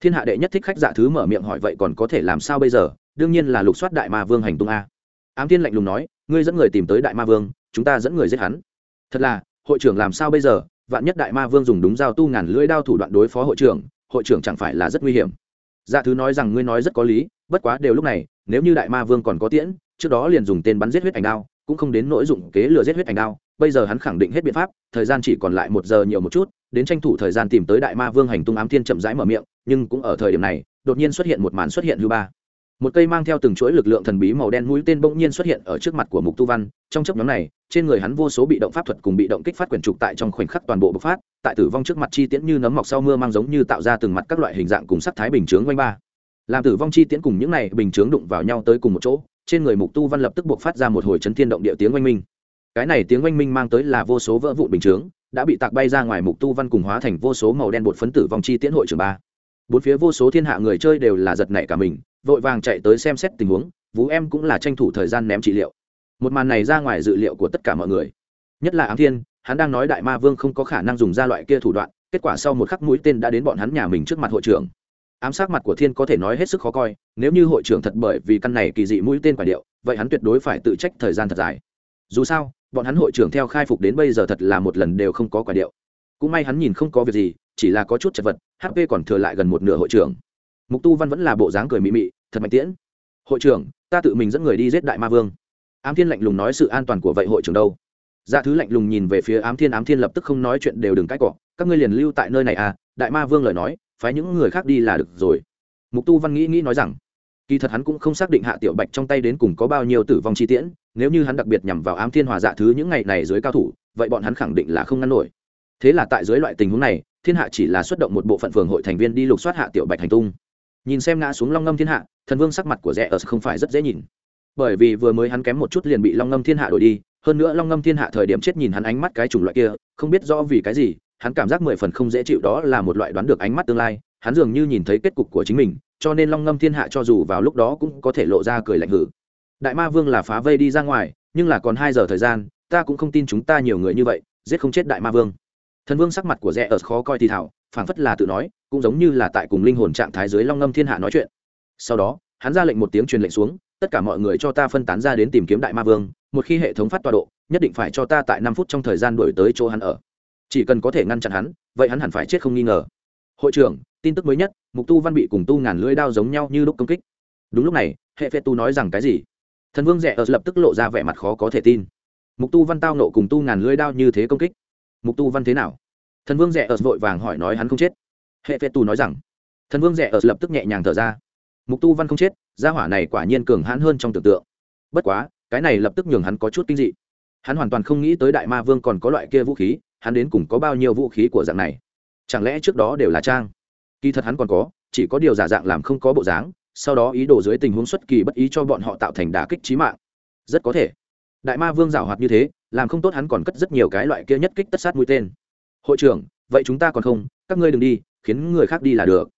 Thiên hạ đệ nhất thích khách dạ thứ mở miệng hỏi vậy còn có thể làm sao bây giờ? Đương nhiên là lục soát đại ma vương hành tung a. Ám thiên lạnh lùng nói, ngươi dẫn người tìm tới đại ma vương, chúng ta dẫn người giết hắn. Thật là, hội trưởng làm sao bây giờ? Vạn nhất đại ma vương dùng đúng dao tu ngàn lưỡi đao thủ đoạn đối phó hội trưởng hội trưởng chẳng phải là rất nguy hiểm. Dạ thứ nói rằng ngươi nói rất có lý, bất quá đều lúc này, nếu như đại ma vương còn có tiễn, trước đó liền dùng tên bắn giết huyết ảnh đao, cũng không đến nỗi dụng kế lừa giết huyết ảnh đao, bây giờ hắn khẳng định hết biện pháp, thời gian chỉ còn lại một giờ nhiều một chút, đến tranh thủ thời gian tìm tới đại ma vương hành tung ám thiên chậm rãi mở miệng, nhưng cũng ở thời điểm này, đột nhiên xuất hiện một màn xuất hiện hư ba. Một cây mang theo từng chuỗi lực lượng thần bí màu đen mũi tên bỗng nhiên xuất hiện ở trước mặt của mục tu văn, trong chấp nhóm này, trên người hắn vô số bị động pháp thuật cùng bị động kích phát quyển trục tại trong khoảnh khắc toàn bộ bộc phát tại tử vong trước mặt chi tiễn như nấm mọc sau mưa mang giống như tạo ra từng mặt các loại hình dạng cùng sắc thái bình chướng quanh ba. Làm tử vong chi tiễn cùng những này bình chướng đụng vào nhau tới cùng một chỗ, trên người mục tu văn lập tức buộc phát ra một hồi chấn thiên động địa tiếng oanh minh. Cái này tiếng oanh minh mang tới là vô số vỡ vụn bình chướng, đã bị tạc bay ra ngoài mục tu văn cùng hóa thành vô số màu đen bột phấn tử vong chi tiễn hội trưởng ba. Bốn phía vô số thiên hạ người chơi đều là giật nảy cả mình, vội vàng chạy tới xem xét tình huống, Vũ em cũng là tranh thủ thời gian ném trị liệu. Một màn này ra ngoài dự liệu của tất cả mọi người. Nhất là ám thiên hắn đang nói đại ma vương không có khả năng dùng ra loại kia thủ đoạn, kết quả sau một khắc mũi tên đã đến bọn hắn nhà mình trước mặt hội trưởng. Ám sát mặt của thiên có thể nói hết sức khó coi, nếu như hội trưởng thật bởi vì căn này kỳ dị mũi tên quả điệu, vậy hắn tuyệt đối phải tự trách thời gian thật dài. Dù sao, bọn hắn hội trưởng theo khai phục đến bây giờ thật là một lần đều không có quả điệu. Cũng may hắn nhìn không có việc gì, chỉ là có chút chật vật hp còn thừa lại gần một nửa hội trưởng. Mục tu văn vẫn là bộ dáng cười mị mị, thật mạnh tiễn. Hội trưởng, ta tự mình dẫn người đi giết đại ma vương. Ám thiên lạnh lùng nói sự an toàn của vậy hội trưởng đâu? Dạ thứ lạnh lùng nhìn về phía ám thiên ám thiên lập tức không nói chuyện, đều đừng cãi cọ. Các ngươi liền lưu tại nơi này à? Đại ma vương lời nói, phái những người khác đi là được rồi. Mục tu văn nghĩ nghĩ nói rằng, kỳ thật hắn cũng không xác định hạ tiểu bạch trong tay đến cùng có bao nhiêu tử vong chi tiễn, nếu như hắn đặc biệt nhằm vào ám thiên, hòa dạ thứ những ngày này dưới cao thủ, vậy bọn hắn khẳng định là không ngăn nổi. Thế là tại dưới loại tình huống này, thiên hạ chỉ là xuất động một bộ phận phường hội thành viên đi lục soát hạ tiểu bạch hành tung. Nhìn xem ngã xuống long ngâm thiên hạ, thần vương sắc mặt của rẽ ở không phải rất dễ nhìn. Bởi vì vừa mới hắn kém một chút liền bị long ngâm thiên hạ đổi đi hơn nữa long ngâm thiên hạ thời điểm chết nhìn hắn ánh mắt cái chủng loại kia, không biết rõ vì cái gì, hắn cảm giác mười phần không dễ chịu đó là một loại đoán được ánh mắt tương lai, hắn dường như nhìn thấy kết cục của chính mình, cho nên long ngâm thiên hạ cho dù vào lúc đó cũng có thể lộ ra cười lạnh hử. Đại ma vương là phá vây đi ra ngoài, nhưng là còn hai giờ thời gian, ta cũng không tin chúng ta nhiều người như vậy, giết không chết đại ma vương. Thần vương sắc mặt của rẽ ở khó coi thì thảo, phảng phất là tự nói, cũng giống như là tại cùng linh hồn trạng thái dưới long ngâm thiên hạ nói chuyện. Sau đó, hắn ra lệnh một tiếng truyền lệnh xuống, tất cả mọi người cho ta phân tán ra đến tìm kiếm đại ma vương một khi hệ thống phát tọa độ, nhất định phải cho ta tại năm phút trong thời gian đổi tới chỗ hắn ở. Chỉ cần có thể ngăn chặn hắn, vậy hắn hẳn phải chết không nghi ngờ. Hội trưởng, tin tức mới nhất, mục tu văn bị cùng tu ngàn lưỡi đao giống nhau như lúc công kích. Đúng lúc này, hệ phệ tu nói rằng cái gì? Thần vương rẻ ở lập tức lộ ra vẻ mặt khó có thể tin. Mục tu văn tao nộ cùng tu ngàn lưỡi đao như thế công kích. Mục tu văn thế nào? Thần vương rẻ ở vội vàng hỏi nói hắn không chết. Hệ phệ tu nói rằng, thần vương rẻ ở lập tức nhẹ nhàng thở ra. Mục tu văn không chết, gia hỏa này quả nhiên cường hãn hơn trong tưởng tượng. Bất quá cái này lập tức nhường hắn có chút kinh dị. Hắn hoàn toàn không nghĩ tới đại ma vương còn có loại kia vũ khí, hắn đến cùng có bao nhiêu vũ khí của dạng này. Chẳng lẽ trước đó đều là trang? Kỳ thật hắn còn có, chỉ có điều giả dạng làm không có bộ dáng, sau đó ý đồ dưới tình huống xuất kỳ bất ý cho bọn họ tạo thành đả kích trí mạng. Rất có thể. Đại ma vương giảo hoạt như thế, làm không tốt hắn còn cất rất nhiều cái loại kia nhất kích tất sát mũi tên. Hội trưởng, vậy chúng ta còn không? Các ngươi đừng đi, khiến người khác đi là được.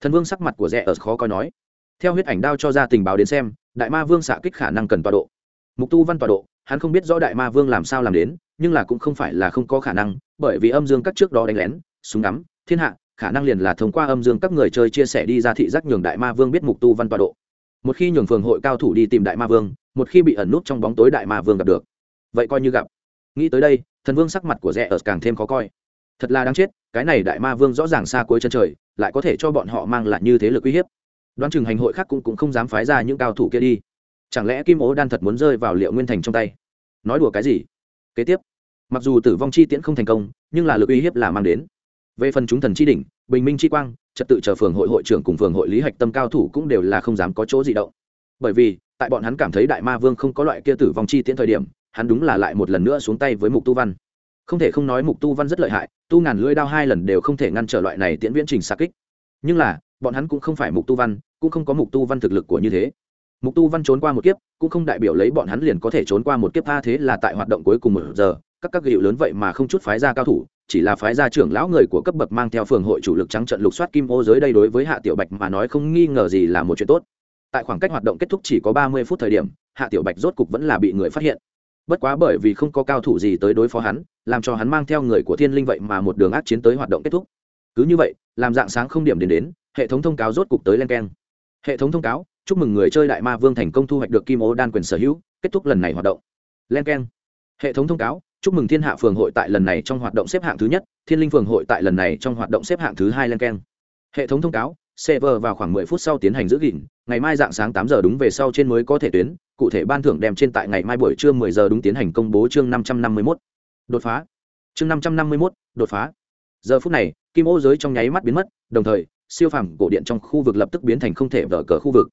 Thần vương sắc mặt của rẽ ở khó coi nói. Theo huyết ảnh đao cho ra tình báo đến xem, đại ma vương xạ kích khả năng cần tọa độ mục tu văn tọa độ hắn không biết rõ đại ma vương làm sao làm đến nhưng là cũng không phải là không có khả năng bởi vì âm dương các trước đó đánh lén súng ngắm thiên hạ khả năng liền là thông qua âm dương các người chơi chia sẻ đi ra thị giác nhường đại ma vương biết mục tu văn tọa độ. Một khi nhường phường hội cao thủ đi tìm đại ma vương một khi bị ẩn nút trong bóng tối đại ma vương gặp được vậy coi như gặp. Nghĩ tới đây thần vương sắc mặt của rẽ ở càng thêm khó coi. Thật là đáng chết cái này đại ma vương rõ ràng xa cuối chân trời lại có thể cho bọn họ mang lại như thế lực uy hiếp. Đoán chừng hành hội khác cũng, cũng không dám phái ra những cao thủ kia đi chẳng lẽ kim ố đan thật muốn rơi vào liệu nguyên thành trong tay? Nói đùa cái gì? Kế tiếp, mặc dù tử vong chi tiễn không thành công, nhưng là lực uy hiếp là mang đến. Về phần chúng thần chi đỉnh, bình minh chi quang, trật tự chờ phường hội hội trưởng cùng phường hội lý hạch tâm cao thủ cũng đều là không dám có chỗ gì động. Bởi vì, tại bọn hắn cảm thấy đại ma vương không có loại kia tử vong chi tiễn thời điểm, hắn đúng là lại một lần nữa xuống tay với mục tu văn. Không thể không nói mục tu văn rất lợi hại, tu ngàn lưỡi đao hai lần đều không thể ngăn trở loại này tiễn viễn trình xa kích. Nhưng là, bọn hắn cũng không phải mục tu văn, cũng không có mục tu văn thực lực của như thế mục tu văn trốn qua một kiếp, cũng không đại biểu lấy bọn hắn liền có thể trốn qua một kiếp, tha thế là tại hoạt động cuối cùng một giờ. Các các hiệu lớn vậy mà không chút phái ra cao thủ, chỉ là phái gia trưởng lão người của cấp bậc mang theo phường hội chủ lực trắng trận lục soát kim ô giới đây đối với hạ tiểu bạch mà nói không nghi ngờ gì là một chuyện tốt. Tại khoảng cách hoạt động kết thúc chỉ có ba mươi phút thời điểm, hạ tiểu bạch rốt cục vẫn là bị người phát hiện. Bất quá bởi vì không có cao thủ gì tới đối phó hắn, làm cho hắn mang theo người của thiên linh vậy mà một đường ác chiến tới hoạt động kết thúc. Cứ như vậy, làm dạng sáng không điểm đến đến, hệ thống thông cáo rốt cục tới len keng hệ thống thông cáo chúc mừng người chơi đại ma vương thành công thu hoạch được kim ô đan quyền sở hữu kết thúc lần này hoạt động. Len keng hệ thống thông cáo chúc mừng thiên hạ phường hội tại lần này trong hoạt động xếp hạng thứ nhất thiên linh phường hội tại lần này trong hoạt động xếp hạng thứ hai len keng hệ thống thông cáo server vào khoảng 10 phút sau tiến hành giữ gìn ngày mai dạng sáng 8 giờ đúng về sau trên mới có thể tuyến cụ thể ban thưởng đem trên tại ngày mai buổi trưa 10 giờ đúng tiến hành công bố chương 551. đột phá. Chương 551, đột phá. Giờ phút này kim ô giới trong nháy mắt biến mất đồng thời siêu phàm cổ điện trong khu vực lập tức biến thành không thể vở cờ khu vực.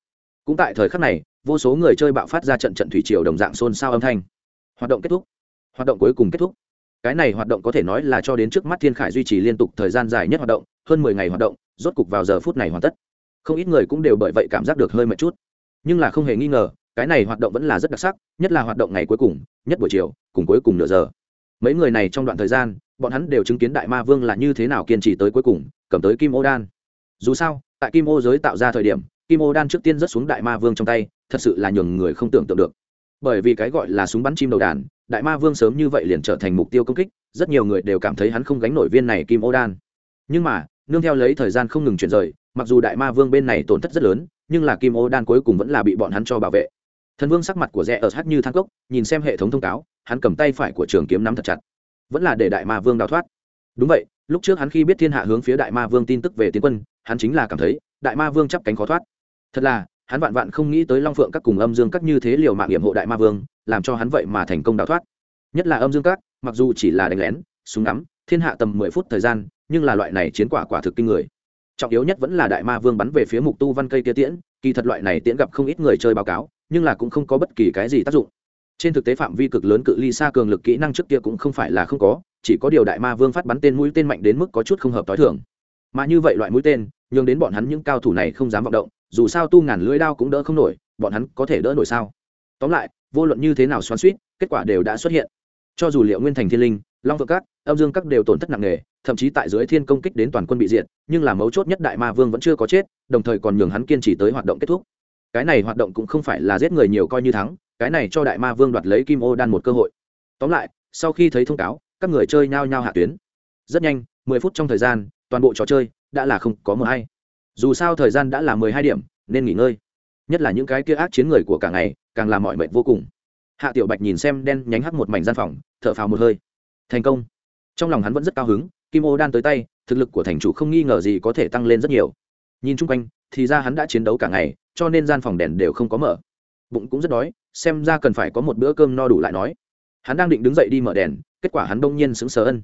Cũng tại thời khắc này, vô số người chơi bạo phát ra trận trận thủy triều đồng dạng xôn xao âm thanh. Hoạt động kết thúc. Hoạt động cuối cùng kết thúc. Cái này hoạt động có thể nói là cho đến trước mắt thiên khải duy trì liên tục thời gian dài nhất hoạt động, hơn mười ngày hoạt động, rốt cục vào giờ phút này hoàn tất. Không ít người cũng đều bởi vậy cảm giác được hơi mệt chút. Nhưng là không hề nghi ngờ, cái này hoạt động vẫn là rất đặc sắc, nhất là hoạt động ngày cuối cùng, nhất buổi chiều, cùng cuối cùng nửa giờ. Mấy người này trong đoạn thời gian, bọn hắn đều chứng kiến đại ma vương là như thế nào kiên trì tới cuối cùng, cầm tới kim ô đan dù sao, tại kim ô giới tạo ra thời điểm, kim ô đan trước tiên rớt xuống đại ma vương trong tay, thật sự là nhường người không tưởng tượng được. Bởi vì cái gọi là súng bắn chim đầu đàn, đại ma vương sớm như vậy liền trở thành mục tiêu công kích, rất nhiều người đều cảm thấy hắn không gánh nổi viên này kim ô đan. Nhưng mà, nương theo lấy thời gian không ngừng chuyển rời, mặc dù đại ma vương bên này tổn thất rất lớn, nhưng là kim ô đan cuối cùng vẫn là bị bọn hắn cho bảo vệ. Thần vương sắc mặt của rẽ ở hát như thang cốc, nhìn xem hệ thống thông cáo, hắn cầm tay phải của trường kiếm nắm thật chặt. Vẫn là để đại ma vương đào thoát. Đúng vậy, lúc trước hắn khi biết thiên hạ hướng phía đại ma vương tin tức về tiến quân hắn chính là cảm thấy đại ma vương chắp cánh khó thoát. Thật là, hắn vạn vạn không nghĩ tới long phượng các cùng âm dương các như thế liều mạng hiểm hộ đại ma vương, làm cho hắn vậy mà thành công đào thoát. Nhất là âm dương các, mặc dù chỉ là đánh lén, súng ngắm, thiên hạ tầm mười phút thời gian, nhưng là loại này chiến quả quả thực kinh người. Trọng yếu nhất vẫn là đại ma vương bắn về phía mục tu văn cây kia tiễn, kỳ thật loại này tiễn gặp không ít người chơi báo cáo, nhưng là cũng không có bất kỳ cái gì tác dụng. Trên thực tế phạm vi cực lớn cự ly xa cường lực kỹ năng trước kia cũng không phải là không có, chỉ có điều đại ma vương phát bắn tên mũi tên mạnh đến mức có chút không hợp t h i thường mà như vậy loại mũi tên, nhường đến bọn hắn những cao thủ này không dám vọng động, dù sao tu ngàn lưỡi đao cũng đỡ không nổi, bọn hắn có thể đỡ nổi sao? Tóm lại, vô luận như thế nào xoắn suýt kết quả đều đã xuất hiện. Cho dù liệu nguyên thành thiên linh, long vượng các âm dương các đều tổn thất nặng nề, thậm chí tại dưới thiên công kích đến toàn quân bị diệt, nhưng là mấu chốt nhất đại ma vương vẫn chưa có chết, đồng thời còn nhường hắn kiên trì tới hoạt động kết thúc. Cái này hoạt động cũng không phải là giết người nhiều coi như thắng, cái này cho đại ma vương đoạt lấy kim ô đan một cơ hội. Tóm lại, sau khi thấy thông cáo, các người chơi nhao nhao hạ tuyến. Rất nhanh, mười phút trong thời gian toàn bộ trò chơi đã là không có mờ hay. Dù sao thời gian đã là mười hai điểm, nên nghỉ ngơi. Nhất là những cái kia ác chiến người của cả ngày, càng làm mọi mệt vô cùng. Hạ tiểu bạch nhìn xem đen nhánh hắt một mảnh gian phòng, thở phào một hơi. Thành công. Trong lòng hắn vẫn rất cao hứng, kim ô đan tới tay, thực lực của thành chủ không nghi ngờ gì có thể tăng lên rất nhiều. Nhìn chung quanh, thì ra hắn đã chiến đấu cả ngày, cho nên gian phòng đèn đều không có mở. Bụng cũng rất đói, xem ra cần phải có một bữa cơm no đủ lại nói. Hắn đang định đứng dậy đi mở đèn, kết quả hắn đông nhiên sững sờ ân.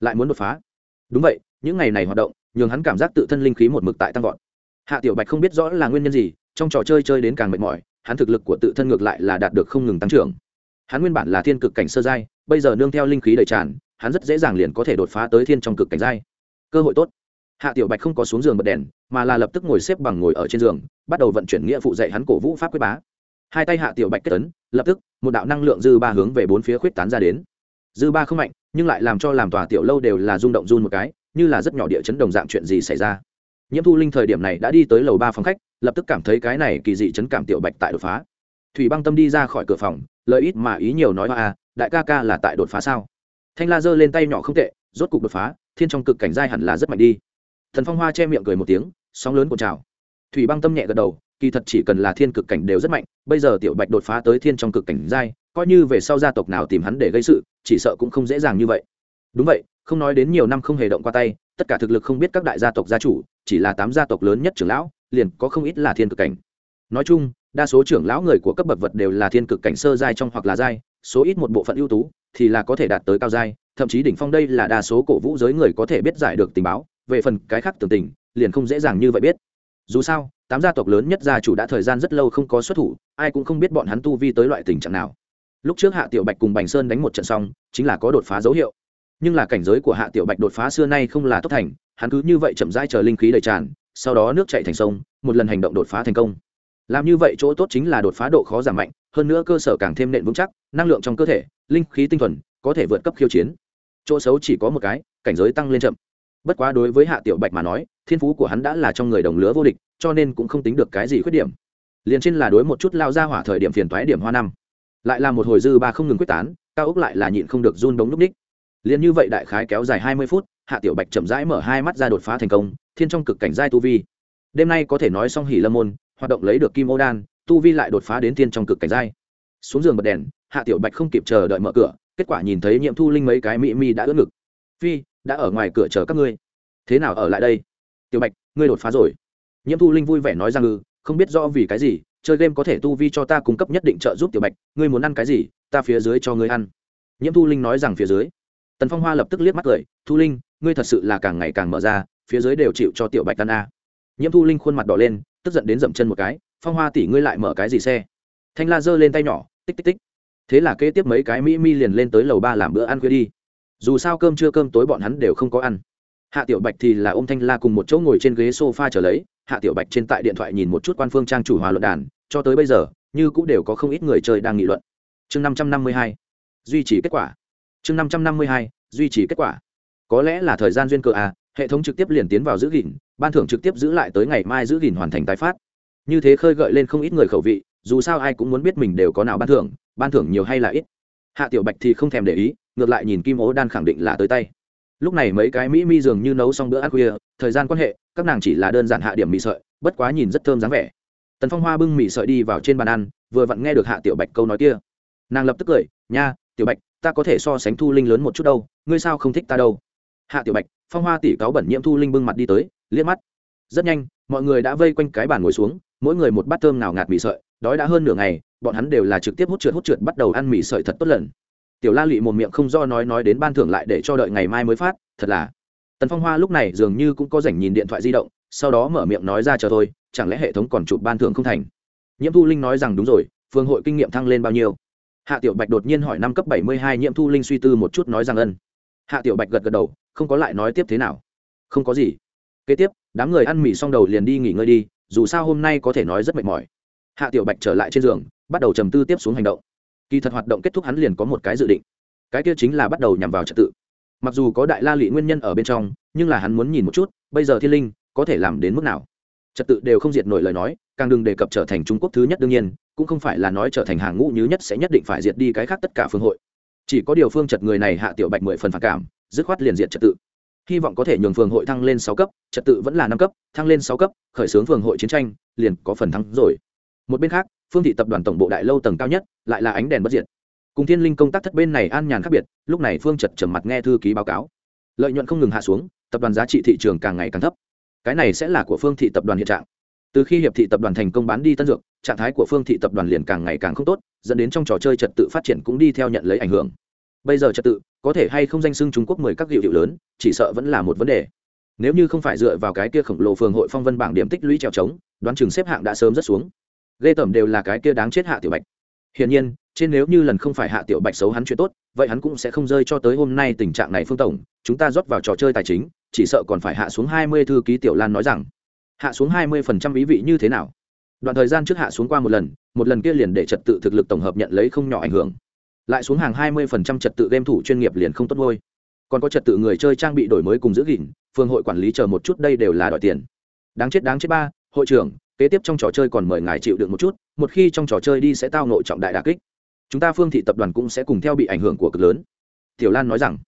Lại muốn đột phá. Đúng vậy những ngày này hoạt động, nhường hắn cảm giác tự thân linh khí một mực tại tăng vọt. Hạ tiểu bạch không biết rõ là nguyên nhân gì, trong trò chơi chơi đến càng mệt mỏi, hắn thực lực của tự thân ngược lại là đạt được không ngừng tăng trưởng. Hắn nguyên bản là thiên cực cảnh sơ giai, bây giờ nương theo linh khí đầy tràn, hắn rất dễ dàng liền có thể đột phá tới thiên trong cực cảnh giai. Cơ hội tốt. Hạ tiểu bạch không có xuống giường bật đèn, mà là lập tức ngồi xếp bằng ngồi ở trên giường, bắt đầu vận chuyển nghĩa phụ dạy hắn cổ vũ pháp quyết bá. Hai tay hạ tiểu bạch kết tấn lập tức, một đạo năng lượng dư ba hướng về bốn phía khuyết tán ra đến. Dư ba không mạnh, nhưng lại làm cho làm tòa tiểu lâu đều là rung động run một cái như là rất nhỏ địa chấn đồng dạng chuyện gì xảy ra. Nhiễm thu linh thời điểm này đã đi tới lầu ba phòng khách, lập tức cảm thấy cái này kỳ dị chấn cảm tiểu bạch tại đột phá. Thủy băng tâm đi ra khỏi cửa phòng lợi ít mà ý nhiều nói à đại ca ca là tại đột phá sao? Thanh la giơ lên tay nhỏ không tệ, rốt cục đột phá, thiên trong cực cảnh giai hẳn là rất mạnh đi. Thần phong hoa che miệng cười một tiếng, sóng lớn của trào. Thủy băng tâm nhẹ gật đầu, kỳ thật chỉ cần là thiên cực cảnh đều rất mạnh, bây giờ tiểu bạch đột phá tới thiên trong cực cảnh giai, coi như về sau gia tộc nào tìm hắn để gây sự, chỉ sợ cũng không dễ dàng như vậy đúng vậy, không nói đến nhiều năm không hề động qua tay, tất cả thực lực không biết các đại gia tộc gia chủ, chỉ là tám gia tộc lớn nhất trưởng lão, liền có không ít là thiên cực cảnh. Nói chung, đa số trưởng lão người của cấp bậc vật đều là thiên cực cảnh sơ giai trong hoặc là giai, số ít một bộ phận ưu tú thì là có thể đạt tới cao giai, thậm chí đỉnh phong đây là đa số cổ vũ giới người có thể biết giải được tình báo, về phần cái khác tưởng tình, liền không dễ dàng như vậy biết. Dù sao, tám gia tộc lớn nhất gia chủ đã thời gian rất lâu không có xuất thủ, ai cũng không biết bọn hắn tu vi tới loại tình trạng nào. Lúc trước hạ tiểu bạch cùng bành sơn đánh một trận xong, chính là có đột phá dấu hiệu nhưng là cảnh giới của hạ tiểu bạch đột phá xưa nay không là tốt thành, hắn cứ như vậy chậm rãi chờ linh khí đầy tràn, sau đó nước chạy thành sông, một lần hành động đột phá thành công. Làm như vậy chỗ tốt chính là đột phá độ khó giảm mạnh, hơn nữa cơ sở càng thêm nện vững chắc, năng lượng trong cơ thể, linh khí tinh thuần, có thể vượt cấp khiêu chiến. Chỗ xấu chỉ có một cái, cảnh giới tăng lên chậm. Bất quá đối với hạ tiểu bạch mà nói, thiên phú của hắn đã là trong người đồng lứa vô địch, cho nên cũng không tính được cái gì khuyết điểm. Liền trên là đối một chút lao ra hỏa thời điểm phiền toái điểm hoa năm. Lại là một hồi dư ba không ngừng quyết tán, cao ốc lại là nhịn không được run đống núp ních liền như vậy đại khái kéo dài hai mươi phút, hạ tiểu bạch chậm rãi mở hai mắt ra đột phá thành công, thiên trong cực cảnh giai tu vi. Đêm nay có thể nói xong hỉ lâm môn, hoạt động lấy được kim ô đan, tu vi lại đột phá đến thiên trong cực cảnh giai. Xuống giường bật đèn, hạ tiểu bạch không kịp chờ đợi mở cửa, kết quả nhìn thấy nhiệm thu linh mấy cái mỹ mi đã ướt ngực. Phi, đã ở ngoài cửa chờ các ngươi. Thế nào ở lại đây? Tiểu bạch, ngươi đột phá rồi. Nhiễm thu linh vui vẻ nói rằng ngư không biết rõ vì cái gì, chơi game có thể tu vi cho ta cung cấp nhất định trợ giúp tiểu bạch, ngươi muốn ăn cái gì, ta phía dưới cho ngươi ăn. Nhiễm thu linh nói rằng phía dưới tần phong hoa lập tức liếc mắt cười, thu linh, ngươi thật sự là càng ngày càng mở ra, phía dưới đều chịu cho tiểu bạch tan a. Nhiễm thu linh khuôn mặt đỏ lên, tức giận đến dậm chân một cái, phong hoa tỷ ngươi lại mở cái gì xe? Thanh la giơ lên tay nhỏ, tích tích tích. Thế là kế tiếp mấy cái mỹ mi liền lên tới lầu ba làm bữa ăn khuya đi. Dù sao cơm trưa cơm tối bọn hắn đều không có ăn. Hạ tiểu bạch thì là ôm thanh la cùng một chỗ ngồi trên ghế s o f a trở lấy, hạ tiểu bạch trên tại điện thoại nhìn một chút quan phương trang chủ hòa luận đàn, cho tới bây giờ, như cũng đều có không ít người chơi đang nghị luận. Chương năm trăm năm mươi hai, duy trì kết quả chương năm trăm năm mươi hai, duy trì kết quả. Có lẽ là thời gian duyên cơ à hệ thống trực tiếp liền tiến vào giữ gìn, ban thưởng trực tiếp giữ lại tới ngày mai giữ gìn hoàn thành tái phát. Như thế khơi gợi lên không ít người khẩu vị, dù sao ai cũng muốn biết mình đều có nào ban thưởng ban thưởng nhiều hay là ít. Hạ tiểu bạch thì không thèm để ý, ngược lại nhìn kim ố đan khẳng định là tới tay. Lúc này mấy cái mỹ mi dường như nấu xong bữa ăn khuya, thời gian quan hệ, các nàng chỉ là đơn giản hạ điểm mì sợi, bất quá nhìn rất thơm dáng vẻ. Tần phong hoa bưng mì sợi đi vào trên bàn ăn, vừa vặn nghe được hạ tiểu bạch câu nói kia. Nàng lập tức cười, nha, tiểu bạch ta có thể so sánh thu linh lớn một chút đâu, ngươi sao không thích ta đâu? Hạ tiểu bạch, phong hoa tỷ cáo bẩn nhiễm thu linh bưng mặt đi tới, liếc mắt. Rất nhanh, mọi người đã vây quanh cái bàn ngồi xuống, mỗi người một bát thơm nào ngạt mì sợi, đói đã hơn nửa ngày, bọn hắn đều là trực tiếp hút trượt hút trượt bắt đầu ăn mì sợi thật tốt lần. Tiểu la lụy một miệng không do nói nói đến ban thưởng lại để cho đợi ngày mai mới phát, thật là. Tần phong hoa lúc này dường như cũng có rảnh nhìn điện thoại di động, sau đó mở miệng nói ra chờ thôi, chẳng lẽ hệ thống còn chụp ban thưởng không thành? Nhiễm thu linh nói rằng đúng rồi, phương hội kinh nghiệm thăng lên bao nhiêu? Hạ tiểu bạch đột nhiên hỏi năm cấp bảy mươi hai nhiễm thu linh suy tư một chút nói rằng ân. Hạ tiểu bạch gật gật đầu, không có lại nói tiếp thế nào. Không có gì. Kế tiếp, đám người ăn mì xong đầu liền đi nghỉ ngơi đi, dù sao hôm nay có thể nói rất mệt mỏi. Hạ tiểu bạch trở lại trên giường, bắt đầu trầm tư tiếp xuống hành động. Kỳ thật hoạt động kết thúc hắn liền có một cái dự định. Cái kia chính là bắt đầu nhằm vào trật tự. Mặc dù có đại la lụy nguyên nhân ở bên trong, nhưng là hắn muốn nhìn một chút, bây giờ thiên linh có thể làm đến mức nào? Trật tự đều không diệt nổi lời nói càng đừng đề cập trở thành trung quốc thứ nhất đương nhiên, cũng không phải là nói trở thành hàng ngũ như nhất sẽ nhất định phải diệt đi cái khác tất cả phương hội. Chỉ có điều phương trật người này hạ tiểu bạch mười phần phản cảm, dứt khoát liền diệt trật tự. Hy vọng có thể nhường phường hội thăng lên sáu cấp, trật tự vẫn là năm cấp, thăng lên sáu cấp, khởi xướng phường hội chiến tranh, liền có phần thắng rồi. Một bên khác, phương thị tập đoàn tổng bộ đại lâu tầng cao nhất, lại là ánh đèn bất diệt. Cùng thiên linh công tác thất bên này an nhàn khác biệt, lúc này phương trật trầm mặt nghe thư ký báo cáo. Lợi nhuận không ngừng hạ xuống, tập đoàn giá trị thị trường càng ngày càng thấp. Cái này sẽ là của phương thị tập đoàn hiện trạng từ khi hiệp thị tập đoàn thành công bán đi tân dược, trạng thái của phương thị tập đoàn liền càng ngày càng không tốt, dẫn đến trong trò chơi trật tự phát triển cũng đi theo nhận lấy ảnh hưởng. Bây giờ trật tự, có thể hay không danh xưng trung quốc mười các hiệu hiệu lớn, chỉ sợ vẫn là một vấn đề. Nếu như không phải dựa vào cái kia khổng lồ phường hội phong vân bảng điểm tích lũy trèo trống, đoán chừng xếp hạng đã sớm rất xuống. Ghê tởm đều là cái kia đáng chết hạ tiểu bạch. Hiển nhiên, trên nếu như lần không phải hạ tiểu bạch xấu hắn chuyện tốt, vậy hắn cũng sẽ không rơi cho tới hôm nay tình trạng này phương tổng. Chúng ta rót vào trò chơi tài chính, chỉ sợ còn phải hạ xuống hai mươi thư ký tiểu lan nói rằng hạ xuống hai mươi phần trăm ý vị như thế nào? Đoạn thời gian trước hạ xuống qua một lần một lần kia liền để trật tự thực lực tổng hợp nhận lấy không nhỏ ảnh hưởng. Lại xuống hàng hai mươi phần trăm trật tự game thủ chuyên nghiệp liền không tốt ngôi. Còn có trật tự người chơi trang bị đổi mới cùng giữ gìn, phương hội quản lý chờ một chút đây đều là đòi tiền. Đáng chết đáng chết ba, hội trưởng, kế tiếp trong trò chơi còn mời ngài chịu được một chút, một khi trong trò chơi đi sẽ tao nội trọng đại đà kích. Chúng ta phương thị tập đoàn cũng sẽ cùng theo bị ảnh hưởng của cực lớn. Tiểu lan nói rằng.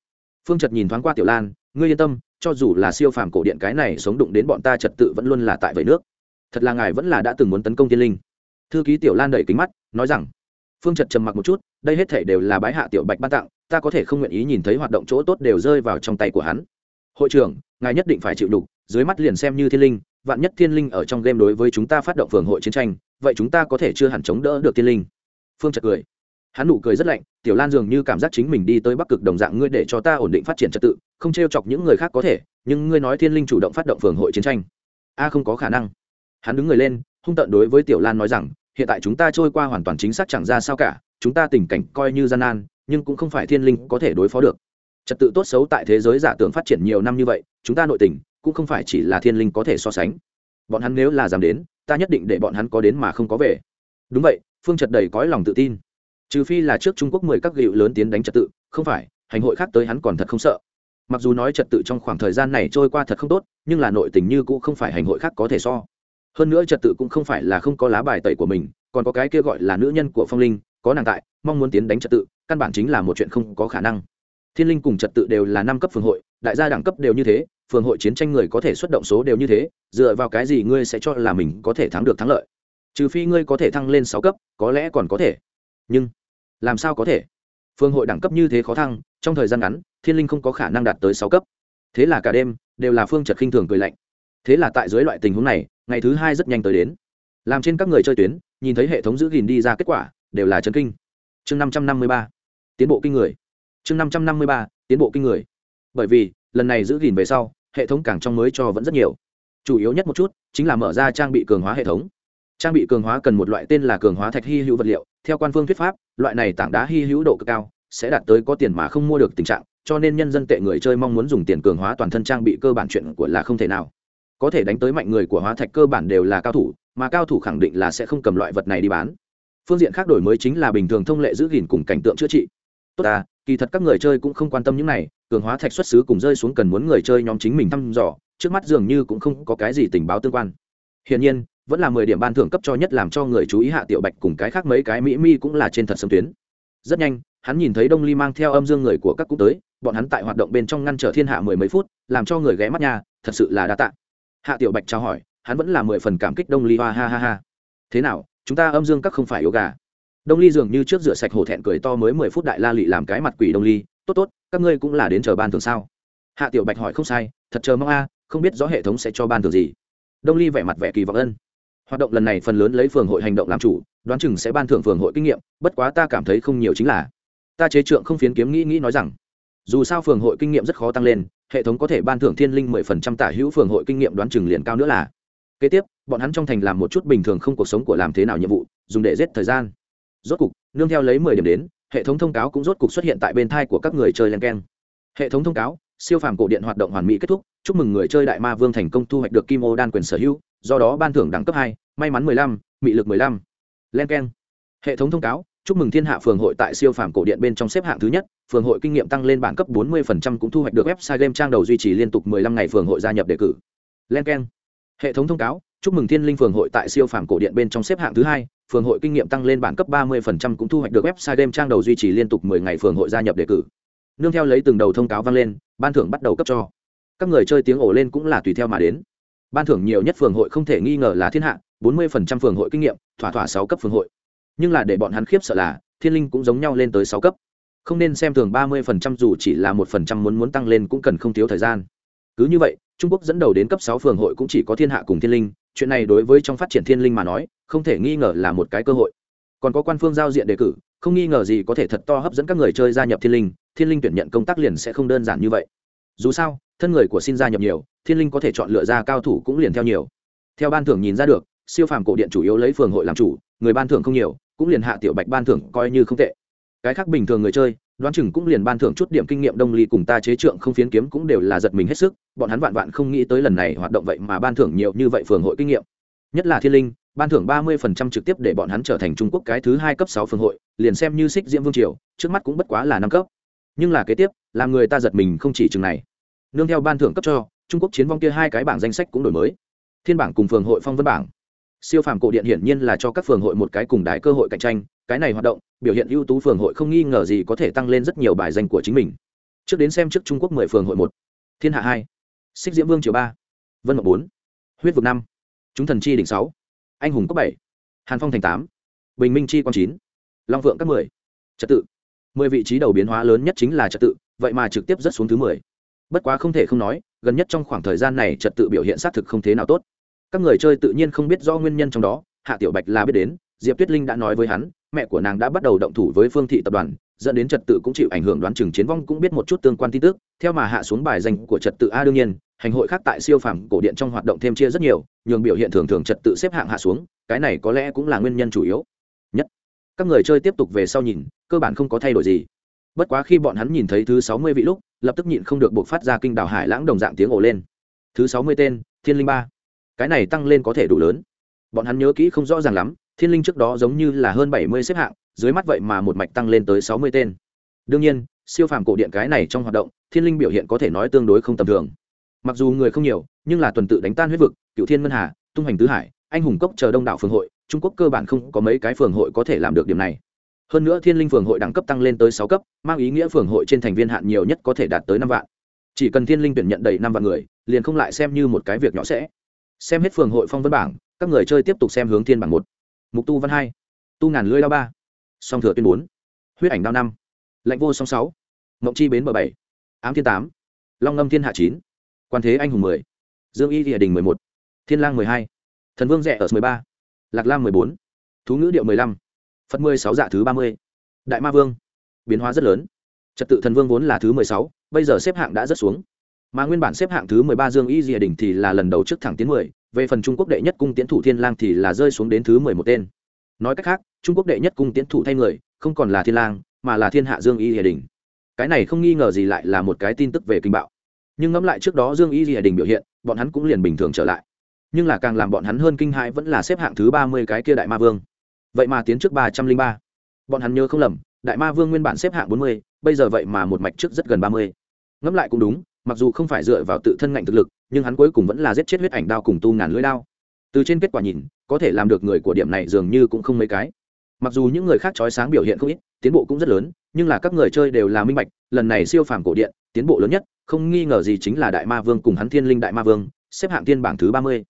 Phương trật nhìn thoáng qua tiểu lan ngươi yên tâm, cho dù là siêu phàm cổ điện cái này sống đụng đến bọn ta trật tự vẫn luôn là tại vầy nước. Thật là ngài vẫn là đã từng muốn tấn công tiên linh. Thư ký tiểu lan đẩy kính mắt, nói rằng, phương trật trầm mặc một chút, đây hết thể đều là bái hạ tiểu bạch ban tặng, ta có thể không nguyện ý nhìn thấy hoạt động chỗ tốt đều rơi vào trong tay của hắn. Hội trưởng, ngài nhất định phải chịu đục, dưới mắt liền xem như thiên linh, vạn nhất thiên linh ở trong game đối với chúng ta phát động phường hội chiến tranh, vậy chúng ta có thể chưa hẳn chống đỡ được thiên linh. Phương trật cười hắn nụ cười rất lạnh, tiểu lan dường như cảm giác chính mình đi tới bắc cực đồng dạng, ngươi để cho ta ổn định phát triển trật tự, không t r e o chọc những người khác có thể, nhưng ngươi nói thiên linh chủ động phát động phường hội chiến tranh, a không có khả năng. Hắn đứng người lên, hung tận đối với tiểu lan nói rằng, hiện tại chúng ta trôi qua hoàn toàn chính xác chẳng ra sao cả, chúng ta tình cảnh coi như gian nan, nhưng cũng không phải thiên linh có thể đối phó được. Trật tự tốt xấu tại thế giới giả tưởng phát triển nhiều năm như vậy, chúng ta nội tình cũng không phải chỉ là thiên linh có thể so sánh. Bọn hắn nếu là dám đến, ta nhất định để bọn hắn có đến mà không có về. Đúng vậy, phương trật đầy cõi lòng tự tin trừ phi là trước trung quốc mười các gịu lớn tiến đánh trật tự, không phải, hành hội khác tới hắn còn thật không sợ. Mặc dù nói trật tự trong khoảng thời gian này trôi qua thật không tốt, nhưng là nội tình như cũng không phải hành hội khác có thể so. Hơn nữa trật tự cũng không phải là không có lá bài tẩy của mình, còn có cái kia gọi là nữ nhân của phong linh, có nàng tại, mong muốn tiến đánh trật tự, căn bản chính là một chuyện không có khả năng. Thiên linh cùng trật tự đều là năm cấp phường hội, đại gia đẳng cấp đều như thế, phường hội chiến tranh người có thể xuất động số đều như thế, dựa vào cái gì ngươi sẽ cho là mình có thể thắng được thắng lợi? Trừ phi ngươi có thể thăng lên sáu cấp, có lẽ còn có thể. Nhưng làm sao có thể? Phương hội đẳng cấp như thế khó thăng, trong thời gian ngắn, thiên linh không có khả năng đạt tới sáu cấp. Thế là cả đêm, đều là phương trật khinh thường cười lạnh. Thế là tại dưới loại tình huống này, ngày thứ hai rất nhanh tới đến. Làm trên các người chơi tuyến, nhìn thấy hệ thống giữ gìn đi ra kết quả, đều là chân kinh. Chương năm trăm năm mươi ba, tiến bộ kinh người. Chương năm trăm năm mươi ba, tiến bộ kinh người. Bởi vì, lần này giữ gìn về sau, hệ thống càng trong mới cho vẫn rất nhiều. Chủ yếu nhất một chút, chính là mở ra trang bị cường hóa hệ thống trang bị cường hóa cần một loại tên là cường hóa thạch hy hữu vật liệu. Theo quan phương thuyết pháp, loại này tảng đá hy hữu độ cực cao sẽ đạt tới có tiền mà không mua được tình trạng, cho nên nhân dân tệ người chơi mong muốn dùng tiền cường hóa toàn thân trang bị cơ bản chuyện của là không thể nào. Có thể đánh tới mạnh người của hóa thạch cơ bản đều là cao thủ, mà cao thủ khẳng định là sẽ không cầm loại vật này đi bán. Phương diện khác đổi mới chính là bình thường thông lệ giữ gìn cùng cảnh tượng chữa trị. Tốt à kỳ thật các người chơi cũng không quan tâm những này, cường hóa thạch xuất xứ cùng rơi xuống cần muốn người chơi nhóm chính mình thăm dò, trước mắt dường như cũng không có cái gì tình báo tương quan. Hiển nhiên vẫn là mười điểm ban thưởng cấp cho nhất làm cho người chú ý hạ tiểu bạch cùng cái khác mấy cái mỹ mi cũng là trên thật sâm tuyến. Rất nhanh, hắn nhìn thấy đông ly mang theo âm dương người của các cũng tới, bọn hắn tại hoạt động bên trong ngăn trở thiên hạ mười mấy phút, làm cho người ghé mắt nhà thật sự là đa tạ. Hạ tiểu bạch trao hỏi, hắn vẫn là mười phần cảm kích đông ly hoa ha ha ha. Thế nào, chúng ta âm dương các không phải yếu gà? Đông ly dường như trước rửa sạch hổ thẹn cười to mới mười phút đại la lị làm cái mặt quỷ đông ly, tốt tốt, các ngươi cũng là đến chờ ban thường sao? Hạ tiểu bạch hỏi không sai, thật chờ mong a, không biết rõ hệ thống sẽ cho ban thường gì. Đông ly vẻ mặt vẻ kỳ vọng ân hoạt động lần này phần lớn lấy phường hội hành động làm chủ, đoán chừng sẽ ban thưởng phường hội kinh nghiệm, bất quá ta cảm thấy không nhiều chính là, ta chế trượng không phiến kiếm nghĩ nghĩ nói rằng, dù sao phường hội kinh nghiệm rất khó tăng lên, hệ thống có thể ban thưởng thiên linh mười phần trăm tả hữu phường hội kinh nghiệm đoán chừng liền cao nữa là. Kế tiếp, bọn hắn trong thành làm một chút bình thường không cuộc sống của làm thế nào nhiệm vụ, dùng để giết thời gian. Rốt cục, nương theo lấy mười điểm đến, hệ thống thông cáo cũng rốt cục xuất hiện tại bên thai của các người chơi len keng. Hệ thống thông cáo, siêu phàm cổ điện hoạt động hoàn mỹ kết thúc chúc mừng người chơi đại ma vương thành công thu hoạch được kim ô đan quyền sở hữu, do đó ban thưởng đẳng cấp hai, may mắn mười lăm, mị lực mười lăm. Len k e n hệ thống thông cáo, chúc mừng thiên hạ phường hội tại siêu phàm cổ điện bên trong xếp hạng thứ nhất, phường hội kinh nghiệm tăng lên bản cấp bốn mươi cũng thu hoạch được website game trang đầu duy trì liên tục mười lăm ngày phường hội gia nhập đề cử. Len k e n hệ thống thông cáo, chúc mừng thiên linh phường hội tại siêu phàm cổ điện bên trong xếp hạng thứ hai, phường hội kinh nghiệm tăng lên bản cấp ba mươi cũng thu hoạch được website game trang đầu duy trì liên tục mười ngày phường hội gia nhập đề cử. Nương theo lấy từng đầu thông cáo vang lên, ban thưởng bắt đầu cấp cho các người chơi tiếng ổ lên cũng là tùy theo mà đến. Ban thưởng nhiều nhất phường hội không thể nghi ngờ là thiên hạ, bốn mươi phần trăm phường hội kinh nghiệm, thỏa thỏa sáu cấp phường hội. Nhưng là để bọn hắn khiếp sợ là, thiên linh cũng giống nhau lên tới sáu cấp. Không nên xem thường ba mươi phần trăm dù chỉ là một phần trăm muốn muốn tăng lên cũng cần không thiếu thời gian. Cứ như vậy, trung quốc dẫn đầu đến cấp sáu phường hội cũng chỉ có thiên hạ cùng thiên linh, chuyện này đối với trong phát triển thiên linh mà nói, không thể nghi ngờ là một cái cơ hội. Còn có quan phương giao diện đề cử, không nghi ngờ gì có thể thật to hấp dẫn các người chơi gia nhập thiên linh thiên linh tuyển nhận công tác liền sẽ không đơn giản như vậy. Dù sao thân người của xin gia nhập nhiều, thiên linh có thể chọn lựa ra cao thủ cũng liền theo nhiều. Theo ban thưởng nhìn ra được, siêu phàm cổ điện chủ yếu lấy phường hội làm chủ, người ban thưởng không nhiều, cũng liền hạ tiểu bạch ban thưởng coi như không tệ. Cái khác bình thường người chơi, đoán chừng cũng liền ban thưởng chút điểm kinh nghiệm đông ly cùng ta chế trượng không phiến kiếm cũng đều là giật mình hết sức, bọn hắn vạn vạn không nghĩ tới lần này hoạt động vậy mà ban thưởng nhiều như vậy phường hội kinh nghiệm. Nhất là thiên linh, ban thưởng ba mươi phần trăm trực tiếp để bọn hắn trở thành trung quốc cái thứ hai cấp sáu phường hội, liền xem như xích diễm vương triều, trước mắt cũng bất quá là năm cấp. Nhưng là kế tiếp, làm người ta giật mình không chỉ chừng này nương theo ban thưởng cấp cho, trung quốc chiến vong kia hai cái bảng danh sách cũng đổi mới. Thiên bảng cùng phường hội phong vân bảng. Siêu phàm cổ điện hiển nhiên là cho các phường hội một cái cùng đái cơ hội cạnh tranh, cái này hoạt động, biểu hiện ưu tú phường hội không nghi ngờ gì có thể tăng lên rất nhiều bài danh của chính mình. Trước đến xem trước trung quốc mười phường hội một. Thiên hạ hai, xích diễm vương triều ba, vân mộng bốn, huyết vực năm, chúng thần chi đỉnh sáu, anh hùng cấp bảy, hàn phong thành tám, bình minh chi quang chín, long vượng cấp mười, trật tự. Mười vị trí đầu biến hóa lớn nhất chính là trật tự, vậy mà trực tiếp rất xuống thứ mười bất quá không thể không nói, gần nhất trong khoảng thời gian này trật tự biểu hiện xác thực không thế nào tốt. Các người chơi tự nhiên không biết do nguyên nhân trong đó, hạ tiểu bạch là biết đến, diệp tuyết linh đã nói với hắn, mẹ của nàng đã bắt đầu động thủ với phương thị tập đoàn, dẫn đến trật tự cũng chịu ảnh hưởng đoán chừng chiến vong cũng biết một chút tương quan tin tức. Theo mà hạ xuống bài danh của trật tự a đương nhiên, hành hội khác tại siêu phàm cổ điện trong hoạt động thêm chia rất nhiều, nhường biểu hiện thường thường trật tự xếp hạng hạ xuống, cái này có lẽ cũng là nguyên nhân chủ yếu. Nhất, các người chơi tiếp tục về sau nhìn, cơ bản không có thay đổi gì bất quá khi bọn hắn nhìn thấy thứ sáu mươi vị lúc, lập tức nhịn không được buộc phát ra kinh đảo hải lãng đồng dạng tiếng ồ lên. Thứ sáu mươi tên, thiên linh ba. Cái này tăng lên có thể đủ lớn. Bọn hắn nhớ kỹ không rõ ràng lắm, thiên linh trước đó giống như là hơn bảy mươi xếp hạng, dưới mắt vậy mà một mạch tăng lên tới sáu mươi tên. Đương nhiên, siêu phàm cổ điện cái này trong hoạt động, thiên linh biểu hiện có thể nói tương đối không tầm thường. Mặc dù người không nhiều, nhưng là tuần tự đánh tan huyết vực cựu thiên ngân hà, tung hành tứ hải, anh hùng cốc chờ đông đảo phường hội, trung quốc cơ bản không có mấy cái phường hội có thể làm được điểm này hơn nữa thiên linh phường hội đẳng cấp tăng lên tới sáu cấp, mang ý nghĩa phường hội trên thành viên hạn nhiều nhất có thể đạt tới năm vạn. Chỉ cần thiên linh tuyển nhận đầy năm vạn người, liền không lại xem như một cái việc nhỏ sẽ. Xem hết phường hội phong văn bảng, các người chơi tiếp tục xem hướng thiên bảng một. Mục tu văn hai, tu ngàn lưỡi đao ba. Song thừa tuyên bốn. Huyết ảnh đao năm. Lạnh vô song sáu. Mộng chi bến bờ bảy. Ám thiên tám. Long ngâm thiên hạ chín. Quan thế anh hùng mười. Dương y địa đình mười một. Thiên lang mười hai. Thần vương rẻ ở mười ba. Lạc lam mười bốn. Thú ngữ điệu mười lăm phật mười sáu dạ thứ ba mươi. Đại ma vương. Biến hóa rất lớn. Trật tự thần vương vốn là thứ mười sáu, bây giờ xếp hạng đã rất xuống. Mà nguyên bản xếp hạng thứ mười ba dương y dìa đình thì là lần đầu trước thẳng tiến mười, về phần trung quốc đệ nhất cung tiến thủ thiên lang thì là rơi xuống đến thứ mười một tên. Nói cách khác, trung quốc đệ nhất cung tiến thủ thay người, không còn là thiên lang, mà là thiên hạ dương y dìa đình cái này không nghi ngờ gì lại là một cái tin tức về kinh bạo. Nhưng ngẫm lại trước đó dương y dìa đình biểu hiện, bọn hắn cũng liền bình thường trở lại. Nhưng là càng làm bọn hắn hơn kinh hãi vẫn là xếp hạng thứ ba mươi cái kia đại ma vương vậy mà tiến trước ba trăm linh ba. Bọn hắn nhớ không lầm, đại ma vương nguyên bản xếp hạng bốn mươi, bây giờ vậy mà một mạch trước rất gần ba mươi. Ngẫm lại cũng đúng, mặc dù không phải dựa vào tự thân ngạnh thực lực, nhưng hắn cuối cùng vẫn là giết chết huyết ảnh đao cùng tu ngàn lưỡi đao. Từ trên kết quả nhìn, có thể làm được người của điểm này dường như cũng không mấy cái. Mặc dù những người khác trói sáng biểu hiện không ít, tiến bộ cũng rất lớn, nhưng là các người chơi đều là minh bạch, lần này siêu phàm cổ điện, tiến bộ lớn nhất, không nghi ngờ gì chính là đại ma vương cùng hắn thiên linh đại ma vương, xếp hạng thiên bảng thứ ba mươi.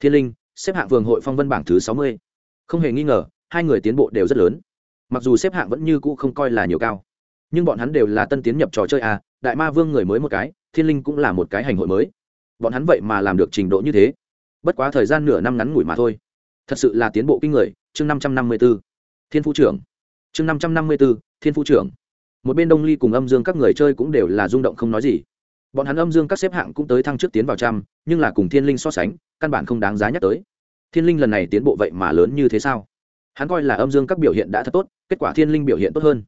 Thiên linh, xếp hạng vương hội phong vân bảng thứ sáu mươi. Không hề nghi ngờ hai người tiến bộ đều rất lớn. Mặc dù xếp hạng vẫn như cũ không coi là nhiều cao, nhưng bọn hắn đều là tân tiến nhập trò chơi à đại ma vương người mới một cái, thiên linh cũng là một cái hành hội mới. Bọn hắn vậy mà làm được trình độ như thế. Bất quá thời gian nửa năm ngắn ngủi mà thôi. Thật sự là tiến bộ kinh người, chương năm trăm năm mươi b ố thiên phu trưởng. Chương năm trăm năm mươi b ố thiên phu trưởng. Một bên đông ly cùng âm dương các người chơi cũng đều là rung động không nói gì. Bọn hắn âm dương các xếp hạng cũng tới thăng trước tiến vào trăm, nhưng là cùng thiên linh so sánh, căn bản không đáng giá nhắc tới. Thiên linh lần này tiến bộ vậy mà lớn như thế sao? Hắn coi là âm dương các biểu hiện đã thật tốt, kết quả thiên linh biểu hiện tốt hơn.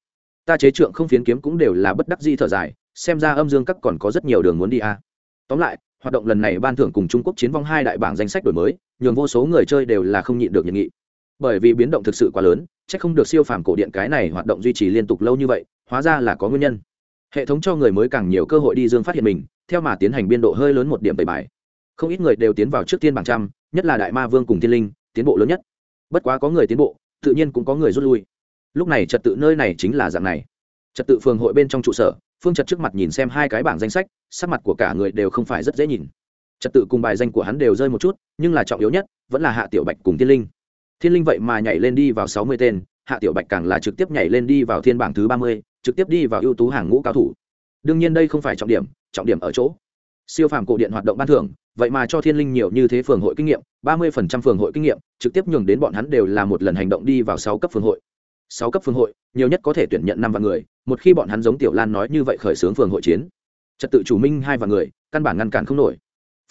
Ta chế trượng không phiến kiếm cũng đều là bất đắc di thở dài, xem ra âm dương các còn có rất nhiều đường muốn đi a tóm lại, hoạt động lần này ban thưởng cùng trung quốc chiến vong hai đại bảng danh sách đổi mới, nhường vô số người chơi đều là không nhịn được nhiệt nghị bởi vì biến động thực sự quá lớn c h ắ c không được siêu phàm cổ điện cái này hoạt động duy trì liên tục lâu như vậy, hóa ra là có nguyên nhân. Hệ thống cho người mới càng nhiều cơ hội đi dương phát hiện mình, theo mà tiến hành biên độ hơi lớn một điểm tẩy bài. Không ít người đều tiến vào trước tiên bảng trăm, nhất là đại ma vương cùng thiên linh, tiến bộ lớn nhất bất quá có người tiến bộ, tự nhiên cũng có người rút lui. Lúc này trật tự nơi này chính là dạng này. Trật tự phường hội bên trong trụ sở, phương trật trước mặt nhìn xem hai cái bảng danh sách, sắc mặt của cả người đều không phải rất dễ nhìn. Trật tự cùng bài danh của hắn đều rơi một chút, nhưng là trọng yếu nhất, vẫn là hạ tiểu bạch cùng thiên linh. Thiên linh vậy mà nhảy lên đi vào sáu mươi tên, hạ tiểu bạch càng là trực tiếp nhảy lên đi vào thiên bảng thứ ba mươi, trực tiếp đi vào ưu tú hàng ngũ cao thủ. Đương nhiên đây không phải trọng điểm trọng điểm ở chỗ. Siêu phàm cổ điện hoạt động ban thưởng vậy mà cho thiên linh nhiều như thế phường hội kinh nghiệm, ba mươi phần trăm phường hội kinh nghiệm, trực tiếp nhường đến bọn hắn đều là một lần hành động đi vào sáu cấp phường hội. Sáu cấp phường hội, nhiều nhất có thể tuyển nhận năm vạn người, một khi bọn hắn giống tiểu lan nói như vậy khởi xướng phường hội chiến. Trật tự chủ minh hai vạn người, căn bản ngăn cản không nổi.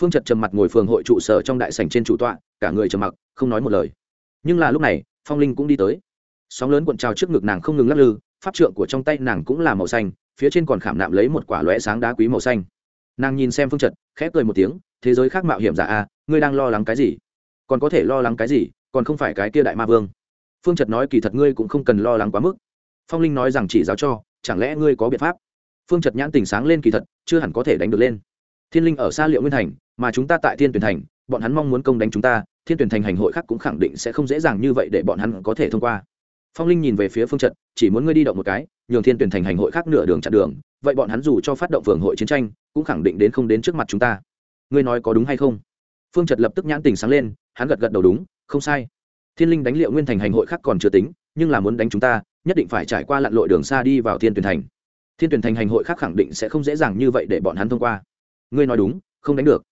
Phương trật trầm mặt ngồi phường hội trụ sở trong đại sảnh trên chủ tọa, cả người trầm mặc, không nói một lời. Nhưng là lúc này, phong linh cũng đi tới. Sóng lớn cuộn trào trước ngực nàng không ngừng lắc lư, pháp trượng của trong tay nàng cũng là màu xanh, phía trên còn khảm nạm lấy một quả lõe sáng đá quý màu xanh. Nàng nhìn xem phương trật, khẽ cười một tiếng thế giới khác mạo hiểm giả a, ngươi đang lo lắng cái gì? Còn có thể lo lắng cái gì? Còn không phải cái kia đại ma vương. Phương trật nói kỳ thật ngươi cũng không cần lo lắng quá mức. Phong linh nói rằng chỉ giáo cho, chẳng lẽ ngươi có biện pháp? Phương trật nhãn tình sáng lên kỳ thật, chưa hẳn có thể đánh được lên. Thiên linh ở xa liệu nguyên thành, mà chúng ta tại thiên tuyển thành, bọn hắn mong muốn công đánh chúng ta, thiên tuyển thành hành hội khác cũng khẳng định sẽ không dễ dàng như vậy để bọn hắn có thể thông qua. Phong linh nhìn về phía phương trật, chỉ muốn ngươi đi động một cái, nhường thiên tuyển thành hành hội khác nửa đường chặn đường, vậy bọn hắn dù cho phát động phường hội chiến tranh, cũng khẳng định đến không đến trước mặt chúng ta ngươi nói có đúng hay không? Phương trật lập tức nhãn tình sáng lên, hắn gật gật đầu đúng, không sai. Thiên linh đánh liệu nguyên thành hành hội khác còn chưa tính, nhưng là muốn đánh chúng ta, nhất định phải trải qua lặn lội đường xa đi vào thiên tuyển thành. Thiên tuyển thành hành hội khác khẳng định sẽ không dễ dàng như vậy để bọn hắn thông qua. Ngươi nói đúng, không đánh được.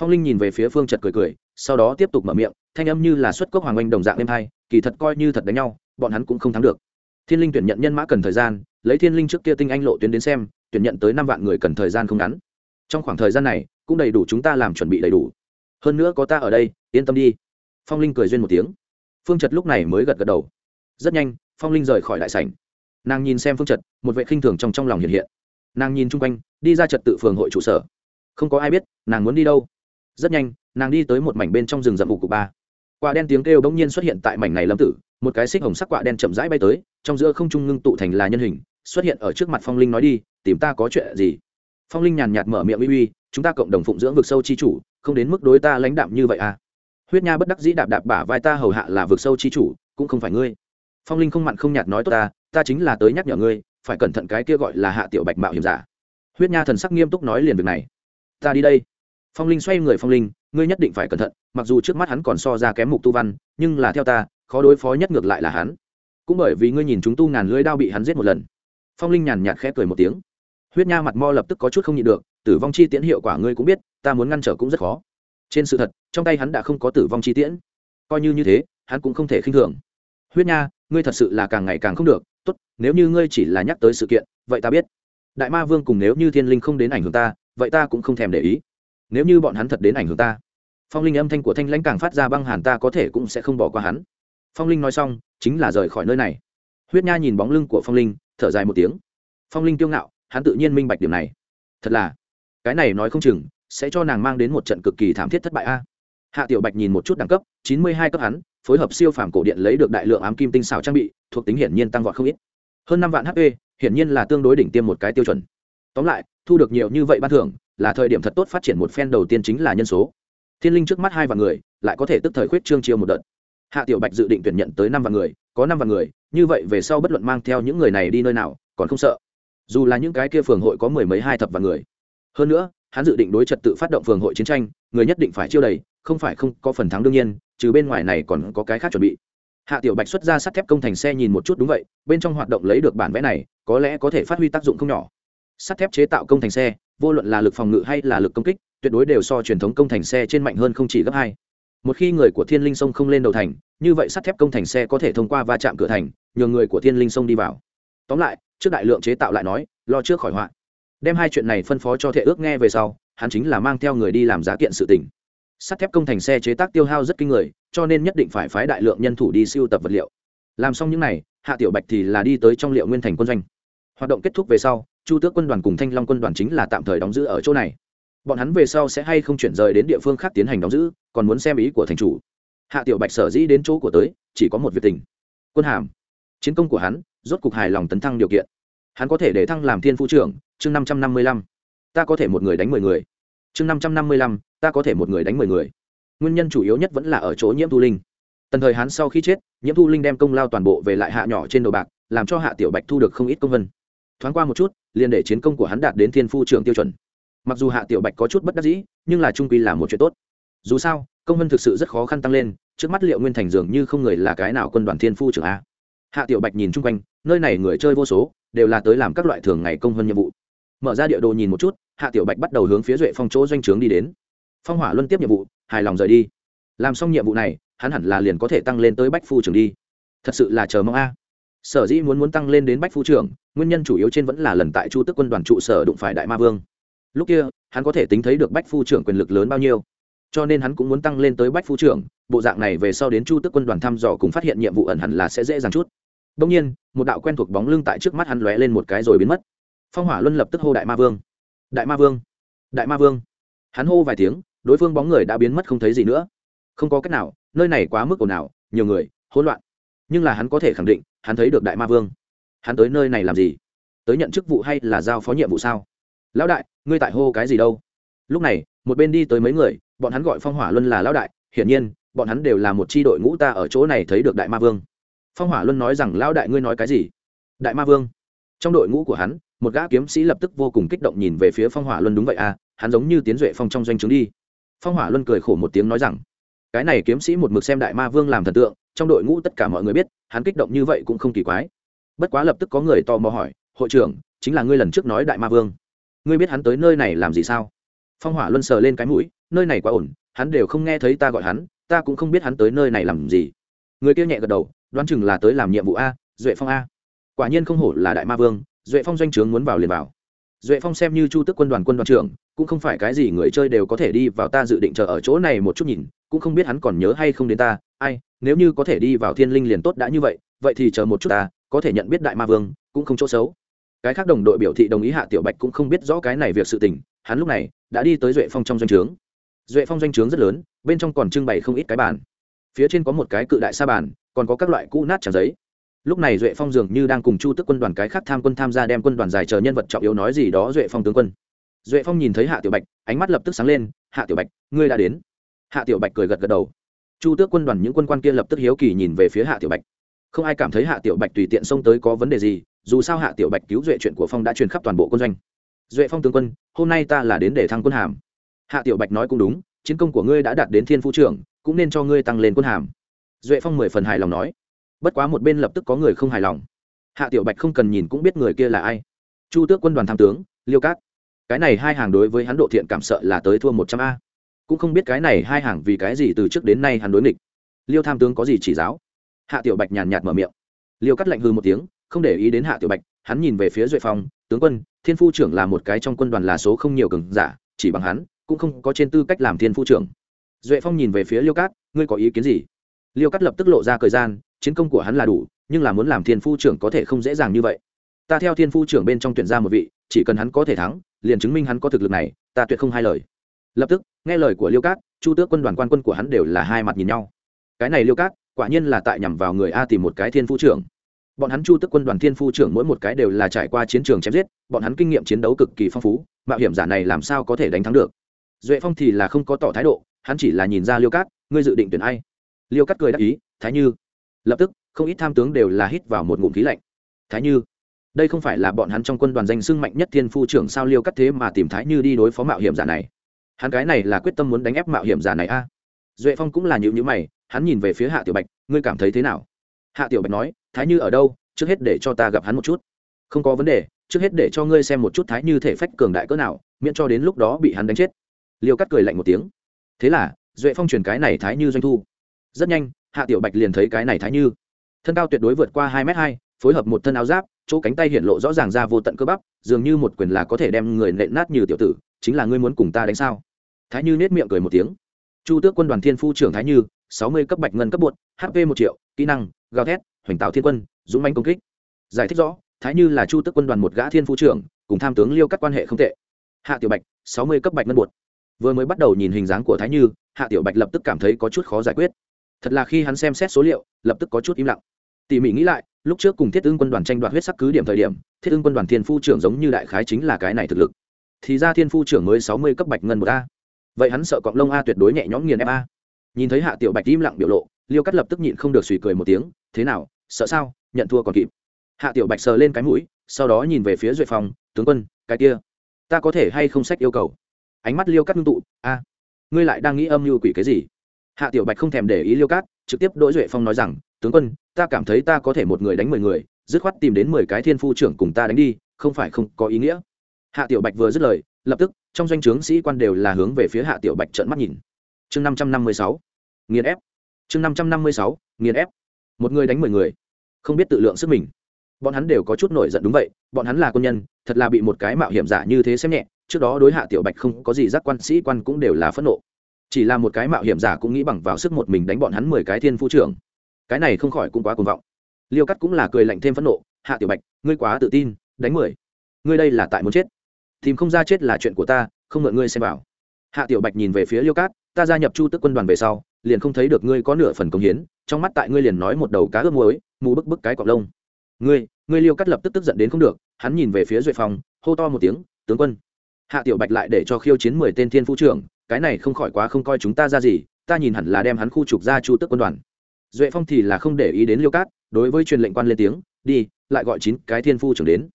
Phong linh nhìn về phía phương trật cười cười, sau đó tiếp tục mở miệng, thanh âm như là xuất cốc hoàng oanh đồng dạng êm hai kỳ thật coi như thật đánh nhau, bọn hắn cũng không thắng được. Thiên linh tuyển nhận nhân mã cần thời gian, lấy thiên linh trước kia tinh anh lộ tuyến đến xem, tuyển nhận tới năm vạn người cần thời gian không ngắn trong khoảng thời gian này cũng đầy đủ chúng ta làm chuẩn bị đầy đủ. Hơn nữa có ta ở đây, yên tâm đi. Phong linh cười duyên một tiếng. Phương trật lúc này mới gật gật đầu. Rất nhanh, phong linh rời khỏi đại sảnh. Nàng nhìn xem phương trật, một vệ khinh thường trong trong lòng hiện hiện. Nàng nhìn chung quanh, đi ra trật tự phường hội trụ sở. Không có ai biết, nàng muốn đi đâu. Rất nhanh, nàng đi tới một mảnh bên trong rừng rậm vụ của ba. Quả đen tiếng kêu bỗng nhiên xuất hiện tại mảnh này lâm tử, một cái xích hồng sắc quả đen chậm rãi bay tới, trong giữa không trung ngưng tụ thành là nhân hình, xuất hiện ở trước mặt phong linh nói đi, tìm ta có chuyện gì? Phong linh nhàn nhạt mở miệng uy uy, chúng ta cộng đồng phụng dưỡng vực sâu chi chủ, không đến mức đối ta lãnh đạm như vậy à? Huyết nha bất đắc dĩ đạp đạp bả vai ta hầu hạ là vực sâu chi chủ, cũng không phải ngươi. Phong linh không mặn không nhạt nói, tốt ta ta chính là tới nhắc nhở ngươi, phải cẩn thận cái kia gọi là hạ tiểu bạch mạo hiểm giả. Huyết nha thần sắc nghiêm túc nói liền việc này. Ta đi đây. Phong linh xoay người phong linh, ngươi nhất định phải cẩn thận, mặc dù trước mắt hắn còn so ra kém mục tu văn, nhưng là theo ta, khó đối phó nhất ngược lại là hắn. Cũng bởi vì ngươi nhìn chúng tu ngàn lưỡi đao bị hắn giết một lần. Phong linh nhàn nhạt khẽ cười một tiếng huyết nha mặt mo lập tức có chút không nhịn được, tử vong chi tiễn hiệu quả ngươi cũng biết, ta muốn ngăn trở cũng rất khó. Trên sự thật, trong tay hắn đã không có tử vong chi tiễn. Coi như như thế, hắn cũng không thể khinh thường. Huyết nha, ngươi thật sự là càng ngày càng không được, tốt, nếu như ngươi chỉ là nhắc tới sự kiện, vậy ta biết. Đại ma vương cùng nếu như thiên linh không đến ảnh hưởng ta, vậy ta cũng không thèm để ý. Nếu như bọn hắn thật đến ảnh hưởng ta, phong linh âm thanh của thanh lãnh càng phát ra băng hàn ta có thể cũng sẽ không bỏ qua hắn. Phong linh nói xong, chính là rời khỏi nơi này. Huyết nha nhìn bóng lưng của phong linh, thở dài một tiếng. Phong linh kiêu ngạo hắn tự nhiên minh bạch điểm này. Thật là, cái này nói không chừng sẽ cho nàng mang đến một trận cực kỳ thảm thiết thất bại a. Hạ tiểu bạch nhìn một chút đẳng cấp, chín mươi hai cấp hắn, phối hợp siêu phàm cổ điện lấy được đại lượng ám kim tinh xảo trang bị, thuộc tính hiển nhiên tăng vọt không ít. Hơn năm vạn hp hiển nhiên là tương đối đỉnh tiêm một cái tiêu chuẩn. Tóm lại, thu được nhiều như vậy ban thưởng, là thời điểm thật tốt phát triển một phen đầu tiên chính là nhân số. Thiên linh trước mắt hai vạn người, lại có thể tức thời khuyết trương chiêu một đợt. Hạ tiểu bạch dự định tuyển nhận tới năm vạn người, có năm vạn người, như vậy về sau bất luận mang theo những người này đi nơi nào, còn không sợ dù là những cái kia phường hội có mười mấy hai thập vạn người. Hơn nữa, hắn dự định đối trật tự phát động phường hội chiến tranh, người nhất định phải chiêu đầy, không phải không có phần thắng đương nhiên, trừ bên ngoài này còn có cái khác chuẩn bị. Hạ tiểu bạch xuất ra sắt thép công thành xe nhìn một chút đúng vậy, bên trong hoạt động lấy được bản vẽ này, có lẽ có thể phát huy tác dụng không nhỏ. Sắt thép chế tạo công thành xe, vô luận là lực phòng ngự hay là lực công kích, tuyệt đối đều so truyền thống công thành xe trên mạnh hơn không chỉ gấp hai. Một khi người của thiên linh sông không lên đầu thành, như vậy sắt thép công thành xe có thể thông qua va chạm cửa thành, nhờ người của thiên linh sông đi vào. Tóm lại trước đại lượng chế tạo lại nói, lo trước khỏi họa. Đem hai chuyện này phân phó cho thệ ước nghe về sau, hắn chính là mang theo người đi làm giá kiện sự tình. Sắt thép công thành xe chế tác tiêu hao rất kinh người, cho nên nhất định phải phái đại lượng nhân thủ đi siêu tập vật liệu. Làm xong những n à y hạ tiểu bạch thì là đi tới trong liệu nguyên thành quân doanh. Hoạt động kết thúc về sau, chu tước quân đoàn cùng thanh long quân đoàn chính là tạm thời đóng giữ ở chỗ này. Bọn hắn về sau sẽ hay không chuyển rời đến địa phương khác tiến hành đóng giữ, còn muốn xem ý của thành chủ. Hạ tiểu bạch sở dĩ đến chỗ của tới, chỉ có một việc tình. Quân hàm. Chiến công của hắn rốt cục hài lòng tấn thăng điều kiện. Hắn có thể để thăng làm thiên phu trưởng, chương năm trăm năm mươi lăm. Ta có thể một người đánh mười người. Chương năm trăm năm mươi lăm, ta có thể một người đánh mười người. Nguyên nhân chủ yếu nhất vẫn là ở chỗ nhiễm thu linh. Tần thời hắn sau khi chết, nhiễm thu linh đem công lao toàn bộ về lại hạ nhỏ trên đồ bạc, làm cho hạ tiểu bạch thu được không ít công vân. Thoáng qua một chút, liền để chiến công của hắn đạt đến thiên phu trưởng tiêu chuẩn. Mặc dù hạ tiểu bạch có chút bất đắc dĩ, nhưng là trung quy là một chuyện tốt. Dù sao, công vân thực sự rất khó khăn tăng lên, trước mắt liệu nguyên thành dường như không người là cái nào quân đoàn thiên phu trưởng a hạ tiểu bạch nhìn chung quanh, nơi này người chơi vô số, đều là tới làm các loại thường ngày công hơn nhiệm vụ. Mở ra địa đồ nhìn một chút, hạ tiểu bạch bắt đầu hướng phía duệ phong chỗ doanh trướng đi đến. Phong hỏa luân tiếp nhiệm vụ, hài lòng rời đi. Làm xong nhiệm vụ này, hắn hẳn là liền có thể tăng lên tới bách phu trưởng đi. Thật sự là chờ mong a. Sở dĩ muốn muốn tăng lên đến bách phu trưởng, nguyên nhân chủ yếu trên vẫn là lần tại chu tức quân đoàn trụ sở đụng phải đại ma vương. Lúc kia, hắn có thể tính thấy được bách phu trưởng quyền lực lớn bao nhiêu. Cho nên hắn cũng muốn tăng lên tới bách phu trưởng, bộ dạng này về sau đến chu tức quân đoàn thăm dò cùng phát hiện nhiệm vụ ẩn hẳn là sẽ dễ dàng chút đông nhiên, một đạo quen thuộc bóng lưng tại trước mắt hắn lóe lên một cái rồi biến mất. Phong hỏa luân lập tức hô đại ma vương. Đại ma vương! Đại ma vương! Hắn hô vài tiếng, đối phương bóng người đã biến mất không thấy gì nữa. Không có cách nào, nơi này quá mức ồn ào, nhiều người, hỗn loạn. Nhưng là hắn có thể khẳng định, hắn thấy được đại ma vương. Hắn tới nơi này làm gì? Tới nhận chức vụ hay là giao phó nhiệm vụ sao? Lão đại, ngươi tại hô cái gì đâu? Lúc này, một bên đi tới mấy người, bọn hắn gọi phong hỏa luân là lão đại, hiển nhiên, bọn hắn đều là một chi đội ngũ ta ở chỗ này thấy được đại ma vương phong hỏa luân nói rằng, lão đại, ngươi nói cái gì? Đại ma vương. Trong đội ngũ của hắn, một gã kiếm sĩ lập tức vô cùng kích động nhìn về phía phong hỏa luân đúng vậy à hắn giống như tiến duệ phong trong doanh trướng đi. Phong hỏa luân cười khổ một tiếng nói rằng, cái này kiếm sĩ một mực xem đại ma vương làm thần tượng, trong đội ngũ tất cả mọi người biết, hắn kích động như vậy cũng không kỳ quái. Bất quá lập tức có người tò mò hỏi, hội trưởng, chính là ngươi lần trước nói đại ma vương? Ngươi biết hắn tới nơi này làm gì sao? Phong hỏa luân sờ lên cái mũi, nơi này quá ổn, hắn đều không nghe thấy ta gọi hắn, ta cũng không biết hắn tới nơi này làm gì người kia nhẹ gật đầu, đoán chừng là tới làm nhiệm vụ a, duệ phong a. Quả nhiên không hổ là đại ma vương, duệ phong doanh trướng muốn vào liền vào. Duệ phong xem như chu tức quân đoàn quân đoàn trưởng, cũng không phải cái gì người chơi đều có thể đi vào ta dự định chờ ở chỗ này một chút nhìn, cũng không biết hắn còn nhớ hay không đến ta, ai, nếu như có thể đi vào thiên linh liền tốt đã như vậy vậy thì chờ một chút ta, có thể nhận biết đại ma vương, cũng không chỗ xấu. Cái khác đồng đội biểu thị đồng ý hạ tiểu bạch cũng không biết rõ cái này việc sự tình, hắn lúc này đã đi tới duệ phong trong doanh trướng. Duệ phong doanh trướng rất lớn, bên trong còn trưng bày không ít cái bản phía trên có một cái cự đại sa bàn, còn có các loại cũ nát tràng giấy. Lúc này duệ phong dường như đang cùng chu tức quân đoàn cái khác tham quân tham gia đem quân đoàn dài chờ nhân vật trọng yếu nói gì đó duệ phong tướng quân. Duệ phong nhìn thấy hạ tiểu bạch, ánh mắt lập tức sáng lên, hạ tiểu bạch, ngươi đã đến. Hạ tiểu bạch cười gật gật đầu. Chu tước quân đoàn những quân quan kia lập tức hiếu kỳ nhìn về phía hạ tiểu bạch. Không ai cảm thấy hạ tiểu bạch tùy tiện xông tới có vấn đề gì, dù sao hạ tiểu bạch cứu duệ chuyện của phong đã truyền khắp toàn bộ quân doanh. Duệ phong tướng quân, hôm nay ta là đến để thăng quân hàm. Hạ tiểu bạch nói cũng đúng, chiến công của ngươi đã đạt đến thiên phu trưởng cũng nên cho ngươi tăng lên quân hàm. Duệ phong mười phần hài lòng nói. Bất quá một bên lập tức có người không hài lòng. Hạ tiểu bạch không cần nhìn cũng biết người kia là ai. Chu tước quân đoàn tham tướng, liêu cát cái này hai hàng đối với hắn độ thiện cảm sợ là tới thua một trăm a. Cũng không biết cái này hai hàng vì cái gì từ trước đến nay hắn đối nghịch. Liêu tham tướng có gì chỉ giáo? Hạ tiểu bạch nhàn nhạt mở miệng. Liêu cắt lạnh hư một tiếng, không để ý đến hạ tiểu bạch, hắn nhìn về phía duệ phong, tướng quân, thiên phu trưởng là một cái trong quân đoàn là số không nhiều cường giả, chỉ bằng hắn, cũng không có trên tư cách làm thiên phu trưởng duệ phong nhìn về phía liêu cát, ngươi có ý kiến gì? Liêu cát lập tức lộ ra thời gian, chiến công của hắn là đủ, nhưng là muốn làm thiên phu trưởng có thể không dễ dàng như vậy. Ta theo thiên phu trưởng bên trong tuyển ra một vị, chỉ cần hắn có thể thắng, liền chứng minh hắn có thực lực này, ta tuyệt không hai lời. Lập tức, nghe lời của liêu cát, chu tước quân đoàn quan quân của hắn đều là hai mặt nhìn nhau. Cái này liêu cát, quả nhiên là tại nhằm vào người a tìm một cái thiên phu trưởng. Bọn hắn chu tức quân đoàn thiên phu trưởng mỗi một cái đều là trải qua chiến trường chém giết, bọn hắn kinh nghiệm chiến đấu cực kỳ phong phú, mạo hiểm giả này làm sao có thể đánh thắng được? Duệ phong thì là không có tỏ thái độ hắn chỉ là nhìn ra liêu cát, ngươi dự định tuyển ai? Liêu cát cười đáp ý, thái như. Lập tức, không ít tham tướng đều là hít vào một ngụm khí lạnh. Thái như, đây không phải là bọn hắn trong quân đoàn danh sưng mạnh nhất thiên phu trưởng sao liêu cắt thế mà tìm thái như đi đối phó mạo hiểm giả này? Hắn cái này là quyết tâm muốn đánh ép mạo hiểm giả này a? Duệ phong cũng là nhịu nhữ mày, hắn nhìn về phía hạ tiểu bạch, ngươi cảm thấy thế nào? Hạ tiểu bạch nói, thái như ở đâu? Trước hết để cho ta gặp hắn một chút. Không có vấn đề, trước hết để cho ngươi xem một chút thái như thể phách cường đại cỡ nào, miễn cho đến lúc đó bị hắn đánh chết. Liêu cắt cười lạnh một tiếng thế là, duệ phong truyền cái này thái như doanh thu. Rất nhanh, hạ tiểu bạch liền thấy cái này thái như. Thân cao tuyệt đối vượt qua hai m hai, phối hợp một thân áo giáp, chỗ cánh tay hiện lộ rõ ràng ra vô tận cơ bắp, dường như một quyền là có thể đem người nện nát như tiểu tử, chính là ngươi muốn cùng ta đánh sao? Thái như nết miệng cười một tiếng. Chu tước quân đoàn thiên phu trưởng thái như, sáu mươi cấp bạch ngân cấp bột hp một triệu, kỹ năng, gào thét, hoành tạo thiên quân, dũng manh công kích. Giải thích rõ, thái như là chu tước quân đoàn một gã thiên phu trưởng, cùng tham tướng liêu các quan hệ không tệ. Hạ tiểu bạch, sáu mươi cấp bạch ngân bột vừa mới bắt đầu nhìn hình dáng của thái như, hạ tiểu bạch lập tức cảm thấy có chút khó giải quyết. Thật là khi hắn xem xét số liệu, lập tức có chút im lặng. Tỉ mỉ nghĩ lại, lúc trước cùng thiết ưng quân đoàn tranh đoạt huyết sắc cứ điểm thời điểm, thiết ưng quân đoàn thiên phu trưởng giống như đại khái chính là cái này thực lực. Thì ra thiên phu trưởng mới sáu mươi cấp bạch ngân một a. Vậy hắn sợ cọng lông a tuyệt đối nhẹ nhõm nghiền ép a. Nhìn thấy hạ tiểu bạch im lặng biểu lộ, liêu cắt lập tức nhịn không được suy cười một tiếng, thế nào, sợ sao? Nhận thua còn kịp. Hạ tiểu bạch sờ lên cái mũi, sau đó nhìn về phía duệ phòng tướng quân, cái kia, ta có thể hay không sách yêu cầu? Ánh mắt liêu cắt ngưng tụ, a, ngươi lại đang nghĩ âm mưu quỷ cái gì? Hạ tiểu bạch không thèm để ý liêu cát, trực tiếp đỗ duệ phong nói rằng, tướng quân, ta cảm thấy ta có thể một người đánh mười người, dứt khoát tìm đến mười cái thiên phu trưởng cùng ta đánh đi, không phải không có ý nghĩa. Hạ tiểu bạch vừa dứt lời, lập tức, trong doanh trướng sĩ quan đều là hướng về phía hạ tiểu bạch trợn mắt nhìn. Chương năm trăm năm mươi sáu, nghiền ép. Chương năm trăm năm mươi sáu, nghiền ép. Một người đánh mười người, không biết tự lượng sức mình. Bọn hắn đều có chút nổi giận đúng vậy, bọn hắn là quân nhân, thật là bị một cái mạo hiểm giả như thế xem nhẹ trước đó đối hạ tiểu bạch không có gì giác quan, sĩ quan cũng đều là phẫn nộ. Chỉ là một cái mạo hiểm giả cũng nghĩ bằng vào sức một mình đánh bọn hắn mười cái thiên phu trưởng. Cái này không khỏi cũng quá cuồng vọng. Liêu cắt cũng là cười lạnh thêm phẫn nộ, hạ tiểu bạch, ngươi quá tự tin, đánh mười. Ngươi đây là tại muốn chết. Tìm không ra chết là chuyện của ta, không mượn ngươi xem vào. Hạ tiểu bạch nhìn về phía liêu cát, ta gia nhập chu tức quân đoàn về sau, liền không thấy được ngươi có nửa phần công hiến, trong mắt tại ngươi liền nói một đầu cá ướp muối, mù bức bức cái cọc lông. Ngươi ngươi liêu cắt lập tức tức giận đến không được. Hắn nhìn về phía duệ phong, hô to một tiếng, tướng quân hạ tiểu bạch lại để cho khiêu chiến mười tên thiên phu trưởng, cái này không khỏi quá không coi chúng ta ra gì, ta nhìn hẳn là đem hắn khu trục ra chu tức quân đoàn. Duệ phong thì là không để ý đến liêu cát, đối với truyền lệnh quan lên tiếng, đi, lại gọi chín cái thiên phu trưởng đến.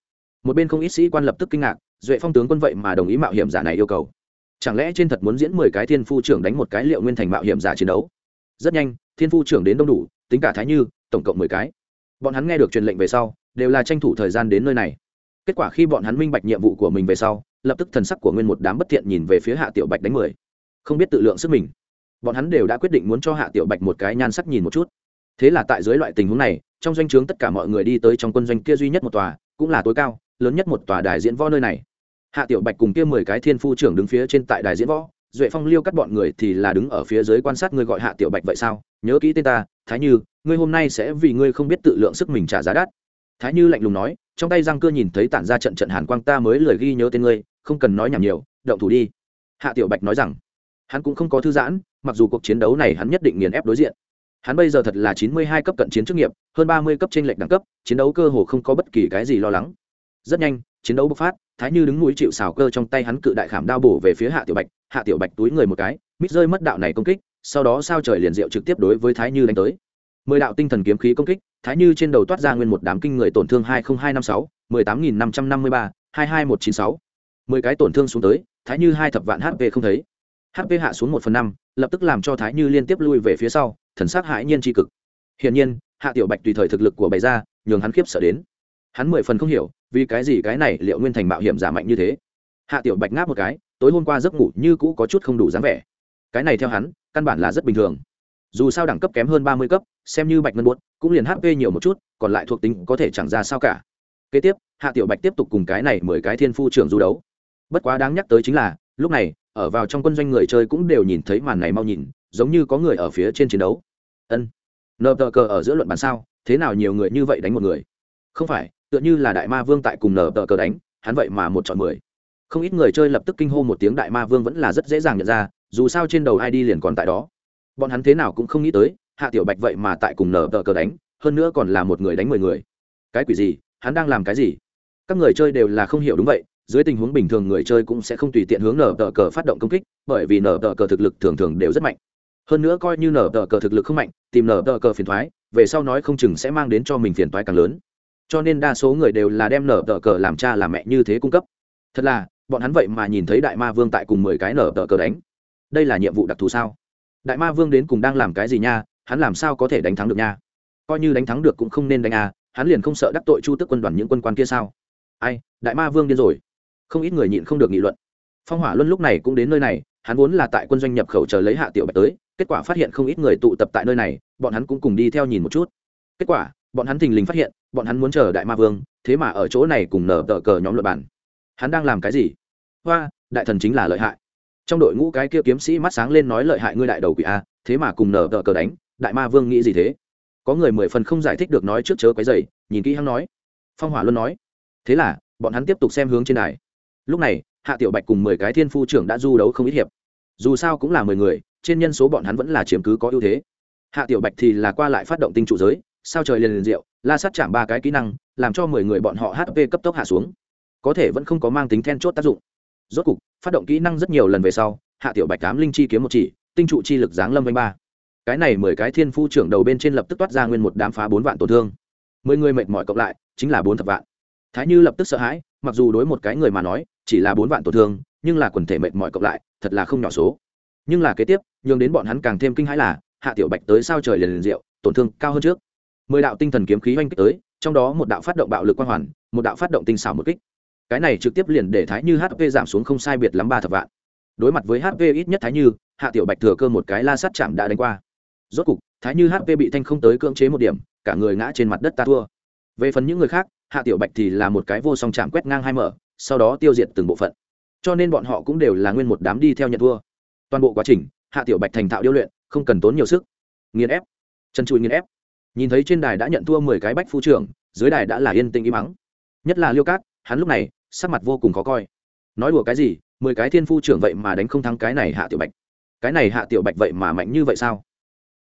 Một bên không ít sĩ quan lập tức kinh ngạc, duệ phong tướng quân vậy mà đồng ý mạo hiểm giả này yêu cầu. Chẳng lẽ trên thật muốn diễn mười cái thiên phu trưởng đánh một cái liệu nguyên thành mạo hiểm giả chiến đấu? Rất nhanh, thiên phu trưởng đến đông đủ, tính cả thái như, tổng cộng mười cái. Bọn hắn nghe được truyền lệnh về sau, đều là tranh thủ thời gian đến nơi này. Kết quả khi bọn hắn minh bạch nhiệm vụ của mình về sau lập tức thần sắc của nguyên một đám bất thiện nhìn về phía hạ tiểu bạch đánh mười. Không biết tự lượng sức mình. Bọn hắn đều đã quyết định muốn cho hạ tiểu bạch một cái nhan sắc nhìn một chút. Thế là tại dưới loại tình huống này, trong doanh trướng tất cả mọi người đi tới trong quân doanh kia duy nhất một tòa, cũng là tối cao, lớn nhất một tòa đài diễn võ nơi này. Hạ tiểu bạch cùng kia mười cái thiên phu trưởng đứng phía trên tại đài diễn võ, duệ phong liêu cắt bọn người thì là đứng ở phía dưới quan sát ngươi gọi hạ tiểu bạch vậy sao? Nhớ kỹ tên ta, thái như, ngươi hôm nay sẽ vì ngươi không biết tự lượng sức mình trả giá đắt thái như lạnh lùng nói, trong tay răng cưa nhìn thấy tản ra trận trận hàn quang, ta mới lời ghi nhớ tên ngươi, không cần nói nhảm nhiều, động thủ đi. Hạ tiểu bạch nói rằng, hắn cũng không có thư giãn, mặc dù cuộc chiến đấu này hắn nhất định nghiền ép đối diện. Hắn bây giờ thật là chín mươi hai cấp cận chiến chức nghiệp, hơn ba mươi cấp trên lệnh đẳng cấp, chiến đấu cơ hồ không có bất kỳ cái gì lo lắng. Rất nhanh, chiến đấu bộc phát, thái như đứng núi chịu xào cơ trong tay hắn cự đại khảm đao bổ về phía hạ tiểu bạch, hạ tiểu bạch túi người một cái, mít rơi mất đạo này công kích, sau đó sao trời liền diệu trực tiếp đối với thái như đánh tới mười đạo tinh thần kiếm khí công kích, thái như trên đầu toát ra nguyên một đám kinh người tổn thương hai nghìn hai năm sáu, mười tám nghìn năm trăm năm mươi ba, hai hai một chín sáu. Mười cái tổn thương xuống tới, thái như hai thập vạn hp không thấy. Hp hạ xuống một phần năm, lập tức làm cho thái như liên tiếp lui về phía sau, thần sắc hãi nhiên tri cực. Hiển nhiên, hạ tiểu bạch tùy thời thực lực của bày ra, nhường hắn khiếp sợ đến. Hắn mười phần không hiểu, vì cái gì cái này liệu nguyên thành mạo hiểm giả mạnh như thế. Hạ tiểu bạch ngáp một cái, tối hôm qua giấc ngủ như cũ có chút không đủ dáng vẻ. Cái này theo hắn, căn bản là rất bình thường dù sao đẳng cấp kém hơn ba mươi cấp, xem như bạch ngân buốt, cũng liền hp nhiều một chút, còn lại thuộc tính có thể chẳng ra sao cả. Kế tiếp, hạ tiểu bạch tiếp tục cùng cái này mười cái thiên phu trưởng du đấu. Bất quá đáng nhắc tới chính là, lúc này, ở vào trong quân doanh người chơi cũng đều nhìn thấy màn này mau nhìn, giống như có người ở phía trên chiến đấu. Ân. Nờ tờ cờ ở giữa luận bàn sao, thế nào nhiều người như vậy đánh một người? Không phải, tựa như là đại ma vương tại cùng nờ tờ cờ đánh, hắn vậy mà một chọn mười. Không ít người chơi lập tức kinh hô một tiếng đại ma vương vẫn là rất dễ dàng nhận ra, dù sao trên đầu id liền còn tại đó bọn hắn thế nào cũng không nghĩ tới, hạ tiểu bạch vậy mà tại cùng nở tờ cờ đánh, hơn nữa còn là một người đánh mười người. Cái quỷ gì? Hắn đang làm cái gì? Các người chơi đều là không hiểu đúng vậy, dưới tình huống bình thường người chơi cũng sẽ không tùy tiện hướng nở tờ cờ phát động công kích, bởi vì nở tờ cờ thực lực thường thường đều rất mạnh. Hơn nữa coi như nở tờ cờ thực lực không mạnh, tìm nở tờ cờ phiền thoái về sau nói không chừng sẽ mang đến cho mình phiền toái càng lớn. Cho nên đa số người đều là đem nở tờ cờ làm cha làm mẹ như thế cung cấp. Thật là, bọn hắn vậy mà nhìn thấy đại ma vương tại cùng mười cái nở tờ cờ đánh. Đây là nhiệm vụ đặc thù sao? Đại ma vương đến cùng đang làm cái gì nha, hắn làm sao có thể đánh thắng được nha? Coi như đánh thắng được cũng không nên đánh à hắn liền không sợ đắc tội chu tức quân đoàn những quân quan kia sao? Ai, đại ma vương điên rồi. Không ít người nhịn không được nghị luận. Phong hỏa luân lúc này cũng đến nơi này, hắn vốn là tại quân doanh nhập khẩu chờ lấy hạ tiểu bạch tới, kết quả phát hiện không ít người tụ tập tại nơi này, bọn hắn cũng cùng đi theo nhìn một chút. Kết quả, bọn hắn thình lình phát hiện, bọn hắn muốn chờ đại ma vương, thế mà ở chỗ này cùng nở tờ cờ nhóm luật bản hắn đang làm cái gì? Hoa, đại thần chính là lợi hại trong đội ngũ cái kia kiếm sĩ mắt sáng lên nói lợi hại ngươi đại đầu quỷ a, thế mà cùng nở tờ cờ đánh, đại ma vương nghĩ gì thế? Có người mười phần không giải thích được nói trước chớ quấy dày nhìn kỹ hắn nói. Phong hỏa luôn nói, thế là, bọn hắn tiếp tục xem hướng trên đài. Lúc này, hạ tiểu bạch cùng mười cái thiên phu trưởng đã du đấu không ít hiệp. Dù sao cũng là mười người, trên nhân số bọn hắn vẫn là chiếm cứ có ưu thế. Hạ tiểu bạch thì là qua lại phát động tinh trụ giới, sao trời liền liền rượu la sát chạm ba cái kỹ năng, làm cho mười người bọn họ hp cấp tốc hạ xuống. Có thể vẫn không có mang tính then chốt tác dụng rốt cục, phát động kỹ năng rất nhiều lần về sau, hạ tiểu bạch cám linh chi kiếm một chỉ, tinh trụ chi lực giáng lâm vanh ba. Cái này mười cái thiên phu trưởng đầu bên trên lập tức toát ra nguyên một đám phá bốn vạn tổn thương. Mười người mệt mỏi cộng lại, chính là bốn thập vạn. Thái như lập tức sợ hãi, mặc dù đối một cái người mà nói, chỉ là bốn vạn tổn thương, nhưng là quần thể mệt mỏi cộng lại, thật là không nhỏ số. Nhưng là kế tiếp, nhường đến bọn hắn càng thêm kinh hãi là, hạ tiểu bạch tới sao trời liền liền diệu, tổn thương cao hơn trước. Mười đạo tinh thần kiếm khí oanh kích tới, trong đó một đạo phát động bạo lực quang hoàn, một đạo phát động tinh xảo một kích cái này trực tiếp liền để thái như hp giảm xuống không sai biệt lắm ba thập vạn. Đối mặt với hp ít nhất thái như, hạ tiểu bạch thừa cơ một cái la sắt chạm đã đánh qua. Rốt cục, thái như hp bị thanh không tới cưỡng chế một điểm, cả người ngã trên mặt đất ta thua. Về phần những người khác, hạ tiểu bạch thì là một cái vô song chạm quét ngang hai mở, sau đó tiêu diệt từng bộ phận. Cho nên bọn họ cũng đều là nguyên một đám đi theo nhận thua. Toàn bộ quá trình, hạ tiểu bạch thành thạo điêu luyện, không cần tốn nhiều sức. Nghiền ép. Chân chùi nghiền ép. Nhìn thấy trên đài đã nhận thua mười cái bách phu trưởng, dưới đài đã là yên tĩnh im mắng nhất là liêu cát, hắn lúc này sắc mặt vô cùng khó coi. Nói đùa cái gì, mười cái thiên phu trưởng vậy mà đánh không thắng cái này hạ tiểu bạch. Cái này hạ tiểu bạch vậy mà mạnh như vậy sao?